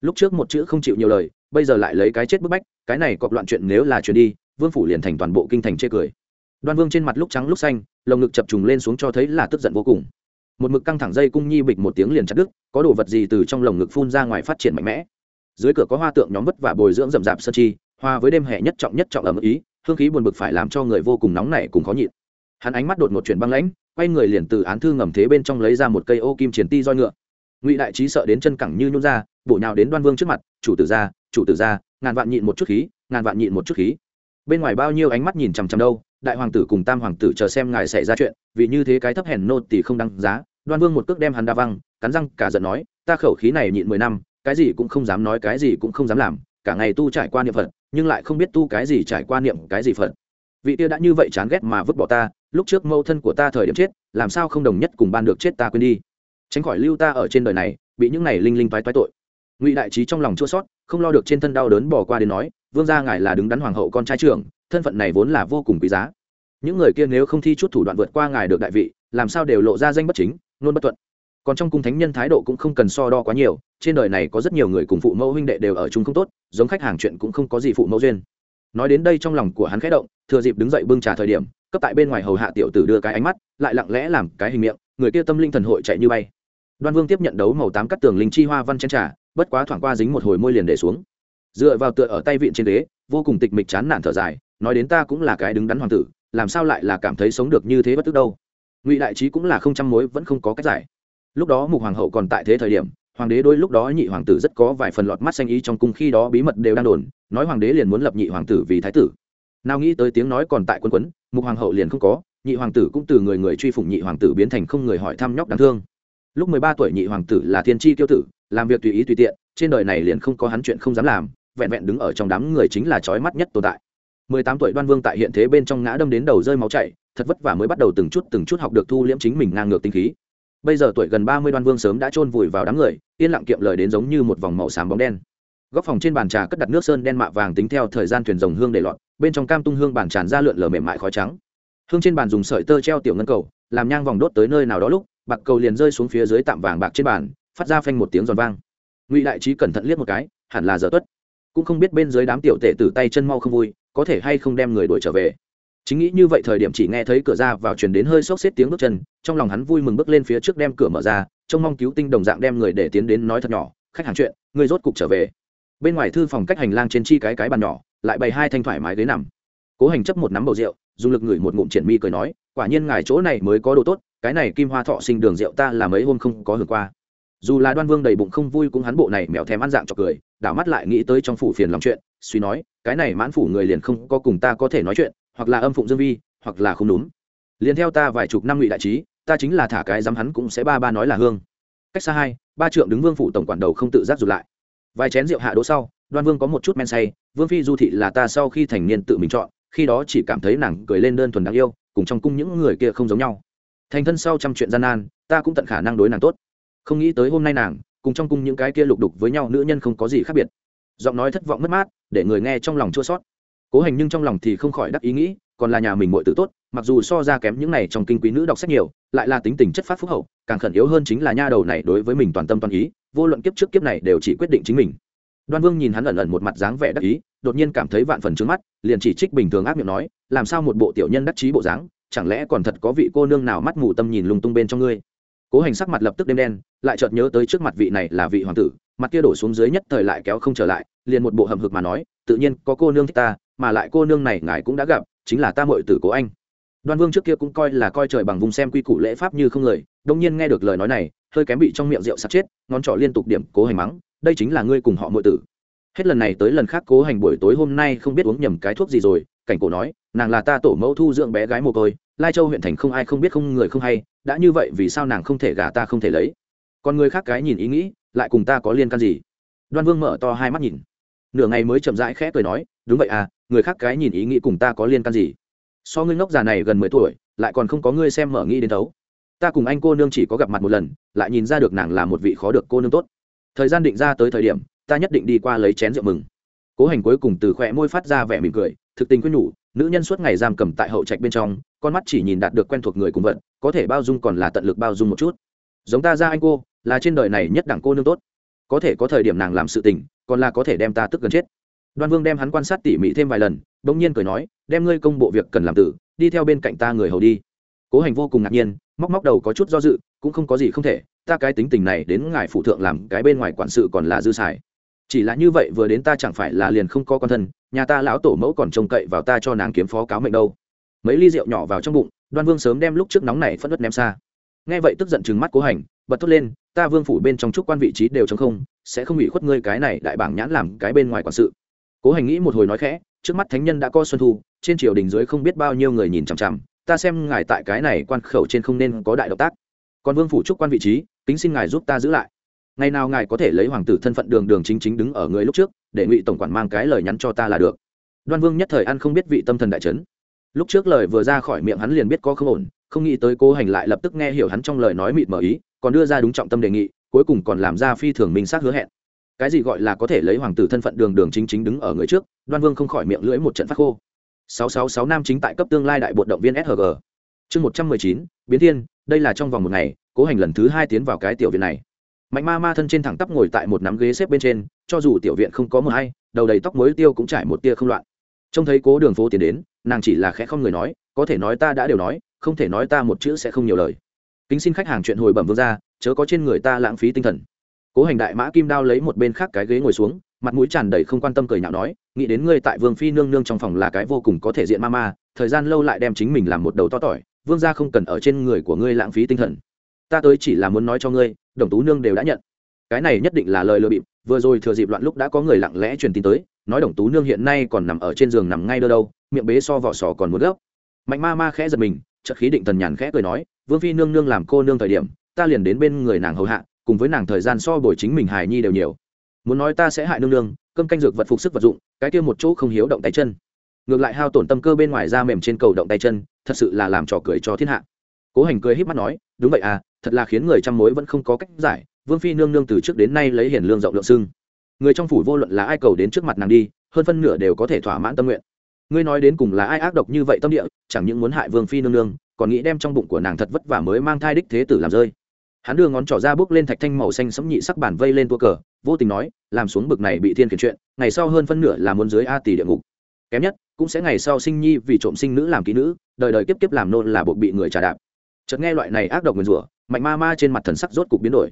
Lúc trước một chữ không chịu nhiều lời bây giờ lại lấy cái chết bức bách, cái này cọp loạn chuyện nếu là chuyện đi, vương phủ liền thành toàn bộ kinh thành chê cười. Đoan vương trên mặt lúc trắng lúc xanh, lồng ngực chập trùng lên xuống cho thấy là tức giận vô cùng. Một mực căng thẳng dây cung nhi bịch một tiếng liền chặt đứt, có đồ vật gì từ trong lồng ngực phun ra ngoài phát triển mạnh mẽ. Dưới cửa có hoa tượng nhóm vất và bồi dưỡng rậm rạp sơn chi, hoa với đêm hè nhất trọng nhất trọng ẩm ý, hương khí buồn bực phải làm cho người vô cùng nóng nảy cùng khó nhịn. Hắn ánh mắt đột một chuyển băng lãnh, quay người liền từ án thư ngầm thế bên trong lấy ra một cây ô kim triển ti roi ngựa. Ngụy đại trí sợ đến chân cẳng như nhún ra, bổ nhào đến đoan vương trước mặt, chủ tử ra chủ tử ra, ngàn vạn nhịn một chút khí, ngàn vạn nhịn một chút khí. Bên ngoài bao nhiêu ánh mắt nhìn chằm chằm đâu, đại hoàng tử cùng tam hoàng tử chờ xem ngài xảy ra chuyện, vì như thế cái thấp hèn nô thì không đăng giá, đoan vương một cước đem hắn đa văng, cắn răng cả giận nói, ta khẩu khí này nhịn mười năm, cái gì cũng không dám nói, cái gì cũng không dám làm, cả ngày tu trải qua niệm phật, nhưng lại không biết tu cái gì trải qua niệm cái gì phật. Vị tia đã như vậy chán ghét mà vứt bỏ ta, lúc trước mâu thân của ta thời điểm chết, làm sao không đồng nhất cùng ban được chết ta quên đi. Tránh khỏi lưu ta ở trên đời này, bị những này linh linh toái toái tội. Ngụy đại trí trong lòng chua sót không lo được trên thân đau đớn bỏ qua đến nói, vương gia ngài là đứng đắn hoàng hậu con trai trưởng, thân phận này vốn là vô cùng quý giá. Những người kia nếu không thi chút thủ đoạn vượt qua ngài được đại vị, làm sao đều lộ ra danh bất chính luôn bất thuận còn trong cung thánh nhân thái độ cũng không cần so đo quá nhiều, trên đời này có rất nhiều người cùng phụ mẫu huynh đệ đều ở chung không tốt, giống khách hàng chuyện cũng không có gì phụ mẫu duyên. Nói đến đây trong lòng của hắn khẽ động, thừa dịp đứng dậy bưng trà thời điểm, cấp tại bên ngoài hầu hạ tiểu tử đưa cái ánh mắt, lại lặng lẽ làm cái hình miệng, người kia tâm linh thần hội chạy như bay. Đoan vương tiếp nhận đấu màu tám cắt tường linh chi hoa văn chén trà bất quá thoảng qua dính một hồi môi liền để xuống. Dựa vào tựa ở tay vịn trên ghế, vô cùng tịch mịch chán nản thở dài, nói đến ta cũng là cái đứng đắn hoàng tử, làm sao lại là cảm thấy sống được như thế bất tức đâu. Ngụy đại trí cũng là không trăm mối, vẫn không có cách giải. Lúc đó mục hoàng hậu còn tại thế thời điểm, hoàng đế đôi lúc đó nhị hoàng tử rất có vài phần lọt mắt xanh ý trong cung khi đó bí mật đều đang đồn, nói hoàng đế liền muốn lập nhị hoàng tử vì thái tử. Nào nghĩ tới tiếng nói còn tại quân quấn, mục hoàng hậu liền không có, nhị hoàng tử cũng từ người người truy phủng nhị hoàng tử biến thành không người hỏi thăm nhóc đáng thương. Lúc mười ba tuổi nhị hoàng tử là thiên tri kiêu tử làm việc tùy ý tùy tiện, trên đời này liền không có hắn chuyện không dám làm, vẹn vẹn đứng ở trong đám người chính là trói mắt nhất tồn tại. Mười tám tuổi đoan vương tại hiện thế bên trong ngã đâm đến đầu rơi máu chảy, thật vất vả mới bắt đầu từng chút từng chút học được thu liễm chính mình ngang ngược tinh khí. Bây giờ tuổi gần ba mươi đoan vương sớm đã chôn vùi vào đám người, yên lặng kiệm lời đến giống như một vòng màu xám bóng đen. Góc phòng trên bàn trà cất đặt nước sơn đen mạ vàng tính theo thời gian thuyền rồng hương để lọt, bên trong cam tung hương bàn tràn ra lượn lờ mềm mại khói trắng. Hương trên bàn dùng sợi tơ treo tiểu ngân cầu, làm nhang vòng đốt tới nơi nào đó lúc, bạc cầu liền rơi xuống phía dưới tạm vàng bạc trên bàn phát ra phanh một tiếng giòn vang. Ngụy đại trí cẩn thận liếc một cái, hẳn là giờ tuất. Cũng không biết bên dưới đám tiểu tệ tử tay chân mau không vui, có thể hay không đem người đuổi trở về. Chính nghĩ như vậy thời điểm chỉ nghe thấy cửa ra vào truyền đến hơi xốc xếp tiếng bước chân, trong lòng hắn vui mừng bước lên phía trước đem cửa mở ra, trông mong cứu tinh đồng dạng đem người để tiến đến nói thật nhỏ, khách hàng chuyện, người rốt cục trở về. Bên ngoài thư phòng cách hành lang trên chi cái cái bàn nhỏ, lại bày hai thanh thoải mái ghế nằm. Cố hành chấp một nắm bầu rượu, dùng lực ngửi một ngụm triển mi cười nói, quả nhiên ngài chỗ này mới có đồ tốt, cái này kim hoa thọ sinh đường rượu ta là mấy hôm không có hưởng qua dù là đoan vương đầy bụng không vui cũng hắn bộ này mèo thèm ăn dạng cho cười, đảo mắt lại nghĩ tới trong phủ phiền lòng chuyện, suy nói, cái này mãn phủ người liền không có cùng ta có thể nói chuyện, hoặc là âm phụng dương vi, hoặc là không đúng. Liền theo ta vài chục năm ngụy đại trí, ta chính là thả cái dám hắn cũng sẽ ba ba nói là hương. Cách xa hai, ba trượng đứng vương phủ tổng quản đầu không tự giác rụt lại. Vài chén rượu hạ đỗ sau, đoan vương có một chút men say, vương phi du thị là ta sau khi thành niên tự mình chọn, khi đó chỉ cảm thấy nàng cười lên đơn thuần đáng yêu, cùng trong cung những người kia không giống nhau. Thành thân sau trăm chuyện gian nan, ta cũng tận khả năng đối nàng tốt không nghĩ tới hôm nay nàng, cùng trong cung những cái kia lục đục với nhau nữ nhân không có gì khác biệt. Giọng nói thất vọng mất mát, để người nghe trong lòng chua sót cố hành nhưng trong lòng thì không khỏi đắc ý nghĩ, còn là nhà mình muội tử tốt, mặc dù so ra kém những này trong kinh quý nữ đọc sách nhiều, lại là tính tình chất phát phúc hậu, càng khẩn yếu hơn chính là nha đầu này đối với mình toàn tâm toàn ý, vô luận kiếp trước kiếp này đều chỉ quyết định chính mình. Đoan vương nhìn hắn ẩn ẩn một mặt dáng vẻ đắc ý, đột nhiên cảm thấy vạn phần trướng mắt, liền chỉ trích bình thường ác miệng nói, làm sao một bộ tiểu nhân đắc chí bộ dáng, chẳng lẽ còn thật có vị cô nương nào mắt mù tâm nhìn lung tung bên trong ngươi? Cố hành sắc mặt lập tức đêm đen, lại chợt nhớ tới trước mặt vị này là vị hoàng tử, mặt kia đổ xuống dưới nhất thời lại kéo không trở lại, liền một bộ hầm hực mà nói, tự nhiên, có cô nương thích ta, mà lại cô nương này ngài cũng đã gặp, chính là ta mội tử cố anh. Đoan vương trước kia cũng coi là coi trời bằng vùng xem quy củ lễ pháp như không người đông nhiên nghe được lời nói này, hơi kém bị trong miệng rượu sạt chết, ngón trỏ liên tục điểm cố hành mắng, đây chính là ngươi cùng họ mội tử. Hết lần này tới lần khác cố hành buổi tối hôm nay không biết uống nhầm cái thuốc gì rồi, cảnh cổ nói, nàng là ta tổ mẫu thu dưỡng bé gái mồ côi lai châu huyện thành không ai không biết không người không hay, đã như vậy vì sao nàng không thể gả ta không thể lấy? Còn người khác cái nhìn ý nghĩ, lại cùng ta có liên can gì? Đoan vương mở to hai mắt nhìn. Nửa ngày mới chậm rãi khẽ cười nói, đúng vậy à người khác cái nhìn ý nghĩ cùng ta có liên can gì? So ngươi ngốc già này gần mười tuổi, lại còn không có ngươi xem mở nghĩ đến thấu. Ta cùng anh cô nương chỉ có gặp mặt một lần, lại nhìn ra được nàng là một vị khó được cô nương tốt. Thời gian định ra tới thời điểm, ta nhất định đi qua lấy chén rượu mừng. Cố hành cuối cùng từ khỏe môi phát ra vẻ mỉm cười, thực tình quyết nhủ nữ nhân suốt ngày giam cầm tại hậu trạch bên trong, con mắt chỉ nhìn đạt được quen thuộc người cùng vận có thể bao dung còn là tận lực bao dung một chút. Giống ta ra anh cô, là trên đời này nhất đẳng cô nương tốt. Có thể có thời điểm nàng làm sự tình, còn là có thể đem ta tức gần chết. Đoan vương đem hắn quan sát tỉ mỉ thêm vài lần đ ỗ n g nhiên cười nói, đem ngươi công bộ việc cần làm tử, đi theo bên cạnh ta người hầu đi. Cố hành vô cùng ngạc nhiên, móc móc đầu có chút do dự, cũng không có gì không thể, ta cái tính tình này đến ngài phụ thượng làm cái bên ngoài quản sự còn là dư xài chỉ là như vậy vừa đến ta chẳng phải là liền không có con thân, nhà ta lão tổ mẫu còn trông cậy vào ta cho nàng kiếm phó cáo mệnh đâu. Mấy ly rượu nhỏ vào trong bụng, đoan vương sớm đem lúc trước nóng này phất đất ném xa. Nghe vậy tức giận chừng mắt cố hành, bật thốt lên, ta vương phủ bên trong chúc quan vị trí đều chống không, sẽ không bị khuất ngươi cái này đại bảng nhãn làm cái bên ngoài quản sự. Cố hành nghĩ một hồi nói khẽ, trước mắt thánh nhân đã có xuân thu, trên triều đình dưới không biết bao nhiêu người nhìn chằm chằm, ta xem ngài tại cái này quan khẩu trên không nên có đại động tác. Còn vương phủ trúc quan vị trí tính xin ngài giúp ta giữ lại ngày nào ngài có thể lấy hoàng tử thân phận đường đường chính chính đứng ở người lúc trước để ngụy tổng quản mang cái lời nhắn cho ta là được đoan vương nhất thời ăn không biết vị tâm thần đại trấn lúc trước lời vừa ra khỏi miệng hắn liền biết có không ổn không nghĩ tới cố hành lại lập tức nghe hiểu hắn trong lời nói mịt mờ ý còn đưa ra đúng trọng tâm đề nghị cuối cùng còn làm ra phi thường minh xác hứa hẹn cái gì gọi là có thể lấy hoàng tử thân phận đường đường chính chính đứng ở người trước đoan vương không khỏi miệng lưỡi một trận phát khô 666 nam chính tại cấp tương lai đại bộ động viên SHG. Chương 119, biến thiên, đây là trong vòng một ngày, cố hành lần thứ hai tiến vào cái tiểu viện này. Mạnh ma ma thân trên thẳng tắp ngồi tại một nắm ghế xếp bên trên, cho dù tiểu viện không có mờ hay, đầu đầy tóc mới tiêu cũng trải một tia không loạn. Trông thấy cố đường phố tiến đến, nàng chỉ là khẽ không người nói, có thể nói ta đã đều nói, không thể nói ta một chữ sẽ không nhiều lời. Kính xin khách hàng chuyện hồi bẩm vương ra, chớ có trên người ta lãng phí tinh thần cố hành đại mã kim đao lấy một bên khác cái ghế ngồi xuống mặt mũi tràn đầy không quan tâm cười nhạo nói nghĩ đến ngươi tại vương phi nương nương trong phòng là cái vô cùng có thể diện ma ma thời gian lâu lại đem chính mình làm một đầu to tỏi vương gia không cần ở trên người của ngươi lãng phí tinh thần ta tới chỉ là muốn nói cho ngươi, đồng tú nương đều đã nhận. Cái này nhất định là lời lừa bịp, vừa rồi thừa dịp loạn lúc đã có người lặng lẽ truyền tin tới, nói đồng tú nương hiện nay còn nằm ở trên giường nằm ngay đơ đâu, miệng bế so vỏ sò còn muốn gấp. Mạnh ma ma khẽ giật mình, chợt khí định thần nhàn khẽ cười nói, vương phi nương nương làm cô nương thời điểm, ta liền đến bên người nàng hầu hạ, cùng với nàng thời gian so bồi chính mình hài nhi đều nhiều. Muốn nói ta sẽ hại nương nương, cơm canh dược vật phục sức vật dụng, cái kia một chỗ không hiếu động tay chân. Ngược lại hao tổn tâm cơ bên ngoài da mềm trên cầu động tay chân, thật sự là làm trò cười cho thiên hạ. Cố hành cười híp mắt nói, đúng vậy à thật là khiến người trăm mối vẫn không có cách giải, vương phi nương nương từ trước đến nay lấy hiển lương rộng lượng xưng. Người trong phủ vô luận là ai cầu đến trước mặt nàng đi, hơn phân nửa đều có thể thỏa mãn tâm nguyện. Ngươi nói đến cùng là ai ác độc như vậy tâm địa, chẳng những muốn hại vương phi nương nương, còn nghĩ đem trong bụng của nàng thật vất vả mới mang thai đích thế tử làm rơi. Hắn đưa ngón trỏ ra bước lên thạch thanh màu xanh sẫm nhị sắc bản vây lên tua cờ, vô tình nói, làm xuống bực này bị thiên khiển chuyện, ngày sau hơn phân nửa là muốn dưới a tỷ địa ngục. Kém nhất, cũng sẽ ngày sau sinh nhi vì trộm sinh nữ làm kỹ nữ, đời đời kiếp kiếp làm nôn là buộc bị người trả đạp. Chợt nghe loại này ác độc nguyền rủa mạnh ma ma trên mặt thần sắc rốt cục biến đổi.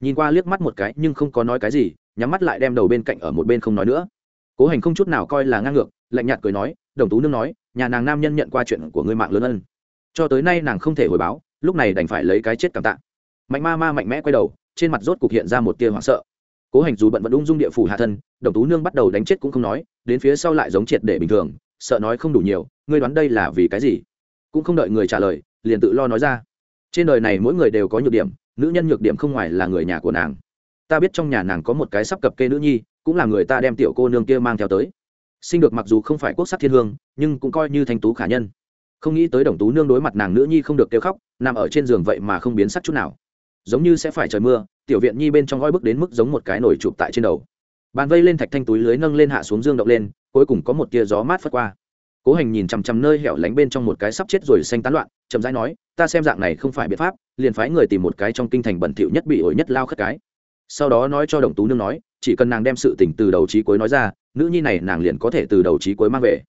Nhìn qua liếc mắt một cái nhưng không có nói cái gì, nhắm mắt lại đem đầu bên cạnh ở một bên không nói nữa. Cố hành không chút nào coi là ngang ngược, lạnh nhạt cười nói, đồng tú nương nói, nhà nàng nam nhân nhận qua chuyện của người mạng lớn ân cho tới nay nàng không thể hồi báo, lúc này đành phải lấy cái chết cảm tạ. Mạnh ma ma mạnh mẽ quay đầu, trên mặt rốt cục hiện ra một tia hoảng sợ. Cố hành dù bận vẫn ung dung địa phủ hạ thân, đồng tú nương bắt đầu đánh chết cũng không nói, đến phía sau lại giống triệt để bình thường, sợ nói không đủ nhiều, ngươi đoán đây là vì cái gì? Cũng không đợi người trả lời, liền tự lo nói ra trên đời này mỗi người đều có nhược điểm, nữ nhân nhược điểm không ngoài là người nhà của nàng. Ta biết trong nhà nàng có một cái sắp cập kê nữ nhi, cũng là người ta đem tiểu cô nương kia mang theo tới. Sinh được mặc dù không phải quốc sắc thiên hương, nhưng cũng coi như thanh tú khả nhân. Không nghĩ tới đồng tú nương đối mặt nàng nữ nhi không được kêu khóc, nằm ở trên giường vậy mà không biến sắc chút nào. Giống như sẽ phải trời mưa, tiểu viện nhi bên trong gói bước đến mức giống một cái nổi chụp tại trên đầu. Bàn vây lên thạch thanh túi lưới nâng lên hạ xuống dương động lên, cuối cùng có một tia gió mát phất qua cố hành nhìn chằm chằm nơi hẻo lánh bên trong một cái sắp chết rồi xanh tán loạn, chậm rãi nói, ta xem dạng này không phải biện pháp, liền phái người tìm một cái trong kinh thành bẩn thỉu nhất bị ổi nhất lao khất cái. Sau đó nói cho đồng tú nương nói, chỉ cần nàng đem sự tình từ đầu trí cuối nói ra, nữ nhi này nàng liền có thể từ đầu trí cuối mang về.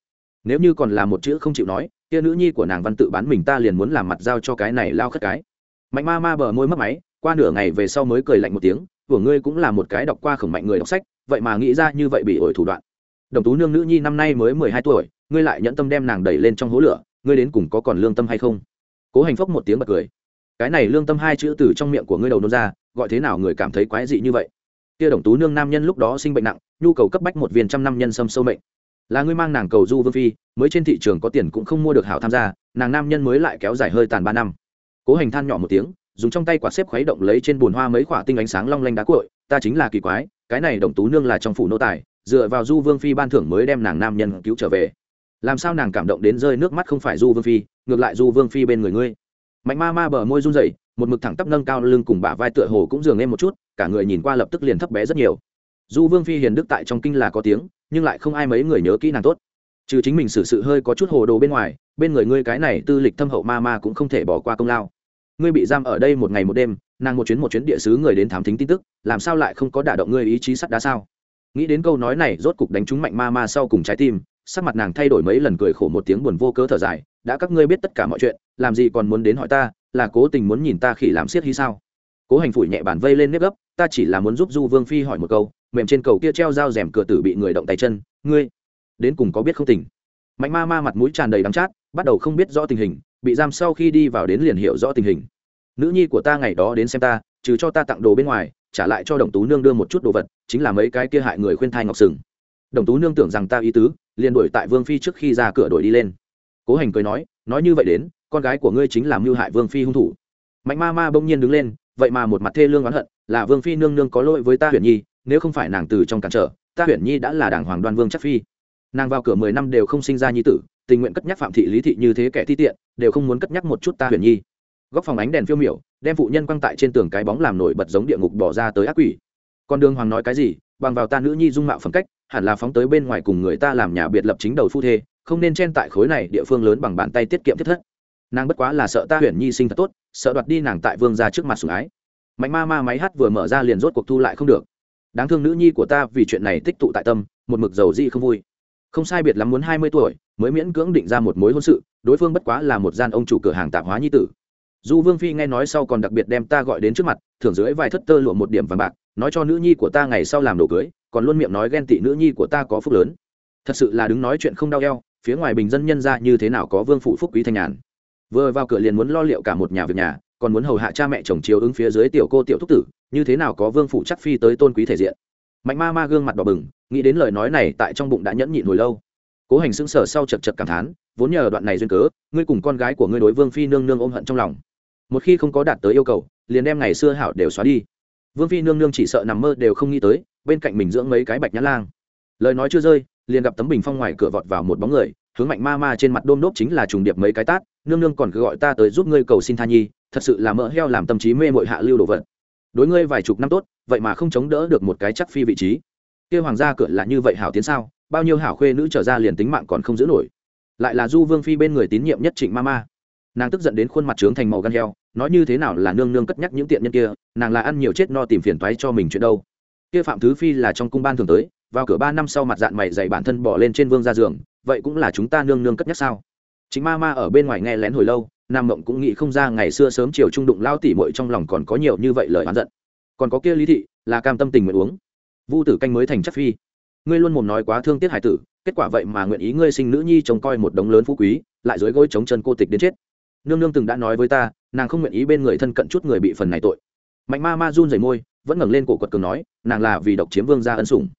Nếu như còn là một chữ không chịu nói, kia nữ nhi của nàng văn tự bán mình ta liền muốn làm mặt giao cho cái này lao khất cái. Mạnh ma ma bờ môi mất máy, qua nửa ngày về sau mới cười lạnh một tiếng, của ngươi cũng là một cái đọc qua khổng mạnh người đọc sách, vậy mà nghĩ ra như vậy bị ổi thủ đoạn. Đồng tú nương nữ nhi năm nay mới mười hai tuổi ngươi lại nhẫn tâm đem nàng đẩy lên trong hố lửa, ngươi đến cùng có còn lương tâm hay không? Cố hành phốc một tiếng bật cười. Cái này lương tâm hai chữ từ trong miệng của ngươi đầu nôn ra, gọi thế nào người cảm thấy quái dị như vậy? Kia đồng tú nương nam nhân lúc đó sinh bệnh nặng, nhu cầu cấp bách một viên trăm năm nhân sâm sâu mệnh. Là ngươi mang nàng cầu du vương phi, mới trên thị trường có tiền cũng không mua được hảo tham gia, nàng nam nhân mới lại kéo dài hơi tàn ba năm. Cố hành than nhỏ một tiếng, dùng trong tay quả xếp khuấy động lấy trên bùn hoa mấy quả tinh ánh sáng long lanh đá cội ta chính là kỳ quái, cái này đồng tú nương là trong phủ nô tài, dựa vào du vương phi ban thưởng mới đem nàng nam nhân cứu trở về làm sao nàng cảm động đến rơi nước mắt không phải du vương phi, ngược lại du vương phi bên người ngươi. Mạnh ma ma bờ môi run rẩy, một mực thẳng tắp nâng cao lưng cùng bả vai tựa hồ cũng dường em một chút, cả người nhìn qua lập tức liền thấp bé rất nhiều. Du vương phi hiền đức tại trong kinh là có tiếng, nhưng lại không ai mấy người nhớ kỹ nàng tốt. Trừ chính mình xử sự hơi có chút hồ đồ bên ngoài, bên người ngươi cái này tư lịch thâm hậu ma ma cũng không thể bỏ qua công lao. Ngươi bị giam ở đây một ngày một đêm, nàng một chuyến một chuyến địa sứ người đến thám thính tin tức, làm sao lại không có đả động ngươi ý chí sắt đá sao? Nghĩ đến câu nói này, rốt cục đánh trúng mạnh ma ma sau cùng trái tim sắc mặt nàng thay đổi mấy lần cười khổ một tiếng buồn vô cớ thở dài, đã các ngươi biết tất cả mọi chuyện, làm gì còn muốn đến hỏi ta, là cố tình muốn nhìn ta khỉ làm siết hy sao? Cố hành phủi nhẹ bản vây lên nếp gấp, ta chỉ là muốn giúp du vương phi hỏi một câu, mềm trên cầu kia treo dao rèm cửa tử bị người động tay chân, ngươi đến cùng có biết không tình? Mạnh ma ma mặt mũi tràn đầy đắng chát, bắt đầu không biết rõ tình hình, bị giam sau khi đi vào đến liền hiểu rõ tình hình. Nữ nhi của ta ngày đó đến xem ta, trừ cho ta tặng đồ bên ngoài, trả lại cho đồng tú nương đưa một chút đồ vật, chính là mấy cái kia hại người khuyên thai ngọc sừng đồng tú nương tưởng rằng ta ý tứ, liền đuổi tại vương phi trước khi ra cửa đuổi đi lên. Cố hành cười nói nói như vậy đến, con gái của ngươi chính là mưu hại vương phi hung thủ. Mạnh ma ma bỗng nhiên đứng lên, vậy mà một mặt thê lương oán hận, là vương phi nương nương có lỗi với ta huyền nhi, nếu không phải nàng từ trong cản trở, ta huyền nhi đã là đảng hoàng đoan vương chắc phi. Nàng vào cửa mười năm đều không sinh ra nhi tử, tình nguyện cất nhắc phạm thị lý thị như thế kẻ thi tiện, đều không muốn cất nhắc một chút ta huyền nhi. Góc phòng ánh đèn phiêu miểu, đem phụ nhân quăng tại trên tường cái bóng làm nổi bật giống địa ngục bỏ ra tới ác quỷ. Con đường hoàng nói cái gì, bằng vào ta nữ nhi dung mạo phẩm cách hẳn là phóng tới bên ngoài cùng người ta làm nhà biệt lập chính đầu phu thê, không nên chen tại khối này địa phương lớn bằng bàn tay tiết kiệm thiết thất. Nàng bất quá là sợ ta huyền nhi sinh thật tốt, sợ đoạt đi nàng tại vương ra trước mặt sủng ái. Mạnh ma ma máy hát vừa mở ra liền rốt cuộc thu lại không được. Đáng thương nữ nhi của ta vì chuyện này tích tụ tại tâm, một mực dầu di không vui. Không sai biệt lắm muốn hai mươi tuổi, mới miễn cưỡng định ra một mối hôn sự, đối phương bất quá là một gian ông chủ cửa hàng tạp hóa nhi tử. Du vương phi nghe nói sau còn đặc biệt đem ta gọi đến trước mặt, thưởng dưới vài thất tơ lụa một điểm vàng bạc nói cho nữ nhi của ta ngày sau làm đồ cưới, còn luôn miệng nói ghen tị nữ nhi của ta có phúc lớn. Thật sự là đứng nói chuyện không đau eo, phía ngoài bình dân nhân ra như thế nào có vương phụ phúc quý thanh nhàn. Vừa vào cửa liền muốn lo liệu cả một nhà việc nhà, còn muốn hầu hạ cha mẹ chồng chiếu ứng phía dưới tiểu cô tiểu thúc tử, như thế nào có vương phụ chắc phi tới tôn quý thể diện. Mạnh ma ma gương mặt đỏ bừng, nghĩ đến lời nói này tại trong bụng đã nhẫn nhịn hồi lâu. Cố hành xứng sở sau chật chật cảm thán, vốn nhờ đoạn này duyên cớ, ngươi cùng con gái của ngươi đối vương phi nương nương ôm hận trong lòng. Một khi không có đạt tới yêu cầu, liền đem ngày xưa hảo đều xóa đi vương phi nương nương chỉ sợ nằm mơ đều không nghĩ tới, bên cạnh mình dưỡng mấy cái bạch nhã lang. Lời nói chưa rơi, liền gặp tấm bình phong ngoài cửa vọt vào một bóng người, hướng mạnh ma ma trên mặt đôm đốp chính là trùng điệp mấy cái tát, nương nương còn cứ gọi ta tới giúp ngươi cầu xin tha nhi, thật sự là mỡ heo làm tâm trí mê mội hạ lưu đồ vật. Đối ngươi vài chục năm tốt, vậy mà không chống đỡ được một cái chắc phi vị trí. Kêu hoàng gia cửa là như vậy hảo tiến sao, bao nhiêu hảo khuê nữ trở ra liền tính mạng còn không giữ nổi. Lại là du vương phi bên người tín nhiệm nhất trịnh ma ma nàng tức giận đến khuôn mặt trướng thành màu gan heo, nói như thế nào là nương nương cất nhắc những tiện nhân kia, nàng là ăn nhiều chết no tìm phiền toái cho mình chuyện đâu. Kia phạm thứ phi là trong cung ban thường tới, vào cửa ba năm sau mặt dạng mày dày bản thân bỏ lên trên vương ra giường, vậy cũng là chúng ta nương nương cất nhắc sao? Chính ma ma ở bên ngoài nghe lén hồi lâu, nam mộng cũng nghĩ không ra ngày xưa sớm chiều trung đụng lao tỉ mội trong lòng còn có nhiều như vậy lời oán giận. Còn có kia lý thị, là cam tâm tình nguyện uống. Vu tử canh mới thành chất phi. Ngươi luôn mồm nói quá thương tiếc hải tử, kết quả vậy mà nguyện ý ngươi sinh nữ nhi trông coi một đống lớn phú quý, lại dưới gối chống chân cô tịch đến chết nương nương từng đã nói với ta, nàng không nguyện ý bên người thân cận chút người bị phần này tội. Mạnh ma ma run rẩy môi, vẫn ngẩng lên cổ quật cường nói, nàng là vì độc chiếm vương gia ân sủng.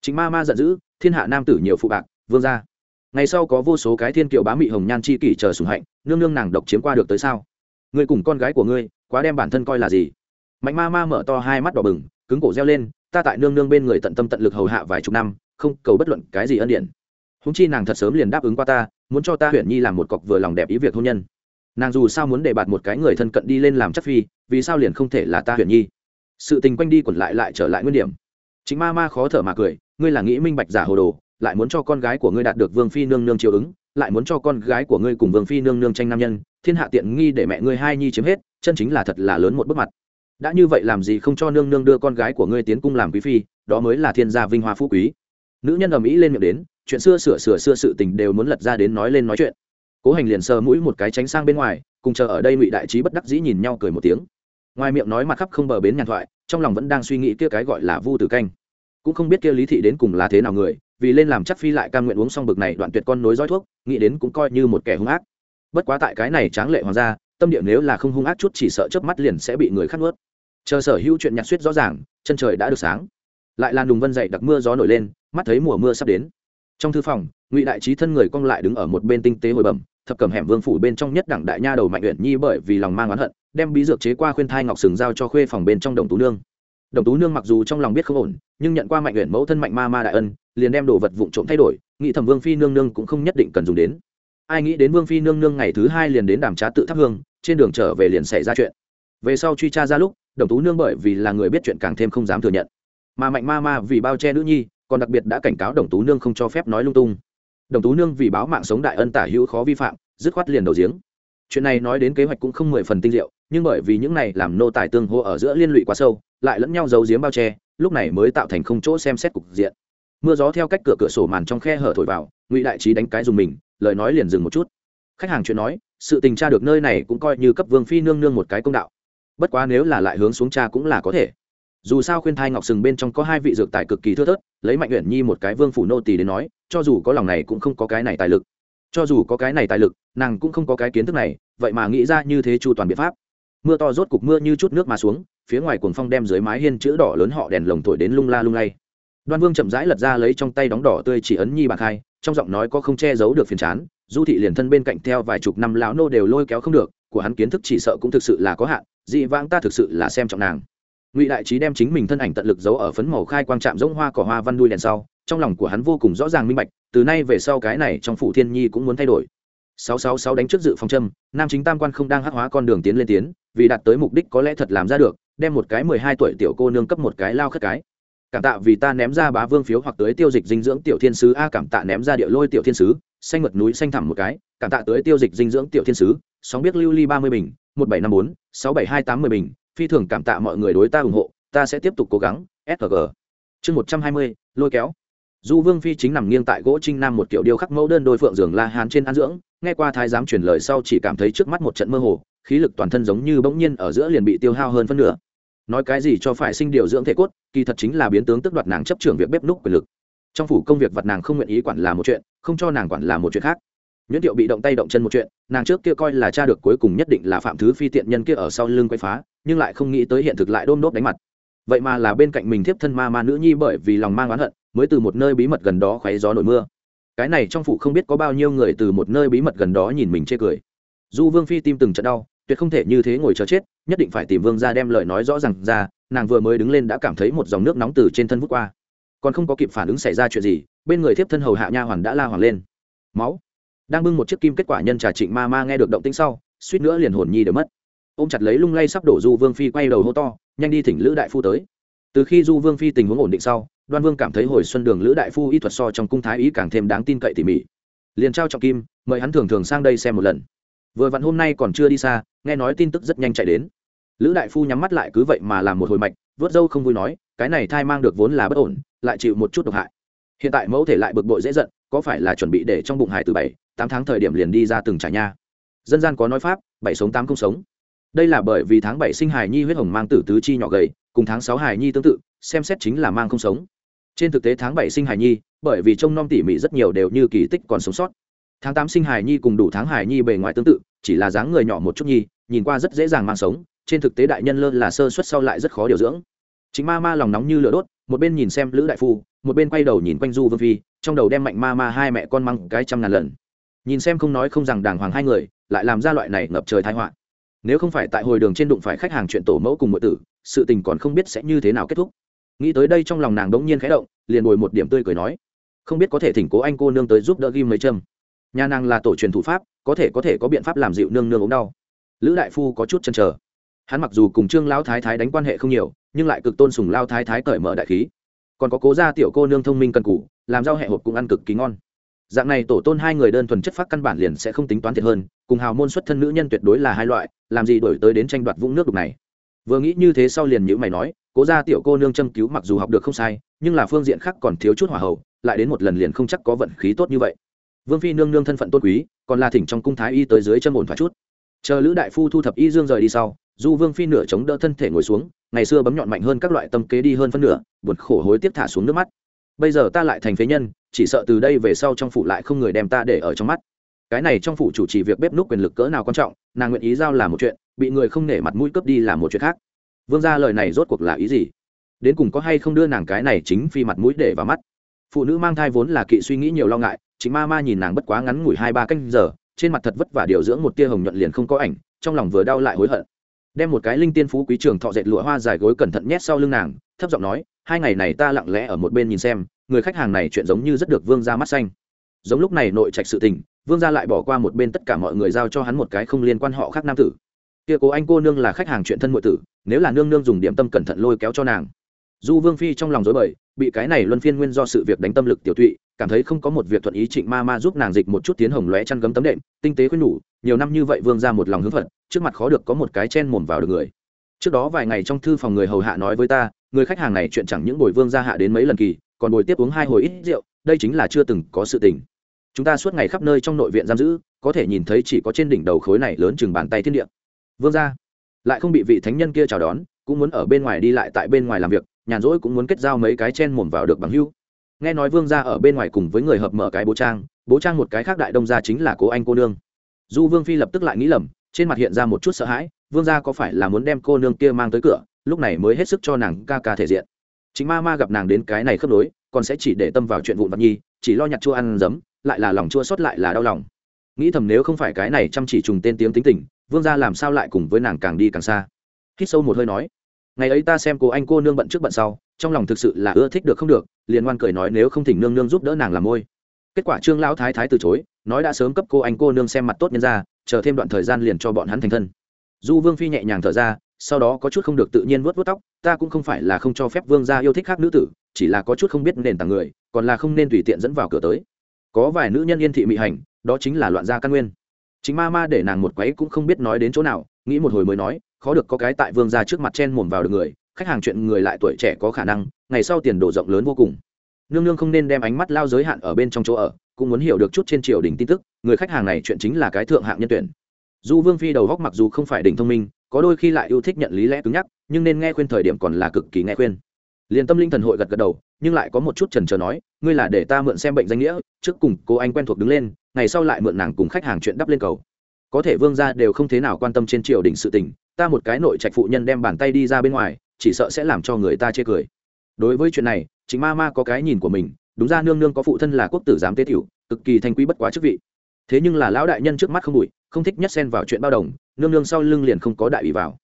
Chính ma ma giận dữ, thiên hạ nam tử nhiều phụ bạc, vương gia. Ngày sau có vô số cái thiên kiệu bá mị hồng nhan chi kỷ chờ sủng hạnh, nương nương nàng độc chiếm qua được tới sao? Ngươi cùng con gái của ngươi, quá đem bản thân coi là gì? Mạnh ma ma mở to hai mắt đỏ bừng, cứng cổ reo lên, ta tại nương nương bên người tận tâm tận lực hầu hạ vài chục năm, không cầu bất luận cái gì ân điển. Húng chi nàng thật sớm liền đáp ứng qua ta, muốn cho ta huyện nhi làm một cọc vừa lòng đẹp ý việc hôn nhân nàng dù sao muốn để bạt một cái người thân cận đi lên làm chất phi, vì sao liền không thể là ta Huyền nhi? Sự tình quanh đi quẩn lại lại trở lại nguyên điểm. Chính ma ma khó thở mà cười, ngươi là nghĩ minh bạch giả hồ đồ, lại muốn cho con gái của ngươi đạt được vương phi nương nương chiều ứng, lại muốn cho con gái của ngươi cùng vương phi nương nương tranh nam nhân, thiên hạ tiện nghi để mẹ ngươi hai nhi chiếm hết, chân chính là thật là lớn một bước mặt. Đã như vậy làm gì không cho nương nương đưa con gái của ngươi tiến cung làm quý phi, đó mới là thiên gia vinh hoa phú quý. Nữ nhân ở mỹ lên miệng đến, chuyện xưa sửa sửa xưa sự tình đều muốn lật ra đến nói lên nói chuyện cố hành liền sờ mũi một cái tránh sang bên ngoài, cùng chờ ở đây ngụy đại trí bất đắc dĩ nhìn nhau cười một tiếng. Ngoài miệng nói mặt khắp không bờ bến nhàn thoại, trong lòng vẫn đang suy nghĩ kia cái gọi là vu tử canh. Cũng không biết kia lý thị đến cùng là thế nào người, vì lên làm chắc phi lại cam nguyện uống xong bực này đoạn tuyệt con nối dõi thuốc, nghĩ đến cũng coi như một kẻ hung ác. Bất quá tại cái này tráng lệ hoàng gia, tâm địa nếu là không hung ác chút chỉ sợ chớp mắt liền sẽ bị người khát nuốt. Chờ sở hữu chuyện nhạc suýt rõ ràng, chân trời đã được sáng. Lại là đùng vân dậy đặc mưa gió nổi lên, mắt thấy mùa mưa sắp đến. Trong thư phòng, ngụy đại trí thân người cong lại đứng ở một bên tinh tế hồi bẩm thập cầm hẻm vương phủ bên trong nhất đẳng đại nha đầu mạnh uyển nhi bởi vì lòng mang oán hận, đem bí dược chế qua khuyên thai ngọc sừng giao cho khuê phòng bên trong đồng tú nương. Đồng tú nương mặc dù trong lòng biết không ổn, nhưng nhận qua mạnh uyển mẫu thân mạnh ma ma đại ân, liền đem đồ vật vụn trộm thay đổi, nghĩ thẩm vương phi nương nương cũng không nhất định cần dùng đến. Ai nghĩ đến vương phi nương nương ngày thứ hai liền đến đàm trá tự thắp hương, trên đường trở về liền xảy ra chuyện. Về sau truy tra ra lúc, đồng tú nương bởi vì là người biết chuyện càng thêm không dám thừa nhận. Mà mạnh ma ma vì bao che nữ nhi, còn đặc biệt đã cảnh cáo đồng tú nương không cho phép nói lung tung đồng tú nương vì báo mạng sống đại ân tả hữu khó vi phạm, dứt khoát liền đầu giếng. Chuyện này nói đến kế hoạch cũng không mười phần tinh diệu, nhưng bởi vì những này làm nô tài tương hô ở giữa liên lụy quá sâu, lại lẫn nhau giấu giếm bao che, lúc này mới tạo thành không chỗ xem xét cục diện. Mưa gió theo cách cửa cửa sổ màn trong khe hở thổi vào, ngụy đại trí đánh cái dùng mình, lời nói liền dừng một chút. Khách hàng chuyện nói, sự tình tra được nơi này cũng coi như cấp vương phi nương nương một cái công đạo. Bất quá nếu là lại hướng xuống cha cũng là có thể dù sao khuyên thai ngọc sừng bên trong có hai vị dược tài cực kỳ thưa thớt, lấy mạnh nguyện nhi một cái vương phủ nô tỳ đến nói, cho dù có lòng này cũng không có cái này tài lực. Cho dù có cái này tài lực, nàng cũng không có cái kiến thức này, vậy mà nghĩ ra như thế chu toàn biện pháp. Mưa to rốt cục mưa như chút nước mà xuống, phía ngoài cuồng phong đem dưới mái hiên chữ đỏ lớn họ đèn lồng thổi đến lung la lung lay. Đoan vương chậm rãi lật ra lấy trong tay đóng đỏ tươi chỉ ấn nhi bạc hai, trong giọng nói có không che giấu được phiền chán, du thị liền thân bên cạnh theo vài chục năm lão nô đều lôi kéo không được, của hắn kiến thức chỉ sợ cũng thực sự là có hạn, dị vãng ta thực sự là xem trọng nàng ngụy đại trí đem chính mình thân ảnh tận lực giấu ở phấn màu khai quang trạm giống hoa cỏ hoa văn đuôi đèn sau, trong lòng của hắn vô cùng rõ ràng minh bạch, từ nay về sau cái này trong phủ thiên nhi cũng muốn thay đổi. Sáu sáu sáu đánh trước dự phòng châm, nam chính tam quan không đang hắc hóa con đường tiến lên tiến, vì đạt tới mục đích có lẽ thật làm ra được, đem một cái mười hai tuổi tiểu cô nương cấp một cái lao khất cái. Cảm tạ vì ta ném ra bá vương phiếu hoặc tới tiêu dịch dinh dưỡng tiểu thiên sứ, a, cảm tạ ném ra địa lôi tiểu thiên sứ, xanh mật núi xanh thẳm một cái, cảm tạ tới tiêu dịch dinh dưỡng tiểu thiên sứ, sóng biết lưu ly ba mươi bình, một bảy năm bốn, sáu bảy hai tám mươi bình phi thường cảm tạ mọi người đối ta ủng hộ, ta sẽ tiếp tục cố gắng sg chương một trăm hai mươi, lôi kéo. Du vương phi chính nằm nghiêng tại gỗ trinh nam một kiểu điêu khắc mẫu đơn đôi phượng giường la hán trên an dưỡng, nghe qua thái giám truyền lời sau chỉ cảm thấy trước mắt một trận mơ hồ, khí lực toàn thân giống như bỗng nhiên ở giữa liền bị tiêu hao hơn phân nửa. Nói cái gì cho phải sinh điều dưỡng thể cốt, kỳ thật chính là biến tướng tức đoạt nàng chấp trưởng việc bếp núc quyền lực. Trong phủ công việc vật nàng không nguyện ý quản là một chuyện, không cho nàng quản là một chuyện khác. Nhuyễn điệu bị động tay động chân một chuyện, nàng trước kia coi là cha được cuối cùng nhất định là phạm thứ phi tiện nhân kia ở sau lưng quay phá nhưng lại không nghĩ tới hiện thực lại đôm đốp đánh mặt. Vậy mà là bên cạnh mình thiếp thân ma ma nữ nhi bởi vì lòng mang oán hận, mới từ một nơi bí mật gần đó khoáy gió nổi mưa. Cái này trong phủ không biết có bao nhiêu người từ một nơi bí mật gần đó nhìn mình chê cười. Du vương phi tim từng trận đau, tuyệt không thể như thế ngồi chờ chết, nhất định phải tìm vương ra đem lời nói rõ r à n g ra, nàng vừa mới đứng lên đã cảm thấy một dòng nước nóng từ trên thân vút qua. Còn không có kịp phản ứng xảy ra chuyện gì, bên người thiếp thân hầu hạ nha hoàn đã la hoàng lên. Máu. Đang bưng một chiếc kim kết quả nhân trà trịnh ma ma nghe được động tĩnh sau, suýt nữa liền hồn nhi đều mất ô m chặt lấy lung lay sắp đổ du vương phi quay đầu hô to, nhanh đi thỉnh lữ đại phu tới. Từ khi du vương phi tình huống ổn định sau, đoan vương cảm thấy hồi xuân đường lữ đại phu y thuật so trong cung thái ý càng thêm đáng tin cậy tỉ mỉ. Liền trao trọng kim, mời hắn thường thường sang đây xem một lần. Vừa vặn hôm nay còn chưa đi xa, nghe nói tin tức rất nhanh chạy đến. Lữ đại phu nhắm mắt lại cứ vậy mà làm một hồi mạch, vớt dâu không vui nói, cái này thai mang được vốn là bất ổn, lại chịu một chút độc hại. Hiện tại mẫu thể lại bực bội dễ giận, có phải là chuẩn bị để trong bụng hải từ bảy, tám tháng thời điểm liền đi ra từng trải nha. Dân gian có nói pháp, bảy sống tám không sống đây là bởi vì tháng bảy sinh hài nhi huyết hồng mang tử tứ chi nhỏ gầy, cùng tháng sáu hài nhi tương tự, xem xét chính là mang không sống. Trên thực tế tháng bảy sinh hài nhi, bởi vì trông nom tỉ mỉ rất nhiều đều như kỳ tích còn sống sót. Tháng tám sinh hài nhi cùng đủ tháng hài nhi bề ngoài tương tự, chỉ là dáng người nhỏ một chút nhi, nhìn qua rất dễ dàng mang sống, trên thực tế đại nhân lơ là sơ suất sau lại rất khó điều dưỡng. Chính ma ma lòng nóng như lửa đốt, một bên nhìn xem lữ đại phu, một bên quay đầu nhìn quanh du vương phi, trong đầu đem mạnh ma ma hai mẹ con măng cái trăm ngàn lần. Nhìn xem không nói không rằng đàng hoàng hai người, lại làm ra loại này ngập trời thái họa nếu không phải tại hồi đường trên đụng phải khách hàng chuyện tổ mẫu cùng mọi tử, sự tình còn không biết sẽ như thế nào kết thúc. Nghĩ tới đây trong lòng nàng đống nhiên khẽ động, liền ngồi một điểm tươi cười nói, không biết có thể thỉnh cố anh cô nương tới giúp đỡ ghim mấy châm nhà nàng là tổ truyền thủ pháp, có thể có thể có biện pháp làm dịu nương nương ống đau. Lữ đại phu có chút chăn trở hắn mặc dù cùng trương lão thái thái đánh quan hệ không nhiều, nhưng lại cực tôn sùng lao thái thái cởi mở đại khí. Còn có cố gia tiểu cô nương thông minh cần cũ làm rau hẹ hộp cũng ăn cực kỳ ngon dạng này tổ tôn hai người đơn thuần chất phát căn bản liền sẽ không tính toán thiệt hơn, cùng hào môn xuất thân nữ nhân tuyệt đối là hai loại, làm gì đổi tới đến tranh đoạt vũng nước đục này. Vừa nghĩ như thế sau liền nhữ mày nói, cố gia tiểu cô nương châm cứu mặc dù học được không sai, nhưng là phương diện khác còn thiếu chút hỏa hậu lại đến một lần liền không chắc có vận khí tốt như vậy. Vương phi nương nương thân phận tôn quý, còn là thỉnh trong cung thái y tới dưới chân ổn thoát chút. Chờ lữ đại phu thu thập y dương rời đi sau, du vương phi nửa chống đỡ thân thể ngồi xuống, ngày xưa bấm nhọn mạnh hơn các loại tâm kế đi hơn phân nửa, buồn khổ hối tiếp thả xuống nước mắt bây giờ ta lại thành phế nhân, chỉ sợ từ đây về sau trong phủ lại không người đem ta để ở trong mắt. Cái này trong phủ chủ trì việc bếp núc quyền lực cỡ nào quan trọng, nàng nguyện ý giao là một chuyện, bị người không nể mặt mũi cướp đi là một chuyện khác. Vương gia lời này rốt cuộc là ý gì? Đến cùng có hay không đưa nàng cái này chính phi mặt mũi để vào mắt? Phụ nữ mang thai vốn là kỵ suy nghĩ nhiều lo ngại chính ma ma nhìn nàng bất quá ngắn ngủi hai ba canh giờ, trên mặt thật vất vả điều dưỡng một tia hồng nhuận liền không có ảnh, trong lòng vừa đau lại hối hận đem một cái linh tiên phú quý trường thọ dệt lụa hoa dài gối cẩn thận nhét sau lưng nàng, thấp giọng nói, hai ngày này ta lặng lẽ ở một bên nhìn xem, người khách hàng này chuyện giống như rất được vương ra mắt xanh. Giống lúc này nội trạch sự tình, vương gia lại bỏ qua một bên tất cả mọi người giao cho hắn một cái không liên quan họ khác nam tử. Kia cố anh cô nương là khách hàng chuyện thân nội tử, nếu là nương nương dùng điểm tâm cẩn thận lôi kéo cho nàng. Du vương phi trong lòng dối bời, bị cái này luân phiên nguyên do sự việc đánh tâm lực tiểu tụy cảm thấy không có một việc thuận ý trịnh ma ma giúp nàng dịch một chút tiến hồng lóe chăn gấm tấm đệm, tinh tế khuyên nhủ, nhiều năm như vậy vương ra một lòng hướng phận trước mặt khó được có một cái chen mồm vào được người. Trước đó vài ngày trong thư phòng người hầu hạ nói với ta, người khách hàng này chuyện chẳng những bồi vương ra hạ đến mấy lần kỳ, còn bồi tiếp uống hai hồi ít rượu, đây chính là chưa từng có sự tình. Chúng ta suốt ngày khắp nơi trong nội viện giam giữ, có thể nhìn thấy chỉ có trên đỉnh đầu khối này lớn chừng bàn tay thiên địa. Vương ra, lại không bị vị thánh nhân kia chào đón, cũng muốn ở bên ngoài đi lại tại bên ngoài làm việc, nhàn rỗi cũng muốn kết giao mấy cái chen mồm vào được bằng hưu nghe nói vương gia ở bên ngoài cùng với người hợp mở cái bố trang bố trang một cái khác đại đông gia chính là cố anh cô nương. Du vương phi lập tức lại nghĩ lầm, trên mặt hiện ra một chút sợ hãi, vương gia có phải là muốn đem cô nương kia mang tới cửa, lúc này mới hết sức cho nàng ca ca thể diện. Chính ma ma gặp nàng đến cái này khớp nối, còn sẽ chỉ để tâm vào chuyện vụn vặt nhi, chỉ lo nhặt chua ăn giấm, lại là lòng chua sót lại là đau lòng. Nghĩ thầm nếu không phải cái này chăm chỉ trùng tên tiếng tính tình, vương gia làm sao lại cùng với nàng càng đi càng xa. Hít sâu một hơi nói, ngày ấy ta xem cô anh cô nương bận trước bận sau trong lòng thực sự là ưa thích được không được, liền ngoan cười nói nếu không thỉnh nương nương giúp đỡ nàng làm môi. Kết quả trương lão thái thái từ chối, nói đã sớm cấp cô anh cô nương xem mặt tốt nhân ra, chờ thêm đoạn thời gian liền cho bọn hắn thành thân. Du vương phi nhẹ nhàng thở ra, sau đó có chút không được tự nhiên vớt vớt tóc, ta cũng không phải là không cho phép vương gia yêu thích khác nữ tử, chỉ là có chút không biết nền tảng người, còn là không nên tùy tiện dẫn vào cửa tới. Có vài nữ nhân yên thị mị hành, đó chính là loạn gia căn nguyên. Chính ma ma để nàng một quấy cũng không biết nói đến chỗ nào, nghĩ một hồi mới nói, khó được có cái tại vương gia trước mặt chen mồm vào được người khách hàng chuyện người lại tuổi trẻ có khả năng, ngày sau tiền đồ rộng lớn vô cùng. Nương nương không nên đem ánh mắt lao giới hạn ở bên trong chỗ ở, cũng muốn hiểu được chút trên triều đình tin tức, người khách hàng này chuyện chính là cái thượng hạng nhân tuyển. Du vương phi đầu góc mặc dù không phải đỉnh thông minh, có đôi khi lại yêu thích nhận lý lẽ cứng nhắc, nhưng nên nghe khuyên thời điểm còn là cực kỳ nghe khuyên. Liền tâm linh thần hội gật gật đầu, nhưng lại có một chút trần trờ nói, ngươi là để ta mượn xem bệnh danh nghĩa, trước cùng cô anh quen thuộc đứng lên, ngày sau lại mượn nàng cùng khách hàng chuyện đắp lên cầu. Có thể vương gia đều không thế nào quan tâm trên triều đình sự tình, ta một cái nội trạch phụ nhân đem bàn tay đi ra bên ngoài chỉ sợ sẽ làm cho người ta chê cười. Đối với chuyện này chính ma ma có cái nhìn của mình, đúng ra nương nương có phụ thân là quốc tử giám tế tiểu, cực kỳ thanh quý bất quá chức vị. Thế nhưng là lão đại nhân trước mắt không đủi không thích nhất xen vào chuyện bao đồng, nương nương sau lưng liền không có đại ủy vào.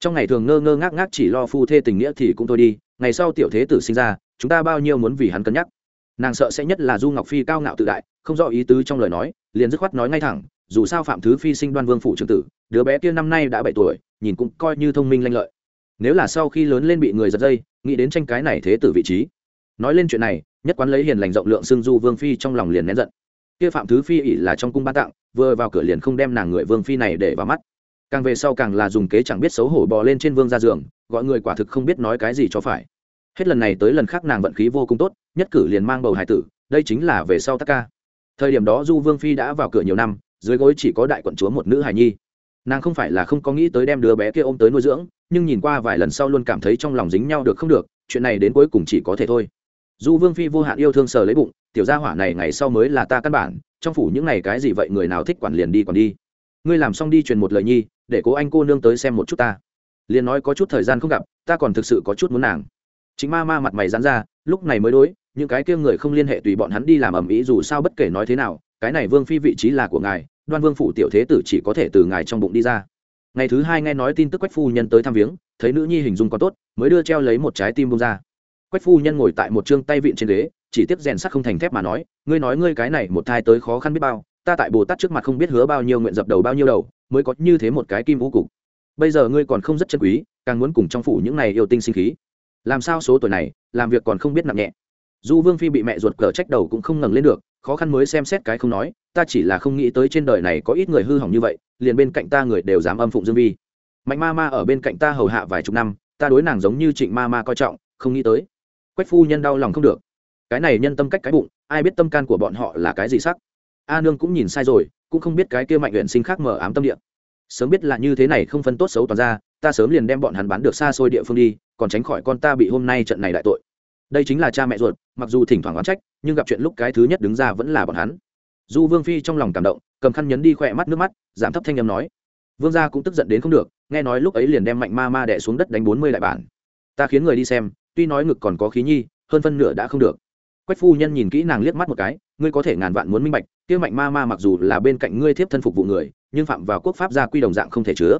Trong ngày thường ngơ ngơ ngác ngác chỉ lo phu thê tình nghĩa thì cũng thôi đi, ngày sau tiểu thế tử sinh ra, chúng ta bao nhiêu muốn vì hắn cân nhắc. Nàng sợ sẽ nhất là du ngọc phi cao ngạo tự đại, không rõ ý tứ trong lời nói, liền dứt khoát nói ngay thẳng, dù sao phạm thứ phi sinh đoan vương phủ trưởng tử, đứa bé kia năm nay đã bảy tuổi, nhìn cũng coi như thông minh lanh lợi nếu là sau khi lớn lên bị người giật dây, nghĩ đến tranh cái này thế tử vị trí. Nói lên chuyện này, nhất quán lấy hiền lành rộng lượng xưng du vương phi trong lòng liền nén giận. Kia phạm thứ phi ỉ là trong cung ban tặng, vừa vào cửa liền không đem nàng người vương phi này để vào mắt. Càng về sau càng là dùng kế chẳng biết xấu hổ bò lên trên vương ra giường, gọi người quả thực không biết nói cái gì cho phải. Hết lần này tới lần khác nàng vận khí vô cùng tốt, nhất cử liền mang bầu hải tử, đây chính là về sau tắc ca. Thời điểm đó du vương phi đã vào cửa nhiều năm, dưới gối chỉ có đại quận chúa một nữ hài nhi nàng không phải là không có nghĩ tới đem đứa bé kia ôm tới nuôi dưỡng, nhưng nhìn qua vài lần sau luôn cảm thấy trong lòng dính nhau được không được, chuyện này đến cuối cùng chỉ có thể thôi. Du vương phi vô hạn yêu thương sờ lấy bụng, tiểu gia hỏa này ngày sau mới là ta căn bản, trong phủ những ngày cái gì vậy người nào thích quản liền đi còn đi. Ngươi làm xong đi truyền một lời nhi, để cố anh cô nương tới xem một chút ta. Liền nói có chút thời gian không gặp, ta còn thực sự có chút muốn nàng. Chính ma ma mặt mày dán ra, lúc này mới đối, những cái kia người không liên hệ tùy bọn hắn đi làm ầm ĩ dù sao bất kể nói thế nào, cái này vương phi vị trí là của ngài đoan vương phủ tiểu thế tử chỉ có thể từ ngài trong bụng đi ra. Ngày thứ hai nghe nói tin tức quách phu nhân tới thăm viếng, thấy nữ nhi hình dung có tốt, mới đưa treo lấy một trái tim bông ra. Quách phu nhân ngồi tại một chương tay vịn trên ghế, chỉ tiếp rèn sắc không thành thép mà nói, ngươi nói ngươi cái này một thai tới khó khăn biết bao, ta tại bồ tát trước mặt không biết hứa bao nhiêu nguyện dập đầu bao nhiêu đầu, mới có như thế một cái kim vũ cục. Bây giờ ngươi còn không rất chân quý, càng muốn cùng trong phủ những này yêu tinh sinh khí. Làm sao số tuổi này, làm việc còn không biết nặng nhẹ du vương phi bị mẹ ruột cờ trách đầu cũng không ngẩng lên được, khó khăn mới xem xét cái không nói, ta chỉ là không nghĩ tới trên đời này có ít người hư hỏng như vậy, liền bên cạnh ta người đều dám âm phụng dương vi. Mạnh ma ma ở bên cạnh ta hầu hạ vài chục năm, ta đối nàng giống như trịnh ma ma coi trọng, không nghĩ tới. Quách phu nhân đau lòng không được. Cái này nhân tâm cách cái bụng, ai biết tâm can của bọn họ là cái gì sắc. A nương cũng nhìn sai rồi, cũng không biết cái kia mạnh luyện sinh khác mở ám tâm địa. Sớm biết là như thế này không phân tốt xấu toàn ra, ta sớm liền đem bọn hắn bán được xa xôi địa phương đi, còn tránh khỏi con ta bị hôm nay trận này đại tội đây chính là cha mẹ ruột, mặc dù thỉnh thoảng oán trách, nhưng gặp chuyện lúc cái thứ nhất đứng ra vẫn là bọn hắn. Du vương phi trong lòng cảm động, cầm khăn nhấn đi khỏe mắt nước mắt, giảm thấp thanh â m nói, vương gia cũng tức giận đến không được, nghe nói lúc ấy liền đem mạnh ma ma đẻ xuống đất đánh bốn mươi đại bản. Ta khiến người đi xem, tuy nói ngực còn có khí nhi, hơn phân nửa đã không được. Quách phu nhân nhìn kỹ nàng liếc mắt một cái, ngươi có thể ngàn vạn muốn minh bạch, kia mạnh ma ma mặc dù là bên cạnh ngươi thiếp thân phục vụ người, nhưng phạm vào quốc pháp gia quy đồng dạng không thể chứa.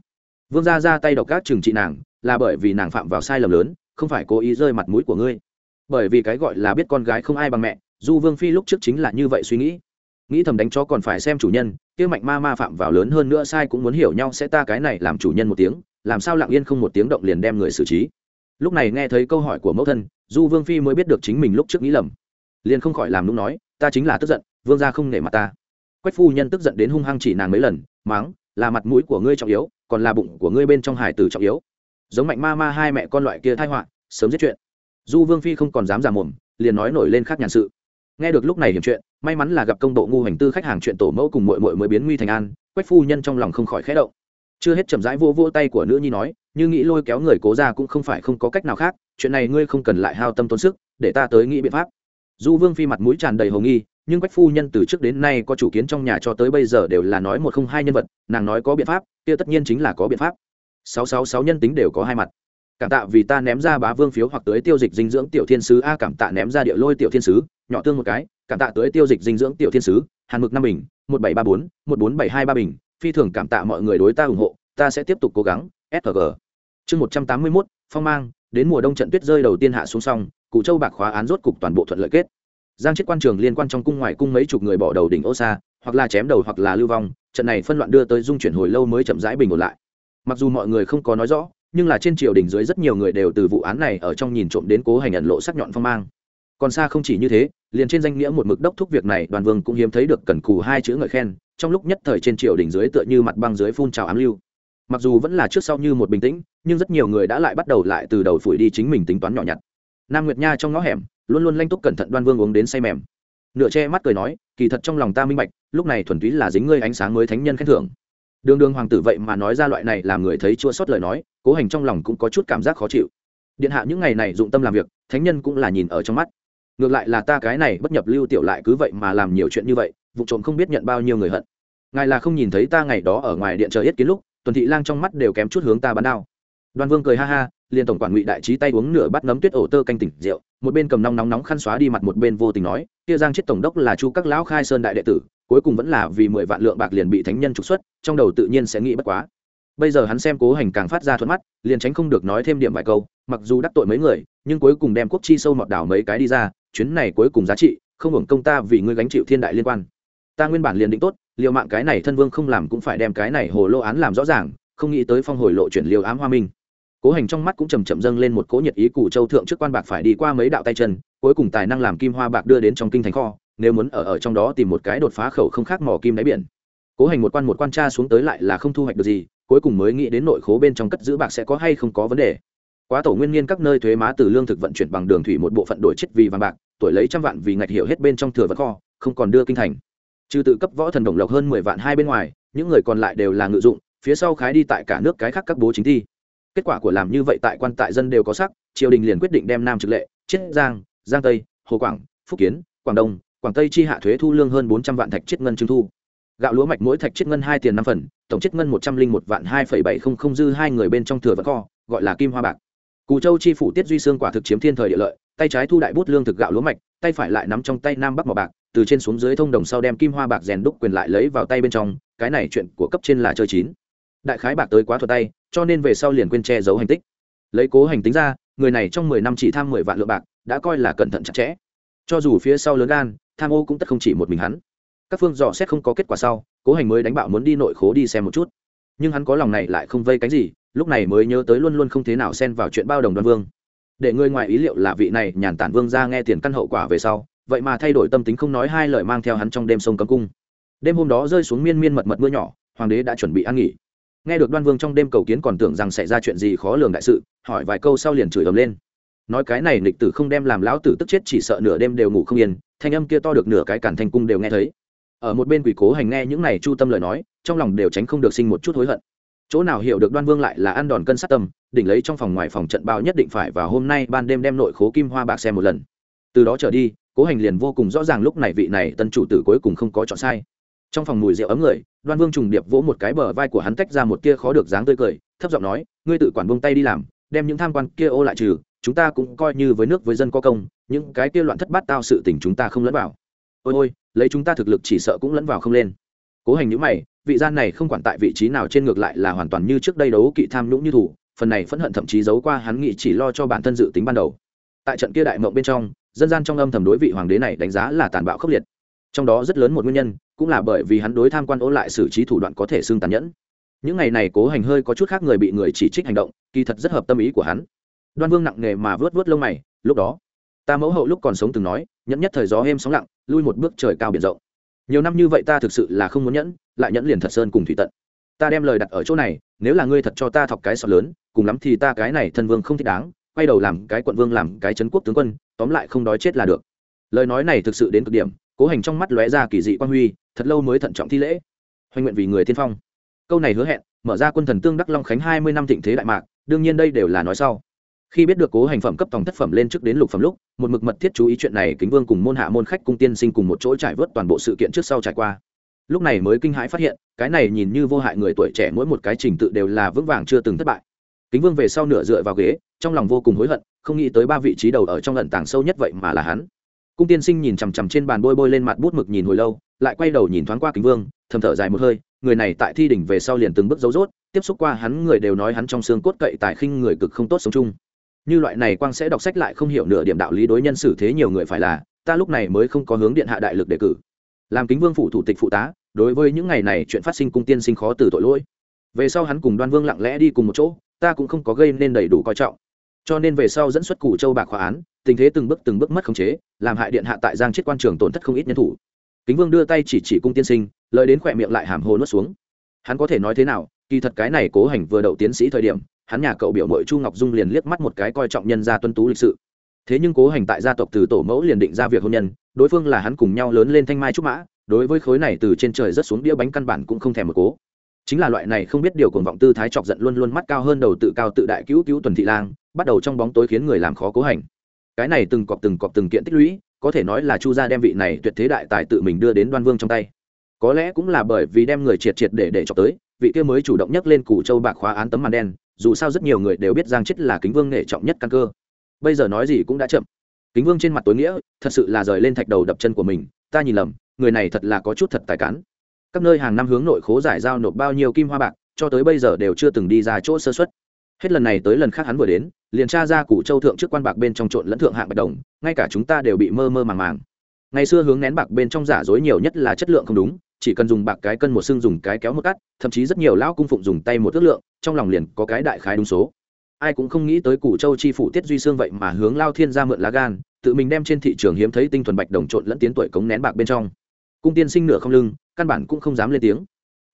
Vương gia ra tay độc các trừng trị nàng, là bởi vì nàng phạm vào sai lầm lớn, không phải cố ý rơi mặt mũi của ngươi bởi vì cái gọi là biết con gái không ai bằng mẹ, du vương phi lúc trước chính là như vậy suy nghĩ. Nghĩ thầm đánh cho còn phải xem chủ nhân, kia mạnh ma ma phạm vào lớn hơn nữa sai cũng muốn hiểu nhau sẽ ta cái này làm chủ nhân một tiếng, làm sao lặng yên không một tiếng động liền đem người xử trí. Lúc này nghe thấy câu hỏi của mẫu thân, du vương phi mới biết được chính mình lúc trước nghĩ lầm. Liền không khỏi làm lúc nói, ta chính là tức giận, vương gia không nể mặt ta. Quách phu nhân tức giận đến hung hăng chỉ nàng mấy lần, máng, là mặt mũi của ngươi trọng yếu, còn là bụng của ngươi bên trong hải tử trọng yếu. Giống mạnh ma ma hai mẹ con loại kia thai họa, sớm giết chuyện du vương phi không còn dám giả mồm, liền nói nổi lên khác nhàn sự. Nghe được lúc này hiểm chuyện, may mắn là gặp công độ ngu hành tư khách hàng chuyện tổ mẫu cùng mội mội mới biến nguy thành an, quách phu nhân trong lòng không khỏi khẽ động. Chưa hết chậm rãi vô vô tay của nữ nhi nói, như nghĩ lôi kéo người cố ra cũng không phải không có cách nào khác, chuyện này ngươi không cần lại hao tâm tốn sức, để ta tới nghĩ biện pháp. Du vương phi mặt mũi tràn đầy hồ nghi, nhưng quách phu nhân từ trước đến nay có chủ kiến trong nhà cho tới bây giờ đều là nói một không hai nhân vật, nàng nói có biện pháp, kia tất nhiên chính là có biện pháp. Sáu sáu sáu nhân tính đều có hai mặt cảm tạ vì ta ném ra bá vương phiếu hoặc tới tiêu dịch dinh dưỡng tiểu thiên sứ. A, cảm tạ ném ra địa lôi tiểu thiên sứ, nhỏ tương một cái, cảm tạ tới tiêu dịch dinh dưỡng tiểu thiên sứ, hàn mực năm bình, một bảy ba bốn, một bốn bảy hai ba bình. Phi thường cảm tạ mọi người đối ta ủng hộ, ta sẽ tiếp tục cố gắng. Sg chương một trăm tám mươi mốt, phong mang, đến mùa đông trận tuyết rơi đầu tiên hạ xuống xong cụ châu bạc khóa án rốt cục toàn bộ thuận lợi kết. Giang chết quan trường liên quan trong cung ngoài cung mấy chục người bỏ đầu đỉnh ô xa, hoặc là chém đầu hoặc là lưu vong, trận này phân loạn đưa tới dung chuyển hồi lâu mới chậm rãi bình ổn lại. Mặc dù mọi người không có nói rõ nhưng là trên triều đình dưới rất nhiều người đều từ vụ án này ở trong nhìn trộm đến cố hành ẩn lộ sắc nhọn phong mang. Còn xa không chỉ như thế, liền trên danh nghĩa một mực đốc thúc việc này, đoàn vương cũng hiếm thấy được cần cù hai chữ ngợi khen, trong lúc nhất thời trên triều đình dưới tựa như mặt băng dưới phun trào ám lưu. Mặc dù vẫn là trước sau như một bình tĩnh, nhưng rất nhiều người đã lại bắt đầu lại từ đầu phủi đi chính mình tính toán nhỏ nhặt. Nam nguyệt nha trong ngõ hẻm, luôn luôn lanh túc cẩn thận đoan vương uống đến say mềm. Nửa che mắt cười nói, kỳ thật trong lòng ta minh bạch, lúc này thuần túy là dính ngươi ánh sáng mới thánh nhân khen thưởng. Đường đường hoàng tử vậy mà nói ra loại này làm người thấy chua sót lời nói cố hành trong lòng cũng có chút cảm giác khó chịu. Điện hạ những ngày này dụng tâm làm việc, thánh nhân cũng là nhìn ở trong mắt. Ngược lại là ta cái này bất nhập lưu tiểu lại cứ vậy mà làm nhiều chuyện như vậy, vụ trộm không biết nhận bao nhiêu người hận. Ngài là không nhìn thấy ta ngày đó ở ngoài điện chờ yết kiến lúc, tuần thị lang trong mắt đều kém chút hướng ta bắn đao. Đoan vương cười ha ha, liền tổng quản ngụy đại trí tay uống nửa bát nấm tuyết ổ tơ canh tỉnh rượu, một bên cầm nóng nóng nóng khăn xóa đi mặt một bên vô tình nói, kia giang chết tổng đốc là chu các lão khai sơn đại đệ tử, cuối cùng vẫn là vì mười vạn lượng bạc liền bị thánh nhân trục xuất, trong đầu tự nhiên sẽ nghĩ bất quá bây giờ hắn xem cố hành càng phát ra thuận mắt, liền tránh không được nói thêm điểm vài câu, mặc dù đắc tội mấy người, nhưng cuối cùng đem quốc chi sâu mọt đảo mấy cái đi ra, chuyến này cuối cùng giá trị, không hưởng công ta vì ngươi gánh chịu thiên đại liên quan. Ta nguyên bản liền định tốt, liều mạng cái này thân vương không làm cũng phải đem cái này hồ lô án làm rõ ràng, không nghĩ tới phong hồi lộ chuyển liều ám hoa minh. Cố hành trong mắt cũng chầm chậm dâng lên một cố nhiệt ý củ châu thượng trước quan bạc phải đi qua mấy đạo tay chân, cuối cùng tài năng làm kim hoa bạc đưa đến trong kinh thành kho, nếu muốn ở ở trong đó tìm một cái đột phá khẩu không khác mỏ kim đáy biển. Cố hành một quan một quan tra xuống tới lại là không thu hoạch được gì cuối cùng mới nghĩ đến nội khố bên trong cất giữ bạc sẽ có hay không có vấn đề. Quá tổ nguyên nhiên các nơi thuế má từ lương thực vận chuyển bằng đường thủy một bộ phận đổi chết vì vàng bạc, tuổi lấy trăm vạn vì ngạch hiểu hết bên trong thừa vật kho, không còn đưa kinh thành. Trừ tự cấp võ thần đồng lộc hơn mười vạn hai bên ngoài, những người còn lại đều là ngự dụng, phía sau khái đi tại cả nước cái khác các bố chính thi. Kết quả của làm như vậy tại quan tại dân đều có sắc, triều đình liền quyết định đem nam trực lệ, chiết giang giang tây, hồ quảng, phúc kiến, quảng đông, quảng tây chi hạ thuế thu lương hơn bốn trăm vạn thạch chiết ngân trưng thu. Gạo lúa mạch mỗi thạch chiết ngân hai tiền năm phần tổng chất ngân một trăm linh một vạn hai phẩy bảy không không dư hai người bên trong thừa vật kho, gọi là kim hoa bạc. Cù châu chi phủ tiết duy sương quả thực chiếm thiên thời địa lợi, tay trái thu đại bút lương thực gạo lúa mạch, tay phải lại nắm trong tay nam bắc mỏ bạc, từ trên xuống dưới thông đồng sau đem kim hoa bạc rèn đúc quyền lại lấy vào tay bên trong, cái này chuyện của cấp trên là chơi chín. Đại khái bạc tới quá thuật tay, cho nên về sau liền quên che giấu hành tích. Lấy cố hành tính ra, người này trong mười năm chỉ tham mười vạn lượng bạc, đã coi là cẩn thận chặt chẽ. Cho dù phía sau lớn gan, tham ô cũng tất không chỉ một mình hắn. Các phương dò xét không có kết quả sau cố hành mới đánh bạo muốn đi nội khố đi xem một chút. Nhưng hắn có lòng này lại không vây cánh gì, lúc này mới nhớ tới luôn luôn không thế nào xen vào chuyện bao đồng đoan vương. Để người ngoài ý liệu là vị này nhàn tản vương ra nghe tiền căn hậu quả về sau, vậy mà thay đổi tâm tính không nói hai lời mang theo hắn trong đêm sông cấm cung. Đêm hôm đó rơi xuống miên miên mật mật mưa nhỏ, hoàng đế đã chuẩn bị ăn nghỉ. Nghe được đoan vương trong đêm cầu kiến còn tưởng rằng xảy ra chuyện gì khó lường đại sự, hỏi vài câu sau liền chửi ầm lên. Nói cái này nịch tử không đem làm lão tử tức chết chỉ sợ nửa đêm đều ngủ không yên, thanh âm kia to được nửa cái cản thanh cung đều nghe thấy ở một bên quỷ cố hành nghe những này chu tâm lời nói, trong lòng đều tránh không được sinh một chút hối hận. Chỗ nào hiểu được đoan vương lại là ăn đòn cân sát tâm, đỉnh lấy trong phòng ngoài phòng trận bao nhất định phải và hôm nay ban đêm đem nội khố kim hoa bạc xem một lần. Từ đó trở đi, cố hành liền vô cùng rõ ràng lúc này vị này tân chủ tử cuối cùng không có chọn sai. Trong phòng mùi rượu ấm người, đoan vương trùng điệp vỗ một cái bờ vai của hắn tách ra một tia khó được dáng tươi cười, thấp giọng nói, ngươi tự quản buông tay đi làm, đem những tham quan kia ô lại trừ, chúng ta cũng coi như với nước với dân có công, những cái kia loạn thất bát tao sự tình chúng ta không lẫn vào ôi ôi, lấy chúng ta thực lực chỉ sợ cũng lẫn vào không lên. Cố hành nhữ mày, vị gian này không quản tại vị trí nào trên ngược lại là hoàn toàn như trước đây đấu kỵ tham nhũng như thủ, phần này phẫn hận thậm chí giấu qua hắn nghị chỉ lo cho bản thân dự tính ban đầu. Tại trận kia đại mộng bên trong, dân gian trong âm thầm đối vị hoàng đế này đánh giá là tàn bạo khốc liệt. Trong đó rất lớn một nguyên nhân, cũng là bởi vì hắn đối tham quan ố lại xử trí thủ đoạn có thể xương tàn nhẫn. Những ngày này cố hành hơi có chút khác người bị người chỉ trích hành động, kỳ thật rất hợp tâm ý của hắn. Đoan vương nặng nề mà vớt vớt lông mày, lúc đó, ta mẫu hậu lúc còn sống từng nói, nhẫn nhất thời gió êm sóng lặng lui một bước trời cao biển rộng. Nhiều năm như vậy ta thực sự là không muốn nhẫn, lại nhẫn liền thật sơn cùng thủy tận. Ta đem lời đặt ở chỗ này, nếu là ngươi thật cho ta thọc cái sọt lớn, cùng lắm thì ta cái này thân vương không thích đáng, quay đầu làm cái quận vương làm cái trấn quốc tướng quân, tóm lại không đói chết là được. Lời nói này thực sự đến cực điểm, cố hành trong mắt lóe ra kỳ dị quan huy, thật lâu mới thận trọng thi lễ. Hoành nguyện vì người tiên phong. Câu này hứa hẹn, mở ra quân thần tương đắc long khánh hai mươi năm thịnh thế đại mạc, đương nhiên đây đều là nói sau khi biết được cố hành phẩm cấp tòng thất phẩm lên trước đến lục phẩm lúc, một mực mật thiết chú ý chuyện này kính vương cùng môn hạ môn khách cung tiên sinh cùng một chỗ trải vớt toàn bộ sự kiện trước sau trải qua. Lúc này mới kinh hãi phát hiện, cái này nhìn như vô hại người tuổi trẻ mỗi một cái trình tự đều là vững vàng chưa từng thất bại. Kính vương về sau nửa dựa vào ghế, trong lòng vô cùng hối hận, không nghĩ tới ba vị trí đầu ở trong lận tàng sâu nhất vậy mà là hắn. Cung tiên sinh nhìn chằm chằm trên bàn bôi bôi lên mặt bút mực nhìn hồi lâu, lại quay đầu nhìn thoáng qua kính vương, thầm thở dài một hơi, người này tại thi đỉnh về sau liền từng bước dấu dốt tiếp xúc qua hắn người đều nói hắn trong xương cốt cậy tại khinh người cực không tốt sống chung như loại này quang sẽ đọc sách lại không hiểu nửa điểm đạo lý đối nhân xử thế nhiều người phải là, ta lúc này mới không có hướng điện hạ đại lực đề cử. Làm kính vương phủ thủ tịch phụ tá, đối với những ngày này chuyện phát sinh cung tiên sinh khó từ tội lỗi. Về sau hắn cùng đoan vương lặng lẽ đi cùng một chỗ, ta cũng không có gây nên đầy đủ coi trọng. Cho nên về sau dẫn xuất củ châu bạc khóa án, tình thế từng bước từng bước mất khống chế, làm hại điện hạ tại giang chết quan trường tổn thất không ít nhân thủ. Kính vương đưa tay chỉ chỉ cung tiên sinh, lời đến khỏe miệng lại hàm hồ nuốt xuống. Hắn có thể nói thế nào, kỳ thật cái này cố hành vừa đậu tiến sĩ thời điểm hắn nhà cậu biểu mội chu ngọc dung liền liếc mắt một cái coi trọng nhân gia tuân tú lịch sự. Thế nhưng cố hành tại gia tộc từ tổ mẫu liền định ra việc hôn nhân, đối phương là hắn cùng nhau lớn lên thanh mai trúc mã, đối với khối này từ trên trời rất xuống đĩa bánh căn bản cũng không thèm một cố. Chính là loại này không biết điều cuồng vọng tư thái chọc giận luôn luôn mắt cao hơn đầu tự cao tự đại cứu cứu tuần thị lang, bắt đầu trong bóng tối khiến người làm khó cố hành. Cái này từng cọp từng cọp từng kiện tích lũy, có thể nói là chu gia đem vị này tuyệt thế đại tài tự mình đưa đến đoan vương trong tay. Có lẽ cũng là bởi vì đem người triệt triệt để để chọc tới vị kia mới chủ động nhắc lên củ châu bạc khóa án tấm màn đen, dù sao rất nhiều người đều biết giang chết là kính vương nghệ trọng nhất căn cơ. Bây giờ nói gì cũng đã chậm. Kính vương trên mặt tối nghĩa, thật sự là rời lên thạch đầu đập chân của mình, ta nhìn lầm, người này thật là có chút thật tài cán. Các nơi hàng năm hướng nội khố giải giao nộp bao nhiêu kim hoa bạc, cho tới bây giờ đều chưa từng đi ra chỗ sơ xuất hết lần này tới lần khác hắn vừa đến, liền tra ra củ châu thượng trước quan bạc bên trong trộn lẫn thượng hạng bạch đồng, ngay cả chúng ta đều bị mơ mơ màng màng. Ngày xưa hướng nén bạc bên trong giả dối nhiều nhất là chất lượng không đúng chỉ cần dùng bạc cái cân một xương dùng cái kéo một cắt, thậm chí rất nhiều lão cung phụng dùng tay một ước lượng, trong lòng liền có cái đại khái đúng số. Ai cũng không nghĩ tới củ châu chi phủ tiết duy xương vậy mà hướng lao thiên ra mượn lá gan, tự mình đem trên thị trường hiếm thấy tinh thuần bạch đồng trộn lẫn tiến tuổi cống nén bạc bên trong. Cung tiên sinh nửa không lưng, căn bản cũng không dám lên tiếng.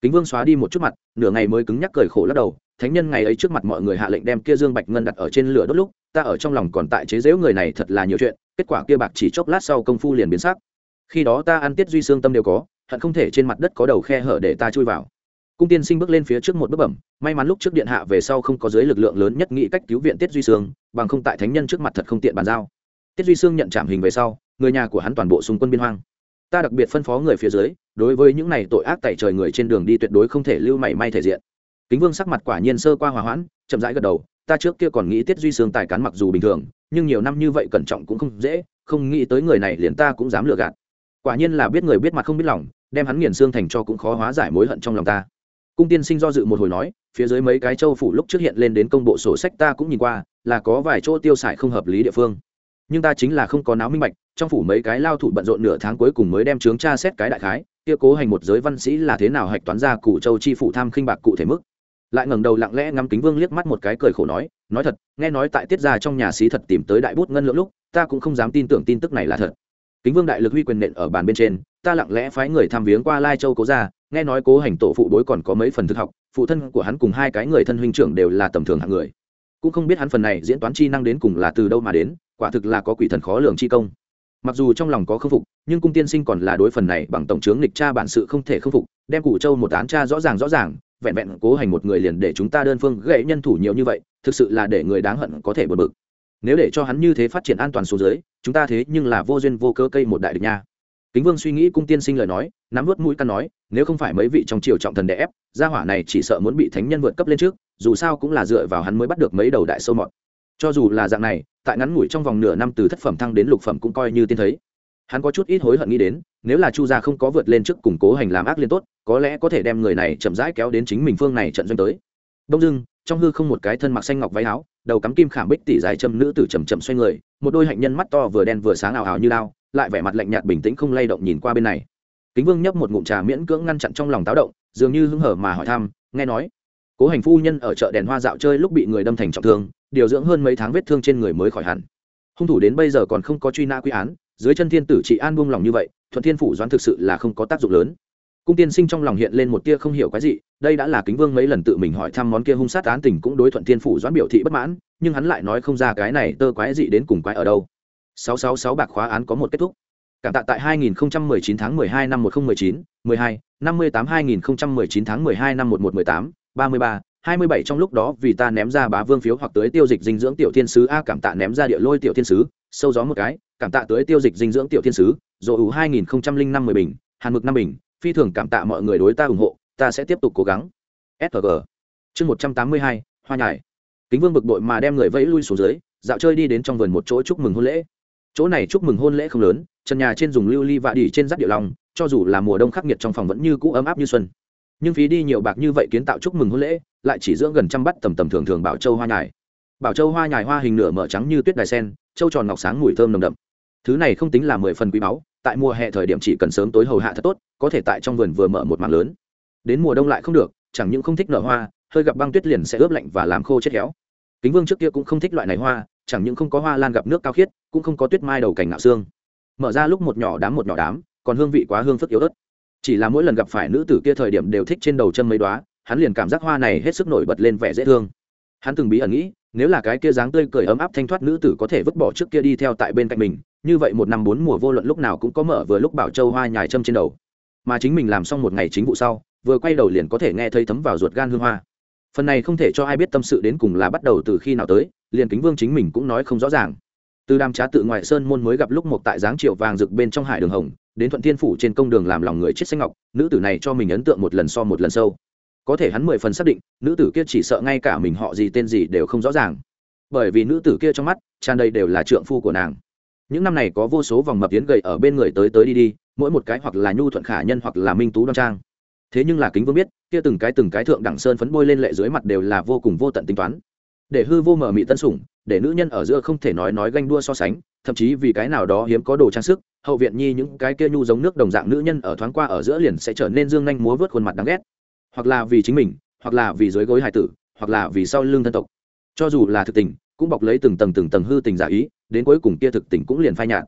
Kính vương xóa đi một chút mặt, nửa ngày mới cứng nhắc cười khổ lắc đầu, thánh nhân ngày ấy trước mặt mọi người hạ lệnh đem kia dương bạch ngân đặt ở trên lửa đốt lúc, ta ở trong lòng còn tại chế giễu người này thật là nhiều chuyện, kết quả kia bạc chỉ chốc lát sau công phu liền biến sắc. Khi đó ta ăn tiết duy xương tâm đều có hận không thể trên mặt đất có đầu khe hở để ta chui vào. Cung tiên sinh bước lên phía trước một bước bẩm, may mắn lúc trước điện hạ về sau không có dưới lực lượng lớn nhất nghĩ cách cứu viện tiết duy sương, bằng không tại thánh nhân trước mặt thật không tiện bàn giao. Tiết duy sương nhận trảm hình về sau, người nhà của hắn toàn bộ xung quân biên hoang. Ta đặc biệt phân phó người phía dưới, đối với những này tội ác tại trời người trên đường đi tuyệt đối không thể lưu mảy may thể diện. Kính vương sắc mặt quả nhiên sơ qua hòa hoãn, chậm rãi gật đầu, ta trước kia còn nghĩ tiết duy sương tài cán mặc dù bình thường, nhưng nhiều năm như vậy cẩn trọng cũng không dễ, không nghĩ tới người này liền ta cũng dám lừa gạt quả nhiên là biết người biết mặt không biết lòng, đem hắn nghiền xương thành cho cũng khó hóa giải mối hận trong lòng ta. Cung tiên sinh do dự một hồi nói, phía dưới mấy cái châu phủ lúc trước hiện lên đến công bộ sổ sách ta cũng nhìn qua, là có vài chỗ tiêu xài không hợp lý địa phương. Nhưng ta chính là không có náo minh bạch, trong phủ mấy cái lao thủ bận rộn nửa tháng cuối cùng mới đem trướng tra xét cái đại khái, kia cố hành một giới văn sĩ là thế nào hạch toán ra cụ châu chi phủ tham khinh bạc cụ thể mức. Lại ngẩng đầu lặng lẽ ngắm kính vương liếc mắt một cái cười khổ nói nói thật, nghe nói tại tiết gia trong nhà xí thật tìm tới đại bút ngân lượng lúc, ta cũng không dám tin tưởng tin tức này là thật kính vương đại lực huy quyền nện ở bàn bên trên, ta lặng lẽ phái người tham viếng qua lai châu cố ra nghe nói cố hành tổ phụ bối còn có mấy phần thực học, phụ thân của hắn cùng hai cái người thân huynh trưởng đều là tầm thường hạng người. Cũng không biết hắn phần này diễn toán chi năng đến cùng là từ đâu mà đến, quả thực là có quỷ thần khó lường chi công. Mặc dù trong lòng có khâm phục, nhưng cung tiên sinh còn là đối phần này bằng tổng chướng lịch cha bản sự không thể khâm phục, đem cụ châu một án tra rõ ràng rõ ràng, vẹn vẹn cố hành một người liền để chúng ta đơn phương gãy nhân thủ nhiều như vậy, thực sự là để người đáng hận có thể bật bực nếu để cho hắn như thế phát triển an toàn xuống dưới, chúng ta thế nhưng là vô duyên vô cơ cây một đại địch nha. Kính vương suy nghĩ cung tiên sinh lời nói, nắm vớt mũi căn nói, nếu không phải mấy vị trong triều trọng thần đẻ ép, gia hỏa này chỉ sợ muốn bị thánh nhân vượt cấp lên trước, dù sao cũng là dựa vào hắn mới bắt được mấy đầu đại sâu mọt. Cho dù là dạng này, tại ngắn ngủi trong vòng nửa năm từ thất phẩm thăng đến lục phẩm cũng coi như tiên thấy. Hắn có chút ít hối hận nghĩ đến, nếu là chu gia không có vượt lên trước củng cố hành làm ác liên tốt, có lẽ có thể đem người này chậm rãi kéo đến chính mình phương này trận doanh tới. Đông dưng trong hư không một cái thân mặc xanh ngọc váy áo đầu cắm kim khảm bích tỷ dài châm nữ tử chầm chậm xoay người, một đôi hạnh nhân mắt to vừa đen vừa sáng ảo ảo như lao, lại vẻ mặt lạnh nhạt bình tĩnh không lay động nhìn qua bên này. Kính vương nhấp một ngụm trà miễn cưỡng ngăn chặn trong lòng táo động, dường như hứng hở mà hỏi thăm, nghe nói, cố hành phu nhân ở chợ đèn hoa dạo chơi lúc bị người đâm thành trọng thương, điều dưỡng hơn mấy tháng vết thương trên người mới khỏi hẳn. Hung thủ đến bây giờ còn không có truy nã quy án, dưới chân thiên tử trị an buông lòng như vậy, thuận thiên phủ doãn thực sự là không có tác dụng lớn cung tiên sinh trong lòng hiện lên một tia không hiểu cái gì đây đã là kính vương mấy lần tự mình hỏi thăm món kia hung sát án tình cũng đối thuận thiên phủ doãn biểu thị bất mãn nhưng hắn lại nói không ra cái này tơ quái dị đến cùng quái ở đâu. 666 bạc khóa án có một kết thúc. Cảm tạ tại 2019 tháng 12 năm 1019, 12, 58 2019 tháng 12 năm 1118, 33, 27 trong lúc đó vì ta ném ra bá vương phiếu hoặc tới tiêu dịch dinh dưỡng tiểu thiên sứ a cảm tạ ném ra địa lôi tiểu thiên sứ sâu gió một cái cảm tạ tới tiêu dịch dinh dưỡng tiểu thiên sứ dỗ ủ 2005 10 bình hàn mực 5 bình phi thường cảm tạ mọi người đối ta ủng hộ ta sẽ tiếp tục cố gắng. Sg chương 182, hoa nhải. Kính vương bực bội mà đem người vẫy lui xuống dưới dạo chơi đi đến trong vườn một chỗ chúc mừng hôn lễ. Chỗ này chúc mừng hôn lễ không lớn trần nhà trên dùng lưu ly vạ đỉ trên rắt điệu lòng cho dù là mùa đông khắc nghiệt trong phòng vẫn như cũ ấm áp như xuân. Nhưng phí đi nhiều bạc như vậy kiến tạo chúc mừng hôn lễ lại chỉ dưỡng gần trăm bắt tầm tầm thường thường bảo châu hoa nhài bảo châu hoa nhài hoa hình nửa mở trắng như tuyết đài sen châu tròn ngọc sáng mùi thơm nồng đậm. Thứ này không tính là mười phần quý báu tại mùa hè thời điểm chỉ cần sớm tối hầu hạ thật tốt, có thể tại trong vườn vừa mở một mảng lớn. Đến mùa đông lại không được, chẳng những không thích nở hoa, hơi gặp băng tuyết liền sẽ ướp lạnh và làm khô chết héo. Kính vương trước kia cũng không thích loại này hoa, chẳng những không có hoa lan gặp nước cao khiết, cũng không có tuyết mai đầu cành ngạo xương. Mở ra lúc một nhỏ đám một nhỏ đám, còn hương vị quá hương phức yếu ớt. Chỉ là mỗi lần gặp phải nữ tử kia thời điểm đều thích trên đầu chân mấy đoá hắn liền cảm giác hoa này hết sức nổi bật lên vẻ dễ thương. Hắn từng bí ẩn nghĩ, nếu là cái kia dáng tươi cười ấm áp thanh thoát nữ tử có thể vứt bỏ trước kia đi theo tại bên cạnh mình như vậy một năm bốn mùa vô luận lúc nào cũng có mở vừa lúc bảo châu hoa nhài châm trên đầu. Mà chính mình làm xong một ngày chính vụ sau, vừa quay đầu liền có thể nghe thấy thấm vào ruột gan hương hoa. Phần này không thể cho ai biết tâm sự đến cùng là bắt đầu từ khi nào tới, liền kính vương chính mình cũng nói không rõ ràng. Từ đàm trá tự ngoại sơn môn mới gặp lúc một tại dáng triệu vàng rực bên trong hải đường hồng, đến thuận thiên phủ trên công đường làm lòng người chết xanh ngọc, nữ tử này cho mình ấn tượng một lần so một lần sâu. Có thể hắn mười phần xác định, nữ tử kia chỉ sợ ngay cả mình họ gì tên gì đều không rõ ràng. Bởi vì nữ tử kia trong mắt, tràn đầy đều là trượng phu của nàng những năm này có vô số vòng mập tiến gầy ở bên người tới tới đi đi, mỗi một cái hoặc là nhu thuận khả nhân hoặc là minh tú đoan trang. Thế nhưng là kính vương biết, kia từng cái từng cái thượng đẳng sơn phấn bôi lên lệ dưới mặt đều là vô cùng vô tận tính toán. Để hư vô mở mị tân sủng, để nữ nhân ở giữa không thể nói nói ganh đua so sánh, thậm chí vì cái nào đó hiếm có đồ trang sức, hậu viện nhi những cái kia nhu giống nước đồng dạng nữ nhân ở thoáng qua ở giữa liền sẽ trở nên dương nhanh múa vớt khuôn mặt đáng ghét. Hoặc là vì chính mình, hoặc là vì dưới gối hải tử, hoặc là vì sau lưng thân tộc. Cho dù là thực tình cũng bọc lấy từng tầng từng tầng hư tình giả ý, đến cuối cùng kia thực tình cũng liền phai nhạt.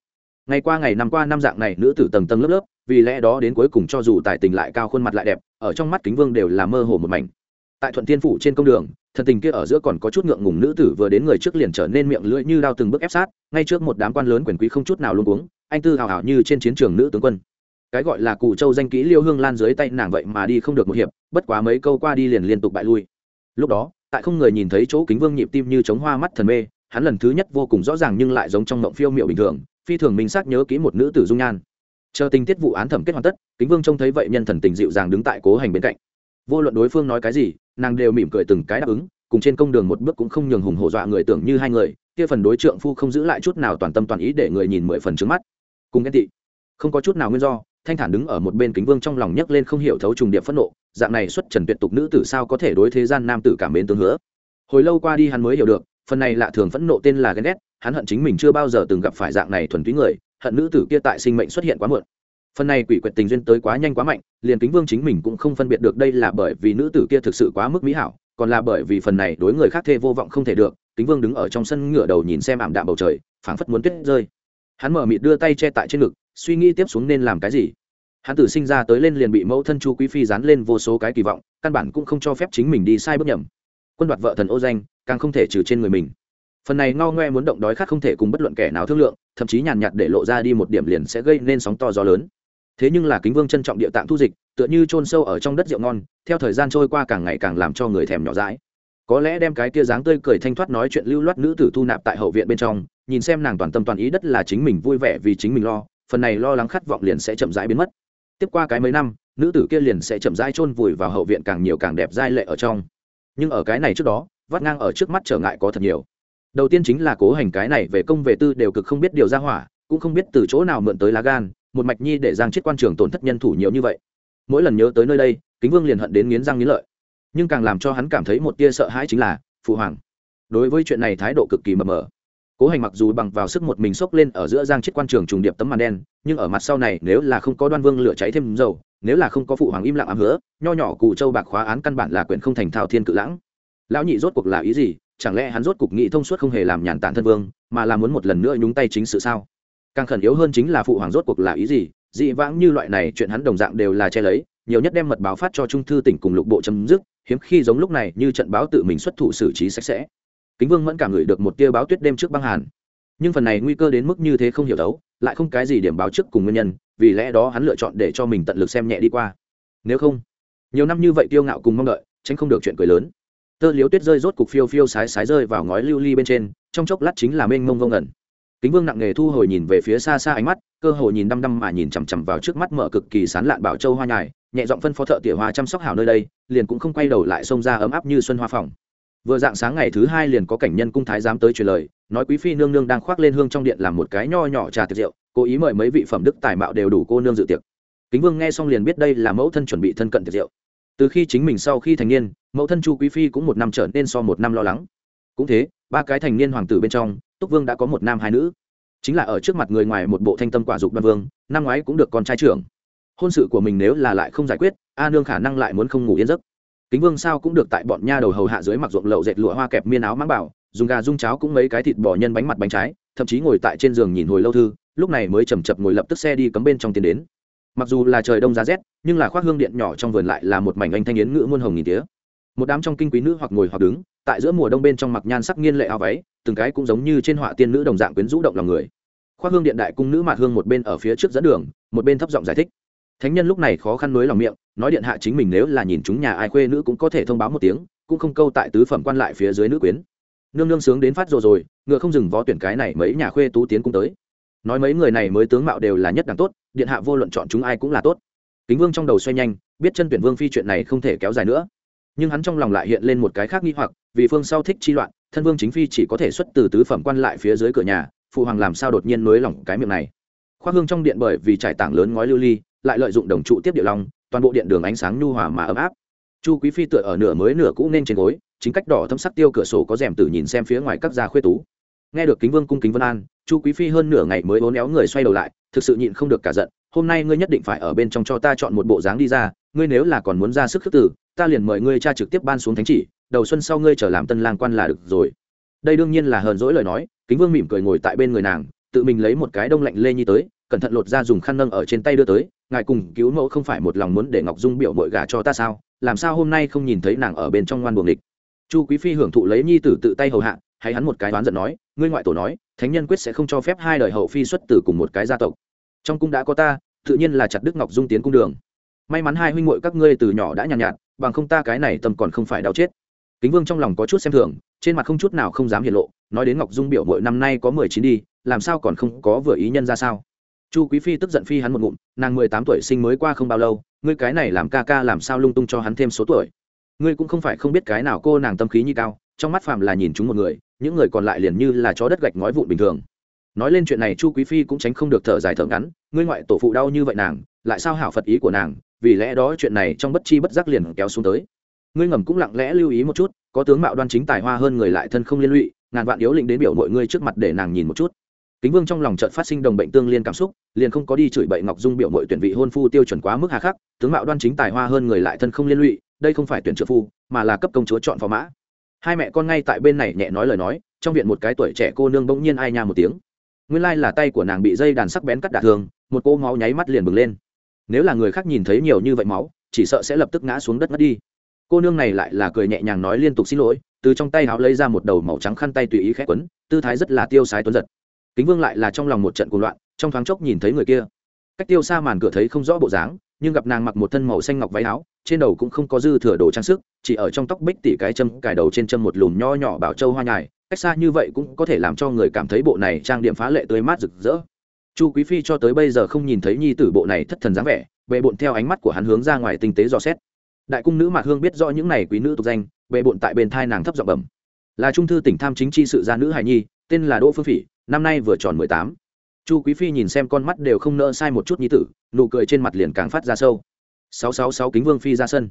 Ngày qua ngày năm qua năm dạng này nữ tử tầng tầng lớp lớp, vì lẽ đó đến cuối cùng cho dù tài tình lại cao khuôn mặt lại đẹp, ở trong mắt kính vương đều là mơ hồ một mảnh. Tại thuận thiên phủ trên công đường, thần tình kia ở giữa còn có chút ngượng ngùng nữ tử vừa đến người trước liền trở nên miệng lưỡi như đao từng bước ép sát, ngay trước một đám quan lớn quyền quý không chút nào luôn uống anh tư hào hào như trên chiến trường nữ tướng quân. Cái gọi là cụ châu danh kỹ liêu hương lan dưới tay nàng vậy mà đi không được một hiệp, bất quá mấy câu qua đi liền liên tục bại lui. Lúc đó tại không người nhìn thấy chỗ kính vương nhịp tim như chống hoa mắt thần mê, hắn lần thứ nhất vô cùng rõ ràng nhưng lại giống trong mộng phiêu miệu bình thường, phi thường minh xác nhớ kỹ một nữ tử dung nhan. Chờ tình tiết vụ án thẩm kết hoàn tất, kính vương trông thấy vậy nhân thần tình dịu dàng đứng tại cố hành bên cạnh. Vô luận đối phương nói cái gì, nàng đều mỉm cười từng cái đáp ứng, cùng trên công đường một bước cũng không nhường hùng hổ dọa người tưởng như hai người, kia phần đối trượng phu không giữ lại chút nào toàn tâm toàn ý để người nhìn mười phần trước mắt. Cùng ghen tị, không có chút nào nguyên do thanh thản đứng ở một bên kính vương trong lòng nhấc lên không hiểu thấu trùng điệp phẫn nộ, dạng này xuất trần tuyệt tục nữ tử sao có thể đối thế gian nam tử cảm mến tương hứa? Hồi lâu qua đi hắn mới hiểu được, phần này lạ thường phẫn nộ tên là ghen ghét, hắn hận chính mình chưa bao giờ từng gặp phải dạng này thuần túy người, hận nữ tử kia tại sinh mệnh xuất hiện quá muộn. Phần này quỷ quyệt tình duyên tới quá nhanh quá mạnh, liền kính vương chính mình cũng không phân biệt được đây là bởi vì nữ tử kia thực sự quá mức mỹ hảo, còn là bởi vì phần này đối người khác thê vô vọng không thể được, kính vương đứng ở trong sân ngửa đầu nhìn xem ảm đạm bầu trời, phảng phất muốn tuyết rơi. Hắn mở mịt đưa tay che tại trên ngực suy nghĩ tiếp xuống nên làm cái gì? Hắn tử sinh ra tới lên liền bị mẫu thân chu quý phi dán lên vô số cái kỳ vọng, căn bản cũng không cho phép chính mình đi sai bước nhầm. Quân đoạt vợ thần ô danh, càng không thể trừ trên người mình. Phần này ngao ngoe muốn động đói khát không thể cùng bất luận kẻ nào thương lượng, thậm chí nhàn nhạt để lộ ra đi một điểm liền sẽ gây nên sóng to gió lớn. Thế nhưng là kính vương trân trọng địa tạng thu dịch, tựa như chôn sâu ở trong đất rượu ngon, theo thời gian trôi qua càng ngày càng làm cho người thèm nhỏ dãi. Có lẽ đem cái kia dáng tươi cười thanh thoát nói chuyện lưu loát nữ tử thu nạp tại hậu viện bên trong, nhìn xem nàng toàn tâm toàn ý đất là chính mình vui vẻ vì chính mình lo phần này lo lắng khát vọng liền sẽ chậm rãi biến mất. Tiếp qua cái mấy năm, nữ tử kia liền sẽ chậm rãi chôn vùi vào hậu viện càng nhiều càng đẹp giai lệ ở trong. Nhưng ở cái này trước đó, vắt ngang ở trước mắt trở ngại có thật nhiều. Đầu tiên chính là cố hành cái này về công về tư đều cực không biết điều ra hỏa, cũng không biết từ chỗ nào mượn tới lá gan, một mạch nhi để giang chết quan trường tổn thất nhân thủ nhiều như vậy. Mỗi lần nhớ tới nơi đây, kính vương liền hận đến nghiến răng nghiến lợi. Nhưng càng làm cho hắn cảm thấy một tia sợ hãi chính là, phụ hoàng. Đối với chuyện này thái độ cực kỳ mờ mờ cố hành mặc dù bằng vào sức một mình xốc lên ở giữa giang chết quan trường trùng điệp tấm màn đen, nhưng ở mặt sau này nếu là không có đoan vương lửa cháy thêm dầu, nếu là không có phụ hoàng im lặng ám hứa, nho nhỏ cụ châu bạc khóa án căn bản là quyển không thành thao thiên cự lãng. Lão nhị rốt cuộc là ý gì? Chẳng lẽ hắn rốt cuộc nghị thông suốt không hề làm nhàn tản thân vương, mà là muốn một lần nữa nhúng tay chính sự sao? Càng khẩn yếu hơn chính là phụ hoàng rốt cuộc là ý gì? Dị vãng như loại này chuyện hắn đồng dạng đều là che lấy, nhiều nhất đem mật báo phát cho trung thư tỉnh cùng lục bộ chấm dứt, hiếm khi giống lúc này như trận báo tự mình xuất thủ xử trí sạch sẽ kính vương mẫn cảm ngửi được một tia báo tuyết đêm trước băng hàn. Nhưng phần này nguy cơ đến mức như thế không hiểu đấu lại không cái gì điểm báo trước cùng nguyên nhân, vì lẽ đó hắn lựa chọn để cho mình tận lực xem nhẹ đi qua. Nếu không, nhiều năm như vậy tiêu ngạo cùng mong đợi, tránh không được chuyện cười lớn. Tơ liếu tuyết rơi rốt cục phiêu phiêu sái sái rơi vào ngói lưu ly bên trên, trong chốc lát chính là mênh mông vông ẩn kính vương nặng nghề thu hồi nhìn về phía xa xa ánh mắt, cơ hồ nhìn đăm đăm mà nhìn chằm chằm vào trước mắt mở cực kỳ sán lạn bảo châu hoa nhài, nhẹ giọng phân phó thợ tỉa hoa chăm sóc hảo nơi đây, liền cũng không quay đầu lại xông ra ấm áp như xuân hoa phòng vừa dạng sáng ngày thứ hai liền có cảnh nhân cung thái giám tới truyền lời, nói quý phi nương nương đang khoác lên hương trong điện làm một cái nho nhỏ trà tiệc rượu, cố ý mời mấy vị phẩm đức tài mạo đều đủ cô nương dự tiệc. Kính vương nghe xong liền biết đây là mẫu thân chuẩn bị thân cận tiệc rượu. Từ khi chính mình sau khi thành niên, mẫu thân chu quý phi cũng một năm trở nên so một năm lo lắng. Cũng thế, ba cái thành niên hoàng tử bên trong, túc vương đã có một nam hai nữ. Chính là ở trước mặt người ngoài một bộ thanh tâm quả dục đoan vương, năm ngoái cũng được con trai trưởng. Hôn sự của mình nếu là lại không giải quyết, a nương khả năng lại muốn không ngủ yên giấc kính vương sao cũng được tại bọn nha đầu hầu hạ dưới mặc ruộng lậu dệt lụa hoa kẹp miên áo mang bảo, dùng gà rung cháo cũng mấy cái thịt bò nhân bánh mặt bánh trái, thậm chí ngồi tại trên giường nhìn hồi lâu thư, lúc này mới chầm chập ngồi lập tức xe đi cấm bên trong tiến đến. Mặc dù là trời đông giá rét, nhưng là khoác hương điện nhỏ trong vườn lại là một mảnh anh thanh yến ngữ muôn hồng nghìn tía. Một đám trong kinh quý nữ hoặc ngồi hoặc đứng, tại giữa mùa đông bên trong mặc nhan sắc nghiên lệ áo váy, từng cái cũng giống như trên họa tiên nữ đồng dạng quyến rũ động lòng người. Khoác hương điện đại cung nữ mạt hương một bên ở phía trước dẫn đường, một bên thấp giọng giải thích thánh nhân lúc này khó khăn nối lòng miệng, nói điện hạ chính mình nếu là nhìn chúng nhà ai khuê nữ cũng có thể thông báo một tiếng, cũng không câu tại tứ phẩm quan lại phía dưới nữ quyến. Nương nương sướng đến phát rồi rồi, ngựa không dừng vó tuyển cái này mấy nhà khuê tú tiến cũng tới. Nói mấy người này mới tướng mạo đều là nhất đẳng tốt, điện hạ vô luận chọn chúng ai cũng là tốt. Kính vương trong đầu xoay nhanh, biết chân tuyển vương phi chuyện này không thể kéo dài nữa. Nhưng hắn trong lòng lại hiện lên một cái khác nghi hoặc, vì phương sau thích chi loạn, thân vương chính phi chỉ có thể xuất từ tứ phẩm quan lại phía dưới cửa nhà, phụ hoàng làm sao đột nhiên nới lỏng cái miệng này. Khoác hương trong điện bởi vì trải tảng lớn ngói lưu ly lại lợi dụng đồng trụ tiếp địa long, toàn bộ điện đường ánh sáng nhu hòa mà ấm áp. Chu quý phi tựa ở nửa mới nửa cũ nên trên gối, chính cách đỏ thâm sắc tiêu cửa sổ có rèm tử nhìn xem phía ngoài các gia khuê tú. Nghe được kính vương cung kính vân an, chu quý phi hơn nửa ngày mới hố néo người xoay đầu lại, thực sự nhịn không được cả giận, hôm nay ngươi nhất định phải ở bên trong cho ta chọn một bộ dáng đi ra, ngươi nếu là còn muốn ra sức khước tử ta liền mời ngươi cha trực tiếp ban xuống thánh chỉ, đầu xuân sau ngươi trở làm tân lang quan là được rồi. Đây đương nhiên là hờn dỗi lời nói, kính vương mỉm cười ngồi tại bên người nàng, tự mình lấy một cái đông lạnh lê nhi tới, cẩn thận lột ra dùng khăn nâng ở trên tay đưa tới ngài cùng cứu mẫu không phải một lòng muốn để ngọc dung biểu mội gà cho ta sao? Làm sao hôm nay không nhìn thấy nàng ở bên trong ngoan buồng địch chu quý phi hưởng thụ lấy nhi tử tự tay hầu hạ hay hắn một cái đoán giận nói ngươi ngoại tổ nói thánh nhân quyết sẽ không cho phép hai đời hậu phi xuất tử cùng một cái gia tộc. Trong cung đã có ta tự nhiên là chặt đức ngọc dung tiến cung đường. May mắn hai huynh muội các ngươi từ nhỏ đã nhàn nhạt, nhạt bằng không ta cái này tâm còn không phải đau chết. Kính vương trong lòng có chút xem thường trên mặt không chút nào không dám hiện lộ nói đến ngọc dung biểu mội năm nay có mười chín đi làm sao còn không có vừa ý nhân ra sao? Chu quý phi tức giận phi hắn một ngụm, nàng mười tám tuổi sinh mới qua không bao lâu, ngươi cái này làm ca ca làm sao lung tung cho hắn thêm số tuổi? Ngươi cũng không phải không biết cái nào cô nàng tâm khí như cao, trong mắt phàm là nhìn chúng một người, những người còn lại liền như là chó đất gạch ngói vụn bình thường. Nói lên chuyện này chu quý phi cũng tránh không được thở dài thở ngắn, ngươi ngoại tổ phụ đau như vậy nàng, lại sao hảo phật ý của nàng, vì lẽ đó chuyện này trong bất chi bất giác liền kéo xuống tới. Ngươi ngầm cũng lặng lẽ lưu ý một chút, có tướng mạo đoan chính tài hoa hơn người lại thân không liên lụy, ngàn vạn yếu lĩnh đến biểu mọi ngươi trước mặt để nàng nhìn một chút kính vương trong lòng trận phát sinh đồng bệnh tương liên cảm xúc liền không có đi chửi bậy ngọc dung biểu mội tuyển vị hôn phu tiêu chuẩn quá mức hà khắc tướng mạo đoan chính tài hoa hơn người lại thân không liên lụy đây không phải tuyển trợ phu mà là cấp công chúa chọn phò mã. Hai mẹ con ngay tại bên này nhẹ nói lời nói trong viện một cái tuổi trẻ cô nương bỗng nhiên ai nha một tiếng. Nguyên lai là tay của nàng bị dây đàn sắc bén cắt đả thường, một cô máu nháy mắt liền bừng lên. Nếu là người khác nhìn thấy nhiều như vậy máu chỉ sợ sẽ lập tức ngã xuống đất mất đi. Cô nương này lại là cười nhẹ nhàng nói liên tục xin lỗi từ trong tay áo lấy ra một đầu màu trắng khăn tay tùy ý khẽ quấn tư thái rất là tiêu sái tuấn giật kính vương lại là trong lòng một trận cuồng loạn, trong thoáng chốc nhìn thấy người kia. Cách tiêu xa màn cửa thấy không rõ bộ dáng, nhưng gặp nàng mặc một thân màu xanh ngọc váy áo, trên đầu cũng không có dư thừa đồ trang sức, chỉ ở trong tóc bích tỉ cái châm cài đầu trên châm một lùm nho nhỏ bảo châu hoa nhài, cách xa như vậy cũng có thể làm cho người cảm thấy bộ này trang điểm phá lệ tươi mát rực rỡ. Chu quý phi cho tới bây giờ không nhìn thấy nhi tử bộ này thất thần dáng vẻ, bệ bộn theo ánh mắt của hắn hướng ra ngoài tinh tế dò xét. Đại cung nữ mạc hương biết rõ những này quý nữ tục danh, bệ bộn tại bên thai nàng thấp giọng bẩm. Là trung thư tỉnh tham chính chi sự gia nữ hài nhi, tên là đỗ phương phỉ năm nay vừa tròn mười tám. Chu quý phi nhìn xem con mắt đều không nỡ sai một chút nhi tử nụ cười trên mặt liền càng phát ra sâu. Sáu sáu sáu kính vương phi ra sân.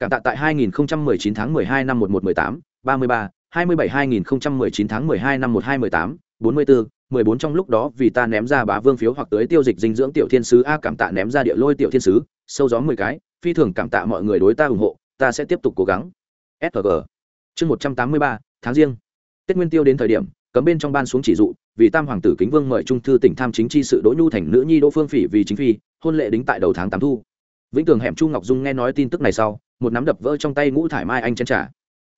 Cảm tạ tại 2019 tháng 12 năm 1118, 33, 27 2019 tháng 12 năm 1218, 44, 14 trong lúc đó vì ta ném ra bá vương phiếu hoặc tới tiêu dịch dinh dưỡng tiểu thiên sứ a cảm tạ ném ra địa lôi tiểu thiên sứ sâu gió 10 cái phi thường cảm tạ mọi người đối ta ủng hộ ta sẽ tiếp tục cố gắng. Sg chương 183, tháng riêng. Tết nguyên tiêu đến thời điểm cấm bên trong ban xuống chỉ dụ vì tam hoàng tử kính vương mời trung thư tỉnh tham chính chi sự đỗ nhu thành nữ nhi đỗ phương phỉ vì chính phi, hôn lệ đính tại đầu tháng tám thu. Vĩnh tường hẻm chu ngọc dung nghe nói tin tức này sau, một nắm đập vỡ trong tay ngũ thải mai anh chen trả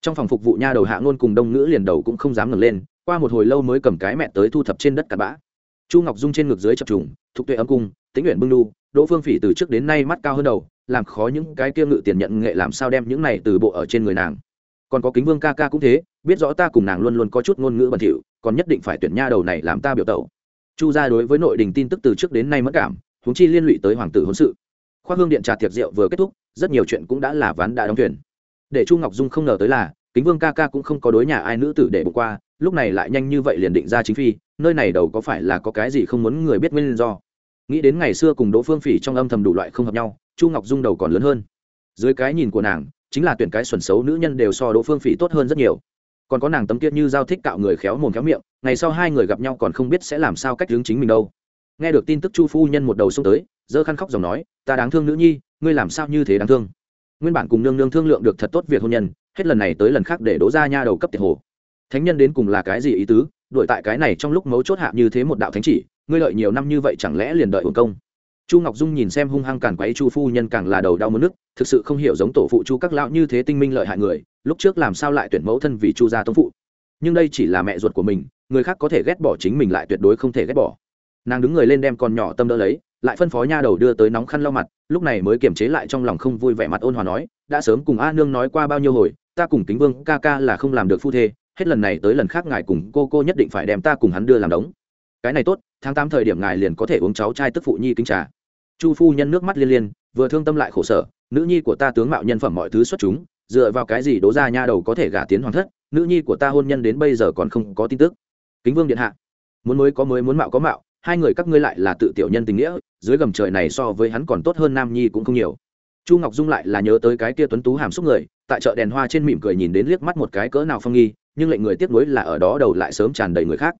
trong phòng phục vụ nha đầu hạ ngôn cùng đông nữ liền đầu cũng không dám ngẩng lên, qua một hồi lâu mới cầm cái mẹ tới thu thập trên đất cặn bã. Chu ngọc dung trên ngực dưới chập trùng thục tuệ âm cung, tĩnh nguyện bưng đu đỗ phương phỉ từ trước đến nay mắt cao hơn đầu, làm khó những cái kia ngự tiền nhận nghệ làm sao đem những này từ bộ ở trên người nàng. Còn có kính vương ca ca cũng thế biết rõ ta cùng nàng luôn luôn có chút ngôn ngữ bẩn thỉu, còn nhất định phải tuyển nha đầu này làm ta biểu tẩu. Chu gia đối với nội đình tin tức từ trước đến nay mất cảm, huống chi liên lụy tới hoàng tử hôn sự. Khoa hương điện trà tiệc rượu vừa kết thúc, rất nhiều chuyện cũng đã là ván đã đóng thuyền. Để chu ngọc dung không ngờ tới là, kính vương ca ca cũng không có đối nhà ai nữ tử để bỏ qua, lúc này lại nhanh như vậy liền định ra chính phi, nơi này đầu có phải là có cái gì không muốn người biết nguyên do? Nghĩ đến ngày xưa cùng đỗ phương phỉ trong âm thầm đủ loại không hợp nhau, chu ngọc dung đầu còn lớn hơn. Dưới cái nhìn của nàng, chính là tuyển cái xuẩn xấu nữ nhân đều so đỗ phương phỉ tốt hơn rất nhiều còn có nàng tấm kia như giao thích cạo người khéo mồm khéo miệng, ngày sau hai người gặp nhau còn không biết sẽ làm sao cách hướng chính mình đâu. Nghe được tin tức chu phu nhân một đầu xông tới dơ khăn khóc dòng nói, ta đáng thương nữ nhi, ngươi làm sao như thế đáng thương? Nguyên bản cùng nương nương thương lượng được thật tốt việc hôn nhân, hết lần này tới lần khác để đỗ ra nha đầu cấp tiệt hồ. Thánh nhân đến cùng là cái gì ý tứ? Đuổi tại cái này trong lúc mấu chốt hạ như thế một đạo thánh chỉ, ngươi lợi nhiều năm như vậy chẳng lẽ liền đợi hồn công? Chu ngọc dung nhìn xem hung hăng càn quấy chu phu nhân càng là đầu đau mất nước, thực sự không hiểu giống tổ phụ chu các lão như thế tinh minh lợi hại người, lúc trước làm sao lại tuyển mẫu thân vì chu gia tông phụ. Nhưng đây chỉ là mẹ ruột của mình, người khác có thể ghét bỏ chính mình lại tuyệt đối không thể ghét bỏ. Nàng đứng người lên đem con nhỏ tâm đỡ lấy, lại phân phó nha đầu đưa tới nóng khăn lau mặt, lúc này mới kiềm chế lại trong lòng không vui vẻ mặt ôn hòa nói, đã sớm cùng a nương nói qua bao nhiêu hồi, ta cùng kính vương ca ca là không làm được phu thê, hết lần này tới lần khác ngài cùng cô cô nhất định phải đem ta cùng hắn đưa làm đống. Cái này tốt, tháng tám thời điểm ngài liền có thể uống cháu trai tức phụ nhi kính trà chu phu nhân nước mắt liên liên, vừa thương tâm lại khổ sở, nữ nhi của ta tướng mạo nhân phẩm mọi thứ xuất chúng, dựa vào cái gì đố ra nha đầu có thể gả tiến hoàng thất, nữ nhi của ta hôn nhân đến bây giờ còn không có tin tức. Kính vương điện hạ, muốn mới có mới, muốn mạo có mạo, hai người các ngươi lại là tự tiểu nhân tình nghĩa, dưới gầm trời này so với hắn còn tốt hơn nam nhi cũng không nhiều. Chu ngọc dung lại là nhớ tới cái kia tuấn tú hàm xúc người, tại chợ đèn hoa trên mỉm cười nhìn đến liếc mắt một cái cỡ nào phong nghi, nhưng lệnh người tiếc nuối là ở đó đầu lại sớm tràn đầy người khác.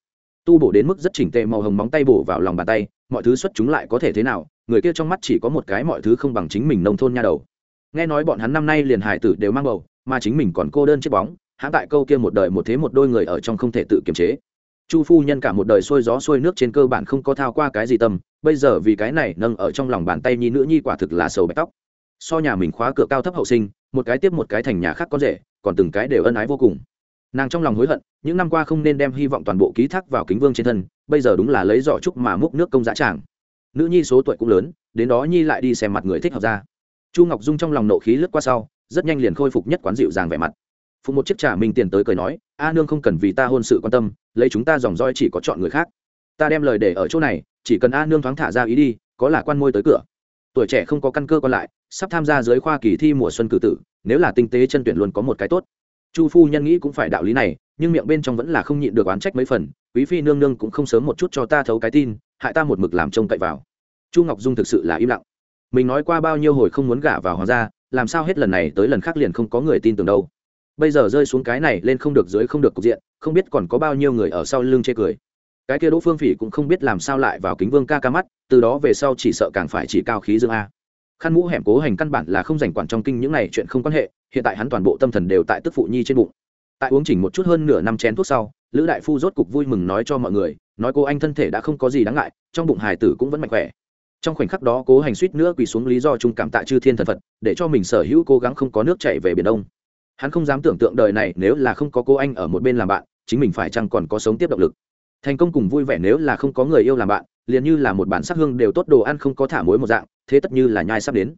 Tu bổ đến mức rất chỉnh tề màu hồng móng tay bổ vào lòng bàn tay mọi thứ xuất chúng lại có thể thế nào, người kia trong mắt chỉ có một cái mọi thứ không bằng chính mình nông thôn nha đầu. Nghe nói bọn hắn năm nay liền hải tử đều mang bầu, mà chính mình còn cô đơn chiếc bóng, hãng tại câu kia một đời một thế một đôi người ở trong không thể tự kiềm chế. Chu phu nhân cả một đời xuôi gió xuôi nước trên cơ bản không có thao qua cái gì tâm, bây giờ vì cái này nâng ở trong lòng bàn tay nhi nữ nhi quả thực là sầu bạch tóc. So nhà mình khóa cửa cao thấp hậu sinh, một cái tiếp một cái thành nhà khác có rể, còn từng cái đều ân ái vô cùng nàng trong lòng hối hận, những năm qua không nên đem hy vọng toàn bộ ký thác vào kính vương trên thân, bây giờ đúng là lấy giỏ trúc mà múc nước công giá tràng. Nữ nhi số tuổi cũng lớn, đến đó nhi lại đi xem mặt người thích hợp ra. Chu ngọc dung trong lòng nộ khí lướt qua sau, rất nhanh liền khôi phục nhất quán dịu dàng vẻ mặt. Phụ một chiếc trà mình tiền tới cười nói, a nương không cần vì ta hôn sự quan tâm, lấy chúng ta dòng roi chỉ có chọn người khác. Ta đem lời để ở chỗ này, chỉ cần a nương thoáng thả ra ý đi, có là quan môi tới cửa. Tuổi trẻ không có căn cơ còn lại, sắp tham gia dưới khoa kỳ thi mùa xuân cử tử, nếu là tinh tế chân tuyển luôn có một cái tốt chu phu nhân nghĩ cũng phải đạo lý này, nhưng miệng bên trong vẫn là không nhịn được oán trách mấy phần, quý phi nương nương cũng không sớm một chút cho ta thấu cái tin, hại ta một mực làm trông cậy vào. Chu ngọc dung thực sự là im lặng. Mình nói qua bao nhiêu hồi không muốn gả vào hoàng gia, làm sao hết lần này tới lần khác liền không có người tin tưởng đâu. Bây giờ rơi xuống cái này lên không được dưới không được cục diện, không biết còn có bao nhiêu người ở sau lưng chê cười. Cái kia đỗ phương phỉ cũng không biết làm sao lại vào kính vương ca ca mắt, từ đó về sau chỉ sợ càng phải chỉ cao khí dương a khăn mũ hẻm cố hành căn bản là không dành quản trong kinh những này chuyện không quan hệ, hiện tại hắn toàn bộ tâm thần đều tại tức phụ nhi trên bụng. Tại uống chỉnh một chút hơn nửa năm chén thuốc sau, lữ đại phu rốt cục vui mừng nói cho mọi người, nói cô anh thân thể đã không có gì đáng ngại, trong bụng hài tử cũng vẫn mạnh khỏe. Trong khoảnh khắc đó cố hành suýt nữa quỳ xuống lý do trung cảm tạ chư thiên thần phật, để cho mình sở hữu cố gắng không có nước chảy về biển đông. Hắn không dám tưởng tượng đời này nếu là không có cô anh ở một bên làm bạn, chính mình phải chăng còn có sống tiếp động lực. Thành công cùng vui vẻ nếu là không có người yêu làm bạn, liền như là một bản sắc hương đều tốt, đồ ăn không có thả muối một dạng thế tất như là nhai sắp đến.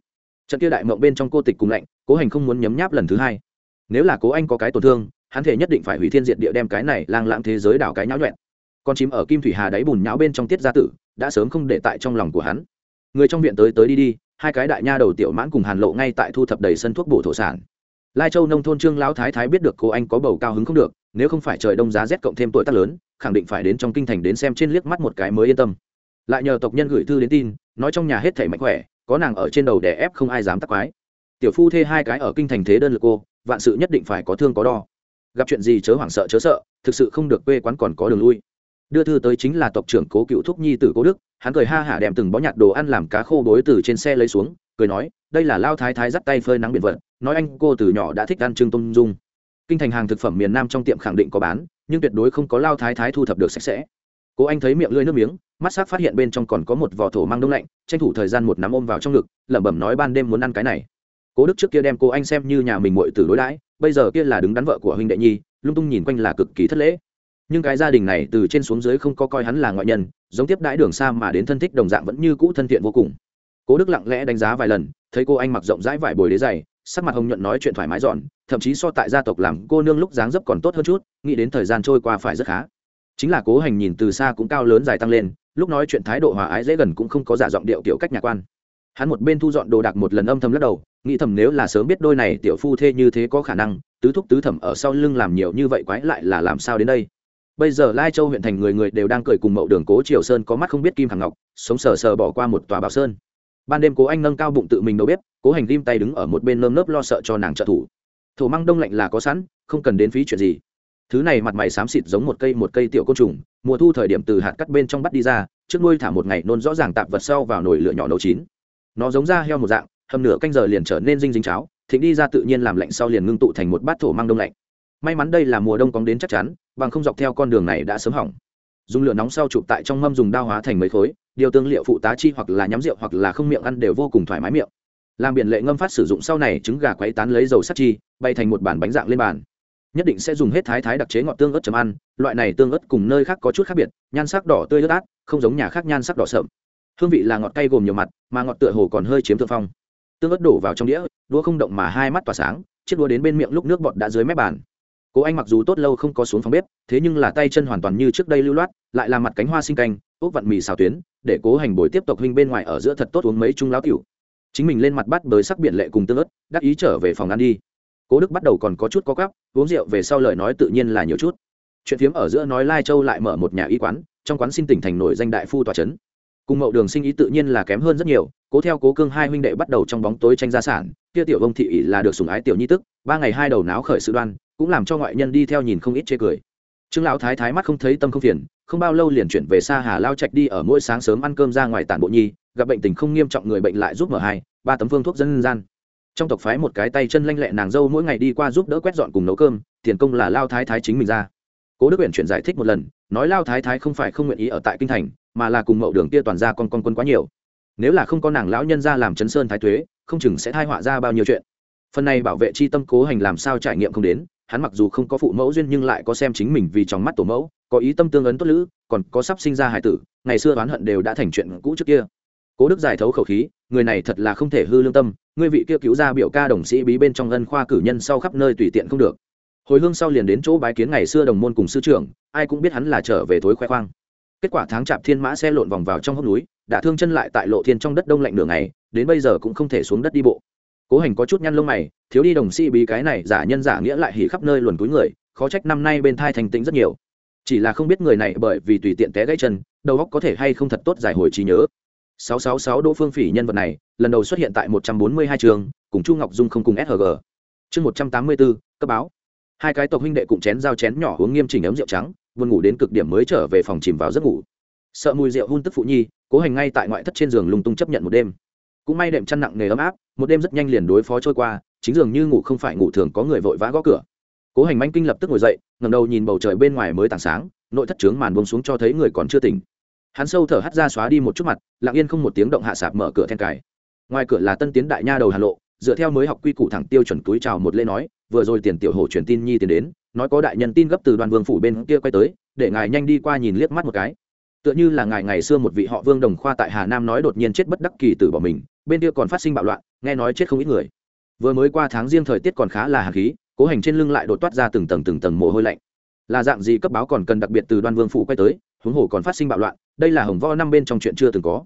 Trận kia đại mộng bên trong cô tịch cùng lạnh, cố hành không muốn nhấm nháp lần thứ hai. Nếu là cố anh có cái tổn thương, hắn thể nhất định phải hủy thiên diện địa đem cái này lang lãng thế giới đảo cái nhão nhuẹn. Con chim ở kim thủy hà đáy bùn nhão bên trong tiết gia tử, đã sớm không để tại trong lòng của hắn. Người trong viện tới tới đi đi, hai cái đại nha đầu tiểu mãn cùng hàn lộ ngay tại thu thập đầy sân thuốc bổ thổ sản. Lai châu nông thôn trương lão thái thái biết được cô anh có bầu cao hứng không được, nếu không phải trời đông giá rét cộng thêm tuổi tác lớn, khẳng định phải đến trong kinh thành đến xem trên liếc mắt một cái mới yên tâm lại nhờ tộc nhân gửi thư đến tin, nói trong nhà hết thảy mạnh khỏe, có nàng ở trên đầu đè ép không ai dám tắc quái. Tiểu phu thê hai cái ở kinh thành thế đơn lực cô, vạn sự nhất định phải có thương có đo. Gặp chuyện gì chớ hoảng sợ chớ sợ, thực sự không được quê quán còn có đường lui. Đưa thư tới chính là tộc trưởng cố cựu thúc nhi tử cố đức, hắn cười ha hả đem từng bó nhạt đồ ăn làm cá khô bối từ trên xe lấy xuống, cười nói, đây là lao thái thái dắt tay phơi nắng biển vận nói anh cô từ nhỏ đã thích ăn trưng tôm dung. Kinh thành hàng thực phẩm miền nam trong tiệm khẳng định có bán, nhưng tuyệt đối không có lao thái thái thu thập được sạch sẽ. Cố anh thấy miệng lưỡi nước miếng mắt s phát hiện bên trong còn có một vỏ thổ mang đông lạnh, tranh thủ thời gian một nắm ôm vào trong ngực, lẩm bẩm nói ban đêm muốn ăn cái này. Cố đức trước kia đem cô anh xem như nhà mình muội tử đối đãi, bây giờ kia là đứng đắn vợ của huynh đệ nhi, lung tung nhìn quanh là cực kỳ thất lễ. Nhưng cái gia đình này từ trên xuống dưới không có coi hắn là ngoại nhân, giống tiếp đãi đường xa mà đến thân thích đồng dạng vẫn như cũ thân thiện vô cùng. Cố đức lặng lẽ đánh giá vài lần, thấy cô anh mặc rộng rãi vải bồi đế dày sắc mặt hồng nhuận nói chuyện thoải mái dọn, thậm chí so tại gia tộc làm cô nương lúc dáng dấp còn tốt hơn chút, nghĩ đến thời gian trôi qua phải rất khá. Chính là cố hành nhìn từ xa cũng cao lớn dài tăng lên lúc nói chuyện thái độ hòa ái dễ gần cũng không có giả giọng điệu kiểu cách nhà quan. Hắn một bên thu dọn đồ đạc một lần âm thầm lắc đầu, nghĩ thầm nếu là sớm biết đôi này tiểu phu thê như thế có khả năng, tứ thúc tứ thẩm ở sau lưng làm nhiều như vậy quái lại là làm sao đến đây? Bây giờ lai châu huyện thành người người đều đang cười cùng mậu đường cố triều sơn có mắt không biết kim hàng ngọc, sống sờ sờ bỏ qua một tòa bảo sơn. Ban đêm cố anh nâng cao bụng tự mình đầu bếp, cố hành ghim tay đứng ở một bên lơm lớp lo sợ cho nàng trợ thủ. Thổ măng đông lạnh là có sẵn, không cần đến phí chuyện gì thứ này mặt mày xám xịt giống một cây một cây tiểu côn trùng, mùa thu thời điểm từ hạt cắt bên trong bắt đi ra, trước nuôi thả một ngày nôn rõ ràng tạp vật sau vào nồi lửa nhỏ nấu chín. Nó giống da heo một dạng, hầm nửa canh giờ liền trở nên dinh dính cháo, thịnh đi ra tự nhiên làm lạnh sau liền ngưng tụ thành một bát thổ mang đông lạnh. May mắn đây là mùa đông cóng đến chắc chắn, bằng không dọc theo con đường này đã sớm hỏng. Dùng lửa nóng sau chụp tại trong mâm dùng đao hóa thành mấy khối, điều tương liệu phụ tá chi hoặc là nhắm rượu hoặc là không miệng ăn đều vô cùng thoải mái miệng. Làm biển lệ ngâm phát sử dụng sau này, trứng gà quấy tán lấy dầu sắt chi, bay thành một bản bánh dạng lên bàn nhất định sẽ dùng hết thái thái đặc chế ngọt tương ớt chấm ăn, loại này tương ớt cùng nơi khác có chút khác biệt, nhan sắc đỏ tươi ướt át, không giống nhà khác nhan sắc đỏ sậm. Hương vị là ngọt cay gồm nhiều mặt, mà ngọt tựa hồ còn hơi chiếm thượng phong. Tương ớt đổ vào trong đĩa, đũa không động mà hai mắt tỏa sáng, chiếc đũa đến bên miệng lúc nước bọt đã dưới mép bàn. Cố anh mặc dù tốt lâu không có xuống phòng bếp, thế nhưng là tay chân hoàn toàn như trước đây lưu loát, lại làm mặt cánh hoa sinh canh ốc vặn mì xào tuyến, để cố hành bồi tiếp tục huynh bên ngoài ở giữa thật tốt uống mấy chung láo tiểu. chính mình lên mặt bắt bới sắc biển lệ cùng tương ớt, đắc ý trở về phòng ăn đi cố đức bắt đầu còn có chút có cắp uống rượu về sau lời nói tự nhiên là nhiều chút. Chuyện phiếm ở giữa nói lai châu lại mở một nhà y quán, trong quán xin tỉnh thành nổi danh đại phu tòa trấn. Cùng mậu đường sinh ý tự nhiên là kém hơn rất nhiều, cố theo cố cương hai huynh đệ bắt đầu trong bóng tối tranh gia sản, kia tiểu ông thị ỷ là được sùng ái tiểu nhi tức, ba ngày hai đầu náo khởi sự đoan, cũng làm cho ngoại nhân đi theo nhìn không ít chê cười. Trương lão thái thái mắt không thấy tâm không phiền, không bao lâu liền chuyển về xa hà lao trạch đi ở mỗi sáng sớm ăn cơm ra ngoài tản bộ nhi, gặp bệnh tình không nghiêm trọng người bệnh lại giúp mở hai, ba tấm phương thuốc dân gian trong tộc phái một cái tay chân lanh lẹ nàng dâu mỗi ngày đi qua giúp đỡ quét dọn cùng nấu cơm, tiền công là lao thái thái chính mình ra. Cố đức huyện chuyển giải thích một lần, nói lao thái thái không phải không nguyện ý ở tại kinh thành, mà là cùng mậu đường kia toàn ra con con quân quá nhiều. Nếu là không có nàng lão nhân ra làm chấn sơn thái thuế, không chừng sẽ thai họa ra bao nhiêu chuyện. Phần này bảo vệ chi tâm cố hành làm sao trải nghiệm không đến, hắn mặc dù không có phụ mẫu duyên nhưng lại có xem chính mình vì trong mắt tổ mẫu, có ý tâm tương ấn tốt lữ, còn có sắp sinh ra hải tử, ngày xưa oán hận đều đã thành chuyện cũ trước kia. Cố đức giải thấu khẩu khí, người này thật là không thể hư lương tâm ngươi vị kia cứu ra biểu ca đồng sĩ bí bên trong ân khoa cử nhân sau khắp nơi tùy tiện không được. Hồi hương sau liền đến chỗ bái kiến ngày xưa đồng môn cùng sư trưởng, ai cũng biết hắn là trở về thối khoe khoang. Kết quả tháng chạp thiên mã xe lộn vòng vào trong hốc núi, đã thương chân lại tại lộ thiên trong đất đông lạnh nửa ngày, đến bây giờ cũng không thể xuống đất đi bộ. Cố hành có chút nhăn lông mày, thiếu đi đồng sĩ bí cái này giả nhân giả nghĩa lại hỉ khắp nơi luồn túi người, khó trách năm nay bên thai thành tĩnh rất nhiều. Chỉ là không biết người này bởi vì tùy tiện té gãy chân, đầu óc có thể hay không thật tốt giải hồi trí nhớ. 666 Đỗ Phương Phỉ nhân vật này, lần đầu xuất hiện tại 142 trường, cùng Chu Ngọc Dung không cùng SHG. Chương 184, cấp báo. Hai cái tộc huynh đệ cùng chén giao chén nhỏ uống nghiêm chỉnh ấm rượu trắng, buồn ngủ đến cực điểm mới trở về phòng chìm vào giấc ngủ. Sợ mùi rượu hun tức phụ nhi, cố hành ngay tại ngoại thất trên giường lung tung chấp nhận một đêm. Cũng may đệm chăn nặng nề ấm áp, một đêm rất nhanh liền đối phó trôi qua, chính dường như ngủ không phải ngủ thường có người vội vã gõ cửa. Cố hành manh kinh lập tức ngồi dậy, ngẩng đầu nhìn bầu trời bên ngoài mới tảng sáng, nội thất trướng màn buông xuống cho thấy người còn chưa tỉnh hắn sâu thở hắt ra xóa đi một chút mặt, lặng yên không một tiếng động hạ sạp mở cửa then cài. Ngoài cửa là tân tiến đại nha đầu hà lộ, dựa theo mới học quy củ thẳng tiêu chuẩn túi chào một lễ nói, vừa rồi tiền tiểu hồ truyền tin nhi tiền đến, nói có đại nhân tin gấp từ đoàn vương phủ bên kia quay tới, để ngài nhanh đi qua nhìn liếc mắt một cái. Tựa như là ngài ngày xưa một vị họ vương đồng khoa tại hà nam nói đột nhiên chết bất đắc kỳ tử bỏ mình, bên kia còn phát sinh bạo loạn, nghe nói chết không ít người. Vừa mới qua tháng riêng thời tiết còn khá là hà khí, cố hành trên lưng lại đột toát ra từng tầng từng tầng mồ hôi lạnh. Là dạng gì cấp báo còn cần đặc biệt từ đoan vương phủ quay tới huống hồ còn phát sinh bạo loạn, đây là hồng võ năm bên trong chuyện chưa từng có.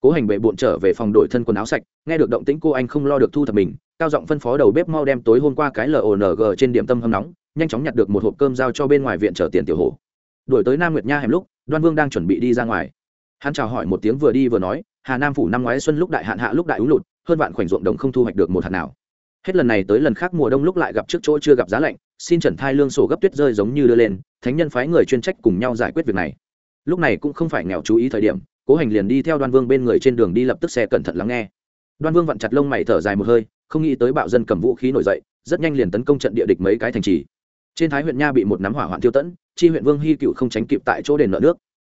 Cố hành bệ bộn trở về phòng đổi thân quần áo sạch, nghe được động tĩnh cô anh không lo được thu thập mình, cao giọng phân phó đầu bếp mau đem tối hôm qua cái lng trên điểm tâm hâm nóng, nhanh chóng nhặt được một hộp cơm giao cho bên ngoài viện trở tiền tiểu hồ. Đổi tới nam nguyệt nha hẻm lúc, đoan vương đang chuẩn bị đi ra ngoài. Hắn chào hỏi một tiếng vừa đi vừa nói, hà nam phủ năm ngoái xuân lúc đại hạn hạ lúc đại ú lụt, hơn vạn khoảnh ruộng đồng không thu hoạch được một hạt nào. Hết lần này tới lần khác mùa đông lúc lại gặp trước chỗ chưa gặp giá lạnh, xin trần thai lương sổ gấp tuyết rơi giống như đưa lên, thánh nhân phái người chuyên trách cùng nhau giải quyết việc này lúc này cũng không phải nghèo chú ý thời điểm, cố hành liền đi theo đoan vương bên người trên đường đi lập tức xe cẩn thận lắng nghe. Đoan vương vặn chặt lông mày thở dài một hơi, không nghĩ tới bạo dân cầm vũ khí nổi dậy, rất nhanh liền tấn công trận địa địch mấy cái thành trì. Trên thái huyện nha bị một nắm hỏa hoạn tiêu tẫn, chi huyện vương hy cựu không tránh kịp tại chỗ đền nợ nước.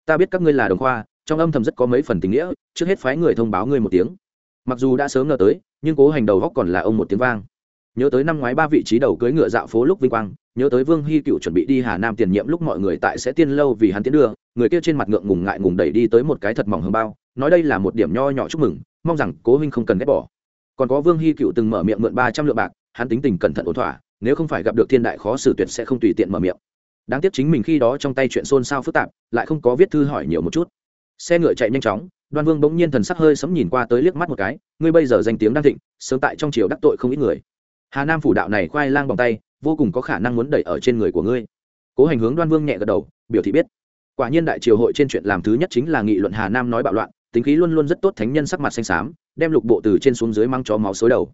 Ta biết các ngươi là đồng khoa, trong âm thầm rất có mấy phần tình nghĩa, trước hết phái người thông báo ngươi một tiếng. Mặc dù đã sớm ngờ tới, nhưng cố hành đầu góc còn là ông một tiếng vang. Nhớ tới năm ngoái ba vị trí đầu cưới ngựa dạo phố lúc vinh quang, nhớ tới vương hy cựu chuẩn bị đi hà nam tiền nhiệm lúc mọi người tại sẽ tiên lâu vì hắn tiến đưa người kia trên mặt ngượng ngùng ngại ngùng đẩy đi tới một cái thật mỏng hương bao, nói đây là một điểm nho nhỏ chúc mừng, mong rằng cố huynh không cần ghét bỏ. Còn có vương hy cựu từng mở miệng mượn ba trăm lượng bạc, hắn tính tình cẩn thận ổn thỏa, nếu không phải gặp được thiên đại khó xử tuyệt sẽ không tùy tiện mở miệng. Đáng tiếc chính mình khi đó trong tay chuyện xôn xao phức tạp, lại không có viết thư hỏi nhiều một chút. Xe ngựa chạy nhanh chóng, đoan vương bỗng nhiên thần sắc hơi sấm nhìn qua tới liếc mắt một cái, ngươi bây giờ danh tiếng đang thịnh, sớm tại trong triều đắc tội không ít người. Hà nam phủ đạo này khoai lang bằng tay, vô cùng có khả năng muốn đẩy ở trên người của ngươi. Cố hành hướng đoan vương nhẹ gật đầu, biểu thị biết quả nhiên đại triều hội trên chuyện làm thứ nhất chính là nghị luận hà nam nói bạo loạn, tính khí luôn luôn rất tốt thánh nhân sắc mặt xanh xám, đem lục bộ từ trên xuống dưới mang chó máu xối đầu.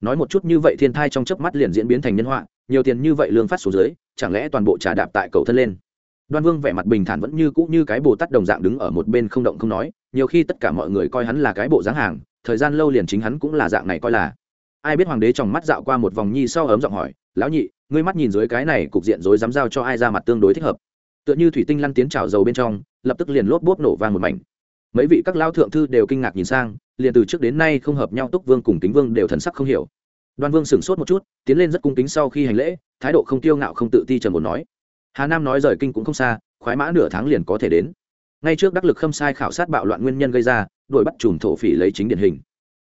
Nói một chút như vậy thiên thai trong chớp mắt liền diễn biến thành nhân họa, nhiều tiền như vậy lương phát xuống dưới, chẳng lẽ toàn bộ trà đạp tại cầu thân lên? Đoan vương vẻ mặt bình thản vẫn như cũ như cái bồ tát đồng dạng đứng ở một bên không động không nói, nhiều khi tất cả mọi người coi hắn là cái bộ dáng hàng, thời gian lâu liền chính hắn cũng là dạng này coi là. Ai biết hoàng đế trong mắt dạo qua một vòng nhi sau ấm giọng hỏi, lão nhị, ngươi mắt nhìn dưới cái này cục diện rối dám giao cho ai ra mặt tương đối thích hợp? Tựa như thủy tinh lăn tiến trào dầu bên trong, lập tức liền lốp bốp nổ vàng một mảnh. Mấy vị các lao thượng thư đều kinh ngạc nhìn sang, liền từ trước đến nay không hợp nhau túc vương cùng kính vương đều thần sắc không hiểu. Đoan vương sửng sốt một chút, tiến lên rất cung kính sau khi hành lễ, thái độ không tiêu ngạo không tự ti trần một nói. Hà nam nói rời kinh cũng không xa, khoái mã nửa tháng liền có thể đến. Ngay trước đắc lực khâm sai khảo sát bạo loạn nguyên nhân gây ra đội bắt chùm thổ phỉ lấy chính điển hình.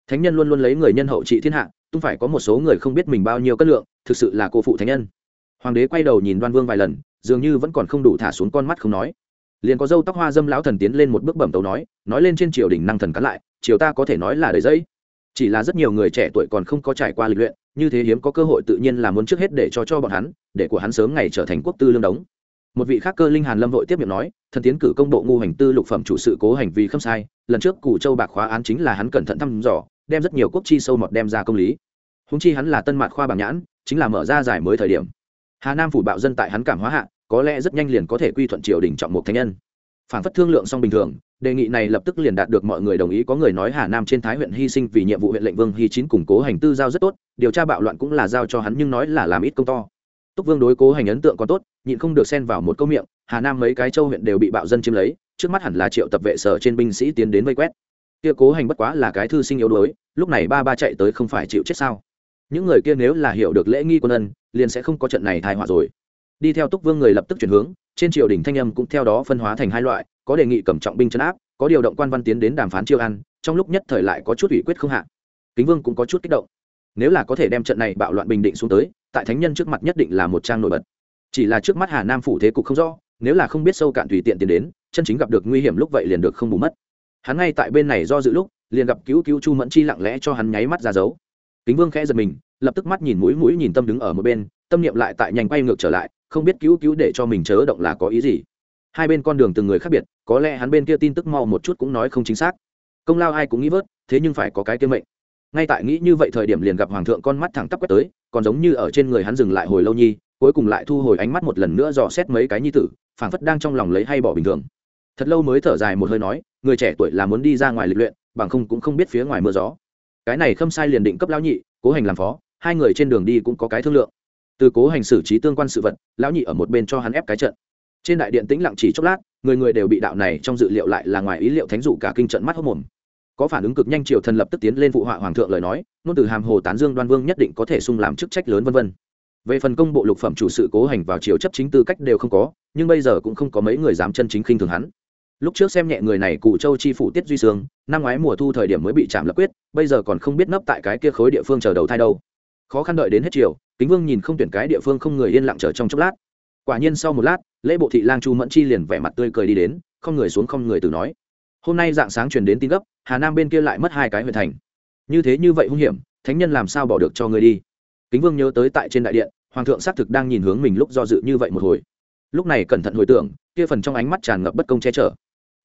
Thánh nhân luôn luôn lấy người nhân hậu trị thiên hạ tung phải có một số người không biết mình bao nhiêu cất lượng, thực sự là cô phụ thánh nhân hoàng đế quay đầu nhìn đoan vương vài lần, dường như vẫn còn không đủ thả xuống con mắt không nói. Liền có dâu tóc hoa dâm lão thần tiến lên một bước bẩm tấu nói nói lên trên triều đình năng thần cắn lại, triều ta có thể nói là đầy dẫy. Chỉ là rất nhiều người trẻ tuổi còn không có trải qua lịch luyện, như thế hiếm có cơ hội tự nhiên là muốn trước hết để cho cho bọn hắn, để của hắn sớm ngày trở thành quốc tư lương đống. Một vị khác cơ linh hàn lâm vội tiếp miệng nói, thần tiến cử công bộ ngu hành tư lục phẩm chủ sự cố hành vi không sai, lần trước củ châu bạc khóa án chính là hắn cẩn thận thăm dò, đem rất nhiều quốc chi sâu mọt đem ra công lý. Húng chi hắn là tân mạt khoa bảng nhãn, chính là mở ra giải mới thời điểm hà nam phủ bạo dân tại hắn cảm hóa hạ, có lẽ rất nhanh liền có thể quy thuận triều đình trọng một thánh nhân. Phản phất thương lượng xong bình thường, đề nghị này lập tức liền đạt được mọi người đồng ý, có người nói hà nam trên thái huyện hy sinh vì nhiệm vụ huyện lệnh vương hy chín củng cố hành tư giao rất tốt, điều tra bạo loạn cũng là giao cho hắn nhưng nói là làm ít công to. Túc vương đối cố hành ấn tượng còn tốt, nhịn không được xen vào một câu miệng, hà nam mấy cái châu huyện đều bị bạo dân chiếm lấy, trước mắt hẳn là triệu tập vệ sở trên binh sĩ tiến đến vây quét. Kia cố hành bất quá là cái thư sinh yếu đuối, lúc này ba ba chạy tới không phải chịu chết sao? Những người kia nếu là hiểu được lễ nghi quân ân liền sẽ không có trận này thai họa rồi. Đi theo túc vương người lập tức chuyển hướng, trên triều đình thanh âm cũng theo đó phân hóa thành hai loại, có đề nghị cầm trọng binh chấn áp, có điều động quan văn tiến đến đàm phán chiêu ăn, trong lúc nhất thời lại có chút ủy quyết không hạ. Kính vương cũng có chút kích động. Nếu là có thể đem trận này bạo loạn bình định xuống tới, tại thánh nhân trước mặt nhất định là một trang nổi bật. Chỉ là trước mắt hà nam phủ thế cục không rõ, nếu là không biết sâu cạn tùy tiện tiến đến, chân chính gặp được nguy hiểm lúc vậy liền được không bù mất. Hắn ngay tại bên này do dự lúc, liền gặp cứu cứu chu mẫn chi lặng lẽ cho hắn nháy mắt ra dấu kính vương khẽ giật mình, lập tức mắt nhìn mũi mũi nhìn tâm đứng ở một bên, tâm niệm lại tại nhanh quay ngược trở lại, không biết cứu cứu để cho mình chớ động là có ý gì. Hai bên con đường từng người khác biệt, có lẽ hắn bên kia tin tức mau một chút cũng nói không chính xác. Công lao ai cũng nghĩ vớt, thế nhưng phải có cái kiêm mệnh. Ngay tại nghĩ như vậy thời điểm liền gặp hoàng thượng con mắt thẳng tắp quét tới, còn giống như ở trên người hắn dừng lại hồi lâu nhi, cuối cùng lại thu hồi ánh mắt một lần nữa dò xét mấy cái nhi tử, phảng phất đang trong lòng lấy hay bỏ bình thường. Thật lâu mới thở dài một hơi nói, người trẻ tuổi là muốn đi ra ngoài lịch luyện, bằng không cũng không biết phía ngoài mưa gió cái này khâm sai liền định cấp lão nhị, cố hành làm phó, hai người trên đường đi cũng có cái thương lượng. Từ cố hành xử trí tương quan sự vật, lão nhị ở một bên cho hắn ép cái trận. Trên đại điện tĩnh lặng chỉ chốc lát, người người đều bị đạo này trong dự liệu lại là ngoài ý liệu thánh dụ cả kinh trận mắt hốc mồm. Có phản ứng cực nhanh triều thần lập tức tiến lên phụ họa hoàng thượng lời nói, nôn từ hàm hồ tán dương đoan vương nhất định có thể sung làm chức trách lớn vân vân. Về phần công bộ lục phẩm chủ sự cố hành vào triều chấp chính tư cách đều không có, nhưng bây giờ cũng không có mấy người dám chân chính khinh thường hắn. Lúc trước xem nhẹ người này cụ châu chi phủ tiết duy sương, năm ngoái mùa thu thời điểm mới bị chạm lập quyết bây giờ còn không biết nấp tại cái kia khối địa phương chờ đầu thai đâu. Khó khăn đợi đến hết chiều, kính vương nhìn không tuyển cái địa phương không người yên lặng chờ trong chốc lát. Quả nhiên sau một lát, lễ bộ thị lang chu mẫn chi liền vẻ mặt tươi cười đi đến, không người xuống không người từ nói. Hôm nay dạng sáng truyền đến tin gấp, hà nam bên kia lại mất hai cái huyện thành. Như thế như vậy hung hiểm, thánh nhân làm sao bỏ được cho người đi? Kính vương nhớ tới tại trên đại điện, hoàng thượng xác thực đang nhìn hướng mình lúc do dự như vậy một hồi. Lúc này cẩn thận hồi tưởng, kia phần trong ánh mắt tràn ngập bất công che chở.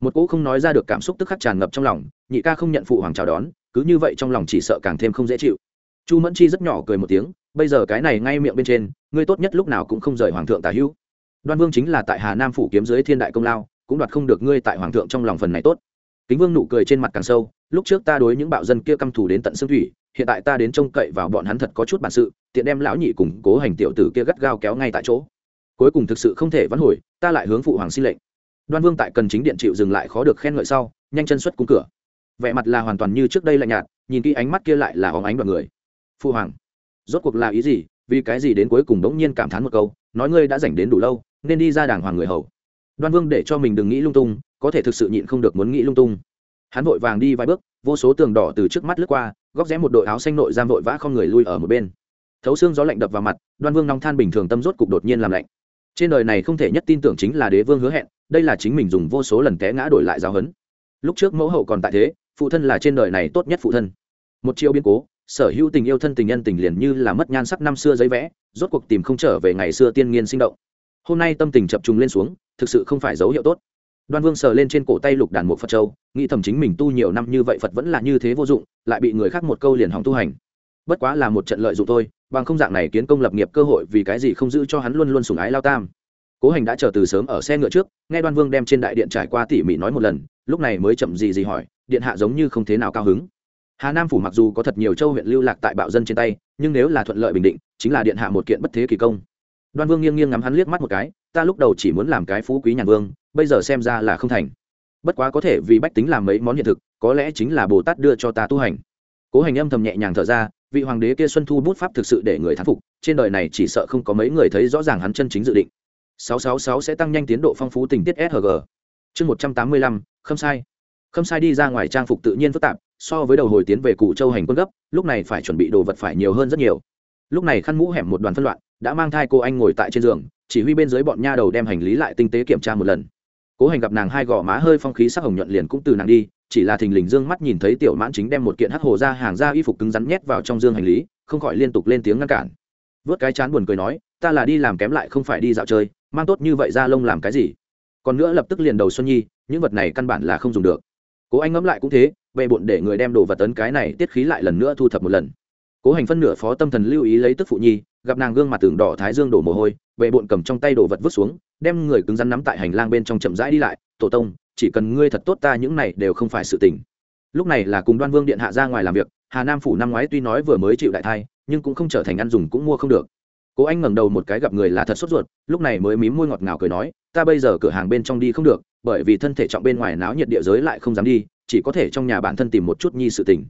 Một cỗ không nói ra được cảm xúc tức khắc tràn ngập trong lòng, nhị ca không nhận phụ hoàng chào đón cứ như vậy trong lòng chỉ sợ càng thêm không dễ chịu. Chu mẫn chi rất nhỏ cười một tiếng, bây giờ cái này ngay miệng bên trên, ngươi tốt nhất lúc nào cũng không rời hoàng thượng Tả hữu. Đoan vương chính là tại hà nam phủ kiếm dưới thiên đại công lao, cũng đoạt không được ngươi tại hoàng thượng trong lòng phần này tốt. Kính vương nụ cười trên mặt càng sâu, lúc trước ta đối những bạo dân kia căm thù đến tận xương thủy, hiện tại ta đến trông cậy vào bọn hắn thật có chút bản sự, tiện đem lão nhị củng cố hành tiểu tử kia gắt gao kéo ngay tại chỗ. Cuối cùng thực sự không thể vãn hồi, ta lại hướng phụ hoàng xin lệnh. Đoan vương tại cần chính điện chịu dừng lại khó được khen ngợi sau, nhanh chân xuất cung cửa vẻ mặt là hoàn toàn như trước đây lạnh nhạt, nhìn kỹ ánh mắt kia lại là hóng ánh đoàn người. Phu hoàng, rốt cuộc là ý gì? Vì cái gì đến cuối cùng đống nhiên cảm thán một câu, nói ngươi đã dành đến đủ lâu, nên đi ra đàng hoàng người hầu. Đoan vương để cho mình đừng nghĩ lung tung, có thể thực sự nhịn không được muốn nghĩ lung tung. Hắn vội vàng đi vài bước, vô số tường đỏ từ trước mắt lướt qua, góc rẽ một đội áo xanh nội giam vội vã không người lui ở một bên. Thấu xương gió lạnh đập vào mặt, đoan vương nóng than bình thường tâm rốt cục đột nhiên làm lạnh. Trên đời này không thể nhất tin tưởng chính là đế vương hứa hẹn, đây là chính mình dùng vô số lần té ngã đổi lại giáo hấn lúc trước mẫu hậu còn tại thế phụ thân là trên đời này tốt nhất phụ thân. Một chiêu biến cố, sở hữu tình yêu thân tình nhân tình liền như là mất nhan sắc năm xưa giấy vẽ, rốt cuộc tìm không trở về ngày xưa tiên nghiên sinh động. Hôm nay tâm tình chập trùng lên xuống, thực sự không phải dấu hiệu tốt. Đoan vương sờ lên trên cổ tay lục đàn một phật châu, nghĩ thầm chính mình tu nhiều năm như vậy phật vẫn là như thế vô dụng, lại bị người khác một câu liền hỏng tu hành. Bất quá là một trận lợi dụng thôi, bằng không dạng này kiến công lập nghiệp cơ hội vì cái gì không giữ cho hắn luôn luôn sùng ái lao tam. Cố hành đã chờ từ sớm ở xe ngựa trước, nghe đoan vương đem trên đại điện trải qua tỉ mỉ nói một lần, lúc này mới chậm gì gì hỏi điện hạ giống như không thế nào cao hứng. Hà nam phủ mặc dù có thật nhiều châu huyện lưu lạc tại bạo dân trên tay nhưng nếu là thuận lợi bình định chính là điện hạ một kiện bất thế kỳ công. Đoan vương nghiêng nghiêng ngắm hắn liếc mắt một cái ta lúc đầu chỉ muốn làm cái phú quý nhàn vương bây giờ xem ra là không thành. Bất quá có thể vì bách tính làm mấy món hiện thực có lẽ chính là bồ tát đưa cho ta tu hành. Cố hành âm thầm nhẹ nhàng thở ra vị hoàng đế kia xuân thu bút pháp thực sự để người thán phục trên đời này chỉ sợ không có mấy người thấy rõ ràng hắn chân chính dự định. 666 sẽ tăng nhanh tiến độ phong phú tình tiết sg Chương 185, không sai. Không sai đi ra ngoài trang phục tự nhiên phức tạp, so với đầu hồi tiến về cụ châu hành quân gấp, lúc này phải chuẩn bị đồ vật phải nhiều hơn rất nhiều. Lúc này khăn mũ hẻm một đoàn phân loạn, đã mang thai cô anh ngồi tại trên giường, chỉ huy bên dưới bọn nha đầu đem hành lý lại tinh tế kiểm tra một lần. Cố Hành gặp nàng hai gò má hơi phong khí sắc hồng nhuận liền cũng từ nàng đi, chỉ là thình lình dương mắt nhìn thấy tiểu mãn chính đem một kiện hắc hồ ra hàng ra y phục cứng rắn nhét vào trong dương hành lý, không khỏi liên tục lên tiếng ngăn cản. Vớt cái chán buồn cười nói, ta là đi làm kém lại không phải đi dạo chơi, mang tốt như vậy ra lông làm cái gì còn nữa lập tức liền đầu xuân nhi những vật này căn bản là không dùng được cố anh ngẫm lại cũng thế, bệ bộn để người đem đồ vật tấn cái này tiết khí lại lần nữa thu thập một lần. Cố hành phân nửa phó tâm thần lưu ý lấy tức phụ nhi, gặp nàng gương mặt tường đỏ thái dương đổ mồ hôi vệ bộn cầm trong tay đồ vật vứt xuống, đem người cứng rắn nắm tại hành lang bên trong chậm rãi đi lại, tổ tông, chỉ cần ngươi thật tốt ta những này đều không phải sự tình. Lúc này là cùng đoan vương điện hạ ra ngoài làm việc, hà nam phủ năm ngoái tuy nói vừa mới chịu đại thai, nhưng cũng không trở thành ăn dùng cũng mua không được cố anh ngẩng đầu một cái gặp người là thật sốt ruột, lúc này mới mím môi ngọt ngào cười nói, ta bây giờ cửa hàng bên trong đi không được, bởi vì thân thể trọng bên ngoài náo nhiệt địa giới lại không dám đi, chỉ có thể trong nhà bản thân tìm một chút nhi sự tình.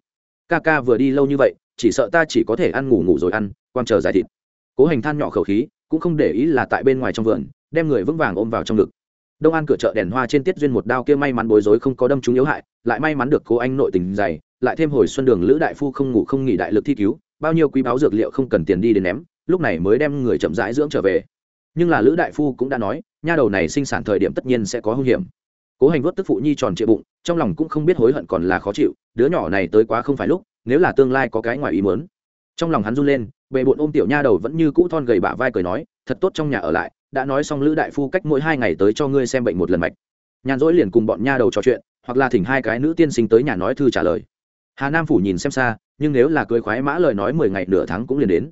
Ca ca vừa đi lâu như vậy, chỉ sợ ta chỉ có thể ăn ngủ ngủ rồi ăn quan chờ giải thịt. Cố hành than nhỏ khẩu khí, cũng không để ý là tại bên ngoài trong vườn, đem người vững vàng ôm vào trong ngực. Đông an cửa chợ đèn hoa trên tiết duyên một đao kia may mắn bối rối không có đâm trúng yếu hại, lại may mắn được cố anh nội tình dày, lại thêm hồi xuân đường lữ đại phu không ngủ không nghỉ đại lực thi cứu, bao nhiêu quý báo dược liệu không cần tiền đi đến ném lúc này mới đem người chậm rãi dưỡng trở về. Nhưng là lữ đại phu cũng đã nói, nha đầu này sinh sản thời điểm tất nhiên sẽ có hung hiểm. Cố hành vớt tức phụ nhi tròn trịa bụng, trong lòng cũng không biết hối hận còn là khó chịu, đứa nhỏ này tới quá không phải lúc, nếu là tương lai có cái ngoài ý muốn. Trong lòng hắn run lên bệ bộn ôm tiểu nha đầu vẫn như cũ thon gầy bả vai cười nói, thật tốt trong nhà ở lại, đã nói xong lữ đại phu cách mỗi hai ngày tới cho ngươi xem bệnh một lần mạch. Nhàn rỗi liền cùng bọn nha đầu trò chuyện, hoặc là thỉnh hai cái nữ tiên sinh tới nhà nói thư trả lời. Hà nam phủ nhìn xem xa, nhưng nếu là cưới khoái mã lời nói mười ngày nửa tháng cũng liền đến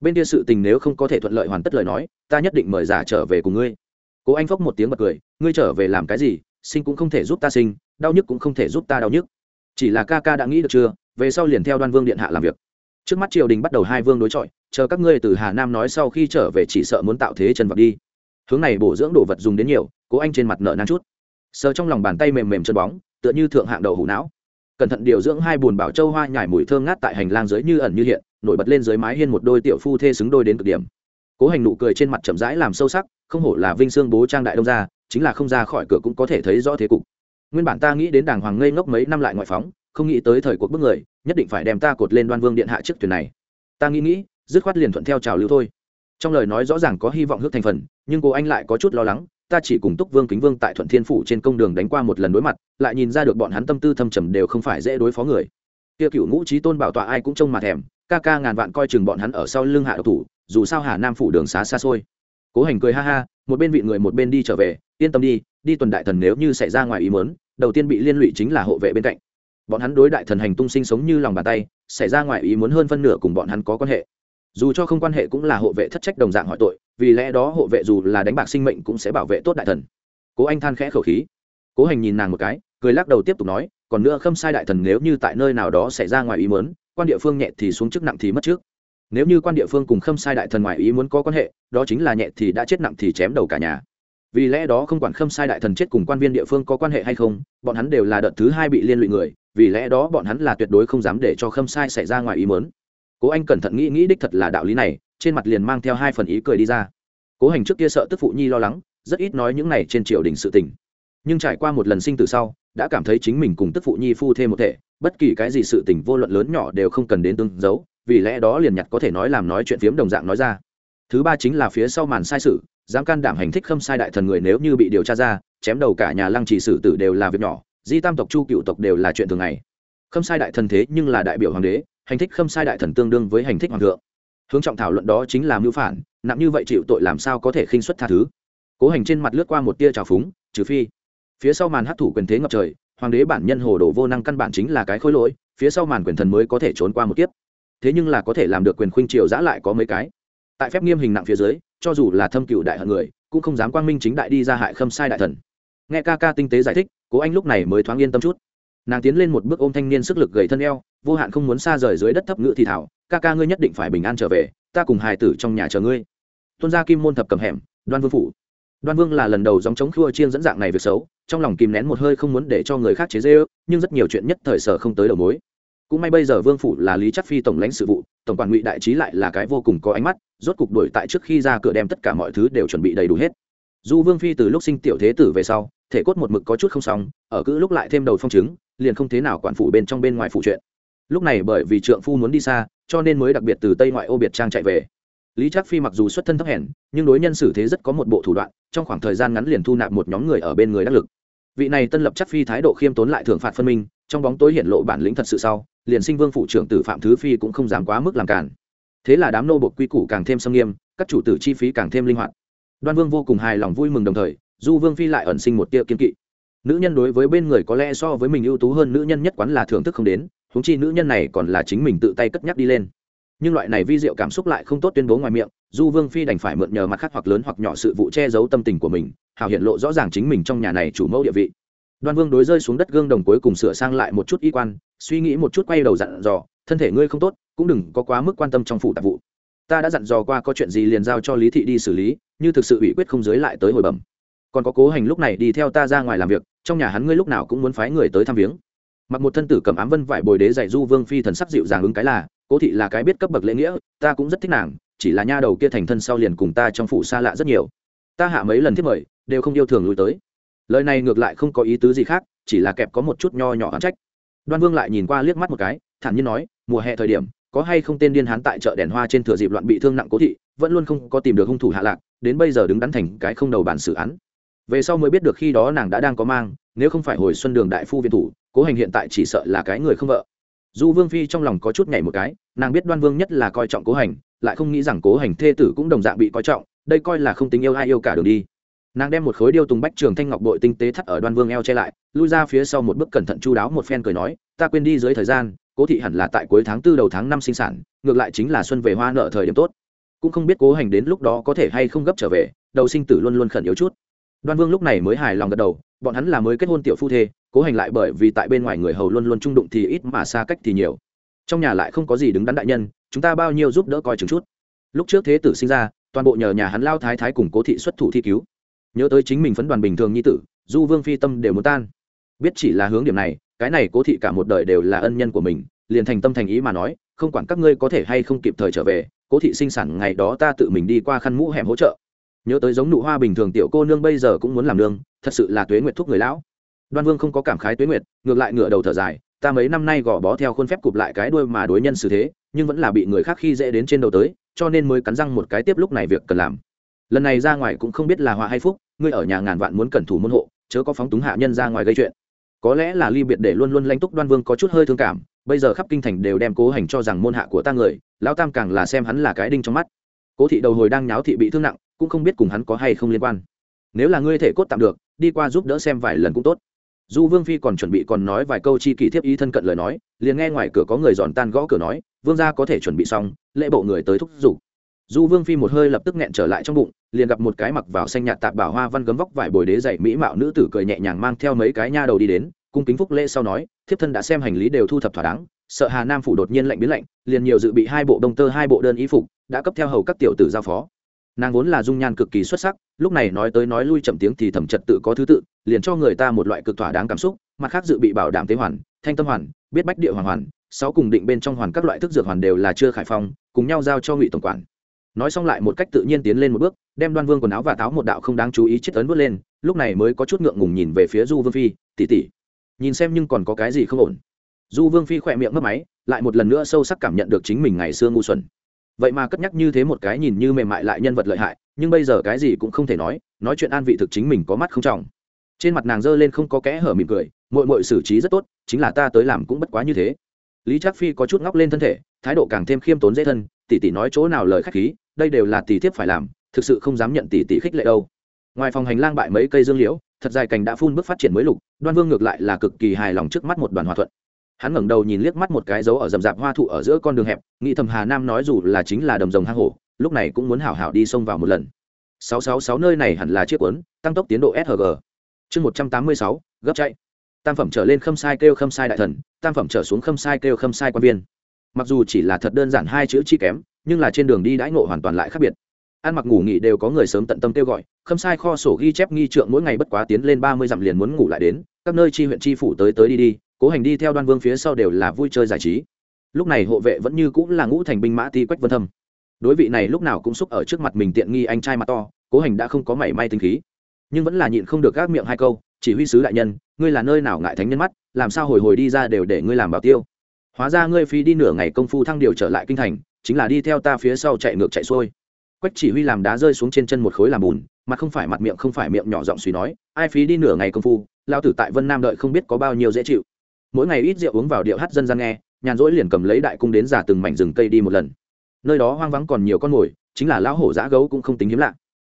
bên kia sự tình nếu không có thể thuận lợi hoàn tất lời nói, ta nhất định mời giả trở về cùng ngươi. Cố anh phốc một tiếng bật cười, ngươi trở về làm cái gì? Sinh cũng không thể giúp ta sinh, đau nhức cũng không thể giúp ta đau nhức. Chỉ là ca ca đã nghĩ được chưa? Về sau liền theo đoan vương điện hạ làm việc. Trước mắt triều đình bắt đầu hai vương đối chọi, chờ các ngươi từ hà nam nói sau khi trở về chỉ sợ muốn tạo thế chân vật đi. Hướng này bổ dưỡng đồ vật dùng đến nhiều, cố anh trên mặt nợ năn chút. Sờ trong lòng bàn tay mềm mềm chân bóng, tựa như thượng hạng đầu hủ não. Cẩn thận điều dưỡng hai bùn bảo châu hoa nhải mùi thơm ngát tại hành lang dưới như ẩn như hiện nổi bật lên dưới mái hiên một đôi tiểu phu thê xứng đôi đến cực điểm. Cố hành nụ cười trên mặt chậm rãi làm sâu sắc, không hổ là vinh xương bố trang đại đông gia, chính là không ra khỏi cửa cũng có thể thấy rõ thế cục. Nguyên bản ta nghĩ đến đàng hoàng ngây ngốc mấy năm lại ngoại phóng, không nghĩ tới thời cuộc bức người, nhất định phải đem ta cột lên đoan vương điện hạ trước thuyền này. Ta nghĩ nghĩ, dứt khoát liền thuận theo trào lưu thôi. Trong lời nói rõ ràng có hy vọng hước thành phần, nhưng cô anh lại có chút lo lắng, ta chỉ cùng túc vương kính vương tại thuận thiên phủ trên công đường đánh qua một lần đối mặt, lại nhìn ra được bọn hắn tâm tư thâm trầm đều không phải dễ đối phó người. Kia cựu ngũ trí tôn bảo tọa ai cũng trông mà thèm ca ca ngàn vạn coi chừng bọn hắn ở sau lưng hạ độc thủ, dù sao hà nam phủ đường xá xa xôi. Cố hành cười ha ha, một bên vị người một bên đi trở về, yên tâm đi đi tuần đại thần nếu như xảy ra ngoài ý mớn đầu tiên bị liên lụy chính là hộ vệ bên cạnh. Bọn hắn đối đại thần hành tung sinh sống như lòng bàn tay, xảy ra ngoài ý muốn hơn phân nửa cùng bọn hắn có quan hệ. Dù cho không quan hệ cũng là hộ vệ thất trách đồng dạng hỏi tội, vì lẽ đó hộ vệ dù là đánh bạc sinh mệnh cũng sẽ bảo vệ tốt đại thần. Cố anh than khẽ khẩu khí. Cố hành nhìn nàng một cái, cười lắc đầu tiếp tục nói, còn nữa khâm sai đại thần nếu như tại nơi nào đó xảy ra ngoài ý muốn quan địa phương nhẹ thì xuống chức nặng thì mất trước nếu như quan địa phương cùng khâm sai đại thần ngoài ý muốn có quan hệ, đó chính là nhẹ thì đã chết nặng thì chém đầu cả nhà. Vì lẽ đó không quản khâm sai đại thần chết cùng quan viên địa phương có quan hệ hay không, bọn hắn đều là đợt thứ hai bị liên lụy người, vì lẽ đó bọn hắn là tuyệt đối không dám để cho khâm sai xảy ra ngoài ý muốn. Cố anh cẩn thận nghĩ nghĩ đích thật là đạo lý này, trên mặt liền mang theo hai phần ý cười đi ra. Cố hành trước kia sợ tức phụ nhi lo lắng, rất ít nói những này trên triều đình sự tình. Nhưng trải qua một lần sinh từ sau đã cảm thấy chính mình cùng tức phụ nhi phu thêm một thể, bất kỳ cái gì sự tình vô luận lớn nhỏ đều không cần đến tương giấu, vì lẽ đó liền nhặt có thể nói làm nói chuyện phiếm đồng dạng nói ra. Thứ ba chính là phía sau màn sai sự, dám can đảm hành thích khâm sai đại thần người nếu như bị điều tra ra, chém đầu cả nhà lăng trì sử tử đều là việc nhỏ, di tam tộc chu cựu tộc đều là chuyện thường ngày. Khâm sai đại thần thế nhưng là đại biểu hoàng đế, hành thích khâm sai đại thần tương đương với hành thích hoàng thượng. Hướng trọng thảo luận đó chính là mưu phản, nặng như vậy chịu tội làm sao có thể khinh xuất tha thứ? Cố hành trên mặt lướt qua một tia trào phúng, trừ phi phía sau màn hấp thủ quyền thế ngập trời, hoàng đế bản nhân hồ đồ vô năng căn bản chính là cái khối lỗi, phía sau màn quyền thần mới có thể trốn qua một kiếp. Thế nhưng là có thể làm được quyền khuynh triều giã lại có mấy cái. Tại phép nghiêm hình nặng phía dưới, cho dù là thâm cựu đại hận người, cũng không dám quang minh chính đại đi ra hại khâm sai đại thần. Nghe ca ca tinh tế giải thích, cố anh lúc này mới thoáng yên tâm chút. Nàng tiến lên một bước ôm thanh niên sức lực gầy thân eo, vô hạn không muốn xa rời dưới đất thấp ngự thì thảo, ca ca ngươi nhất định phải bình an trở về, ta cùng hài tử trong nhà chờ ngươi. Tuân gia kim môn thập cầm hẻm, đoan vương phủ. Đoan vương là lần đầu dòng chống khua chiên dẫn dạng này việc xấu trong lòng kìm nén một hơi không muốn để cho người khác chế dễ ước, nhưng rất nhiều chuyện nhất thời sở không tới đầu mối. Cũng may bây giờ vương phủ là lý chắc phi tổng lãnh sự vụ, tổng quản ngụy đại trí lại là cái vô cùng có ánh mắt, rốt cục đuổi tại trước khi ra cửa đem tất cả mọi thứ đều chuẩn bị đầy đủ hết. Dù vương phi từ lúc sinh tiểu thế tử về sau, thể cốt một mực có chút không xong, ở cứ lúc lại thêm đầu phong chứng liền không thế nào quản phủ bên trong bên ngoài phụ chuyện. Lúc này bởi vì trượng phu muốn đi xa, cho nên mới đặc biệt từ tây ngoại ô biệt trang chạy về. Lý trác phi mặc dù xuất thân thấp hèn, nhưng đối nhân xử thế rất có một bộ thủ đoạn, trong khoảng thời gian ngắn liền thu nạp một nhóm người ở bên người đắc lực vị này tân lập chắc phi thái độ khiêm tốn lại thưởng phạt phân minh, trong bóng tối hiện lộ bản lĩnh thật sự sau, liền sinh vương phụ trưởng tử phạm thứ phi cũng không dám quá mức làm cản thế là đám nô bộc quy củ càng thêm xâm nghiêm, các chủ tử chi phí càng thêm linh hoạt. Đoan vương vô cùng hài lòng vui mừng đồng thời, du vương phi lại ẩn sinh một tia kiên kỵ. Nữ nhân đối với bên người có lẽ so với mình ưu tú hơn nữ nhân nhất quán là thưởng thức không đến húng chi nữ nhân này còn là chính mình tự tay cất nhắc đi lên nhưng loại này vi diệu cảm xúc lại không tốt tuyên bố ngoài miệng, du vương phi đành phải mượn nhờ mặt khác hoặc lớn hoặc nhỏ sự vụ che giấu tâm tình của mình hào hiện lộ rõ ràng chính mình trong nhà này chủ mẫu địa vị. Đoan vương đối rơi xuống đất gương đồng cuối cùng sửa sang lại một chút y quan, suy nghĩ một chút quay đầu dặn dò, thân thể ngươi không tốt, cũng đừng có quá mức quan tâm trong phủ tạp vụ. Ta đã dặn dò qua có chuyện gì liền giao cho lý thị đi xử lý, như thực sự ủy quyết không giới lại tới hồi bẩm. Còn có cố hành lúc này đi theo ta ra ngoài làm việc, trong nhà hắn ngươi lúc nào cũng muốn phái người tới thăm viếng. Mặc một thân tử cầm ám vân vải bồi đế dạy du vương phi thần sắc dịu dàng ứng cái là cố thị là cái biết cấp bậc lễ nghĩa, ta cũng rất thích nàng, chỉ là nha đầu kia thành thân sau liền cùng ta trong phủ xa lạ rất nhiều. Ta hạ mấy lần thiết mời, đều không yêu thường lui tới. Lời này ngược lại không có ý tứ gì khác, chỉ là kẹp có một chút nho nhỏ oán trách. Đoan vương lại nhìn qua liếc mắt một cái, thản nhiên nói, mùa hè thời điểm, có hay không tên điên hán tại chợ đèn hoa trên thừa dịp loạn bị thương nặng cố thị, vẫn luôn không có tìm được hung thủ hạ lạc, đến bây giờ đứng đắn thành cái không đầu bản xử án. Về sau mới biết được khi đó nàng đã đang có mang, nếu không phải hồi xuân đường đại phu viên thủ, cố hành hiện tại chỉ sợ là cái người không vợ du vương phi trong lòng có chút nhảy một cái, nàng biết đoan vương nhất là coi trọng cố hành, lại không nghĩ rằng cố hành thê tử cũng đồng dạng bị coi trọng, đây coi là không tình yêu ai yêu cả đường đi. Nàng đem một khối điêu tùng bách trường thanh ngọc bội tinh tế thắt ở đoan vương eo che lại, lui ra phía sau một bước cẩn thận chu đáo một phen cười nói, ta quên đi dưới thời gian, cố thị hẳn là tại cuối tháng tư đầu tháng năm sinh sản, ngược lại chính là xuân về hoa nợ thời điểm tốt. Cũng không biết cố hành đến lúc đó có thể hay không gấp trở về, đầu sinh tử luôn luôn khẩn yếu chút. Đoan vương lúc này mới hài lòng gật đầu, bọn hắn là mới kết hôn tiểu phu thê cố hành lại bởi vì tại bên ngoài người hầu luôn luôn trung đụng thì ít mà xa cách thì nhiều. Trong nhà lại không có gì đứng đắn đại nhân, chúng ta bao nhiêu giúp đỡ coi chừng chút. Lúc trước thế tử sinh ra, toàn bộ nhờ nhà hắn lao thái thái cùng cố thị xuất thủ thi cứu. Nhớ tới chính mình phấn đoàn bình thường như tử, du vương phi tâm đều muốn tan. Biết chỉ là hướng điểm này, cái này cố thị cả một đời đều là ân nhân của mình, liền thành tâm thành ý mà nói, không quản các ngươi có thể hay không kịp thời trở về, cố thị sinh sản ngày đó ta tự mình đi qua khăn mũ hẻm hỗ trợ. Nhớ tới giống nụ hoa bình thường tiểu cô nương bây giờ cũng muốn làm nương, thật sự là tuế nguyệt thuốc người lão đoan vương không có cảm khái tuế nguyệt, ngược lại ngửa đầu thở dài, ta mấy năm nay gò bó theo khuôn phép cụp lại cái đuôi mà đối nhân xử thế, nhưng vẫn là bị người khác khi dễ đến trên đầu tới, cho nên mới cắn răng một cái tiếp lúc này việc cần làm. Lần này ra ngoài cũng không biết là họa hay phúc, ngươi ở nhà ngàn vạn muốn cẩn thủ môn hộ, chớ có phóng túng hạ nhân ra ngoài gây chuyện. Có lẽ là ly biệt để luôn luôn lãnh túc đoan vương có chút hơi thương cảm, bây giờ khắp kinh thành đều đem cố hành cho rằng môn hạ của ta người, lão tam càng là xem hắn là cái đinh trong mắt. Cố thị đầu hồi đang nháo thị bị thương nặng, cũng không biết cùng hắn có hay không liên quan. Nếu là ngươi thể cốt tạm được, đi qua giúp đỡ xem vài lần cũng tốt du vương phi còn chuẩn bị còn nói vài câu chi kỷ thiếp ý thân cận lời nói, liền nghe ngoài cửa có người giòn tan gõ cửa nói, vương gia có thể chuẩn bị xong, lễ bộ người tới thúc giục. Du vương phi một hơi lập tức nghẹn trở lại trong bụng, liền gặp một cái mặc vào xanh nhạt tạp bảo hoa văn gấm vóc vải bồi đế dạy mỹ mạo nữ tử cười nhẹ nhàng mang theo mấy cái nha đầu đi đến, cung kính phúc lễ sau nói, thiếp thân đã xem hành lý đều thu thập thỏa đáng, sợ hà nam phủ đột nhiên lạnh biến lạnh, liền nhiều dự bị hai bộ đông tơ hai bộ đơn y phục, đã cấp theo hầu các tiểu tử giao phó. Nàng vốn là dung nhan cực kỳ xuất sắc, lúc này nói tới nói lui chậm tiếng thì thẩm trật tự có thứ tự liền cho người ta một loại cực thỏa đáng cảm xúc, mặt khác dự bị bảo đảm tế hoàn, thanh tâm hoàn, biết bách địa hoàn hoàn, sáu cùng định bên trong hoàn các loại thức dược hoàn đều là chưa khải phong, cùng nhau giao cho ngụy tổng quản. Nói xong lại một cách tự nhiên tiến lên một bước, đem đoan vương quần áo và táo một đạo không đáng chú ý chết ấn bước lên, lúc này mới có chút ngượng ngùng nhìn về phía du vương phi tỉ tỉ nhìn xem nhưng còn có cái gì không ổn. Du vương phi khỏe miệng mất máy, lại một lần nữa sâu sắc cảm nhận được chính mình ngày xưa ngu xuẩn. Vậy mà cất nhắc như thế một cái nhìn như mềm mại lại nhân vật lợi hại, nhưng bây giờ cái gì cũng không thể nói nói chuyện an vị thực chính mình có mắt không trọng trên mặt nàng giơ lên không có kẽ hở mỉm cười mội mội xử trí rất tốt, chính là ta tới làm cũng bất quá như thế. Lý trác phi có chút ngóc lên thân thể, thái độ càng thêm khiêm tốn dễ thân, tỷ tỷ nói chỗ nào lời khách khí, đây đều là tỷ thiếp phải làm, thực sự không dám nhận tỷ tỷ khích lệ đâu. Ngoài phòng hành lang bại mấy cây dương liễu, thật dài cành đã phun bước phát triển mới lục, đoan vương ngược lại là cực kỳ hài lòng trước mắt một đoàn hòa thuận. Hắn ngẩng đầu nhìn liếc mắt một cái dấu ở rậm rạp hoa thụ ở giữa con đường hẹp, nghĩ thầm hà nam nói dù là chính là đầm rồng hang hổ, lúc này cũng muốn hảo hảo đi xông vào một lần. 666 nơi này hẳn là chiếc cuốn, tăng tốc tiến độ sg chương 186, gấp chạy. Tam phẩm trở lên khâm sai kêu khâm sai đại thần tam phẩm trở xuống khâm sai kêu khâm sai quan viên. Mặc dù chỉ là thật đơn giản hai chữ chi kém nhưng là trên đường đi đãi ngộ hoàn toàn lại khác biệt. Ăn mặc ngủ nghỉ đều có người sớm tận tâm kêu gọi khâm sai kho sổ ghi chép nghi trượng mỗi ngày bất quá tiến lên ba mươi dặm liền muốn ngủ lại đến các nơi chi huyện chi phủ tới tới đi đi cố hành đi theo đoan vương phía sau đều là vui chơi giải trí. Lúc này hộ vệ vẫn như cũng là ngũ thành binh mã ti quách vân thâm. Đối vị này lúc nào cũng xúc ở trước mặt mình tiện nghi anh trai mặt to cố hành đã không có mảy may tinh khí nhưng vẫn là nhịn không được gác miệng hai câu, chỉ huy sứ đại nhân, ngươi là nơi nào ngại thánh nhân mắt, làm sao hồi hồi đi ra đều để ngươi làm bảo tiêu? Hóa ra ngươi phí đi nửa ngày công phu thăng điều trở lại kinh thành, chính là đi theo ta phía sau chạy ngược chạy xuôi. Quách chỉ huy làm đá rơi xuống trên chân một khối làm bùn mặt không phải mặt miệng không phải miệng nhỏ giọng suy nói, ai phí đi nửa ngày công phu lao tử tại vân nam đợi không biết có bao nhiêu dễ chịu. Mỗi ngày ít rượu uống vào điệu hát dân gian nghe, nhàn rỗi liền cầm lấy đại cung đến giả từng mảnh rừng cây đi một lần. Nơi đó hoang vắng còn nhiều con mồi, chính là lão hổ giã gấu cũng không tính hiếm lạ.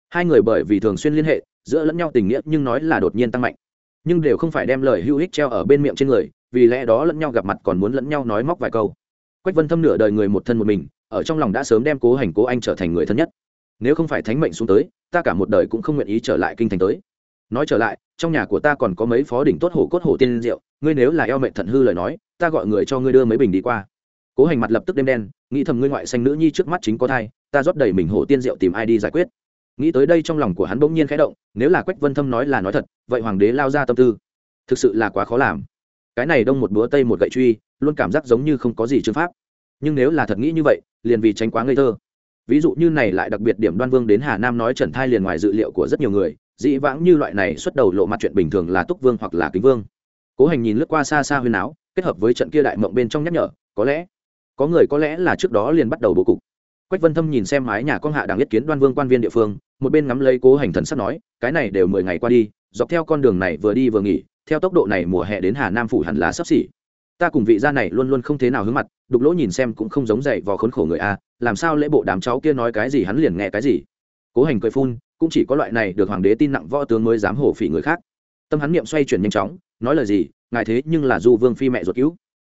Hai người bởi vì thường xuyên liên hệ giữa lẫn nhau tình nghĩa nhưng nói là đột nhiên tăng mạnh. Nhưng đều không phải đem lời hữu ích treo ở bên miệng trên người, vì lẽ đó lẫn nhau gặp mặt còn muốn lẫn nhau nói móc vài câu. Quách vân thâm nửa đời người một thân một mình, ở trong lòng đã sớm đem cố hành cố anh trở thành người thân nhất. Nếu không phải thánh mệnh xuống tới, ta cả một đời cũng không nguyện ý trở lại kinh thành tới. Nói trở lại, trong nhà của ta còn có mấy phó đỉnh tốt hổ cốt hổ tiên rượu, ngươi nếu là eo mệnh thận hư lời nói, ta gọi người cho ngươi đưa mấy bình đi qua. Cố hành mặt lập tức đêm đen, nghĩ thầm ngươi ngoại xanh nữ nhi trước mắt chính có thai, ta rót đầy mình hổ tiên rượu tìm ai đi giải quyết nghĩ tới đây trong lòng của hắn bỗng nhiên khẽ động, nếu là quách vân thâm nói là nói thật, vậy hoàng đế lao ra tâm tư. Thực sự là quá khó làm. Cái này đông một búa, tây một gậy truy, luôn cảm giác giống như không có gì chương pháp. Nhưng nếu là thật nghĩ như vậy, liền vì tránh quá ngây thơ. Ví dụ như này lại đặc biệt điểm đoan vương đến hà nam nói trần thai liền ngoài dự liệu của rất nhiều người, dĩ vãng như loại này xuất đầu lộ mặt chuyện bình thường là túc vương hoặc là kính vương. Cố hành nhìn lướt qua xa xa huyên áo, kết hợp với trận kia đại mộng bên trong nhắc nhở, có lẽ, có người có lẽ là trước đó liền bắt đầu bố cục. Quách vân thâm nhìn xem mái nhà con hạ đảng nhất kiến đoan vương quan viên địa phương một bên ngắm lấy cố hành thần sắp nói, cái này đều mười ngày qua đi, dọc theo con đường này vừa đi vừa nghỉ, theo tốc độ này mùa hè đến hà nam phủ hẳn là sắp xỉ. Ta cùng vị gia này luôn luôn không thế nào hướng mặt, đục lỗ nhìn xem cũng không giống dậy vào khốn khổ người a, làm sao lễ bộ đám cháu kia nói cái gì hắn liền nghe cái gì. Cố hành cười phun, cũng chỉ có loại này được hoàng đế tin nặng võ tướng mới dám hổ phỉ người khác. Tâm hắn niệm xoay chuyển nhanh chóng, nói lời gì, ngài thế nhưng là du vương phi mẹ ruột cứu.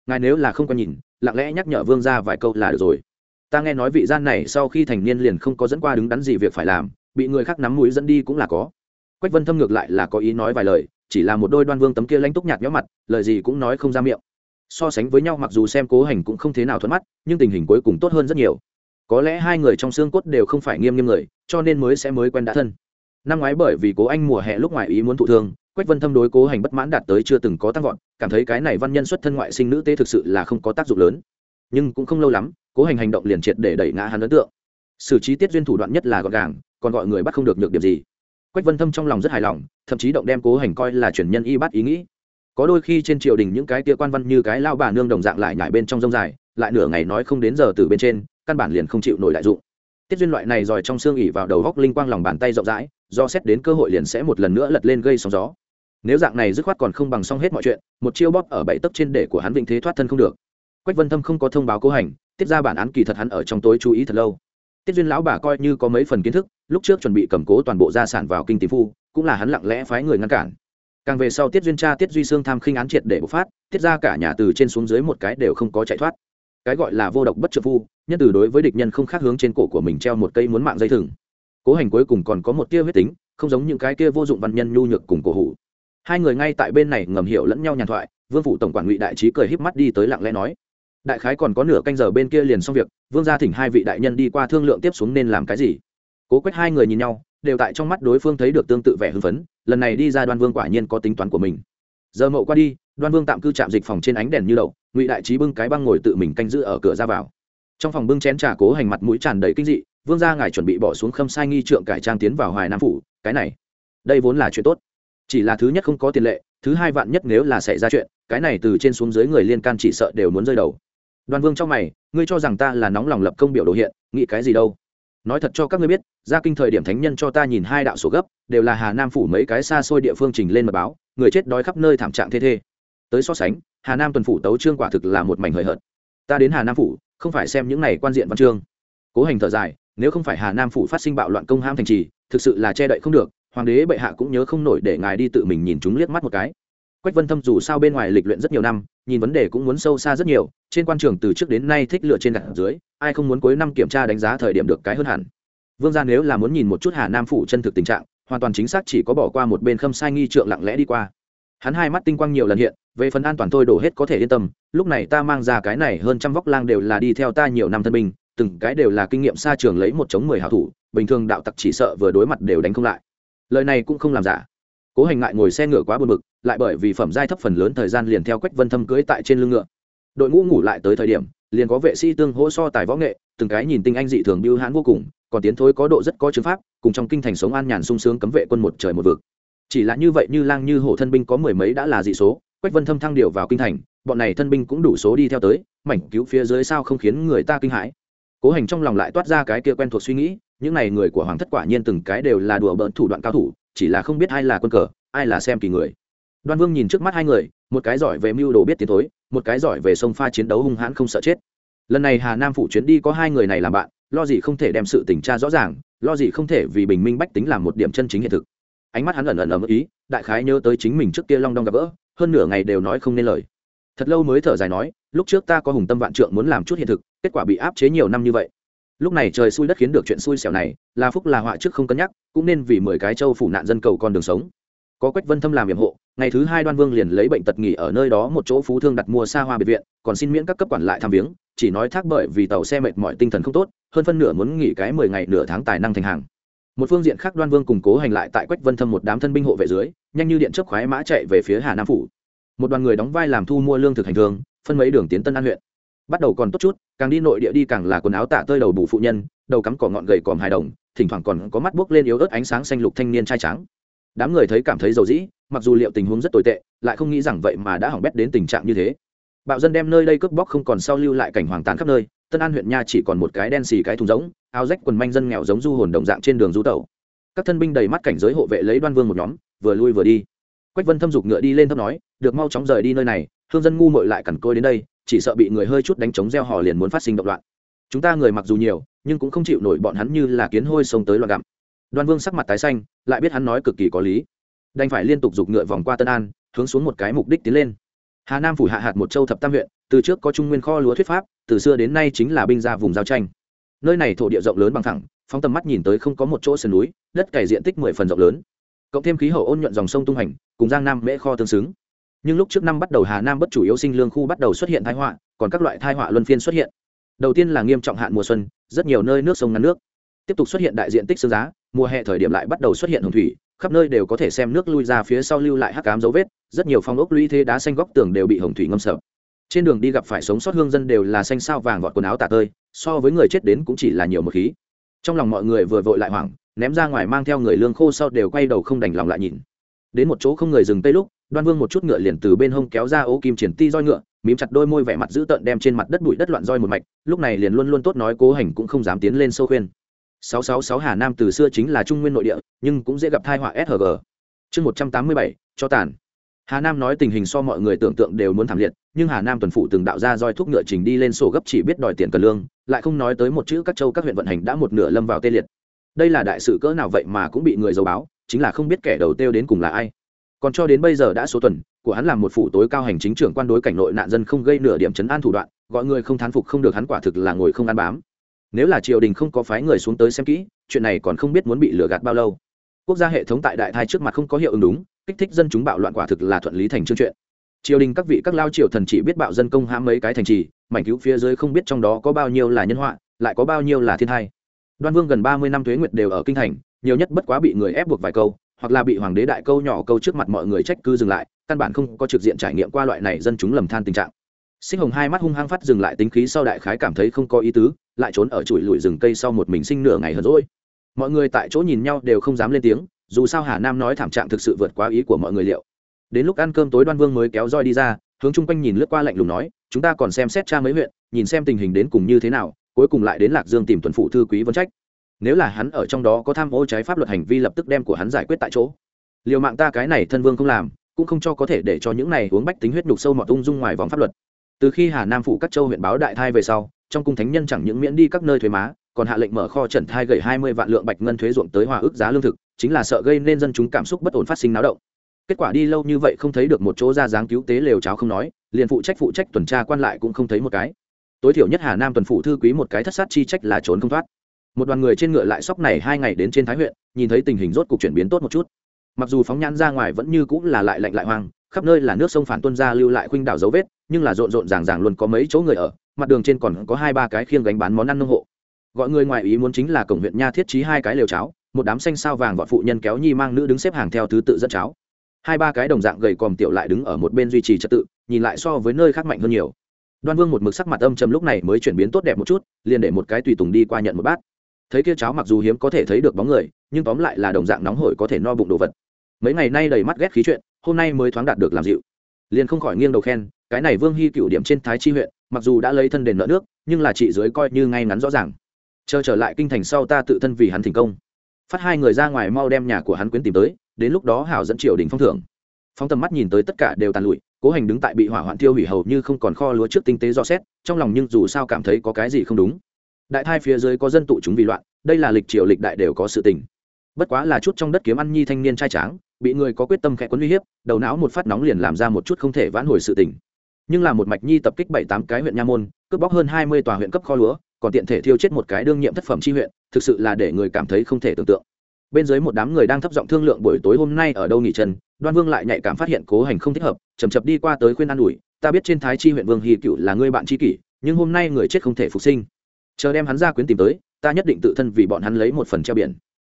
Ngài nếu là không có nhìn, lặng lẽ nhắc nhở vương ra vài câu là được rồi. Ta nghe nói vị gian này sau khi thành niên liền không có dẫn qua đứng đắn gì việc phải làm bị người khác nắm mũi dẫn đi cũng là có. Quách vân thâm ngược lại là có ý nói vài lời, chỉ là một đôi đoan vương tấm kia lãnh túc nhạt nhó mặt, lời gì cũng nói không ra miệng. So sánh với nhau mặc dù xem cố hành cũng không thế nào thuận mắt, nhưng tình hình cuối cùng tốt hơn rất nhiều. Có lẽ hai người trong xương cốt đều không phải nghiêm nghiêm người, cho nên mới sẽ mới quen đã thân. Năm ngoái bởi vì cố anh mùa hè lúc ngoài ý muốn thụ thương, quách vân thâm đối cố hành bất mãn đạt tới chưa từng có tăng vọt, cảm thấy cái này văn nhân xuất thân ngoại sinh nữ tế thực sự là không có tác dụng lớn. Nhưng cũng không lâu lắm, cố hành hành động liền triệt để đẩy ngã hắn ấn tượng xử trí tiết duyên thủ đoạn nhất là gọn gàng, còn gọi người bắt không được nhược điểm gì. Quách vân thâm trong lòng rất hài lòng, thậm chí động đem cố hành coi là chuyển nhân y bắt ý nghĩ. Có đôi khi trên triều đình những cái tia quan văn như cái lao bà nương đồng dạng lại nhảy bên trong rông dài, lại nửa ngày nói không đến giờ từ bên trên, căn bản liền không chịu nổi đại dụng. Tiết duyên loại này giỏi trong xương ỉ vào đầu góc linh quang lòng bàn tay rộng rãi, do xét đến cơ hội liền sẽ một lần nữa lật lên gây sóng gió. Nếu dạng này dứt khoát còn không bằng xong hết mọi chuyện, một chiêu bóp ở bảy tấc trên để của hắn vĩnh thế thoát thân không được. Quách vân thâm không có thông báo cố hành, tiết ra bản án kỳ thật hắn ở trong tối chú ý thật lâu tiết duyên lão bà coi như có mấy phần kiến thức, lúc trước chuẩn bị cầm cố toàn bộ gia sản vào kinh tỷ phu, cũng là hắn lặng lẽ phái người ngăn cản. Càng về sau tiết duyên cha tiết duy sương tham khinh án triệt để bộc phát, tiết ra cả nhà từ trên xuống dưới một cái đều không có chạy thoát. Cái gọi là vô độc bất trợ phu, nhân từ đối với địch nhân không khác hướng trên cổ của mình treo một cây muốn mạng dây thừng. Cố hành cuối cùng còn có một tia huyết tính, không giống những cái kia vô dụng văn nhân nhu nhược cùng cổ hủ. Hai người ngay tại bên này ngầm hiểu lẫn nhau nhàn thoại, vương phủ tổng quản ngụy đại trí cười híp mắt đi tới lặng lẽ nói đại khái còn có nửa canh giờ bên kia liền xong việc, vương gia thỉnh hai vị đại nhân đi qua thương lượng tiếp xuống nên làm cái gì. Cố quét hai người nhìn nhau, đều tại trong mắt đối phương thấy được tương tự vẻ hưng phấn, lần này đi ra đoan vương quả nhiên có tính toán của mình. Giờ mậu qua đi, đoan vương tạm cư chạm dịch phòng trên ánh đèn như đậu ngụy đại trí bưng cái băng ngồi tự mình canh giữ ở cửa ra vào. Trong phòng bưng chén trà cố hành mặt mũi tràn đầy kinh dị, vương gia ngài chuẩn bị bỏ xuống khâm sai nghi trượng cải trang tiến vào hoài nam phủ, cái này, đây vốn là chuyện tốt. Chỉ là thứ nhất không có tiền lệ, thứ hai vạn nhất nếu là xảy ra chuyện, cái này từ trên xuống dưới người liên can chỉ sợ đều muốn rơi đầu đoàn vương trong mày, ngươi cho rằng ta là nóng lòng lập công biểu đồ hiện, nghĩ cái gì đâu? Nói thật cho các ngươi biết ra kinh thời điểm thánh nhân cho ta nhìn hai đạo sổ gấp, đều là hà nam phủ mấy cái xa xôi địa phương trình lên mật báo, người chết đói khắp nơi thảm trạng thê thê. Tới so sánh, hà nam tuần phủ tấu trương quả thực là một mảnh hời hợt. Ta đến hà nam phủ, không phải xem những này quan diện văn chương. Cố hành thở dài, nếu không phải hà nam phủ phát sinh bạo loạn công ham thành trì, thực sự là che đậy không được, hoàng đế bệ hạ cũng nhớ không nổi để ngài đi tự mình nhìn chúng liếc mắt một cái quách vân thâm dù sao bên ngoài lịch luyện rất nhiều năm, nhìn vấn đề cũng muốn sâu xa rất nhiều, trên quan trường từ trước đến nay thích lựa trên đặt dưới, ai không muốn cuối năm kiểm tra đánh giá thời điểm được cái hơn hẳn. Vương gia nếu là muốn nhìn một chút hà nam phủ chân thực tình trạng, hoàn toàn chính xác chỉ có bỏ qua một bên khâm sai nghi trượng lặng lẽ đi qua. Hắn hai mắt tinh quang nhiều lần hiện, về phần an toàn tôi đổ hết có thể yên tâm, lúc này ta mang ra cái này hơn trăm vóc lang đều là đi theo ta nhiều năm thân binh, từng cái đều là kinh nghiệm xa trường lấy một chống mười hảo thủ, bình thường đạo tặc chỉ sợ vừa đối mặt đều đánh không lại. Lời này cũng không làm giả cố hành ngại ngồi xe ngựa quá buồn bực, lại bởi vì phẩm giai thấp phần lớn thời gian liền theo quách vân thâm cưới tại trên lưng ngựa. Đội ngũ ngủ lại tới thời điểm, liền có vệ sĩ tương hỗ so tài võ nghệ, từng cái nhìn tinh anh dị thường biêu hãn vô cùng, còn tiến thối có độ rất có chứng pháp, cùng trong kinh thành sống an nhàn sung sướng cấm vệ quân một trời một vực. Chỉ là như vậy như lang như hổ thân binh có mười mấy đã là dị số, quách vân thâm thăng điều vào kinh thành, bọn này thân binh cũng đủ số đi theo tới, mảnh cứu phía dưới sao không khiến người ta kinh hãi. Cố hành trong lòng lại toát ra cái kia quen thuộc suy nghĩ, những này người của hoàng thất quả nhiên từng cái đều là đùa bỡn thủ đoạn cao thủ chỉ là không biết ai là quân cờ ai là xem kỳ người. Đoan vương nhìn trước mắt hai người một cái giỏi về mưu đồ biết tiến thối, một cái giỏi về sông pha chiến đấu hung hãn không sợ chết. Lần này hà nam phủ chuyến đi có hai người này làm bạn lo gì không thể đem sự tình tra rõ ràng lo gì không thể vì bình minh bách tính làm một điểm chân chính hiện thực. Ánh mắt hắn ẩn ẩn ẩn ý đại khái nhớ tới chính mình trước kia long đong gặp gỡ hơn nửa ngày đều nói không nên lời. Thật lâu mới thở dài nói lúc trước ta có hùng tâm vạn trượng muốn làm chút hiện thực kết quả bị áp chế nhiều năm như vậy lúc này trời xui đất khiến được chuyện xui xẻo này, là phúc là họa trước không cân nhắc, cũng nên vì mười cái châu phủ nạn dân cầu con đường sống. Có quách vân thâm làm hiểm hộ, ngày thứ hai đoan vương liền lấy bệnh tật nghỉ ở nơi đó một chỗ phú thương đặt mua xa hoa biệt viện, còn xin miễn các cấp quản lại tham viếng, chỉ nói thác bởi vì tàu xe mệt mỏi tinh thần không tốt, hơn phân nửa muốn nghỉ cái mười ngày nửa tháng tài năng thành hàng. Một phương diện khác đoan vương củng cố hành lại tại quách vân thâm một đám thân binh hộ vệ dưới, nhanh như điện chấp khoái mã chạy về phía hà nam phủ. Một đoàn người đóng vai làm thu mua lương thực hành thường, phân mấy đường tiến tân an huyện bắt đầu còn tốt chút, càng đi nội địa đi càng là quần áo tạ tơi đầu bù phụ nhân, đầu cắm cỏ ngọn gầy còm hài đồng, thỉnh thoảng còn có mắt buốc lên yếu ớt ánh sáng xanh lục thanh niên trai trắng đám người thấy cảm thấy dầu dĩ, mặc dù liệu tình huống rất tồi tệ, lại không nghĩ rằng vậy mà đã hỏng bét đến tình trạng như thế. Bạo dân đem nơi đây cướp bóc không còn sao lưu lại cảnh hoàng tàn khắp nơi, tân an huyện nha chỉ còn một cái đen xì cái thùng giống áo rách quần manh dân nghèo giống du hồn đồng dạng trên đường du tẩu. Các thân binh đầy mắt cảnh giới hộ vệ lấy đoan vương một nhóm, vừa lui vừa đi. Quách vân thâm dục ngựa đi lên thấp nói, được mau chóng rời đi nơi này, hương dân ngu mội lại cằn côi đến đây chỉ sợ bị người hơi chút đánh trống gieo hò liền muốn phát sinh động loạn. Chúng ta người mặc dù nhiều, nhưng cũng không chịu nổi bọn hắn như là kiến hôi sông tới loạn gặm. Đoan vương sắc mặt tái xanh, lại biết hắn nói cực kỳ có lý. Đành phải liên tục giục ngựa vòng qua tân an, hướng xuống một cái mục đích tiến lên. Hà nam phủ hạ hạt một châu thập tam huyện, từ trước có trung nguyên kho lúa thuyết pháp, từ xưa đến nay chính là binh ra vùng giao tranh. Nơi này thổ địa rộng lớn bằng thẳng, phóng tầm mắt nhìn tới không có một chỗ sườn núi, đất cày diện tích mười phần rộng lớn. Cộng thêm khí hậu ôn nhuận dòng sông tung hành, cùng giang nam mễ kho tương xứng nhưng lúc trước năm bắt đầu hà nam bất chủ yếu sinh lương khu bắt đầu xuất hiện thái họa, còn các loại thai họa luân phiên xuất hiện. Đầu tiên là nghiêm trọng hạn mùa xuân, rất nhiều nơi nước sông ngăn nước. Tiếp tục xuất hiện đại diện tích sương giá, mùa hè thời điểm lại bắt đầu xuất hiện hồng thủy, khắp nơi đều có thể xem nước lui ra phía sau lưu lại hắc cám dấu vết, rất nhiều phong ốc lũy thế đá xanh góc tường đều bị hồng thủy ngâm sập. Trên đường đi gặp phải sống sót hương dân đều là xanh sao vàng vọt quần áo tả tơi, so với người chết đến cũng chỉ là nhiều một khí. Trong lòng mọi người vừa vội lại hoảng, ném ra ngoài mang theo người lương khô sau đều quay đầu không đành lòng lại nhìn. Đến một chỗ không người dừng tây lúc đoan vương một chút ngựa liền từ bên hông kéo ra ô kim triển ti roi ngựa mím chặt đôi môi vẻ mặt dữ tợn đem trên mặt đất bụi đất loạn roi một mạch lúc này liền luôn luôn tốt nói cố hành cũng không dám tiến lên sâu khuyên 666 Hà Nam từ xưa chính là trung nguyên nội địa, nhưng cũng dễ gặp tai họa SHG. Chương 187, cho tàn. Hà Nam nói tình hình so mọi người tưởng tượng đều muốn thảm liệt, nhưng Hà Nam tuần phụ từng đạo ra roi thuốc ngựa trình đi lên sổ gấp chỉ biết đòi tiền cần lương, lại không nói tới một chữ các châu các huyện vận hành đã một nửa lâm vào tê liệt. Đây là đại sự cỡ nào vậy mà cũng bị người dấu báo, chính là không biết kẻ đầu tiêu đến cùng là ai. Còn cho đến bây giờ đã số tuần, của hắn làm một phủ tối cao hành chính trưởng quan đối cảnh nội nạn dân không gây nửa điểm chấn an thủ đoạn, gọi người không thán phục không được hắn quả thực là ngồi không ăn bám. Nếu là triều đình không có phái người xuống tới xem kỹ chuyện này còn không biết muốn bị lừa gạt bao lâu. Quốc gia hệ thống tại đại thai trước mặt không có hiệu ứng đúng kích thích dân chúng bạo loạn quả thực là thuận lý thành chương chuyện. Triều đình các vị các lao triều thần chỉ biết bạo dân công hãm mấy cái thành trì mảnh cứu phía dưới không biết trong đó có bao nhiêu là nhân họa lại có bao nhiêu là thiên thai. Đoan vương gần ba mươi năm thuế nguyệt đều ở kinh thành nhiều nhất bất quá bị người ép buộc vài câu hoặc là bị hoàng đế đại câu nhỏ câu trước mặt mọi người trách cứ dừng lại, căn bản không có trực diện trải nghiệm qua loại này dân chúng lầm than tình trạng. Sinh hồng hai mắt hung hăng phát dừng lại tính khí sau đại khái cảm thấy không có ý tứ, lại trốn ở chuỗi lùi rừng cây sau một mình sinh nửa ngày hơn rồi mọi người tại chỗ nhìn nhau đều không dám lên tiếng, dù sao hà nam nói thảm trạng thực sự vượt quá ý của mọi người liệu. Đến lúc ăn cơm tối đoan vương mới kéo roi đi ra, hướng chung quanh nhìn lướt qua lạnh lùng nói, chúng ta còn xem xét cha mấy huyện, nhìn xem tình hình đến cùng như thế nào, cuối cùng lại đến lạc dương tìm tuần phụ thư quý vân trách nếu là hắn ở trong đó có tham ô trái pháp luật hành vi lập tức đem của hắn giải quyết tại chỗ. Liều mạng ta cái này thân vương không làm, cũng không cho có thể để cho những này uống bách tính huyết nhục sâu mọt ung dung ngoài vòng pháp luật. Từ khi hà nam phủ các châu huyện báo đại thai về sau, trong cung thánh nhân chẳng những miễn đi các nơi thuế má, còn hạ lệnh mở kho trần thai gửi hai mươi vạn lượng bạch ngân thuế ruộng tới hòa ước giá lương thực, chính là sợ gây nên dân chúng cảm xúc bất ổn phát sinh náo động. Kết quả đi lâu như vậy không thấy được một chỗ ra dáng cứu tế lều cháo không nói, liền phụ trách phụ trách tuần tra quan lại cũng không thấy một cái. Tối thiểu nhất hà nam tuần phủ thư quý một cái thất sát chi trách là trốn không thoát một đoàn người trên ngựa lại sóc này hai ngày đến trên thái huyện, nhìn thấy tình hình rốt cục chuyển biến tốt một chút. Mặc dù phóng nhãn ra ngoài vẫn như cũng là lại lạnh lại hoang, khắp nơi là nước sông phản tuân ra lưu lại khuynh đảo dấu vết, nhưng là rộn rộn ràng ràng luôn có mấy chỗ người ở, mặt đường trên còn có hai ba cái khiêng gánh bán món ăn nông hộ. Gọi người ngoài ý muốn chính là cổng huyện nha thiết trí hai cái lều cháo, một đám xanh sao vàng vọt phụ nhân kéo nhi mang nữ đứng xếp hàng theo thứ tự dẫn cháo. Hai ba cái đồng dạng gầy còm tiểu lại đứng ở một bên duy trì trật tự, nhìn lại so với nơi khác mạnh hơn nhiều. Đoan vương một mực sắc mặt âm trầm lúc này mới chuyển biến tốt đẹp một chút, liền để một cái tùy tùng đi qua nhận một bát thấy kia cháo mặc dù hiếm có thể thấy được bóng người, nhưng tóm lại là đồng dạng nóng hổi có thể no bụng đồ vật. Mấy ngày nay đầy mắt ghét khí chuyện, hôm nay mới thoáng đạt được làm dịu. Liền không khỏi nghiêng đầu khen, cái này vương hy cựu điểm trên thái chi huyện, mặc dù đã lấy thân đền nợ nước, nhưng là chị dưới coi như ngay ngắn rõ ràng. Chờ trở lại kinh thành sau ta tự thân vì hắn thành công. Phát hai người ra ngoài mau đem nhà của hắn quyến tìm tới, đến lúc đó hảo dẫn triều đình phong thưởng. Phóng tầm mắt nhìn tới tất cả đều tàn lụi, cố hành đứng tại bị hỏa hoạn tiêu hủy hầu như không còn kho lúa trước tinh tế do xét, trong lòng nhưng dù sao cảm thấy có cái gì không đúng đại thai phía dưới có dân tụ chúng vì loạn, đây là lịch triều lịch đại đều có sự tình. Bất quá là chút trong đất kiếm ăn nhi thanh niên trai tráng, bị người có quyết tâm khẽ quấn uy hiếp, đầu não một phát nóng liền làm ra một chút không thể vãn hồi sự tình. Nhưng là một mạch nhi tập kích bảy tám cái huyện nha môn, cướp bóc hơn hai mươi tòa huyện cấp kho lúa, còn tiện thể thiêu chết một cái đương nhiệm thất phẩm tri huyện, thực sự là để người cảm thấy không thể tưởng tượng. Bên dưới một đám người đang thấp giọng thương lượng buổi tối hôm nay ở đâu nghỉ chân, đoan vương lại nhạy cảm phát hiện cố hành không thích hợp chầm chập đi qua tới khuyên an ủi, ta biết trên thái chi huyện vương hy cựu là người bạn tri kỷ, nhưng hôm nay người chết không thể phục sinh chờ đem hắn ra quyến tìm tới, ta nhất định tự thân vì bọn hắn lấy một phần treo biển.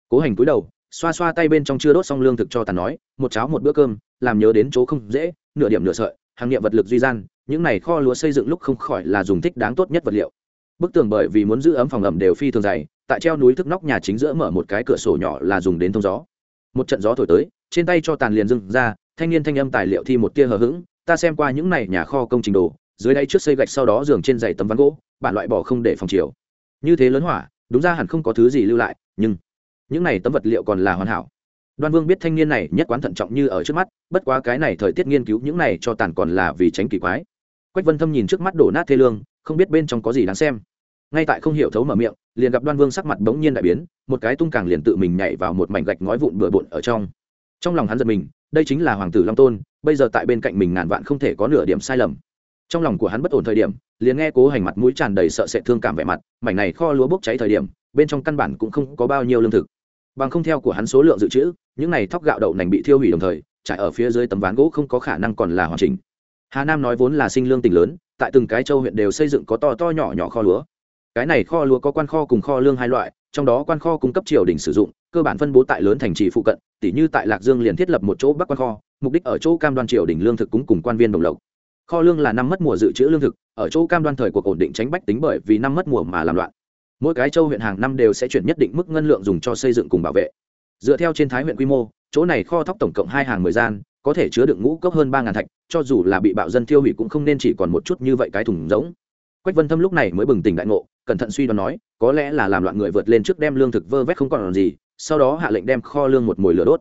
Cố hành cúi đầu, xoa xoa tay bên trong chưa đốt xong lương thực cho tàn nói, một cháo một bữa cơm, làm nhớ đến chỗ không dễ, nửa điểm nửa sợi, hàng nghiệm vật lực duy gian, những này kho lúa xây dựng lúc không khỏi là dùng thích đáng tốt nhất vật liệu. Bức tường bởi vì muốn giữ ấm phòng ẩm đều phi thường dày, tại treo núi thức nóc nhà chính giữa mở một cái cửa sổ nhỏ là dùng đến thông gió. Một trận gió thổi tới, trên tay cho tàn liền dưng ra, thanh niên thanh âm tài liệu thi một tia hờ hững, ta xem qua những này nhà kho công trình đồ, dưới đây trước xây gạch sau đó giường trên dày tấm ván gỗ bản loại bỏ không để phòng chiều. Như thế lớn hỏa, đúng ra hẳn không có thứ gì lưu lại, nhưng những này tấm vật liệu còn là hoàn hảo. Đoan vương biết thanh niên này nhất quán thận trọng như ở trước mắt, bất quá cái này thời tiết nghiên cứu những này cho tàn còn là vì tránh kỳ quái. Quách vân thâm nhìn trước mắt đổ nát thê lương, không biết bên trong có gì đáng xem. Ngay tại không hiểu thấu mở miệng, liền gặp đoan vương sắc mặt bỗng nhiên đại biến, một cái tung càng liền tự mình nhảy vào một mảnh gạch ngói vụn bừa bộn ở trong. Trong lòng hắn giật mình, đây chính là hoàng tử long tôn, bây giờ tại bên cạnh mình ngàn vạn không thể có nửa điểm sai lầm. Trong lòng của hắn bất ổn thời điểm liền nghe cố hành mặt mũi tràn đầy sợ sệt thương cảm vẻ mặt, mảnh này kho lúa bốc cháy thời điểm, bên trong căn bản cũng không có bao nhiêu lương thực. Bằng không theo của hắn số lượng dự trữ, những này thóc gạo đậu nành bị thiêu hủy đồng thời, trải ở phía dưới tấm ván gỗ không có khả năng còn là hoàn chỉnh. Hà nam nói vốn là sinh lương tỉnh lớn, tại từng cái châu huyện đều xây dựng có to to nhỏ nhỏ kho lúa. Cái này kho lúa có quan kho cùng kho lương hai loại, trong đó quan kho cung cấp triều đình sử dụng, cơ bản phân bố tại lớn thành trì phụ cận tỷ như tại lạc dương liền thiết lập một chỗ bắc quan kho, mục đích ở chỗ cam đoan triều đình lương thực cúng cùng quan viên đồng lộc kho lương là năm mất mùa dự trữ lương thực ở chỗ cam đoan thời cuộc ổn định tránh bách tính bởi vì năm mất mùa mà làm loạn. Mỗi cái châu huyện hàng năm đều sẽ chuyển nhất định mức ngân lượng dùng cho xây dựng cùng bảo vệ. Dựa theo trên thái huyện quy mô chỗ này kho thóc tổng cộng hai hàng mười gian có thể chứa đựng ngũ cốc hơn ba ngàn thạch cho dù là bị bạo dân tiêu hủy cũng không nên chỉ còn một chút như vậy cái thùng giống quách vân thâm lúc này mới bừng tỉnh đại ngộ cẩn thận suy đoán nói có lẽ là làm loạn người vượt lên trước đem lương thực vơ vét không còn làm gì sau đó hạ lệnh đem kho lương một mồi lửa đốt.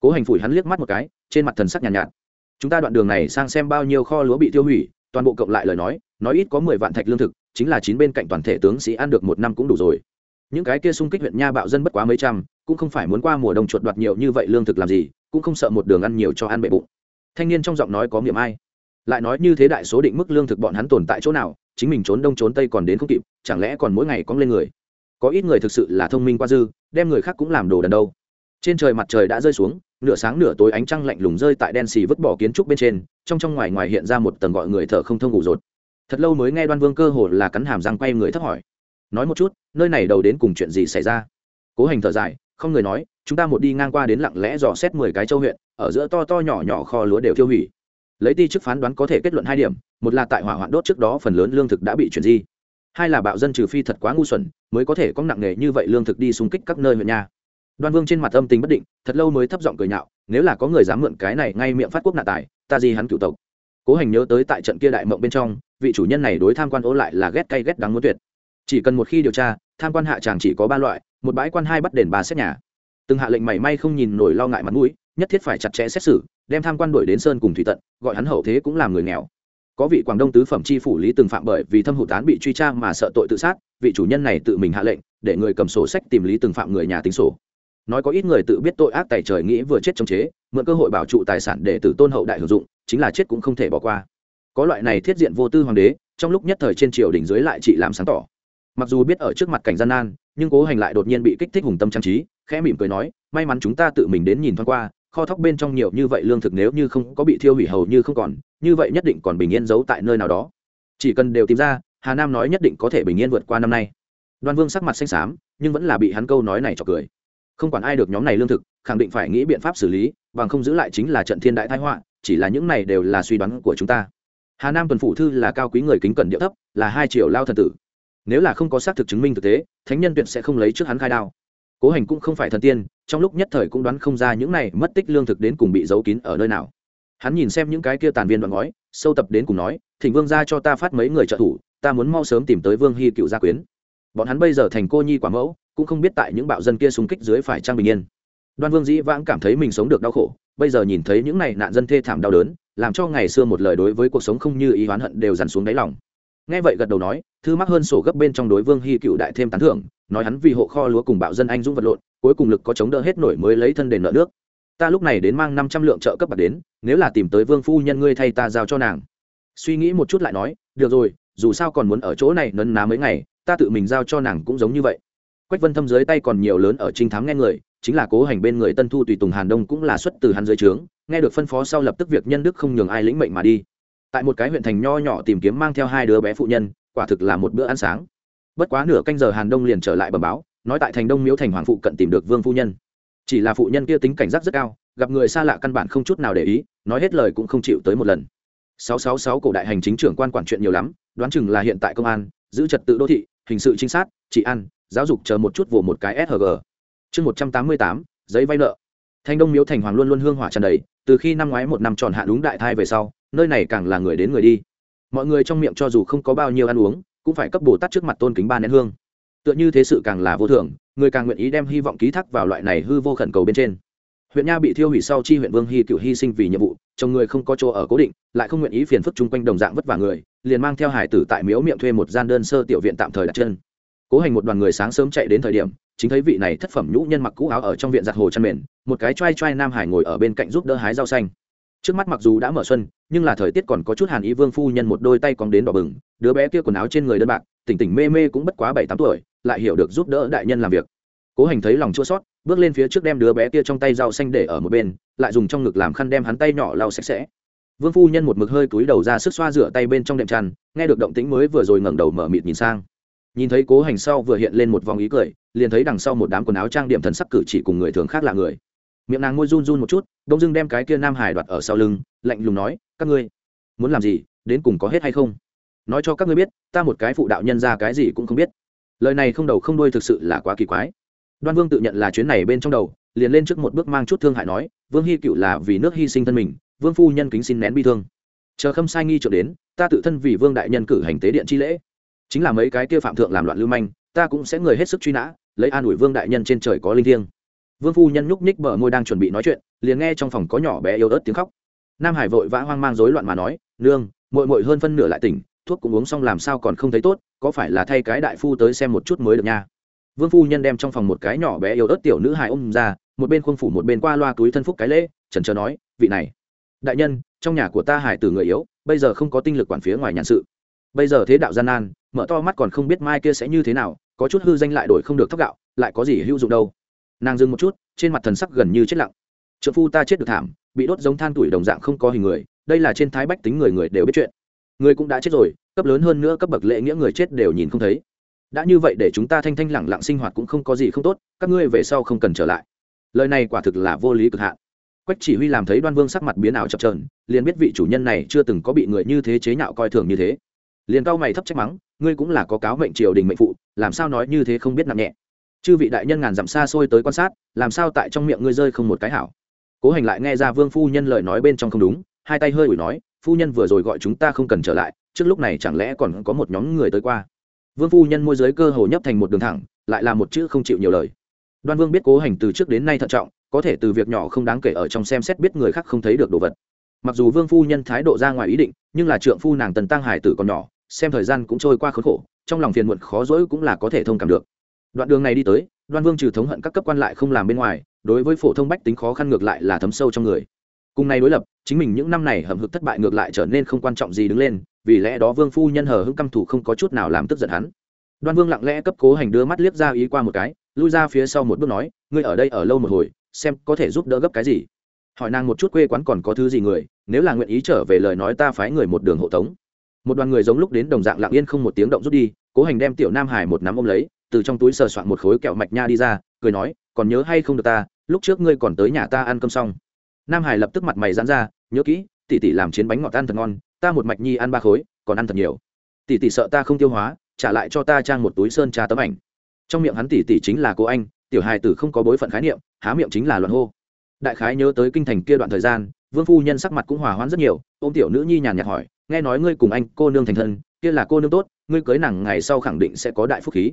Cố hành phủi hắn liếc mắt một cái trên mặt thần sắc nhàn nhạt, nhạt chúng ta đoạn đường này sang xem bao nhiêu kho lúa bị tiêu hủy, toàn bộ cộng lại lời nói nói ít có mười vạn thạch lương thực, chính là chín bên cạnh toàn thể tướng sĩ ăn được một năm cũng đủ rồi. Những cái kia xung kích huyện nha bạo dân bất quá mấy trăm, cũng không phải muốn qua mùa đông chuột đoạt nhiều như vậy lương thực làm gì, cũng không sợ một đường ăn nhiều cho ăn bệ bụng. Thanh niên trong giọng nói có miệng ai. Lại nói như thế đại số định mức lương thực bọn hắn tồn tại chỗ nào, chính mình trốn đông trốn tây còn đến không kịp, chẳng lẽ còn mỗi ngày cóng lên người. Có ít người thực sự là thông minh qua dư, đem người khác cũng làm đồ đần đâu trên trời mặt trời đã rơi xuống, nửa sáng nửa tối ánh trăng lạnh lùng rơi tại đen xì vứt bỏ kiến trúc bên trên, trong trong ngoài ngoài hiện ra một tầng gọi người thở không thông ngủ rột. Thật lâu mới nghe đoan vương cơ hồ là cắn hàm răng quay người thấp hỏi. Nói một chút, nơi này đầu đến cùng chuyện gì xảy ra? Cố hành thở dài, không người nói, chúng ta một đi ngang qua đến lặng lẽ dò xét mười cái châu huyện, ở giữa to to nhỏ nhỏ kho lúa đều tiêu hủy. Lấy ti chức phán đoán có thể kết luận hai điểm, một là tại hỏa hoạn đốt trước đó phần lớn lương thực đã bị chuyển di. Hai là bạo dân trừ phi thật quá ngu xuẩn, mới có thể có nặng nghề như vậy lương thực đi xung kích các nơi huyện nhà đoan vương trên mặt âm tình bất định, thật lâu mới thấp giọng cười nhạo, nếu là có người dám mượn cái này ngay miệng phát quốc nạn tài, ta gì hắn cựu tộc. Cố hành nhớ tới tại trận kia đại mộng bên trong, vị chủ nhân này đối tham quan ố lại là ghét cay ghét đắng muốn tuyệt. Chỉ cần một khi điều tra, tham quan hạ tràng chỉ có ba loại, một bãi quan hai bắt đền bà xét nhà. Từng hạ lệnh mảy may không nhìn nổi lo ngại mặt mũi, nhất thiết phải chặt chẽ xét xử, đem tham quan đuổi đến sơn cùng thủy tận, gọi hắn hậu thế cũng làm người nghèo. Có vị quảng đông tứ phẩm chi phủ lý từng phạm bởi vì thâm hụt tán bị truy tra mà sợ tội tự sát, vị chủ nhân này tự mình hạ lệnh, để người cầm sổ sách tìm lý từng phạm người nhà tính sổ nói có ít người tự biết tội ác tại trời nghĩ vừa chết trong chế, mượn cơ hội bảo trụ tài sản để tử tôn hậu đại hưởng dụng, chính là chết cũng không thể bỏ qua. Có loại này thiết diện vô tư hoàng đế, trong lúc nhất thời trên triều đỉnh dưới lại chỉ làm sáng tỏ. Mặc dù biết ở trước mặt cảnh gian nan, nhưng cố hành lại đột nhiên bị kích thích hùng tâm trang trí, khẽ mỉm cười nói, may mắn chúng ta tự mình đến nhìn thoáng qua, kho thóc bên trong nhiều như vậy lương thực nếu như không có bị thiêu hủy hầu như không còn, như vậy nhất định còn bình yên giấu tại nơi nào đó. Chỉ cần đều tìm ra, hà nam nói nhất định có thể bình yên vượt qua năm nay. Đoan vương sắc mặt xanh xám, nhưng vẫn là bị hắn câu nói này cho cười không quản ai được nhóm này lương thực, khẳng định phải nghĩ biện pháp xử lý, bằng không giữ lại chính là trận thiên đại thái họa, chỉ là những này đều là suy đoán của chúng ta. Hà nam tuần phủ thư là cao quý người kính cẩn địa thấp, là hai triệu lao thần tử. Nếu là không có xác thực chứng minh thực tế, thánh nhân tuyệt sẽ không lấy trước hắn khai đao. Cố hành cũng không phải thần tiên, trong lúc nhất thời cũng đoán không ra những này mất tích lương thực đến cùng bị giấu kín ở nơi nào. Hắn nhìn xem những cái kia tàn viên đoạn ngói, sâu tập đến cùng nói, thỉnh vương ra cho ta phát mấy người trợ thủ, ta muốn mau sớm tìm tới vương hy cựu gia quyến. Bọn hắn bây giờ thành cô nhi quả mẫu cũng không biết tại những bạo dân kia xung kích dưới phải trang bình yên. Đoan vương dĩ vãng cảm thấy mình sống được đau khổ, bây giờ nhìn thấy những này nạn dân thê thảm đau đớn, làm cho ngày xưa một lời đối với cuộc sống không như ý oán hận đều dằn xuống đáy lòng. Nghe vậy gật đầu nói, thư mắc hơn sổ gấp bên trong đối vương hy cựu đại thêm tán thưởng, nói hắn vì hộ kho lúa cùng bạo dân anh dũng vật lộn, cuối cùng lực có chống đỡ hết nổi mới lấy thân đền nợ nước. Ta lúc này đến mang năm trăm lượng trợ cấp bạc đến, nếu là tìm tới vương phu nhân ngươi thay ta giao cho nàng. Suy nghĩ một chút lại nói, được rồi, dù sao còn muốn ở chỗ này nấn ná mấy ngày, ta tự mình giao cho nàng cũng giống như vậy quách vân thâm dưới tay còn nhiều lớn ở trinh thám nghe người, chính là cố hành bên người tân thu tùy tùng hàn đông cũng là xuất từ hắn dưới trướng, nghe được phân phó sau lập tức việc nhân đức không nhường ai lĩnh mệnh mà đi. Tại một cái huyện thành nho nhỏ tìm kiếm mang theo hai đứa bé phụ nhân, quả thực là một bữa ăn sáng. Bất quá nửa canh giờ hàn đông liền trở lại bẩm báo, nói tại thành đông miếu thành hoàng phụ cận tìm được vương phu nhân. Chỉ là phụ nhân kia tính cảnh giác rất cao, gặp người xa lạ căn bản không chút nào để ý, nói hết lời cũng không chịu tới một lần. 666 cổ đại hành chính trưởng quan quản chuyện nhiều lắm, đoán chừng là hiện tại công an, giữ trật tự đô thị, hình sự trinh sát, trị an giáo dục chờ một chút vồ một cái sg chương 188, giấy vay nợ. Thanh đông miếu thành hoàng luôn luôn hương hỏa tràn đầy từ khi năm ngoái một năm tròn hạ đúng đại thai về sau nơi này càng là người đến người đi. Mọi người trong miệng cho dù không có bao nhiêu ăn uống cũng phải cấp bồ tát trước mặt tôn kính ba nén hương. Tựa như thế sự càng là vô thường người càng nguyện ý đem hy vọng ký thác vào loại này hư vô khẩn cầu bên trên. Huyện nha bị thiêu hủy sau chi huyện vương hy cựu hy sinh vì nhiệm vụ chồng người không có chỗ ở cố định lại không nguyện ý phiền phức chung quanh đồng dạng vất vả người liền mang theo hải tử tại miếu miệng thuê một gian đơn sơ tiểu viện tạm thời đặt chân cố hành một đoàn người sáng sớm chạy đến thời điểm, chính thấy vị này thất phẩm nhũ nhân mặc cũ áo ở trong viện giặt hồ chăn mền, một cái t r a i t r a i nam hải ngồi ở bên cạnh giúp đỡ hái rau xanh. Trước mắt mặc dù đã mở xuân, nhưng là thời tiết còn có chút hàn ý vương phu nhân một đôi tay còn đến đỏ bừng, đứa bé kia quần áo trên người đơn bạc, tỉnh tỉnh mê mê cũng bất quá bảy tám tuổi, lại hiểu được giúp đỡ đại nhân làm việc. Cố hành thấy lòng chua sót bước lên phía trước đem đứa bé kia trong tay rau xanh để ở một bên, lại dùng trong ngực làm khăn đem hắn tay nhỏ lau sạch sẽ. Vương phu nhân một mực hơi túi đầu ra sức xoa rửa tay bên trong đệm tràn nghe được động tĩnh mới vừa rồi ngẩng đầu mở mịt nhìn sang nhìn thấy cố hành sau vừa hiện lên một vòng ý cười, liền thấy đằng sau một đám quần áo trang điểm thần sắc cử chỉ cùng người thường khác là người. Miệng nàng môi run run một chút, đông dưng đem cái kia nam hải đoạt ở sau lưng, lạnh lùng nói, các ngươi muốn làm gì, đến cùng có hết hay không? Nói cho các ngươi biết, ta một cái phụ đạo nhân ra cái gì cũng không biết. Lời này không đầu không đuôi thực sự là quá kỳ quái. Đoan vương tự nhận là chuyến này bên trong đầu, liền lên trước một bước mang chút thương hại nói, vương hy cựu là vì nước hy sinh thân mình, vương phu nhân kính xin nén bi thương. Chờ khâm sai nghi trượng đến, ta tự thân vì vương đại nhân cử hành tế điện chi lễ chính là mấy cái kia phạm thượng làm loạn lưu manh, ta cũng sẽ người hết sức truy nã, lấy an ủi vương đại nhân trên trời có linh thiêng. Vương phu nhân nhúc nhích bờ môi đang chuẩn bị nói chuyện, liền nghe trong phòng có nhỏ bé yếu ớt tiếng khóc. Nam hải vội vã hoang mang rối loạn mà nói, nương mội mội hơn phân nửa lại tỉnh, thuốc cũng uống xong làm sao còn không thấy tốt, có phải là thay cái đại phu tới xem một chút mới được nha? Vương phu nhân đem trong phòng một cái nhỏ bé yếu ớt tiểu nữ hài ôm ra, một bên khuôn phủ một bên qua loa túi thân phúc cái lễ trần trờ nói, vị này, đại nhân, trong nhà của ta hải tử người yếu, bây giờ không có tinh lực quản phía ngoài nhàn sự. Bây giờ thế đạo gian nan mở to mắt còn không biết mai kia sẽ như thế nào, có chút hư danh lại đổi không được thóc gạo, lại có gì hữu dụng đâu. Nàng dừng một chút, trên mặt thần sắc gần như chết lặng. Trợ phu ta chết được thảm, bị đốt giống than tuổi đồng dạng không có hình người, đây là trên thái bách tính người người đều biết chuyện. Người cũng đã chết rồi, cấp lớn hơn nữa cấp bậc lệ nghĩa người chết đều nhìn không thấy. Đã như vậy để chúng ta thanh thanh lẳng lặng sinh hoạt cũng không có gì không tốt, các ngươi về sau không cần trở lại. Lời này quả thực là vô lý cực hạn. Quách chỉ huy làm thấy đoan vương sắc mặt biến ảo chập trờn liền biết vị chủ nhân này chưa từng có bị người như thế chế nhạo coi thường như thế liền cao mày thấp trách mắng, ngươi cũng là có cáo mệnh triều đình mệnh phụ, làm sao nói như thế không biết nặng nhẹ? Chư vị đại nhân ngàn dặm xa xôi tới quan sát, làm sao tại trong miệng ngươi rơi không một cái hảo? Cố hành lại nghe ra vương phu nhân lời nói bên trong không đúng, hai tay hơi ủi nói, phu nhân vừa rồi gọi chúng ta không cần trở lại, trước lúc này chẳng lẽ còn có một nhóm người tới qua? Vương phu nhân môi giới cơ hồ nhấp thành một đường thẳng, lại là một chữ không chịu nhiều lời. Đoan vương biết cố hành từ trước đến nay thận trọng, có thể từ việc nhỏ không đáng kể ở trong xem xét biết người khác không thấy được đồ vật. Mặc dù vương phu nhân thái độ ra ngoài ý định, nhưng là trượng phu nàng tần tăng hải tử còn nhỏ xem thời gian cũng trôi qua khốn khổ, trong lòng phiền muộn khó dỗi cũng là có thể thông cảm được. Đoạn đường này đi tới, đoan vương trừ thống hận các cấp quan lại không làm bên ngoài, đối với phổ thông bách tính khó khăn ngược lại là thấm sâu trong người. Cùng nay đối lập, chính mình những năm này hầm hực thất bại ngược lại trở nên không quan trọng gì đứng lên, vì lẽ đó vương phu nhân hờ hững căm thủ không có chút nào làm tức giận hắn. Đoan vương lặng lẽ cấp cố hành đưa mắt liếc ra ý qua một cái, lui ra phía sau một bước nói, ngươi ở đây ở lâu một hồi, xem có thể giúp đỡ gấp cái gì? Hỏi nàng một chút quê quán còn có thứ gì người, nếu là nguyện ý trở về lời nói ta phái người một đường hộ tống một đoàn người giống lúc đến đồng dạng lặng yên không một tiếng động rút đi, cố hành đem tiểu nam hải một nắm ôm lấy, từ trong túi sờ soạn một khối kẹo mạch nha đi ra, cười nói, còn nhớ hay không được ta, lúc trước ngươi còn tới nhà ta ăn cơm xong. Nam hải lập tức mặt mày dán ra, nhớ kỹ, tỷ tỷ làm chiến bánh ngọt ăn thật ngon, ta một mạch nhi ăn ba khối, còn ăn thật nhiều. Tỷ tỷ sợ ta không tiêu hóa, trả lại cho ta trang một túi sơn trà tấm ảnh. Trong miệng hắn tỷ tỷ chính là cô anh, tiểu hài tử không có bối phận khái niệm, há miệng chính là loạn hô. Đại khái nhớ tới kinh thành kia đoạn thời gian, vương phu nhân sắc mặt cũng hòa hoãn rất nhiều ô m tiểu nữ nhi nhàn nhạt hỏi nghe nói ngươi cùng anh cô nương thành thân, kia là cô nương tốt, ngươi cưới nàng ngày sau khẳng định sẽ có đại phúc khí.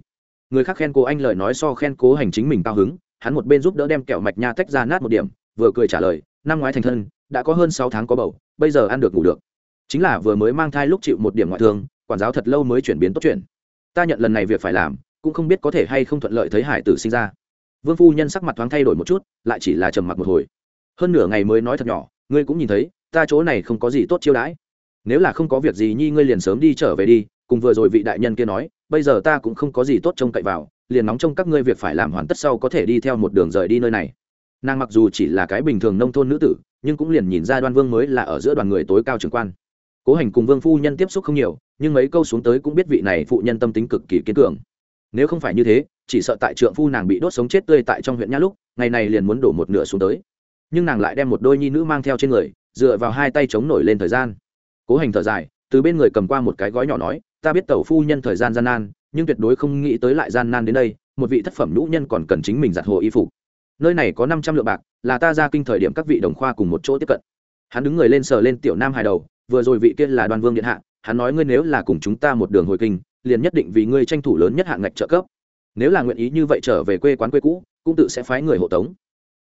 Người khác khen cô anh lời nói so khen cố hành chính mình cao hứng, hắn một bên giúp đỡ đem kẹo mạch nha tách ra nát một điểm, vừa cười trả lời, năm ngoái thành thân, đã có hơn sáu tháng có bầu, bây giờ ăn được ngủ được. Chính là vừa mới mang thai lúc chịu một điểm ngoại thương, quản giáo thật lâu mới chuyển biến tốt chuyện. Ta nhận lần này việc phải làm, cũng không biết có thể hay không thuận lợi thấy hải tử sinh ra. Vương phu nhân sắc mặt thoáng thay đổi một chút, lại chỉ là trầm mặc một hồi. Hơn nửa ngày mới nói thật nhỏ, ngươi cũng nhìn thấy, ta chỗ này không có gì tốt chiêu đãi nếu là không có việc gì nhi ngươi liền sớm đi trở về đi, cùng vừa rồi vị đại nhân kia nói, bây giờ ta cũng không có gì tốt trông cậy vào, liền nóng trông các ngươi việc phải làm hoàn tất sau có thể đi theo một đường rời đi nơi này. Nàng mặc dù chỉ là cái bình thường nông thôn nữ tử, nhưng cũng liền nhìn ra đoan vương mới là ở giữa đoàn người tối cao trưởng quan. Cố hành cùng vương phu nhân tiếp xúc không nhiều, nhưng mấy câu xuống tới cũng biết vị này phụ nhân tâm tính cực kỳ kiên cường. Nếu không phải như thế, chỉ sợ tại trượng phu nàng bị đốt sống chết tươi tại trong huyện nhã lúc, ngày này liền muốn đổ một nửa xuống tới. Nhưng nàng lại đem một đôi nhi nữ mang theo trên người, dựa vào hai tay chống nổi lên thời gian cố hành thở dài, từ bên người cầm qua một cái gói nhỏ nói, ta biết tẩu phu nhân thời gian gian nan, nhưng tuyệt đối không nghĩ tới lại gian nan đến đây, một vị thất phẩm nhũ nhân còn cần chính mình giặt hồ y phục. Nơi này có năm trăm lượng bạc, là ta ra kinh thời điểm các vị đồng khoa cùng một chỗ tiếp cận. Hắn đứng người lên sờ lên tiểu nam hài đầu, vừa rồi vị kia là đoàn vương điện hạ, hắn nói ngươi nếu là cùng chúng ta một đường hồi kinh, liền nhất định vì ngươi tranh thủ lớn nhất hạng ngạch trợ cấp. Nếu là nguyện ý như vậy trở về quê quán quê cũ, cũng tự sẽ phái người hộ tống.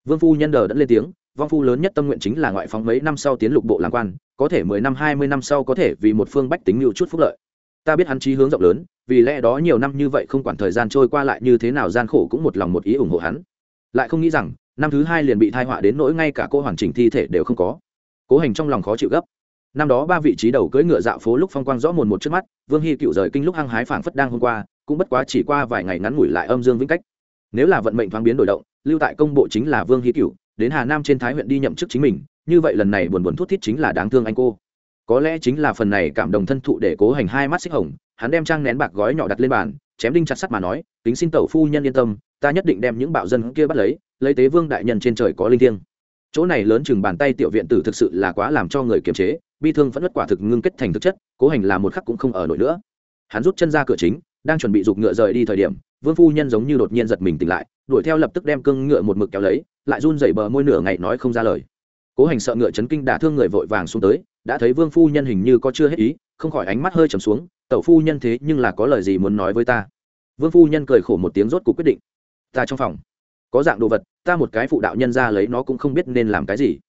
Vương phu nhân đờ đẫn lên tiếng vong phu lớn nhất tâm nguyện chính là ngoại phóng mấy năm sau tiến lục bộ làm quan, có thể mười năm, hai mươi năm sau có thể vì một phương bách tính mưu chút phúc lợi. Ta biết hắn chí hướng rộng lớn, vì lẽ đó nhiều năm như vậy không quản thời gian trôi qua lại như thế nào gian khổ cũng một lòng một ý ủng hộ hắn. Lại không nghĩ rằng, năm thứ hai liền bị thai họa đến nỗi ngay cả cô hoàn chỉnh thi thể đều không có. Cố hành trong lòng khó chịu gấp. Năm đó ba vị trí đầu cưỡi ngựa dạo phố lúc phong quang rõ mồn một trước mắt, vương hy cựu rời kinh lúc hăng hái phảng phất đang hôm qua, cũng bất quá chỉ qua vài ngày ngắn ngủi lại âm dương vĩnh cách. Nếu là vận mệnh thoáng biến đổi động, lưu tại công bộ chính là vương hy cựu đến hà nam trên thái huyện đi nhậm chức chính mình, như vậy lần này buồn buồn thút thít chính là đáng thương anh cô. Có lẽ chính là phần này cảm động thân thụ để cố hành hai mắt xích hồng, hắn đem trang nén bạc gói nhỏ đặt lên bàn, chém đinh chặt sắt mà nói tính xin tẩu phu nhân yên tâm, ta nhất định đem những bạo dân kia bắt lấy lấy tế vương đại nhân trên trời có linh thiêng. Chỗ này lớn chừng bàn tay tiểu viện tử thực sự là quá làm cho người kiềm chế, bi thương vẫn bất quả thực ngưng kết thành thực chất, cố hành là một khắc cũng không ở nổi nữa. Hắn rút chân ra cửa chính, đang chuẩn bị giục ngựa rời đi thời điểm, vương phu nhân giống như đột nhiên giật mình tỉnh lại, đuổi theo lập tức đem cưng ngựa một mực kéo lấy lại run rẩy bờ môi nửa ngày nói không ra lời. Cố hành sợ ngựa chấn kinh đả thương người vội vàng xuống tới, đã thấy vương phu nhân hình như có chưa hết ý, không khỏi ánh mắt hơi trầm xuống, tẩu phu nhân thế nhưng là có lời gì muốn nói với ta? Vương phu nhân cười khổ một tiếng rốt cuộc quyết định, ta trong phòng có dạng đồ vật, ta một cái phụ đạo nhân ra lấy nó cũng không biết nên làm cái gì.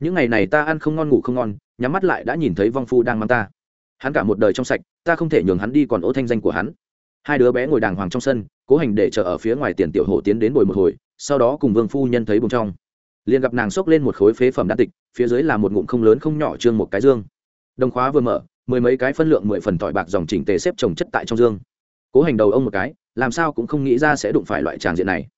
Những ngày này ta ăn không ngon, ngủ không ngon, nhắm mắt lại đã nhìn thấy vong phu đang mang ta. Hắn cả một đời trong sạch, ta không thể nhường hắn đi còn ô thanh danh của hắn. Hai đứa bé ngồi đàng hoàng trong sân, cố hành để chờ ở phía ngoài tiền tiểu hổ tiến đến bồi một hồi sau đó cùng vương phu nhân thấy bùng trong. Liền gặp nàng xốc lên một khối phế phẩm đan tịch, phía dưới là một ngụm không lớn không nhỏ trương một cái dương. Đồng khóa vừa mở, mười mấy cái phân lượng mười phần tỏi bạc dòng chỉnh tề xếp trồng chất tại trong dương. Cố hành đầu ông một cái, làm sao cũng không nghĩ ra sẽ đụng phải loại tràng diện này.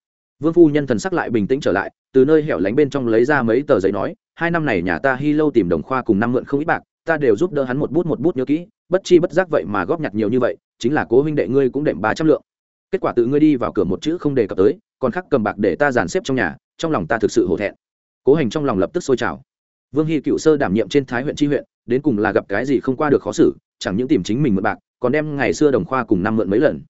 Vương phu nhân thần sắc lại bình tĩnh trở lại, từ nơi hẻo lánh bên trong lấy ra mấy tờ giấy nói, hai năm này nhà ta hy lâu tìm đồng khoa cùng năm mượn không ít bạc, ta đều giúp đỡ hắn một bút một bút nhớ kỹ, bất chi bất giác vậy mà góp nhặt nhiều như vậy, chính là cố huynh đệ ngươi cũng đệm ba trăm lượng. Kết quả tự ngươi đi vào cửa một chữ không đề cập tới còn khắc cầm bạc để ta dàn xếp trong nhà, trong lòng ta thực sự hổ thẹn. Cố hành trong lòng lập tức sôi trào. Vương hy cựu sơ đảm nhiệm trên thái huyện tri huyện, đến cùng là gặp cái gì không qua được khó xử, chẳng những tìm chính mình mượn bạc, còn đem ngày xưa đồng khoa cùng năm mượn mấy lần.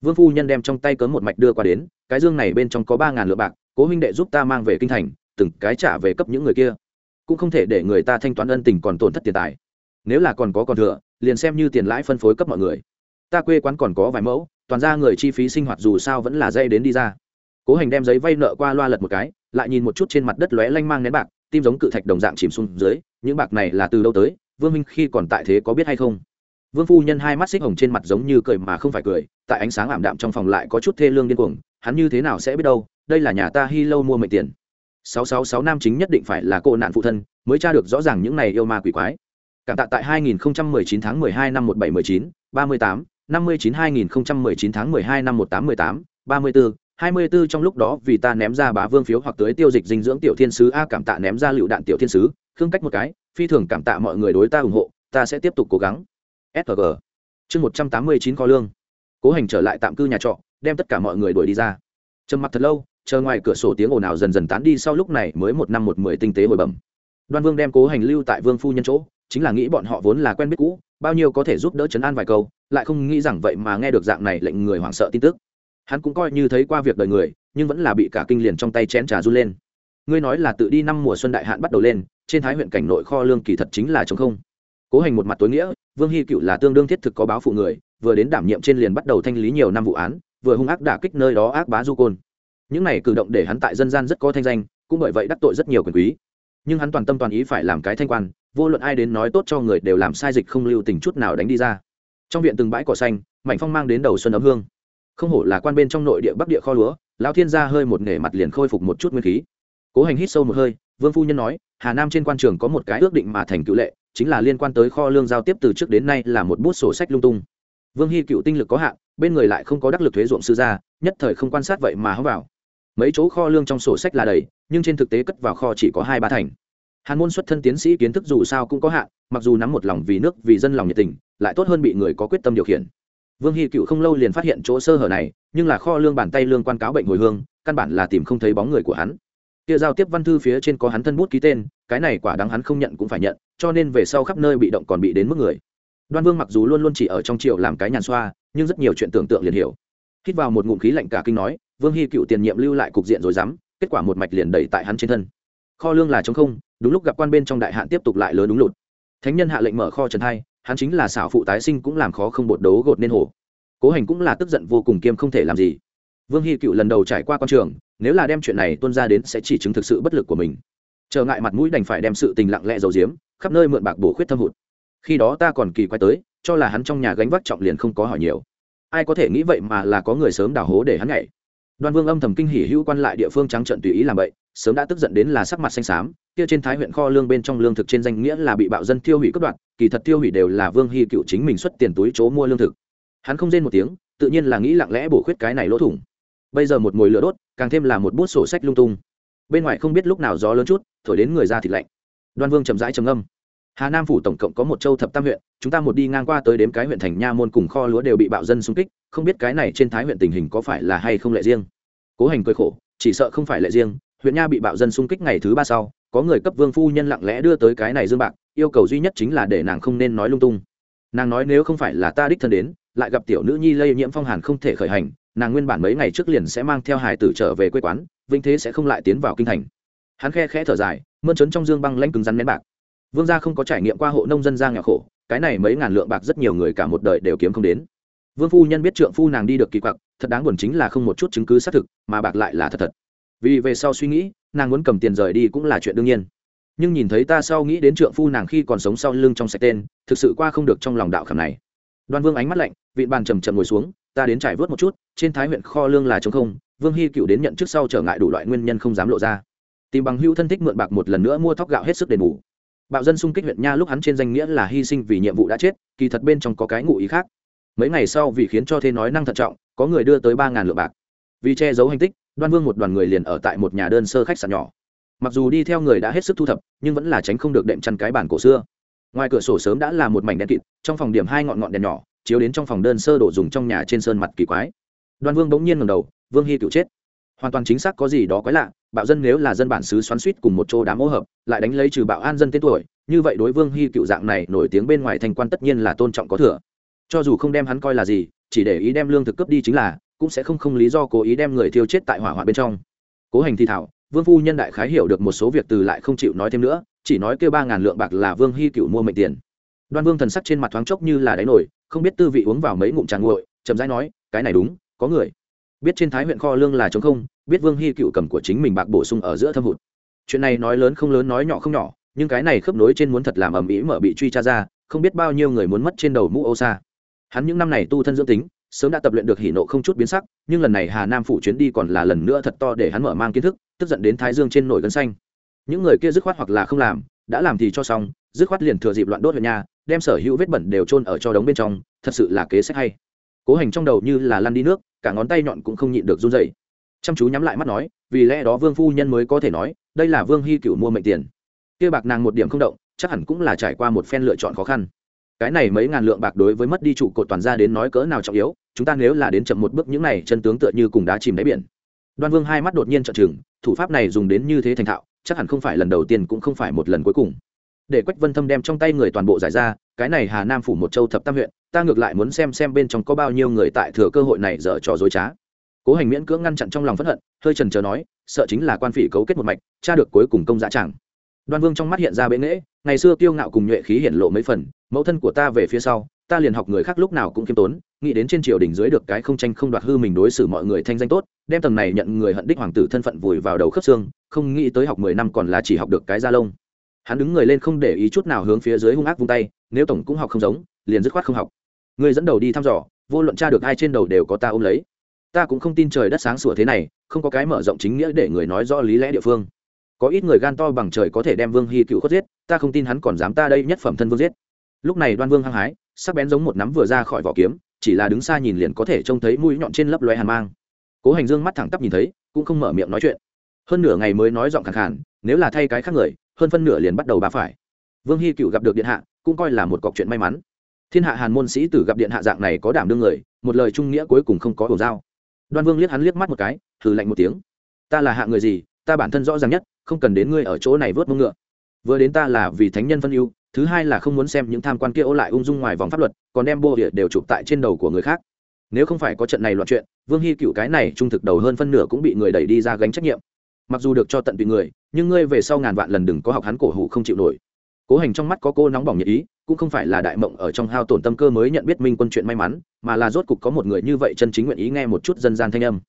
Vương phu nhân đem trong tay cớm một mạch đưa qua đến, cái dương này bên trong có ba ngàn lượng bạc, cố huynh đệ giúp ta mang về kinh thành, từng cái trả về cấp những người kia. Cũng không thể để người ta thanh toán ân tình còn tổn thất tiền tài. Nếu là còn có còn thừa, liền xem như tiền lãi phân phối cấp mọi người. Ta quê quán còn có vài mẫu, toàn ra người chi phí sinh hoạt dù sao vẫn là dây đến đi ra cố hành đem giấy vay nợ qua loa lật một cái lại nhìn một chút trên mặt đất lóe lanh mang nén bạc tim giống cự thạch đồng dạng chìm xuống dưới những bạc này là từ đâu tới vương minh khi còn tại thế có biết hay không? Vương phu nhân hai mắt xích hồng trên mặt giống như cười mà không phải cười tại ánh sáng ảm đạm trong phòng lại có chút thê lương điên cuồng hắn như thế nào sẽ biết đâu đây là nhà ta hy lâu mua mệnh tiền. Sáu sáu sáu nam chính nhất định phải là cô nạn phụ thân mới tra được rõ ràng những này yêu ma quỷ quái. Cảm tạ tại 2019 tháng 12 năm 1719, 38, 59 2019 tháng 12 năm 1818, 34, 24 trong lúc đó vì ta ném ra bá vương phiếu hoặc tới tiêu dịch dinh dưỡng tiểu thiên sứ, a cảm tạ ném ra lựu đạn tiểu thiên sứ, khương cách một cái, phi thường cảm tạ mọi người đối ta ủng hộ, ta sẽ tiếp tục cố gắng. Sg chương 189 kho lương. Cố hành trở lại tạm cư nhà trọ, đem tất cả mọi người đuổi đi ra. Trầm mặt thật lâu, chờ ngoài cửa sổ tiếng ồn ào dần dần tán đi sau lúc này mới một năm một mười tinh tế hồi bẩm. Đoan vương đem cố hành lưu tại vương phu nhân chỗ, chính là nghĩ bọn họ vốn là quen biết cũ, bao nhiêu có thể giúp đỡ chấn an vài câu, lại không nghĩ rằng vậy mà nghe được dạng này lệnh người hoảng sợ tin tức hắn cũng coi như thấy qua việc đời người, nhưng vẫn là bị cả kinh liền trong tay chén trà run lên. Ngươi nói là tự đi năm mùa xuân đại hạn bắt đầu lên, trên thái huyện cảnh nội kho lương kỳ thật chính là chống không. Cố hành một mặt tối nghĩa, vương hy cựu là tương đương thiết thực có báo phụ người, vừa đến đảm nhiệm trên liền bắt đầu thanh lý nhiều năm vụ án, vừa hung ác đả kích nơi đó ác bá du côn. Những này cử động để hắn tại dân gian rất có thanh danh, cũng bởi vậy đắc tội rất nhiều quyền quý. Nhưng hắn toàn tâm toàn ý phải làm cái thanh quan, vô luận ai đến nói tốt cho người đều làm sai dịch không lưu tình chút nào đánh đi ra. Trong viện từng bãi cỏ xanh mạnh phong mang đến đầu xuân ấm hương không hổ là quan bên trong nội địa bắc địa kho lúa, lão thiên gia hơi một nghề mặt liền khôi phục một chút nguyên khí. Cố hành hít sâu một hơi, vương phu nhân nói, hà nam trên quan trường có một cái ước định mà thành cựu lệ, chính là liên quan tới kho lương giao tiếp từ trước đến nay là một bút sổ sách lung tung. Vương hy cựu tinh lực có hạn, bên người lại không có đắc lực thuế ruộng sư gia, nhất thời không quan sát vậy mà hóng vào. Mấy chỗ kho lương trong sổ sách là đầy, nhưng trên thực tế cất vào kho chỉ có hai ba thành. Hàn môn xuất thân tiến sĩ kiến thức dù sao cũng có hạn, mặc dù nắm một lòng vì nước vì dân lòng nhiệt tình, lại tốt hơn bị người có quyết tâm điều khiển vương hy cựu không lâu liền phát hiện chỗ sơ hở này, nhưng là kho lương bàn tay lương quan cáo bệnh hồi hương, căn bản là tìm không thấy bóng người của hắn. Kia giao tiếp văn thư phía trên có hắn thân bút ký tên, cái này quả đáng hắn không nhận cũng phải nhận, cho nên về sau khắp nơi bị động còn bị đến mức người. Đoan vương mặc dù luôn luôn chỉ ở trong triều làm cái nhàn xoa, nhưng rất nhiều chuyện tưởng tượng liền hiểu. Hít vào một ngụm khí lạnh cả kinh nói, vương hy cựu tiền nhiệm lưu lại cục diện rồi dám, kết quả một mạch liền đẩy tại hắn trên thân. Kho lương là chống không, đúng lúc gặp quan bên trong đại hạn tiếp tục lại lớn đúng lụt. Thánh nhân hạ lệnh mở kho trần hai hắn chính là xảo phụ tái sinh cũng làm khó không bột đấu gột nên hổ. Cố hành cũng là tức giận vô cùng kiêm không thể làm gì. Vương hy cựu lần đầu trải qua con trường, nếu là đem chuyện này tuân ra đến sẽ chỉ chứng thực sự bất lực của mình. Trở ngại mặt mũi đành phải đem sự tình lặng lẽ giấu giếm, khắp nơi mượn bạc bổ khuyết thâm hụt. Khi đó ta còn kỳ quay tới, cho là hắn trong nhà gánh vác trọng liền không có hỏi nhiều. Ai có thể nghĩ vậy mà là có người sớm đào hố để hắn nhảy. Đoan vương âm thầm kinh hỉ hữu quan lại địa phương trắng trận tùy ý làm vậy, sớm đã tức giận đến là sắc mặt xanh xám kia trên thái huyện kho lương bên trong lương thực trên danh nghĩa là bị bạo dân tiêu hủy cất đoạn kỳ thật tiêu hủy đều là vương hy cựu chính mình xuất tiền túi chỗ mua lương thực. Hắn không rên một tiếng, tự nhiên là nghĩ lặng lẽ bổ khuyết cái này lỗ thủng. Bây giờ một mồi lửa đốt, càng thêm là một bút sổ sách lung tung. Bên ngoài không biết lúc nào gió lớn chút, thổi đến người ra thịt lạnh. Đoan vương chậm rãi trầm âm hà nam phủ tổng cộng có một châu thập tam huyện, chúng ta một đi ngang qua tới đếm cái huyện thành nha môn cùng kho lúa đều bị bạo dân xung kích, không biết cái này trên thái huyện tình hình có phải là hay không lệ riêng. Cố hành cười khổ, chỉ sợ không phải lệ riêng, huyện nha bị bạo dân xung kích ngày thứ ba sau có người cấp vương phu nhân lặng lẽ đưa tới cái này dương bạc, yêu cầu duy nhất chính là để nàng không nên nói lung tung. Nàng nói nếu không phải là ta đích thân đến, lại gặp tiểu nữ nhi lây nhiễm phong hàn không thể khởi hành, nàng nguyên bản mấy ngày trước liền sẽ mang theo hải tử trở về quê quán vinh thế sẽ không lại tiến vào kinh thành. Hắn khe khẽ thở dài, mơn trớn trong dương băng lanh cứng rắn nén bạc. Vương gia không có trải nghiệm qua hộ nông dân ra nghèo khổ, cái này mấy ngàn lượng bạc rất nhiều người cả một đời đều kiếm không đến. Vương phu nhân biết trượng phu nàng đi được kỳ quặc, thật đáng buồn chính là không một chút chứng cứ xác thực, mà bạc lại là thật thật. Vì về sau suy nghĩ nàng muốn cầm tiền rời đi cũng là chuyện đương nhiên. Nhưng nhìn thấy ta sau nghĩ đến trượng phu nàng khi còn sống sau lưng trong sạch tên, thực sự qua không được trong lòng đạo khảm này. Đoan vương ánh mắt lạnh vị bàn trầm trầm ngồi xuống, ta đến trải vớt một chút, trên thái huyện kho lương là chống không, vương hy cựu đến nhận trước sau trở ngại đủ loại nguyên nhân không dám lộ ra. Tìm bằng hưu thân thích mượn bạc một lần nữa mua thóc gạo hết sức đền bù. Bạo dân xung kích huyện nha lúc hắn trên danh nghĩa là hy sinh vì nhiệm vụ đã chết, kỳ thật bên trong có cái ngụ ý khác. Mấy ngày sau vì khiến cho thế nói năng thận trọng, có người đưa tới ba ngàn lượng bạc. Vì che giấu hành tích đoan vương một đoàn người liền ở tại một nhà đơn sơ khách sạn nhỏ. Mặc dù đi theo người đã hết sức thu thập, nhưng vẫn là tránh không được đệm chăn cái bản cổ xưa. Ngoài cửa sổ sớm đã là một mảnh đen kịt, trong phòng điểm hai ngọn ngọn đèn nhỏ, chiếu đến trong phòng đơn sơ đồ dùng trong nhà trên sơn mặt kỳ quái. Đoan vương bỗng nhiên ngầm đầu, vương hy cựu chết. Hoàn toàn chính xác có gì đó quái lạ, bạo dân nếu là dân bản xứ xoắn suýt cùng một chỗ đám ô hợp, lại đánh lấy trừ bạo an dân tên tuổi, như vậy đối vương hy cựu dạng này nổi tiếng bên ngoài thành quan tất nhiên là tôn trọng có thừa. Cho dù không đem hắn coi là gì, chỉ để ý đem lương thực cướp đi chính là cũng sẽ không không lý do cố ý đem người thiêu chết tại hỏa hoạn bên trong. Cố hành thi thảo, vương phu nhân đại khái hiểu được một số việc từ lại không chịu nói thêm nữa, chỉ nói kêu ba ngàn lượng bạc là vương hy cựu mua mệnh tiền. Đoan vương thần sắc trên mặt thoáng chốc như là đáy nổi, không biết tư vị uống vào mấy ngụm tràng nguội, chậm rãi nói, cái này đúng, có người. Biết trên thái huyện kho lương là chống không, biết vương hy cựu cầm của chính mình bạc bổ sung ở giữa thâm hụt. Chuyện này nói lớn không lớn, nói nhỏ không nhỏ, nhưng cái này khớp nối trên muốn thật làm ầm ĩ mở bị truy tra ra, không biết bao nhiêu người muốn mất trên đầu mũ ô xa hắn những năm này tu thân dưỡng tính sớm đã tập luyện được hỉ nộ không chút biến sắc, nhưng lần này hà nam phủ chuyến đi còn là lần nữa thật to để hắn mở mang kiến thức, tức giận đến thái dương trên nổi gân xanh. Những người kia dứt khoát hoặc là không làm, đã làm thì cho xong, dứt khoát liền thừa dịp loạn đốt huyện nhà, đem sở hữu vết bẩn đều trôn ở cho đống bên trong, thật sự là kế sách hay. Cố hành trong đầu như là lăn đi nước, cả ngón tay nhọn cũng không nhịn được run rẩy. chăm chú nhắm lại mắt nói, vì lẽ đó vương phu nhân mới có thể nói, đây là vương hy cựu mua mệnh tiền. Kia bạc nàng một điểm không động, chắc hẳn cũng là trải qua một phen lựa chọn khó khăn. Cái này mấy ngàn lượng bạc đối với mất đi trụ cột toàn ra đến nói cỡ nào trọng yếu chúng ta nếu là đến chậm một bước những này chân tướng tựa như cùng đá chìm đáy biển. Đoan vương hai mắt đột nhiên trợn trừng, thủ pháp này dùng đến như thế thành thạo, chắc hẳn không phải lần đầu tiên cũng không phải một lần cuối cùng. Để quách vân thâm đem trong tay người toàn bộ giải ra, cái này hà nam phủ một châu thập tam huyện, ta ngược lại muốn xem xem bên trong có bao nhiêu người tại thừa cơ hội này dở trò dối trá. Cố hành miễn cưỡng ngăn chặn trong lòng phẫn hận, hơi trần trờ nói, sợ chính là quan phỉ cấu kết một mạch cha được cuối cùng công dã chẳng. Đoan vương trong mắt hiện ra bệ nghễ, ngày xưa kiêu ngạo cùng nhuệ khí hiện lộ mấy phần, mẫu thân của ta về phía sau ta liền học người khác lúc nào cũng khiêm tốn, nghĩ đến trên triều đình dưới được cái không tranh không đoạt hư mình đối xử mọi người thanh danh tốt, đem tầng này nhận người hận đích hoàng tử thân phận vùi vào đầu khớp xương, không nghĩ tới học mười năm còn là chỉ học được cái da lông. Hắn đứng người lên không để ý chút nào hướng phía dưới hung ác vung tay, nếu tổng cũng học không giống, liền dứt khoát không học. Người dẫn đầu đi thăm dò, vô luận tra được ai trên đầu đều có ta ôm lấy. Ta cũng không tin trời đất sáng sủa thế này, không có cái mở rộng chính nghĩa để người nói rõ lý lẽ địa phương. Có ít người gan to bằng trời có thể đem vương hy cựu khuất giết, ta không tin hắn còn dám ta đây nhất phẩm thân vương giết. Lúc này đoan vương hăng hái sắc bén giống một nắm vừa ra khỏi vỏ kiếm, chỉ là đứng xa nhìn liền có thể trông thấy mũi nhọn trên lấp loe hàn mang. Cố hành dương mắt thẳng tắp nhìn thấy, cũng không mở miệng nói chuyện. Hơn nửa ngày mới nói giọng khẳng khản nếu là thay cái khác người, hơn phân nửa liền bắt đầu bà phải. Vương hy cựu gặp được điện hạ, cũng coi là một cọc chuyện may mắn. Thiên hạ hàn môn sĩ tử gặp điện hạ dạng này có đảm đương người, một lời trung nghĩa cuối cùng không có ổ dao đoan vương liếc hắn liếc mắt một cái thử lạnh một tiếng. Ta là hạ người gì, ta bản thân rõ ràng nhất, không cần đến ngươi ở chỗ này vớt mông ngựa vừa đến ta là vì thánh nhân phân ưu, thứ hai là không muốn xem những tham quan kia ô lại ung dung ngoài vòng pháp luật, còn đem bô địa đều chụp tại trên đầu của người khác. Nếu không phải có trận này loạn chuyện, vương hy cựu cái này trung thực đầu hơn phân nửa cũng bị người đẩy đi ra gánh trách nhiệm. Mặc dù được cho tận tụy người, nhưng ngươi về sau ngàn vạn lần đừng có học hắn cổ hủ không chịu nổi. Cố hành trong mắt có cô nóng bỏng nhật ý, cũng không phải là đại mộng ở trong hao tổn tâm cơ mới nhận biết minh quân chuyện may mắn, mà là rốt cục có một người như vậy chân chính nguyện ý nghe một chút dân gian thanh âm.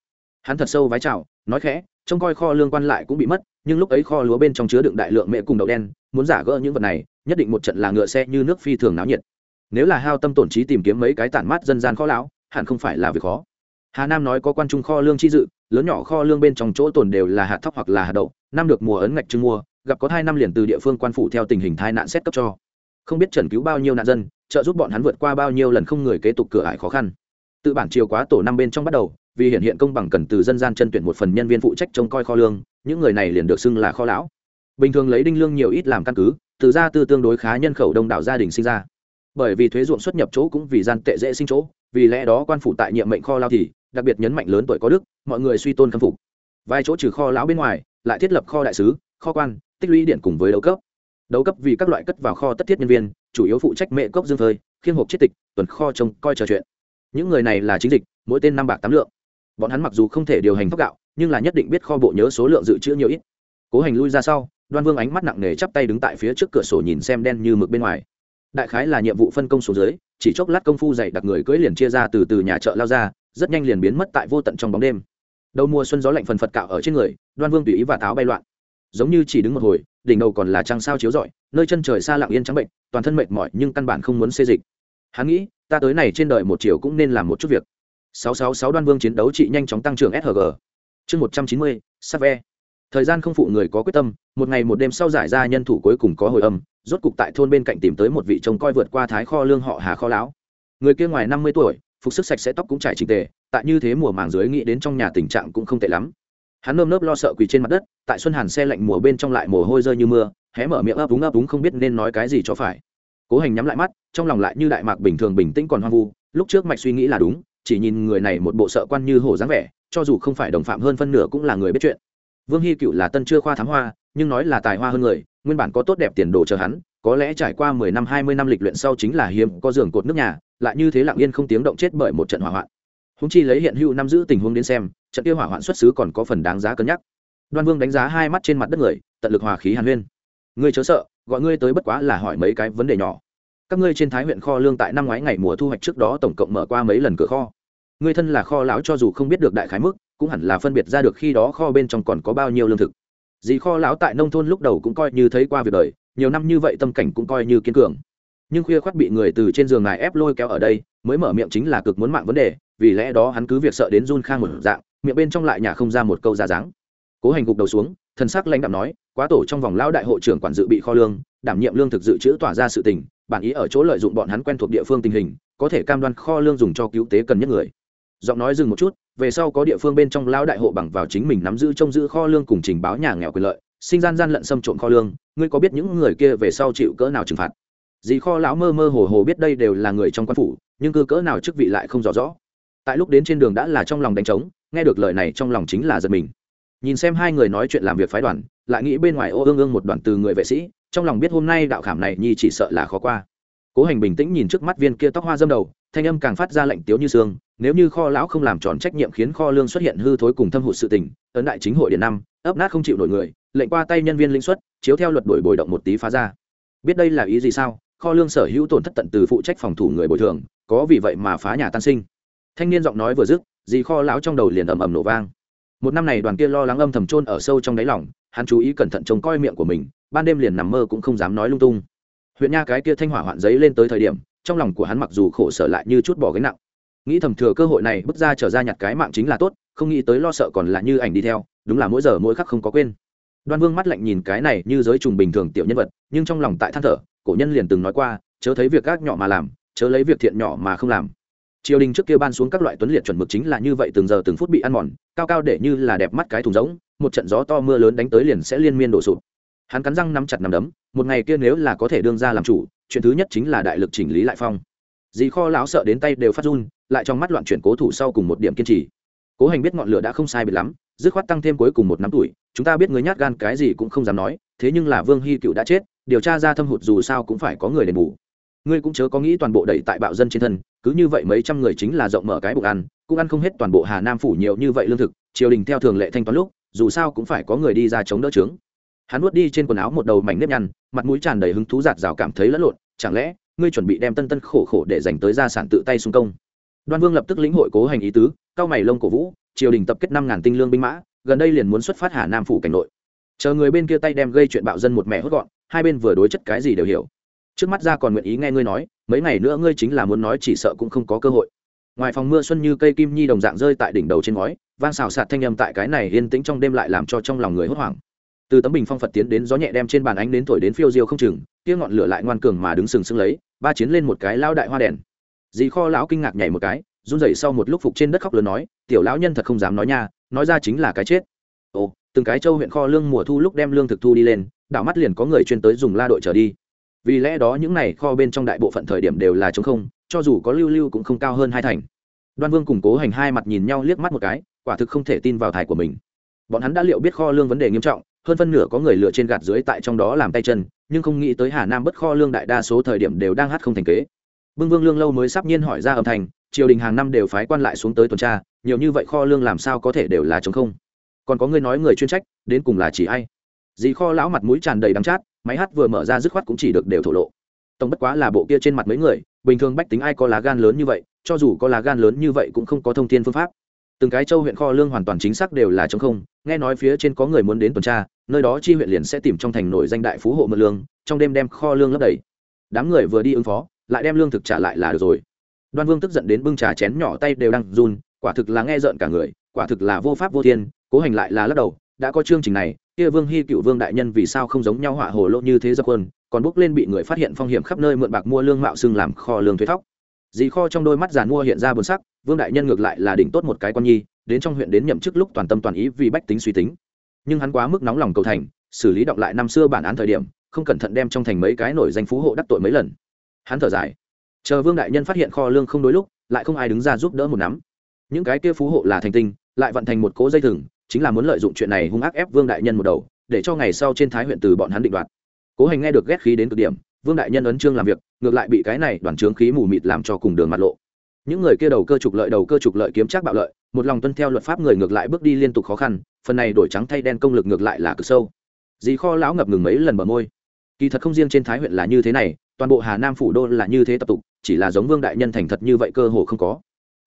Hắn thật sâu vái chào, nói khẽ trông coi kho lương quan lại cũng bị mất, nhưng lúc ấy kho lúa bên trong chứa đựng đại lượng mẹ cùng đậu đen, muốn giả gỡ những vật này, nhất định một trận là ngựa xe như nước phi thường náo nhiệt. Nếu là hao tâm tổn trí tìm kiếm mấy cái tản mát dân gian kho lão, hẳn không phải là việc khó. Hà nam nói có quan trung kho lương chi dự, lớn nhỏ kho lương bên trong chỗ tồn đều là hạt thóc hoặc là hạt đậu, năm được mùa ấn ngạch trưng mua, gặp có hai năm liền từ địa phương quan phủ theo tình hình thai nạn xét cấp cho. Không biết trần cứu bao nhiêu nạn dân, trợ giúp bọn hắn vượt qua bao nhiêu lần không người kế tục cửa ải khó khăn. Tự bản chiều quá tổ năm bên trong bắt đầu vì hiện hiện công bằng cần từ dân gian chân tuyển một phần nhân viên phụ trách trông coi kho lương, những người này liền được xưng là kho lão. Bình thường lấy đinh lương nhiều ít làm căn cứ, từ gia tư tương đối khá nhân khẩu đông đảo gia đình sinh ra. Bởi vì thuế ruộng xuất nhập chỗ cũng vì gian tệ dễ sinh chỗ, vì lẽ đó quan phủ tại nhiệm mệnh kho lao thì, đặc biệt nhấn mạnh lớn tuổi có đức, mọi người suy tôn khâm phục. Vài chỗ trừ kho lão bên ngoài, lại thiết lập kho đại sứ, kho quan, tích lũy điện cùng với đấu cấp. Đấu cấp vì các loại cất vào kho tất thiết nhân viên, chủ yếu phụ trách mệ cốc dương phơi, khiêng hộp chết tịch, tuần kho trông coi trò chuyện. Những người này là chính dịch, mỗi tên năm bạc tám lượng bọn hắn mặc dù không thể điều hành thóc gạo, nhưng là nhất định biết kho bộ nhớ số lượng dự trữ nhiều ít. Cố hành lui ra sau, đoan vương ánh mắt nặng nề chắp tay đứng tại phía trước cửa sổ nhìn xem đen như mực bên ngoài. Đại khái là nhiệm vụ phân công số dưới, chỉ chốc lát công phu dày đặc người cưỡi liền chia ra từ từ nhà chợ lao ra, rất nhanh liền biến mất tại vô tận trong bóng đêm. Đầu mùa xuân gió lạnh phần phật cạo ở trên người, đoan vương tùy ý và táo bay loạn. Giống như chỉ đứng một hồi, đỉnh đầu còn là trăng sao chiếu rọi, nơi chân trời xa lặng yên trắng bệnh, toàn thân mệt mỏi nhưng căn bản không muốn xê dịch. Hắn nghĩ, ta tới này trên đời một chiều cũng nên làm một chút việc. 666 đoan vương chiến đấu trị nhanh chóng tăng trưởng SHG. Chương 190, Save. Thời gian không phụ người có quyết tâm, một ngày một đêm sau giải ra nhân thủ cuối cùng có hồi âm, rốt cục tại thôn bên cạnh tìm tới một vị trông coi vượt qua thái kho lương họ Hà kho lão. Người kia ngoài 50 tuổi, phục sức sạch sẽ tóc cũng trải chỉnh tề, tại như thế mùa màng dưới nghĩ đến trong nhà tình trạng cũng không tệ lắm. Hắn lồm lớp lo sợ quỳ trên mặt đất, tại xuân hàn xe lạnh mùa bên trong lại mồ hôi rơi như mưa, hé mở miệng ấp úng ấp úng không biết nên nói cái gì cho phải. Cố Hành nhắm lại mắt, trong lòng lại như đại mạc bình thường bình tĩnh còn hoang vu, lúc trước mạch suy nghĩ là đúng, chỉ nhìn người này một bộ sợ quan như hổ dáng vẻ, cho dù không phải đồng phạm hơn phân nửa cũng là người biết chuyện. Vương hy cựu là tân chưa khoa thám hoa, nhưng nói là tài hoa hơn người, nguyên bản có tốt đẹp tiền đồ chờ hắn, có lẽ trải qua mười năm, hai mươi năm lịch luyện sau chính là hiếm, có giường cột nước nhà, lại như thế lặng yên không tiếng động chết bởi một trận hỏa hoạn. Húng chi lấy hiện hữu năm giữ tình huống đến xem, trận tiêu hỏa hoạn xuất xứ còn có phần đáng giá cân nhắc. Đoan vương đánh giá hai mắt trên mặt đất người, tận lực hòa khí hàn huyên. Ngươi chớ sợ, gọi ngươi tới bất quá là hỏi mấy cái vấn đề nhỏ các ngươi trên thái huyện kho lương tại năm ngoái ngày mùa thu hoạch trước đó tổng cộng mở qua mấy lần cửa kho. Người thân là kho lão cho dù không biết được đại khái mức, cũng hẳn là phân biệt ra được khi đó kho bên trong còn có bao nhiêu lương thực. Dì kho lão tại nông thôn lúc đầu cũng coi như thấy qua việc đời, nhiều năm như vậy tâm cảnh cũng coi như kiên cường. Nhưng khuya khoác bị người từ trên giường ngài ép lôi kéo ở đây, mới mở miệng chính là cực muốn mạng vấn đề, vì lẽ đó hắn cứ việc sợ đến run khang một dạng, miệng bên trong lại nhà không ra một câu ra dáng cố hành gục đầu xuống, thần sắc lãnh đạo nói, quá tổ trong vòng lão đại hội trưởng quản dự bị kho lương, đảm nhiệm lương thực dự trữ tỏa ra sự tình, bản ý ở chỗ lợi dụng bọn hắn quen thuộc địa phương tình hình, có thể cam đoan kho lương dùng cho cứu tế cần nhất người. Giọng nói dừng một chút, về sau có địa phương bên trong lão đại hộ bằng vào chính mình nắm giữ trông giữ kho lương cùng trình báo nhà nghèo quyền lợi, sinh gian gian lận xâm trộm kho lương, ngươi có biết những người kia về sau chịu cỡ nào trừng phạt? Dì kho lão mơ mơ hồ hồ biết đây đều là người trong quan phủ, nhưng cứ cỡ nào chức vị lại không rõ rõ. Tại lúc đến trên đường đã là trong lòng đánh trống, nghe được lời này trong lòng chính là giật mình nhìn xem hai người nói chuyện làm việc phái đoàn, lại nghĩ bên ngoài ô ương ương một đoàn từ người vệ sĩ, trong lòng biết hôm nay đạo khảm này nhi chỉ sợ là khó qua. Cố hành bình tĩnh nhìn trước mắt viên kia tóc hoa dâm đầu, thanh âm càng phát ra lạnh tiếu như xương, nếu như kho lão không làm tròn trách nhiệm khiến kho lương xuất hiện hư thối cùng thâm hụt sự tình, ấn đại chính hội điện năm, ấp nát không chịu nổi người, lệnh qua tay nhân viên linh xuất, chiếu theo luật đổi bồi động một tí phá ra. Biết đây là ý gì sao? Kho lương sở hữu tổn thất tận từ phụ trách phòng thủ người bồi thường, có vì vậy mà phá nhà tan sinh. Thanh niên giọng nói vừa dứt, dì kho lão trong đầu liền ầm ầm nổ vang một năm này đoàn kia lo lắng âm thầm trôn ở sâu trong đáy lòng, hắn chú ý cẩn thận trông coi miệng của mình, ban đêm liền nằm mơ cũng không dám nói lung tung. Huyện nha cái kia thanh hỏa hoạn giấy lên tới thời điểm, trong lòng của hắn mặc dù khổ sở lại như chút bỏ gánh nặng. Nghĩ thầm thừa cơ hội này, bước ra trở ra nhặt cái mạng chính là tốt, không nghĩ tới lo sợ còn là như ảnh đi theo, đúng là mỗi giờ mỗi khắc không có quên. Đoan vương mắt lạnh nhìn cái này như giới trùng bình thường tiểu nhân vật, nhưng trong lòng tại than thở, cổ nhân liền từng nói qua, chớ thấy việc gác nhỏ mà làm, chớ lấy việc thiện nhỏ mà không làm triều đình trước kia ban xuống các loại tuấn liệt chuẩn mực chính là như vậy, từng giờ từng phút bị ăn mòn, cao cao để như là đẹp mắt cái thùng rỗng, một trận gió to mưa lớn đánh tới liền sẽ liên miên đổ sụp. Hắn cắn răng nắm chặt nắm đấm, một ngày kia nếu là có thể đương ra làm chủ, chuyện thứ nhất chính là đại lực chỉnh lý lại phong. Dì kho lão sợ đến tay đều phát run, lại trong mắt loạn chuyển cố thủ sau cùng một điểm kiên trì. Cố hành biết ngọn lửa đã không sai biệt lắm, dứt khoát tăng thêm cuối cùng một năm tuổi, chúng ta biết người nhát gan cái gì cũng không dám nói, thế nhưng là vương hy cựu đã chết, điều tra ra thâm hụt dù sao cũng phải có người đền bù ngươi cũng chớ có nghĩ toàn bộ đẩy tại bạo dân trên thân, cứ như vậy mấy trăm người chính là rộng mở cái bụng ăn, cũng ăn không hết toàn bộ hà nam phủ nhiều như vậy lương thực, triều đình theo thường lệ thanh toán lúc, dù sao cũng phải có người đi ra chống đỡ trướng hắn nuốt đi trên quần áo một đầu mảnh nếp nhăn, mặt mũi tràn đầy hứng thú giạt rào cảm thấy lẫn lộn, chẳng lẽ, ngươi chuẩn bị đem tân tân khổ khổ để dành tới gia sản tự tay xung công? Đoan vương lập tức lĩnh hội cố hành ý tứ cao mày lông cổ vũ, triều đình tập kết năm ngàn tinh lương binh mã, gần đây liền muốn xuất phát hà nam phủ cảnh nội. Chờ người bên kia tay đem gây chuyện bạo dân một mẹ hốt gọn, hai bên vừa đối chất cái gì đều hiểu trước mắt ra còn nguyện ý nghe ngươi nói, mấy ngày nữa ngươi chính là muốn nói chỉ sợ cũng không có cơ hội. Ngoài phòng mưa xuân như cây kim nhi đồng dạng rơi tại đỉnh đầu trên ngói, vang xào sạt thanh âm tại cái này yên tĩnh trong đêm lại làm cho trong lòng người hốt hoảng. Từ tấm bình phong phật tiến đến gió nhẹ đem trên bàn ánh đến thổi đến phiêu diêu không chừng, kia ngọn lửa lại ngoan cường mà đứng sừng sững lấy, ba chiến lên một cái lao đại hoa đèn. Dì kho lão kinh ngạc nhảy một cái, run rẩy sau một lúc phục trên đất khóc lớn nói, tiểu lão nhân thật không dám nói nha, nói ra chính là cái chết. Ồ, từng cái châu huyện kho lương mùa thu lúc đem lương thực thu đi lên, đảo mắt liền có người chuyên tới dùng la đội trở đi vì lẽ đó những này kho bên trong đại bộ phận thời điểm đều là chống không, cho dù có lưu lưu cũng không cao hơn hai thành. Đoan vương củng cố hành hai mặt nhìn nhau liếc mắt một cái, quả thực không thể tin vào thải của mình. Bọn hắn đã liệu biết kho lương vấn đề nghiêm trọng, hơn phân nửa có người lựa trên gạt dưới tại trong đó làm tay chân, nhưng không nghĩ tới hà nam bất kho lương đại đa số thời điểm đều đang hát không thành kế. Bưng vương lương lâu mới sắp nhiên hỏi ra âm thanh, triều đình hàng năm đều phái quan lại xuống tới tuần tra, nhiều như vậy kho lương làm sao có thể đều là chống không? Còn có người nói người chuyên trách, đến cùng là chỉ ai? Dì kho lão mặt mũi tràn đầy đắng chát máy hát vừa mở ra dứt khoát cũng chỉ được đều thổ lộ. Tổng bất quá là bộ kia trên mặt mấy người, bình thường bách tính ai có lá gan lớn như vậy, cho dù có lá gan lớn như vậy cũng không có thông tin phương pháp. Từng cái châu huyện kho lương hoàn toàn chính xác đều là chống không, nghe nói phía trên có người muốn đến tuần tra, nơi đó chi huyện liền sẽ tìm trong thành nổi danh đại phú hộ mượn lương, trong đêm đem kho lương lấp đầy. Đám người vừa đi ứng phó, lại đem lương thực trả lại là được rồi. Đoan vương tức giận đến bưng trà chén nhỏ tay đều đang run, quả thực là nghe rợn cả người, quả thực là vô pháp vô thiên, cố hành lại là lắc đầu đã có chương trình này, kia vương hy cựu vương đại nhân vì sao không giống nhau họa hồ lô như thế dập quân còn bước lên bị người phát hiện phong hiểm khắp nơi mượn bạc mua lương mạo xưng làm kho lương thuế thóc. Dì kho trong đôi mắt giàn mua hiện ra buồn sắc, vương đại nhân ngược lại là đỉnh tốt một cái con nhi, đến trong huyện đến nhậm chức lúc toàn tâm toàn ý vì bách tính suy tính. Nhưng hắn quá mức nóng lòng cầu thành, xử lý đọc lại năm xưa bản án thời điểm, không cẩn thận đem trong thành mấy cái nổi danh phú hộ đắc tội mấy lần. Hắn thở dài. Chờ vương đại nhân phát hiện kho lương không đối lúc, lại không ai đứng ra giúp đỡ một nắm. Những cái kia phú hộ là thành tinh, lại vận thành một cố dây thừng chính là muốn lợi dụng chuyện này hung ác ép vương đại nhân một đầu, để cho ngày sau trên thái huyện từ bọn hắn định đoạt. Cố hành nghe được ghét khí đến cực điểm, vương đại nhân ấn trương làm việc, ngược lại bị cái này đoàn trướng khí mù mịt làm cho cùng đường mặt lộ. Những người kia đầu cơ trục lợi, đầu cơ trục lợi kiếm trác bạo lợi, một lòng tuân theo luật pháp người ngược lại bước đi liên tục khó khăn, phần này đổi trắng thay đen công lực ngược lại là cực sâu. Dì kho lão ngập ngừng mấy lần bờ môi. Kỳ thật không riêng trên thái huyện là như thế này, toàn bộ hà nam phủ đô là như thế tập tục, chỉ là giống vương đại nhân thành thật như vậy cơ hồ không có.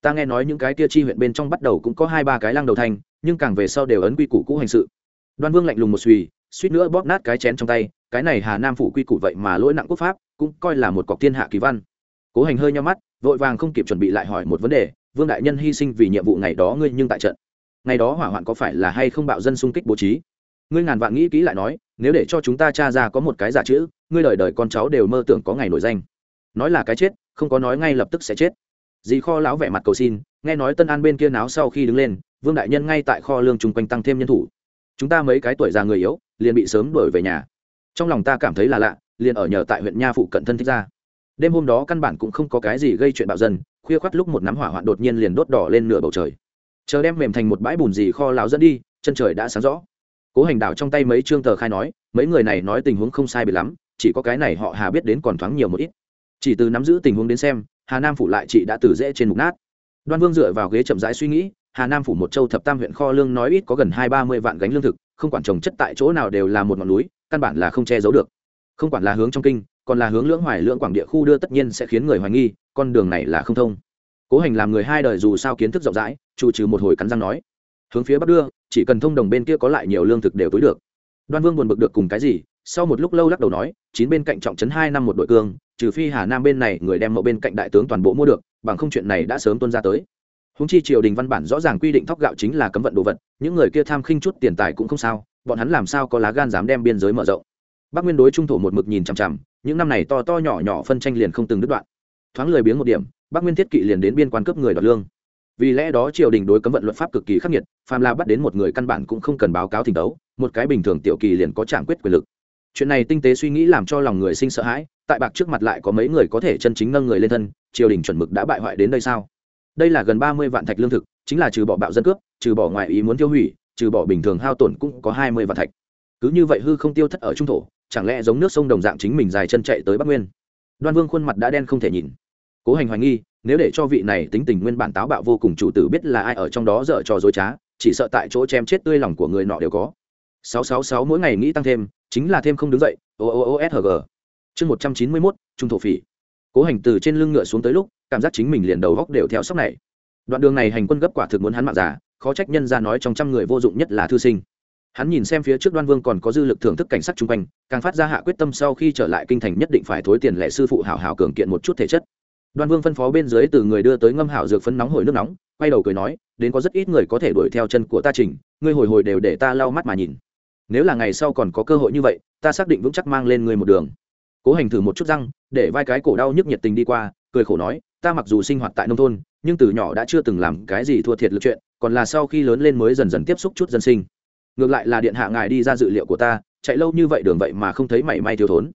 Ta nghe nói những cái kia chi huyện bên trong bắt đầu cũng có hai ba cái lăng đầu thành nhưng càng về sau đều ấn quy củ cũ hành sự. Đoan vương lạnh lùng một suy suýt nữa bóp nát cái chén trong tay, cái này hà nam phủ quy củ vậy mà lỗi nặng quốc pháp, cũng coi là một cọc thiên hạ kỳ văn. Cố hành hơi nhau mắt, vội vàng không kịp chuẩn bị lại hỏi một vấn đề, vương đại nhân hy sinh vì nhiệm vụ ngày đó ngươi nhưng tại trận. Ngày đó hỏa hoạn có phải là hay không bạo dân xung kích bố trí? Ngươi ngàn vạn nghĩ kỹ lại nói, nếu để cho chúng ta cha ra có một cái giả chữ, ngươi đời đời con cháu đều mơ tưởng có ngày nổi danh. Nói là cái chết, không có nói ngay lập tức sẽ chết dì kho lão vẻ mặt cầu xin, nghe nói tân an bên kia náo sau khi đứng lên, vương đại nhân ngay tại kho lương chung quanh tăng thêm nhân thủ. Chúng ta mấy cái tuổi già người yếu, liền bị sớm đuổi về nhà. Trong lòng ta cảm thấy là lạ, liền ở nhờ tại huyện nha phụ cận thân thích ra. Đêm hôm đó căn bản cũng không có cái gì gây chuyện bạo dân, khuya khoắt lúc một nắm hỏa hoạn đột nhiên liền đốt đỏ lên nửa bầu trời. Chờ đem mềm thành một bãi bùn gì kho lão dẫn đi, chân trời đã sáng rõ. Cố hành đảo trong tay mấy chương tờ khai nói, mấy người này nói tình huống không sai bị lắm, chỉ có cái này họ hà biết đến còn thoáng nhiều một ít. Chỉ từ nắm giữ tình huống đến xem hà nam phủ lại chị đã từ dễ trên mục nát. Đoan vương dựa vào ghế chậm rãi suy nghĩ, hà nam phủ một châu thập tam huyện kho lương nói ít có gần hai ba mươi vạn gánh lương thực, không quản trồng chất tại chỗ nào đều là một ngọn núi, căn bản là không che giấu được. Không quản là hướng trong kinh, còn là hướng lưỡng hoài lưỡng quảng địa khu đưa tất nhiên sẽ khiến người hoài nghi, con đường này là không thông. Cố hành làm người hai đời dù sao kiến thức rộng rãi, chủ trừ một hồi cắn răng nói. Hướng phía bắc đưa, chỉ cần thông đồng bên kia có lại nhiều lương thực đều tối được. Đoan vương buồn bực được cùng cái gì, sau một lúc lâu lắc đầu nói, chín bên cạnh trọng trấn hai năm một đội cương trừ phi hà nam bên này người đem mộ bên cạnh đại tướng toàn bộ mua được, bằng không chuyện này đã sớm tuân ra tới. Húng chi triều đình văn bản rõ ràng quy định thóc gạo chính là cấm vận đồ vật, những người kia tham khinh chút tiền tài cũng không sao, bọn hắn làm sao có lá gan dám đem biên giới mở rộng. Bắc nguyên đối trung thổ một mực nhìn chằm chằm, những năm này to to nhỏ nhỏ phân tranh liền không từng đứt đoạn. Thoáng lười biếng một điểm, bắc nguyên thiết kỵ liền đến biên quan cướp người đoạt lương. Vì lẽ đó triều đình đối cấm vận luật pháp cực kỳ khắc nghiệt, phàm là bắt đến một người căn bản cũng không cần báo cáo thỉnh đấu một cái bình thường tiểu kỳ liền có trạng quyết quyền lực chuyện này tinh tế suy nghĩ làm cho lòng người sinh sợ hãi, tại bạc trước mặt lại có mấy người có thể chân chính nâng người lên thân, triều đình chuẩn mực đã bại hoại đến đây sao? Đây là gần ba mươi vạn thạch lương thực, chính là trừ bỏ bạo dân cướp, trừ bỏ ngoại ý muốn tiêu hủy, trừ bỏ bình thường hao tổn cũng có hai mươi vạn thạch. Cứ như vậy hư không tiêu thất ở trung thổ, chẳng lẽ giống nước sông đồng dạng chính mình dài chân chạy tới bắc nguyên? Đoan vương khuôn mặt đã đen không thể nhìn. Cố hành hoài nghi, nếu để cho vị này tính tình nguyên bản táo bạo vô cùng chủ tử biết là ai ở trong đó dở trò dối trá, chỉ sợ tại chỗ chém chết tươi lòng của người nọ đều có. Sáu sáu sáu mỗi ngày nghĩ tăng thêm chính là thêm không đứng dậy o o o s h g chương một trăm chín mươi mốt, trung thổ phỉ. Cố hành từ trên lưng ngựa xuống tới lúc, cảm giác chính mình liền đầu góc đều theo sóc này. Đoạn đường này hành quân gấp quả thực muốn hắn mạng giả khó trách nhân ra nói trong trăm người vô dụng nhất là thư sinh. Hắn nhìn xem phía trước đoan vương còn có dư lực thưởng thức cảnh sát chung quanh, càng phát ra hạ quyết tâm sau khi trở lại kinh thành nhất định phải thối tiền lệ sư phụ hảo hảo cường kiện một chút thể chất. Đoan vương phân phó bên dưới từ người đưa tới ngâm hảo dược phân nóng hồi nước nóng, quay đầu cười nói, đến có rất ít người có thể đuổi theo chân của ta trình ngươi hồi hồi đều để ta lau mắt mà nhìn nếu là ngày sau còn có cơ hội như vậy, ta xác định vững chắc mang lên ngươi một đường. Cố hành thử một chút răng, để vai cái cổ đau nhức nhiệt tình đi qua, cười khổ nói, ta mặc dù sinh hoạt tại nông thôn, nhưng từ nhỏ đã chưa từng làm cái gì thua thiệt lực chuyện, còn là sau khi lớn lên mới dần dần tiếp xúc chút dân sinh. Ngược lại là điện hạ ngài đi ra dự liệu của ta, chạy lâu như vậy đường vậy mà không thấy mảy may thiếu thốn.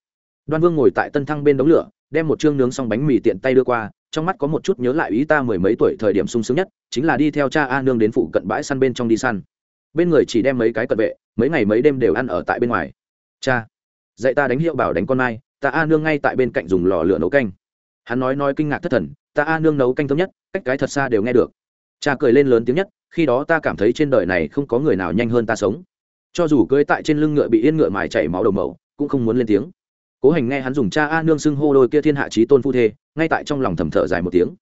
Đoan vương ngồi tại tân thăng bên đống lửa, đem một chương nướng xong bánh mì tiện tay đưa qua, trong mắt có một chút nhớ lại ý ta mười mấy tuổi thời điểm sung sướng nhất, chính là đi theo cha a nương đến phụ cận bãi săn bên trong đi săn. Bên người chỉ đem mấy cái cận vệ mấy ngày mấy đêm đều ăn ở tại bên ngoài. Cha, dạy ta đánh hiệu bảo đánh con mai, ta a nương ngay tại bên cạnh dùng lò lửa nấu canh. Hắn nói nói kinh ngạc thất thần, ta a nương nấu canh thơm nhất, cách cái thật xa đều nghe được. Cha cười lên lớn tiếng nhất, khi đó ta cảm thấy trên đời này không có người nào nhanh hơn ta sống. Cho dù cưới tại trên lưng ngựa bị yên ngựa mài chảy máu đầu mẫu cũng không muốn lên tiếng. Cố hành nghe hắn dùng cha a nương xưng hô đôi kia thiên hạ trí tôn phu thê, ngay tại trong lòng thầm thở dài một tiếng.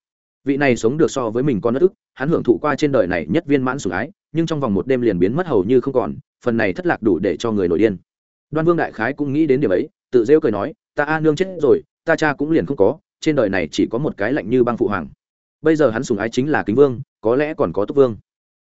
Vị này sống được so với mình con đất ức, hắn hưởng thụ qua trên đời này nhất viên mãn sủng ái nhưng trong vòng một đêm liền biến mất hầu như không còn, phần này thất lạc đủ để cho người nổi điên. Đoan vương đại khái cũng nghĩ đến điểm ấy, tự rêu cười nói, ta a nương chết rồi, ta cha cũng liền không có, trên đời này chỉ có một cái lạnh như băng phụ hoàng. Bây giờ hắn sùng ái chính là kính vương, có lẽ còn có túc vương.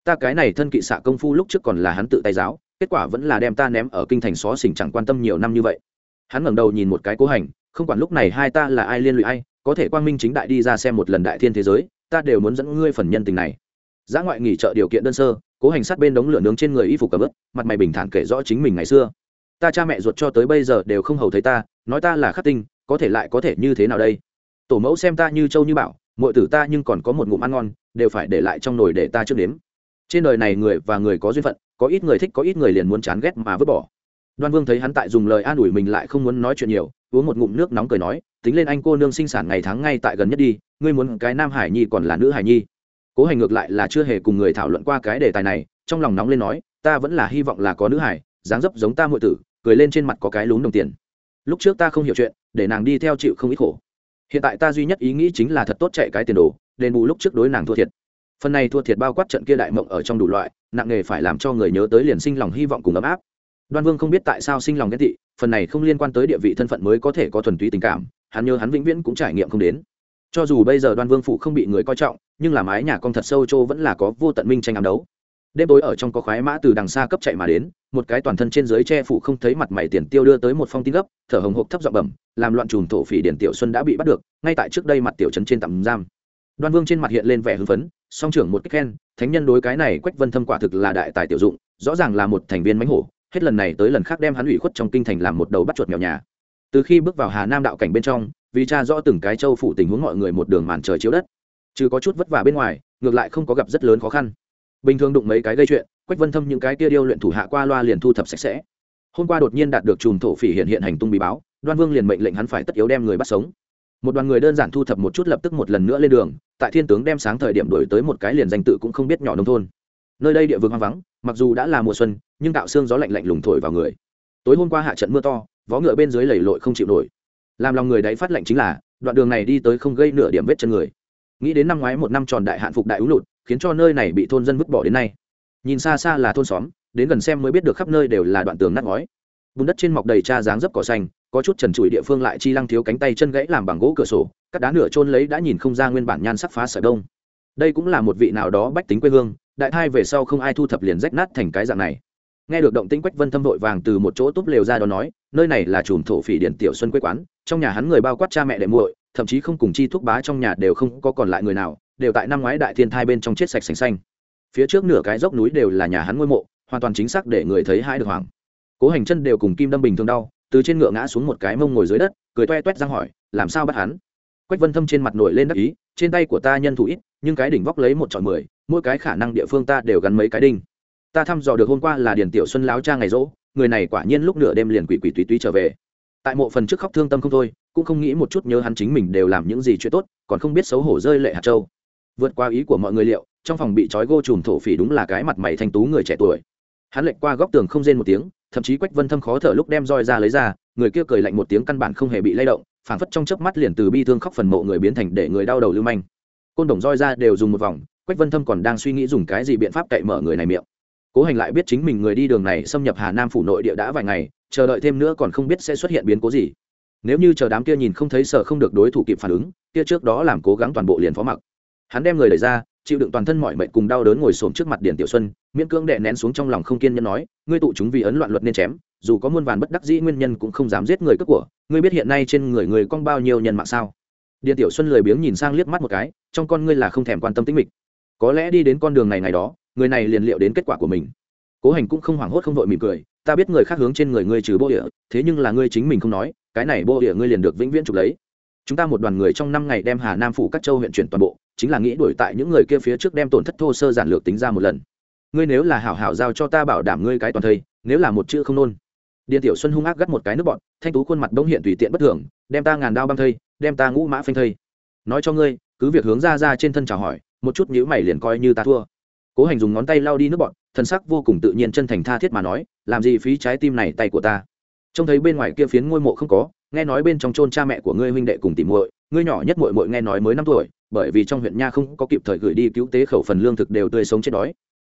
Ta cái này thân kỵ xạ công phu lúc trước còn là hắn tự tay giáo, kết quả vẫn là đem ta ném ở kinh thành xó xỉnh chẳng quan tâm nhiều năm như vậy. Hắn ngẩng đầu nhìn một cái cố hành, không quản lúc này hai ta là ai liên lụy ai, có thể quang minh chính đại đi ra xem một lần đại thiên thế giới, ta đều muốn dẫn ngươi phần nhân tình này. Giá ngoại nghỉ trợ điều kiện đơn sơ cố hành sát bên đống lửa nướng trên người y phục cầm ướp mặt mày bình thản kể rõ chính mình ngày xưa. Ta cha mẹ ruột cho tới bây giờ đều không hầu thấy ta, nói ta là khắc tinh, có thể lại có thể như thế nào đây? Tổ mẫu xem ta như châu như bảo mọi tử ta nhưng còn có một ngụm ăn ngon, đều phải để lại trong nồi để ta trước đếm trên đời này người và người có duyên phận, có ít người thích, có ít người liền muốn chán ghét mà vứt bỏ. Đoan vương thấy hắn tại dùng lời an ủi mình lại không muốn nói chuyện nhiều, uống một ngụm nước nóng cười nói, tính lên anh cô nương sinh sản ngày tháng ngay tại gần nhất đi, ngươi muốn cái nam hải nhi còn là nữ hải nhi? Cố hành ngược lại là chưa hề cùng người thảo luận qua cái đề tài này, trong lòng nóng lên nói, ta vẫn là hy vọng là có nữ hải, dáng dấp giống ta muội tử, cười lên trên mặt có cái lún đồng tiền. Lúc trước ta không hiểu chuyện, để nàng đi theo chịu không ít khổ. Hiện tại ta duy nhất ý nghĩ chính là thật tốt chạy cái tiền đồ, đền bù lúc trước đối nàng thua thiệt. Phần này thua thiệt bao quát trận kia đại mộng ở trong đủ loại, nặng nghề phải làm cho người nhớ tới liền sinh lòng hy vọng cùng ấm áp. Đoan vương không biết tại sao sinh lòng ghét tị, phần này không liên quan tới địa vị thân phận mới có thể có thuần túy tình cảm, hắn nhớ hắn vĩnh viễn cũng trải nghiệm không đến. Cho dù bây giờ đoan vương phụ không bị người coi trọng nhưng là mái nhà con thật sâu châu vẫn là có vô tận minh tranh ám đấu. Đêm tối ở trong có khoái mã từ đằng xa cấp chạy mà đến, một cái toàn thân trên dưới che phủ không thấy mặt mày tiền tiêu đưa tới một phong tin gấp, thở hồng hộc thấp giọng bẩm, làm loạn trùm thổ phỉ điển tiểu xuân đã bị bắt được, ngay tại trước đây mặt tiểu trấn trên tạm giam. Đoan vương trên mặt hiện lên vẻ hưng phấn, song trưởng một cách khen, thánh nhân đối cái này quách vân thâm quả thực là đại tài tiểu dụng, rõ ràng là một thành viên mánh hổ, hết lần này tới lần khác đem hắn ủy khuất trong kinh thành làm một đầu bắt chuột mèo nhà. Từ khi bước vào hà nam đạo cảnh bên trong, vì cha rõ từng cái châu phủ tình huống mọi người một đường màn trời chiếu đất chứ có chút vất vả bên ngoài, ngược lại không có gặp rất lớn khó khăn. Bình thường đụng mấy cái gây chuyện, quách vân thâm những cái kia điêu luyện thủ hạ qua loa liền thu thập sạch sẽ. Hôm qua đột nhiên đạt được chùm thổ phỉ hiện hiện hành tung bí báo, đoan vương liền mệnh lệnh hắn phải tất yếu đem người bắt sống. Một đoàn người đơn giản thu thập một chút lập tức một lần nữa lên đường, tại thiên tướng đem sáng thời điểm đổi tới một cái liền danh tự cũng không biết nhỏ nông thôn. Nơi đây địa vương hoang vắng, mặc dù đã là mùa xuân, nhưng tạo xương gió lạnh lạnh lùng thổi vào người. Tối hôm qua hạ trận mưa to, vó ngựa bên dưới lầy lội không chịu nổi. Làm lòng người đấy phát lạnh chính là, đoạn đường này đi tới không gây nửa điểm vết chân người nghĩ đến năm ngoái một năm tròn đại hạn phục đại ú lụt, khiến cho nơi này bị thôn dân vứt bỏ đến nay. Nhìn xa xa là thôn xóm, đến gần xem mới biết được khắp nơi đều là đoạn tường nát ngói. Bùn đất trên mọc đầy cha dáng dấp cỏ xanh, có chút trần trụi địa phương lại chi lăng thiếu cánh tay chân gãy làm bằng gỗ cửa sổ các đá nửa trôn lấy đã nhìn không ra nguyên bản nhan sắc phá sở đông đây cũng là một vị nào đó bách tính quê hương, đại thai về sau không ai thu thập liền rách nát thành cái dạng này. Nghe được động tĩnh quách vân thâm vội vàng từ một chỗ túp lều ra đó nói, nơi này là chùm thổ phỉ điện tiểu xuân quê quán, trong nhà hắn người bao quát cha mẹ đệ muội thậm chí không cùng chi thuốc bá trong nhà đều không có còn lại người nào, đều tại năm ngoái đại thiên thai bên trong chết sạch sành xanh. Phía trước nửa cái dốc núi đều là nhà hắn ngôi mộ, hoàn toàn chính xác để người thấy hai được hoàng cố hành chân đều cùng kim đâm bình thường đau, từ trên ngựa ngã xuống một cái mông ngồi dưới đất, cười toe toét ra hỏi, làm sao bắt hắn? Quách vân thâm trên mặt nổi lên đắc ý, trên tay của ta nhân thủ ít, nhưng cái đỉnh vóc lấy một trọi mười, mỗi cái khả năng địa phương ta đều gắn mấy cái đinh. Ta thăm dò được hôm qua là điền tiểu xuân láo cha ngày rỗ, người này quả nhiên lúc nửa đêm liền quỷ quỷ túy túy trở về. Tại mộ phần trước khóc thương tâm không thôi cũng không nghĩ một chút nhớ hắn chính mình đều làm những gì chuyện tốt, còn không biết xấu hổ rơi lệ hạt châu. Vượt qua ý của mọi người liệu, trong phòng bị trói gô trùm thổ phỉ đúng là cái mặt mày thanh tú người trẻ tuổi. Hắn lệch qua góc tường không rên một tiếng, thậm chí quách vân thâm khó thở lúc đem roi ra lấy ra, người kia cười lạnh một tiếng căn bản không hề bị lay động, phảng phất trong chớp mắt liền từ bi thương khóc phần mộ người biến thành để người đau đầu lưu manh. Côn đồng roi ra đều dùng một vòng, quách vân thâm còn đang suy nghĩ dùng cái gì biện pháp cậy mở người này miệng. Cố hành lại biết chính mình người đi đường này xâm nhập hà nam phủ nội địa đã vài ngày, chờ đợi thêm nữa còn không biết sẽ xuất hiện biến cố gì nếu như chờ đám kia nhìn không thấy sợ không được đối thủ kịp phản ứng, kia trước đó làm cố gắng toàn bộ liền phó mặc. Hắn đem người đẩy ra, chịu đựng toàn thân mọi mệnh cùng đau đớn ngồi xổm trước mặt điển tiểu xuân, miễn cưỡng đệ nén xuống trong lòng không kiên nhẫn nói, ngươi tụ chúng vì ấn loạn luật nên chém, dù có muôn vàn bất đắc dĩ nguyên nhân cũng không dám giết người cướp của, ngươi biết hiện nay trên người người con bao nhiêu nhân mạng sao? Điển tiểu xuân lười biếng nhìn sang liếc mắt một cái, trong con ngươi là không thèm quan tâm tính mịch. Có lẽ đi đến con đường này ngày đó, người này liền liệu đến kết quả của mình. Cố hành cũng không hoảng hốt không vội mỉm cười ta biết người khác hướng trên người ngươi trừ bô địa, thế nhưng là ngươi chính mình không nói, cái này bô địa ngươi liền được vĩnh viễn chụp lấy. Chúng ta một đoàn người trong năm ngày đem hà nam phủ các châu huyện chuyển toàn bộ, chính là nghĩ đuổi tại những người kia phía trước đem tổn thất thô sơ giản lược tính ra một lần. Ngươi nếu là hảo hảo giao cho ta bảo đảm ngươi cái toàn thây, nếu là một chữ không nôn. Điện tiểu xuân hung ác gắt một cái nước bọn, thanh tú khuôn mặt bỗng hiện tùy tiện bất thường, đem ta ngàn đao băng thây, đem ta ngũ mã phanh thây. Nói cho ngươi, cứ việc hướng ra ra trên thân chào hỏi, một chút nhữ mày liền coi như ta thua. Cố hành dùng ngón tay lau đi nước bọn thân sắc vô cùng tự nhiên chân thành tha thiết mà nói, làm gì phí trái tim này tay của ta? Trông thấy bên ngoài kia phiến ngôi mộ không có, nghe nói bên trong chôn cha mẹ của ngươi huynh đệ cùng tìm muội, ngươi nhỏ nhất muội muội nghe nói mới năm tuổi, bởi vì trong huyện nha không có kịp thời gửi đi cứu tế khẩu phần lương thực đều tươi sống chết đói.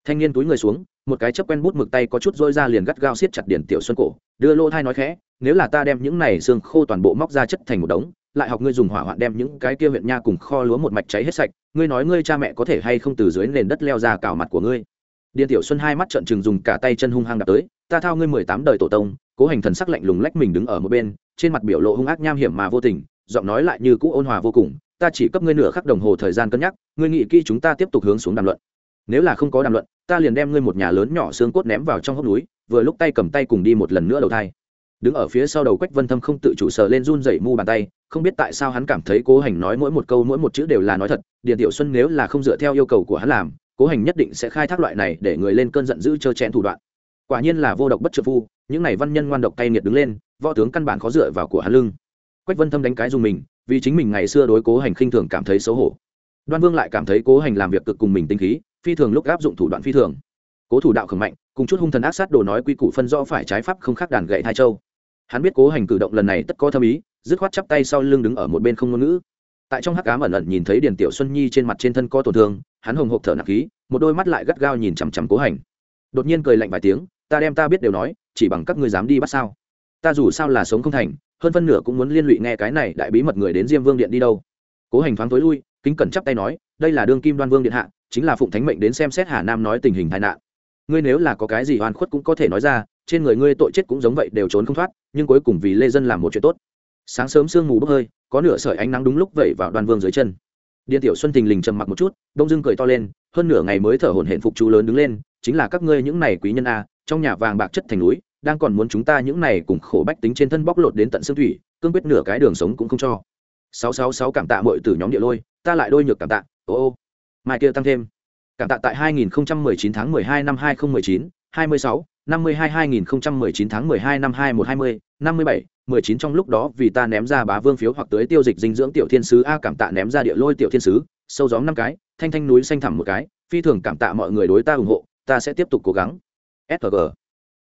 Thanh niên túi người xuống, một cái chấp quen bút mực tay có chút rôi ra liền gắt gao siết chặt điển tiểu xuân cổ, đưa lô thai nói khẽ, nếu là ta đem những này xương khô toàn bộ móc ra chất thành một đống, lại học ngươi dùng hỏa hoạn đem những cái kia huyện nha cùng kho lúa một mạch cháy hết sạch, ngươi nói ngươi cha mẹ có thể hay không từ dưới nền đất leo ra cào mặt của ngươi? Điền tiểu xuân hai mắt trợn trừng dùng cả tay chân hung hăng đạp tới, ta thao ngươi mười tám đời tổ tông. Cố hành thần sắc lạnh lùng lách mình đứng ở một bên, trên mặt biểu lộ hung ác nham hiểm mà vô tình, giọng nói lại như cũ ôn hòa vô cùng, ta chỉ cấp ngươi nửa khắc đồng hồ thời gian cân nhắc, ngươi nghĩ kỹ chúng ta tiếp tục hướng xuống đàm luận. Nếu là không có đàm luận, ta liền đem ngươi một nhà lớn nhỏ xương cốt ném vào trong hốc núi, vừa lúc tay cầm tay cùng đi một lần nữa đầu thai. Đứng ở phía sau đầu quách vân thâm không tự chủ sờ lên run rẩy mu bàn tay, không biết tại sao hắn cảm thấy cố hành nói mỗi một câu mỗi một chữ đều là nói thật, điền tiểu xuân nếu là không dựa theo yêu cầu của hắn làm cố hành nhất định sẽ khai thác loại này để người lên cơn giận dữ chơ chén thủ đoạn. Quả nhiên là vô độc bất trợ phu, những này văn nhân ngoan độc tay nghiệt đứng lên, võ tướng căn bản khó dựa vào của hắn lưng. Quách vân thâm đánh cái dùng mình, vì chính mình ngày xưa đối cố hành khinh thường cảm thấy xấu hổ. Đoan vương lại cảm thấy cố hành làm việc cực cùng mình tinh khí, phi thường lúc áp dụng thủ đoạn phi thường. Cố thủ đạo khẩn mạnh, cùng chút hung thần ác sát đồ nói quy củ phân rõ phải trái pháp không khác đàn gậy hai châu. Hắn biết cố hành cử động lần này tất có thâm ý, dứt khoát chắp tay sau lưng đứng ở một bên không ngôn ngữ. Tại trong hắc ám ẩn ẩn nhìn thấy điền tiểu xuân nhi trên mặt trên thân có tổn thương hắn hồng hộc thở nặng khí, một đôi mắt lại gắt gao nhìn chằm chằm cố hành. Đột nhiên cười lạnh vài tiếng, ta đem ta biết đều nói, chỉ bằng các ngươi dám đi bắt sao? Ta dù sao là sống không thành, hơn phân nửa cũng muốn liên lụy nghe cái này đại bí mật người đến diêm vương điện đi đâu. Cố hành thoáng tối lui, kính cẩn chắp tay nói, đây là đương kim đoan vương điện hạ, chính là phụng thánh mệnh đến xem xét hà nam nói tình hình tai nạn. Ngươi nếu là có cái gì oan khuất cũng có thể nói ra, trên người ngươi tội chết cũng giống vậy đều trốn không thoát, nhưng cuối cùng vì lê dân làm một chuyện tốt. Sáng sớm sương mù bốc hơi, có nửa sợi ánh nắng đúng lúc vẩy vào đoan vương dưới chân điện tiểu xuân tình lình trầm mặc một chút đông dưng cười to lên hơn nửa ngày mới thở hổn hển phục chú lớn đứng lên chính là các ngươi những này quý nhân a trong nhà vàng bạc chất thành núi đang còn muốn chúng ta những này cùng khổ bách tính trên thân bóc lột đến tận xương thủy cương quyết nửa cái đường sống cũng không cho. Sáu sáu sáu cảm tạ mọi từ nhóm địa lôi ta lại đôi nhược cảm tạ ô ô. Mai kia tăng thêm. Cảm tạ tại 2019 tháng 12 năm 2019, 26, 52 2019 tháng 12 năm 2120, 57, 19 trong lúc đó vì ta ném ra bá vương phiếu hoặc tới tiêu dịch dinh dưỡng tiểu thiên sứ a cảm tạ ném ra địa lôi tiểu thiên sứ sâu gióm năm cái thanh thanh núi xanh thẳm một cái phi thường cảm tạ mọi người đối ta ủng hộ ta sẽ tiếp tục cố gắng. Sg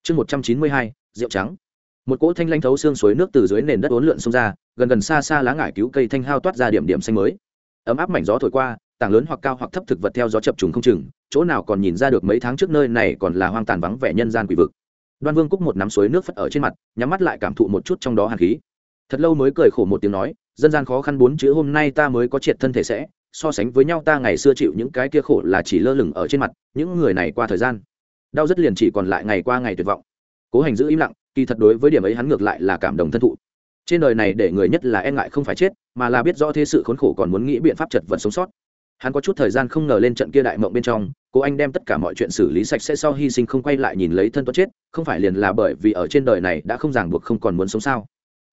chương 192, rượu trắng. Một cỗ thanh lanh thấu xương suối nước từ dưới nền đất uốn lượn xông ra gần gần xa xa lá ngải cứu cây thanh hao toát ra điểm điểm xanh mới. Ấm áp mảnh gió thổi qua tảng lớn hoặc cao hoặc thấp thực vật theo gió chập trùng không chừng chỗ nào còn nhìn ra được mấy tháng trước nơi này còn là hoang tàn vắng vẻ nhân gian quỷ vực đoan vương cúc một nắm suối nước phất ở trên mặt, nhắm mắt lại cảm thụ một chút trong đó hàn khí. Thật lâu mới cười khổ một tiếng nói, dân gian khó khăn bốn chữ hôm nay ta mới có triệt thân thể sẽ, so sánh với nhau ta ngày xưa chịu những cái kia khổ là chỉ lơ lửng ở trên mặt, những người này qua thời gian, đau rất liền chỉ còn lại ngày qua ngày tuyệt vọng. Cố hành giữ im lặng, kỳ thật đối với điểm ấy hắn ngược lại là cảm động thân thụ. Trên đời này để người nhất là e ngại không phải chết, mà là biết rõ thế sự khốn khổ còn muốn nghĩ biện pháp chật vật sống sót hắn có chút thời gian không ngờ lên trận kia đại mộng bên trong, cô anh đem tất cả mọi chuyện xử lý sạch sẽ sau hy sinh không quay lại nhìn lấy thân tuất chết, không phải liền là bởi vì ở trên đời này đã không ràng buộc không còn muốn sống sao?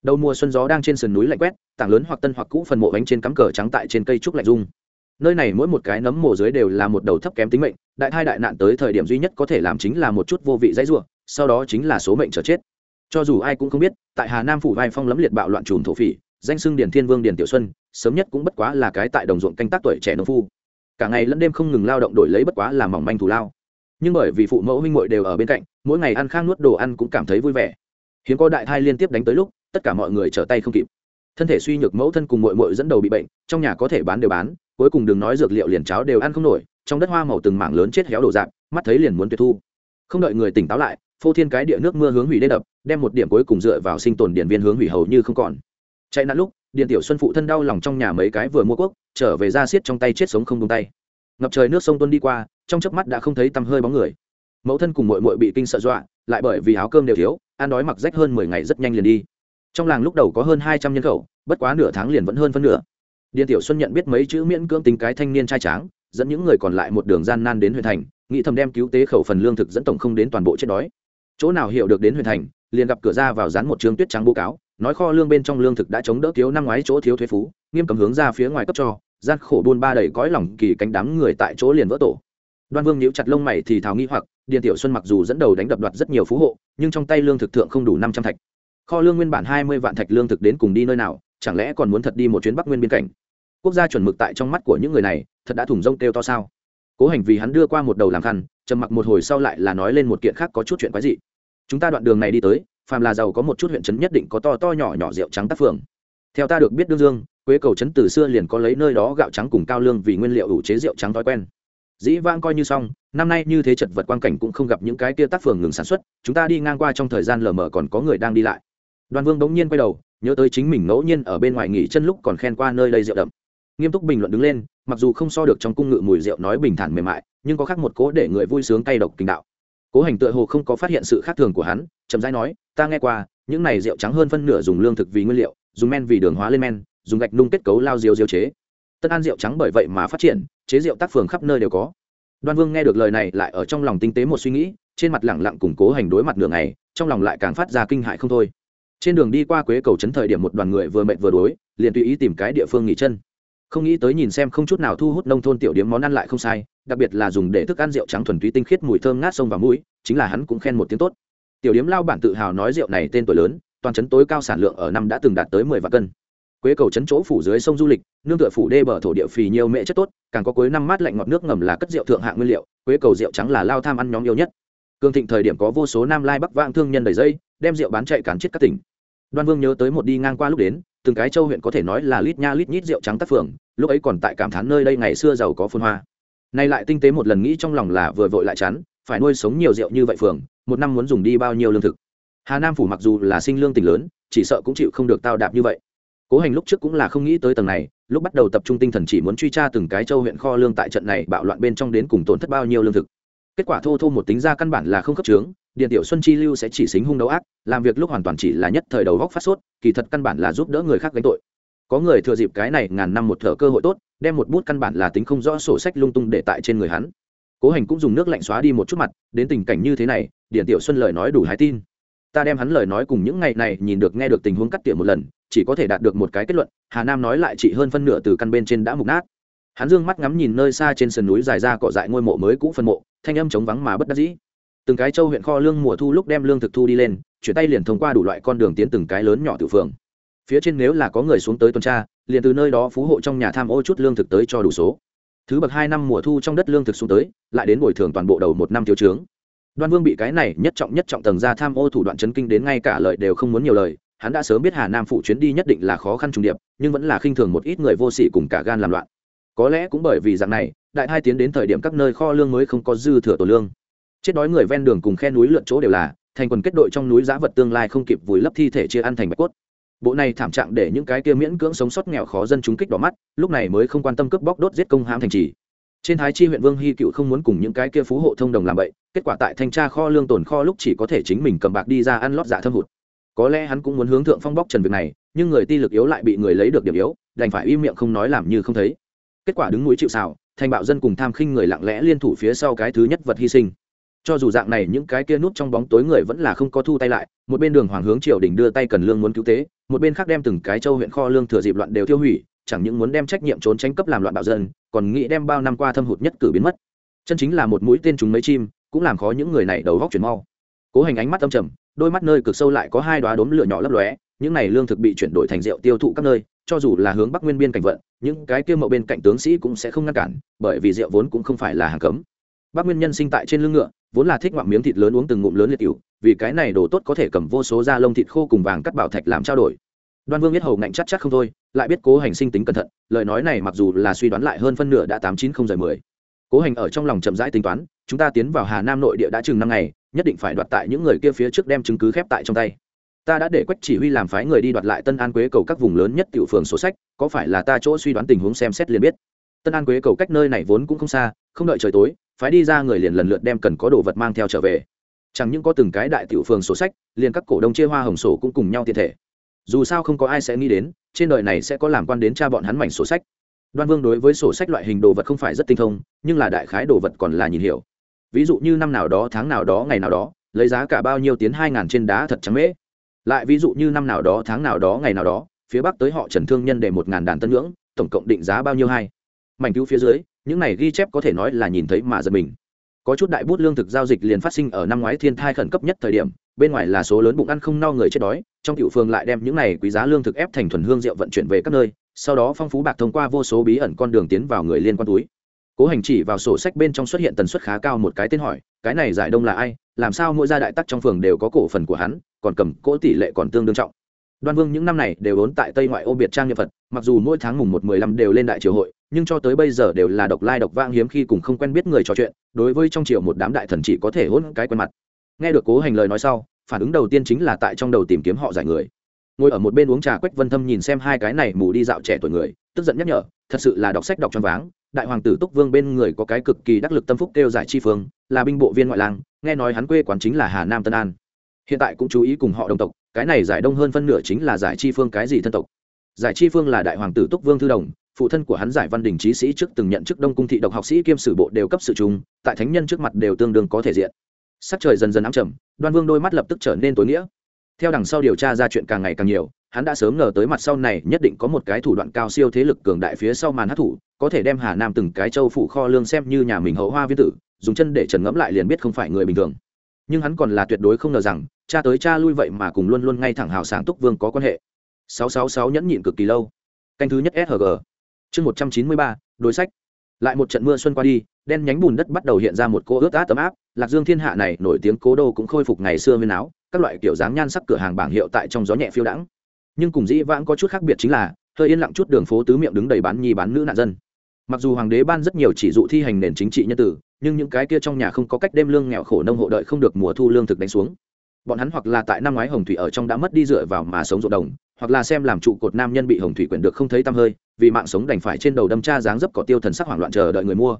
Đầu mùa xuân gió đang trên sườn núi lạnh quét, tảng lớn hoặc tân hoặc cũ phần mộ bánh trên cắm cờ trắng tại trên cây trúc lạnh dung nơi này mỗi một cái nấm mồ dưới đều là một đầu thấp kém tính mệnh, đại thai đại nạn tới thời điểm duy nhất có thể làm chính là một chút vô vị dãy ruộng sau đó chính là số mệnh trở chết. Cho dù ai cũng không biết, tại hà nam phủ vai phong lấm liệt bạo loạn trùm thổ phỉ, danh xưng điển thiên vương điển tiểu xuân sớm nhất cũng bất quá là cái tại đồng ruộng canh tác tuổi trẻ nông phu. Cả ngày lẫn đêm không ngừng lao động đổi lấy bất quá là mỏng manh thù lao. Nhưng bởi vì phụ mẫu huynh muội đều ở bên cạnh, mỗi ngày ăn khang nuốt đồ ăn cũng cảm thấy vui vẻ. Hiếm có đại thai liên tiếp đánh tới lúc, tất cả mọi người trở tay không kịp. Thân thể suy nhược mẫu thân cùng muội muội dẫn đầu bị bệnh, trong nhà có thể bán đều bán, cuối cùng đừng nói dược liệu liền cháo đều ăn không nổi, trong đất hoa màu từng mảng lớn chết héo đổ dạng, mắt thấy liền muốn tuyệt thu. Không đợi người tỉnh táo lại, phô thiên cái địa nước mưa hướng hủy đê đập, đem một điểm cuối cùng dựa vào sinh tồn điện viên hướng hủy hầu như không còn. Chạy nạn lúc điện tiểu xuân phụ thân đau lòng trong nhà mấy cái vừa mua quốc, trở về ra xiết trong tay chết sống không tung tay. Ngập trời nước sông tuân đi qua, trong chớp mắt đã không thấy tăm hơi bóng người. Mẫu thân cùng mội mội bị kinh sợ dọa, lại bởi vì áo cơm đều thiếu, ăn đói mặc rách hơn mười ngày rất nhanh liền đi. Trong làng lúc đầu có hơn hai trăm nhân khẩu, bất quá nửa tháng liền vẫn hơn phân nửa. Điện tiểu xuân nhận biết mấy chữ miễn cưỡng tính cái thanh niên trai tráng, dẫn những người còn lại một đường gian nan đến huyện thành, nghĩ thầm đem cứu tế khẩu phần lương thực dẫn tổng không đến toàn bộ chết đói. Chỗ nào hiểu được đến huyện thành, liền gặp cửa ra vào dán một trường tuyết trắng bố cáo nói kho lương bên trong lương thực đã chống đỡ thiếu năm ngoái chỗ thiếu thuế phú, nghiêm cấm hướng ra phía ngoài cấp cho, gian khổ buôn ba đầy cõi lòng kỳ cánh đám người tại chỗ liền vỡ tổ. Đoan vương nhíu chặt lông mày thì thào nghi hoặc, điền tiểu xuân mặc dù dẫn đầu đánh đập đoạt rất nhiều phú hộ, nhưng trong tay lương thực thượng không đủ năm trăm thạch. Kho lương nguyên bản hai mươi vạn thạch lương thực đến cùng đi nơi nào, chẳng lẽ còn muốn thật đi một chuyến bắc nguyên biên cảnh? Quốc gia chuẩn mực tại trong mắt của những người này, thật đã thủng rông kêu to sao? Cố hành vì hắn đưa qua một đầu làm khăn, trầm mặc một hồi sau lại là nói lên một kiện khác có chút chuyện quái dị. Chúng ta đoạn đường này đi tới phàm là giàu có một chút huyện trấn nhất định có to to nhỏ nhỏ rượu trắng tác phường. Theo ta được biết đương dương, quế cầu trấn từ xưa liền có lấy nơi đó gạo trắng cùng cao lương vì nguyên liệu ủ chế rượu trắng thói quen. Dĩ vãng coi như xong, năm nay như thế chật vật quan cảnh cũng không gặp những cái kia tác phường ngừng sản xuất, chúng ta đi ngang qua trong thời gian lờ mờ còn có người đang đi lại. Đoàn vương bỗng nhiên quay đầu, nhớ tới chính mình ngẫu nhiên ở bên ngoài nghỉ chân lúc còn khen qua nơi đây rượu đậm. Nghiêm túc bình luận đứng lên, mặc dù không so được trong cung ngự mùi rượu nói bình thản mềm mại, nhưng có khác một cố để người vui sướng cay độc kinh đạo cố hành tựa hồ không có phát hiện sự khác thường của hắn, chậm rãi nói, ta nghe qua, những này rượu trắng hơn phân nửa dùng lương thực vì nguyên liệu, dùng men vì đường hóa lên men, dùng gạch nung kết cấu lao diêu diêu chế. Tân an rượu trắng bởi vậy mà phát triển, chế rượu tác phường khắp nơi đều có. Đoan vương nghe được lời này lại ở trong lòng tinh tế một suy nghĩ, trên mặt lẳng lặng củng cố hành đối mặt đường này trong lòng lại càng phát ra kinh hại không thôi. Trên đường đi qua quế cầu trấn thời điểm một đoàn người vừa mệt vừa đuối, liền tùy ý tìm cái địa phương nghỉ chân không nghĩ tới nhìn xem không chút nào thu hút nông thôn tiểu điếm món ăn lại không sai, đặc biệt là dùng để thức ăn rượu trắng thuần túy tinh khiết mùi thơm ngát sông và mũi, chính là hắn cũng khen một tiếng tốt. Tiểu điếm lao bản tự hào nói rượu này tên tuổi lớn, toàn trấn tối cao sản lượng ở năm đã từng đạt tới mười vạn cân. Quế cầu trấn chỗ phủ dưới sông du lịch, nương tựa phủ đê bờ thổ địa phì nhiều mễ chất tốt, càng có cuối năm mát lạnh ngọt nước ngầm là cất rượu thượng hạng nguyên liệu, quế cầu rượu trắng là lao tham ăn nhóm yêu nhất. Cương thịnh thời điểm có vô số nam lai bắc vang thương nhân đầy dây, đem rượu bán chạy cán chết các tỉnh. Đoan vương nhớ tới một đi ngang qua lúc đến từng cái châu huyện có thể nói là lít nha lít nhít rượu trắng tác phường, lúc ấy còn tại cảm thán nơi đây ngày xưa giàu có phun hoa. Nay lại tinh tế một lần nghĩ trong lòng là vừa vội lại chán, phải nuôi sống nhiều rượu như vậy phường, một năm muốn dùng đi bao nhiêu lương thực. Hà nam phủ mặc dù là sinh lương tỉnh lớn, chỉ sợ cũng chịu không được tao đạp như vậy. Cố hành lúc trước cũng là không nghĩ tới tầng này, lúc bắt đầu tập trung tinh thần chỉ muốn truy tra từng cái châu huyện kho lương tại trận này bạo loạn bên trong đến cùng tổn thất bao nhiêu lương thực. Kết quả thô thô một tính ra căn bản là không cấp trướng điện tiểu xuân chi lưu sẽ chỉ xính hung đấu ác, làm việc lúc hoàn toàn chỉ là nhất thời đầu góc phát sốt, kỳ thật căn bản là giúp đỡ người khác gánh tội. Có người thừa dịp cái này ngàn năm một thở cơ hội tốt, đem một bút căn bản là tính không rõ sổ sách lung tung để tại trên người hắn. Cố hành cũng dùng nước lạnh xóa đi một chút mặt, đến tình cảnh như thế này điện tiểu xuân lời nói đủ hái tin. Ta đem hắn lời nói cùng những ngày này nhìn được nghe được tình huống cắt tiệm một lần, chỉ có thể đạt được một cái kết luận, hà nam nói lại chỉ hơn phân nửa từ căn bên trên đã mục nát. Hắn dương mắt ngắm nhìn nơi xa trên sườn núi dài ra cỏ dại ngôi mộ mới cũ phân mộ, thanh âm trống vắng mà bất đắc dĩ từng cái châu huyện kho lương mùa thu lúc đem lương thực thu đi lên, chuyển tay liền thông qua đủ loại con đường tiến từng cái lớn nhỏ tự phường. Phía trên nếu là có người xuống tới tuần tra, liền từ nơi đó phú hộ trong nhà tham ô chút lương thực tới cho đủ số. Thứ bậc hai năm mùa thu trong đất lương thực xuống tới, lại đến bồi thường toàn bộ đầu một năm thiếu trướng. Đoan vương bị cái này nhất trọng nhất trọng tầng ra tham ô thủ đoạn chấn kinh đến ngay cả lời đều không muốn nhiều lời, hắn đã sớm biết hà nam phụ chuyến đi nhất định là khó khăn trùng điệp, nhưng vẫn là khinh thường một ít người vô sỉ cùng cả gan làm loạn. Có lẽ cũng bởi vì dạng này, đại hai tiến đến thời điểm các nơi kho lương mới không có dư thừa tổ lương chết đói người ven đường cùng khe núi lượn chỗ đều là, thành quần kết đội trong núi giá vật tương lai không kịp vùi lấp thi thể chia ăn thành bạch cốt. Bộ này thảm trạng để những cái kia miễn cưỡng sống sót nghèo khó dân chúng kích đỏ mắt, lúc này mới không quan tâm cướp bóc đốt giết công hãm thành trì. Trên thái chi huyện vương hy cựu không muốn cùng những cái kia phú hộ thông đồng làm vậy kết quả tại thanh tra kho lương tồn kho lúc chỉ có thể chính mình cầm bạc đi ra ăn lót dạ thâm hụt. Có lẽ hắn cũng muốn hướng thượng phong bóc trần việc này, nhưng người ti lực yếu lại bị người lấy được điểm yếu, đành phải im miệng không nói làm như không thấy. Kết quả đứng núi chịu xào thành bạo dân cùng tham khinh người lặng lẽ liên thủ phía sau cái thứ nhất vật hy sinh cho dù dạng này những cái kia nút trong bóng tối người vẫn là không có thu tay lại, một bên đường hoàng hướng triều đình đưa tay cần lương muốn cứu tế, một bên khác đem từng cái châu huyện kho lương thừa dịp loạn đều tiêu hủy, chẳng những muốn đem trách nhiệm trốn tranh cấp làm loạn bạo dân, còn nghĩ đem bao năm qua thâm hụt nhất cử biến mất. Chân chính là một mũi tên trúng mấy chim, cũng làm khó những người này đầu góc chuyển mau. Cố hành ánh mắt âm trầm, đôi mắt nơi cực sâu lại có hai đoá đốm lửa nhỏ lấp lóe, những này lương thực bị chuyển đổi thành rượu tiêu thụ các nơi, cho dù là hướng bắc nguyên biên cảnh vận, những cái kia mậu bên cạnh tướng sĩ cũng sẽ không ngăn cản, bởi vì rượu vốn cũng không phải là hàng cấm. Bắc nguyên nhân sinh tại trên lưng ngựa vốn là thích ngoạm miếng thịt lớn uống từng ngụm lớn liệt cựu vì cái này đồ tốt có thể cầm vô số da lông thịt khô cùng vàng cắt bảo thạch làm trao đổi. Đoan vương biết hầu ngạnh chắc chắc không thôi, lại biết cố hành sinh tính cẩn thận, lời nói này mặc dù là suy đoán lại hơn phân nửa đã tám chín không giờ mười. Cố hành ở trong lòng chậm rãi tính toán, chúng ta tiến vào hà nam nội địa đã chừng năm ngày, nhất định phải đoạt tại những người kia phía trước đem chứng cứ khép tại trong tay. Ta đã để quách chỉ huy làm phái người đi đoạt lại tân an quế cầu các vùng lớn nhất tiểu phường sổ sách, có phải là ta chỗ suy đoán tình huống xem xét liền biết. Tân an quế cầu cách nơi này vốn cũng không xa, không đợi trời tối phái đi ra người liền lần lượt đem cần có đồ vật mang theo trở về. Chẳng những có từng cái đại tiểu phường sổ sách, liền các cổ đông chia hoa hồng sổ cũng cùng nhau tiện thể. Dù sao không có ai sẽ nghĩ đến, trên đời này sẽ có làm quan đến cha bọn hắn mảnh sổ sách. Đoan vương đối với sổ sách loại hình đồ vật không phải rất tinh thông, nhưng là đại khái đồ vật còn là nhìn hiểu. Ví dụ như năm nào đó, tháng nào đó, ngày nào đó, lấy giá cả bao nhiêu tiến hai ngàn trên đá thật trắng mễ. Lại ví dụ như năm nào đó, tháng nào đó, ngày nào đó, phía bắc tới họ trần thương nhân để một ngàn đàn tân ngưỡng, tổng cộng định giá bao nhiêu hai? Mảnh cứu phía dưới những này ghi chép có thể nói là nhìn thấy mà giật mình. Có chút đại bút lương thực giao dịch liền phát sinh ở năm ngoái thiên thai khẩn cấp nhất thời điểm, bên ngoài là số lớn bụng ăn không no người chết đói, trong cựu phương lại đem những này quý giá lương thực ép thành thuần hương rượu vận chuyển về các nơi, sau đó phong phú bạc thông qua vô số bí ẩn con đường tiến vào người liên quan túi. Cố hành chỉ vào sổ sách bên trong xuất hiện tần suất khá cao một cái tên hỏi, cái này giải đông là ai, làm sao mỗi gia đại tắc trong phường đều có cổ phần của hắn, còn cầm cỗ tỷ lệ còn tương đương trọng. Đoan vương những năm này đều ốn tại tây ngoại ô biệt trang nhân phật, mặc dù mỗi tháng mùng một mười lăm đều lên đại triều hội nhưng cho tới bây giờ đều là độc lai độc vang hiếm khi cùng không quen biết người trò chuyện, đối với trong triều một đám đại thần chỉ có thể hôn cái quen mặt. Nghe được cố hành lời nói sau, phản ứng đầu tiên chính là tại trong đầu tìm kiếm họ giải người. Ngồi ở một bên uống trà quách vân thâm nhìn xem hai cái này mù đi dạo trẻ tuổi người, tức giận nhắc nhở, thật sự là đọc sách đọc choáng váng, đại hoàng tử túc vương bên người có cái cực kỳ đắc lực tâm phúc kêu giải chi phương, là binh bộ viên ngoại lang, nghe nói hắn quê quán chính là hà nam tân an. Hiện tại cũng chú ý cùng họ đồng tộc, cái này giải đông hơn phân nửa chính là giải chi phương cái gì thân tộc. Giải chi phương là đại hoàng tử túc vương thư đồng phụ thân của hắn giải văn đình trí sĩ trước từng nhận chức đông cung thị độc học sĩ kiêm sử bộ đều cấp sự trung, tại thánh nhân trước mặt đều tương đương có thể diện. Sắc trời dần dần ám trầm, đoan vương đôi mắt lập tức trở nên tối nghĩa. Theo đằng sau điều tra ra chuyện càng ngày càng nhiều, hắn đã sớm ngờ tới mặt sau này nhất định có một cái thủ đoạn cao siêu thế lực cường đại phía sau màn hát thủ có thể đem hà nam từng cái châu phủ kho lương xem như nhà mình hậu hoa viên tử, dùng chân để trần ngẫm lại liền biết không phải người bình thường. Nhưng hắn còn là tuyệt đối không ngờ rằng, cha tới cha lui vậy mà cùng luôn luôn ngay thẳng hào sáng túc vương có quan hệ. 666 nhẫn nhịn cực kỳ lâu. Canh thứ nhất sg chương 193, đối sách. Lại một trận mưa xuân qua đi đen nhánh bùn đất bắt đầu hiện ra một cô ướt át tấm áp. Lạc dương thiên hạ này nổi tiếng cố đô cũng khôi phục ngày xưa huyên áo các loại kiểu dáng nhan sắc cửa hàng bảng hiệu tại trong gió nhẹ phiêu đãng. Nhưng cùng dĩ vãng có chút khác biệt chính là hơi yên lặng chút đường phố tứ miệng đứng đầy bán nhi bán nữ nạn dân. Mặc dù hoàng đế ban rất nhiều chỉ dụ thi hành nền chính trị nhân tử nhưng những cái kia trong nhà không có cách đêm lương nghèo khổ nông hộ đợi không được mùa thu lương thực đánh xuống bọn hắn hoặc là tại năm ngoái hồng thủy ở trong đã mất đi dựa vào mà sống ruộng đồng, hoặc là xem làm trụ cột nam nhân bị hồng thủy quyển được không thấy tăm hơi, vì mạng sống đành phải trên đầu đâm cha dáng dấp cỏ tiêu thần sắc hoảng loạn chờ đợi người mua.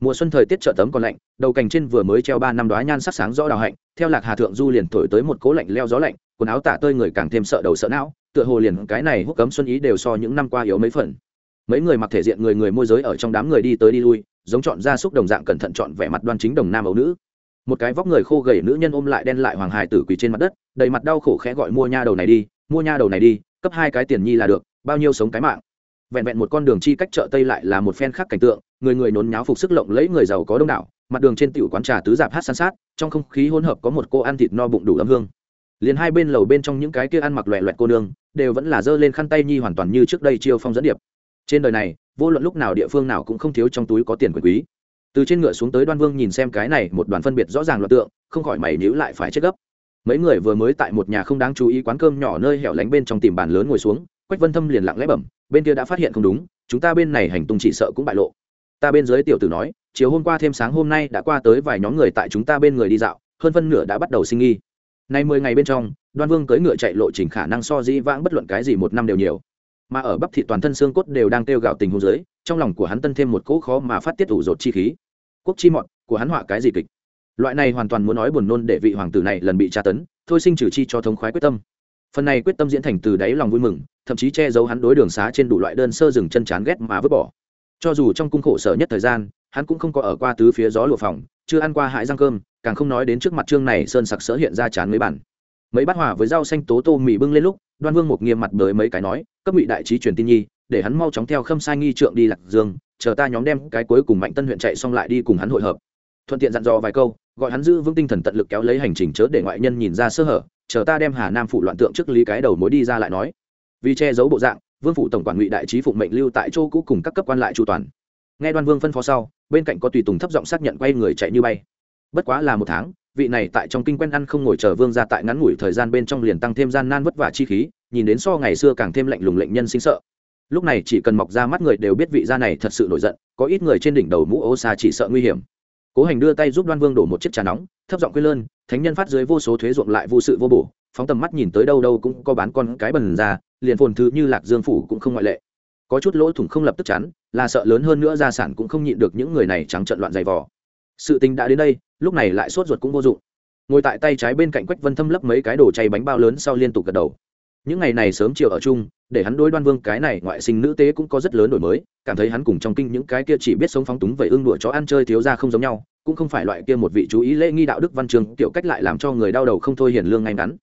Mùa xuân thời tiết trợ tấm còn lạnh, đầu cành trên vừa mới treo ba năm đoá nhan sắc sáng rõ đào hạnh, theo lạc hà thượng du liền thổi tới một cố lạnh leo gió lạnh, quần áo tả tơi người càng thêm sợ đầu sợ não, tựa hồ liền cái này hút cấm xuân ý đều so những năm qua yếu mấy phần. Mấy người mặc thể diện người người môi giới ở trong đám người đi tới đi lui, giống chọn ra xúc đồng dạng cẩn thận chọn vẻ mặt đoan chính đồng nam ấu nữ một cái vóc người khô gầy nữ nhân ôm lại đen lại hoàng hải tử quỳ trên mặt đất, đầy mặt đau khổ khẽ gọi mua nha đầu này đi, mua nha đầu này đi, cấp hai cái tiền nhi là được, bao nhiêu sống cái mạng. Vẹn vẹn một con đường chi cách chợ tây lại là một phen khác cảnh tượng, người người nôn nháo phục sức lộng lẫy người giàu có đông đảo, mặt đường trên tiểu quán trà tứ dạp hát san sát, trong không khí hỗn hợp có một cô ăn thịt no bụng đủ ấm hương. Liền hai bên lầu bên trong những cái kia ăn mặc loẹ loẹt cô nương, đều vẫn là giơ lên khăn tay nhi hoàn toàn như trước đây chiêu phong dẫn điệp. Trên đời này, vô luận lúc nào địa phương nào cũng không thiếu trong túi có tiền quyền quý từ trên ngựa xuống tới đoan vương nhìn xem cái này một đoàn phân biệt rõ ràng loạt tượng, không khỏi mày nhíu lại phải chết gấp. Mấy người vừa mới tại một nhà không đáng chú ý quán cơm nhỏ nơi hẻo lánh bên trong tìm bàn lớn ngồi xuống, quách vân thâm liền lặng lẽ bẩm, bên kia đã phát hiện không đúng, chúng ta bên này hành tung chỉ sợ cũng bại lộ. Ta bên dưới tiểu tử nói, chiều hôm qua thêm sáng hôm nay đã qua tới vài nhóm người tại chúng ta bên người đi dạo, hơn phân nửa đã bắt đầu sinh nghi. Nay mười ngày bên trong, đoan vương cưỡi ngựa chạy lộ trình khả năng so dĩ vãng bất luận cái gì một năm đều nhiều. Mà ở bắp thị toàn thân xương cốt đều đang kêu gạo tình hôn dưới, trong lòng của hắn tân thêm một cỗ khó mà phát tiết ủ rột chi khí quốc chi mọn của hắn họa cái gì kịch? Loại này hoàn toàn muốn nói buồn nôn để vị hoàng tử này lần bị tra tấn, thôi sinh trừ chi cho thống khoái quyết tâm. Phần này quyết tâm diễn thành từ đáy lòng vui mừng, thậm chí che giấu hắn đối đường xá trên đủ loại đơn sơ rừng chân chán ghét mà vứt bỏ. Cho dù trong cung khổ sở nhất thời gian, hắn cũng không có ở qua tứ phía gió lụa phòng, chưa ăn qua hại răng cơm, càng không nói đến trước mặt trương này sơn sặc sỡ hiện ra chán mấy bản. Mấy bát hòa với rau xanh tố tô mì bưng lên lúc, đoan vương một nghiêm mặt bới mấy cái nói, cấp ngụy đại trí truyền tin nhi, để hắn mau chóng theo khâm sai nghi trượng đi lạc dương chờ ta nhóm đem cái cuối cùng mạnh tân huyện chạy xong lại đi cùng hắn hội hợp. Thuận tiện dặn dò vài câu, gọi hắn giữ vững tinh thần tận lực kéo lấy hành trình chớ để ngoại nhân nhìn ra sơ hở, chờ ta đem hà nam phụ loạn tượng trước lý cái đầu mối đi ra lại nói. Vì che giấu bộ dạng, vương phủ tổng quản ngụy đại trí phụng mệnh lưu tại châu cũ cùng các cấp quan lại chu toàn. Nghe đoan vương phân phó sau, bên cạnh có tùy tùng thấp giọng xác nhận quay người chạy như bay. Bất quá là một tháng, vị này tại trong kinh quen ăn không ngồi chờ vương ra tại ngắn ngủi thời gian bên trong liền tăng thêm gian nan vất vả chi khí, nhìn đến so ngày xưa càng thêm lạnh lùng lệnh nhân sinh sợ lúc này chỉ cần mọc ra mắt người đều biết vị gia này thật sự nổi giận, có ít người trên đỉnh đầu mũ ô xa chỉ sợ nguy hiểm. Cố hành đưa tay giúp đoan vương đổ một chiếc trà nóng, thấp giọng quên lơn, thánh nhân phát dưới vô số thuế ruộng lại vô sự vô bổ, phóng tầm mắt nhìn tới đâu đâu cũng có bán con cái bần ra, liền phồn thứ như lạc dương phủ cũng không ngoại lệ. Có chút lỗ thủng không lập tức chắn, là sợ lớn hơn nữa gia sản cũng không nhịn được những người này trắng trận loạn dày vò. Sự tình đã đến đây, lúc này lại sốt ruột cũng vô dụng. Ngồi tại tay trái bên cạnh quách vân thâm lấp mấy cái đồ chay bánh bao lớn sau liên tục gật đầu những ngày này sớm chiều ở chung, để hắn đối đoan vương cái này ngoại sinh nữ tế cũng có rất lớn đổi mới, cảm thấy hắn cùng trong kinh những cái kia chỉ biết sống phóng túng vậy ương đụa chó ăn chơi thiếu ra không giống nhau, cũng không phải loại kia một vị chú ý lễ nghi đạo đức văn trường tiểu cách lại làm cho người đau đầu không thôi hiền lương ngay ngắn.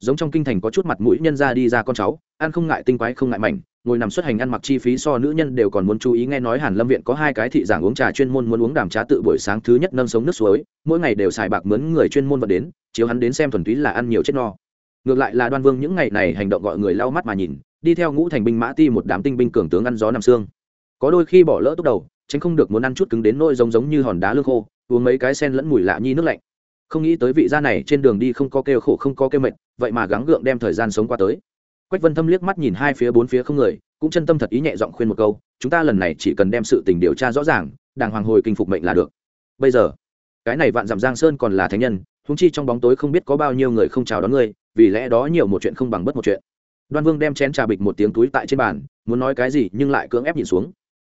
Giống trong kinh thành có chút mặt mũi nhân ra đi ra con cháu, ăn không ngại tinh quái không ngại mảnh, ngồi nằm xuất hành ăn mặc chi phí so nữ nhân đều còn muốn chú ý nghe nói hàn lâm viện có hai cái thị giảng uống trà chuyên môn muốn uống đàm trà tự buổi sáng thứ nhất nâng sống nước suối, mỗi ngày đều xài bạc mướn người chuyên môn vận đến, chiếu hắn đến xem thuần túy là ăn nhiều chết no ngược lại là đoan vương những ngày này hành động gọi người lau mắt mà nhìn, đi theo ngũ thành binh mã ti một đám tinh binh cường tướng ăn gió nằm xương. Có đôi khi bỏ lỡ tốc đầu, tránh không được muốn ăn chút cứng đến nỗi giống giống như hòn đá lương khô, uống mấy cái sen lẫn mùi lạ nhi nước lạnh. Không nghĩ tới vị gia này trên đường đi không có kêu khổ không có kêu mệt, vậy mà gắng gượng đem thời gian sống qua tới. Quách vân thâm liếc mắt nhìn hai phía bốn phía không người, cũng chân tâm thật ý nhẹ giọng khuyên một câu, chúng ta lần này chỉ cần đem sự tình điều tra rõ ràng, đàng hoàng hồi kinh phục mệnh là được. Bây giờ, cái này vạn dặm giang sơn còn là thánh nhân húng chi trong bóng tối không biết có bao nhiêu người không chào đón ngươi vì lẽ đó nhiều một chuyện không bằng bất một chuyện. Đoan vương đem chén trà bịch một tiếng túi tại trên bàn, muốn nói cái gì nhưng lại cưỡng ép nhìn xuống.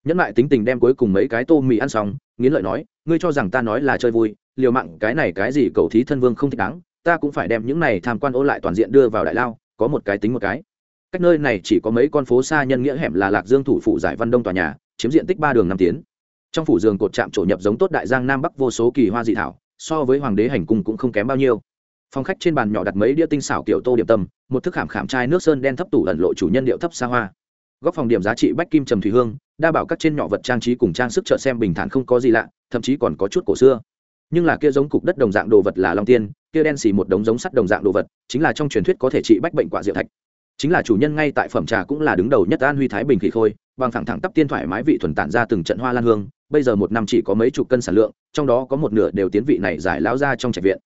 Nhẫn lại tính tình đem cuối cùng mấy cái tô mì ăn xong, nghiến lợi nói, ngươi cho rằng ta nói là chơi vui, liều mạng, cái này cái gì cầu thí thân vương không thích đáng, ta cũng phải đem những này tham quan ô lại toàn diện đưa vào đại lao, có một cái tính một cái. Cách nơi này chỉ có mấy con phố xa nhân nghĩa hẻm là lạc dương thủ phủ giải văn đông tòa nhà, chiếm diện tích ba đường năm tiến. Trong phủ giường cột trạm trổ nhập giống tốt đại giang nam bắc vô số kỳ hoa dị thảo, so với hoàng đế hành cung cũng không kém bao nhiêu phòng khách trên bàn nhỏ đặt mấy đĩa tinh xảo kiểu tô điểm tâm, một thức khảm khảm chai nước sơn đen thấp tủ ẩn lộ chủ nhân điệu thấp xa hoa. Góc phòng điểm giá trị bách kim trầm thủy hương, đa bảo các trên nhỏ vật trang trí cùng trang sức chợ xem bình thản không có gì lạ, thậm chí còn có chút cổ xưa. Nhưng là kia giống cục đất đồng dạng đồ vật là long tiên, kia đen xì một đống giống sắt đồng dạng đồ vật, chính là trong truyền thuyết có thể trị bách bệnh quả diệu thạch. Chính là chủ nhân ngay tại phẩm trà cũng là đứng đầu nhất an huy thái bình khỉ khôi, bằng thẳng thẳng tắp tiên thoải mái vị thuần tản ra từng trận hoa lan hương, bây giờ một năm chỉ có mấy chục cân sản lượng, trong đó có một nửa đều tiến vị này giải lão ra trong trạch viện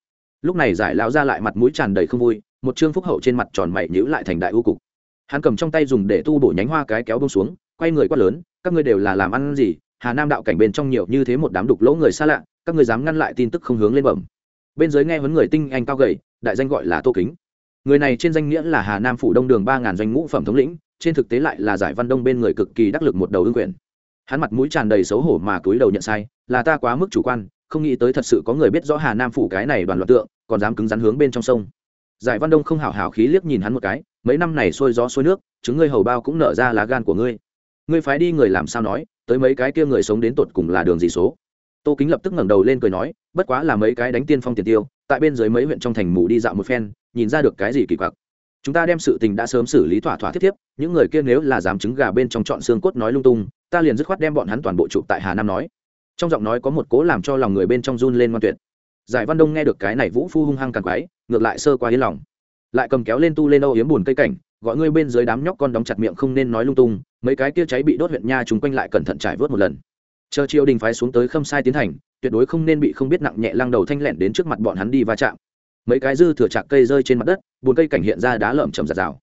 lúc này giải lão ra lại mặt mũi tràn đầy không vui, một trương phúc hậu trên mặt tròn mày nhữ lại thành đại ưu cục. Hắn cầm trong tay dùng để tu bổ nhánh hoa cái kéo bông xuống, quay người quát lớn, các ngươi đều là làm ăn gì? Hà nam đạo cảnh bên trong nhiều như thế một đám đục lỗ người xa lạ, các ngươi dám ngăn lại tin tức không hướng lên bẩm. Bên dưới nghe huấn người tinh anh cao gầy, đại danh gọi là tô kính. Người này trên danh nghĩa là hà nam phủ đông đường ba ngàn doanh ngũ phẩm thống lĩnh, trên thực tế lại là giải văn đông bên người cực kỳ đắc lực một đầu ương quyền. Hắn mặt mũi tràn đầy xấu hổ mà cúi đầu nhận sai, là ta quá mức chủ quan không nghĩ tới thật sự có người biết rõ hà nam phủ cái này đoàn loạt tượng, còn dám cứng rắn hướng bên trong sông. Giải văn đông không hào hào khí liếc nhìn hắn một cái, mấy năm này sôi gió sôi nước chứng ngươi hầu bao cũng nở ra lá gan của ngươi. Ngươi phái đi người làm sao nói, tới mấy cái kia người sống đến tột cùng là đường gì số? Tô kính lập tức ngẩng đầu lên cười nói, bất quá là mấy cái đánh tiên phong tiền tiêu, tại bên dưới mấy huyện trong thành mù đi dạo một phen, nhìn ra được cái gì kỳ quặc. Chúng ta đem sự tình đã sớm xử lý thỏa thỏa thiết thiếp, những người kia nếu là dám trứng gà bên trong chọn xương cốt nói lung tung, ta liền dứt khoát đem bọn hắn toàn bộ chụp tại hà nam nói trong giọng nói có một cố làm cho lòng người bên trong run lên ngoan tuyệt. Giải văn đông nghe được cái này vũ phu hung hăng càng quái, ngược lại sơ qua yên lòng. Lại cầm kéo lên tu lên âu yếm buồn cây cảnh, gọi ngươi bên dưới đám nhóc con đóng chặt miệng không nên nói lung tung, mấy cái kia cháy bị đốt huyện nha chúng quanh lại cẩn thận trải vớt một lần. Chờ triều đình phái xuống tới khâm sai tiến hành, tuyệt đối không nên bị không biết nặng nhẹ lăng đầu thanh lẹn đến trước mặt bọn hắn đi va chạm. Mấy cái dư thừa chạc cây rơi trên mặt đất bốn cây cảnh hiện ra đá lởm chầm giạt rào.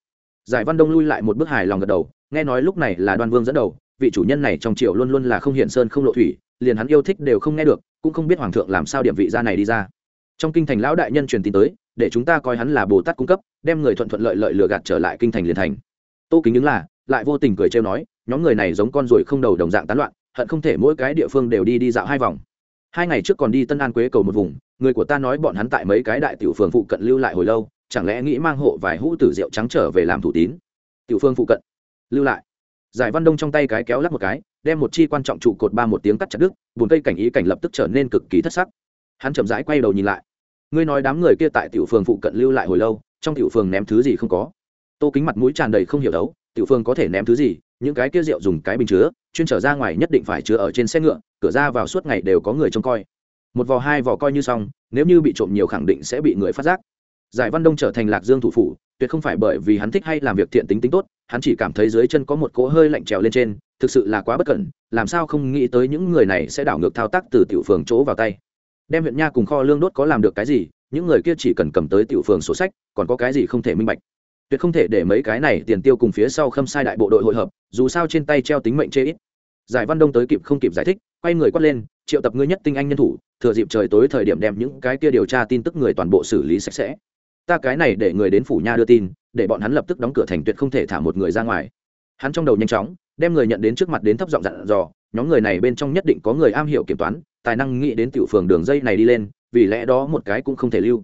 Giải văn đông lui lại một bước hài lòng gật đầu, nghe nói lúc này là đoan vương dẫn đầu, vị chủ nhân này trong triều luôn luôn là không hiện sơn không lộ thủy liền hắn yêu thích đều không nghe được, cũng không biết hoàng thượng làm sao điểm vị ra này đi ra. Trong kinh thành lão đại nhân truyền tin tới, để chúng ta coi hắn là bồ tát cung cấp, đem người thuận thuận lợi lợi lừa gạt trở lại kinh thành liền thành. Tô kính những là, lại vô tình cười trêu nói, nhóm người này giống con ruồi không đầu đồng dạng tán loạn, hận không thể mỗi cái địa phương đều đi đi dạo hai vòng. Hai ngày trước còn đi tân an quế cầu một vùng, người của ta nói bọn hắn tại mấy cái đại tiểu phường phụ cận lưu lại hồi lâu, chẳng lẽ nghĩ mang hộ vài hũ tử rượu trắng trở về làm thủ tín? Tiểu phương phụ cận. Lưu lại giải văn đông trong tay cái kéo lắc một cái, đem một chi quan trọng trụ cột ba một tiếng cắt chặt đứt bùn cây cảnh ý cảnh lập tức trở nên cực kỳ thất sắc. Hắn chậm rãi quay đầu nhìn lại. Ngươi nói đám người kia tại tiểu phường phụ cận lưu lại hồi lâu, trong tiểu phường ném thứ gì không có? Tô kính mặt mũi tràn đầy không hiểu đấu, tiểu phường có thể ném thứ gì? Những cái kia rượu dùng cái bình chứa, chuyên trở ra ngoài nhất định phải chứa ở trên xe ngựa, cửa ra vào suốt ngày đều có người trông coi. Một vò hai vò coi như xong, nếu như bị trộm nhiều khẳng định sẽ bị người phát giác giải văn đông trở thành lạc dương thủ phủ, tuyệt không phải bởi vì hắn thích hay làm việc thiện tính tính tốt, hắn chỉ cảm thấy dưới chân có một cỗ hơi lạnh trèo lên trên, thực sự là quá bất cẩn, làm sao không nghĩ tới những người này sẽ đảo ngược thao tác từ tiểu phường chỗ vào tay. Đem huyện nha cùng kho lương đốt có làm được cái gì, những người kia chỉ cần cầm tới tiểu phường sổ sách, còn có cái gì không thể minh bạch. Tuyệt không thể để mấy cái này tiền tiêu cùng phía sau khâm sai đại bộ đội hội hợp, dù sao trên tay treo tính mệnh chê ít. Giải văn đông tới kịp không kịp giải thích, quay người quát lên, triệu tập ngươi nhất tinh anh nhân thủ, thừa dịp trời tối thời điểm đem những cái kia điều tra tin tức người toàn bộ xử lý sạch sẽ ta cái này để người đến phủ nha đưa tin, để bọn hắn lập tức đóng cửa thành tuyệt không thể thả một người ra ngoài. Hắn trong đầu nhanh chóng, đem người nhận đến trước mặt đến thấp giọng dặn dò, nhóm người này bên trong nhất định có người am hiểu kiểm toán, tài năng nghĩ đến tiểu phường đường dây này đi lên, vì lẽ đó một cái cũng không thể lưu.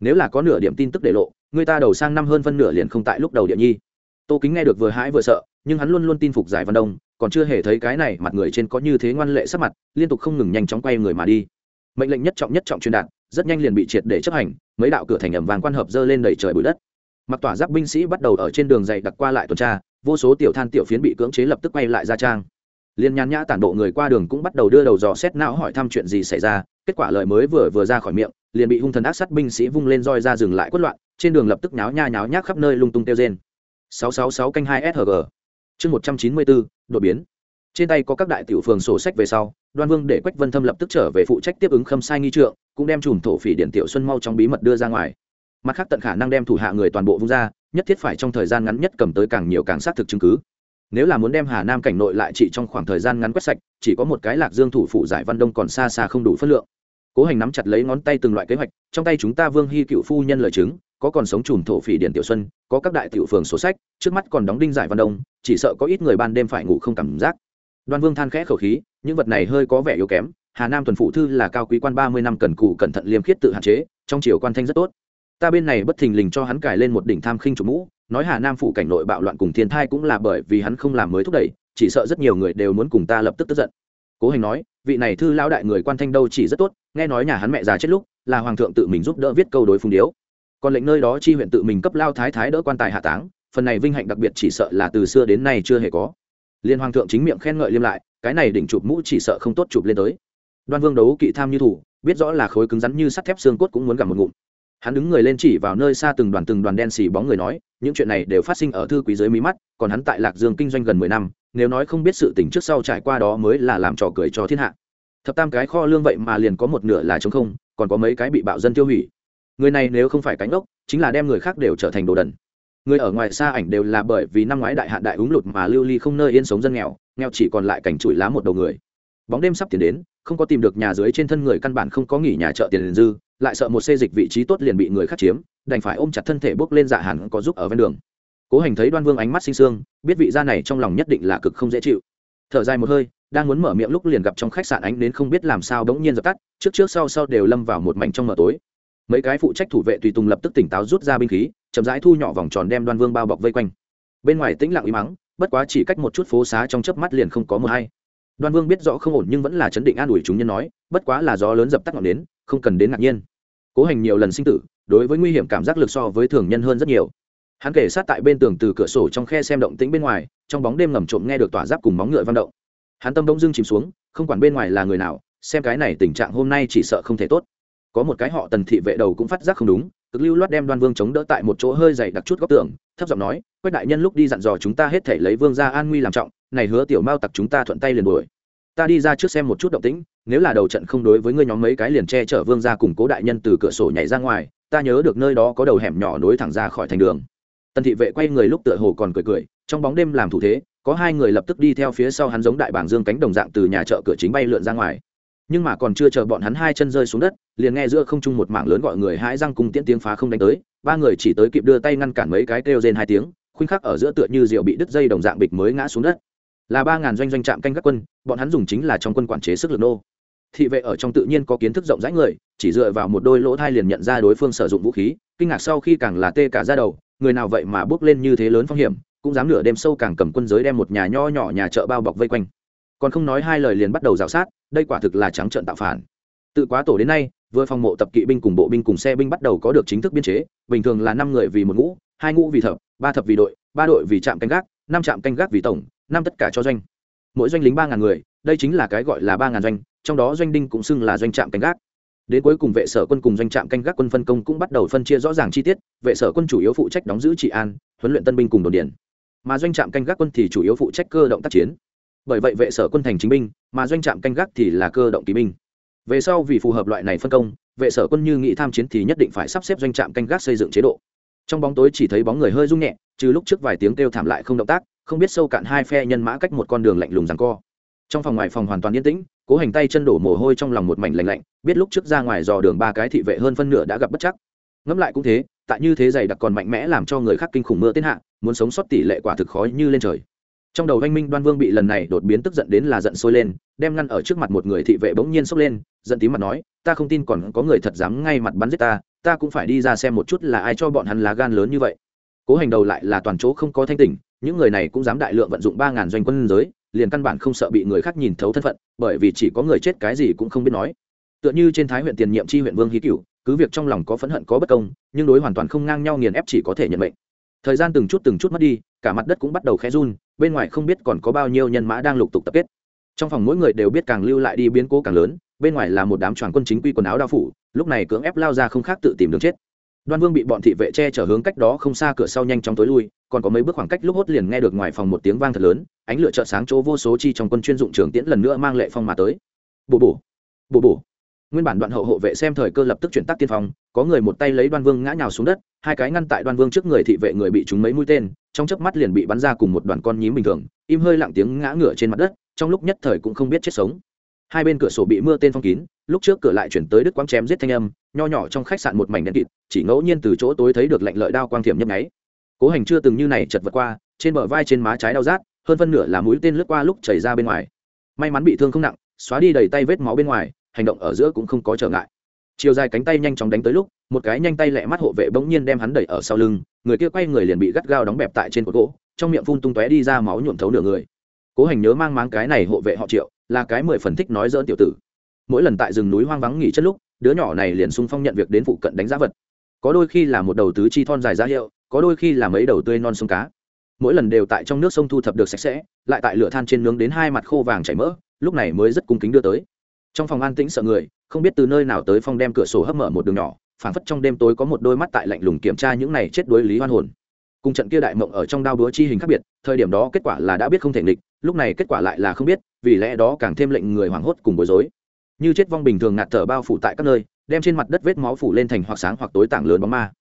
Nếu là có nửa điểm tin tức để lộ, người ta đầu sang năm hơn phân nửa liền không tại lúc đầu địa nhi. Tô kính nghe được vừa hãi vừa sợ, nhưng hắn luôn luôn tin phục giải văn đông, còn chưa hề thấy cái này mặt người trên có như thế ngoan lệ sắc mặt, liên tục không ngừng nhanh chóng quay người mà đi. Mệnh lệnh nhất trọng nhất trọng truyền đạt, rất nhanh liền bị triệt để chấp hành mấy đạo cửa thành ẩm vàng quan hợp dơ lên đầy trời bụi đất. Mặc tỏa giáp binh sĩ bắt đầu ở trên đường dày đặc qua lại tuần tra, vô số tiểu than tiểu phiến bị cưỡng chế lập tức quay lại ra trang. Liên nhàn nhã tản bộ người qua đường cũng bắt đầu đưa đầu dò xét não hỏi thăm chuyện gì xảy ra, kết quả lời mới vừa vừa ra khỏi miệng, liền bị hung thần ác sát binh sĩ vung lên roi ra dừng lại quất loạn, trên đường lập tức nháo nha nháo nhác khắp nơi lung tung tiêu rên. 666 canh 2 SHG chương 194 đột biến. Trên tay có các đại tiểu phường sổ sách về sau đoan vương để quách vân thâm lập tức trở về phụ trách tiếp ứng khâm sai nghi trượng, cũng đem chùm thổ phỉ điện tiểu xuân mau trong bí mật đưa ra ngoài. Mặt khác tận khả năng đem thủ hạ người toàn bộ vung ra, nhất thiết phải trong thời gian ngắn nhất cầm tới càng nhiều càng xác thực chứng cứ. Nếu là muốn đem hà nam cảnh nội lại chỉ trong khoảng thời gian ngắn quét sạch, chỉ có một cái lạc dương thủ phủ giải văn đông còn xa xa không đủ phân lượng. Cố hành nắm chặt lấy ngón tay từng loại kế hoạch, trong tay chúng ta vương hy cựu phu nhân lời chứng, có còn sống chùm thổ phỉ điện tiểu xuân, có các đại tiểu phường sổ sách, trước mắt còn đóng đinh giải văn đông, chỉ sợ có ít người ban đêm phải ngủ không cảm giác đoan vương than khẽ khẩu khí, những vật này hơi có vẻ yếu kém, hà nam tuần phụ thư là cao quý quan ba mươi năm cần cù cẩn thận liêm khiết tự hạn chế, trong chiều quan thanh rất tốt. Ta bên này bất thình lình cho hắn cài lên một đỉnh tham khinh chủ mũ, nói hà nam phụ cảnh nội bạo loạn cùng thiên thai cũng là bởi vì hắn không làm mới thúc đẩy, chỉ sợ rất nhiều người đều muốn cùng ta lập tức tức giận. Cố hành nói, vị này thư lão đại người quan thanh đâu chỉ rất tốt, nghe nói nhà hắn mẹ già chết lúc, là hoàng thượng tự mình giúp đỡ viết câu đối phung điếu. Còn lệnh nơi đó chi huyện tự mình cấp lao thái thái đỡ quan tài hạ táng, phần này vinh hạnh đặc biệt chỉ sợ là từ xưa đến nay chưa hề có liên hoàng thượng chính miệng khen ngợi liêm lại, cái này đỉnh chụp mũ chỉ sợ không tốt chụp lên tới. Đoan vương đấu kỵ tham như thủ, biết rõ là khối cứng rắn như sắt thép xương cốt cũng muốn gặp một ngụm. Hắn đứng người lên chỉ vào nơi xa từng đoàn từng đoàn đen xì bóng người nói, những chuyện này đều phát sinh ở thư quý dưới mí mắt, còn hắn tại lạc dương kinh doanh gần mười năm, nếu nói không biết sự tình trước sau trải qua đó mới là làm trò cười cho thiên hạ. Thập tam cái kho lương vậy mà liền có một nửa là chống không, còn có mấy cái bị bạo dân tiêu hủy. Người này nếu không phải cánh ốc, chính là đem người khác đều trở thành đồ đần người ở ngoài xa ảnh đều là bởi vì năm ngoái đại hạn đại úng lụt mà lưu ly không nơi yên sống dân nghèo nghèo chỉ còn lại cảnh chùi lá một đầu người. Bóng đêm sắp tiến đến, không có tìm được nhà dưới trên thân người căn bản không có nghỉ nhà chợ tiền liền dư, lại sợ một xê dịch vị trí tốt liền bị người khác chiếm, đành phải ôm chặt thân thể bốc lên dạ hẳn có giúp ở ven đường. Cố hành thấy đoan vương ánh mắt sinh sương, biết vị gia này trong lòng nhất định là cực không dễ chịu. Thở dài một hơi, đang muốn mở miệng lúc liền gặp trong khách sạn ánh đến không biết làm sao bỗng nhiên dập tắt, trước trước sau sau đều lâm vào một mảnh trong mờ tối mấy cái phụ trách thủ vệ tùy tùng lập tức tỉnh táo rút ra binh khí, chậm rãi thu nhỏ vòng tròn đem đoan vương bao bọc vây quanh. Bên ngoài tĩnh lặng ý mắng, bất quá chỉ cách một chút phố xá trong chớp mắt liền không có mờ hay. Đoan vương biết rõ không ổn nhưng vẫn là chấn định an ủi chúng nhân nói, bất quá là gió lớn dập tắt ngọn đến không cần đến ngạc nhiên. Cố hành nhiều lần sinh tử, đối với nguy hiểm cảm giác lực so với thường nhân hơn rất nhiều. Hắn kể sát tại bên tường từ cửa sổ trong khe xem động tĩnh bên ngoài, trong bóng đêm ngầm trộm nghe được tỏa giáp cùng móng ngựa vang động. Hắn tâm đông dưng chìm xuống, không quản bên ngoài là người nào, xem cái này tình trạng hôm nay chỉ sợ không thể tốt có một cái họ tần thị vệ đầu cũng phát giác không đúng, cực lưu loát đem đoan vương chống đỡ tại một chỗ hơi dày đặc chút góc tường, thấp giọng nói, quách đại nhân lúc đi dặn dò chúng ta hết thể lấy vương ra an nguy làm trọng, này hứa tiểu mao tặc chúng ta thuận tay liền đuổi. Ta đi ra trước xem một chút động tĩnh, nếu là đầu trận không đối với ngươi nhóm mấy cái liền che chở vương ra cùng cố đại nhân từ cửa sổ nhảy ra ngoài, ta nhớ được nơi đó có đầu hẻm nhỏ nối thẳng ra khỏi thành đường. Tần thị vệ quay người lúc tựa hồ còn cười cười, trong bóng đêm làm thủ thế, có hai người lập tức đi theo phía sau hắn giống đại bảng dương cánh đồng dạng từ nhà chợ cửa chính bay lượn ra ngoài nhưng mà còn chưa chờ bọn hắn hai chân rơi xuống đất, liền nghe giữa không trung một mảng lớn gọi người hãi răng cùng tiễn tiếng phá không đánh tới, ba người chỉ tới kịp đưa tay ngăn cản mấy cái kêu rên hai tiếng, khuynh khắc ở giữa tựa như rượu bị đứt dây đồng dạng bịch mới ngã xuống đất. Là ba ngàn doanh doanh trạm canh các quân, bọn hắn dùng chính là trong quân quản chế sức lực nô. Thị vệ ở trong tự nhiên có kiến thức rộng rãi người, chỉ dựa vào một đôi lỗ thai liền nhận ra đối phương sử dụng vũ khí, kinh ngạc sau khi càng là tê cả ra đầu, người nào vậy mà bước lên như thế lớn phong hiểm, cũng dám nửa đêm sâu càng cầm quân giới đem một nhà nho nhỏ nhà chợ bao bọc vây quanh. Còn không nói hai lời liền bắt đầu rào sát đây quả thực là trắng trợn tạo phản. Tự quá tổ đến nay, vừa phòng mộ tập kỵ binh cùng bộ binh cùng xe binh bắt đầu có được chính thức biên chế, bình thường là năm người vì một ngũ, hai ngũ vì thập, ba thập vì đội, ba đội vì trạm canh gác, năm trạm canh gác vì tổng, năm tất cả cho doanh. Mỗi doanh lính ba ngàn người, đây chính là cái gọi là ba ngàn doanh, trong đó doanh đinh cũng xưng là doanh trạm canh gác. Đến cuối cùng vệ sở quân cùng doanh trạm canh gác quân phân công cũng bắt đầu phân chia rõ ràng chi tiết, vệ sở quân chủ yếu phụ trách đóng giữ trị an, huấn luyện tân binh cùng đồn điền. Mà doanh trạm canh gác quân thì chủ yếu phụ trách cơ động tác chiến bởi vậy vệ sở quân thành chính binh, mà doanh trạm canh gác thì là cơ động kỵ binh. Về sau vì phù hợp loại này phân công, vệ sở quân như nghị tham chiến thì nhất định phải sắp xếp doanh trạm canh gác xây dựng chế độ. Trong bóng tối chỉ thấy bóng người hơi rung nhẹ, trừ lúc trước vài tiếng kêu thảm lại không động tác, không biết sâu cạn hai phe nhân mã cách một con đường lạnh lùng rằng co. Trong phòng ngoài phòng hoàn toàn yên tĩnh, cố hành tay chân đổ mồ hôi trong lòng một mảnh lạnh lạnh, biết lúc trước ra ngoài dò đường ba cái thị vệ hơn phân nửa đã gặp bất chắc. Ngẫm lại cũng thế, tại như thế dày đặc còn mạnh mẽ làm cho người khác kinh khủng mưa tiến hạ, muốn sống sót tỷ lệ quả thực khó như lên trời trong đầu anh minh đoan vương bị lần này đột biến tức giận đến là giận sôi lên, đem ngăn ở trước mặt một người thị vệ bỗng nhiên sốc lên, giận tí mặt nói, ta không tin còn có người thật dám ngay mặt bắn giết ta ta cũng phải đi ra xem một chút là ai cho bọn hắn lá gan lớn như vậy. Cố hành đầu lại là toàn chỗ không có thanh tỉnh, những người này cũng dám đại lượng vận dụng ba ngàn doanh quân giới, liền căn bản không sợ bị người khác nhìn thấu thân phận, bởi vì chỉ có người chết cái gì cũng không biết nói. Tựa như trên thái huyện tiền nhiệm chi huyện vương hí cửu, cứ việc trong lòng có phẫn hận có bất công, nhưng đối hoàn toàn không ngang nhau nghiền ép chỉ có thể nhận mệnh. Thời gian từng chút từng chút mất đi, cả mặt đất cũng bắt đầu khẽ run bên ngoài không biết còn có bao nhiêu nhân mã đang lục tục tập kết. Trong phòng mỗi người đều biết càng lưu lại đi biến cố càng lớn, bên ngoài là một đám tròn quân chính quy quần áo đao phủ, lúc này cưỡng ép lao ra không khác tự tìm đường chết. Đoan vương bị bọn thị vệ che chở hướng cách đó không xa cửa sau nhanh chóng tối lui, còn có mấy bước khoảng cách lúc hốt liền nghe được ngoài phòng một tiếng vang thật lớn, ánh lửa chợ sáng chỗ vô số chi trong quân chuyên dụng trường tiễn lần nữa mang lệ phong mà tới. Bồ bổ bồ bổ. Nguyên bản đoạn hậu hộ vệ xem thời cơ lập tức chuyển tắc tiên phong, có người một tay lấy đoan vương ngã nhào xuống đất hai cái ngăn tại đoan vương trước người thị vệ người bị chúng mấy mũi tên, trong chớp mắt liền bị bắn ra cùng một đoàn con nhím bình thường, im hơi lặng tiếng ngã ngửa trên mặt đất, trong lúc nhất thời cũng không biết chết sống. Hai bên cửa sổ bị mưa tên phong kín, lúc trước cửa lại chuyển tới đức quang chém giết thanh âm, nho nhỏ trong khách sạn một mảnh đen kịt, chỉ ngẫu nhiên từ chỗ tối thấy được lạnh lợi đao quang thiểm nhấp nháy. Cố hành chưa từng như này chật vật qua, trên bờ vai trên má trái đau rát, hơn phân nửa là mũi tên lướt qua lúc chảy ra bên ngoài. May mắn bị thương không nặng, xóa đi đầy tay vết máu bên ngoài, hành động ở giữa cũng không có trở ngại chiều dài cánh tay nhanh chóng đánh tới lúc, một cái nhanh tay lẹ mắt hộ vệ bỗng nhiên đem hắn đẩy ở sau lưng, người kia quay người liền bị gắt gao đóng bẹp tại trên cột gỗ, trong miệng phun tung tóe đi ra máu nhuộm thấu nửa người. Cố hành nhớ mang máng cái này hộ vệ họ triệu, là cái mười phần thích nói dỡn tiểu tử. Mỗi lần tại rừng núi hoang vắng nghỉ chất lúc, đứa nhỏ này liền sung phong nhận việc đến phụ cận đánh giá vật. Có đôi khi là một đầu tứ chi thon dài giá hiệu, có đôi khi là mấy đầu tươi non sông cá. Mỗi lần đều tại trong nước sông thu thập được sạch sẽ, lại tại lửa than trên nướng đến hai mặt khô vàng chảy mỡ, lúc này mới rất cung kính đưa tới. Trong phòng an tĩnh sợ người không biết từ nơi nào tới phong đem cửa sổ hấp mở một đường nhỏ, phảng phất trong đêm tối có một đôi mắt tại lạnh lùng kiểm tra những này chết đuối lý hoan hồn. Cùng trận kia đại mộng ở trong đao đúa chi hình khác biệt, thời điểm đó kết quả là đã biết không thể nghịch, lúc này kết quả lại là không biết, vì lẽ đó càng thêm lệnh người hoảng hốt cùng bối rối. Như chết vong bình thường ngạt thở bao phủ tại các nơi, đem trên mặt đất vết máu phủ lên thành hoặc sáng hoặc tối tảng lớn bóng ma.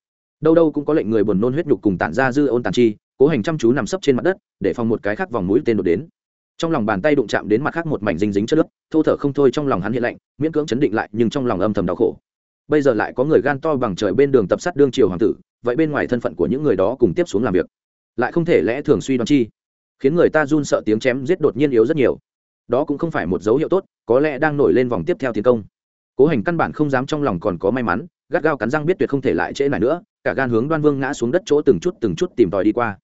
Đâu đâu cũng có lệnh người buồn nôn huyết nhục cùng tản ra dư ôn tàn chi, cố hành chăm chú nằm sấp trên mặt đất, để phòng một cái khác vòng mũi tên đột đến trong lòng bàn tay đụng chạm đến mặt khác một mảnh dinh dính chất lớp thô thở không thôi trong lòng hắn hiện lạnh, miễn cưỡng chấn định lại, nhưng trong lòng âm thầm đau khổ. Bây giờ lại có người gan to bằng trời bên đường tập sát đương triều hoàng tử, vậy bên ngoài thân phận của những người đó cùng tiếp xuống làm việc, lại không thể lẽ thường suy đoán chi, khiến người ta run sợ tiếng chém giết đột nhiên yếu rất nhiều. Đó cũng không phải một dấu hiệu tốt, có lẽ đang nổi lên vòng tiếp theo tiến công. Cố hành căn bản không dám trong lòng còn có may mắn, gắt gao cắn răng biết tuyệt không thể lại trễ này nữa, cả gan hướng đoan vương ngã xuống đất chỗ từng chút từng chút tìm tòi đi qua.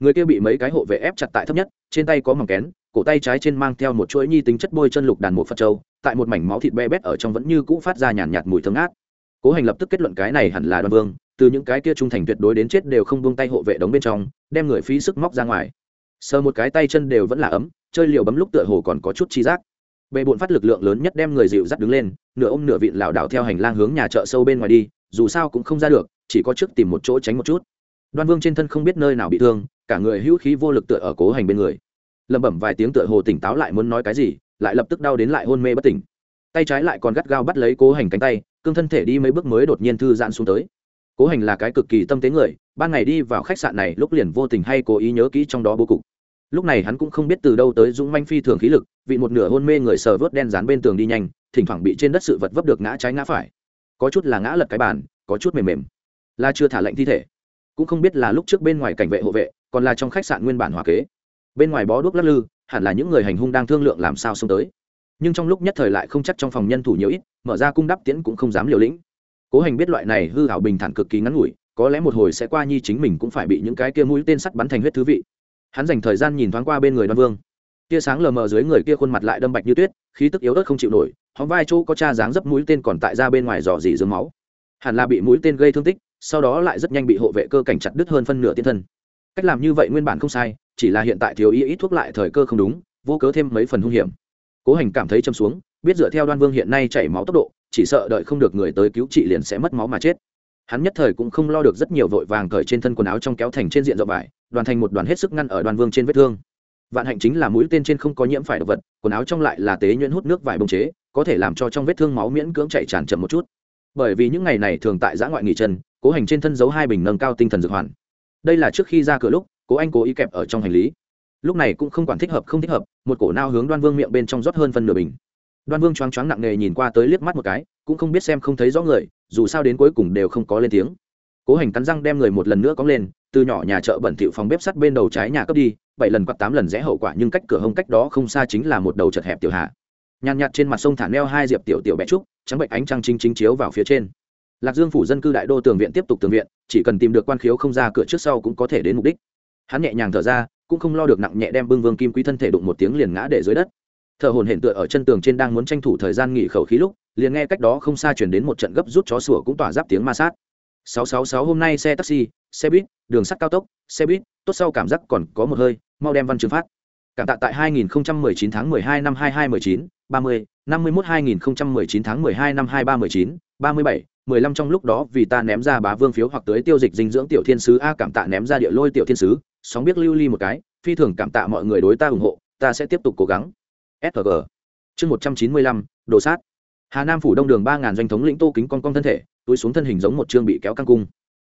Người kia bị mấy cái hộ vệ ép chặt tại thấp nhất, trên tay có mỏng kén cổ tay trái trên mang theo một chuỗi nhi tính chất bôi chân lục đàn một phật châu. tại một mảnh máu thịt be bét ở trong vẫn như cũ phát ra nhàn nhạt, nhạt mùi thơm ngát. Cố hành lập tức kết luận cái này hẳn là đoan vương từ những cái kia trung thành tuyệt đối đến chết đều không buông tay hộ vệ đóng bên trong đem người phí sức móc ra ngoài. Sờ một cái tay chân đều vẫn là ấm chơi liều bấm lúc tựa hồ còn có chút chi giác. Bệ bộn phát lực lượng lớn nhất đem người dịu dắt đứng lên nửa ôm nửa vịn lảo đảo theo hành lang hướng nhà chợ sâu bên ngoài đi dù sao cũng không ra được chỉ có trước tìm một chỗ tránh một chút. Đoan vương trên thân không biết nơi nào bị thương cả người hữu khí vô lực tựa ở cố hành bên người lẩm bẩm vài tiếng tựa hồ tỉnh táo lại muốn nói cái gì, lại lập tức đau đến lại hôn mê bất tỉnh. Tay trái lại còn gắt gao bắt lấy cố hành cánh tay, cương thân thể đi mấy bước mới đột nhiên thư giãn xuống tới. Cố hành là cái cực kỳ tâm tế người, ban ngày đi vào khách sạn này lúc liền vô tình hay cố ý nhớ kỹ trong đó bố cục. Lúc này hắn cũng không biết từ đâu tới dũng manh phi thường khí lực, vị một nửa hôn mê người sờ vớt đen dán bên tường đi nhanh, thỉnh thoảng bị trên đất sự vật vấp được ngã trái ngã phải. Có chút là ngã lật cái bàn, có chút mềm mềm. Là chưa thả lệnh thi thể. Cũng không biết là lúc trước bên ngoài cảnh vệ hộ vệ, còn là trong khách sạn nguyên bản hòa kế bên ngoài bó đuốc lắc lư, hẳn là những người hành hung đang thương lượng làm sao xông tới. Nhưng trong lúc nhất thời lại không chắc trong phòng nhân thủ nhiều ít, mở ra cung đắp tiễn cũng không dám liều lĩnh. Cố hành biết loại này hư hảo bình thản cực kỳ ngắn ngủi, có lẽ một hồi sẽ qua nhi chính mình cũng phải bị những cái kia mũi tên sắt bắn thành huyết thứ vị. Hắn dành thời gian nhìn thoáng qua bên người đoan vương. Tia sáng lờ mờ dưới người kia khuôn mặt lại đâm bạch như tuyết, khí tức yếu ớt không chịu nổi hóm vai chỗ có cha dáng dấp mũi tên còn tại ra bên ngoài dò dỉ dưới máu. Hẳn là bị mũi tên gây thương tích, sau đó lại rất nhanh bị hộ vệ cơ cảnh chặt đứt hơn phân nửa tiên thân. Cách làm như vậy nguyên bản không sai chỉ là hiện tại thiếu ý ít thuốc lại thời cơ không đúng, vô cớ thêm mấy phần hung hiểm. Cố hành cảm thấy châm xuống, biết dựa theo đoan vương hiện nay chảy máu tốc độ, chỉ sợ đợi không được người tới cứu trị liền sẽ mất máu mà chết. Hắn nhất thời cũng không lo được rất nhiều vội vàng cởi trên thân quần áo trong kéo thành trên diện rộng vải, đoàn thành một đoàn hết sức ngăn ở đoàn vương trên vết thương. Vạn hạnh chính là mũi tên trên không có nhiễm phải độc vật, quần áo trong lại là tế nhuyễn hút nước vải bông chế, có thể làm cho trong vết thương máu miễn cưỡng chạy tràn chậm một chút. Bởi vì những ngày này thường tại giã ngoại nghỉ chân, cố hành trên thân giấu hai bình nâng cao tinh thần dược hoàn. Đây là trước khi ra cửa lúc cố anh cố ý kẹp ở trong hành lý. Lúc này cũng không quản thích hợp không thích hợp, một cổ nao hướng đoan vương miệng bên trong rót hơn phân nửa bình. Đoan vương choáng choáng nặng nề nhìn qua tới liếc mắt một cái, cũng không biết xem không thấy rõ người, dù sao đến cuối cùng đều không có lên tiếng. Cố hành cắn răng đem người một lần nữa cóng lên, từ nhỏ nhà chợ bẩn thỉu phòng bếp sắt bên đầu trái nhà cấp đi, bảy lần quạt tám lần rẽ hậu quả nhưng cách cửa hông cách đó không xa chính là một đầu chật hẹp tiểu hạ. Nhàn nhạt trên mặt sông thả neo hai diệp tiểu tiểu bé trúc, trắng bệnh ánh trăng chính chính chiếu vào phía trên. Lạc dương phủ dân cư đại đô tường viện tiếp tục tường viện, chỉ cần tìm được quan khiếu không ra cửa trước sau cũng có thể đến mục đích hắn nhẹ nhàng thở ra, cũng không lo được nặng nhẹ đem bưng vương kim quý thân thể đụng một tiếng liền ngã để dưới đất. Thợ hồn hển tựa ở chân tường trên đang muốn tranh thủ thời gian nghỉ khẩu khí lúc, liền nghe cách đó không xa chuyển đến một trận gấp rút chó sủa cũng tỏa giáp tiếng ma sát. 666 hôm nay xe taxi, xe buýt, đường sắt cao tốc, xe buýt, tốt sau cảm giác còn có một hơi, mau đem văn trường phát. Cảm tạ tại 2019 tháng 12 năm 2219 30 51 2019 tháng 12 năm 2319 37 15 trong lúc đó vì ta ném ra bá vương phiếu hoặc tới tiêu dịch dinh dưỡng tiểu thiên sứ a cảm tạ ném ra địa lôi tiểu thiên sứ sóng biết lưu ly một cái phi thường cảm tạ mọi người đối ta ủng hộ ta sẽ tiếp tục cố gắng. Sg chương 195, đồ sát. Hà nam phủ đông đường ba ngàn doanh thống lĩnh tô kính con con thân thể túi xuống thân hình giống một chương bị kéo căng cung.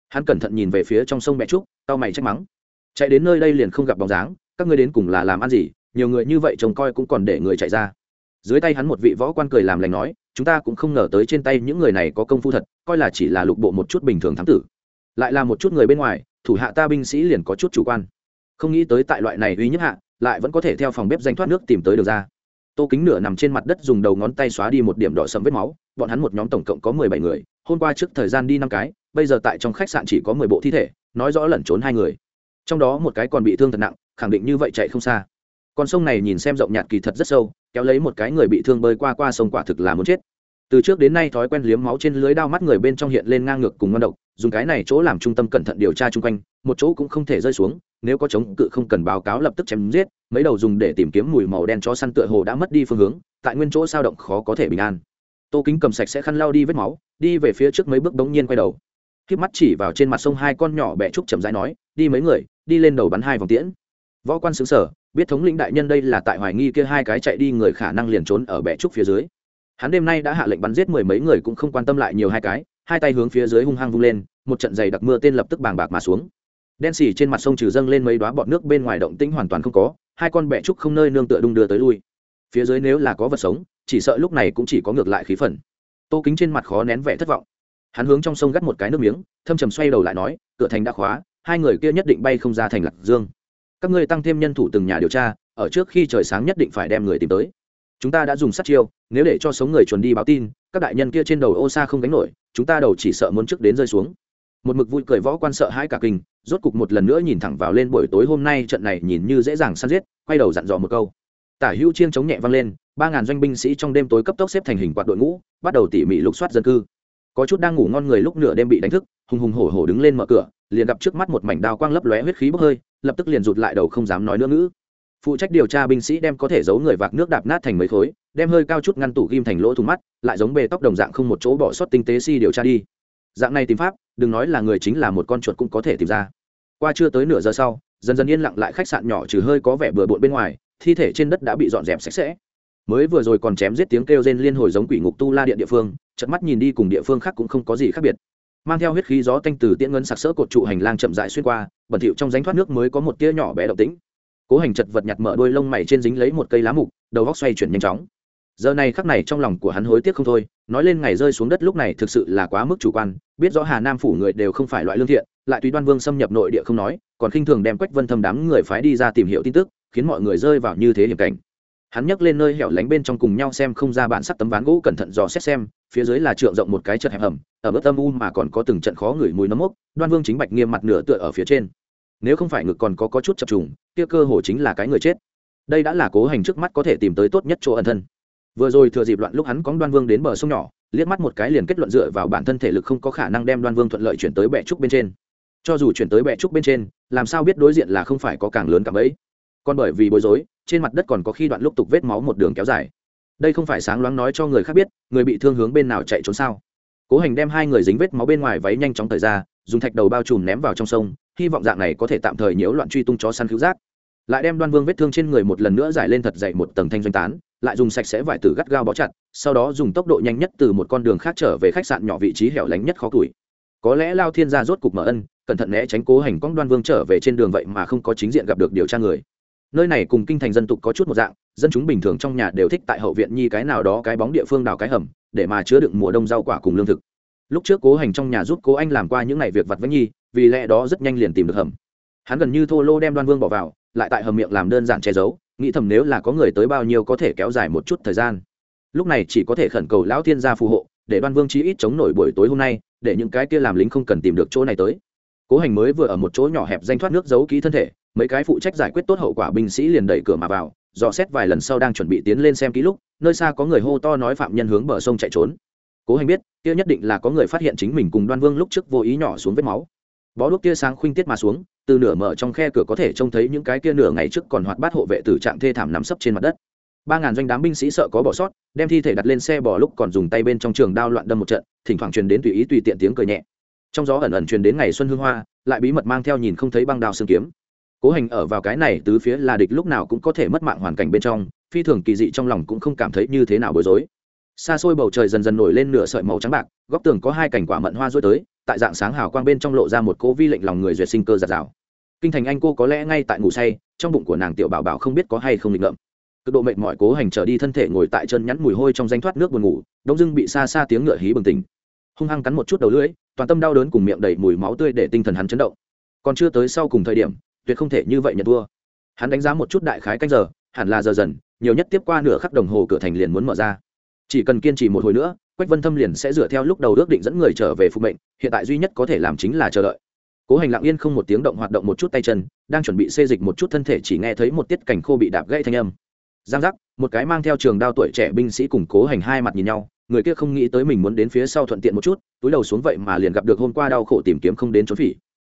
Hắn cẩn thận nhìn về phía trong sông mẹ trúc tao mày trách mắng. Chạy đến nơi đây liền không gặp bóng dáng các ngươi đến cùng là làm ăn gì? Nhiều người như vậy trông coi cũng còn để người chạy ra. Dưới tay hắn một vị võ quan cười làm lành nói chúng ta cũng không ngờ tới trên tay những người này có công phu thật, coi là chỉ là lục bộ một chút bình thường thám tử. Lại là một chút người bên ngoài, thủ hạ ta binh sĩ liền có chút chủ quan. Không nghĩ tới tại loại này uy nhất hạ, lại vẫn có thể theo phòng bếp danh thoát nước tìm tới được ra. Tô kính nửa nằm trên mặt đất dùng đầu ngón tay xóa đi một điểm đỏ sầm vết máu, bọn hắn một nhóm tổng cộng có mười bảy người, hôm qua trước thời gian đi năm cái, bây giờ tại trong khách sạn chỉ có mười bộ thi thể, nói rõ lẩn trốn hai người. Trong đó một cái còn bị thương thật nặng, khẳng định như vậy chạy không xa. Con sông này nhìn xem rộng nhạt kỳ thật rất sâu kéo lấy một cái người bị thương bơi qua qua sông quả thực là muốn chết. Từ trước đến nay thói quen liếm máu trên lưới đao mắt người bên trong hiện lên ngang ngược cùng ngon độc, dùng cái này chỗ làm trung tâm cẩn thận điều tra chung quanh, một chỗ cũng không thể rơi xuống, nếu có chống cự không cần báo cáo lập tức chém giết, mấy đầu dùng để tìm kiếm mùi màu đen cho săn tựa hồ đã mất đi phương hướng, tại nguyên chỗ sao động khó có thể bình an. Tô kính cầm sạch sẽ khăn lao đi vết máu, đi về phía trước mấy bước đống nhiên quay đầu. K mắt chỉ vào trên mặt sông hai con nhỏ bẹ trúc chậm rãi nói, đi mấy người, đi lên đầu bắn hai vòng tiễn. Võ quan xứng sở biết thống lĩnh đại nhân đây là tại hoài nghi kia hai cái chạy đi người khả năng liền trốn ở bệ trúc phía dưới. Hắn đêm nay đã hạ lệnh bắn giết mười mấy người cũng không quan tâm lại nhiều hai cái, hai tay hướng phía dưới hung hăng vung lên, một trận dày đặc mưa tên lập tức bàng bạc mà xuống. Đen xì trên mặt sông trừ dâng lên mấy đoá bọt nước bên ngoài động tĩnh hoàn toàn không có, hai con bẹ trúc không nơi nương tựa đung đưa tới lui. Phía dưới nếu là có vật sống, chỉ sợ lúc này cũng chỉ có ngược lại khí phần. Tô kính trên mặt khó nén vẻ thất vọng. Hắn hướng trong sông gắt một cái nước miếng, thâm trầm xoay đầu lại nói, cửa thành đã khóa, hai người kia nhất định bay không ra thành lạc dương các ngươi tăng thêm nhân thủ từng nhà điều tra, ở trước khi trời sáng nhất định phải đem người tìm tới. Chúng ta đã dùng sát chiêu, nếu để cho sống người chuẩn đi báo tin, các đại nhân kia trên đầu ô xa không gánh nổi, chúng ta đầu chỉ sợ muốn trước đến rơi xuống. Một mực vui cười võ quan sợ hãi cả kinh, rốt cục một lần nữa nhìn thẳng vào lên buổi tối hôm nay trận này nhìn như dễ dàng săn giết, quay đầu dặn dò một câu. Tả hữu chiên chống nhẹ vang lên, ba ngàn doanh binh sĩ trong đêm tối cấp tốc xếp thành hình quạt đội ngũ, bắt đầu tỉ mỉ lục soát dân cư. Có chút đang ngủ ngon người lúc nửa đêm bị đánh thức, hùng hùng hổ hổ đứng lên mở cửa, liền gặp trước mắt một mảnh đao quang lấp lóe huyết khí bốc hơi lập tức liền rụt lại đầu không dám nói nữa ngữ. Phụ trách điều tra binh sĩ đem có thể giấu người vạc nước đạp nát thành mấy khối, đem hơi cao chút ngăn tủ ghim thành lỗ thùng mắt, lại giống bề tóc đồng dạng không một chỗ bỏ sót tinh tế si điều tra đi. Dạng này tìm pháp, đừng nói là người chính là một con chuột cũng có thể tìm ra. Qua chưa tới nửa giờ sau, dần dần yên lặng lại khách sạn nhỏ trừ hơi có vẻ bừa bộn bên ngoài, thi thể trên đất đã bị dọn dẹp sạch sẽ. Mới vừa rồi còn chém giết tiếng kêu rên liên hồi giống quỷ ngục tu la điện địa phương, chợt mắt nhìn đi cùng địa phương khác cũng không có gì khác biệt mang theo huyết khí gió tanh từ tiễn ngân sặc sỡ cột trụ hành lang chậm dại xuyên qua, bẩn thịu trong rãnh thoát nước mới có một tia nhỏ bé động tĩnh. Cố hành chật vật nhặt mở đôi lông mày trên dính lấy một cây lá mục, đầu góc xoay chuyển nhanh chóng. Giờ này khắc này trong lòng của hắn hối tiếc không thôi, nói lên ngày rơi xuống đất lúc này thực sự là quá mức chủ quan, biết rõ hà nam phủ người đều không phải loại lương thiện, lại tùy đoan vương xâm nhập nội địa không nói, còn khinh thường đem quách vân thâm đám người phái đi ra tìm hiểu tin tức, khiến mọi người rơi vào như thế hiểm cảnh. Hắn nhấc lên nơi hẻo lánh bên trong cùng nhau xem không ra bản sắc tấm ván gỗ cẩn thận dò xét xem phía dưới là trượng rộng một cái chợt hẹp hầm ở mức âm u mà còn có từng trận khó ngửi mùi nấm mốc đoan vương chính bạch nghiêm mặt nửa tựa ở phía trên. Nếu không phải ngực còn có, có chút chập trùng kia cơ hồ chính là cái người chết. Đây đã là cố hành trước mắt có thể tìm tới tốt nhất chỗ ẩn thân. Vừa rồi thừa dịp loạn lúc hắn cóng đoan vương đến bờ sông nhỏ liếc mắt một cái liền kết luận dựa vào bản thân thể lực không có khả năng đem đoan vương thuận lợi chuyển tới bệ trúc bên trên. Cho dù chuyển tới bệ trúc bên trên làm sao biết đối diện là không phải có càng lớn càng ấy. Còn bởi vì bối rối trên mặt đất còn có khi đoạn lúc tục vết máu một đường kéo dài đây không phải sáng loáng nói cho người khác biết, người bị thương hướng bên nào chạy trốn sao? Cố hành đem hai người dính vết máu bên ngoài váy nhanh chóng thời ra, dùng thạch đầu bao trùm ném vào trong sông, hy vọng dạng này có thể tạm thời nhiễu loạn truy tung chó săn cứu giác. Lại đem đoan vương vết thương trên người một lần nữa giải lên thật dậy một tầng thanh doanh tán, lại dùng sạch sẽ vải tử gắt gao bó chặt, sau đó dùng tốc độ nhanh nhất từ một con đường khác trở về khách sạn nhỏ vị trí hẻo lánh nhất khó tuổi có lẽ lao thiên gia rốt cục mở ân, cẩn thận né tránh cố hành cong đoan vương trở về trên đường vậy mà không có chính diện gặp được điều tra người. Nơi này cùng kinh thành dân tục có chút một dạng dân chúng bình thường trong nhà đều thích tại hậu viện nhi cái nào đó cái bóng địa phương đào cái hầm, để mà chứa đựng mùa đông rau quả cùng lương thực. Lúc trước cố hành trong nhà giúp cố anh làm qua những ngày việc vặt với nhi, vì lẽ đó rất nhanh liền tìm được hầm. Hắn gần như thô lô đem đoan vương bỏ vào, lại tại hầm miệng làm đơn giản che giấu, nghĩ thầm nếu là có người tới bao nhiêu có thể kéo dài một chút thời gian. Lúc này chỉ có thể khẩn cầu lão thiên gia phù hộ, để đoan vương chí ít chống nổi buổi tối hôm nay, để những cái kia làm lính không cần tìm được chỗ này tới. Cố hành mới vừa ở một chỗ nhỏ hẹp danh thoát nước giấu kỹ thân thể, mấy cái phụ trách giải quyết tốt hậu quả binh sĩ liền đẩy cửa mà vào dò xét vài lần sau đang chuẩn bị tiến lên xem ký lúc, nơi xa có người hô to nói phạm nhân hướng bờ sông chạy trốn. Cố hành biết, kia nhất định là có người phát hiện chính mình cùng đoan vương lúc trước vô ý nhỏ xuống vết máu. Bó đuốc tia sáng khuynh tiết mà xuống, từ nửa mở trong khe cửa có thể trông thấy những cái kia nửa ngày trước còn hoạt bát hộ vệ tử trạng thê thảm nằm sấp trên mặt đất. Ba ngàn doanh đám binh sĩ sợ có bỏ sót, đem thi thể đặt lên xe bỏ lúc còn dùng tay bên trong trường đao loạn đâm một trận, thỉnh thoảng truyền đến tùy ý tùy tiện tiếng cười nhẹ. Trong gió ẩn ẩn truyền đến ngày xuân hương hoa, lại bí mật mang theo nhìn không thấy băng đao xương kiếm cố hành ở vào cái này tứ phía là địch lúc nào cũng có thể mất mạng hoàn cảnh bên trong, phi thường kỳ dị trong lòng cũng không cảm thấy như thế nào bối rối. Xa xôi bầu trời dần dần nổi lên nửa sợi màu trắng bạc, góc tường có hai cảnh quả mận hoa rối tới, tại dạng sáng hào quang bên trong lộ ra một cố vi lệnh lòng người duyệt sinh cơ giạt rào. Kinh thành anh cô có lẽ ngay tại ngủ say, trong bụng của nàng tiểu bảo bảo không biết có hay không định ngậm cực độ mệt mỏi cố hành trở đi thân thể ngồi tại chân nhắn mùi hôi trong danh thoát nước buồn ngủ, đông dưng bị xa xa tiếng ngựa hí bừng tỉnh. Hung hăng cắn một chút đầu lưỡi, toàn tâm đau đớn cùng miệng đầy mùi máu tươi để tinh thần hắn chấn động. Còn chưa tới sau cùng thời điểm tuyệt không thể như vậy nhận thua. Hắn đánh giá một chút đại khái canh giờ, hẳn là giờ dần, nhiều nhất tiếp qua nửa khắc đồng hồ cửa thành liền muốn mở ra. Chỉ cần kiên trì một hồi nữa, quách vân thâm liền sẽ dựa theo lúc đầu ước định dẫn người trở về phục mệnh, hiện tại duy nhất có thể làm chính là chờ đợi. Cố hành lặng yên không một tiếng động hoạt động một chút tay chân, đang chuẩn bị xê dịch một chút thân thể chỉ nghe thấy một tiết cảnh khô bị đạp gãy thanh âm. Giang giác, một cái mang theo trường đao tuổi trẻ binh sĩ cùng cố hành hai mặt nhìn nhau, người kia không nghĩ tới mình muốn đến phía sau thuận tiện một chút, túi đầu xuống vậy mà liền gặp được hôm qua đau khổ tìm kiếm không đến trốn phỉ.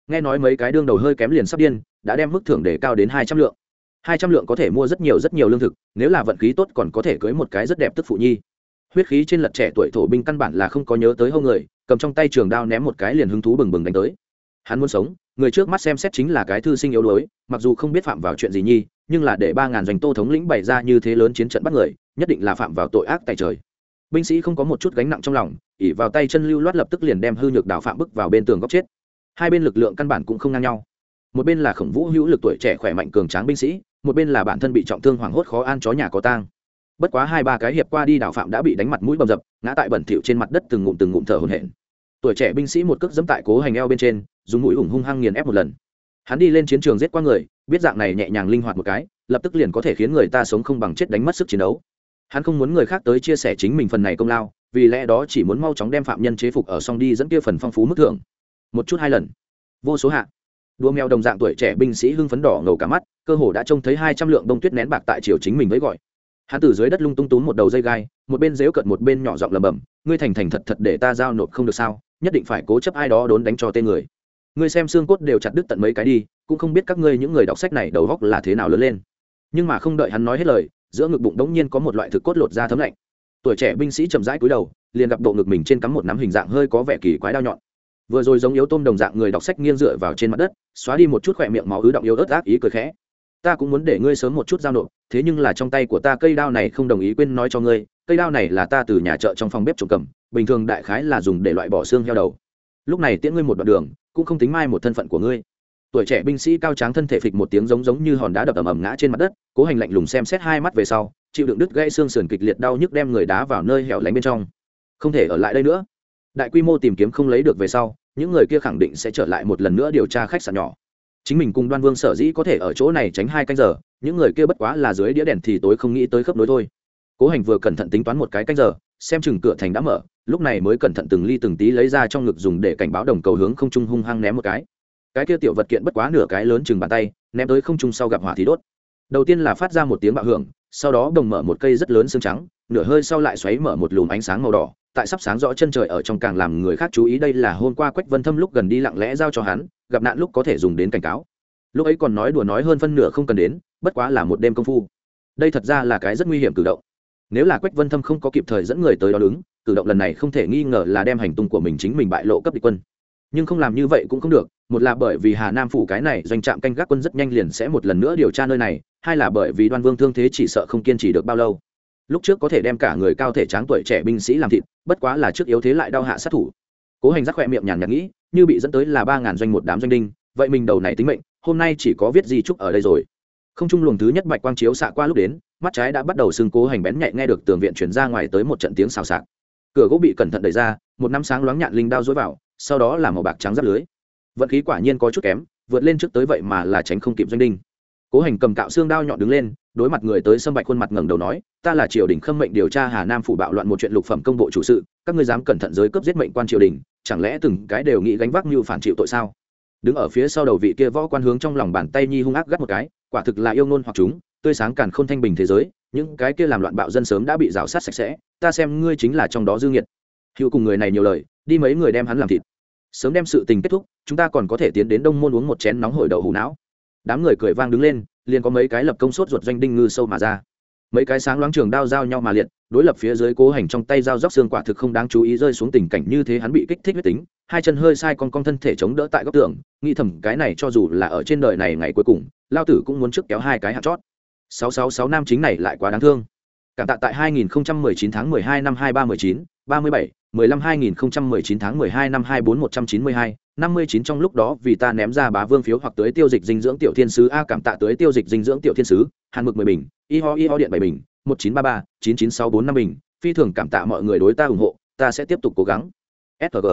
Nghe nói mấy cái đương đầu hơi kém liền sắp điên đã đem mức thưởng đề cao đến hai trăm lượng. Hai trăm lượng có thể mua rất nhiều rất nhiều lương thực, nếu là vận khí tốt còn có thể cưới một cái rất đẹp tức phụ nhi. Huyết khí trên lật trẻ tuổi thổ binh căn bản là không có nhớ tới hâu người, cầm trong tay trường đao ném một cái liền hứng thú bừng bừng đánh tới. Hắn muốn sống, người trước mắt xem xét chính là cái thư sinh yếu đuối, mặc dù không biết phạm vào chuyện gì nhi, nhưng là để ba ngàn doanh tô thống lĩnh bày ra như thế lớn chiến trận bắt người, nhất định là phạm vào tội ác tại trời. Binh sĩ không có một chút gánh nặng trong lòng, ỉ vào tay chân lưu loát lập tức liền đem hư nhược đào phạm bức vào bên tường góc chết. Hai bên lực lượng căn bản cũng không ngang nhau một bên là khổng vũ hữu lực tuổi trẻ khỏe mạnh cường tráng binh sĩ, một bên là bản thân bị trọng thương hoảng hốt khó an chó nhà có tang. Bất quá hai ba cái hiệp qua đi đào phạm đã bị đánh mặt mũi bầm dập, ngã tại bẩn thỉu trên mặt đất từng ngụm từng ngụm thở hổn hển. Tuổi trẻ binh sĩ một cước dẫm tại cố hành eo bên trên, dùng mũi ủng hung hăng nghiền ép một lần. Hắn đi lên chiến trường giết qua người, biết dạng này nhẹ nhàng linh hoạt một cái, lập tức liền có thể khiến người ta sống không bằng chết đánh mất sức chiến đấu. Hắn không muốn người khác tới chia sẻ chính mình phần này công lao, vì lẽ đó chỉ muốn mau chóng đem phạm nhân chế phục ở xong đi dẫn kia phần phong phú mức thưởng. Một chút hai lần. Vô số hạ đua mèo đồng dạng tuổi trẻ binh sĩ hưng phấn đỏ ngầu cả mắt, cơ hồ đã trông thấy hai trăm lượng đông tuyết nén bạc tại triều chính mình với gọi. Hắn từ dưới đất lung tung túm một đầu dây gai, một bên dếu cận một bên nhỏ giọng lầm bầm ngươi thành thành thật thật để ta giao nộp không được sao? Nhất định phải cố chấp ai đó đốn đánh cho tên người. Ngươi xem xương cốt đều chặt đứt tận mấy cái đi, cũng không biết các ngươi những người đọc sách này đầu góc là thế nào lớn lên. Nhưng mà không đợi hắn nói hết lời, giữa ngực bụng đống nhiên có một loại thực cốt lột ra thấm lạnh. Tuổi trẻ binh sĩ chậm rãi cúi đầu, liền gặp bộ ngực mình trên cắm một nắm hình dạng hơi có vẻ kỳ quái đao nhọn vừa rồi giống yếu tôm đồng dạng người đọc sách nghiêng dựa vào trên mặt đất, xóa đi một chút khỏe miệng máu ứ động yếu ớt ác ý cười khẽ. Ta cũng muốn để ngươi sớm một chút giao nộp, thế nhưng là trong tay của ta cây đao này không đồng ý quên nói cho ngươi, cây đao này là ta từ nhà chợ trong phòng bếp trộm cầm, bình thường đại khái là dùng để loại bỏ xương heo đầu. Lúc này tiễn ngươi một đoạn đường, cũng không tính mai một thân phận của ngươi. Tuổi trẻ binh sĩ cao tráng thân thể phịch một tiếng giống giống như hòn đá đập ầm ầm ngã trên mặt đất, cố hành lạnh lùng xem xét hai mắt về sau, chịu đựng đứt gãy xương sườn kịch liệt đau nhức đem người đá vào nơi hẻo lánh bên trong. Không thể ở lại đây nữa đại quy mô tìm kiếm không lấy được về sau, những người kia khẳng định sẽ trở lại một lần nữa điều tra khách sạn nhỏ. Chính mình cùng đoan vương sở dĩ có thể ở chỗ này tránh hai canh giờ, những người kia bất quá là dưới đĩa đèn thì tối không nghĩ tới khớp nối thôi. Cố hành vừa cẩn thận tính toán một cái canh giờ, xem chừng cửa thành đã mở, lúc này mới cẩn thận từng ly từng tí lấy ra trong ngực dùng để cảnh báo đồng cầu hướng không trung hung hăng ném một cái. Cái kia tiểu vật kiện bất quá nửa cái lớn chừng bàn tay, ném tới không trung sau gặp hỏa thì đốt. Đầu tiên là phát ra một tiếng bạo hưởng, sau đó đồng mở một cây rất lớn xương trắng, nửa hơi sau lại xoáy mở một lùm ánh sáng màu đỏ tại sắp sáng rõ chân trời ở trong càng làm người khác chú ý đây là hôm qua quách vân thâm lúc gần đi lặng lẽ giao cho hắn, gặp nạn lúc có thể dùng đến cảnh cáo. Lúc ấy còn nói đùa nói hơn phân nửa không cần đến, bất quá là một đêm công phu. Đây thật ra là cái rất nguy hiểm cử động. Nếu là quách vân thâm không có kịp thời dẫn người tới đó đứng, cử động lần này không thể nghi ngờ là đem hành tung của mình chính mình bại lộ cấp địch quân. Nhưng không làm như vậy cũng không được, một là bởi vì hà nam phủ cái này doanh trạm canh gác quân rất nhanh liền sẽ một lần nữa điều tra nơi này, hai là bởi vì đoan vương thương thế chỉ sợ không kiên trì được bao lâu lúc trước có thể đem cả người cao thể tráng tuổi trẻ binh sĩ làm thịt, bất quá là trước yếu thế lại đau hạ sát thủ. Cố hành giác khỏe miệng nhàn nhạt nghĩ, như bị dẫn tới là ba ngàn doanh một đám doanh đinh, vậy mình đầu này tính mệnh, hôm nay chỉ có viết di trúc ở đây rồi. Không trung luồng thứ nhất bạch quang chiếu xạ qua lúc đến, mắt trái đã bắt đầu xưng cố hành bén nhạy nghe được tường viện chuyển ra ngoài tới một trận tiếng xào xạc. Cửa gỗ bị cẩn thận đẩy ra, một năm sáng loáng nhạn linh đao dối vào, sau đó là màu bạc trắng giáp lưới. Vận khí quả nhiên có chút kém, vượt lên trước tới vậy mà là tránh không kịp doanh đinh cố hành cầm cạo xương đao nhọn đứng lên, đối mặt người tới sâm bạch khuôn mặt ngẩng đầu nói, ta là triều đình khâm mệnh điều tra hà nam phủ bạo loạn một chuyện lục phẩm công bộ chủ sự, các ngươi dám cẩn thận giới cấp giết mệnh quan triều đình, chẳng lẽ từng cái đều nghĩ gánh vác như phản chịu tội sao? Đứng ở phía sau đầu vị kia võ quan hướng trong lòng bàn tay nhi hung ác gắt một cái, quả thực là yêu ngôn hoặc chúng, tươi sáng càn không thanh bình thế giới, những cái kia làm loạn bạo dân sớm đã bị rào sát sạch sẽ, ta xem ngươi chính là trong đó dư nghiệt. Hữu cùng người này nhiều lời, đi mấy người đem hắn làm thịt. Sớm đem sự tình kết thúc, chúng ta còn có thể tiến đến đông môn uống một chén nóng hổi đậu hủ não đám người cười vang đứng lên liền có mấy cái lập công sốt ruột doanh đinh ngư sâu mà ra. Mấy cái sáng loáng trường đao giao nhau mà liệt đối lập phía dưới cố hành trong tay dao róc xương quả thực không đáng chú ý rơi xuống tình cảnh như thế hắn bị kích thích huyết tính hai chân hơi sai con con thân thể chống đỡ tại góc tường nghĩ thầm cái này cho dù là ở trên đời này ngày cuối cùng lao tử cũng muốn trước kéo hai cái hạt chót. Sáu sáu sáu nam chính này lại quá đáng thương. Cảm tạ tại 2019 tháng 12 năm 2319, 37, 15 2019 tháng 12 năm 24 192, 59 trong lúc đó vì ta ném ra bá vương phiếu hoặc tới tiêu dịch dinh dưỡng tiểu thiên sứ a cảm tạ tới tiêu dịch dinh dưỡng tiểu thiên sứ, hàn mực 10 bình, y ho y ho điện 7 bình, 1933, 99645 bình, phi thường cảm tạ mọi người đối ta ủng hộ, ta sẽ tiếp tục cố gắng. SG